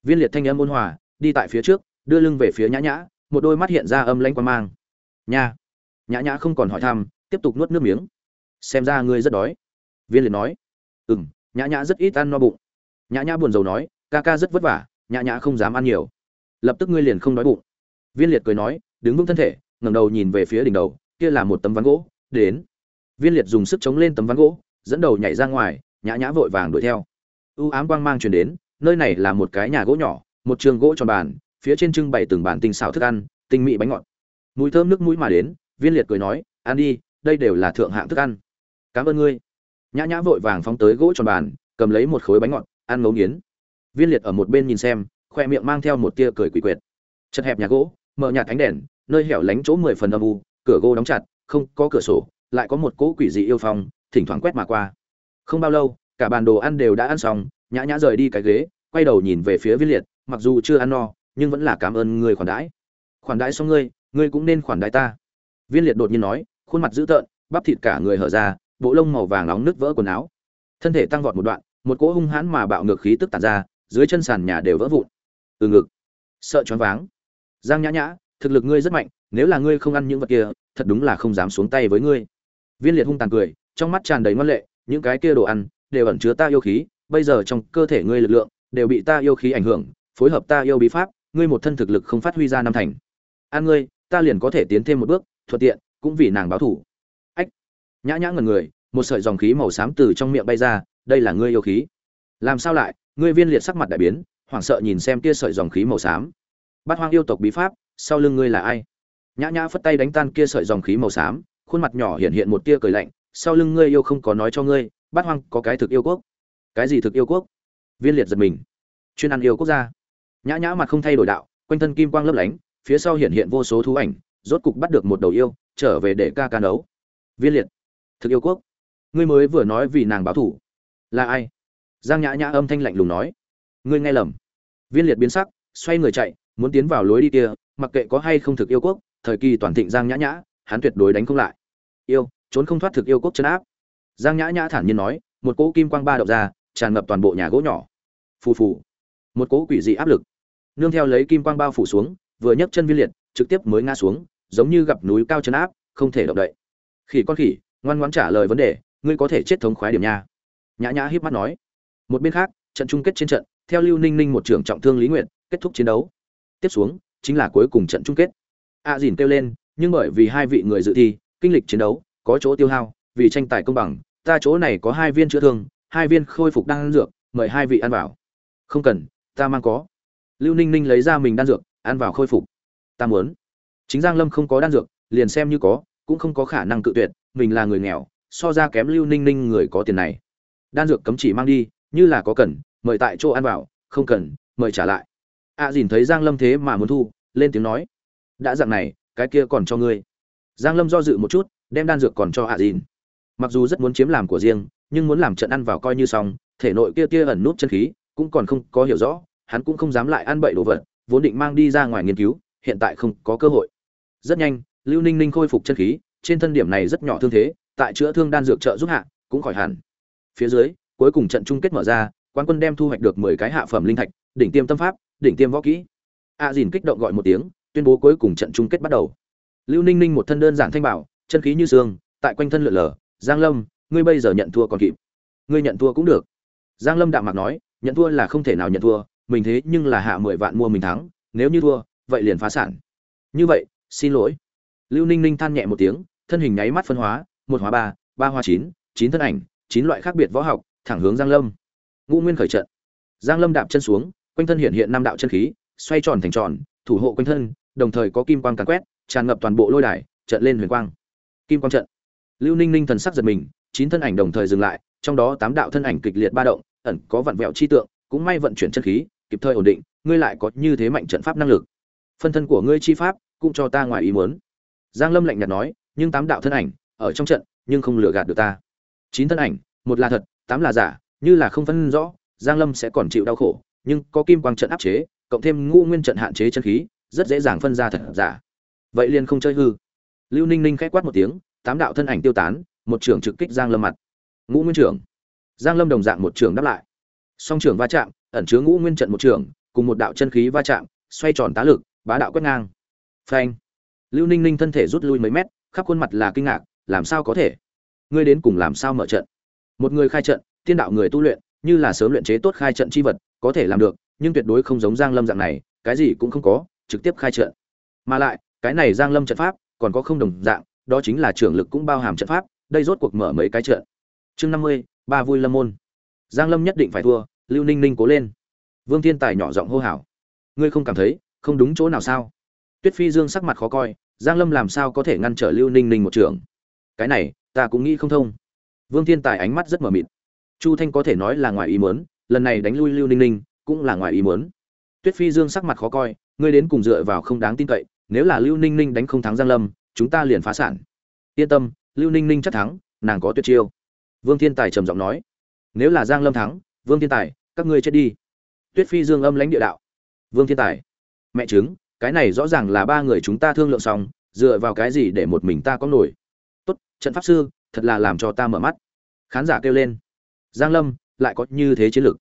Viên liệt thanh âm ôn hòa, đi tại phía trước, đưa lưng về phía nhã nhã, một đôi mắt hiện ra âm lãnh quan mang. Nha. Nhã nhã không còn hỏi thăm, tiếp tục nuốt nước miếng. Xem ra ngươi rất đói. Viên liệt nói. Ừ m nhã nhã rất ít ăn no bụng nhã nhã buồn rầu nói, ca ca rất vất vả, nhã nhã không dám ăn nhiều. Lập tức ngươi liền không đói bụng. Viên liệt cười nói, đứng vững thân thể, ngẩng đầu nhìn về phía đỉnh đầu, kia là một tấm ván gỗ, đến. Viên liệt dùng sức chống lên tấm ván gỗ, dẫn đầu nhảy ra ngoài, nhã nhã vội vàng đuổi theo. U ám quang mang truyền đến, nơi này là một cái nhà gỗ nhỏ, một trường gỗ tròn bàn, phía trên trưng bày từng bàn tinh xào thức ăn, tinh mị bánh ngọt. Mùi thơm nước mũi mà đến, viên liệt cười nói, ăn đi, đây đều là thượng hạng thức ăn. Cảm ơn ngươi. Nhã nhã vội vàng phóng tới gỗ tròn bàn, cầm lấy một khối bánh ngọt ăn ngấu nghiến. Viên liệt ở một bên nhìn xem, khoe miệng mang theo một tia cười quỷ quyệt. Chật hẹp nhà gỗ, mở nhạt ánh đèn, nơi hẻo lánh chỗ mười phần âm u, cửa gỗ đóng chặt, không có cửa sổ, lại có một cỗ quỷ dị yêu phong, thỉnh thoảng quét mà qua. Không bao lâu, cả bàn đồ ăn đều đã ăn xong, nhã nhã rời đi cái ghế, quay đầu nhìn về phía viên liệt, mặc dù chưa ăn no, nhưng vẫn là cảm ơn người khoản đãi. Khoản đãi xong ngươi ngươi cũng nên khoản đãi ta. Viên liệt đột nhiên nói, khuôn mặt dữ tợn, bắp thịt cả người hở ra, bộ lông màu vàng nóng nứt vỡ quần áo. Thân thể tăng vọt một đoạn một cỗ hung hãn mà bạo ngược khí tức tàn ra, dưới chân sàn nhà đều vỡ vụn. Từ ngực. Sợ choáng váng. Giang nhã nhã, thực lực ngươi rất mạnh, nếu là ngươi không ăn những vật kia, thật đúng là không dám xuống tay với ngươi. Viên liệt hung tàn cười, trong mắt tràn đầy ngoan lệ, những cái kia đồ ăn đều ẩn chứa ta yêu khí, bây giờ trong cơ thể ngươi lực lượng đều bị ta yêu khí ảnh hưởng, phối hợp ta yêu bí pháp, ngươi một thân thực lực không phát huy ra năm thành. An ngươi, ta liền có thể tiến thêm một bước, thuận tiện, cũng vì nàng báo thủ ách. Nhã nhã ngần người, một sợi dòng khí màu xám từ trong miệng bay ra đây là ngươi yêu khí. Làm sao lại? Ngươi viên liệt sắc mặt đại biến, hoảng sợ nhìn xem kia sợi dòng khí màu xám. Bát hoang yêu tộc bí pháp, sau lưng ngươi là ai? Nhã nhã phất tay đánh tan kia sợi dòng khí màu xám, khuôn mặt nhỏ hiện hiện một tia cười lạnh, sau lưng ngươi yêu không có nói cho ngươi, bát hoang có cái thực yêu quốc. Cái gì thực yêu quốc? Viên liệt giật mình. Chuyên ăn yêu quốc gia. Nhã nhã mặt không thay đổi đạo, quanh thân kim quang lấp lánh, phía sau hiện hiện vô số thú ảnh, rốt cục bắt được một đầu yêu, trở về để ca ca nấu. Viên liệt, thực yêu quốc. Ngươi mới vừa nói vì nàng báo thủ là ai? Giang nhã nhã âm thanh lạnh lùng nói. Ngươi nghe lầm. Viên liệt biến sắc, xoay người chạy, muốn tiến vào lối đi kia, mặc kệ có hay không thực yêu quốc, thời kỳ toàn thịnh giang nhã nhã, hắn tuyệt đối đánh không lại. Yêu, trốn không thoát thực yêu quốc chân áp. Giang nhã nhã thản nhiên nói, một cỗ kim quang ba động ra, tràn ngập toàn bộ nhà gỗ nhỏ. Phù phù. Một cỗ quỷ dị áp lực. Nương theo lấy kim quang bao phủ xuống, vừa nhấc chân viên liệt, trực tiếp mới ngã xuống, giống như gặp núi cao chân áp, không thể động đậy. Khỉ con khỉ, ngoan ngoãn trả lời vấn đề, ngươi có thể chết thống khoái điểm nha nhã nhã híp mắt nói. Một bên khác, trận chung kết trên trận, theo lưu ninh ninh một trưởng trọng thương lý nguyện kết thúc chiến đấu. Tiếp xuống, chính là cuối cùng trận chung kết. A à dìn kêu lên, nhưng bởi vì hai vị người dự thi, kinh lịch chiến đấu, có chỗ tiêu hao, vì tranh tài công bằng, ta chỗ này có hai viên chữa thương, hai viên khôi phục đan dược, mời hai vị ăn vào. Không cần, ta mang có. Lưu ninh ninh lấy ra mình đan dược, ăn vào khôi phục. Ta muốn. Chính giang lâm không có đan dược, liền xem như có, cũng không có khả năng cự tuyệt, mình là người nghèo, so ra kém lưu ninh ninh người có tiền này đan dược cấm chỉ mang đi, như là có cần, mời tại chỗ ăn vào, không cần, mời trả lại. A à dìn thấy giang lâm thế mà muốn thu, lên tiếng nói, đã dặn này, cái kia còn cho ngươi. Giang lâm do dự một chút, đem đan dược còn cho a à dìn. Mặc dù rất muốn chiếm làm của riêng, nhưng muốn làm trận ăn vào coi như xong, thể nội kia kia ẩn nút chân khí, cũng còn không có hiểu rõ, hắn cũng không dám lại ăn bậy đồ vật, vốn định mang đi ra ngoài nghiên cứu, hiện tại không có cơ hội. Rất nhanh, lưu ninh ninh khôi phục chân khí, trên thân điểm này rất nhỏ thương thế, tại chữa thương đan dược trợ giúp hạ, cũng khỏi hẳn phía dưới, cuối cùng trận chung kết mở ra quan quân đem thu hoạch được mười cái hạ phẩm linh thạch, đỉnh tiêm tâm pháp, đỉnh tiêm võ kỹ. A dìn kích động gọi một tiếng, tuyên bố cuối cùng trận chung kết bắt đầu. Lưu ninh ninh một thân đơn giản thanh bảo, chân khí như xương, tại quanh thân lượn lờ, giang lâm, ngươi bây giờ nhận thua còn kịp. Ngươi nhận thua cũng được. Giang lâm đạm mạc nói, nhận thua là không thể nào nhận thua, mình thế nhưng là hạ mười vạn mua mình thắng, nếu như thua, vậy liền phá sản. Như vậy, xin lỗi. Lưu ninh ninh than nhẹ một tiếng, thân hình nháy mắt phân hóa, một hóa ba ba hóa chín chín thân ảnh chín loại khác biệt võ học, thẳng hướng giang lâm. Ngũ nguyên khởi trận. Giang lâm đạp chân xuống, quanh thân hiện hiện năm đạo chân khí, xoay tròn thành tròn, thủ hộ quanh thân, đồng thời có kim quang càn quét, tràn ngập toàn bộ lôi đài, trận lên huyền quang. Kim quang trận. Lưu ninh ninh thần sắc giật mình, chín thân ảnh đồng thời dừng lại, trong đó tám đạo thân ảnh kịch liệt ba động, ẩn có vặn vẹo chi tượng, cũng may vận chuyển chân khí, kịp thời ổn định, ngươi lại có như thế mạnh trận pháp năng lực. Phân thân của ngươi chi pháp, cũng cho ta ngoài ý muốn. Giang lâm lạnh nhạt nói, nhưng tám đạo thân ảnh, ở trong trận, nhưng không lừa gạt được ta chín thân ảnh, một là thật, tám là giả, như là không phân rõ, giang lâm sẽ còn chịu đau khổ, nhưng có kim quang trận áp chế, cộng thêm ngũ nguyên trận hạn chế chân khí, rất dễ dàng phân ra thật giả. Vậy liền không chơi hư. Lưu ninh ninh khẽ quát một tiếng, tám đạo thân ảnh tiêu tán, một trưởng trực kích giang lâm mặt. Ngũ nguyên trưởng. Giang lâm đồng dạng một trưởng đáp lại. Song trưởng va chạm, ẩn chứa ngũ nguyên trận một trưởng, cùng một đạo chân khí va chạm, xoay tròn tá lực, bá đạo quét ngang. Phanh. Lưu ninh ninh thân thể rút lui mấy mét, khắp khuôn mặt là kinh ngạc, làm sao có thể? Ngươi đến cùng làm sao mở trận? Một người khai trận, tiên đạo người tu luyện, như là sớm luyện chế tốt khai trận chi vật, có thể làm được, nhưng tuyệt đối không giống giang lâm dạng này, cái gì cũng không có, trực tiếp khai trận. Mà lại, cái này giang lâm trận pháp, còn có không đồng dạng, đó chính là trưởng lực cũng bao hàm trận pháp, đây rốt cuộc mở mấy cái trận. Chương năm mươi, ba vui lâm môn. Giang lâm nhất định phải thua, lưu ninh ninh cố lên. Vương thiên tài nhỏ giọng hô hào. Ngươi không cảm thấy, không đúng chỗ nào sao? Tuyết phi dương sắc mặt khó coi, giang lâm làm sao có thể ngăn trở lưu ninh ninh một trường? Cái này, ta cũng nghĩ không thông. Vương thiên tài ánh mắt rất mờ mịt. Chu thanh có thể nói là ngoài ý muốn, lần này đánh lui lưu ninh ninh cũng là ngoài ý muốn. Tuyết phi dương sắc mặt khó coi, ngươi đến cùng dựa vào không đáng tin cậy, nếu là lưu ninh ninh đánh không thắng giang lâm, chúng ta liền phá sản. Yên tâm, lưu ninh ninh chắc thắng, nàng có tuyệt chiêu. Vương thiên tài trầm giọng nói. Nếu là giang lâm thắng, vương thiên tài, các ngươi chết đi. Tuyết phi dương âm lãnh địa đạo. Vương thiên tài. Mẹ chứng, cái này rõ ràng là ba người chúng ta thương lượng xong, dựa vào cái gì để một mình ta có nổi? Trận pháp sư, thật là làm cho ta mở mắt. Khán giả kêu lên. Giang lâm lại có như thế chiến lược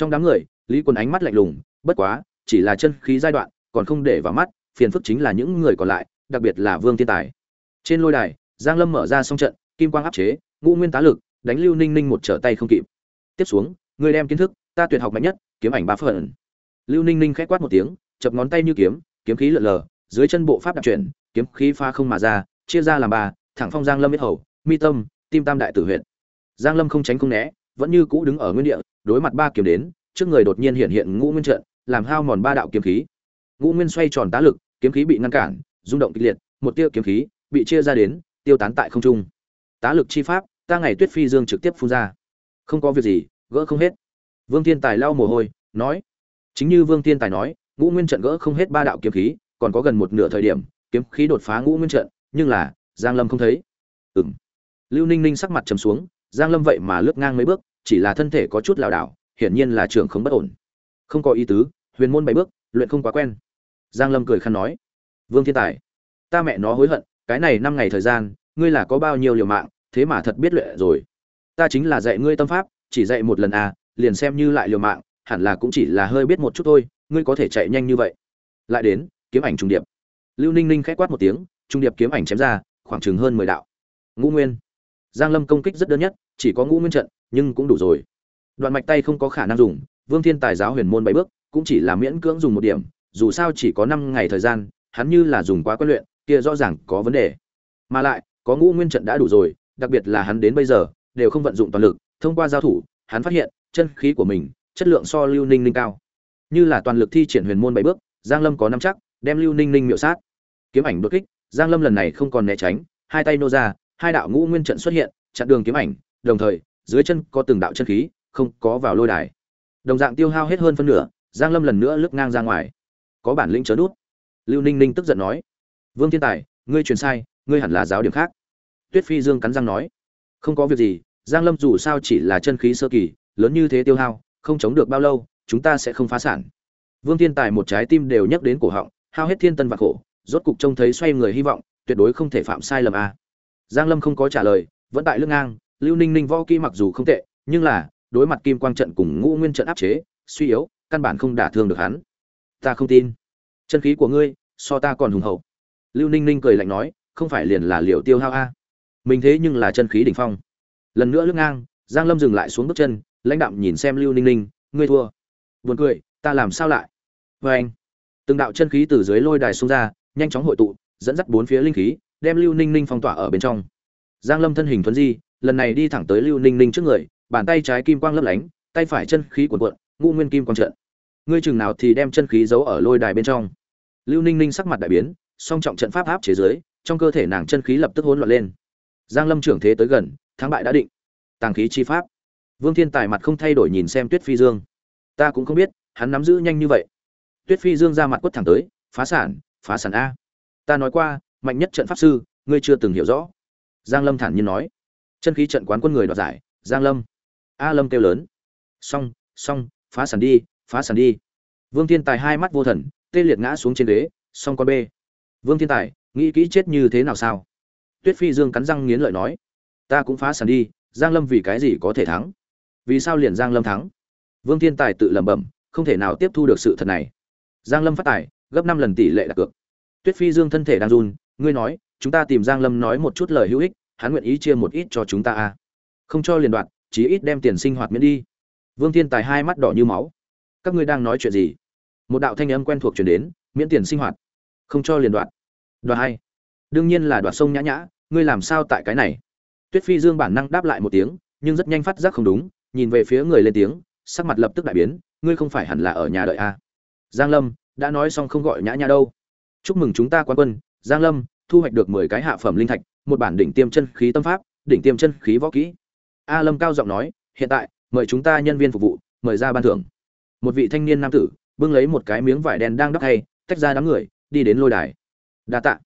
trong đám người, lý quân ánh mắt lạnh lùng, bất quá, chỉ là chân khí giai đoạn, còn không để vào mắt, phiền phức chính là những người còn lại, đặc biệt là vương thiên tài. Trên lôi đài, giang lâm mở ra xong trận, kim quang áp chế, ngũ nguyên tá lực, đánh lưu ninh ninh một trở tay không kịp. Tiếp xuống người đem kiến thức, ta tuyệt học mạnh nhất, kiếm ảnh ba phần. Lưu ninh ninh khẽ quát một tiếng, chập ngón tay như kiếm kiếm khí lượn lờ, dưới chân bộ pháp đặc chuyển, kiếm khí pha không mà ra, chia ra làm ba thẳng phong giang lâm biết hầu, mi tâm, tim tam đại tử huyện giang lâm không tránh không né, vẫn như cũ đứng ở nguyên địa, đối mặt ba kiếm đến, trước người đột nhiên hiện hiện ngũ nguyên trận, làm hao mòn ba đạo kiếm khí. Ngũ nguyên xoay tròn tá lực, kiếm khí bị ngăn cản, rung động kịch liệt, một tia kiếm khí bị chia ra đến, tiêu tán tại không trung. Tá lực chi pháp, ta ngày tuyết phi dương trực tiếp phun ra. Không có việc gì, gỡ không hết. Vương thiên tài lau mồ hôi, nói. Chính như vương thiên tài nói, ngũ nguyên trận gỡ không hết ba đạo kiếm khí, còn có gần một nửa thời điểm, kiếm khí đột phá ngũ nguyên trận, nhưng là giang lâm không thấy. Ừm. Lưu ninh ninh sắc mặt trầm xuống, giang lâm vậy mà lướt ngang mấy bước, chỉ là thân thể có chút lảo đảo, hiển nhiên là trưởng không bất ổn. Không có ý tứ, huyền môn bảy bước, luyện không quá quen. Giang lâm cười khăn nói, vương thiên tài, ta mẹ nó hối hận, cái này năm ngày thời gian, ngươi là có bao nhiêu liều mạng, thế mà thật biết luyện rồi. Ta chính là dạy ngươi tâm pháp, chỉ dạy một lần à liền xem như lại liều mạng, hẳn là cũng chỉ là hơi biết một chút thôi, ngươi có thể chạy nhanh như vậy. Lại đến, kiếm ảnh trung điệp. Lưu ninh ninh khẽ quát một tiếng trung điệp kiếm ảnh chém ra khoảng chừng hơn mười đạo. Ngũ nguyên. Giang lâm công kích rất đơn nhất, chỉ có ngũ nguyên trận, nhưng cũng đủ rồi. Đoạn mạch tay không có khả năng dùng, vương thiên tài giáo huyền môn bảy bước, cũng chỉ là miễn cưỡng dùng một điểm, dù sao chỉ có năm ngày thời gian, hắn như là dùng quá quen luyện, kia rõ ràng có vấn đề. Mà lại, có ngũ nguyên trận đã đủ rồi, đặc biệt là hắn đến bây giờ, đều không vận dụng toàn lực, thông qua giao thủ, hắn phát hiện, chân khí của mình, chất lượng so lưu ninh ninh cao. Như là toàn lực thi triển huyền môn bảy bước, giang lâm có năm chắc, đem lưu ninh ninh miệu sát. Kiếm ảnh đột kích giang lâm lần này không còn né tránh, hai tay nô ra, hai đạo ngũ nguyên trận xuất hiện, chặn đường kiếm ảnh, đồng thời, dưới chân có từng đạo chân khí, không có vào lôi đài. Đồng dạng tiêu hao hết hơn phân nửa, giang lâm lần nữa lướt ngang ra ngoài. Có bản lĩnh chớ đút. Lưu ninh ninh tức giận nói. Vương thiên tài, ngươi truyền sai, ngươi hẳn là giáo điểm khác. Tuyết phi dương cắn răng nói. Không có việc gì, giang lâm dù sao chỉ là chân khí sơ kỳ, lớn như thế tiêu hao, không chống được bao lâu, chúng ta sẽ không phá sản. Vương thiên tài một trái tim đều nhấc đến cổ họng, hao hết thiên tân và khổ rốt cục trông thấy xoay người hy vọng, tuyệt đối không thể phạm sai lầm a giang lâm không có trả lời, vẫn tại lưng ngang, lưu ninh ninh võ kỹ mặc dù không tệ, nhưng là, đối mặt kim quang trận cùng ngũ nguyên trận áp chế, suy yếu, căn bản không đả thương được hắn. Ta không tin. Chân khí của ngươi, so ta còn hùng hậu. Lưu ninh ninh cười lạnh nói, không phải liền là liều tiêu hao a. Mình thế nhưng là chân khí đỉnh phong. Lần nữa lưng ngang, giang lâm dừng lại xuống bước chân, lãnh đạm nhìn xem lưu ninh ninh, ngươi thua. Buồn cười, ta làm sao lại? Vê anh từng đạo chân khí từ dưới lôi đài xuống ra nhanh chóng hội tụ, dẫn dắt bốn phía linh khí, đem lưu ninh ninh phong tỏa ở bên trong. Giang lâm thân hình thuấn di, lần này đi thẳng tới lưu ninh ninh trước người, bàn tay trái kim quang lấp lánh, tay phải chân khí cuộn cuộn, ngũ nguyên kim quang trận ngươi chừng nào thì đem chân khí giấu ở lôi đài bên trong. Lưu ninh ninh sắc mặt đại biến, song trọng trận pháp áp chế giới trong cơ thể nàng chân khí lập tức hỗn loạn lên. Giang lâm trưởng thế tới gần, thắng bại đã định. Tàng khí chi pháp. Vương thiên tài mặt không thay đổi nhìn xem tuyết phi dương. Ta cũng không biết, hắn nắm giữ nhanh như vậy. Tuyết phi dương ra mặt quất thẳng tới, phá sản phá sản a. Ta nói qua, mạnh nhất trận pháp sư, ngươi chưa từng hiểu rõ. Giang lâm thản nhiên nói. Chân khí trận quán quân người đoạt giải, giang lâm. A lâm kêu lớn. Xong xong, phá sản đi, phá sản đi. Vương thiên tài hai mắt vô thần, tê liệt ngã xuống trên ghế, xong con b vương thiên tài, nghĩ kỹ chết như thế nào sao? Tuyết phi dương cắn răng nghiến lợi nói. Ta cũng phá sản đi, giang lâm vì cái gì có thể thắng? Vì sao liền giang lâm thắng? Vương thiên tài tự lẩm bẩm, không thể nào tiếp thu được sự thật này. Giang lâm phát tài gấp năm lần tỷ lệ đặt cược. Tuyết phi dương thân thể đang run, ngươi nói, chúng ta tìm giang lâm nói một chút lời hữu ích, hắn nguyện ý chia một ít cho chúng ta à? Không cho liền đoạn, chí ít đem tiền sinh hoạt miễn đi. Vương thiên tài hai mắt đỏ như máu. Các ngươi đang nói chuyện gì? Một đạo thanh âm quen thuộc truyền đến, miễn tiền sinh hoạt. Không cho liền đoạn. Đoạt hai. Đương nhiên là đoạt sông nhã nhã, ngươi làm sao tại cái này? Tuyết phi dương bản năng đáp lại một tiếng, nhưng rất nhanh phát giác không đúng, nhìn về phía người lên tiếng, sắc mặt lập tức đại biến, ngươi không phải hẳn là ở nhà đợi a à? giang lâm đã nói xong không gọi nhã nhã đâu. Chúc mừng chúng ta quan quân, giang lâm, thu hoạch được mười cái hạ phẩm linh thạch, một bản đỉnh tiêm chân khí tâm pháp, đỉnh tiêm chân khí võ kỹ. A lâm cao giọng nói, hiện tại, mời chúng ta nhân viên phục vụ, mời ra ban thưởng. Một vị thanh niên nam tử, bưng lấy một cái miếng vải đen đang đắp hay, tách ra đám người, đi đến lôi đài. Đa tạ.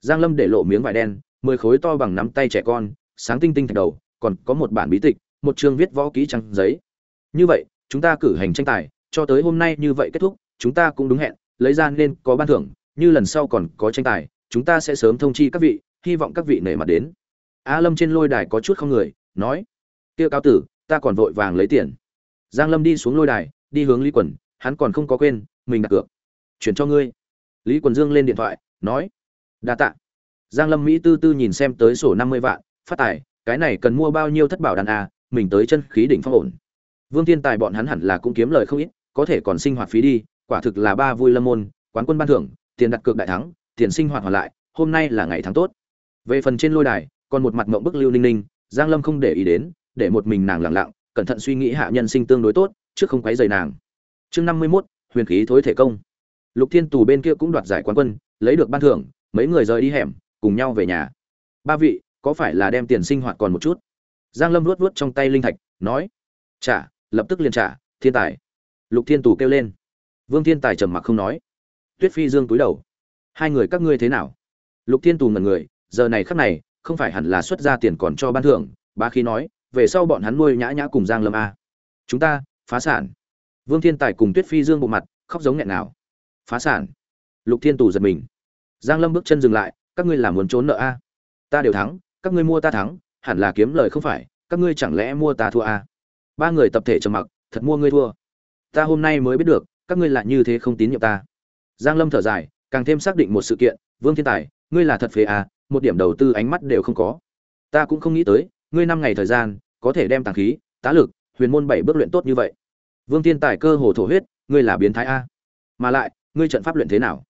Giang lâm để lộ miếng vải đen, mười khối to bằng nắm tay trẻ con, sáng tinh tinh thạch đầu, còn có một bản bí tịch, một chương viết võ kỹ trang giấy. Như vậy, chúng ta cử hành tranh tài, cho tới hôm nay như vậy kết thúc chúng ta cũng đúng hẹn, lấy ra nên có ban thưởng, như lần sau còn có tranh tài, chúng ta sẽ sớm thông chi các vị, hy vọng các vị nể mặt đến. A lâm trên lôi đài có chút không người, nói kia cao tử, ta còn vội vàng lấy tiền. Giang lâm đi xuống lôi đài, đi hướng lý quần, hắn còn không có quên, mình đặt cược. Chuyển cho ngươi. Lý quần dương lên điện thoại, nói, đa tạ. Giang lâm mỹ tư tư nhìn xem tới sổ năm mươi vạn, phát tài, cái này cần mua bao nhiêu thất bảo đàn a, mình tới chân khí đỉnh phong ổn. Vương thiên tài bọn hắn hẳn là cũng kiếm lời không ít, có thể còn sinh hoạt phí đi quả thực là ba vui lâm môn quán quân ban thưởng tiền đặt cược đại thắng tiền sinh hoạt hoàn lại hôm nay là ngày tháng tốt. Về phần trên lôi đài còn một mặt mộng bức lưu ninh ninh giang lâm không để ý đến để một mình nàng lặng lặng cẩn thận suy nghĩ hạ nhân sinh tương đối tốt trước không quấy rầy nàng. Chương năm mươi 51, huyền khí thối thể công. Lục thiên tù bên kia cũng đoạt giải quán quân lấy được ban thưởng mấy người rời đi hẻm cùng nhau về nhà. Ba vị có phải là đem tiền sinh hoạt còn một chút? Giang lâm luốt luốt trong tay linh thạch nói trả lập tức liền trả thiên tài. Lục thiên tù kêu lên vương thiên tài trầm mặc không nói. Tuyết phi dương túi đầu. Hai người các ngươi thế nào? Lục thiên tù ngẩn người, giờ này khắc này, không phải hẳn là xuất ra tiền còn cho ban thưởng, bá khí nói, về sau bọn hắn nuôi nhã nhã cùng giang lâm a. Chúng ta, phá sản. Vương thiên tài cùng tuyết phi dương bộ mặt, khóc giống nghẹn nào phá sản. Lục thiên tù giật mình. Giang lâm bước chân dừng lại, các ngươi làm muốn trốn nợ a? Ta đều thắng, các ngươi mua ta thắng, hẳn là kiếm lời không phải, các ngươi chẳng lẽ mua ta thua a? Ba người tập thể trầm mặc, thật mua ngươi thua. Ta hôm nay mới biết được các ngươi lại như thế không tín nhiệm ta. Giang lâm thở dài, càng thêm xác định một sự kiện, vương thiên tài, ngươi là thật phế à một điểm đầu tư ánh mắt đều không có. Ta cũng không nghĩ tới, ngươi năm ngày thời gian, có thể đem tàng khí, tá lực, huyền môn bảy bước luyện tốt như vậy. Vương thiên tài cơ hồ thổ huyết, ngươi là biến thái a. Mà lại, ngươi trận pháp luyện thế nào?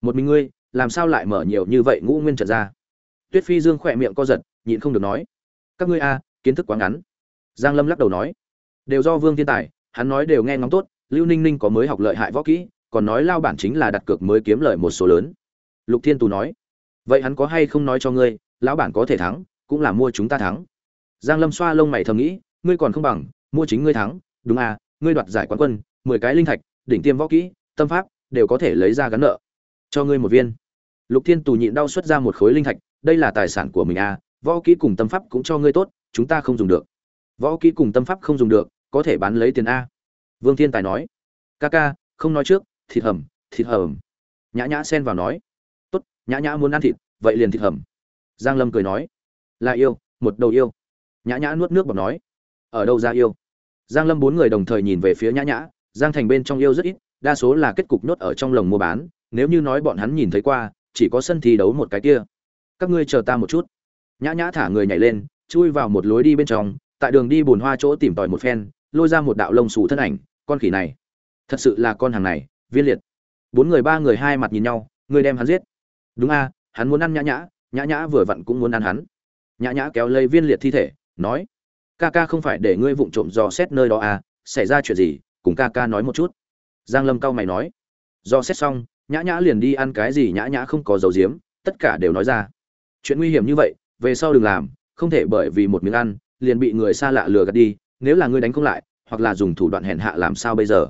Một mình ngươi, làm sao lại mở nhiều như vậy ngũ nguyên trận ra? Tuyết phi dương khỏe miệng co giật, nhịn không được nói. Các ngươi a, kiến thức quá ngắn. Giang lâm lắc đầu nói. Đều do vương thiên tài, hắn nói đều nghe ngóng tốt lưu ninh ninh có mới học lợi hại võ kỹ, còn nói lao bản chính là đặt cược mới kiếm lời một số lớn. Lục thiên tù nói, vậy hắn có hay không nói cho ngươi, lão bản có thể thắng, cũng là mua chúng ta thắng. Giang lâm xoa lông mày thầm nghĩ, ngươi còn không bằng, mua chính ngươi thắng, đúng à ngươi đoạt giải quán quân, mười cái linh thạch, đỉnh tiêm võ kỹ, tâm pháp, đều có thể lấy ra gắn nợ. Cho ngươi một viên. Lục thiên tù nhịn đau xuất ra một khối linh thạch, đây là tài sản của mình à võ kỹ cùng tâm pháp cũng cho ngươi tốt, chúng ta không dùng được. Võ kỹ cùng tâm pháp không dùng được, có thể bán lấy tiền a vương thiên tài nói, ca ca, không nói trước, thịt hầm thịt hầm. Nhã nhã xen vào nói, tốt, nhã nhã muốn ăn thịt, vậy liền thịt hầm. Giang lâm cười nói, là yêu, một đầu yêu. Nhã nhã nuốt nước bọt nói, ở đâu ra yêu? Giang lâm bốn người đồng thời nhìn về phía nhã nhã, giang thành bên trong yêu rất ít, đa số là kết cục nhốt ở trong lồng mua bán, nếu như nói bọn hắn nhìn thấy qua, chỉ có sân thi đấu một cái kia. Các ngươi chờ ta một chút. Nhã nhã thả người nhảy lên, chui vào một lối đi bên trong, tại đường đi bùn hoa chỗ tìm tòi một phen, lôi ra một đạo lông xù thân ảnh con khỉ này. Thật sự là con hàng này, viên liệt. Bốn người ba người hai mặt nhìn nhau, người đem hắn giết. Đúng a, hắn muốn ăn nhã nhã nhã nhã vừa vặn cũng muốn ăn hắn. Nhã nhã kéo lấy viên liệt thi thể, nói, ca ca không phải để ngươi vụng trộm dò xét nơi đó à xảy ra chuyện gì, cùng ca ca nói một chút. Giang lâm cao mày nói do xét xong, nhã nhã liền đi ăn cái gì nhã nhã không có dấu diếm tất cả đều nói ra. Chuyện nguy hiểm như vậy, về sau đừng làm, không thể bởi vì một miếng ăn, liền bị người xa lạ lừa gạt đi, nếu là ngươi đánh không lại hoặc là dùng thủ đoạn hèn hạ làm sao bây giờ?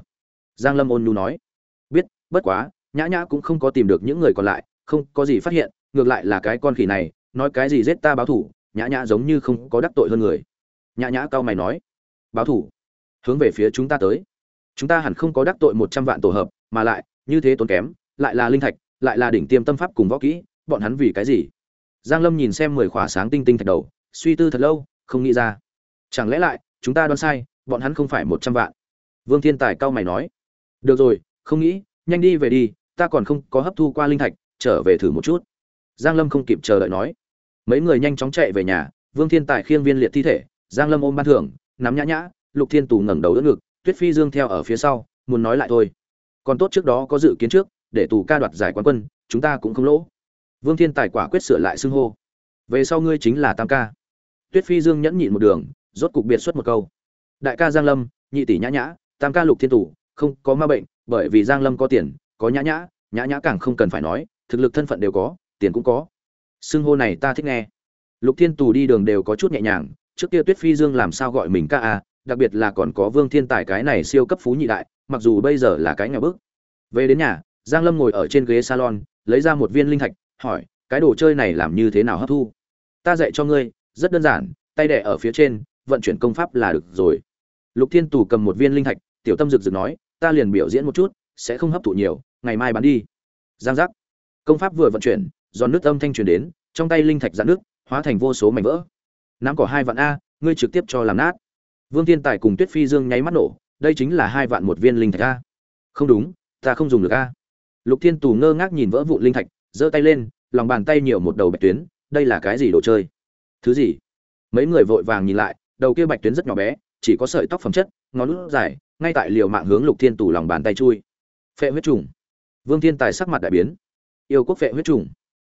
Giang lâm ôn nhu nói. Biết, bất quá, nhã nhã cũng không có tìm được những người còn lại, không có gì phát hiện, ngược lại là cái con khỉ này, nói cái gì giết ta báo thủ, nhã nhã giống như không có đắc tội hơn người. Nhã nhã cao mày nói. Báo thủ? Hướng về phía chúng ta tới. Chúng ta hẳn không có đắc tội một trăm vạn tổ hợp, mà lại, như thế tốn kém, lại là linh thạch, lại là đỉnh tiêm tâm pháp cùng võ kỹ, bọn hắn vì cái gì? Giang lâm nhìn xem mười khỏa sáng tinh tinh thạch đầu, suy tư thật lâu, không nghĩ ra. Chẳng lẽ lại, chúng ta đoán sai bọn hắn không phải một trăm vạn. Vương thiên tài cao mày nói, được rồi, không nghĩ, nhanh đi về đi, ta còn không có hấp thu qua linh thạch, trở về thử một chút. Giang lâm không kịp chờ đợi nói. Mấy người nhanh chóng chạy về nhà, vương thiên tài khiêng viên liệt thi thể, giang lâm ôm ban thưởng, nắm nhã nhã, lục thiên tù ngẩng đầu đỡ ngực, tuyết phi dương theo ở phía sau, muốn nói lại thôi. Còn tốt trước đó có dự kiến trước, để tù ca đoạt giải quán quân, chúng ta cũng không lỗ. Vương thiên tài quả quyết sửa lại xưng hô. Về sau ngươi chính là tam ca. Tuyết phi dương nhẫn nhịn một đường, rốt cục biệt xuất một câu đại ca giang lâm, nhị tỷ nhã nhã, tam ca lục thiên tủ không có ma bệnh, bởi vì giang lâm có tiền, có nhã nhã nhã nhã càng không cần phải nói, thực lực thân phận đều có, tiền cũng có. Xưng hô này ta thích nghe. Lục thiên tù đi đường đều có chút nhẹ nhàng, trước kia tuyết phi dương làm sao gọi mình ca a đặc biệt là còn có vương thiên tài cái này siêu cấp phú nhị đại, mặc dù bây giờ là cái nhà bước về đến nhà, giang lâm ngồi ở trên ghế salon, lấy ra một viên linh thạch, hỏi, cái đồ chơi này làm như thế nào hấp thu? Ta dạy cho ngươi, rất đơn giản, tay đẻ ở phía trên, vận chuyển công pháp là được rồi lục thiên tù cầm một viên linh thạch, tiểu tâm rực rực nói, ta liền biểu diễn một chút, sẽ không hấp thụ nhiều, ngày mai bán đi. Giang giác. Công pháp vừa vận chuyển, giòn nước âm thanh truyền đến, trong tay linh thạch giãn nước hóa thành vô số mảnh vỡ. Nắm cỏ hai vạn a, ngươi trực tiếp cho làm nát. Vương thiên tài cùng tuyết phi dương nháy mắt nổ, đây chính là hai vạn một viên linh thạch a. Không đúng, ta không dùng được a. Lục thiên tù ngơ ngác nhìn vỡ vụn linh thạch, giơ tay lên, lòng bàn tay nhiều một đầu bạch tuyến, đây là cái gì đồ chơi? Thứ gì? Mấy người vội vàng nhìn lại, đầu kia bạch tuyến rất nhỏ bé chỉ có sợi tóc phẩm chất, ngón lút dài, ngay tại liều mạng hướng lục thiên tù lòng bàn tay chui. Phệ huyết trùng. Vương thiên tài sắc mặt đại biến. Yêu quốc phệ huyết trùng.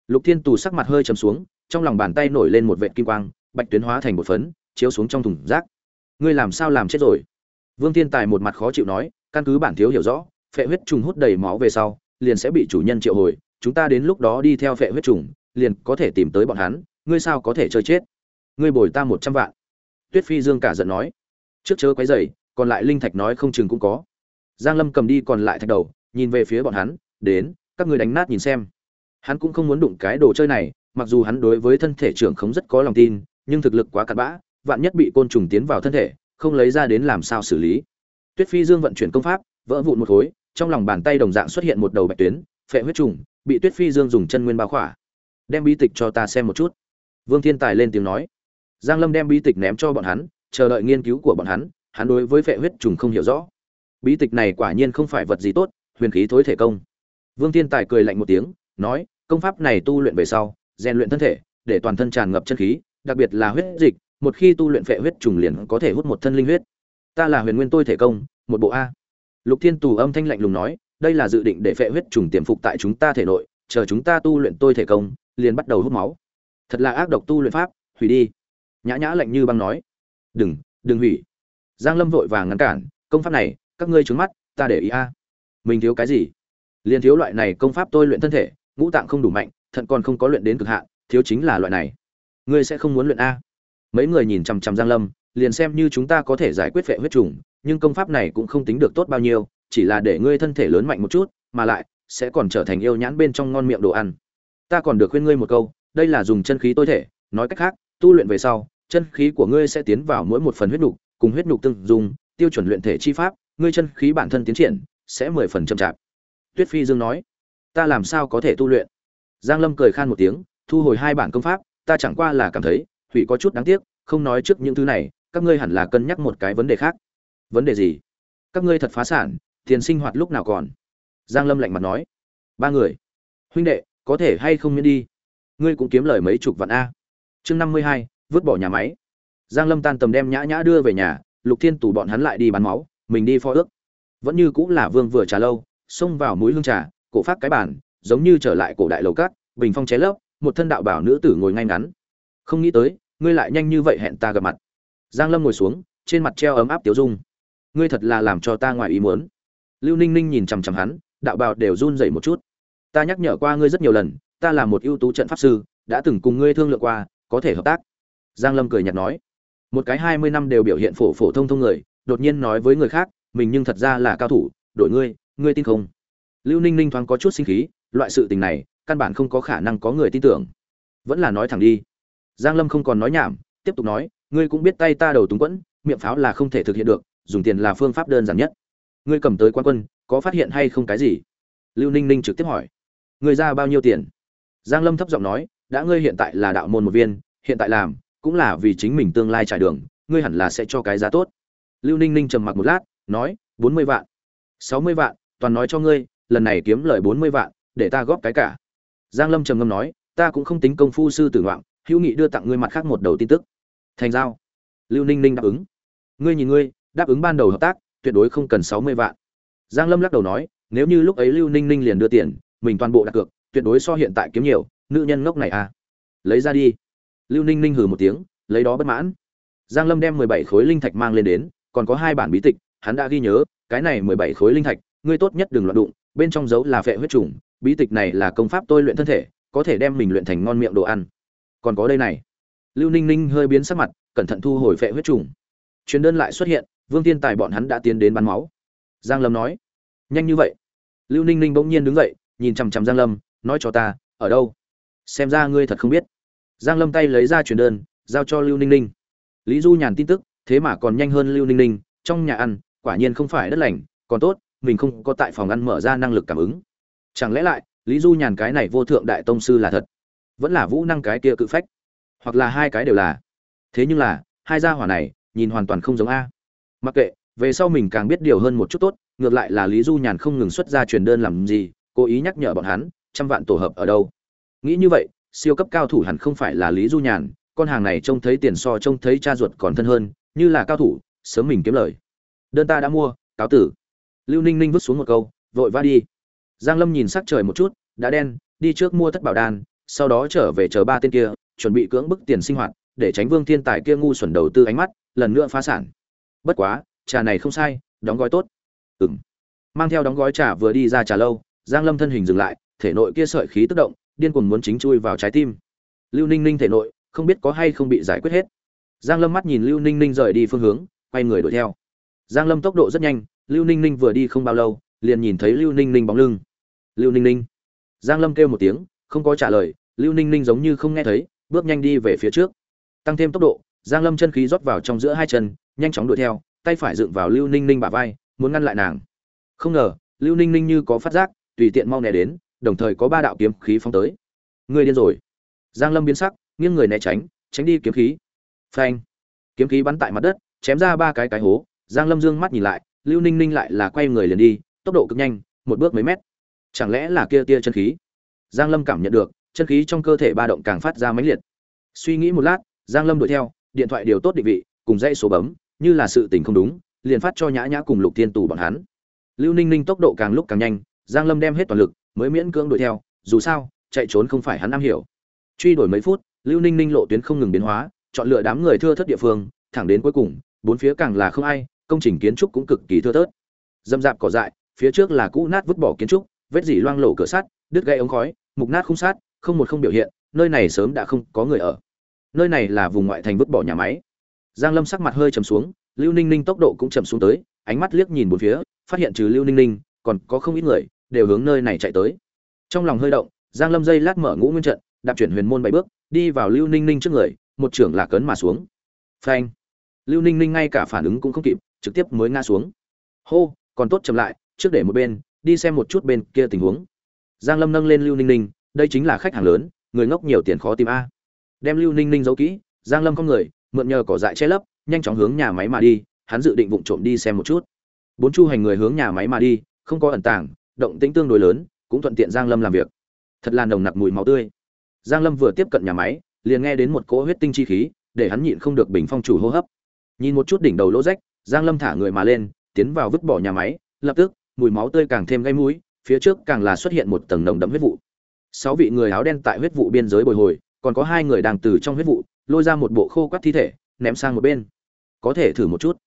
Lục thiên tù sắc mặt hơi chầm xuống, trong lòng bàn tay nổi lên một vệt kim quang, bạch tuyến hóa thành một phấn, chiếu xuống trong thùng rác. Ngươi làm sao làm chết rồi? Vương thiên tài một mặt khó chịu nói, căn cứ bản thiếu hiểu rõ, phệ huyết trùng hút đầy máu về sau, liền sẽ bị chủ nhân triệu hồi, chúng ta đến lúc đó đi theo phệ huyết trùng, liền có thể tìm tới bọn hắn, ngươi sao có thể chơi chết? Ngươi bồi ta một trăm vạn. Tuyết phi dương cả giận nói trước chớ quấy rầy, còn lại linh thạch nói không chừng cũng có. Giang lâm cầm đi còn lại thạch đầu nhìn về phía bọn hắn đến các ngươi đánh nát nhìn xem. Hắn cũng không muốn đụng cái đồ chơi này mặc dù hắn đối với thân thể trưởng không rất có lòng tin nhưng thực lực quá cặn bã vạn nhất bị côn trùng tiến vào thân thể không lấy ra đến làm sao xử lý. Tuyết phi dương vận chuyển công pháp vỡ vụn một khối trong lòng bàn tay đồng dạng xuất hiện một đầu bạch tuyến phệ huyết trùng bị tuyết phi dương dùng chân nguyên bao khỏa. Đem bí tịch cho ta xem một chút. Vương thiên tài lên tiếng nói. Giang lâm đem bí tịch ném cho bọn hắn chờ đợi nghiên cứu của bọn hắn hắn đối với vệ huyết trùng không hiểu rõ. Bí tịch này quả nhiên không phải vật gì tốt, huyền khí thối thể công. Vương thiên tài cười lạnh một tiếng, nói, công pháp này tu luyện về sau, rèn luyện thân thể, để toàn thân tràn ngập chân khí, đặc biệt là huyết dịch, một khi tu luyện phệ huyết trùng liền có thể hút một thân linh huyết. Ta là huyền nguyên tôi thể công, một bộ a. Lục thiên tù âm thanh lạnh lùng nói, đây là dự định để phệ huyết trùng tiềm phục tại chúng ta thể nội, chờ chúng ta tu luyện tôi thể công, liền bắt đầu hút máu. Thật là ác độc tu luyện pháp, hủy đi. Nhã nhã lạnh như băng nói đừng đừng hủy. Giang lâm vội vàng ngăn cản, công pháp này, các ngươi trướng mắt, ta để ý a. Mình thiếu cái gì? Liền thiếu loại này công pháp tôi luyện thân thể, ngũ tạng không đủ mạnh, thận còn không có luyện đến cực hạn, thiếu chính là loại này. Ngươi sẽ không muốn luyện a. Mấy người nhìn chằm chằm giang lâm, liền xem như chúng ta có thể giải quyết vệ huyết trùng, nhưng công pháp này cũng không tính được tốt bao nhiêu, chỉ là để ngươi thân thể lớn mạnh một chút, mà lại, sẽ còn trở thành yêu nhãn bên trong ngon miệng đồ ăn. Ta còn được khuyên ngươi một câu, đây là dùng chân khí tối thể, nói cách khác, tu luyện về sau chân khí của ngươi sẽ tiến vào mỗi một phần huyết nhục, cùng huyết nhục tương dùng tiêu chuẩn luyện thể chi pháp, ngươi chân khí bản thân tiến triển, sẽ mười phần chậm chạp. Tuyết phi dương nói, ta làm sao có thể tu luyện? Giang lâm cười khan một tiếng, thu hồi hai bản công pháp, ta chẳng qua là cảm thấy, hủy có chút đáng tiếc, không nói trước những thứ này, các ngươi hẳn là cân nhắc một cái vấn đề khác. Vấn đề gì? Các ngươi thật phá sản, tiền sinh hoạt lúc nào còn? Giang lâm lạnh mặt nói, ba người. Huynh đệ, có thể hay không miễn đi? Ngươi cũng kiếm lời mấy chục vạn a. Chương năm mươi hai vứt bỏ nhà máy. Giang lâm tan tầm đem nhã nhã đưa về nhà, lục thiên tủ bọn hắn lại đi bán máu, mình đi phó ước. Vẫn như cũng là vương vừa trà lâu, xông vào mũi hương trà, cổ phát cái bàn, giống như trở lại cổ đại lầu cát, bình phong ché lớp một thân đạo bảo nữ tử ngồi ngay ngắn. Không nghĩ tới, ngươi lại nhanh như vậy hẹn ta gặp mặt. Giang lâm ngồi xuống, trên mặt treo ấm áp tiểu dung. Ngươi thật là làm cho ta ngoài ý muốn. Lưu ninh ninh nhìn chằm chằm hắn, đạo bào đều run rẩy một chút. Ta nhắc nhở qua ngươi rất nhiều lần, ta là một ưu tú trận pháp sư, đã từng cùng ngươi thương lượng qua, có thể hợp tác giang lâm cười nhạt nói, một cái hai mươi năm đều biểu hiện phổ phổ thông thông người, đột nhiên nói với người khác, mình nhưng thật ra là cao thủ đổi ngươi ngươi tin không? Lưu ninh ninh thoáng có chút sinh khí, loại sự tình này, căn bản không có khả năng có người tin tưởng. Vẫn là nói thẳng đi. Giang lâm không còn nói nhảm, tiếp tục nói, ngươi cũng biết tay ta đầu túng quẫn, miệng pháo là không thể thực hiện được, dùng tiền là phương pháp đơn giản nhất. Ngươi cầm tới quan quân, có phát hiện hay không cái gì? Lưu ninh ninh trực tiếp hỏi, ngươi ra bao nhiêu tiền? Giang lâm thấp giọng nói, đã ngươi hiện tại là đạo môn một viên, hiện tại làm cũng là vì chính mình tương lai trải đường, ngươi hẳn là sẽ cho cái giá tốt. Lưu ninh ninh trầm mặc một lát, nói, bốn mươi vạn. sáu mươi vạn, toàn nói cho ngươi, lần này kiếm lời bốn mươi vạn, để ta góp cái cả. Giang lâm trầm ngâm nói, ta cũng không tính công phu sư tử ngoạn, hữu nghị đưa tặng ngươi mặt khác một đầu tin tức. Thành giao. Lưu ninh ninh đáp ứng. Ngươi nhìn ngươi, đáp ứng ban đầu hợp tác, tuyệt đối không cần sáu mươi vạn. Giang lâm lắc đầu nói, nếu như lúc ấy lưu ninh ninh liền đưa tiền, mình toàn bộ đặt cược, tuyệt đối so hiện tại kiếm nhiều, nữ nhân ngốc này à. Lấy ra đi lưu ninh ninh hừ một tiếng, lấy đó bất mãn. Giang lâm đem mười bảy khối linh thạch mang lên đến, còn có hai bản bí tịch, hắn đã ghi nhớ, cái này mười bảy khối linh thạch, ngươi tốt nhất đừng loạn đụng, bên trong dấu là phệ huyết trùng, bí tịch này là công pháp tôi luyện thân thể, có thể đem mình luyện thành ngon miệng đồ ăn. Còn có đây này. Lưu ninh ninh hơi biến sắc mặt, cẩn thận thu hồi phệ huyết trùng. Chuyến đơn lại xuất hiện, vương tiên tài bọn hắn đã tiến đến bắn máu. Giang lâm nói, nhanh như vậy. Lưu ninh ninh bỗng nhiên đứng dậy, nhìn chằm chằm giang lâm, nói cho ta, ở đâu? Xem ra ngươi thật không biết giang lâm tay lấy ra truyền đơn, giao cho lưu ninh ninh. Lý du nhàn tin tức, thế mà còn nhanh hơn lưu ninh ninh, trong nhà ăn, quả nhiên không phải đất lành, còn tốt, mình không có tại phòng ăn mở ra năng lực cảm ứng. Chẳng lẽ lại, lý du nhàn cái này vô thượng đại tông sư là thật? Vẫn là vũ năng cái kia cự phách? Hoặc là hai cái đều là? Thế nhưng là, hai gia hỏa này, nhìn hoàn toàn không giống a. Mặc kệ, về sau mình càng biết điều hơn một chút tốt, ngược lại là lý du nhàn không ngừng xuất ra truyền đơn làm gì, cố ý nhắc nhở bọn hắn, trăm vạn tổ hợp ở đâu? Nghĩ như vậy siêu cấp cao thủ hẳn không phải là lý du nhàn, con hàng này trông thấy tiền so trông thấy cha ruột còn thân hơn, như là cao thủ, sớm mình kiếm lời. Đơn ta đã mua, cáo tử. Lưu ninh ninh vứt xuống một câu, vội va đi. Giang lâm nhìn sắc trời một chút, đã đen, đi trước mua thất bảo đan, sau đó trở về chờ ba tên kia, chuẩn bị cưỡng bức tiền sinh hoạt, để tránh vương thiên tài kia ngu xuẩn đầu tư ánh mắt, lần nữa phá sản. Bất quá, trà này không sai, đóng gói tốt. Ừm. Mang theo đóng gói trà vừa đi ra trà lâu, giang lâm thân hình dừng lại, thể nội kia sợi khí tức động điên cuồng muốn chính chui vào trái tim. Lưu ninh ninh thể nội, không biết có hay không bị giải quyết hết. Giang lâm mắt nhìn lưu ninh ninh rời đi phương hướng, quay người đuổi theo. Giang lâm tốc độ rất nhanh, lưu ninh ninh vừa đi không bao lâu, liền nhìn thấy lưu ninh ninh bóng lưng. Lưu ninh ninh. Giang lâm kêu một tiếng, không có trả lời, lưu ninh ninh giống như không nghe thấy, bước nhanh đi về phía trước. Tăng thêm tốc độ, giang lâm chân khí rót vào trong giữa hai chân, nhanh chóng đuổi theo, tay phải dựng vào lưu ninh ninh bả vai, muốn ngăn lại nàng. Không ngờ, lưu ninh ninh như có phát giác, tùy tiện mau né đến đồng thời có ba đạo kiếm khí phóng tới. Ngươi điên rồi. Giang lâm biến sắc, nghiêng người né tránh tránh đi kiếm khí. Phanh. Kiếm khí bắn tại mặt đất, chém ra ba cái cái hố. Giang lâm dương mắt nhìn lại, lưu ninh ninh lại là quay người liền đi, tốc độ cực nhanh, một bước mấy mét. Chẳng lẽ là kia tia chân khí? Giang lâm cảm nhận được, chân khí trong cơ thể ba động càng phát ra mãnh liệt. Suy nghĩ một lát, giang lâm đuổi theo, điện thoại điều tốt định vị, cùng dãy số bấm, như là sự tình không đúng, liền phát cho nhã nhã cùng lục thiên tù bọn hắn. Lưu ninh ninh tốc độ càng lúc càng nhanh, giang lâm đem hết toàn lực mới miễn cưỡng đuổi theo, dù sao, chạy trốn không phải hắn am hiểu. Truy đuổi mấy phút, lưu ninh ninh lộ tuyến không ngừng biến hóa, chọn lựa đám người thưa thất địa phương, thẳng đến cuối cùng, bốn phía càng là không ai, công trình kiến trúc cũng cực kỳ thưa thớt. Dâm dạp cỏ dại, phía trước là cũ nát vứt bỏ kiến trúc, vết dỉ loang lổ cửa sắt, đứt gãy ống khói, mục nát không sát không một không biểu hiện, nơi này sớm đã không có người ở. Nơi này là vùng ngoại thành vứt bỏ nhà máy. Giang lâm sắc mặt hơi trầm xuống, lưu ninh ninh tốc độ cũng chậm xuống tới, ánh mắt liếc nhìn bốn phía, phát hiện trừ lưu ninh ninh, còn có không ít người đều hướng nơi này chạy tới. Trong lòng hơi động, giang lâm dây lát mở ngũ nguyên trận, đạp chuyển huyền môn bảy bước, đi vào lưu ninh ninh trước người, một trưởng lạc cấn mà xuống. Phanh! Lưu ninh ninh ngay cả phản ứng cũng không kịp, trực tiếp mới ngã xuống. Hô, còn tốt chậm lại, trước để một bên, đi xem một chút bên kia tình huống. Giang lâm nâng lên lưu ninh ninh, đây chính là khách hàng lớn, người ngốc nhiều tiền khó tìm a. Đem lưu ninh ninh giấu kỹ, giang lâm không người, mượn nhờ cỏ dại che lấp, nhanh chóng hướng nhà máy mà đi, hắn dự định vụng trộm đi xem một chút. Bốn chu hành người hướng nhà máy mà đi, không có ẩn tàng động tĩnh tương đối lớn, cũng thuận tiện giang lâm làm việc. Thật là nồng nặc mùi máu tươi. Giang lâm vừa tiếp cận nhà máy, liền nghe đến một cỗ huyết tinh chi khí, để hắn nhịn không được bình phong chủ hô hấp. Nhìn một chút đỉnh đầu lỗ rách, giang lâm thả người mà lên, tiến vào vứt bỏ nhà máy, lập tức, mùi máu tươi càng thêm gây mũi, phía trước càng là xuất hiện một tầng nồng đậm huyết vụ. Sáu vị người áo đen tại huyết vụ biên giới bồi hồi, còn có hai người đang từ trong huyết vụ, lôi ra một bộ khô quắt thi thể, ném sang một bên. Có thể thử một chút.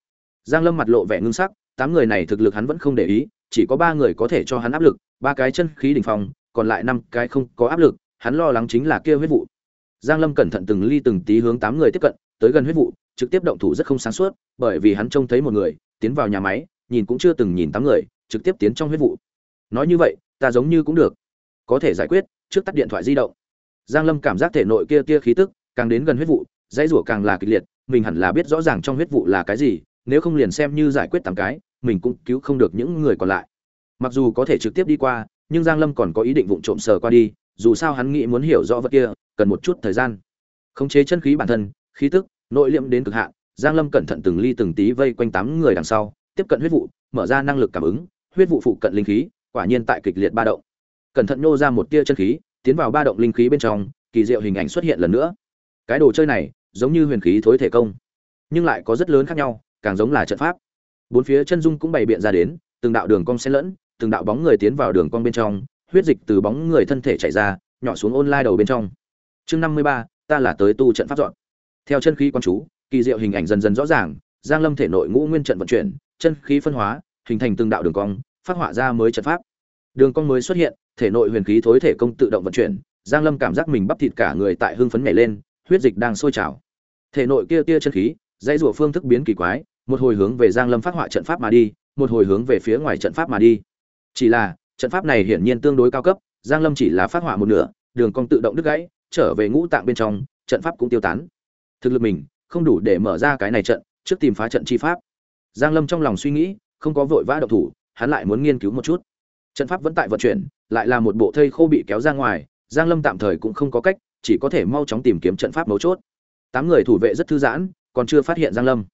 Giang lâm mặt lộ vẻ ngưng sắc, tám người này thực lực hắn vẫn không để ý chỉ có ba người có thể cho hắn áp lực, ba cái chân khí đỉnh phong, còn lại năm cái không có áp lực, hắn lo lắng chính là kia huyết vụ. Giang lâm cẩn thận từng ly từng tí hướng tám người tiếp cận, tới gần huyết vụ, trực tiếp động thủ rất không sáng suốt, bởi vì hắn trông thấy một người, tiến vào nhà máy, nhìn cũng chưa từng nhìn tám người, trực tiếp tiến trong huyết vụ. Nói như vậy, ta giống như cũng được. Có thể giải quyết, trước tắt điện thoại di động. Giang lâm cảm giác thể nội kia kia khí tức, càng đến gần huyết vụ, dãy rủa càng là kịch liệt, mình hẳn là biết rõ ràng trong huyết vụ là cái gì, nếu không liền xem như giải quyết tám cái mình cũng cứu không được những người còn lại. Mặc dù có thể trực tiếp đi qua, nhưng giang lâm còn có ý định vụng trộm sờ qua đi, dù sao hắn nghĩ muốn hiểu rõ vật kia, cần một chút thời gian. Khống chế chân khí bản thân, khí tức, nội liệm đến cực hạn, giang lâm cẩn thận từng ly từng tí vây quanh tám người đằng sau, tiếp cận huyết vụ, mở ra năng lực cảm ứng, huyết vụ phụ cận linh khí, quả nhiên tại kịch liệt ba động. Cẩn thận nô ra một tia chân khí, tiến vào ba động linh khí bên trong, kỳ diệu hình ảnh xuất hiện lần nữa. Cái đồ chơi này, giống như huyền khí thối thể công, nhưng lại có rất lớn khác nhau, càng giống là trận pháp bốn phía chân dung cũng bày biện ra đến, từng đạo đường cong xen lẫn, từng đạo bóng người tiến vào đường cong bên trong, huyết dịch từ bóng người thân thể chảy ra, nhỏ xuống ôn lai đầu bên trong. Chương năm mươi ba, ta là tới tu trận pháp dọn. Theo chân khí quan chú, kỳ diệu hình ảnh dần dần rõ ràng, giang lâm thể nội ngũ nguyên trận vận chuyển, chân khí phân hóa, hình thành từng đạo đường cong, phát họa ra mới trận pháp. Đường cong mới xuất hiện, thể nội huyền khí thối thể công tự động vận chuyển, giang lâm cảm giác mình bắp thịt cả người tại hưng phấn nhảy lên, huyết dịch đang sôi trào. Thể nội kia tia chân khí, dãy rủa phương thức biến kỳ quái một hồi hướng về giang lâm phát họa trận pháp mà đi, một hồi hướng về phía ngoài trận pháp mà đi. Chỉ là, trận pháp này hiển nhiên tương đối cao cấp, giang lâm chỉ là phát họa một nửa, đường cong tự động đứt gãy, trở về ngũ tạng bên trong, trận pháp cũng tiêu tán. Thực lực mình, không đủ để mở ra cái này trận, trước tìm phá trận chi pháp. Giang lâm trong lòng suy nghĩ, không có vội vã động thủ, hắn lại muốn nghiên cứu một chút. Trận pháp vẫn tại vận chuyển, lại là một bộ thây khô bị kéo ra ngoài, giang lâm tạm thời cũng không có cách, chỉ có thể mau chóng tìm kiếm trận pháp mấu chốt. Tám người thủ vệ rất thư giãn, còn chưa phát hiện giang lâm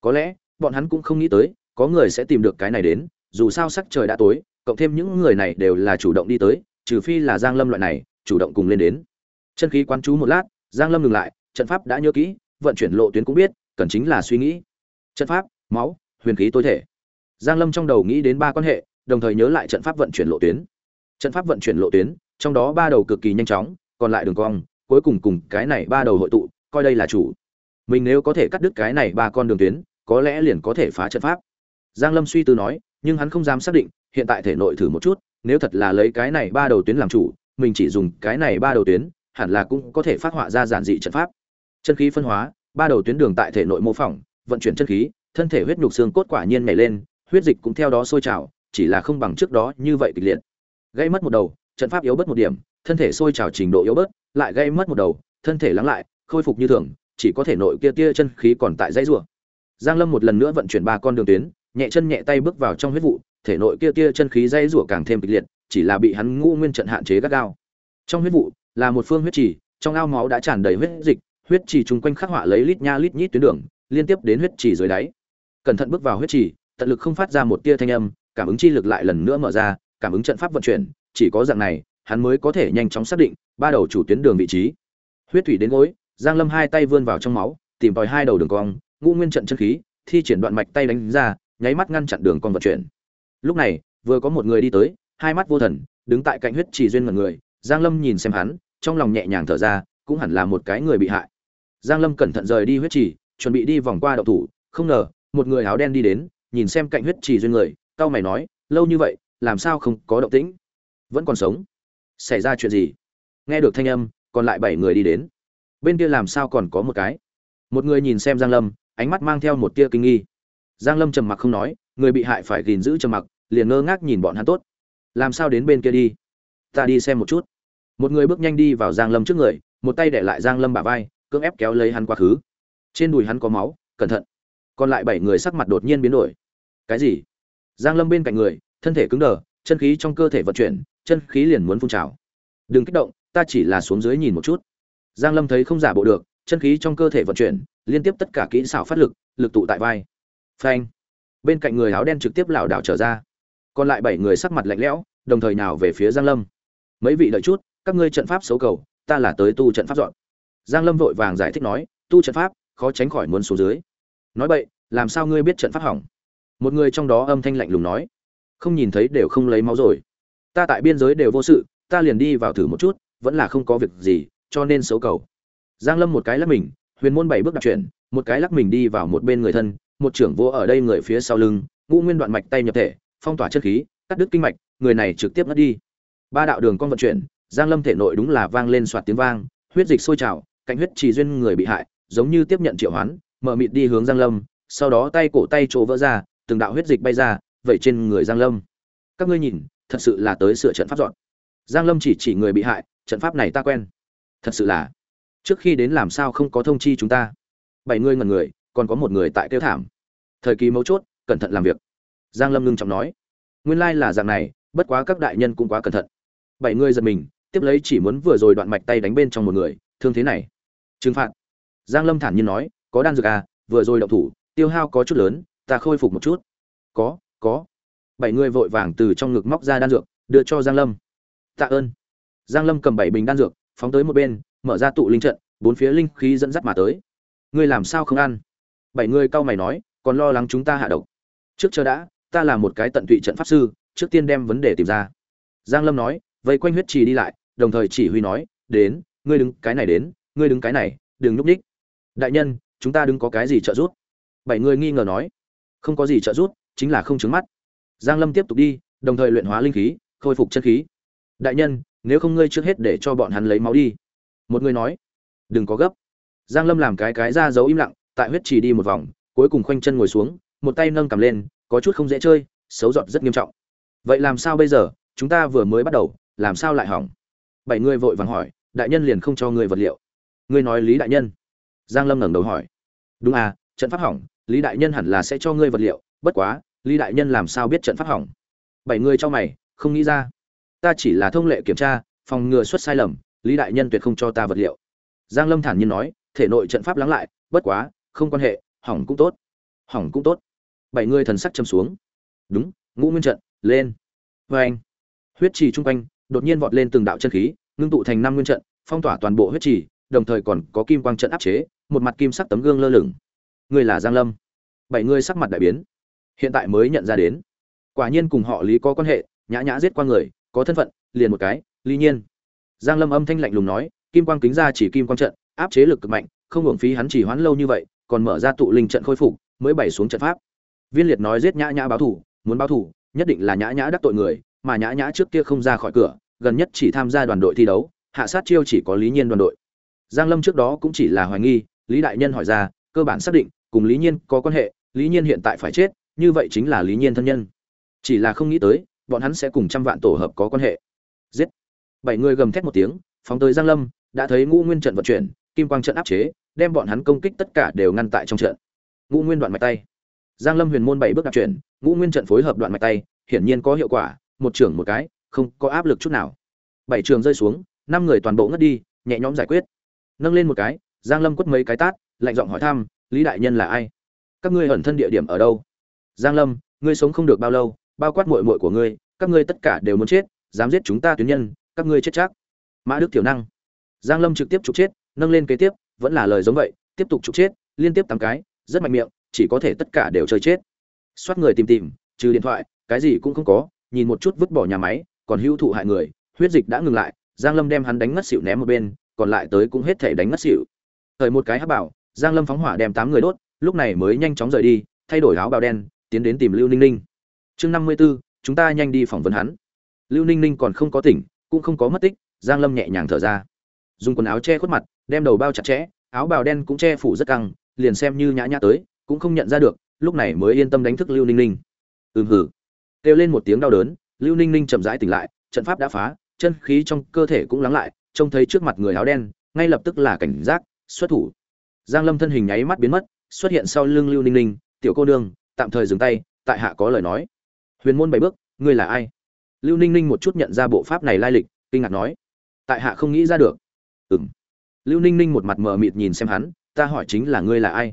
có lẽ, bọn hắn cũng không nghĩ tới, có người sẽ tìm được cái này đến, dù sao sắc trời đã tối, cộng thêm những người này đều là chủ động đi tới, trừ phi là giang lâm loại này, chủ động cùng lên đến. Chân khí quán chú một lát, giang lâm ngừng lại, trận pháp đã nhớ kỹ, vận chuyển lộ tuyến cũng biết, cần chính là suy nghĩ. Trận pháp, máu, huyền khí tối thể. Giang lâm trong đầu nghĩ đến ba quan hệ, đồng thời nhớ lại trận pháp vận chuyển lộ tuyến. Trận pháp vận chuyển lộ tuyến, trong đó ba đầu cực kỳ nhanh chóng, còn lại đường cong, cuối cùng cùng cái này ba đầu hội tụ, coi đây là chủ. Mình nếu có thể cắt đứt cái này ba con đường tuyến có lẽ liền có thể phá trận pháp. Giang lâm suy tư nói, nhưng hắn không dám xác định, hiện tại thể nội thử một chút, nếu thật là lấy cái này ba đầu tuyến làm chủ, mình chỉ dùng cái này ba đầu tuyến, hẳn là cũng có thể phát họa ra giản dị trận pháp. Chân khí phân hóa, ba đầu tuyến đường tại thể nội mô phỏng, vận chuyển chân khí, thân thể huyết nhục xương cốt quả nhiên nhảy lên, huyết dịch cũng theo đó sôi trào, chỉ là không bằng trước đó như vậy kịch liệt. Gây mất một đầu, trận pháp yếu bớt một điểm, thân thể sôi trào trình độ yếu bớt, lại gây mất một đầu, thân thể lắng lại, khôi phục như thường, chỉ có thể nội kia tia chân khí còn tại dãy rùa giang lâm một lần nữa vận chuyển ba con đường tuyến, nhẹ chân nhẹ tay bước vào trong huyết vụ, thể nội kia tia chân khí dây rủa càng thêm kịch liệt, chỉ là bị hắn ngũ nguyên trận hạn chế gắt gao. Trong huyết vụ, là một phương huyết trì, trong ao máu đã tràn đầy huyết dịch, huyết trì chung quanh khắc họa lấy lít nha lít nhít tuyến đường, liên tiếp đến huyết trì dưới đáy. Cẩn thận bước vào huyết trì, tận lực không phát ra một tia thanh âm, cảm ứng chi lực lại lần nữa mở ra, cảm ứng trận pháp vận chuyển, chỉ có dạng này, hắn mới có thể nhanh chóng xác định, ba đầu chủ tuyến đường vị trí. Huyết thủy đến gối, giang lâm hai tay vươn vào trong máu, tìm tòi hai đầu đường cong ngũ nguyên trận chân khí, thi triển đoạn mạch tay đánh ra, nháy mắt ngăn chặn đường con vận chuyển. Lúc này, vừa có một người đi tới, hai mắt vô thần, đứng tại cạnh huyết chỉ duyên mật người, giang lâm nhìn xem hắn, trong lòng nhẹ nhàng thở ra, cũng hẳn là một cái người bị hại. Giang lâm cẩn thận rời đi huyết chỉ chuẩn bị đi vòng qua đậu thủ, không ngờ, một người áo đen đi đến, nhìn xem cạnh huyết chỉ duyên người cao mày nói, lâu như vậy, làm sao không có động tĩnh? Vẫn còn sống? Xảy ra chuyện gì? Nghe được thanh âm, còn lại bảy người đi đến. Bên kia làm sao còn có một cái? Một người nhìn xem giang lâm ánh mắt mang theo một tia kinh nghi. Giang lâm trầm mặc không nói, người bị hại phải gìn giữ trầm mặc, liền ngơ ngác nhìn bọn hắn tốt. Làm sao đến bên kia đi? Ta đi xem một chút. Một người bước nhanh đi vào giang lâm trước người, một tay để lại giang lâm bả vai, cưỡng ép kéo lấy hắn quá khứ. Trên đùi hắn có máu, cẩn thận. Còn lại bảy người sắc mặt đột nhiên biến đổi. Cái gì? Giang lâm bên cạnh người, thân thể cứng đờ, chân khí trong cơ thể vận chuyển, chân khí liền muốn phun trào. Đừng kích động, ta chỉ là xuống dưới nhìn một chút. Giang lâm thấy không giả bộ được, chân khí trong cơ thể vận chuyển liên tiếp tất cả kỹ xảo phát lực lực tụ tại vai. Phanh. Bên cạnh người áo đen trực tiếp lảo đảo trở ra. Còn lại bảy người sắc mặt lạnh lẽo, đồng thời nào về phía giang lâm. Mấy vị đợi chút, các ngươi trận pháp xấu cầu, ta là tới tu trận pháp dọn. Giang lâm vội vàng giải thích nói, tu trận pháp, khó tránh khỏi muốn xuống dưới. Nói vậy làm sao ngươi biết trận pháp hỏng? Một người trong đó âm thanh lạnh lùng nói, không nhìn thấy đều không lấy máu rồi. Ta tại biên giới đều vô sự, ta liền đi vào thử một chút, vẫn là không có việc gì, cho nên xấu cầu. Giang lâm một cái lắc mình huyền môn bảy bước đặt chuyển, một cái lắc mình đi vào một bên người thân, một trưởng vô ở đây người phía sau lưng, ngũ nguyên đoạn mạch tay nhập thể, phong tỏa chất khí, cắt đứt kinh mạch, người này trực tiếp ngất đi. Ba đạo đường con vận chuyển, giang lâm thể nội đúng là vang lên soạt tiếng vang, huyết dịch sôi trào, cạnh huyết trì duyên người bị hại, giống như tiếp nhận triệu hoán, mở mịt đi hướng giang lâm, sau đó tay cổ tay chỗ vỡ ra, từng đạo huyết dịch bay ra vậy trên người giang lâm. Các ngươi nhìn, thật sự là tới sửa trận pháp dọn. Giang lâm chỉ chỉ người bị hại, trận pháp này ta quen. Thật sự là trước khi đến làm sao không có thông chi chúng ta? Bảy người ngần người, còn có một người tại tiêu thảm. Thời kỳ mấu chốt, cẩn thận làm việc. Giang lâm ngưng trọng nói. Nguyên lai là dạng này, bất quá các đại nhân cũng quá cẩn thận. Bảy người giật mình, tiếp lấy chỉ muốn vừa rồi đoạn mạch tay đánh bên trong một người, thương thế này. Trừng phạt. Giang lâm thản nhiên nói, có đan dược à vừa rồi động thủ, tiêu hao có chút lớn, ta khôi phục một chút. Có có. Bảy người vội vàng từ trong ngực móc ra đan dược, đưa cho giang lâm. Tạ ơn. Giang lâm cầm bảy bình đan dược, phóng tới một bên mở ra tụ linh trận, bốn phía linh khí dẫn dắt mà tới. Ngươi làm sao không ăn? Bảy người cau mày nói, còn lo lắng chúng ta hạ độc. Trước chờ đã, ta là một cái tận tụy trận pháp sư, trước tiên đem vấn đề tìm ra. Giang lâm nói, vây quanh huyết trì đi lại, đồng thời chỉ huy nói, đến, ngươi đứng cái này đến, ngươi đứng cái này, đừng núp đích đại nhân, chúng ta đứng có cái gì trợ giúp? Bảy người nghi ngờ nói, không có gì trợ giúp, chính là không trứng mắt. Giang lâm tiếp tục đi, đồng thời luyện hóa linh khí, khôi phục chân khí. Đại nhân, nếu không ngươi trước hết để cho bọn hắn lấy máu đi một người nói, đừng có gấp. Giang lâm làm cái cái ra dấu im lặng, tại huyết trì đi một vòng, cuối cùng khoanh chân ngồi xuống, một tay nâng cầm lên, có chút không dễ chơi, xấu giọt rất nghiêm trọng. Vậy làm sao bây giờ? Chúng ta vừa mới bắt đầu, làm sao lại hỏng? Bảy người vội vàng hỏi, đại nhân liền không cho người vật liệu. Ngươi nói lý đại nhân. Giang lâm ngẩng đầu hỏi, đúng à trận pháp hỏng, lý đại nhân hẳn là sẽ cho ngươi vật liệu, bất quá, lý đại nhân làm sao biết trận pháp hỏng? Bảy người cho mày, không nghĩ ra. Ta chỉ là thông lệ kiểm tra, phòng ngừa xuất sai lầm lý đại nhân tuyệt không cho ta vật liệu. Giang lâm thản nhiên nói, thể nội trận pháp lắng lại, bất quá, không quan hệ, hỏng cũng tốt. Hỏng cũng tốt. Bảy người thần sắc châm xuống. Đúng, ngũ nguyên trận, lên. Vê anh huyết trì chung quanh, đột nhiên vọt lên từng đạo chân khí, ngưng tụ thành năm nguyên trận, phong tỏa toàn bộ huyết trì, đồng thời còn có kim quang trận áp chế, một mặt kim sắc tấm gương lơ lửng. Người là giang lâm. Bảy người sắc mặt đại biến. Hiện tại mới nhận ra đến. Quả nhiên cùng họ lý có quan hệ, nhã nhã giết qua người, có thân phận, liền một cái, lý nhiên giang lâm âm thanh lạnh lùng nói, kim quang kính ra chỉ kim quang trận, áp chế lực cực mạnh, không hưởng phí hắn chỉ hoãn lâu như vậy, còn mở ra tụ linh trận khôi phục, mới bày xuống trận pháp. Viên liệt nói giết nhã nhã báo thủ, muốn báo thủ, nhất định là nhã nhã đắc tội người, mà nhã nhã trước kia không ra khỏi cửa, gần nhất chỉ tham gia đoàn đội thi đấu, hạ sát chiêu chỉ có lý nhiên đoàn đội. Giang lâm trước đó cũng chỉ là hoài nghi, lý đại nhân hỏi ra, cơ bản xác định, cùng lý nhiên có quan hệ, lý nhiên hiện tại phải chết, như vậy chính là lý nhiên thân nhân. Chỉ là không nghĩ tới, bọn hắn sẽ cùng trăm vạn tổ hợp có quan hệ. Giết bảy người gầm thét một tiếng, phóng tới giang lâm, đã thấy ngũ nguyên trận vận chuyển, kim quang trận áp chế, đem bọn hắn công kích tất cả đều ngăn tại trong trận. Ngũ nguyên đoạn mạch tay. Giang lâm huyền môn bảy bước đạp chuyển, ngũ nguyên trận phối hợp đoạn mạch tay, hiển nhiên có hiệu quả, một trưởng một cái, không có áp lực chút nào. Bảy trường rơi xuống, năm người toàn bộ ngất đi, nhẹ nhõm giải quyết. Nâng lên một cái, giang lâm quất mấy cái tát, lạnh giọng hỏi thăm, lý đại nhân là ai? Các ngươi ẩn thân địa điểm ở đâu? Giang lâm, ngươi sống không được bao lâu, bao quát muội muội của ngươi, các ngươi tất cả đều muốn chết, dám giết chúng ta tuyến nhân các ngươi chết chắc. Mã đức tiểu năng. Giang lâm trực tiếp trục chết nâng lên kế tiếp vẫn là lời giống vậy tiếp tục trục chết liên tiếp tám cái rất mạnh miệng chỉ có thể tất cả đều chơi chết. Soát người tìm tìm trừ điện thoại cái gì cũng không có nhìn một chút vứt bỏ nhà máy còn hữu thụ hại người huyết dịch đã ngừng lại giang lâm đem hắn đánh ngất xỉu ném một bên còn lại tới cũng hết thể đánh ngất xỉu. Thời một cái hắc bảo giang lâm phóng hỏa đem tám người đốt lúc này mới nhanh chóng rời đi thay đổi áo bào đen tiến đến tìm lưu ninh ninh. Chương năm mươi 54, chúng ta nhanh đi phỏng vấn hắn. Lưu ninh ninh còn không có tỉnh cũng không có mất tích, giang lâm nhẹ nhàng thở ra. Dùng quần áo che khuất mặt, đem đầu bao chặt chẽ, áo bào đen cũng che phủ rất căng, liền xem như nhã nhã tới, cũng không nhận ra được, lúc này mới yên tâm đánh thức lưu ninh ninh. Ừm hử kêu lên một tiếng đau đớn, lưu ninh ninh chậm rãi tỉnh lại, trận pháp đã phá, chân khí trong cơ thể cũng lắng lại, trông thấy trước mặt người áo đen, ngay lập tức là cảnh giác, xuất thủ. Giang lâm thân hình nháy mắt biến mất, xuất hiện sau lưng lưu ninh ninh, tiểu cô nương, tạm thời dừng tay, tại hạ có lời nói. Huyền môn bảy bước, ngươi là ai? Lưu ninh ninh một chút nhận ra bộ pháp này lai lịch, kinh ngạc nói, tại hạ không nghĩ ra được. Ừng lưu ninh ninh một mặt mờ mịt nhìn xem hắn, ta hỏi chính là ngươi là ai?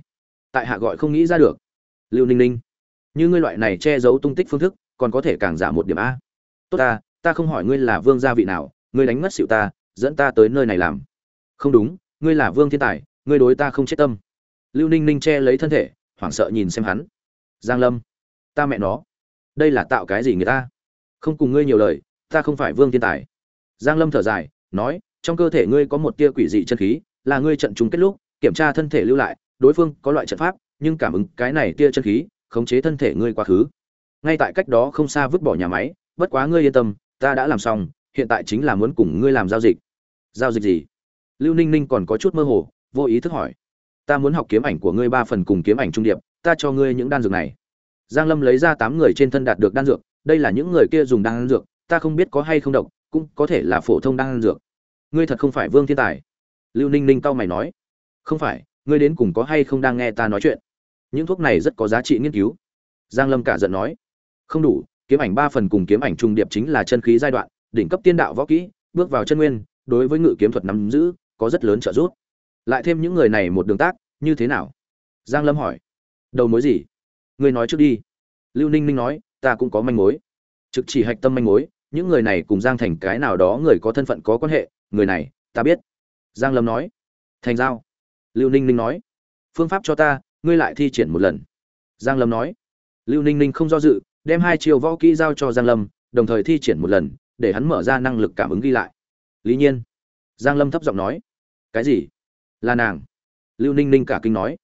Tại hạ gọi không nghĩ ra được. Lưu ninh ninh, như ngươi loại này che giấu tung tích phương thức, còn có thể càng giả một điểm a. Tốt ta ta không hỏi ngươi là vương gia vị nào, ngươi đánh mất xịu ta, dẫn ta tới nơi này làm. Không đúng, ngươi là vương thiên tài, ngươi đối ta không chết tâm. Lưu ninh ninh che lấy thân thể, hoảng sợ nhìn xem hắn. Giang lâm, ta mẹ nó, đây là tạo cái gì người ta? Không cùng ngươi nhiều lời, ta không phải vương thiên tài. Giang lâm thở dài, nói, trong cơ thể ngươi có một tia quỷ dị chân khí, là ngươi trận trùng kết lúc, kiểm tra thân thể lưu lại, đối phương có loại trận pháp, nhưng cảm ứng cái này tia chân khí, khống chế thân thể ngươi quá khứ. Ngay tại cách đó không xa vứt bỏ nhà máy, bất quá ngươi yên tâm, ta đã làm xong, hiện tại chính là muốn cùng ngươi làm giao dịch. Giao dịch gì? Lưu ninh ninh còn có chút mơ hồ, vô ý thức hỏi. Ta muốn học kiếm ảnh của ngươi ba phần cùng kiếm ảnh trung điệp, ta cho ngươi những đan dược này. Giang lâm lấy ra tám người trên thân đạt được đan dược đây là những người kia dùng đan dược, ta không biết có hay không độc, cũng có thể là phổ thông đan dược. Ngươi thật không phải vương thiên tài. Lưu ninh ninh cau mày nói. Không phải, ngươi đến cùng có hay không đang nghe ta nói chuyện? Những thuốc này rất có giá trị nghiên cứu. Giang lâm cả giận nói. Không đủ, kiếm ảnh ba phần cùng kiếm ảnh trung điệp chính là chân khí giai đoạn, đỉnh cấp tiên đạo võ kỹ, bước vào chân nguyên, đối với ngự kiếm thuật nắm giữ, có rất lớn trợ giúp. Lại thêm những người này một đường tác, như thế nào? Giang lâm hỏi. Đầu mối gì? Ngươi nói trước đi. Lưu ninh ninh nói ta cũng có manh mối. Trực chỉ hạch tâm manh mối, những người này cùng giang thành cái nào đó người có thân phận có quan hệ, người này, ta biết. Giang lâm nói. Thành giao. Lưu ninh ninh nói. Phương pháp cho ta, ngươi lại thi triển một lần. Giang lâm nói. Lưu ninh ninh không do dự, đem hai chiều võ kỹ giao cho giang lâm, đồng thời thi triển một lần, để hắn mở ra năng lực cảm ứng ghi lại. Lý nhiên. Giang lâm thấp giọng nói. Cái gì? Là nàng. Lưu ninh ninh cả kinh nói.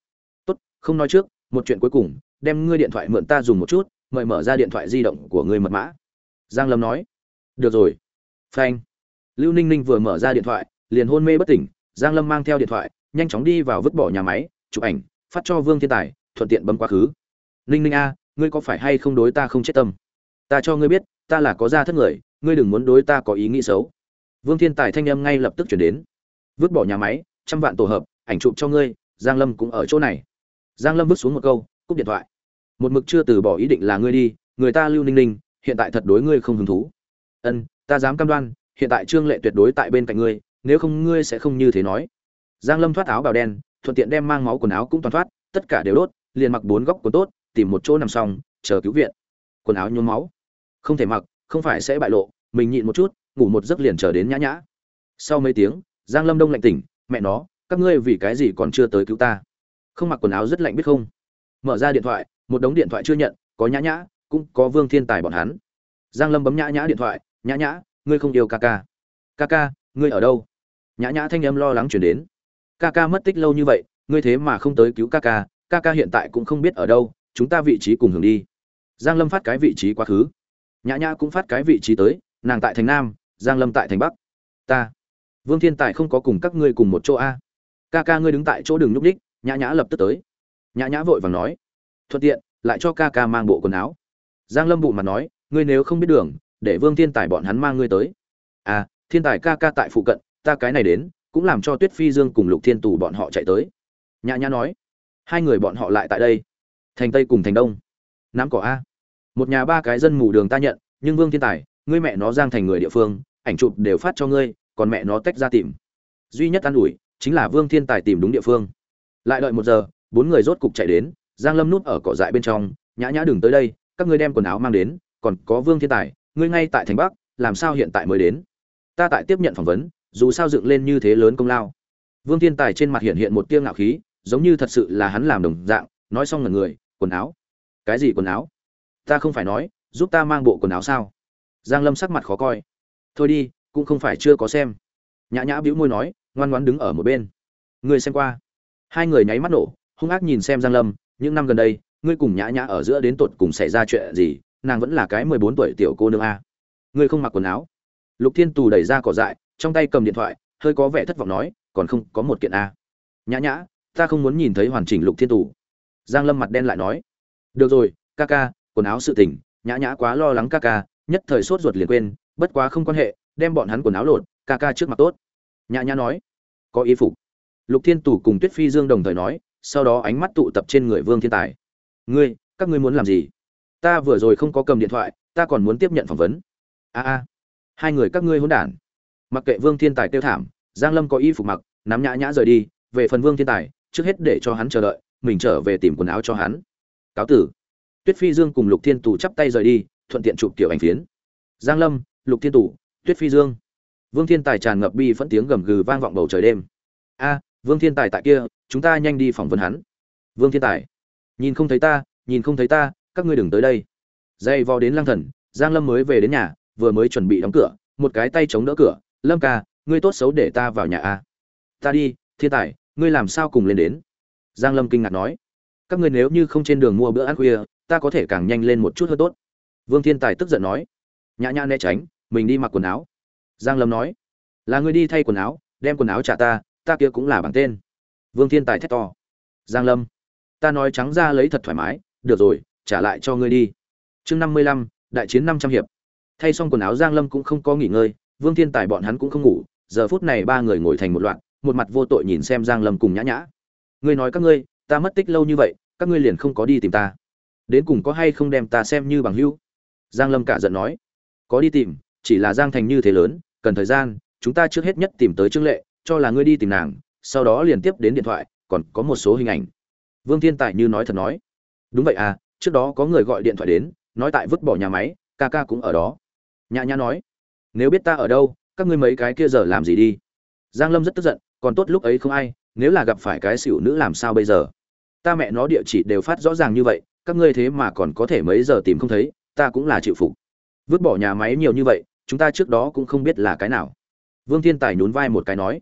Tốt, không nói trước, một chuyện cuối cùng, đem ngươi điện thoại mượn ta dùng một chút mời mở ra điện thoại di động của người mật mã. Giang lâm nói. Được rồi. Phanh. Lưu ninh ninh vừa mở ra điện thoại, liền hôn mê bất tỉnh. Giang lâm mang theo điện thoại, nhanh chóng đi vào vứt bỏ nhà máy, chụp ảnh, phát cho vương thiên tài, thuận tiện bấm quá khứ. Ninh ninh a, ngươi có phải hay không đối ta không chết tâm? Ta cho ngươi biết, ta là có gia thất người, ngươi đừng muốn đối ta có ý nghĩ xấu. Vương thiên tài thanh âm ngay lập tức chuyển đến. Vứt bỏ nhà máy, trăm vạn tổ hợp, ảnh chụp cho ngươi, giang lâm cũng ở chỗ này. Giang lâm vứt xuống một câu, cúp điện thoại một mực chưa từ bỏ ý định là ngươi đi, người ta lưu ninh ninh, hiện tại thật đối ngươi không hứng thú. Ân, ta dám cam đoan, hiện tại trương lệ tuyệt đối tại bên cạnh ngươi, nếu không ngươi sẽ không như thế nói. Giang lâm thoát áo bào đen, thuận tiện đem mang máu quần áo cũng toàn thoát, tất cả đều đốt, liền mặc bốn góc quần tốt, tìm một chỗ nằm xong, chờ cứu viện. Quần áo nhuốm máu. Không thể mặc, không phải sẽ bại lộ, mình nhịn một chút, ngủ một giấc liền chờ đến nhã nhã. Sau mấy tiếng, giang lâm đông lạnh tỉnh, mẹ nó, các ngươi vì cái gì còn chưa tới cứu ta? Không mặc quần áo rất lạnh biết không? Mở ra điện thoại một đống điện thoại chưa nhận, có nhã nhã, cũng có vương thiên tài bọn hắn. Giang lâm bấm nhã nhã điện thoại, nhã nhã, ngươi không yêu ca ca. Ca ca, ngươi ở đâu? Nhã nhã thanh âm lo lắng chuyển đến. Ca ca mất tích lâu như vậy, ngươi thế mà không tới cứu ca ca ca ca hiện tại cũng không biết ở đâu, chúng ta vị trí cùng hưởng đi. Giang lâm phát cái vị trí quá khứ. Nhã nhã cũng phát cái vị trí tới, nàng tại thành nam, giang lâm tại thành bắc. Ta, vương thiên tài không có cùng các ngươi cùng một chỗ a. Ca ca ngươi đứng tại chỗ đường nhúc đích. nhã nhã lập tức tới. Nhã nhã vội vàng nói thuận tiện, lại cho ca ca mang bộ quần áo. Giang lâm bụ mặt nói, ngươi nếu không biết đường, để vương thiên tài bọn hắn mang ngươi tới. À thiên tài ca ca tại phụ cận, ta cái này đến, cũng làm cho tuyết phi dương cùng lục thiên tù bọn họ chạy tới. Nhã nhã nói, hai người bọn họ lại tại đây. Thành tây cùng thành đông. Nắm cỏ a. Một nhà ba cái dân mù đường ta nhận, nhưng vương thiên tài, ngươi mẹ nó giang thành người địa phương, ảnh chụp đều phát cho ngươi, còn mẹ nó tách ra tìm. Duy nhất an ủi, chính là vương thiên tài tìm đúng địa phương. Lại đợi một giờ, bốn người rốt cục chạy đến giang lâm nút ở cỏ dại bên trong, nhã nhã đừng tới đây, các ngươi đem quần áo mang đến, còn có vương thiên tài, ngươi ngay tại thành bắc, làm sao hiện tại mới đến? Ta tại tiếp nhận phỏng vấn, dù sao dựng lên như thế lớn công lao. Vương thiên tài trên mặt hiện hiện một tia ngạo khí, giống như thật sự là hắn làm đồng dạng, nói xong ngần người, quần áo? Cái gì quần áo? Ta không phải nói, giúp ta mang bộ quần áo sao? Giang lâm sắc mặt khó coi. Thôi đi, cũng không phải chưa có xem. Nhã nhã bĩu môi nói, ngoan ngoãn đứng ở một bên. Ngươi xem qua. Hai người nháy mắt nổ, hung ác nhìn xem giang lâm những năm gần đây, ngươi cùng nhã nhã ở giữa đến tột cùng xảy ra chuyện gì? Nàng vẫn là cái mười bốn tuổi tiểu cô nương a. Ngươi không mặc quần áo. Lục thiên tù đẩy ra cỏ dại, trong tay cầm điện thoại, hơi có vẻ thất vọng nói, còn không có một kiện a. Nhã nhã, ta không muốn nhìn thấy hoàn chỉnh lục thiên tù. Giang lâm mặt đen lại nói, được rồi, ca ca, quần áo sự tình, nhã nhã quá lo lắng ca ca, nhất thời sốt ruột liền quên, bất quá không quan hệ, đem bọn hắn quần áo lột, ca ca trước mặt tốt. Nhã nhã nói, có ý phục. Lục thiên tù cùng tuyết phi dương đồng thời nói sau đó ánh mắt tụ tập trên người vương thiên tài. Ngươi, các ngươi muốn làm gì? Ta vừa rồi không có cầm điện thoại, ta còn muốn tiếp nhận phỏng vấn. A a, hai người các ngươi hỗn đản. Mặc kệ vương thiên tài tiêu thảm, giang lâm có y phục mặc, nắm nhã nhã rời đi, về phần vương thiên tài, trước hết để cho hắn chờ đợi, mình trở về tìm quần áo cho hắn. Cáo tử. Tuyết phi dương cùng lục thiên tù chắp tay rời đi, thuận tiện chụp tiểu ảnh phiến. Giang lâm, lục thiên tù, tuyết phi dương. Vương thiên tài tràn ngập bi phẫn tiếng gầm gừ vang vọng bầu trời đêm. A vương thiên tài tại kia, chúng ta nhanh đi phỏng vấn hắn. Vương thiên tài, nhìn không thấy ta, nhìn không thấy ta, các ngươi đừng tới đây. Dây vò đến lang thần, giang lâm mới về đến nhà, vừa mới chuẩn bị đóng cửa, một cái tay chống đỡ cửa. Lâm ca, ngươi tốt xấu để ta vào nhà a. Ta đi, thiên tài, ngươi làm sao cùng lên đến? Giang lâm kinh ngạc nói. Các ngươi nếu như không trên đường mua bữa ăn khuya, ta có thể càng nhanh lên một chút hơn tốt. Vương thiên tài tức giận nói. Nhã nhã né tránh, mình đi mặc quần áo. Giang lâm nói. Là ngươi đi thay quần áo, đem quần áo trả ta ta kia cũng là bằng tên. Vương thiên tài thét to. Giang lâm, ta nói trắng ra lấy thật thoải mái, được rồi, trả lại cho ngươi đi. Chương năm mươi lăm, đại chiến năm trăm hiệp. Thay xong quần áo giang lâm cũng không có nghỉ ngơi, vương thiên tài bọn hắn cũng không ngủ, giờ phút này ba người ngồi thành một loạt, một mặt vô tội nhìn xem giang lâm cùng nhã nhã. Ngươi nói các ngươi, ta mất tích lâu như vậy, các ngươi liền không có đi tìm ta. Đến cùng có hay không đem ta xem như bằng hữu? Giang lâm cả giận nói. Có đi tìm, chỉ là giang thành như thế lớn, cần thời gian, chúng ta trước hết nhất tìm tới trương lệ cho là ngươi đi tìm nàng, sau đó liền tiếp đến điện thoại, còn có một số hình ảnh. Vương thiên tài như nói thật nói. Đúng vậy à trước đó có người gọi điện thoại đến, nói tại vứt bỏ nhà máy, ca ca cũng ở đó. Nhã nhã nói. Nếu biết ta ở đâu, các ngươi mấy cái kia giờ làm gì đi? Giang lâm rất tức giận, còn tốt lúc ấy không ai, nếu là gặp phải cái xỉu nữ làm sao bây giờ? Ta mẹ nó địa chỉ đều phát rõ ràng như vậy, các ngươi thế mà còn có thể mấy giờ tìm không thấy, ta cũng là chịu phục. Vứt bỏ nhà máy nhiều như vậy, chúng ta trước đó cũng không biết là cái nào. Vương thiên tài nhún vai một cái nói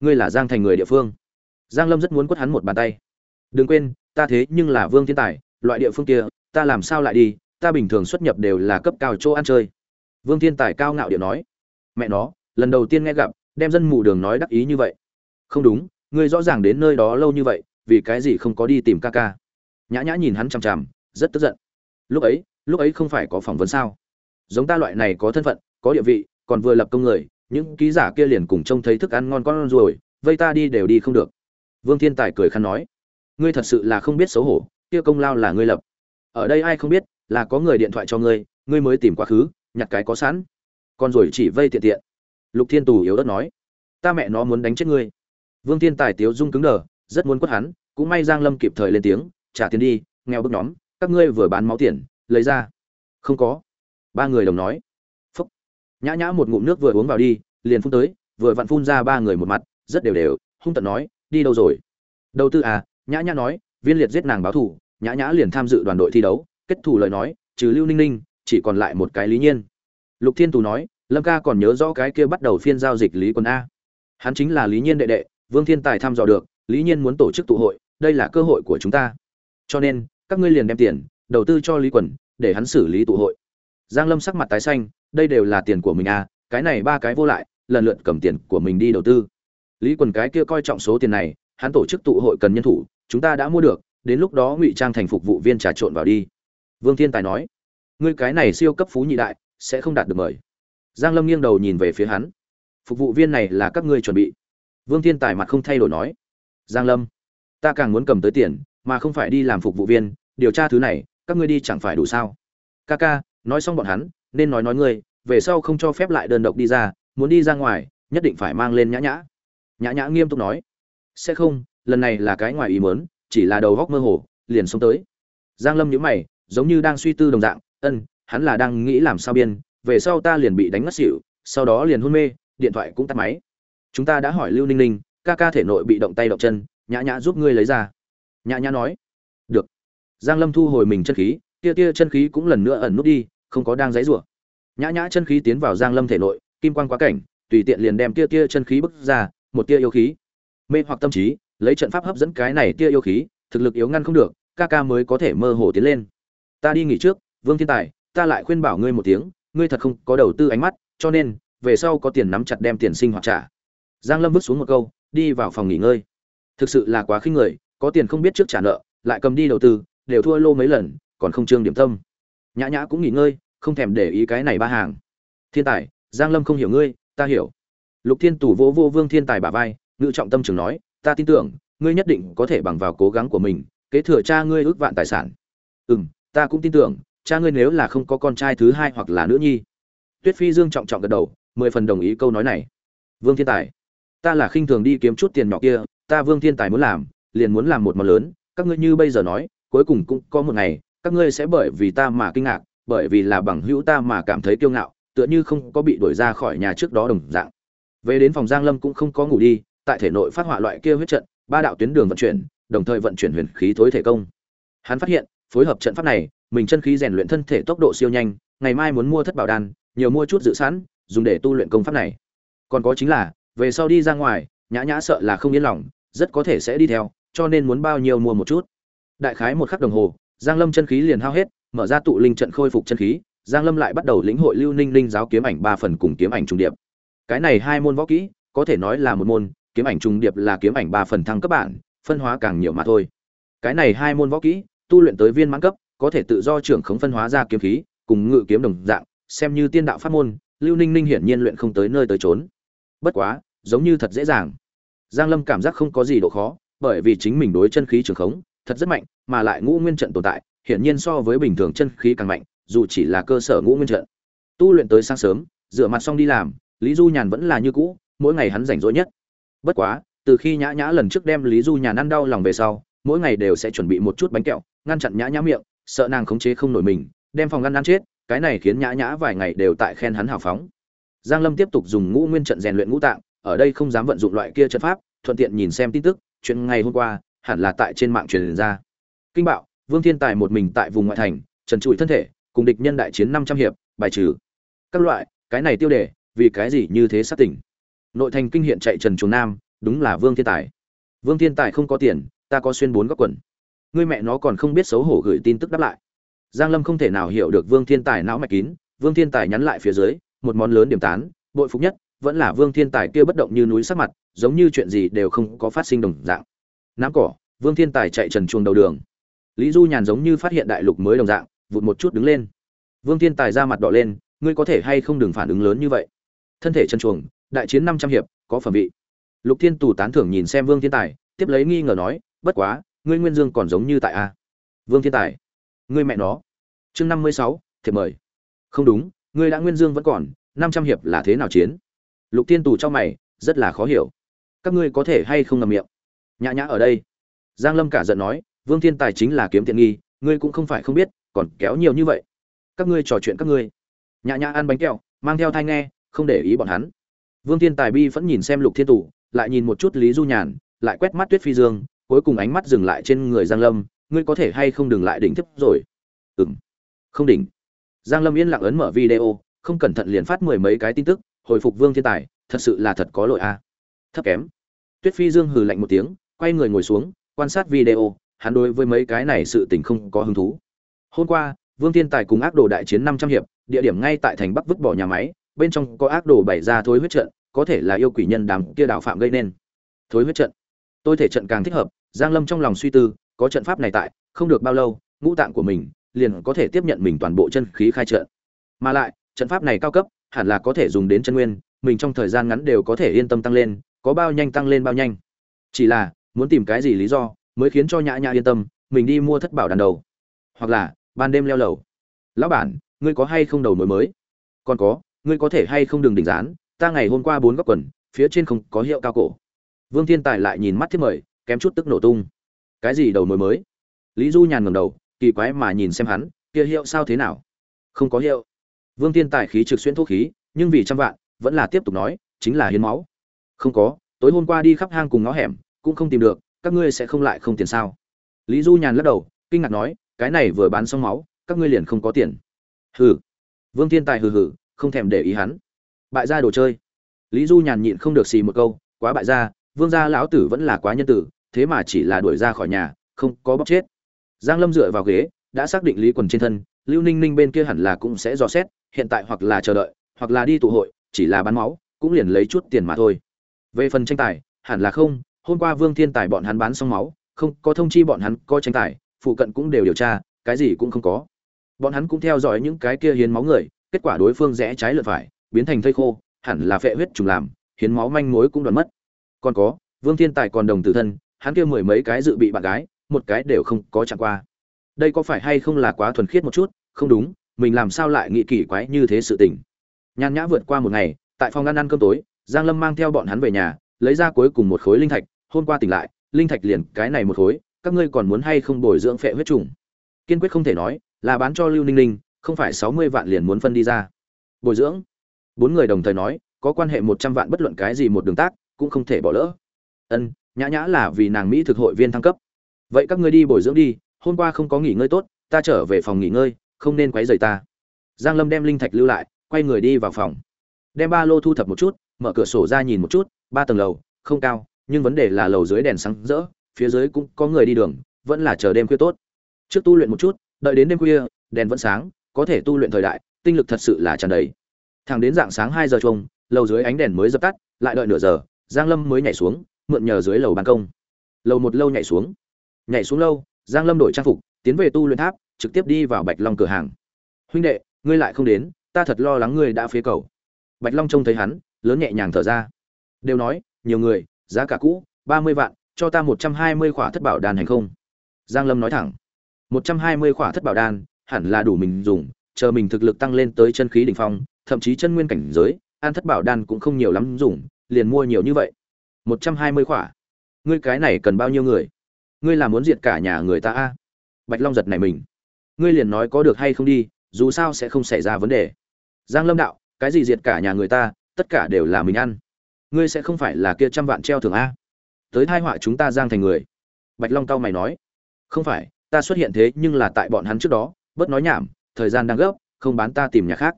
ngươi là giang thành người địa phương. Giang lâm rất muốn quất hắn một bàn tay. Đừng quên, ta thế nhưng là vương thiên tài, loại địa phương kia, ta làm sao lại đi, ta bình thường xuất nhập đều là cấp cao chỗ ăn chơi. Vương thiên tài cao ngạo điệu nói. Mẹ nó, lần đầu tiên nghe gặp, đem dân mù đường nói đắc ý như vậy. Không đúng, ngươi rõ ràng đến nơi đó lâu như vậy, vì cái gì không có đi tìm ca ca? Nhã nhã nhìn hắn chằm chằm, rất tức giận. Lúc ấy lúc ấy không phải có phỏng vấn sao? Giống ta loại này có thân phận, có địa vị, còn vừa lập công người những ký giả kia liền cùng trông thấy thức ăn ngon con rồi vây ta đi đều đi không được. Vương thiên tài cười khăn nói, ngươi thật sự là không biết xấu hổ, kia công lao là ngươi lập. Ở đây ai không biết, là có người điện thoại cho ngươi ngươi mới tìm quá khứ, nhặt cái có sẵn. Còn rồi chỉ vây tiện tiện. Lục thiên tù yếu đất nói, ta mẹ nó muốn đánh chết ngươi. Vương thiên tài tiếu dung cứng đờ, rất muốn quất hắn, cũng may giang lâm kịp thời lên tiếng, trả tiền đi, nghèo bức nhóm, các ngươi vừa bán máu tiền, lấy ra. Không có. Ba người đồng nói nhã nhã một ngụm nước vừa uống vào đi, liền phun tới, vừa vặn phun ra ba người một mặt, rất đều đều, hung tận nói, đi đâu rồi? Đầu tư à nhã nhã nói, viên liệt giết nàng báo thủ nhã nhã liền tham dự đoàn đội thi đấu, kết thủ lời nói, trừ lưu ninh ninh, chỉ còn lại một cái lý nhiên. Lục thiên tù nói, lâm ca còn nhớ rõ cái kia bắt đầu phiên giao dịch lý quân a. Hắn chính là lý nhiên đệ đệ, vương thiên tài thăm dò được, lý nhiên muốn tổ chức tụ hội, đây là cơ hội của chúng ta. Cho nên, các ngươi liền đem tiền, đầu tư cho lý quần để hắn xử lý tụ hội. Giang lâm sắc mặt tái xanh đây đều là tiền của mình à cái này ba cái vô lại, lần lượt cầm tiền của mình đi đầu tư. Lý quần cái kia coi trọng số tiền này, hắn tổ chức tụ hội cần nhân thủ, chúng ta đã mua được, đến lúc đó ngụy trang thành phục vụ viên trà trộn vào đi. Vương thiên tài nói, ngươi cái này siêu cấp phú nhị đại, sẽ không đạt được mời. Giang lâm nghiêng đầu nhìn về phía hắn, phục vụ viên này là các ngươi chuẩn bị. Vương thiên tài mặt không thay đổi nói, giang lâm, ta càng muốn cầm tới tiền, mà không phải đi làm phục vụ viên, điều tra thứ này, các ngươi đi chẳng phải đủ sao? Ca ca, nói xong bọn hắn nên nói nói ngươi, về sau không cho phép lại đơn độc đi ra, muốn đi ra ngoài, nhất định phải mang lên nhã nhã. Nhã nhã nghiêm túc nói. Sẽ không, lần này là cái ngoài ý mớn chỉ là đầu góc mơ hồ, liền xông tới. Giang lâm nhíu mày, giống như đang suy tư đồng dạng, ân, hắn là đang nghĩ làm sao biên, về sau ta liền bị đánh ngất xỉu, sau đó liền hôn mê, điện thoại cũng tắt máy. Chúng ta đã hỏi lưu ninh ninh, ca ca thể nội bị động tay động chân, nhã nhã giúp ngươi lấy ra. Nhã nhã nói. Được. Giang lâm thu hồi mình chân khí, tia tia chân khí cũng lần nữa ẩn nút đi không có đang giãy rủa. Nhã nhã chân khí tiến vào giang lâm thể nội, kim quang quá cảnh, tùy tiện liền đem tia tia chân khí bức ra, một tia yêu khí. Mê hoặc tâm trí, lấy trận pháp hấp dẫn cái này tia yêu khí, thực lực yếu ngăn không được, ca ca mới có thể mơ hồ tiến lên. Ta đi nghỉ trước, vương thiên tài, ta lại khuyên bảo ngươi một tiếng, ngươi thật không có đầu tư ánh mắt, cho nên, về sau có tiền nắm chặt đem tiền sinh hoạt trả. Giang lâm vứt xuống một câu, đi vào phòng nghỉ ngơi. Thực sự là quá khinh người, có tiền không biết trước trả nợ, lại cầm đi đầu tư, đều thua lô mấy lần, còn không trương điểm tâm nhã nhã cũng nghỉ ngơi, không thèm để ý cái này ba hàng. Thiên tài, giang lâm không hiểu ngươi, ta hiểu. Lục thiên tủ vô vô vương thiên tài bả vai, ngự trọng tâm trường nói, ta tin tưởng, ngươi nhất định có thể bằng vào cố gắng của mình, kế thừa cha ngươi ước vạn tài sản. Ừm, ta cũng tin tưởng, cha ngươi nếu là không có con trai thứ hai hoặc là nữ nhi. Tuyết phi dương trọng trọng gật đầu, mười phần đồng ý câu nói này. Vương thiên tài, ta là khinh thường đi kiếm chút tiền nhỏ kia, ta vương thiên tài muốn làm, liền muốn làm một món lớn, các ngươi như bây giờ nói, cuối cùng cũng có một ngày các ngươi sẽ bởi vì ta mà kinh ngạc, bởi vì là bằng hữu ta mà cảm thấy kiêu ngạo, tựa như không có bị đuổi ra khỏi nhà trước đó đồng dạng. Về đến phòng giang lâm cũng không có ngủ đi, tại thể nội phát họa loại kia huyết trận, ba đạo tuyến đường vận chuyển, đồng thời vận chuyển huyền khí thối thể công. Hắn phát hiện, phối hợp trận pháp này, mình chân khí rèn luyện thân thể tốc độ siêu nhanh, ngày mai muốn mua thất bảo đan, nhiều mua chút dự sẵn, dùng để tu luyện công pháp này. Còn có chính là, về sau đi ra ngoài, nhã nhã sợ là không yên lòng, rất có thể sẽ đi theo, cho nên muốn bao nhiêu mua một chút. Đại khái một khắc đồng hồ giang lâm chân khí liền hao hết, mở ra tụ linh trận khôi phục chân khí, giang lâm lại bắt đầu lĩnh hội lưu ninh linh giáo kiếm ảnh ba phần cùng kiếm ảnh trung điệp. Cái này hai môn võ kỹ, có thể nói là một môn, kiếm ảnh trung điệp là kiếm ảnh ba phần thăng cấp bản, phân hóa càng nhiều mà thôi. Cái này hai môn võ kỹ, tu luyện tới viên mãn cấp, có thể tự do trưởng khống phân hóa ra kiếm khí, cùng ngự kiếm đồng dạng, xem như tiên đạo pháp môn, lưu ninh ninh hiển nhiên luyện không tới nơi tới chốn. bất quá, giống như thật dễ dàng. Giang lâm cảm giác không có gì độ khó, bởi vì chính mình đối chân khí trường khống, thật rất mạnh mà lại ngũ nguyên trận tồn tại, hiển nhiên so với bình thường chân khí càng mạnh, dù chỉ là cơ sở ngũ nguyên trận. Tu luyện tới sáng sớm, rửa mặt xong đi làm, lý du nhàn vẫn là như cũ, mỗi ngày hắn rảnh rỗi nhất. Bất quá, từ khi nhã nhã lần trước đem lý du nhàn ăn đau lòng về sau, mỗi ngày đều sẽ chuẩn bị một chút bánh kẹo, ngăn chặn nhã nhã miệng, sợ nàng khống chế không nổi mình, đem phòng ngăn ăn chết, cái này khiến nhã nhã vài ngày đều tại khen hắn hào phóng. Giang lâm tiếp tục dùng ngũ nguyên trận rèn luyện ngũ tạng, ở đây không dám vận dụng loại kia trận pháp, thuận tiện nhìn xem tin tức, chuyện ngày hôm qua, hẳn là tại trên mạng truyền ra kinh bạo, vương thiên tài một mình tại vùng ngoại thành, trần trụi thân thể, cùng địch nhân đại chiến năm trăm hiệp, bài trừ. Các loại, cái này tiêu đề, vì cái gì như thế sát tỉnh nội thành kinh hiện chạy trần chuồng nam, đúng là vương thiên tài. Vương thiên tài không có tiền, ta có xuyên bốn góc quần. Ngươi mẹ nó còn không biết xấu hổ gửi tin tức đáp lại. Giang lâm không thể nào hiểu được vương thiên tài não mạch kín, vương thiên tài nhắn lại phía dưới, một món lớn điểm tán, bội phục nhất, vẫn là vương thiên tài kia bất động như núi sắc mặt, giống như chuyện gì đều không có phát sinh đồng dạng. Nắm cỏ, vương thiên tài chạy trần chuồng đầu đường lý du nhàn giống như phát hiện đại lục mới đồng dạng, vụt một chút đứng lên. Vương thiên tài ra mặt đỏ lên, ngươi có thể hay không đừng phản ứng lớn như vậy? Thân thể chân chuồng đại chiến năm trăm hiệp, có phẩm vị. Lục thiên tù tán thưởng nhìn xem vương thiên tài, tiếp lấy nghi ngờ nói, bất quá, ngươi nguyên dương còn giống như tại a. Vương thiên tài, ngươi mẹ nó. Chương năm mươi sáu, thiệp mời. Không đúng, ngươi đã nguyên dương vẫn còn, năm trăm hiệp là thế nào chiến? Lục thiên tù cho mày, rất là khó hiểu. Các ngươi có thể hay không ngầm miệng? Nhã nhã ở đây. Giang lâm cả giận nói vương thiên tài chính là kiếm tiện nghi, ngươi cũng không phải không biết, còn kéo nhiều như vậy. Các ngươi trò chuyện các ngươi. Nhã nhã ăn bánh kẹo, mang theo thai nghe, không để ý bọn hắn. Vương thiên tài bi vẫn nhìn xem lục thiên tủ lại nhìn một chút lý du nhàn, lại quét mắt tuyết phi dương, cuối cùng ánh mắt dừng lại trên người giang lâm, ngươi có thể hay không đừng lại đỉnh tiếp rồi? Ừm. Không đỉnh. Giang lâm yên lặng ấn mở video, không cẩn thận liền phát mười mấy cái tin tức, hồi phục vương thiên tài, thật sự là thật có lỗi a. Thấp kém. Tuyết phi dương hừ lạnh một tiếng, quay người ngồi xuống, quan sát video hắn đối với mấy cái này sự tình không có hứng thú. Hôm qua, vương thiên tài cùng ác đồ đại chiến năm trăm hiệp, địa điểm ngay tại thành bắc vứt bỏ nhà máy, bên trong có ác đồ bày ra thối huyết trận, có thể là yêu quỷ nhân đám kia đạo phạm gây nên. Thối huyết trận. Tôi thể trận càng thích hợp, giang lâm trong lòng suy tư, có trận pháp này tại, không được bao lâu, ngũ tạng của mình liền có thể tiếp nhận mình toàn bộ chân khí khai trận. Mà lại, trận pháp này cao cấp, hẳn là có thể dùng đến chân nguyên, mình trong thời gian ngắn đều có thể yên tâm tăng lên, có bao nhanh tăng lên bao nhanh. Chỉ là, muốn tìm cái gì lý do mới khiến cho nhã nhã yên tâm, mình đi mua thất bảo đàn đầu. Hoặc là, ban đêm leo lầu. Lão bản, ngươi có hay không đầu mối mới? Còn có, ngươi có thể hay không đừng đỉnh dán, ta ngày hôm qua bốn góc quần, phía trên không có hiệu cao cổ. Vương thiên tài lại nhìn mắt thiết mời, kém chút tức nổ tung. Cái gì đầu mối mới? Lý du nhàn ngầm đầu, kỳ quái mà nhìn xem hắn, kia hiệu sao thế nào? Không có hiệu. Vương thiên tài khí trực xuyên thuốc khí, nhưng vì trăm vạn, vẫn là tiếp tục nói, chính là hiến máu. Không có, tối hôm qua đi khắp hang cùng ngõ hẻm, cũng không tìm được các ngươi sẽ không lại không tiền sao? Lý du nhàn lắc đầu, kinh ngạc nói, cái này vừa bán xong máu, các ngươi liền không có tiền. Hừ. Vương thiên tài hừ hừ, không thèm để ý hắn. Bại gia đồ chơi. Lý du nhàn nhịn không được xì một câu, quá bại gia, vương gia lão tử vẫn là quá nhân tử, thế mà chỉ là đuổi ra khỏi nhà, không có bóc chết. Giang lâm dựa vào ghế, đã xác định lý quần trên thân, lưu ninh ninh bên kia hẳn là cũng sẽ dò xét, hiện tại hoặc là chờ đợi, hoặc là đi tụ hội, chỉ là bán máu, cũng liền lấy chút tiền mà thôi. Về phần tranh tài, hẳn là không hôm qua vương thiên tài bọn hắn bán xong máu, không, có thông chi bọn hắn, có tranh tài, phụ cận cũng đều điều tra, cái gì cũng không có. Bọn hắn cũng theo dõi những cái kia hiến máu người, kết quả đối phương rẽ trái lượn phải, biến thành thây khô, hẳn là phệ huyết trùng làm, hiến máu manh mối cũng đoạn mất. Còn có, vương thiên tài còn đồng tử thân, hắn kia mười mấy cái dự bị bạn gái, một cái đều không có chẳng qua. Đây có phải hay không là quá thuần khiết một chút? Không đúng, mình làm sao lại nghĩ kỳ quái như thế sự tình? Nhan nhã vượt qua một ngày, tại phòng ăn ăn cơm tối, giang lâm mang theo bọn hắn về nhà lấy ra cuối cùng một khối linh thạch, hôm qua tỉnh lại, linh thạch liền cái này một khối, các ngươi còn muốn hay không bồi dưỡng phệ huyết trùng? Kiên quyết không thể nói, là bán cho lưu ninh ninh, không phải sáu mươi vạn liền muốn phân đi ra. Bồi dưỡng? Bốn người đồng thời nói, có quan hệ một trăm vạn bất luận cái gì một đường tác, cũng không thể bỏ lỡ. Ân, nhã nhã là vì nàng mỹ thực hội viên thăng cấp. Vậy các ngươi đi bồi dưỡng đi, hôm qua không có nghỉ ngơi tốt, ta trở về phòng nghỉ ngơi, không nên quấy rầy ta. Giang lâm đem linh thạch lưu lại, quay người đi vào phòng. Đem ba lô thu thập một chút, mở cửa sổ ra nhìn một chút ba tầng lầu, không cao, nhưng vấn đề là lầu dưới đèn sáng rỡ, phía dưới cũng có người đi đường, vẫn là chờ đêm khuya tốt. Trước tu luyện một chút, đợi đến đêm khuya, đèn vẫn sáng, có thể tu luyện thời đại, tinh lực thật sự là tràn đầy. Thẳng đến dạng sáng hai giờ chung lầu dưới ánh đèn mới dập tắt, lại đợi nửa giờ, giang lâm mới nhảy xuống, mượn nhờ dưới lầu ban công. Lầu một lâu nhảy xuống. Nhảy xuống lâu, giang lâm đổi trang phục, tiến về tu luyện tháp, trực tiếp đi vào bạch long cửa hàng. Huynh đệ, ngươi lại không đến, ta thật lo lắng ngươi đã phế cầu. Bạch long trông thấy hắn, lớn nhẹ nhàng thở ra đều nói, nhiều người, giá cả cũ, ba mươi vạn, cho ta một trăm hai mươi khỏa thất bảo đan hành không? Giang lâm nói thẳng, một trăm hai mươi khỏa thất bảo đan, hẳn là đủ mình dùng, chờ mình thực lực tăng lên tới chân khí đỉnh phong, thậm chí chân nguyên cảnh giới an thất bảo đan cũng không nhiều lắm dùng, liền mua nhiều như vậy. một trăm hai mươi khỏa. Ngươi cái này cần bao nhiêu người? Ngươi là muốn diệt cả nhà người ta a? Bạch long giật này mình. Ngươi liền nói có được hay không đi, dù sao sẽ không xảy ra vấn đề. Giang lâm đạo, cái gì diệt cả nhà người ta, tất cả đều là mình ăn ngươi sẽ không phải là kia trăm vạn treo thường a? Tới hai họa chúng ta giang thành người. Bạch long cao mày nói. Không phải, ta xuất hiện thế nhưng là tại bọn hắn trước đó, bớt nói nhảm, thời gian đang gấp, không bán ta tìm nhà khác.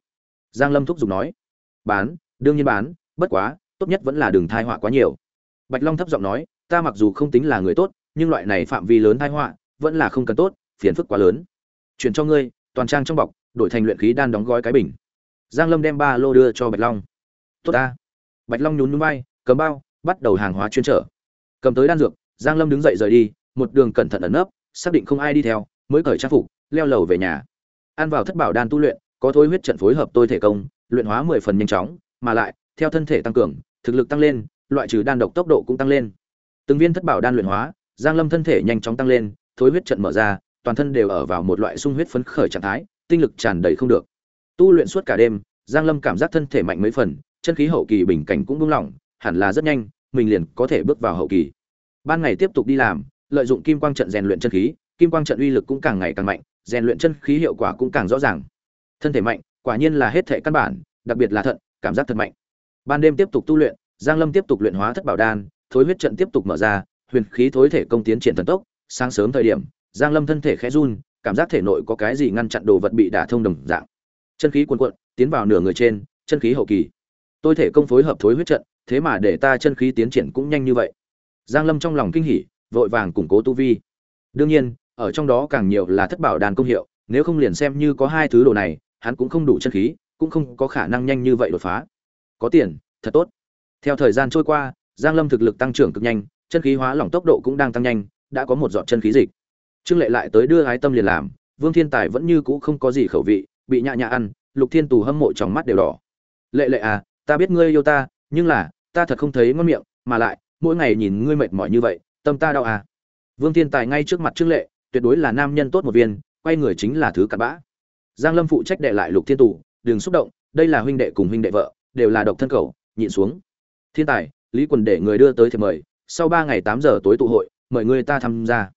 Giang lâm thúc giục nói. Bán, đương nhiên bán, bất quá, tốt nhất vẫn là đừng thai họa quá nhiều. Bạch long thấp giọng nói, ta mặc dù không tính là người tốt, nhưng loại này phạm vi lớn thai họa, vẫn là không cần tốt, phiền phức quá lớn. Chuyển cho ngươi, toàn trang trong bọc, đổi thành luyện khí đan đóng gói cái bình. Giang lâm đem ba lô đưa cho bạch long. Tốt ta bạch long nhún nhún vai, cầm bao, bắt đầu hàng hóa chuyên trở. Cầm tới đan dược, giang lâm đứng dậy rời đi, một đường cẩn thận ẩn nấp, xác định không ai đi theo, mới cởi trang phục, leo lầu về nhà. Ăn vào thất bảo đan tu luyện, có thối huyết trận phối hợp tôi thể công, luyện hóa mười phần nhanh chóng, mà lại, theo thân thể tăng cường, thực lực tăng lên, loại trừ đan độc tốc độ cũng tăng lên. Từng viên thất bảo đan luyện hóa, giang lâm thân thể nhanh chóng tăng lên, thối huyết trận mở ra, toàn thân đều ở vào một loại sung huyết phấn khởi trạng thái, tinh lực tràn đầy không được. Tu luyện suốt cả đêm, giang lâm cảm giác thân thể mạnh mấy phần chân khí hậu kỳ bình cảnh cũng buông lỏng, hẳn là rất nhanh, mình liền có thể bước vào hậu kỳ. Ban ngày tiếp tục đi làm, lợi dụng kim quang trận rèn luyện chân khí, kim quang trận uy lực cũng càng ngày càng mạnh, rèn luyện chân khí hiệu quả cũng càng rõ ràng. Thân thể mạnh, quả nhiên là hết thể căn bản, đặc biệt là thận, cảm giác thật mạnh. Ban đêm tiếp tục tu luyện, giang lâm tiếp tục luyện hóa thất bảo đan, thối huyết trận tiếp tục mở ra, huyền khí thối thể công tiến triển thần tốc, sáng sớm thời điểm, giang lâm thân thể khẽ run, cảm giác thể nội có cái gì ngăn chặn đồ vật bị đả thông đồng dạng. Chân khí cuồn cuộn, tiến vào nửa người trên, chân khí hậu kỳ tôi thể công phối hợp thối huyết trận, thế mà để ta chân khí tiến triển cũng nhanh như vậy. Giang lâm trong lòng kinh hỉ, vội vàng củng cố tu vi. Đương nhiên, ở trong đó càng nhiều là thất bảo đàn công hiệu, nếu không liền xem như có hai thứ đồ này, hắn cũng không đủ chân khí, cũng không có khả năng nhanh như vậy đột phá. Có tiền, thật tốt. Theo thời gian trôi qua, giang lâm thực lực tăng trưởng cực nhanh, chân khí hóa lỏng tốc độ cũng đang tăng nhanh, đã có một giọt chân khí dịch. Trương lệ lại tới đưa ái tâm liền làm, vương thiên tài vẫn như cũ không có gì khẩu vị, bị nhạ nhạ ăn, lục thiên tù hâm mộ trong mắt đều đỏ. Lệ lệ à ta biết ngươi yêu ta, nhưng là, ta thật không thấy ngon miệng, mà lại, mỗi ngày nhìn ngươi mệt mỏi như vậy, tâm ta đau à. Vương thiên tài ngay trước mặt trương lệ, tuyệt đối là nam nhân tốt một viên, quay người chính là thứ cặn bã. Giang lâm phụ trách đệ lại lục thiên tù, đừng xúc động, đây là huynh đệ cùng huynh đệ vợ, đều là độc thân cầu, nhịn xuống. Thiên tài, lý quần để người đưa tới thì mời, sau ba ngày tám giờ tối tụ hội, mời người ta tham gia.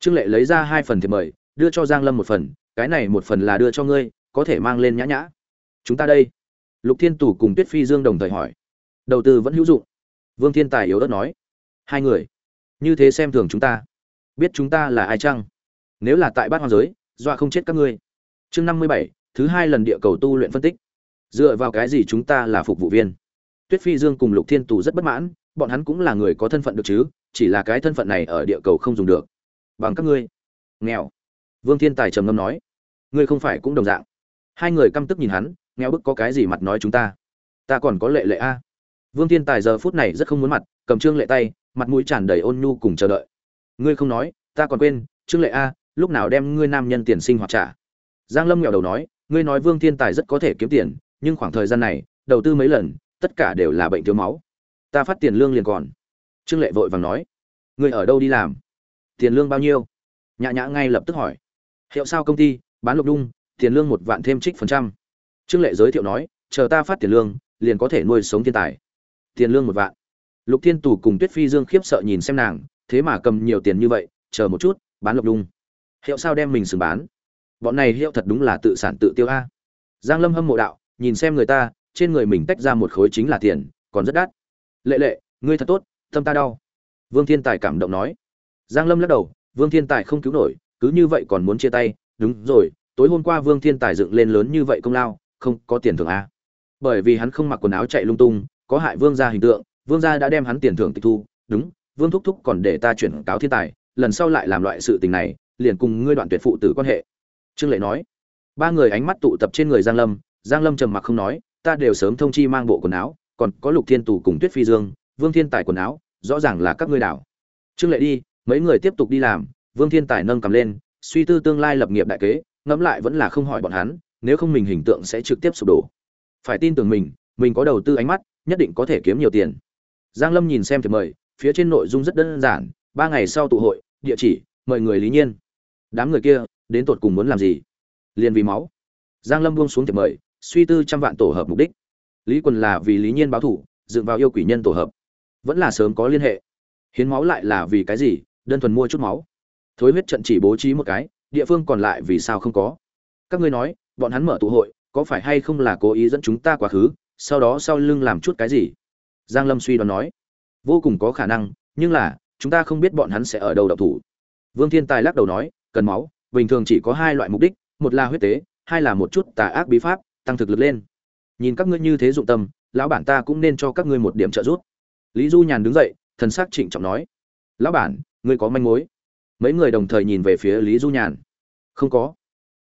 Trương lệ lấy ra hai phần thì mời, đưa cho giang lâm một phần, cái này một phần là đưa cho ngươi, có thể mang lên nhã nhã. Chúng ta đây lục thiên tù cùng tuyết phi dương đồng thời hỏi. Đầu tư vẫn hữu dụng. Vương thiên tài yếu ớt nói. Hai người. Như thế xem thường chúng ta. Biết chúng ta là ai chăng? Nếu là tại bát hoang giới, dọa không chết các ngươi. Chương năm mươi bảy, thứ hai lần địa cầu tu luyện phân tích. Dựa vào cái gì chúng ta là phục vụ viên? Tuyết phi dương cùng lục thiên tù rất bất mãn, bọn hắn cũng là người có thân phận được chứ, chỉ là cái thân phận này ở địa cầu không dùng được. Bằng các ngươi. Nghèo. Vương thiên tài trầm ngâm nói. Ngươi không phải cũng đồng dạng. Hai người căm tức nhìn hắn nghèo bức có cái gì mặt nói chúng ta? Ta còn có lệ lệ a. Vương thiên tài giờ phút này rất không muốn mặt, cầm trương lệ tay, mặt mũi tràn đầy ôn nhu cùng chờ đợi. Ngươi không nói, ta còn quên, trương lệ a, lúc nào đem ngươi nam nhân tiền sinh hoạt trả? Giang lâm nghèo đầu nói, ngươi nói vương thiên tài rất có thể kiếm tiền, nhưng khoảng thời gian này, đầu tư mấy lần, tất cả đều là bệnh thiếu máu. Ta phát tiền lương liền còn. Trương lệ vội vàng nói, ngươi ở đâu đi làm? Tiền lương bao nhiêu? Nhã nhã ngay lập tức hỏi. Hiệu sao công ty? Bán lục đung, tiền lương một vạn thêm trích phần trăm trương lệ giới thiệu nói, chờ ta phát tiền lương, liền có thể nuôi sống thiên tài. Tiền lương một vạn. Lục thiên tù cùng tuyết phi dương khiếp sợ nhìn xem nàng, thế mà cầm nhiều tiền như vậy, chờ một chút, bán lộc đung. Hiệu sao đem mình sừng bán? Bọn này hiệu thật đúng là tự sản tự tiêu a. Giang lâm hâm mộ đạo, nhìn xem người ta, trên người mình tách ra một khối chính là tiền, còn rất đắt. Lệ lệ, ngươi thật tốt, tâm ta đau. Vương thiên tài cảm động nói. Giang lâm lắc đầu, vương thiên tài không cứu nổi, cứ như vậy còn muốn chia tay. Đúng rồi, tối hôm qua vương thiên tài dựng lên lớn như vậy công lao không có tiền thưởng a. Bởi vì hắn không mặc quần áo chạy lung tung, có hại vương gia hình tượng, vương gia đã đem hắn tiền thưởng tịch thu. Đúng, vương thúc thúc còn để ta chuyển cáo thiên tài, lần sau lại làm loại sự tình này, liền cùng ngươi đoạn tuyệt phụ tử quan hệ. Trương lệ nói. Ba người ánh mắt tụ tập trên người giang lâm giang lâm trầm mặc không nói, ta đều sớm thông chi mang bộ quần áo, còn có lục thiên tù cùng tuyết phi dương, vương thiên tài quần áo, rõ ràng là các ngươi đảo. Trương lệ đi, mấy người tiếp tục đi làm, vương thiên tài nâng cầm lên, suy tư tương lai lập nghiệp đại kế, ngẫm lại vẫn là không hỏi bọn hắn nếu không mình hình tượng sẽ trực tiếp sụp đổ. Phải tin tưởng mình mình có đầu tư ánh mắt, nhất định có thể kiếm nhiều tiền. Giang lâm nhìn xem thì mời, phía trên nội dung rất đơn giản, ba ngày sau tụ hội, địa chỉ, mời người lý nhiên. Đám người kia, đến tột cùng muốn làm gì? Liền vì máu. Giang lâm buông xuống thì mời, suy tư trăm vạn tổ hợp mục đích. Lý quân là vì lý nhiên báo thủ, dựng vào yêu quỷ nhân tổ hợp. Vẫn là sớm có liên hệ. Hiến máu lại là vì cái gì? Đơn thuần mua chút máu. Thối huyết trận chỉ bố trí một cái, địa phương còn lại vì sao không có? Các ngươi nói bọn hắn mở tụ hội, có phải hay không là cố ý dẫn chúng ta quá khứ, sau đó sau lưng làm chút cái gì? Giang lâm suy đoán nói. Vô cùng có khả năng, nhưng là, chúng ta không biết bọn hắn sẽ ở đâu độc thủ. Vương thiên tài lắc đầu nói, cần máu, bình thường chỉ có hai loại mục đích, một là huyết tế, hai là một chút tà ác bí pháp, tăng thực lực lên. Nhìn các ngươi như thế dụng tâm, lão bản ta cũng nên cho các ngươi một điểm trợ giúp. Lý du nhàn đứng dậy, thần sắc trịnh trọng nói. Lão bản, ngươi có manh mối. Mấy người đồng thời nhìn về phía lý du nhàn. Không có.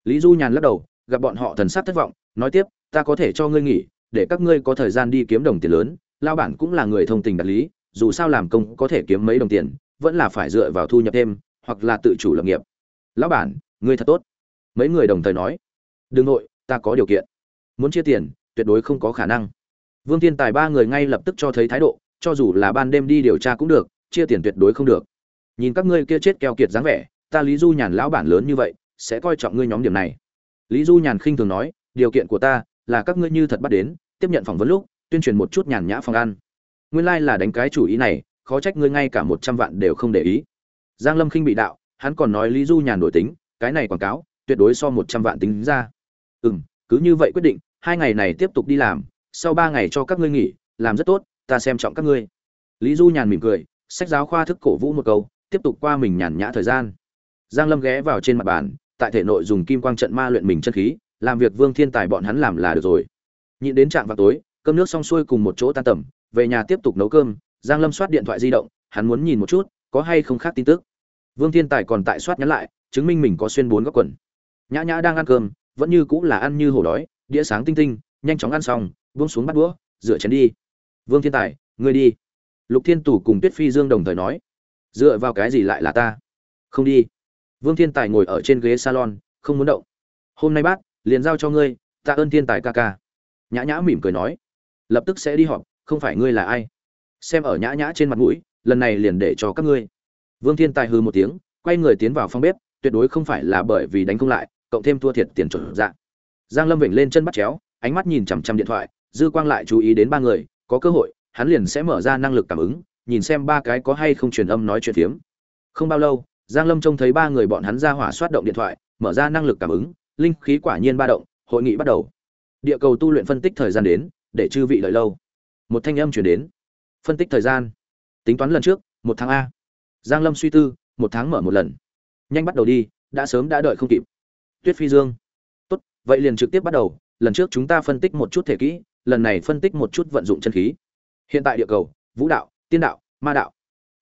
Lý du nhàn lắc đầu gặp bọn họ thần sắc thất vọng, nói tiếp, ta có thể cho ngươi nghỉ, để các ngươi có thời gian đi kiếm đồng tiền lớn, lao bản cũng là người thông tình đạt lý, dù sao làm công có thể kiếm mấy đồng tiền, vẫn là phải dựa vào thu nhập thêm, hoặc là tự chủ lập nghiệp. Lão bản, ngươi thật tốt. Mấy người đồng thời nói, đừng nội, ta có điều kiện. Muốn chia tiền, tuyệt đối không có khả năng. Vương thiên tài ba người ngay lập tức cho thấy thái độ, cho dù là ban đêm đi điều tra cũng được, chia tiền tuyệt đối không được. Nhìn các ngươi kia chết keo kiệt dáng vẻ, ta lý du nhàn lão bản lớn như vậy, sẽ coi trọng ngươi nhóm điểm này lý du nhàn khinh thường nói điều kiện của ta là các ngươi như thật bắt đến tiếp nhận phỏng vấn lúc tuyên truyền một chút nhàn nhã phòng ăn. Nguyên lai là đánh cái chủ ý này khó trách ngươi ngay cả một trăm vạn đều không để ý. Giang lâm khinh bị đạo hắn còn nói lý du nhàn đổi tính cái này quảng cáo tuyệt đối so một trăm vạn tính ra. Ừm, cứ như vậy quyết định hai ngày này tiếp tục đi làm sau ba ngày cho các ngươi nghỉ làm rất tốt ta xem trọng các ngươi. Lý du nhàn mỉm cười sách giáo khoa thức cổ vũ một câu tiếp tục qua mình nhàn nhã thời gian. Giang lâm ghé vào trên mặt bàn tại thể nội dùng kim quang trận ma luyện mình chân khí, làm việc vương thiên tài bọn hắn làm là được rồi. Nhịn đến trạng vào tối, cơm nước xong xuôi cùng một chỗ tan tầm, về nhà tiếp tục nấu cơm, giang lâm soát điện thoại di động, hắn muốn nhìn một chút, có hay không khác tin tức. Vương thiên tài còn tại soát nhắn lại, chứng minh mình có xuyên bốn góc quần. Nhã nhã đang ăn cơm, vẫn như cũng là ăn như hổ đói, đĩa sáng tinh tinh, nhanh chóng ăn xong, buông xuống bắt đũa, rửa chén đi. Vương thiên tài, ngươi đi. Lục thiên tủ cùng tuyết phi dương đồng thời nói, dựa vào cái gì lại là ta? Không đi vương thiên tài ngồi ở trên ghế salon, không muốn động. Hôm nay bác, liền giao cho ngươi, ta ơn thiên tài ca ca. Nhã nhã mỉm cười nói. Lập tức sẽ đi họp, không phải ngươi là ai. Xem ở nhã nhã trên mặt mũi, lần này liền để cho các ngươi. Vương thiên tài hừ một tiếng, quay người tiến vào phòng bếp, tuyệt đối không phải là bởi vì đánh không lại, cộng thêm thua thiệt tiền chuẩn dạng giang lâm vịnh lên chân bắt chéo, ánh mắt nhìn chằm chằm điện thoại, dư quang lại chú ý đến ba người, có cơ hội, hắn liền sẽ mở ra năng lực cảm ứng, nhìn xem ba cái có hay không truyền âm nói chuyện phiếm. Không bao lâu giang lâm trông thấy ba người bọn hắn ra hỏa soát động điện thoại, mở ra năng lực cảm ứng, linh khí quả nhiên ba động, hội nghị bắt đầu. Địa cầu tu luyện phân tích thời gian đến, để chư vị đợi lâu. Một thanh âm truyền đến. Phân tích thời gian. Tính toán lần trước, một tháng a. Giang lâm suy tư, một tháng mở một lần. Nhanh bắt đầu đi, đã sớm đã đợi không kịp. Tuyết phi dương. Tốt, vậy liền trực tiếp bắt đầu, lần trước chúng ta phân tích một chút thể kỹ, lần này phân tích một chút vận dụng chân khí. Hiện tại địa cầu, vũ đạo, tiên đạo, ma đạo.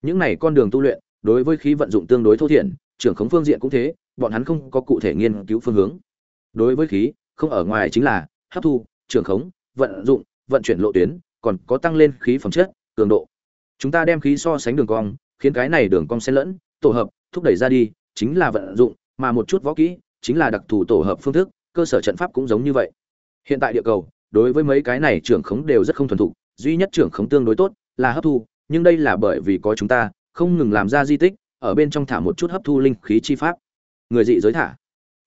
Những này con đường tu luyện đối với khí vận dụng tương đối thô thiển, trưởng khống phương diện cũng thế, bọn hắn không có cụ thể nghiên cứu phương hướng. Đối với khí, không ở ngoài chính là hấp thu, trưởng khống, vận dụng, vận chuyển lộ tuyến, còn có tăng lên khí phẩm chất, cường độ. Chúng ta đem khí so sánh đường cong, khiến cái này đường cong xen lẫn, tổ hợp, thúc đẩy ra đi, chính là vận dụng, mà một chút võ kỹ, chính là đặc thù tổ hợp phương thức, cơ sở trận pháp cũng giống như vậy. Hiện tại địa cầu, đối với mấy cái này trưởng khống đều rất không thuần thục, duy nhất trưởng khống tương đối tốt là hấp thu, nhưng đây là bởi vì có chúng ta không ngừng làm ra di tích, ở bên trong thả một chút hấp thu linh khí chi pháp. Người dị giới thả.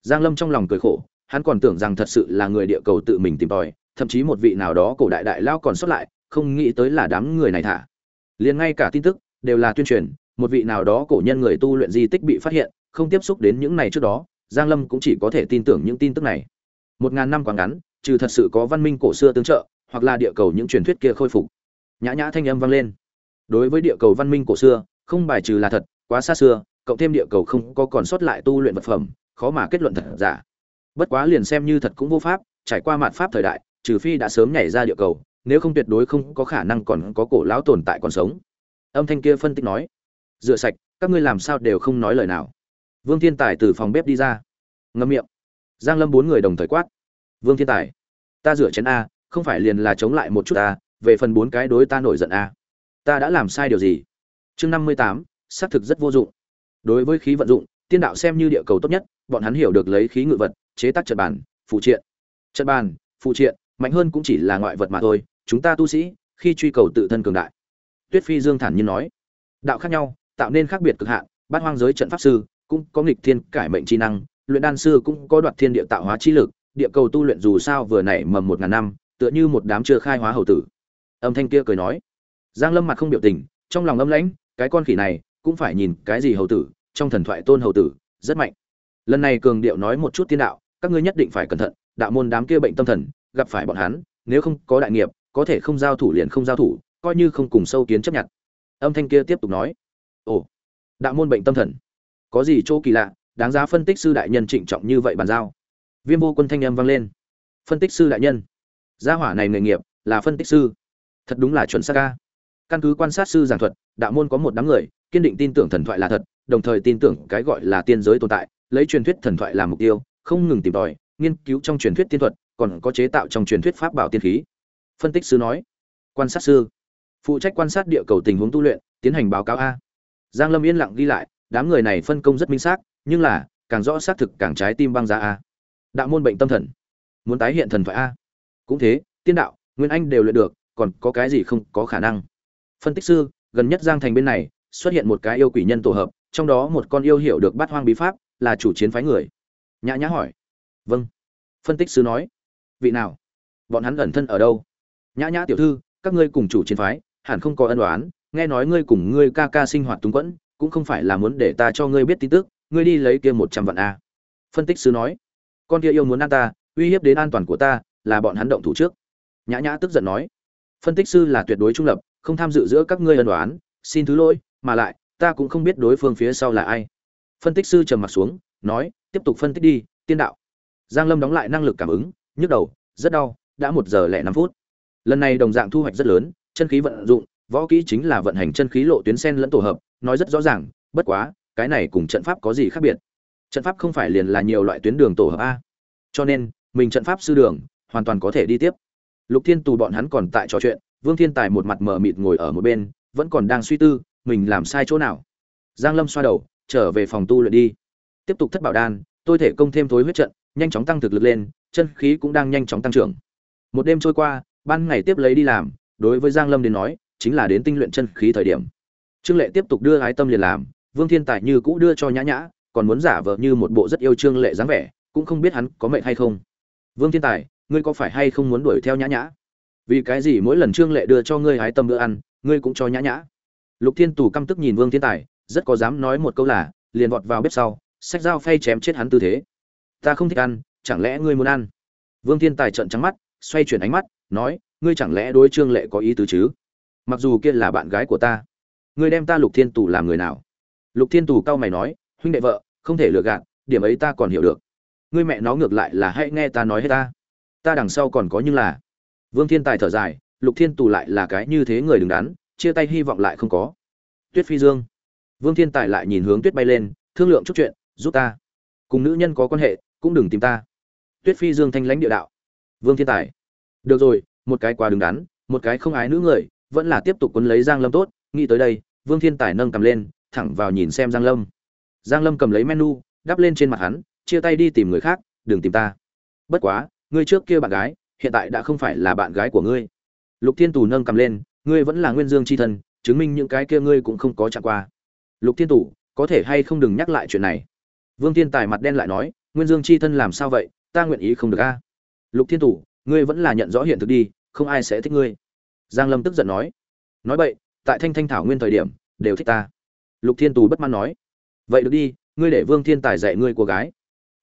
Giang lâm trong lòng cười khổ, hắn còn tưởng rằng thật sự là người địa cầu tự mình tìm tòi, thậm chí một vị nào đó cổ đại đại lao còn xuất lại, không nghĩ tới là đám người này thả. Liền ngay cả tin tức, đều là tuyên truyền, một vị nào đó cổ nhân người tu luyện di tích bị phát hiện, không tiếp xúc đến những này trước đó, giang lâm cũng chỉ có thể tin tưởng những tin tức này. Một ngàn năm quá ngắn, trừ thật sự có văn minh cổ xưa tương trợ, hoặc là địa cầu những truyền thuyết kia khôi phục. Nhã nhã thanh âm vang lên. Đối với địa cầu văn minh cổ xưa không bài trừ là thật, quá xa xưa, cộng thêm địa cầu không có còn sót lại tu luyện vật phẩm, khó mà kết luận thật giả. Bất quá liền xem như thật cũng vô pháp, trải qua mạt pháp thời đại, trừ phi đã sớm nhảy ra địa cầu, nếu không tuyệt đối không có khả năng còn có cổ lão tồn tại còn sống. Âm thanh kia phân tích nói, rửa sạch, các ngươi làm sao đều không nói lời nào. Vương thiên tài từ phòng bếp đi ra. Ngâm miệng. Giang lâm bốn người đồng thời quát, vương thiên tài, ta rửa chén a, không phải liền là chống lại một chút a, về phần bốn cái đối ta nổi giận a. Ta đã làm sai điều gì? Chương năm mươi tám, xác thực rất vô dụng. Đối với khí vận dụng, tiên đạo xem như địa cầu tốt nhất, bọn hắn hiểu được lấy khí ngự vật, chế tác trận bàn, phụ triện. Trận bàn, phụ triện, mạnh hơn cũng chỉ là ngoại vật mà thôi, chúng ta tu sĩ, khi truy cầu tự thân cường đại. Tuyết phi dương thản nhiên nói. Đạo khác nhau, tạo nên khác biệt cực hạn, bát hoang giới trận pháp sư, cũng có nghịch thiên cải mệnh chi năng, luyện đan sư cũng có đoạt thiên địa tạo hóa chi lực, địa cầu tu luyện dù sao vừa nảy mầm một ngàn năm, tựa như một đám chưa khai hóa hầu tử. Âm thanh kia cười nói. Giang lâm mặt không biểu tình, trong lòng âm lãnh cái con khỉ này cũng phải nhìn cái gì hầu tử, trong thần thoại tôn hầu tử, rất mạnh. Lần này cường điệu nói một chút tiên đạo, các ngươi nhất định phải cẩn thận, đạo môn đám kia bệnh tâm thần, gặp phải bọn hắn, nếu không có đại nghiệp, có thể không giao thủ liền không giao thủ, coi như không cùng sâu kiến chấp nhận. Âm thanh kia tiếp tục nói. Ồ, đạo môn bệnh tâm thần. Có gì chỗ kỳ lạ, đáng giá phân tích sư đại nhân trịnh trọng như vậy bàn giao. Viêm vô quân thanh âm vang lên. Phân tích sư đại nhân. Gia hỏa này nghề nghiệp, là phân tích sư. Thật đúng là chuẩn xác ca căn cứ quan sát sư giảng thuật, đạo môn có một đám người, kiên định tin tưởng thần thoại là thật, đồng thời tin tưởng cái gọi là tiên giới tồn tại, lấy truyền thuyết thần thoại làm mục tiêu, không ngừng tìm tòi, nghiên cứu trong truyền thuyết tiên thuật, còn có chế tạo trong truyền thuyết pháp bảo tiên khí. Phân tích sư nói, quan sát sư, phụ trách quan sát địa cầu tình huống tu luyện, tiến hành báo cáo a. Giang lâm yên lặng ghi lại, đám người này phân công rất minh xác, nhưng là, càng rõ xác thực càng trái tim băng giá a. Đạo môn bệnh tâm thần, muốn tái hiện thần thoại a. Cũng thế, tiên đạo, nguyên anh đều luyện được, còn có cái gì không có khả năng? Phân tích sư, gần nhất giang thành bên này, xuất hiện một cái yêu quỷ nhân tổ hợp, trong đó một con yêu hiểu được bắt hoang bí pháp, là chủ chiến phái người. Nhã nhã hỏi. Vâng. Phân tích sư nói. Vị nào? Bọn hắn ẩn thân ở đâu? Nhã nhã tiểu thư, các ngươi cùng chủ chiến phái, hẳn không có ân đoán nghe nói ngươi cùng ngươi ca ca sinh hoạt túng quẫn, cũng không phải là muốn để ta cho ngươi biết tin tức, ngươi đi lấy kia một trăm vạn a. Phân tích sư nói. Con kia yêu muốn ăn ta, uy hiếp đến an toàn của ta, là bọn hắn động thủ trước. Nhã nhã tức giận nói. Phân tích sư là tuyệt đối trung lập không tham dự giữa các ngươi ân đoán xin thứ lỗi, mà lại, ta cũng không biết đối phương phía sau là ai. Phân tích sư trầm mặt xuống, nói, tiếp tục phân tích đi, tiên đạo. Giang lâm đóng lại năng lực cảm ứng, nhức đầu, rất đau, đã một giờ lẻ năm phút. Lần này đồng dạng thu hoạch rất lớn, chân khí vận dụng, võ kỹ chính là vận hành chân khí lộ tuyến sen lẫn tổ hợp, nói rất rõ ràng, bất quá, cái này cùng trận pháp có gì khác biệt? Trận pháp không phải liền là nhiều loại tuyến đường tổ hợp a. Cho nên, mình trận pháp sư đường, hoàn toàn có thể đi tiếp. Lục thiên tù bọn hắn còn tại trò chuyện vương thiên tài một mặt mờ mịt ngồi ở một bên, vẫn còn đang suy tư, mình làm sai chỗ nào. Giang lâm xoa đầu, trở về phòng tu luyện đi. Tiếp tục thất bảo đan, tôi thể công thêm thối huyết trận, nhanh chóng tăng thực lực lên, chân khí cũng đang nhanh chóng tăng trưởng. Một đêm trôi qua, ban ngày tiếp lấy đi làm, đối với giang lâm đến nói, chính là đến tinh luyện chân khí thời điểm. Trương lệ tiếp tục đưa ái tâm liền làm, vương thiên tài như cũ đưa cho nhã nhã, còn muốn giả vờ như một bộ rất yêu trương lệ dáng vẻ, cũng không biết hắn có mệnh hay không. Vương thiên tài, ngươi có phải hay không muốn đuổi theo nhã nhã? Vì cái gì mỗi lần trương lệ đưa cho ngươi hái tâm bữa ăn, ngươi cũng cho nhã nhã. Lục thiên tù căm tức nhìn vương thiên tài, rất có dám nói một câu là, liền vọt vào bếp sau sách dao phay chém chết hắn tư thế. Ta không thích ăn, chẳng lẽ ngươi muốn ăn? Vương thiên tài trợn trắng mắt, xoay chuyển ánh mắt, nói, ngươi chẳng lẽ đối trương lệ có ý tứ chứ? Mặc dù kia là bạn gái của ta, ngươi đem ta lục thiên tù làm người nào? Lục thiên tù cau mày nói, huynh đệ vợ, không thể lừa gạt, điểm ấy ta còn hiểu được. Ngươi mẹ nó ngược lại là hãy nghe ta nói hết ta. Ta đằng sau còn có nhưng là vương thiên tài thở dài, lục thiên tù lại là cái như thế người đứng đắn, chia tay hy vọng lại không có. Tuyết phi dương. Vương thiên tài lại nhìn hướng tuyết bay lên, thương lượng chút chuyện, giúp ta. Cùng nữ nhân có quan hệ, cũng đừng tìm ta. Tuyết phi dương thanh lãnh địa đạo. Vương thiên tài. Được rồi, một cái quá đứng đắn, một cái không ái nữ người, vẫn là tiếp tục quấn lấy giang lâm tốt. Nghĩ tới đây, vương thiên tài nâng cầm lên, thẳng vào nhìn xem giang lâm. Giang lâm cầm lấy menu, đắp lên trên mặt hắn, chia tay đi tìm người khác, đừng tìm ta. Bất quá ngươi trước kia bạn gái hiện tại đã không phải là bạn gái của ngươi. Lục thiên tù nâng cầm lên, ngươi vẫn là nguyên dương c h i thân, chứng minh những cái kia ngươi cũng không có chạm qua. Lục thiên tù, có thể hay không đừng nhắc lại chuyện này? Vương thiên tài mặt đen lại nói, nguyên dương c h i thân làm sao vậy? Ta nguyện ý không được a. Lục thiên tù, ngươi vẫn là nhận rõ hiện thực đi, không ai sẽ thích ngươi. Giang lâm tức giận nói nói vậy tại thanh thanh thảo nguyên thời điểm, đều thích ta. Lục thiên tù bất mãn nói, vậy được đi, ngươi để vương thiên tài dạy ngươi cô gái.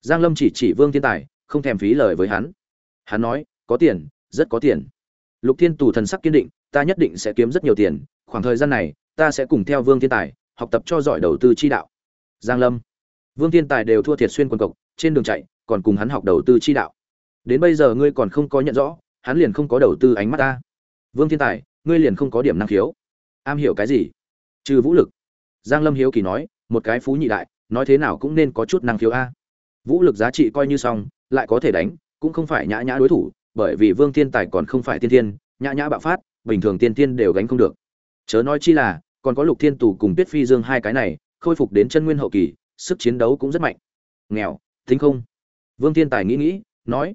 Giang lâm chỉ chỉ vương thiên tài, không thèm phí lời với hắn. Hắn nói có tiền, rất có tiền. Lục thiên tù thần sắc kiên định, ta nhất định sẽ kiếm rất nhiều tiền, khoảng thời gian này, ta sẽ cùng theo vương thiên tài, học tập cho giỏi đầu tư chi đạo. Giang lâm. Vương thiên tài đều thua thiệt xuyên quần cộc trên đường chạy, còn cùng hắn học đầu tư chi đạo. Đến bây giờ ngươi còn không có nhận rõ, hắn liền không có đầu tư ánh mắt ta. Vương thiên tài, ngươi liền không có điểm năng khiếu. Am hiểu cái gì? Trừ vũ lực. Giang lâm hiếu kỳ nói, một cái phú nhị đại, nói thế nào cũng nên có chút năng khiếu a. Vũ lực giá trị coi như xong, lại có thể đánh, cũng không phải nhã nhã đối thủ bởi vì vương thiên tài còn không phải tiên thiên, nhã nhã bạo phát, bình thường tiên thiên đều gánh không được. Chớ nói chi là, còn có lục thiên tù cùng tuyết phi dương hai cái này, khôi phục đến chân nguyên hậu kỳ, sức chiến đấu cũng rất mạnh. Nghèo, tính không? Vương thiên tài nghĩ nghĩ, nói,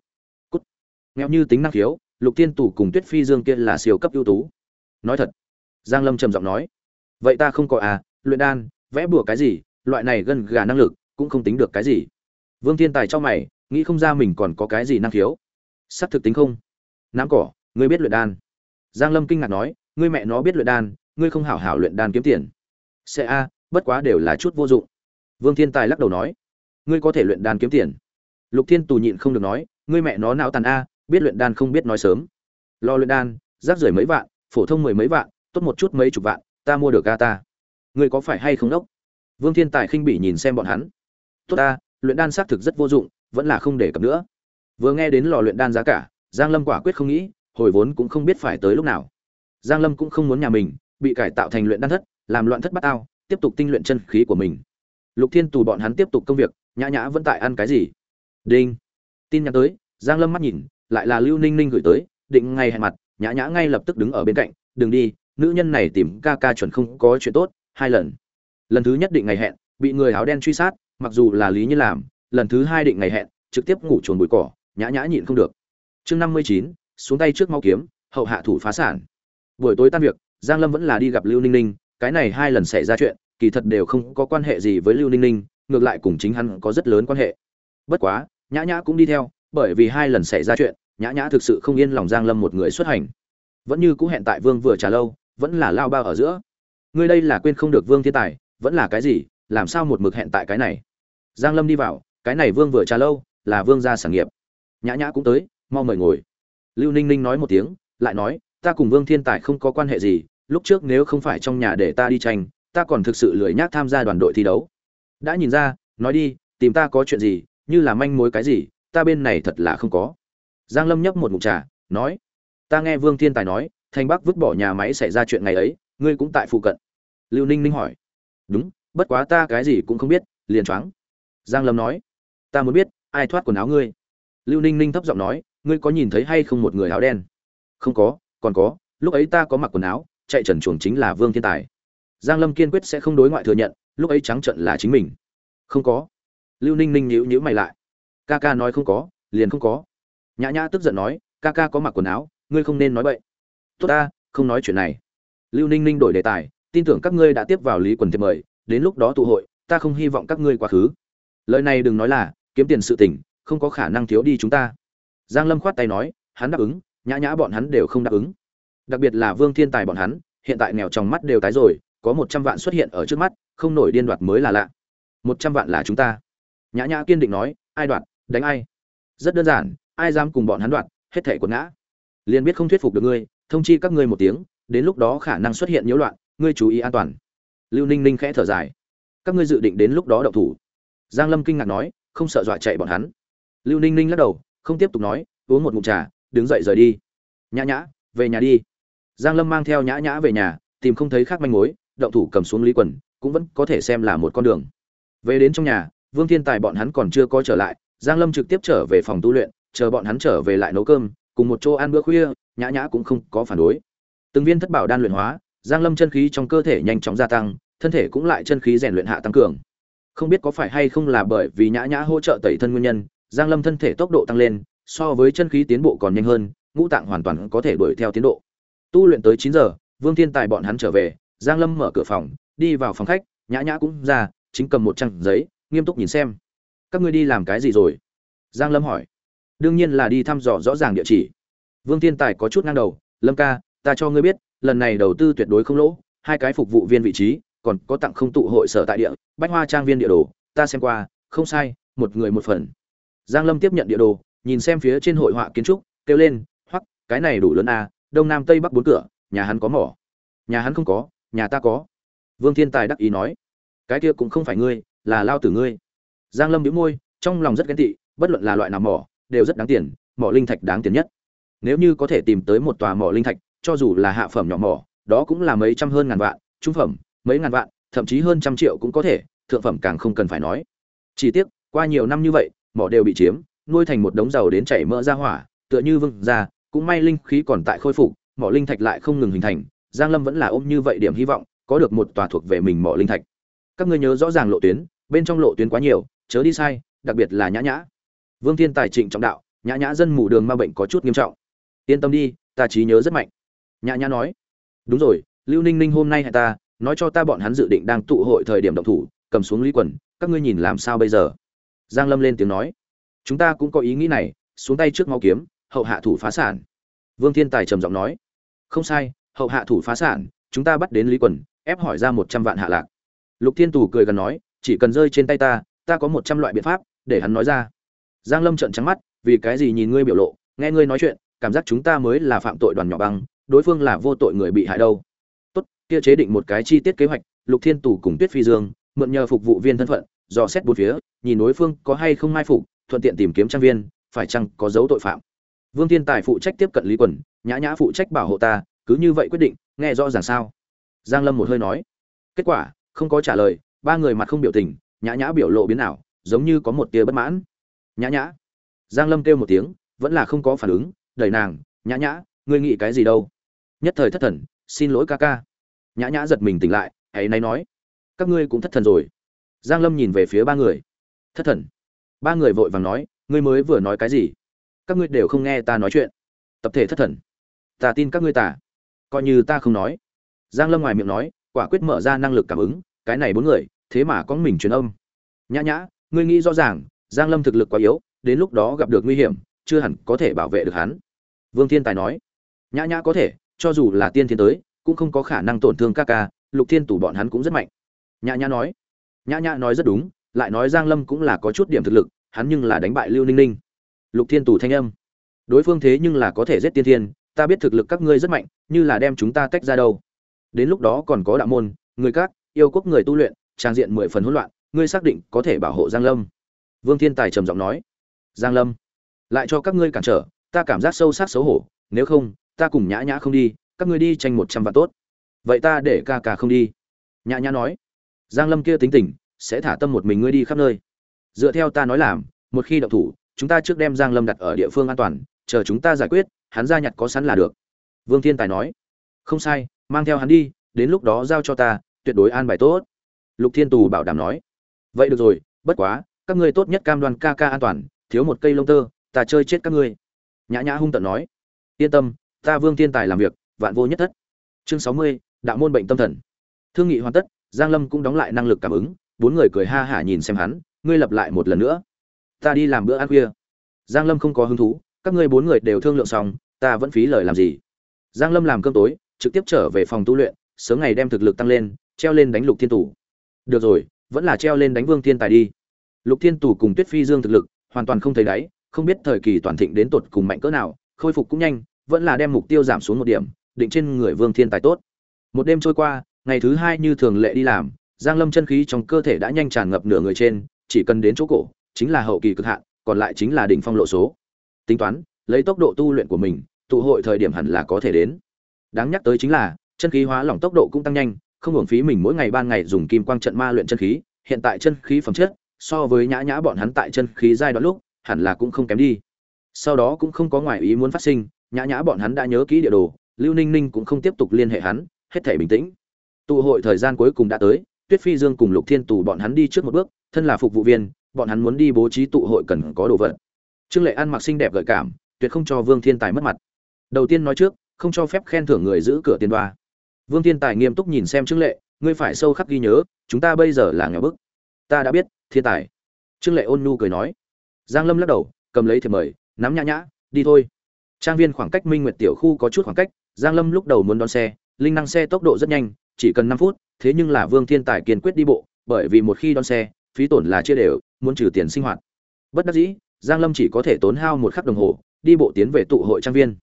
cút. Nghèo như tính năng khiếu, lục thiên tù cùng tuyết phi dương kia là siêu cấp ưu tú. Nói thật, giang lâm trầm giọng nói, vậy ta không có à luyện đan, vẽ bùa cái gì, loại này gần gà năng lực cũng không tính được cái gì. Vương thiên tài cho mày, nghĩ không ra mình còn có cái gì năng khiếu sắp thực tính không? Nám cỏ, ngươi biết luyện đan. Giang lâm kinh ngạc nói, ngươi mẹ nó biết luyện đan, ngươi không hảo hảo luyện đan kiếm tiền. Sẽ a, bất quá đều là chút vô dụng. Vương thiên tài lắc đầu nói, ngươi có thể luyện đan kiếm tiền. Lục thiên tù nhịn không được nói, ngươi mẹ nó não tàn a, biết luyện đan không biết nói sớm. Lo luyện đan, rác rưởi mấy vạn, phổ thông mười mấy vạn, tốt một chút mấy chục vạn, ta mua được ga ta. Ngươi có phải hay không đốc? Vương thiên tài khinh bỉ nhìn xem bọn hắn. Tốt ta luyện đan xác thực rất vô dụng, vẫn là không để cập nữa vừa nghe đến lò luyện đan giá cả, giang lâm quả quyết không nghĩ, hồi vốn cũng không biết phải tới lúc nào. Giang lâm cũng không muốn nhà mình, bị cải tạo thành luyện đan thất, làm loạn thất bát ao, tiếp tục tinh luyện chân khí của mình. Lục thiên tù bọn hắn tiếp tục công việc, nhã nhã vẫn tại ăn cái gì? Đinh. Tin nhắn tới, giang lâm mắt nhìn, lại là lưu ninh ninh gửi tới, định ngay hẹn mặt, nhã nhã ngay lập tức đứng ở bên cạnh, đừng đi, nữ nhân này tìm ca ca chuẩn không có chuyện tốt, hai lần. Lần thứ nhất định ngày hẹn, bị người áo đen truy sát, mặc dù là lý như làm, lần thứ hai định ngày hẹn, trực tiếp ngủ chuồn bụi cỏ nhã nhã nhịn không được. Chương năm mươi chín, xuống tay trước mau kiếm, hậu hạ thủ phá sản. Buổi tối tan việc, giang lâm vẫn là đi gặp lưu ninh ninh, cái này hai lần xảy ra chuyện, kỳ thật đều không có quan hệ gì với lưu ninh ninh, ngược lại cùng chính hắn có rất lớn quan hệ. Bất quá, nhã nhã cũng đi theo, bởi vì hai lần xảy ra chuyện, nhã nhã thực sự không yên lòng giang lâm một người xuất hành. Vẫn như cũ hẹn tại vương vừa trả lâu, vẫn là lao bao ở giữa. Ngươi đây là quên không được vương thiên tài, vẫn là cái gì, làm sao một mực hẹn tại cái này? Giang lâm đi vào, cái này vương vừa trà lâu là vương gia sản nghiệp nhã nhã cũng tới, mau mời ngồi. Lưu ninh ninh nói một tiếng, lại nói, ta cùng vương thiên tài không có quan hệ gì, lúc trước nếu không phải trong nhà để ta đi tranh, ta còn thực sự lười nhác tham gia đoàn đội thi đấu. Đã nhìn ra, nói đi, tìm ta có chuyện gì, như là manh mối cái gì, ta bên này thật là không có. Giang lâm nhấp một mục trà, nói, ta nghe vương thiên tài nói thanh bắc vứt bỏ nhà máy xảy ra chuyện ngày ấy, ngươi cũng tại phụ cận. Lưu ninh ninh hỏi, đúng, bất quá ta cái gì cũng không biết, liền choáng. Giang lâm nói, ta muốn biết, ai thoát quần áo ngươi? Lưu ninh ninh thấp giọng nói, ngươi có nhìn thấy hay không một người áo đen? Không có, còn có, lúc ấy ta có mặc quần áo, chạy trần chuồng chính là vương thiên tài. Giang lâm kiên quyết sẽ không đối ngoại thừa nhận, lúc ấy trắng trận là chính mình. Không có. Lưu ninh ninh nhíu nhíu mày lại. Ca ca nói không có, liền không có. Nhã nhã tức giận nói, ca ca có mặc quần áo, ngươi không nên nói bậy. Tốt ta, không nói chuyện này. Lưu ninh ninh đổi đề tài, tin tưởng các ngươi đã tiếp vào lý quần thiệp mời, đến lúc đó tụ hội, ta không hy vọng các ngươi quá khứ. Lời này đừng nói là, kiếm tiền sự tình không có khả năng thiếu đi chúng ta. Giang lâm khoát tay nói, hắn đáp ứng, nhã nhã bọn hắn đều không đáp ứng. Đặc biệt là vương thiên tài bọn hắn, hiện tại nghèo trong mắt đều tái rồi, có một trăm vạn xuất hiện ở trước mắt, không nổi điên đoạt mới là lạ. Một trăm vạn là chúng ta. Nhã nhã kiên định nói, ai đoạt, đánh ai? Rất đơn giản, ai dám cùng bọn hắn đoạt, hết thể quật ngã. Liền biết không thuyết phục được ngươi, thông chi các ngươi một tiếng, đến lúc đó khả năng xuất hiện nhiễu loạn, ngươi chú ý an toàn. Lưu ninh ninh khẽ thở dài. Các ngươi dự định đến lúc đó động thủ. Giang lâm kinh ngạc nói, không sợ dọa chạy bọn hắn lưu ninh ninh lắc đầu, không tiếp tục nói, uống một ngụm trà, đứng dậy rời đi. Nhã nhã, về nhà đi. Giang lâm mang theo nhã nhã về nhà, tìm không thấy khác manh mối, động thủ cầm xuống lý quần, cũng vẫn có thể xem là một con đường. Về đến trong nhà, vương thiên tài bọn hắn còn chưa có trở lại, giang lâm trực tiếp trở về phòng tu luyện, chờ bọn hắn trở về lại nấu cơm, cùng một chỗ ăn bữa khuya, nhã nhã cũng không có phản đối. Từng viên thất bảo đan luyện hóa, giang lâm chân khí trong cơ thể nhanh chóng gia tăng, thân thể cũng lại chân khí rèn luyện hạ tăng cường. Không biết có phải hay không là bởi vì nhã nhã hỗ trợ tẩy thân nguyên nhân giang lâm thân thể tốc độ tăng lên, so với chân khí tiến bộ còn nhanh hơn, ngũ tạng hoàn toàn có thể đuổi theo tiến độ. Tu luyện tới 9 giờ, vương thiên tài bọn hắn trở về, giang lâm mở cửa phòng, đi vào phòng khách, nhã nhã cũng ra, chính cầm một trang giấy, nghiêm túc nhìn xem. Các ngươi đi làm cái gì rồi? Giang lâm hỏi. Đương nhiên là đi thăm dò rõ ràng địa chỉ. Vương thiên tài có chút ngang đầu, lâm ca, ta cho ngươi biết, lần này đầu tư tuyệt đối không lỗ, hai cái phục vụ viên vị trí, còn có tặng không tụ hội sở tại địa, bách hoa trang viên địa đồ, ta xem qua, không sai, một người một phần giang lâm tiếp nhận địa đồ nhìn xem phía trên hội họa kiến trúc kêu lên hoắc cái này đủ lớn à, đông nam tây bắc bốn cửa nhà hắn có mỏ. Nhà hắn không có nhà ta có. Vương thiên tài đắc ý nói. Cái kia cũng không phải ngươi là lao tử ngươi. Giang lâm bĩu môi trong lòng rất ghen tị bất luận là loại nào mỏ đều rất đáng tiền mỏ linh thạch đáng tiền nhất. Nếu như có thể tìm tới một tòa mỏ linh thạch cho dù là hạ phẩm nhỏ mỏ đó cũng là mấy trăm hơn ngàn vạn trung phẩm mấy ngàn vạn thậm chí hơn trăm triệu cũng có thể thượng phẩm càng không cần phải nói. Chỉ tiếc qua nhiều năm như vậy mỏ đều bị chiếm, nuôi thành một đống dầu đến chảy mỡ ra hỏa, tựa như vương ra cũng may linh khí còn tại khôi phục, mỏ linh thạch lại không ngừng hình thành, giang lâm vẫn là ôm như vậy điểm hy vọng, có được một tòa thuộc về mình mỏ linh thạch. Các ngươi nhớ rõ ràng lộ tuyến, bên trong lộ tuyến quá nhiều, chớ đi sai, đặc biệt là nhã nhã. Vương thiên tài trịnh trọng đạo, nhã nhã dân mù đường ma bệnh có chút nghiêm trọng. Yên tâm đi, ta trí nhớ rất mạnh. Nhã nhã nói, đúng rồi, lưu ninh ninh hôm nay hẹn ta, nói cho ta bọn hắn dự định đang tụ hội thời điểm động thủ, cầm xuống lý quần, các ngươi nhìn làm sao bây giờ? Giang lâm lên tiếng nói, chúng ta cũng có ý nghĩ này, xuống tay trước máu kiếm, hậu hạ thủ phá sản. Vương thiên tài trầm giọng nói, không sai, hậu hạ thủ phá sản, chúng ta bắt đến lý quần, ép hỏi ra một trăm vạn hạ lạc. Lục thiên tù cười gần nói, chỉ cần rơi trên tay ta ta có một trăm loại biện pháp để hắn nói ra. Giang lâm trợn trắng mắt, vì cái gì nhìn ngươi biểu lộ, nghe ngươi nói chuyện, cảm giác chúng ta mới là phạm tội đoàn nhỏ băng, đối phương là vô tội người bị hại đâu. Tốt, kia chế định một cái chi tiết kế hoạch. Lục thiên tù cùng tuyết phi dương, mượn nhờ phục vụ viên thân phận dò xét bốn phía, nhìn đối phương có hay không mai phục, thuận tiện tìm kiếm trang viên, phải chăng có dấu tội phạm. Vương thiên tài phụ trách tiếp cận lý quần nhã nhã phụ trách bảo hộ ta, cứ như vậy quyết định, nghe rõ ràng sao? Giang lâm một hơi nói. Kết quả, không có trả lời, ba người mặt không biểu tình, nhã nhã biểu lộ biến ảo, giống như có một tia bất mãn. Nhã nhã. Giang lâm kêu một tiếng, vẫn là không có phản ứng, đẩy nàng, nhã nhã, ngươi nghĩ cái gì đâu? Nhất thời thất thần, xin lỗi ca ca. Nhã nhã giật mình tỉnh lại hãy nay nói. Các ngươi cũng thất thần rồi giang lâm nhìn về phía ba người. Thất thần. Ba người vội vàng nói, ngươi mới vừa nói cái gì? Các ngươi đều không nghe ta nói chuyện. Tập thể thất thần. Ta tin các ngươi tả coi như ta không nói. Giang lâm ngoài miệng nói, quả quyết mở ra năng lực cảm ứng, cái này bốn người, thế mà có mình truyền âm. Nhã nhã, ngươi nghĩ rõ ràng, giang lâm thực lực quá yếu, đến lúc đó gặp được nguy hiểm, chưa hẳn có thể bảo vệ được hắn. Vương thiên tài nói, nhã nhã có thể, cho dù là tiên thiên tới, cũng không có khả năng tổn thương các ca, lục thiên tủ bọn hắn cũng rất mạnh. Nhã nhã nói nhã nhã nói rất đúng, lại nói giang lâm cũng là có chút điểm thực lực, hắn nhưng là đánh bại lưu ninh ninh. Lục thiên tù thanh âm. Đối phương thế nhưng là có thể giết tiên thiên, ta biết thực lực các ngươi rất mạnh, như là đem chúng ta tách ra đâu. Đến lúc đó còn có đạo môn, người các yêu quốc người tu luyện, trang diện mười phần hỗn loạn, ngươi xác định có thể bảo hộ giang lâm. Vương thiên tài trầm giọng nói. Giang lâm, lại cho các ngươi cản trở, ta cảm giác sâu sắc xấu hổ, nếu không, ta cùng nhã nhã không đi, các ngươi đi tranh một trăm vạn tốt. Vậy ta để ca ca không đi. Nhã nhã nói giang lâm kia tính tình, sẽ thả tâm một mình ngươi đi khắp nơi. Dựa theo ta nói làm, một khi động thủ, chúng ta trước đem giang lâm đặt ở địa phương an toàn, chờ chúng ta giải quyết, hắn ra nhặt có sẵn là được. Vương thiên tài nói. Không sai, mang theo hắn đi, đến lúc đó giao cho ta, tuyệt đối an bài tốt. Lục thiên tù bảo đảm nói. Vậy được rồi, bất quá, các ngươi tốt nhất cam đoan ca ca an toàn, thiếu một cây lông tơ, ta chơi chết các ngươi. Nhã nhã hung tận nói. Yên tâm, ta vương thiên tài làm việc, vạn vô nhất thất. Chương sáu mươi, đạo môn bệnh tâm thần. Thương nghị hoàn tất giang lâm cũng đóng lại năng lực cảm ứng, bốn người cười ha hả nhìn xem hắn, ngươi lặp lại một lần nữa. Ta đi làm bữa ăn khuya. Giang lâm không có hứng thú, các ngươi bốn người đều thương lượng xong, ta vẫn phí lời làm gì? Giang lâm làm cơm tối, trực tiếp trở về phòng tu luyện, sớm ngày đem thực lực tăng lên, treo lên đánh lục thiên tủ được rồi, vẫn là treo lên đánh vương thiên tài đi. Lục thiên tủ cùng tuyết phi dương thực lực hoàn toàn không thấy đáy, không biết thời kỳ toàn thịnh đến tột cùng mạnh cỡ nào, khôi phục cũng nhanh, vẫn là đem mục tiêu giảm xuống một điểm, định trên người vương thiên tài tốt. Một đêm trôi qua ngày thứ hai như thường lệ đi làm, giang lâm chân khí trong cơ thể đã nhanh tràn ngập nửa người trên, chỉ cần đến chỗ cổ, chính là hậu kỳ cực hạn, còn lại chính là đỉnh phong lộ số. Tính toán, lấy tốc độ tu luyện của mình, tụ hội thời điểm hẳn là có thể đến. Đáng nhắc tới chính là, chân khí hóa lỏng tốc độ cũng tăng nhanh, không hưởng phí mình mỗi ngày ban ngày dùng kim quang trận ma luyện chân khí, hiện tại chân khí phẩm chất, so với nhã nhã bọn hắn tại chân khí giai đoạn lúc, hẳn là cũng không kém đi. Sau đó cũng không có ngoại ý muốn phát sinh, nhã nhã bọn hắn đã nhớ kỹ địa đồ, lưu ninh ninh cũng không tiếp tục liên hệ hắn, hết thể bình tĩnh tụ hội thời gian cuối cùng đã tới, tuyết phi dương cùng lục thiên tù bọn hắn đi trước một bước, thân là phục vụ viên, bọn hắn muốn đi bố trí tụ hội cần có đồ vật. Trương lệ ăn mặc xinh đẹp gợi cảm, tuyệt không cho vương thiên tài mất mặt. Đầu tiên nói trước, không cho phép khen thưởng người giữ cửa tiền đoa. Vương thiên tài nghiêm túc nhìn xem trương lệ, ngươi phải sâu khắc ghi nhớ, chúng ta bây giờ là nghèo bức. Ta đã biết, thiên tài. Trương lệ ôn nhu cười nói. Giang lâm lắc đầu, cầm lấy thiệp mời, nắm nhã nhã, đi thôi. Trang viên khoảng cách minh nguyệt tiểu khu có chút khoảng cách, giang lâm lúc đầu muốn đón xe, linh năng xe tốc độ rất nhanh chỉ cần 5 phút, thế nhưng là vương thiên tài kiên quyết đi bộ, bởi vì một khi đón xe, phí tổn là chia đều, muốn trừ tiền sinh hoạt. Bất đắc dĩ, giang lâm chỉ có thể tốn hao một khắc đồng hồ, đi bộ tiến về tụ hội trang viên.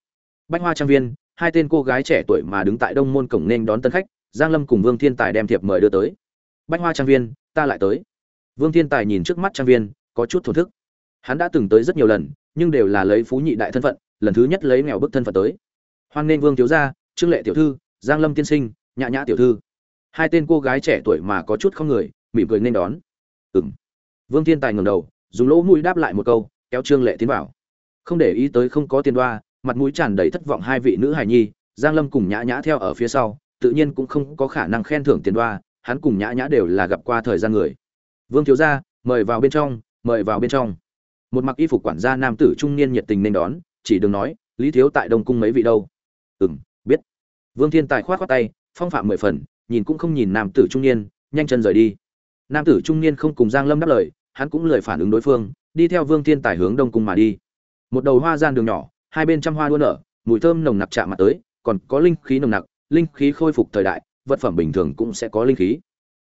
Bạch hoa trang viên, hai tên cô gái trẻ tuổi mà đứng tại đông môn cổng nên đón tân khách, giang lâm cùng vương thiên tài đem thiệp mời đưa tới. Bạch hoa trang viên, ta lại tới. Vương thiên tài nhìn trước mắt trang viên, có chút thổn thức. Hắn đã từng tới rất nhiều lần, nhưng đều là lấy phú nhị đại thân phận, lần thứ nhất lấy nghèo bức thân phận tới. Hoan nên vương thiếu gia, trương lệ tiểu thư, giang lâm tiên sinh nhã nhã tiểu thư. Hai tên cô gái trẻ tuổi mà có chút không người, mỉm cười nên đón. Ừng vương thiên tài ngẩng đầu, dùng lỗ mũi đáp lại một câu, kéo trương lệ tiến vào. Không để ý tới không có tiền đoa, mặt mũi tràn đầy thất vọng hai vị nữ hài nhi, giang lâm cùng nhã nhã theo ở phía sau, tự nhiên cũng không có khả năng khen thưởng tiền đoa, hắn cùng nhã nhã đều là gặp qua thời gian người. Vương thiếu gia, mời vào bên trong, mời vào bên trong. Một mặc y phục quản gia nam tử trung niên nhiệt tình nên đón, chỉ đừng nói, lý thiếu tại đông cung mấy vị đâu. Ừm, biết. Vương thiên tài khoát khoát tay phong phạm mười phần, nhìn cũng không nhìn nam tử trung niên, nhanh chân rời đi. Nam tử trung niên không cùng giang lâm đáp lời, hắn cũng lời phản ứng đối phương, đi theo vương thiên tài hướng đông cung mà đi. Một đầu hoa gian đường nhỏ, hai bên trăm hoa đua nở, mùi thơm nồng nặc chạm mặt tới, còn có linh khí nồng nặc, linh khí khôi phục thời đại, vật phẩm bình thường cũng sẽ có linh khí.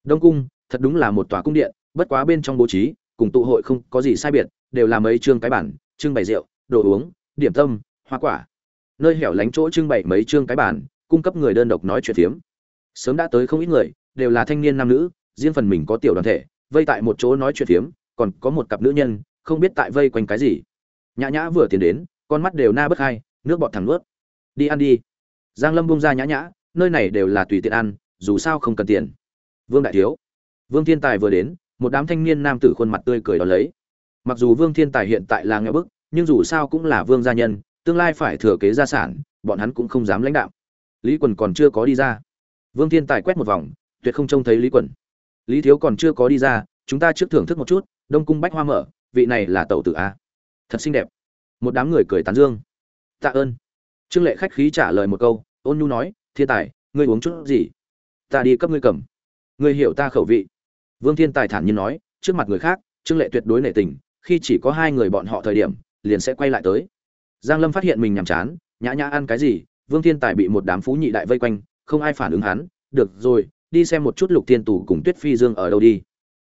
Đông cung, thật đúng là một tòa cung điện, bất quá bên trong bố trí, cùng tụ hội không có gì sai biệt, đều là mấy chương cái bản, trưng bày rượu, đồ uống, điểm tâm, hoa quả. Nơi hẻo lánh chỗ trưng bày mấy chương cái bản cung cấp người đơn độc nói chuyện phiếm. Sớm đã tới không ít người, đều là thanh niên nam nữ, riêng phần mình có tiểu đoàn thể, vây tại một chỗ nói chuyện phiếm, còn có một cặp nữ nhân, không biết tại vây quanh cái gì. Nhã nhã vừa tiến đến, con mắt đều na bất hai, nước bọt thẳng nuốt. Đi ăn đi. Giang lâm bung ra nhã nhã, nơi này đều là tùy tiện ăn, dù sao không cần tiền. Vương đại thiếu. Vương thiên tài vừa đến, một đám thanh niên nam tử khuôn mặt tươi cười đón lấy. Mặc dù vương thiên tài hiện tại là nghèo bức, nhưng dù sao cũng là vương gia nhân, tương lai phải thừa kế gia sản, bọn hắn cũng không dám lãnh đạo lý quần còn chưa có đi ra. Vương thiên tài quét một vòng, tuyệt không trông thấy lý quần. Lý thiếu còn chưa có đi ra, chúng ta trước thưởng thức một chút, đông cung bách hoa mở, vị này là tẩu tử a. Thật xinh đẹp. Một đám người cười tán dương. Tạ ơn. Trương lệ khách khí trả lời một câu, ôn nhu nói, thiên tài, ngươi uống chút gì? Ta đi cấp ngươi cầm. Ngươi hiểu ta khẩu vị. Vương thiên tài thản nhiên nói, trước mặt người khác, trương lệ tuyệt đối nể tình, khi chỉ có hai người bọn họ thời điểm, liền sẽ quay lại tới. Giang lâm phát hiện mình nhàm chán, nhã nhã ăn cái gì vương thiên tài bị một đám phú nhị đại vây quanh, không ai phản ứng hắn, được rồi, đi xem một chút lục thiên tù cùng tuyết phi dương ở đâu đi.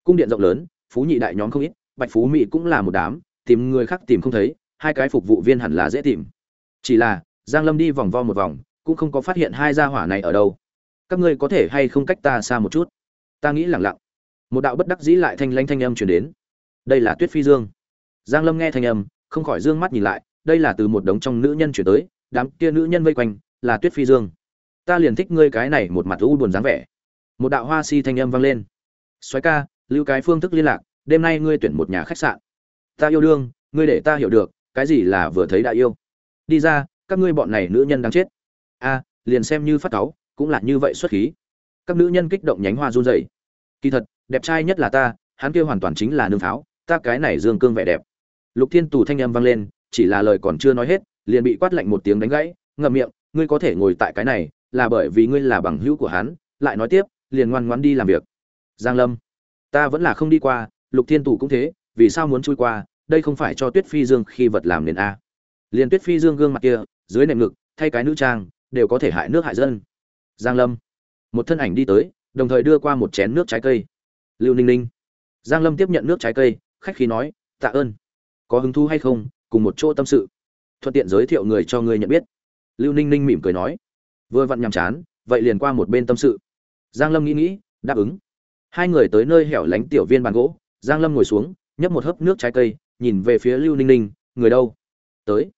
Cung điện rộng lớn, phú nhị đại nhóm không ít, bạch phú mỹ cũng là một đám, tìm người khác tìm không thấy, hai cái phục vụ viên hẳn là dễ tìm. Chỉ là, giang lâm đi vòng vo một vòng, cũng không có phát hiện hai gia hỏa này ở đâu. Các ngươi có thể hay không cách ta xa một chút? Ta nghĩ lặng lặng. Một đạo bất đắc dĩ lại thanh lanh thanh âm truyền đến. Đây là tuyết phi dương. Giang lâm nghe thanh âm, không khỏi dương mắt nhìn lại, đây là từ một đống trong nữ nhân chuyển tới đám kia nữ nhân vây quanh, là tuyết phi dương. Ta liền thích ngươi cái này một mặt u buồn dáng vẻ. Một đạo hoa si thanh âm vang lên. Xoáy ca, lưu cái phương thức liên lạc, đêm nay ngươi tuyển một nhà khách sạn. Ta yêu đương, ngươi để ta hiểu được, cái gì là vừa thấy đã yêu. Đi ra, các ngươi bọn này nữ nhân đang chết. A, liền xem như phát cáu, cũng là như vậy xuất khí. Các nữ nhân kích động nhánh hoa run rẩy. Kỳ thật, đẹp trai nhất là ta, hắn kia hoàn toàn chính là nương pháo, ta cái này dương cương vẻ đẹp. Lục thiên tù thanh âm vang lên, chỉ là lời còn chưa nói hết liền bị quát lạnh một tiếng đánh gãy, ngậm miệng, ngươi có thể ngồi tại cái này, là bởi vì ngươi là bằng hữu của hắn. Lại nói tiếp, liền ngoan ngoãn đi làm việc. Giang lâm, ta vẫn là không đi qua, lục thiên tù cũng thế, vì sao muốn chui qua, đây không phải cho tuyết phi dương khi vật làm nền a. Liền tuyết phi dương gương mặt kia, dưới nệm ngực, thay cái nữ trang, đều có thể hại nước hại dân. Giang lâm, một thân ảnh đi tới, đồng thời đưa qua một chén nước trái cây. Lưu ninh ninh, giang lâm tiếp nhận nước trái cây, khách khí nói, tạ ơn. Có hứng thú hay không, cùng một chỗ tâm sự thuận tiện giới thiệu người cho ngươi nhận biết. Lưu ninh ninh mỉm cười nói. Vừa vặn nhàm chán, vậy liền qua một bên tâm sự. Giang lâm nghĩ nghĩ, đáp ứng. Hai người tới nơi hẻo lánh tiểu viên bàn gỗ, giang lâm ngồi xuống, nhấp một hớp nước trái cây, nhìn về phía lưu ninh ninh, người đâu? Tới.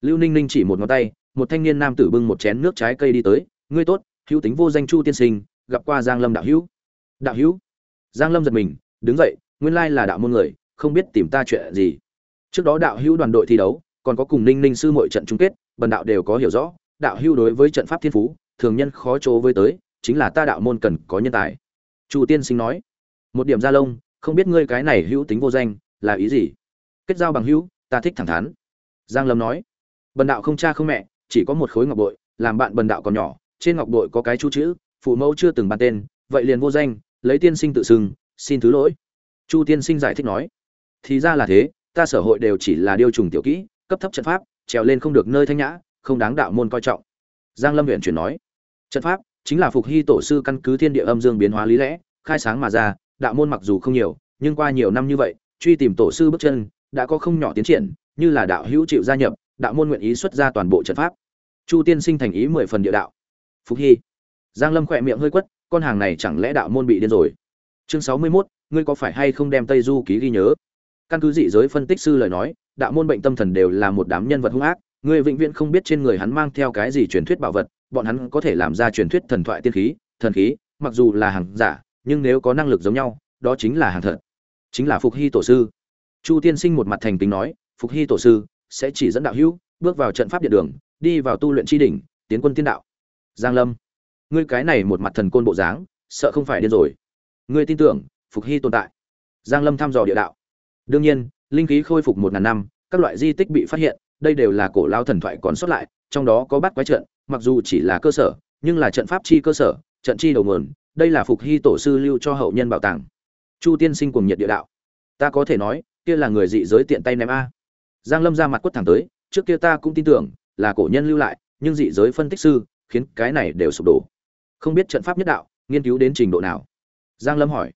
Lưu ninh ninh chỉ một ngón tay, một thanh niên nam tử bưng một chén nước trái cây đi tới. Ngươi tốt, hữu tính vô danh chu tiên sinh, gặp qua giang lâm đạo hữu. Đạo hữu? Giang lâm giật mình, đứng dậy, nguyên lai là đạo môn người, không biết tìm ta chuyện gì. Trước đó đạo hữu đoàn đội thi đấu còn có cùng ninh ninh sư mọi trận chung kết, bần đạo đều có hiểu rõ, đạo hưu đối với trận pháp thiên phú, thường nhân khó chỗ với tới, chính là ta đạo môn cần có nhân tài. Chu tiên sinh nói. Một điểm gia lông, không biết ngươi cái này hữu tính vô danh, là ý gì? Kết giao bằng hữu, ta thích thẳng thắn. Giang lâm nói. Bần đạo không cha không mẹ, chỉ có một khối ngọc bội, làm bạn bần đạo còn nhỏ, trên ngọc bội có cái chú chữ, phụ mẫu chưa từng bàn tên, vậy liền vô danh, lấy tiên sinh tự xưng, xin thứ lỗi. Chu tiên sinh giải thích nói. Thì ra là thế, ta sở hội đều chỉ là điều trùng tiểu kỹ cấp thấp trận pháp trèo lên không được nơi thanh nhã không đáng đạo môn coi trọng. Giang lâm huyện chuyển nói trận pháp chính là phục hy tổ sư căn cứ thiên địa âm dương biến hóa lý lẽ khai sáng mà ra đạo môn mặc dù không nhiều nhưng qua nhiều năm như vậy truy tìm tổ sư bước chân đã có không nhỏ tiến triển như là đạo hữu chịu gia nhập đạo môn nguyện ý xuất ra toàn bộ trận pháp. Chu tiên sinh thành ý mười phần địa đạo. Phục hy. Giang lâm khỏe miệng hơi quất con hàng này chẳng lẽ đạo môn bị điên rồi? Chương sáu mươi 61, ngươi có phải hay không đem tây du ký ghi nhớ? Căn cứ dị giới phân tích sư lời nói đạo môn bệnh tâm thần đều là một đám nhân vật hung ác, người vĩnh viễn không biết trên người hắn mang theo cái gì truyền thuyết bảo vật, bọn hắn có thể làm ra truyền thuyết thần thoại tiên khí, thần khí, mặc dù là hàng giả, nhưng nếu có năng lực giống nhau, đó chính là hàng thật, chính là phục hy tổ sư. Chu tiên sinh một mặt thành kính nói, phục hy tổ sư sẽ chỉ dẫn đạo hữu, bước vào trận pháp địa đường, đi vào tu luyện tri đỉnh, tiến quân tiên đạo. Giang lâm, ngươi cái này một mặt thần côn bộ dáng, sợ không phải điên rồi. Ngươi tin tưởng phục hy tồn tại. Giang lâm thăm dò địa đạo. Đương nhiên linh khí khôi phục một ngàn năm, các loại di tích bị phát hiện, đây đều là cổ lao thần thoại còn sót lại, trong đó có bát quái trận, mặc dù chỉ là cơ sở, nhưng là trận pháp chi cơ sở, trận chi đầu nguồn, đây là phục hy tổ sư lưu cho hậu nhân bảo tàng. Chu tiên sinh cùng nhiệt địa đạo. Ta có thể nói, kia là người dị giới tiện tay ném a. Giang lâm ra mặt quất thẳng tới, trước kia ta cũng tin tưởng, là cổ nhân lưu lại, nhưng dị giới phân tích sư, khiến cái này đều sụp đổ. Không biết trận pháp nhất đạo, nghiên cứu đến trình độ nào? Giang lâm hỏi.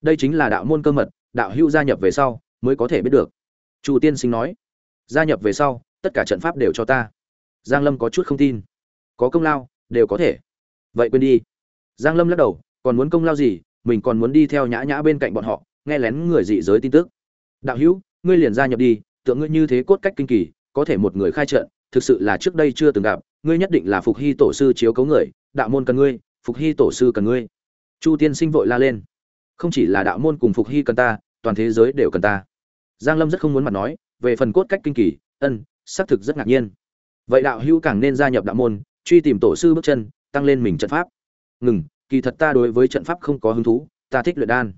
Đây chính là đạo môn cơ mật, đạo hữu gia nhập về sau mới có thể biết được. Chu tiên sinh nói, gia nhập về sau, tất cả trận pháp đều cho ta. Giang lâm có chút không tin. Có công lao, đều có thể. Vậy quên đi. Giang lâm lắc đầu, còn muốn công lao gì, mình còn muốn đi theo nhã nhã bên cạnh bọn họ, nghe lén người dị giới tin tức. Đạo hữu, ngươi liền gia nhập đi tượng ngươi như thế cốt cách kinh kỳ, có thể một người khai trận, thực sự là trước đây chưa từng gặp, ngươi nhất định là phục hy tổ sư chiếu cấu người, đạo môn cần ngươi, phục hy tổ sư cần ngươi. Chu tiên sinh vội la lên. Không chỉ là đạo môn cùng phục hy cần ta, toàn thế giới đều cần ta giang lâm rất không muốn mặt nói, về phần cốt cách kinh kỳ, ân, xác thực rất ngạc nhiên. Vậy đạo hữu càng nên gia nhập đạo môn, truy tìm tổ sư bước chân, tăng lên mình trận pháp. Ngừng, kỳ thật ta đối với trận pháp không có hứng thú, ta thích luyện đan.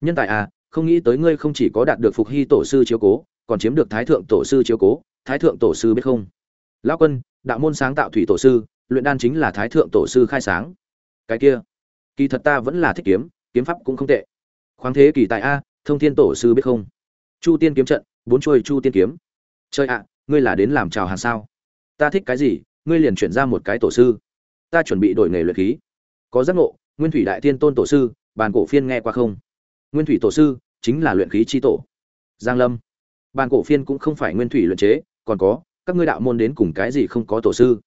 Nhân tài à không nghĩ tới ngươi không chỉ có đạt được phục hy tổ sư chiếu cố, còn chiếm được thái thượng tổ sư chiếu cố, thái thượng tổ sư biết không? Lão quân, đạo môn sáng tạo thủy tổ sư, luyện đan chính là thái thượng tổ sư khai sáng. Cái kia, kỳ thật ta vẫn là thích kiếm kiếm pháp cũng không tệ. Khoáng thế kỳ tại a, thông thiên tổ sư biết không? Chu tiên kiếm trận, bốn chuôi chu tiên kiếm. Chơi ạ, ngươi là đến làm chào hàng sao? Ta thích cái gì, ngươi liền chuyển ra một cái tổ sư. Ta chuẩn bị đổi nghề luyện khí. Có giác ngộ, nguyên thủy đại tiên tôn tổ sư, bàn cổ phiên nghe qua không? Nguyên thủy tổ sư chính là luyện khí chi tổ. Giang lâm. Bàn cổ phiên cũng không phải nguyên thủy luyện chế, còn có, các ngươi đạo môn đến cùng cái gì không có tổ sư?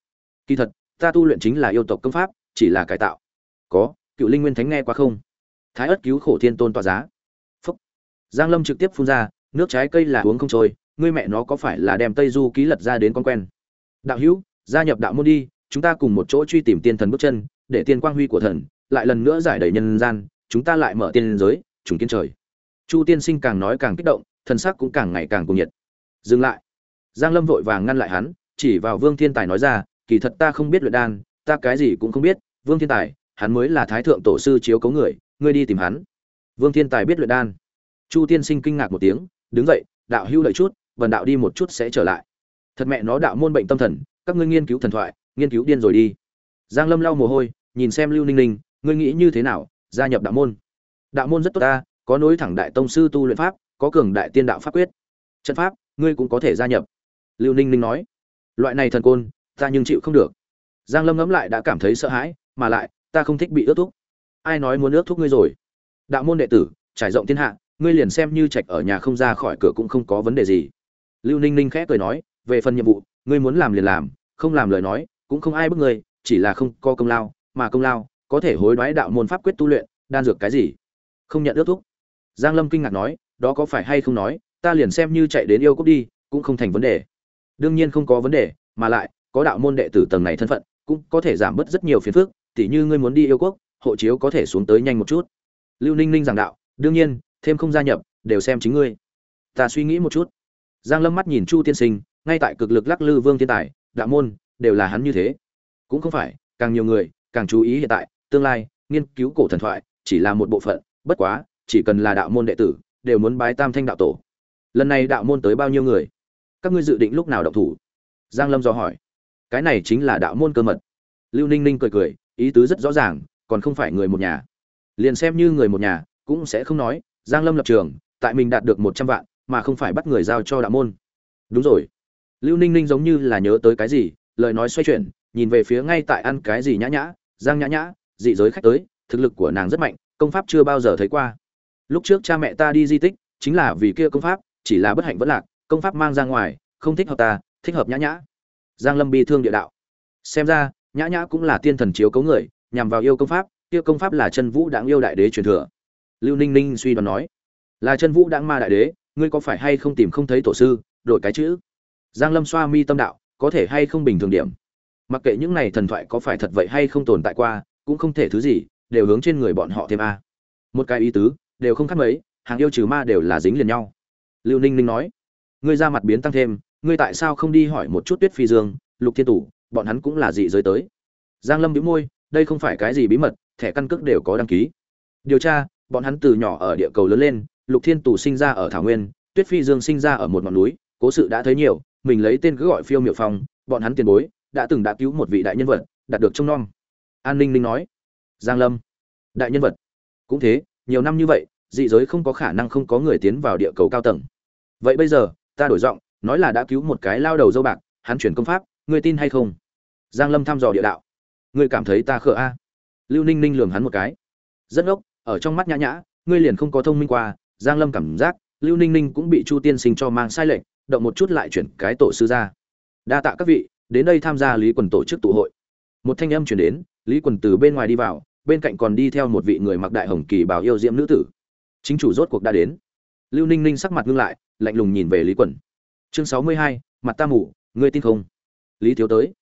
Kỳ thật, ta tu luyện chính là yêu tộc công pháp, chỉ là cải tạo. Có, cựu linh nguyên thánh nghe qua không? Thái ất cứu khổ thiên tôn tỏa giá. Phúc. Giang lâm trực tiếp phun ra nước trái cây là uống không trôi, ngươi mẹ nó có phải là đem tây du ký lật ra đến con quen? Đạo hữu, gia nhập đạo môn đi, chúng ta cùng một chỗ truy tìm tiên thần bước chân, để tiên quang huy của thần, lại lần nữa giải đầy nhân gian, chúng ta lại mở tiên giới, trùng kiến trời. Chu tiên sinh càng nói càng kích động, thần sắc cũng càng ngày càng cuồng nhiệt. Dừng lại. Giang lâm vội vàng ngăn lại hắn, chỉ vào vương thiên tài nói ra, kỳ thật ta không biết luyện đan, ta cái gì cũng không biết, vương thiên tài, hắn mới là thái thượng tổ sư chiếu cấu người, ngươi đi tìm hắn. Vương thiên tài biết luyện đan. Chu tiên sinh kinh ngạc một tiếng đứng dậy, đạo hưu lợi chút vần đạo đi một chút sẽ trở lại. Thật mẹ nó đạo môn bệnh tâm thần, các ngươi nghiên cứu thần thoại, nghiên cứu điên rồi đi. Giang lâm lau mồ hôi, nhìn xem lưu ninh ninh, ngươi nghĩ như thế nào, gia nhập đạo môn? Đạo môn rất tốt ta, có nối thẳng đại tông sư tu luyện pháp, có cường đại tiên đạo pháp quyết. Trận pháp, ngươi cũng có thể gia nhập. Lưu ninh ninh nói. Loại này thần côn, ta nhưng chịu không được. Giang lâm ngẫm lại đã cảm thấy sợ hãi, mà lại, ta không thích bị ước thuốc ai nói muốn ước thuốc ngươi rồi? Đạo môn đệ tử, trải rộng thiên hạ ngươi liền xem như trạch ở nhà không ra khỏi cửa cũng không có vấn đề gì. Lưu ninh ninh khẽ cười nói, về phần nhiệm vụ, ngươi muốn làm liền làm, không làm lời nói, cũng không ai bức ngươi, chỉ là không có công lao, mà công lao, có thể hối đoái đạo môn pháp quyết tu luyện, đan dược cái gì? Không nhận ước thúc. Giang lâm kinh ngạc nói, đó có phải hay không nói, ta liền xem như chạy đến yêu cốc đi, cũng không thành vấn đề. Đương nhiên không có vấn đề, mà lại, có đạo môn đệ tử tầng này thân phận, cũng có thể giảm bớt rất nhiều phiền phức, tỉ như ngươi muốn đi yêu quốc, hộ chiếu có thể xuống tới nhanh một chút. Lưu ninh ninh giảng đạo, đương nhiên thêm không gia nhập, đều xem chính ngươi. Ta suy nghĩ một chút. Giang lâm mắt nhìn chu tiên sinh, ngay tại cực lực lắc lư vương thiên tài, đạo môn, đều là hắn như thế. Cũng không phải, càng nhiều người, càng chú ý hiện tại, tương lai, nghiên cứu cổ thần thoại, chỉ là một bộ phận, bất quá, chỉ cần là đạo môn đệ tử, đều muốn bái tam thanh đạo tổ. Lần này đạo môn tới bao nhiêu người? Các ngươi dự định lúc nào động thủ? Giang lâm do hỏi. Cái này chính là đạo môn cơ mật. Lưu ninh ninh cười cười, ý tứ rất rõ ràng, còn không phải người một nhà. Liền xem như người một nhà, cũng sẽ không nói giang lâm lập trường, tại mình đạt được một trăm vạn, mà không phải bắt người giao cho đạo môn. Đúng rồi. Lưu ninh ninh giống như là nhớ tới cái gì, lời nói xoay chuyển, nhìn về phía ngay tại ăn cái gì nhã nhã, giang nhã nhã, dị giới khách tới, thực lực của nàng rất mạnh, công pháp chưa bao giờ thấy qua. Lúc trước cha mẹ ta đi di tích, chính là vì kia công pháp, chỉ là bất hạnh vẫn lạc, công pháp mang ra ngoài, không thích hợp ta, thích hợp nhã nhã. Giang lâm bi thương địa đạo. Xem ra, nhã nhã cũng là tiên thần chiếu cấu người, nhằm vào yêu công pháp, kia công pháp là chân vũ đáng yêu đại đế truyền thừa lưu ninh ninh suy đoán nói, là chân vũ đáng ma đại đế, ngươi có phải hay không tìm không thấy tổ sư, đổi cái chữ? Giang lâm xoa mi tâm đạo, có thể hay không bình thường điểm? Mặc kệ những này thần thoại có phải thật vậy hay không tồn tại qua, cũng không thể thứ gì, đều hướng trên người bọn họ thêm a. Một cái ý tứ, đều không khác mấy, hàng yêu trừ ma đều là dính liền nhau. Lưu ninh ninh nói, ngươi ra mặt biến tăng thêm, ngươi tại sao không đi hỏi một chút tuyết phi dương, lục thiên tủ, bọn hắn cũng là dị giới tới. Giang lâm bĩu môi, đây không phải cái gì bí mật, thẻ căn cước đều có đăng ký. Điều tra bọn hắn từ nhỏ ở địa cầu lớn lên, lục thiên tù sinh ra ở thảo nguyên, tuyết phi dương sinh ra ở một ngọn núi, cố sự đã thấy nhiều, mình lấy tên cứ gọi phiêu miệu phong, bọn hắn tiền bối, đã từng đã cứu một vị đại nhân vật, đạt được trông nom. An ninh ninh nói, giang lâm, đại nhân vật. Cũng thế, nhiều năm như vậy, dị giới không có khả năng không có người tiến vào địa cầu cao tầng. Vậy bây giờ, ta đổi giọng, nói là đã cứu một cái lao đầu dâu bạc, hắn chuyển công pháp, ngươi tin hay không? Giang lâm thăm dò địa đạo. Ngươi cảm thấy ta khờ a? Lưu ninh ninh lường hắn một cái. Rất ngốc ở trong mắt nhã nhã, ngươi liền không có thông minh qua, giang lâm cảm giác lưu ninh ninh cũng bị chu tiên sinh cho mang sai lệch, động một chút lại chuyển cái tổ sư ra. Đa tạ các vị, đến đây tham gia lý quần tổ chức tụ hội. Một thanh âm chuyển đến, lý quần từ bên ngoài đi vào, bên cạnh còn đi theo một vị người mặc đại hồng kỳ bảo yêu diễm nữ tử. Chính chủ rốt cuộc đã đến. Lưu ninh ninh sắc mặt ngưng lại, lạnh lùng nhìn về lý quần. Chương sáu mươi hai, mặt ta mủ ngươi tin không? Lý thiếu tới.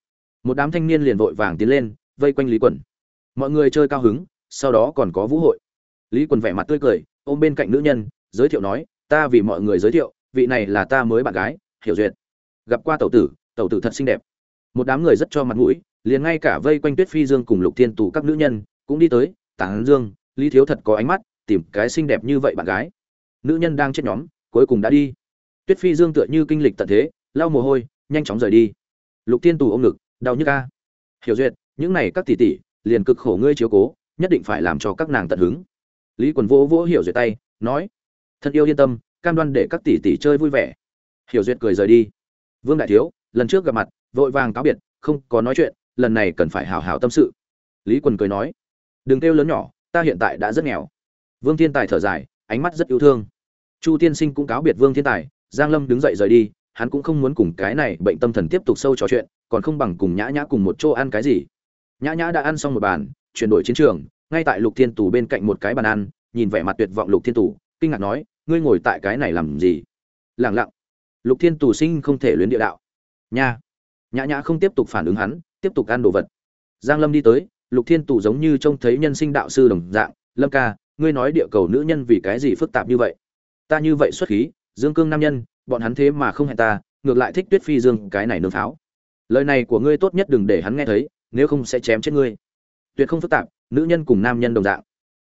Một đám thanh niên liền vội vàng tiến lên, vây quanh lý quần. Mọi người chơi cao hứng, sau đó còn có vũ hội lý quần vẻ mặt tươi cười, ôm bên cạnh nữ nhân, giới thiệu nói, ta vì mọi người giới thiệu, vị này là ta mới bạn gái, hiểu duyệt. Gặp qua tẩu tử tẩu tử thật xinh đẹp. Một đám người rất cho mặt mũi, liền ngay cả vây quanh tuyết phi dương cùng lục thiên tù các nữ nhân cũng đi tới tán dương, lý thiếu thật có ánh mắt, tìm cái xinh đẹp như vậy bạn gái. Nữ nhân đang chết nhóm, cuối cùng đã đi. Tuyết phi dương tựa như kinh lịch tận thế, lau mồ hôi, nhanh chóng rời đi. Lục thiên tù ôm ngực, đau nhức ca hiểu duyệt, những này các tỷ tỷ liền cực khổ ngươi chiếu cố, nhất định phải làm cho các nàng tận hứng lý quần vỗ vỗ hiểu duyệt tay, nói thân yêu yên tâm, cam đoan để các tỷ tỷ chơi vui vẻ. Hiểu duyệt cười rời đi. Vương đại thiếu, lần trước gặp mặt, vội vàng cáo biệt, không có nói chuyện, lần này cần phải hào hào tâm sự. Lý quần cười nói, đừng kêu lớn nhỏ, ta hiện tại đã rất nghèo. Vương thiên tài thở dài, ánh mắt rất yêu thương. Chu tiên sinh cũng cáo biệt vương thiên tài, giang lâm đứng dậy rời đi, hắn cũng không muốn cùng cái này bệnh tâm thần tiếp tục sâu trò chuyện, còn không bằng cùng nhã nhã cùng một chỗ ăn cái gì. Nhã nhã đã ăn xong một bàn, chuyển đổi chiến trường ngay tại lục thiên tù bên cạnh một cái bàn ăn, nhìn vẻ mặt tuyệt vọng lục thiên tù, kinh ngạc nói, ngươi ngồi tại cái này làm gì? Lẳng lặng. Lục thiên tù sinh không thể luyến địa đạo. Nha. Nhã nhã không tiếp tục phản ứng hắn, tiếp tục ăn đồ vật. Giang lâm đi tới, lục thiên tù giống như trông thấy nhân sinh đạo sư đồng dạng, lâm ca, ngươi nói địa cầu nữ nhân vì cái gì phức tạp như vậy? Ta như vậy xuất khí, dương cương nam nhân, bọn hắn thế mà không hẹn ta, ngược lại thích tuyết phi dương cái này nương pháo lời này của ngươi tốt nhất đừng để hắn nghe thấy, nếu không sẽ chém chết ngươi. Tuyệt không phức tạp nữ nhân cùng nam nhân đồng dạng.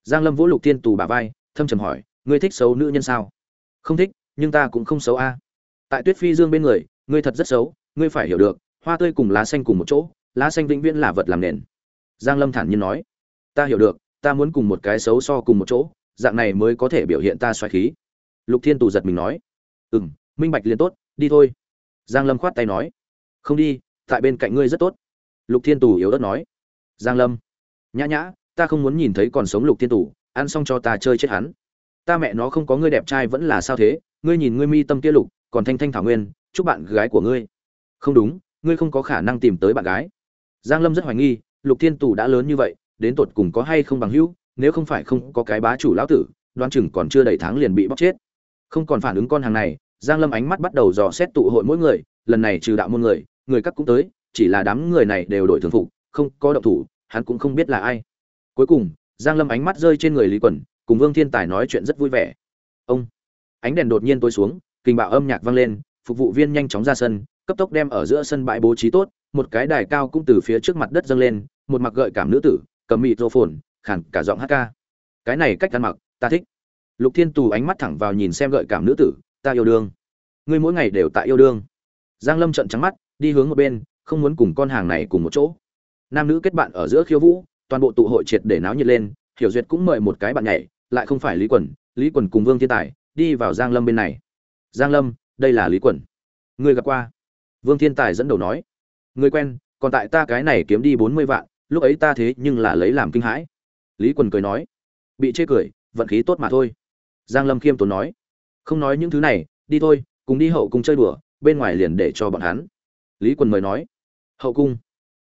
Giang lâm vỗ lục thiên tù bà vai, thâm trầm hỏi, ngươi thích xấu nữ nhân sao? Không thích, nhưng ta cũng không xấu a. Tại tuyết phi dương bên người, ngươi thật rất xấu, ngươi phải hiểu được, hoa tươi cùng lá xanh cùng một chỗ, lá xanh vĩnh viễn là vật làm nền. Giang lâm thản nhiên nói, ta hiểu được, ta muốn cùng một cái xấu so cùng một chỗ, dạng này mới có thể biểu hiện ta xoáy khí. Lục thiên tù giật mình nói, ừm, minh bạch liền tốt, đi thôi. Giang lâm khoát tay nói, không đi, tại bên cạnh ngươi rất tốt. Lục thiên tù yếu ớt nói, giang lâm nhã nhã ta không muốn nhìn thấy còn sống lục thiên tủ, ăn xong cho ta chơi chết hắn. Ta mẹ nó không có ngươi đẹp trai vẫn là sao thế ngươi nhìn ngươi mi tâm kia lục còn thanh thanh thảo nguyên chúc bạn gái của ngươi. Không đúng ngươi không có khả năng tìm tới bạn gái. Giang lâm rất hoài nghi lục thiên tù đã lớn như vậy đến tột cùng có hay không bằng hữu nếu không phải không có cái bá chủ lão tử đoan chừng còn chưa đầy tháng liền bị bóc chết. Không còn phản ứng con hàng này giang lâm ánh mắt bắt đầu dò xét tụ hội mỗi người lần này trừ đạo môn người người các cũng tới chỉ là đám người này đều đổi thường phục không có động thủ hắn cũng không biết là ai. Cuối cùng, giang lâm ánh mắt rơi trên người lý quần cùng vương thiên tài nói chuyện rất vui vẻ. Ông, ánh đèn đột nhiên tối xuống, kinh bạo âm nhạc vang lên, phục vụ viên nhanh chóng ra sân, cấp tốc đem ở giữa sân bãi bố trí tốt, một cái đài cao cũng từ phía trước mặt đất dâng lên, một mặc gợi cảm nữ tử, cầm mịt rô phồn khản cả giọng hát ca. Cái này cách ăn mặc, ta thích. Lục thiên tù ánh mắt thẳng vào nhìn xem gợi cảm nữ tử, ta yêu đương. Ngươi mỗi ngày đều tại yêu đương. Giang lâm trận trắng mắt, đi hướng một bên, không muốn cùng con hàng này cùng một chỗ nam nữ kết bạn ở giữa khiêu vũ, toàn bộ tụ hội triệt để náo nhiệt lên, hiểu duyệt cũng mời một cái bạn nhảy, lại không phải lý quần lý quần cùng vương thiên tài, đi vào giang lâm bên này. Giang lâm, đây là lý quần người gặp qua? Vương thiên tài dẫn đầu nói. Người quen, còn tại ta cái này kiếm đi bốn mươi vạn, lúc ấy ta thế nhưng là lấy làm kinh hãi. Lý quần cười nói. Bị chê cười, vận khí tốt mà thôi. Giang lâm khiêm tốn nói. Không nói những thứ này, đi thôi, cùng đi hậu cung chơi đùa, bên ngoài liền để cho bọn hắn. Lý quần mời nói. Hậu cung?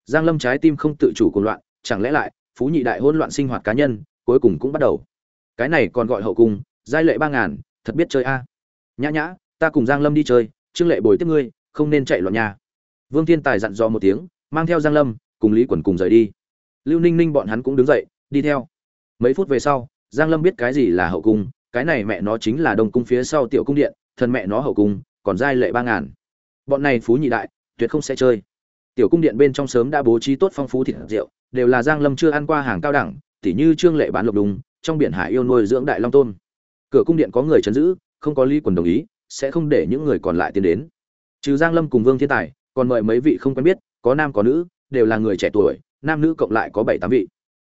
Giang lâm trái tim không tự chủ cuồng loạn, chẳng lẽ lại, phú nhị đại hỗn loạn sinh hoạt cá nhân, cuối cùng cũng bắt đầu. Cái này còn gọi hậu cung, giai lệ ba ngàn, thật biết chơi a. Nhã nhã, ta cùng giang lâm đi chơi, trương lệ bồi tiếp ngươi, không nên chạy loạn nhà. Vương thiên tài dặn dò một tiếng, mang theo giang lâm, cùng lý quần cùng rời đi. Lưu ninh ninh bọn hắn cũng đứng dậy, đi theo. Mấy phút về sau, giang lâm biết cái gì là hậu cung, cái này mẹ nó chính là đông cung phía sau tiểu cung điện, thần mẹ nó hậu cung, còn giai lệ ba ngàn. Bọn này phú nhị đại, tuyệt không sẽ chơi tiểu cung điện bên trong sớm đã bố trí tốt phong phú thịt rượu, đều là giang lâm chưa ăn qua hàng cao đẳng, tỉ như trương lệ bán lộc đùng, trong biển hải yêu nuôi dưỡng đại long tôn. Cửa cung điện có người chấn giữ, không có lý quần đồng ý, sẽ không để những người còn lại tiến đến. Trừ giang lâm cùng vương thiên tài, còn mời mấy vị không quen biết, có nam có nữ, đều là người trẻ tuổi, nam nữ cộng lại có bảy tám vị.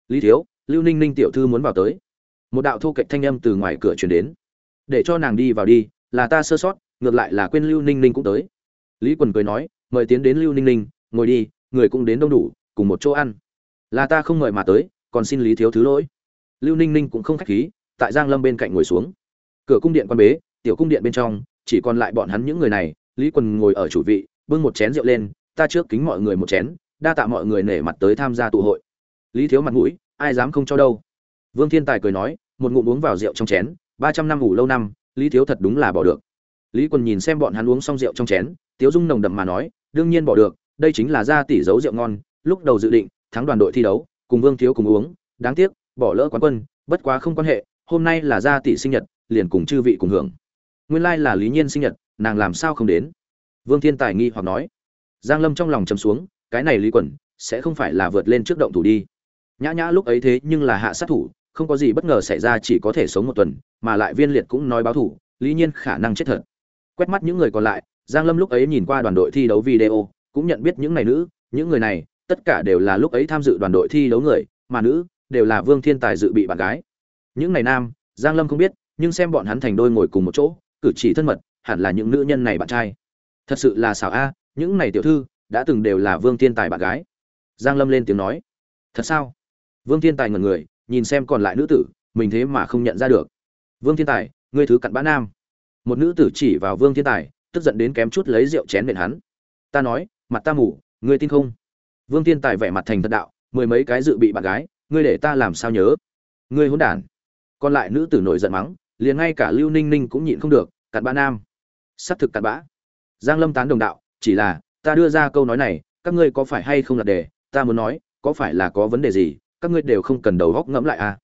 Lý thiếu, lưu ninh ninh tiểu thư muốn vào tới. Một đạo thu kệ thanh âm từ ngoài cửa truyền đến. Để cho nàng đi vào đi, là ta sơ sót, ngược lại là quên lưu ninh ninh cũng tới. Lý quần cười nói, mời tiến đến lưu ninh ninh ngồi đi, người cũng đến đông đủ, cùng một chỗ ăn. Là ta không mời mà tới, còn xin lý thiếu thứ lỗi. Lưu ninh ninh cũng không khách khí, tại giang lâm bên cạnh ngồi xuống. Cửa cung điện quan bế, tiểu cung điện bên trong, chỉ còn lại bọn hắn những người này, lý quần ngồi ở chủ vị, bưng một chén rượu lên, ta trước kính mọi người một chén, đa tạ mọi người nể mặt tới tham gia tụ hội. Lý thiếu mặt mũi, ai dám không cho đâu. Vương thiên tài cười nói, một ngụm uống vào rượu trong chén, ba trăm năm ngủ lâu năm, lý thiếu thật đúng là bỏ được. Lý quần nhìn xem bọn hắn uống xong rượu trong chén, tiếu dung nồng đậm mà nói, đương nhiên bỏ được đây chính là gia tỷ giấu rượu ngon, lúc đầu dự định, thắng đoàn đội thi đấu, cùng vương thiếu cùng uống, đáng tiếc, bỏ lỡ quán quân, bất quá không quan hệ, hôm nay là gia tỷ sinh nhật, liền cùng chư vị cùng hưởng. Nguyên lai là lý nhiên sinh nhật, nàng làm sao không đến? Vương thiên tài nghi hoặc nói. Giang lâm trong lòng trầm xuống, cái này lý quẩn, sẽ không phải là vượt lên trước động thủ đi. Nhã nhã lúc ấy thế nhưng là hạ sát thủ, không có gì bất ngờ xảy ra chỉ có thể sống một tuần, mà lại viên liệt cũng nói báo thủ, lý nhiên khả năng chết thật. Quét mắt những người còn lại, giang lâm lúc ấy nhìn qua đoàn đội thi đấu video cũng nhận biết những này nữ, những người này, tất cả đều là lúc ấy tham dự đoàn đội thi đấu người, mà nữ, đều là vương thiên tài dự bị bạn gái. Những này nam, giang lâm không biết, nhưng xem bọn hắn thành đôi ngồi cùng một chỗ, cử chỉ thân mật, hẳn là những nữ nhân này bạn trai. Thật sự là xảo a, những này tiểu thư, đã từng đều là vương thiên tài bạn gái. Giang lâm lên tiếng nói. Thật sao? Vương thiên tài ngẩn người, nhìn xem còn lại nữ tử, mình thế mà không nhận ra được. Vương thiên tài, ngươi thứ cặn bã nam. Một nữ tử chỉ vào vương thiên tài, tức giận đến kém chút lấy rượu chén nện hắn. Ta nói mặt ta mù, ngươi tin không? Vương thiên tài vẻ mặt thành thật đạo, mười mấy cái dự bị bạn gái, ngươi để ta làm sao nhớ? Ngươi hỗn đản. Còn lại nữ tử nổi giận mắng, liền ngay cả lưu ninh ninh cũng nhịn không được, cặn bã nam. S ắ c thực cặn bã. Giang lâm tán đồng đạo, chỉ là, ta đưa ra câu nói này, các ngươi có phải hay không là đề ta muốn nói, có phải là có vấn đề gì, các ngươi đều không cần đầu góc ngẫm lại à.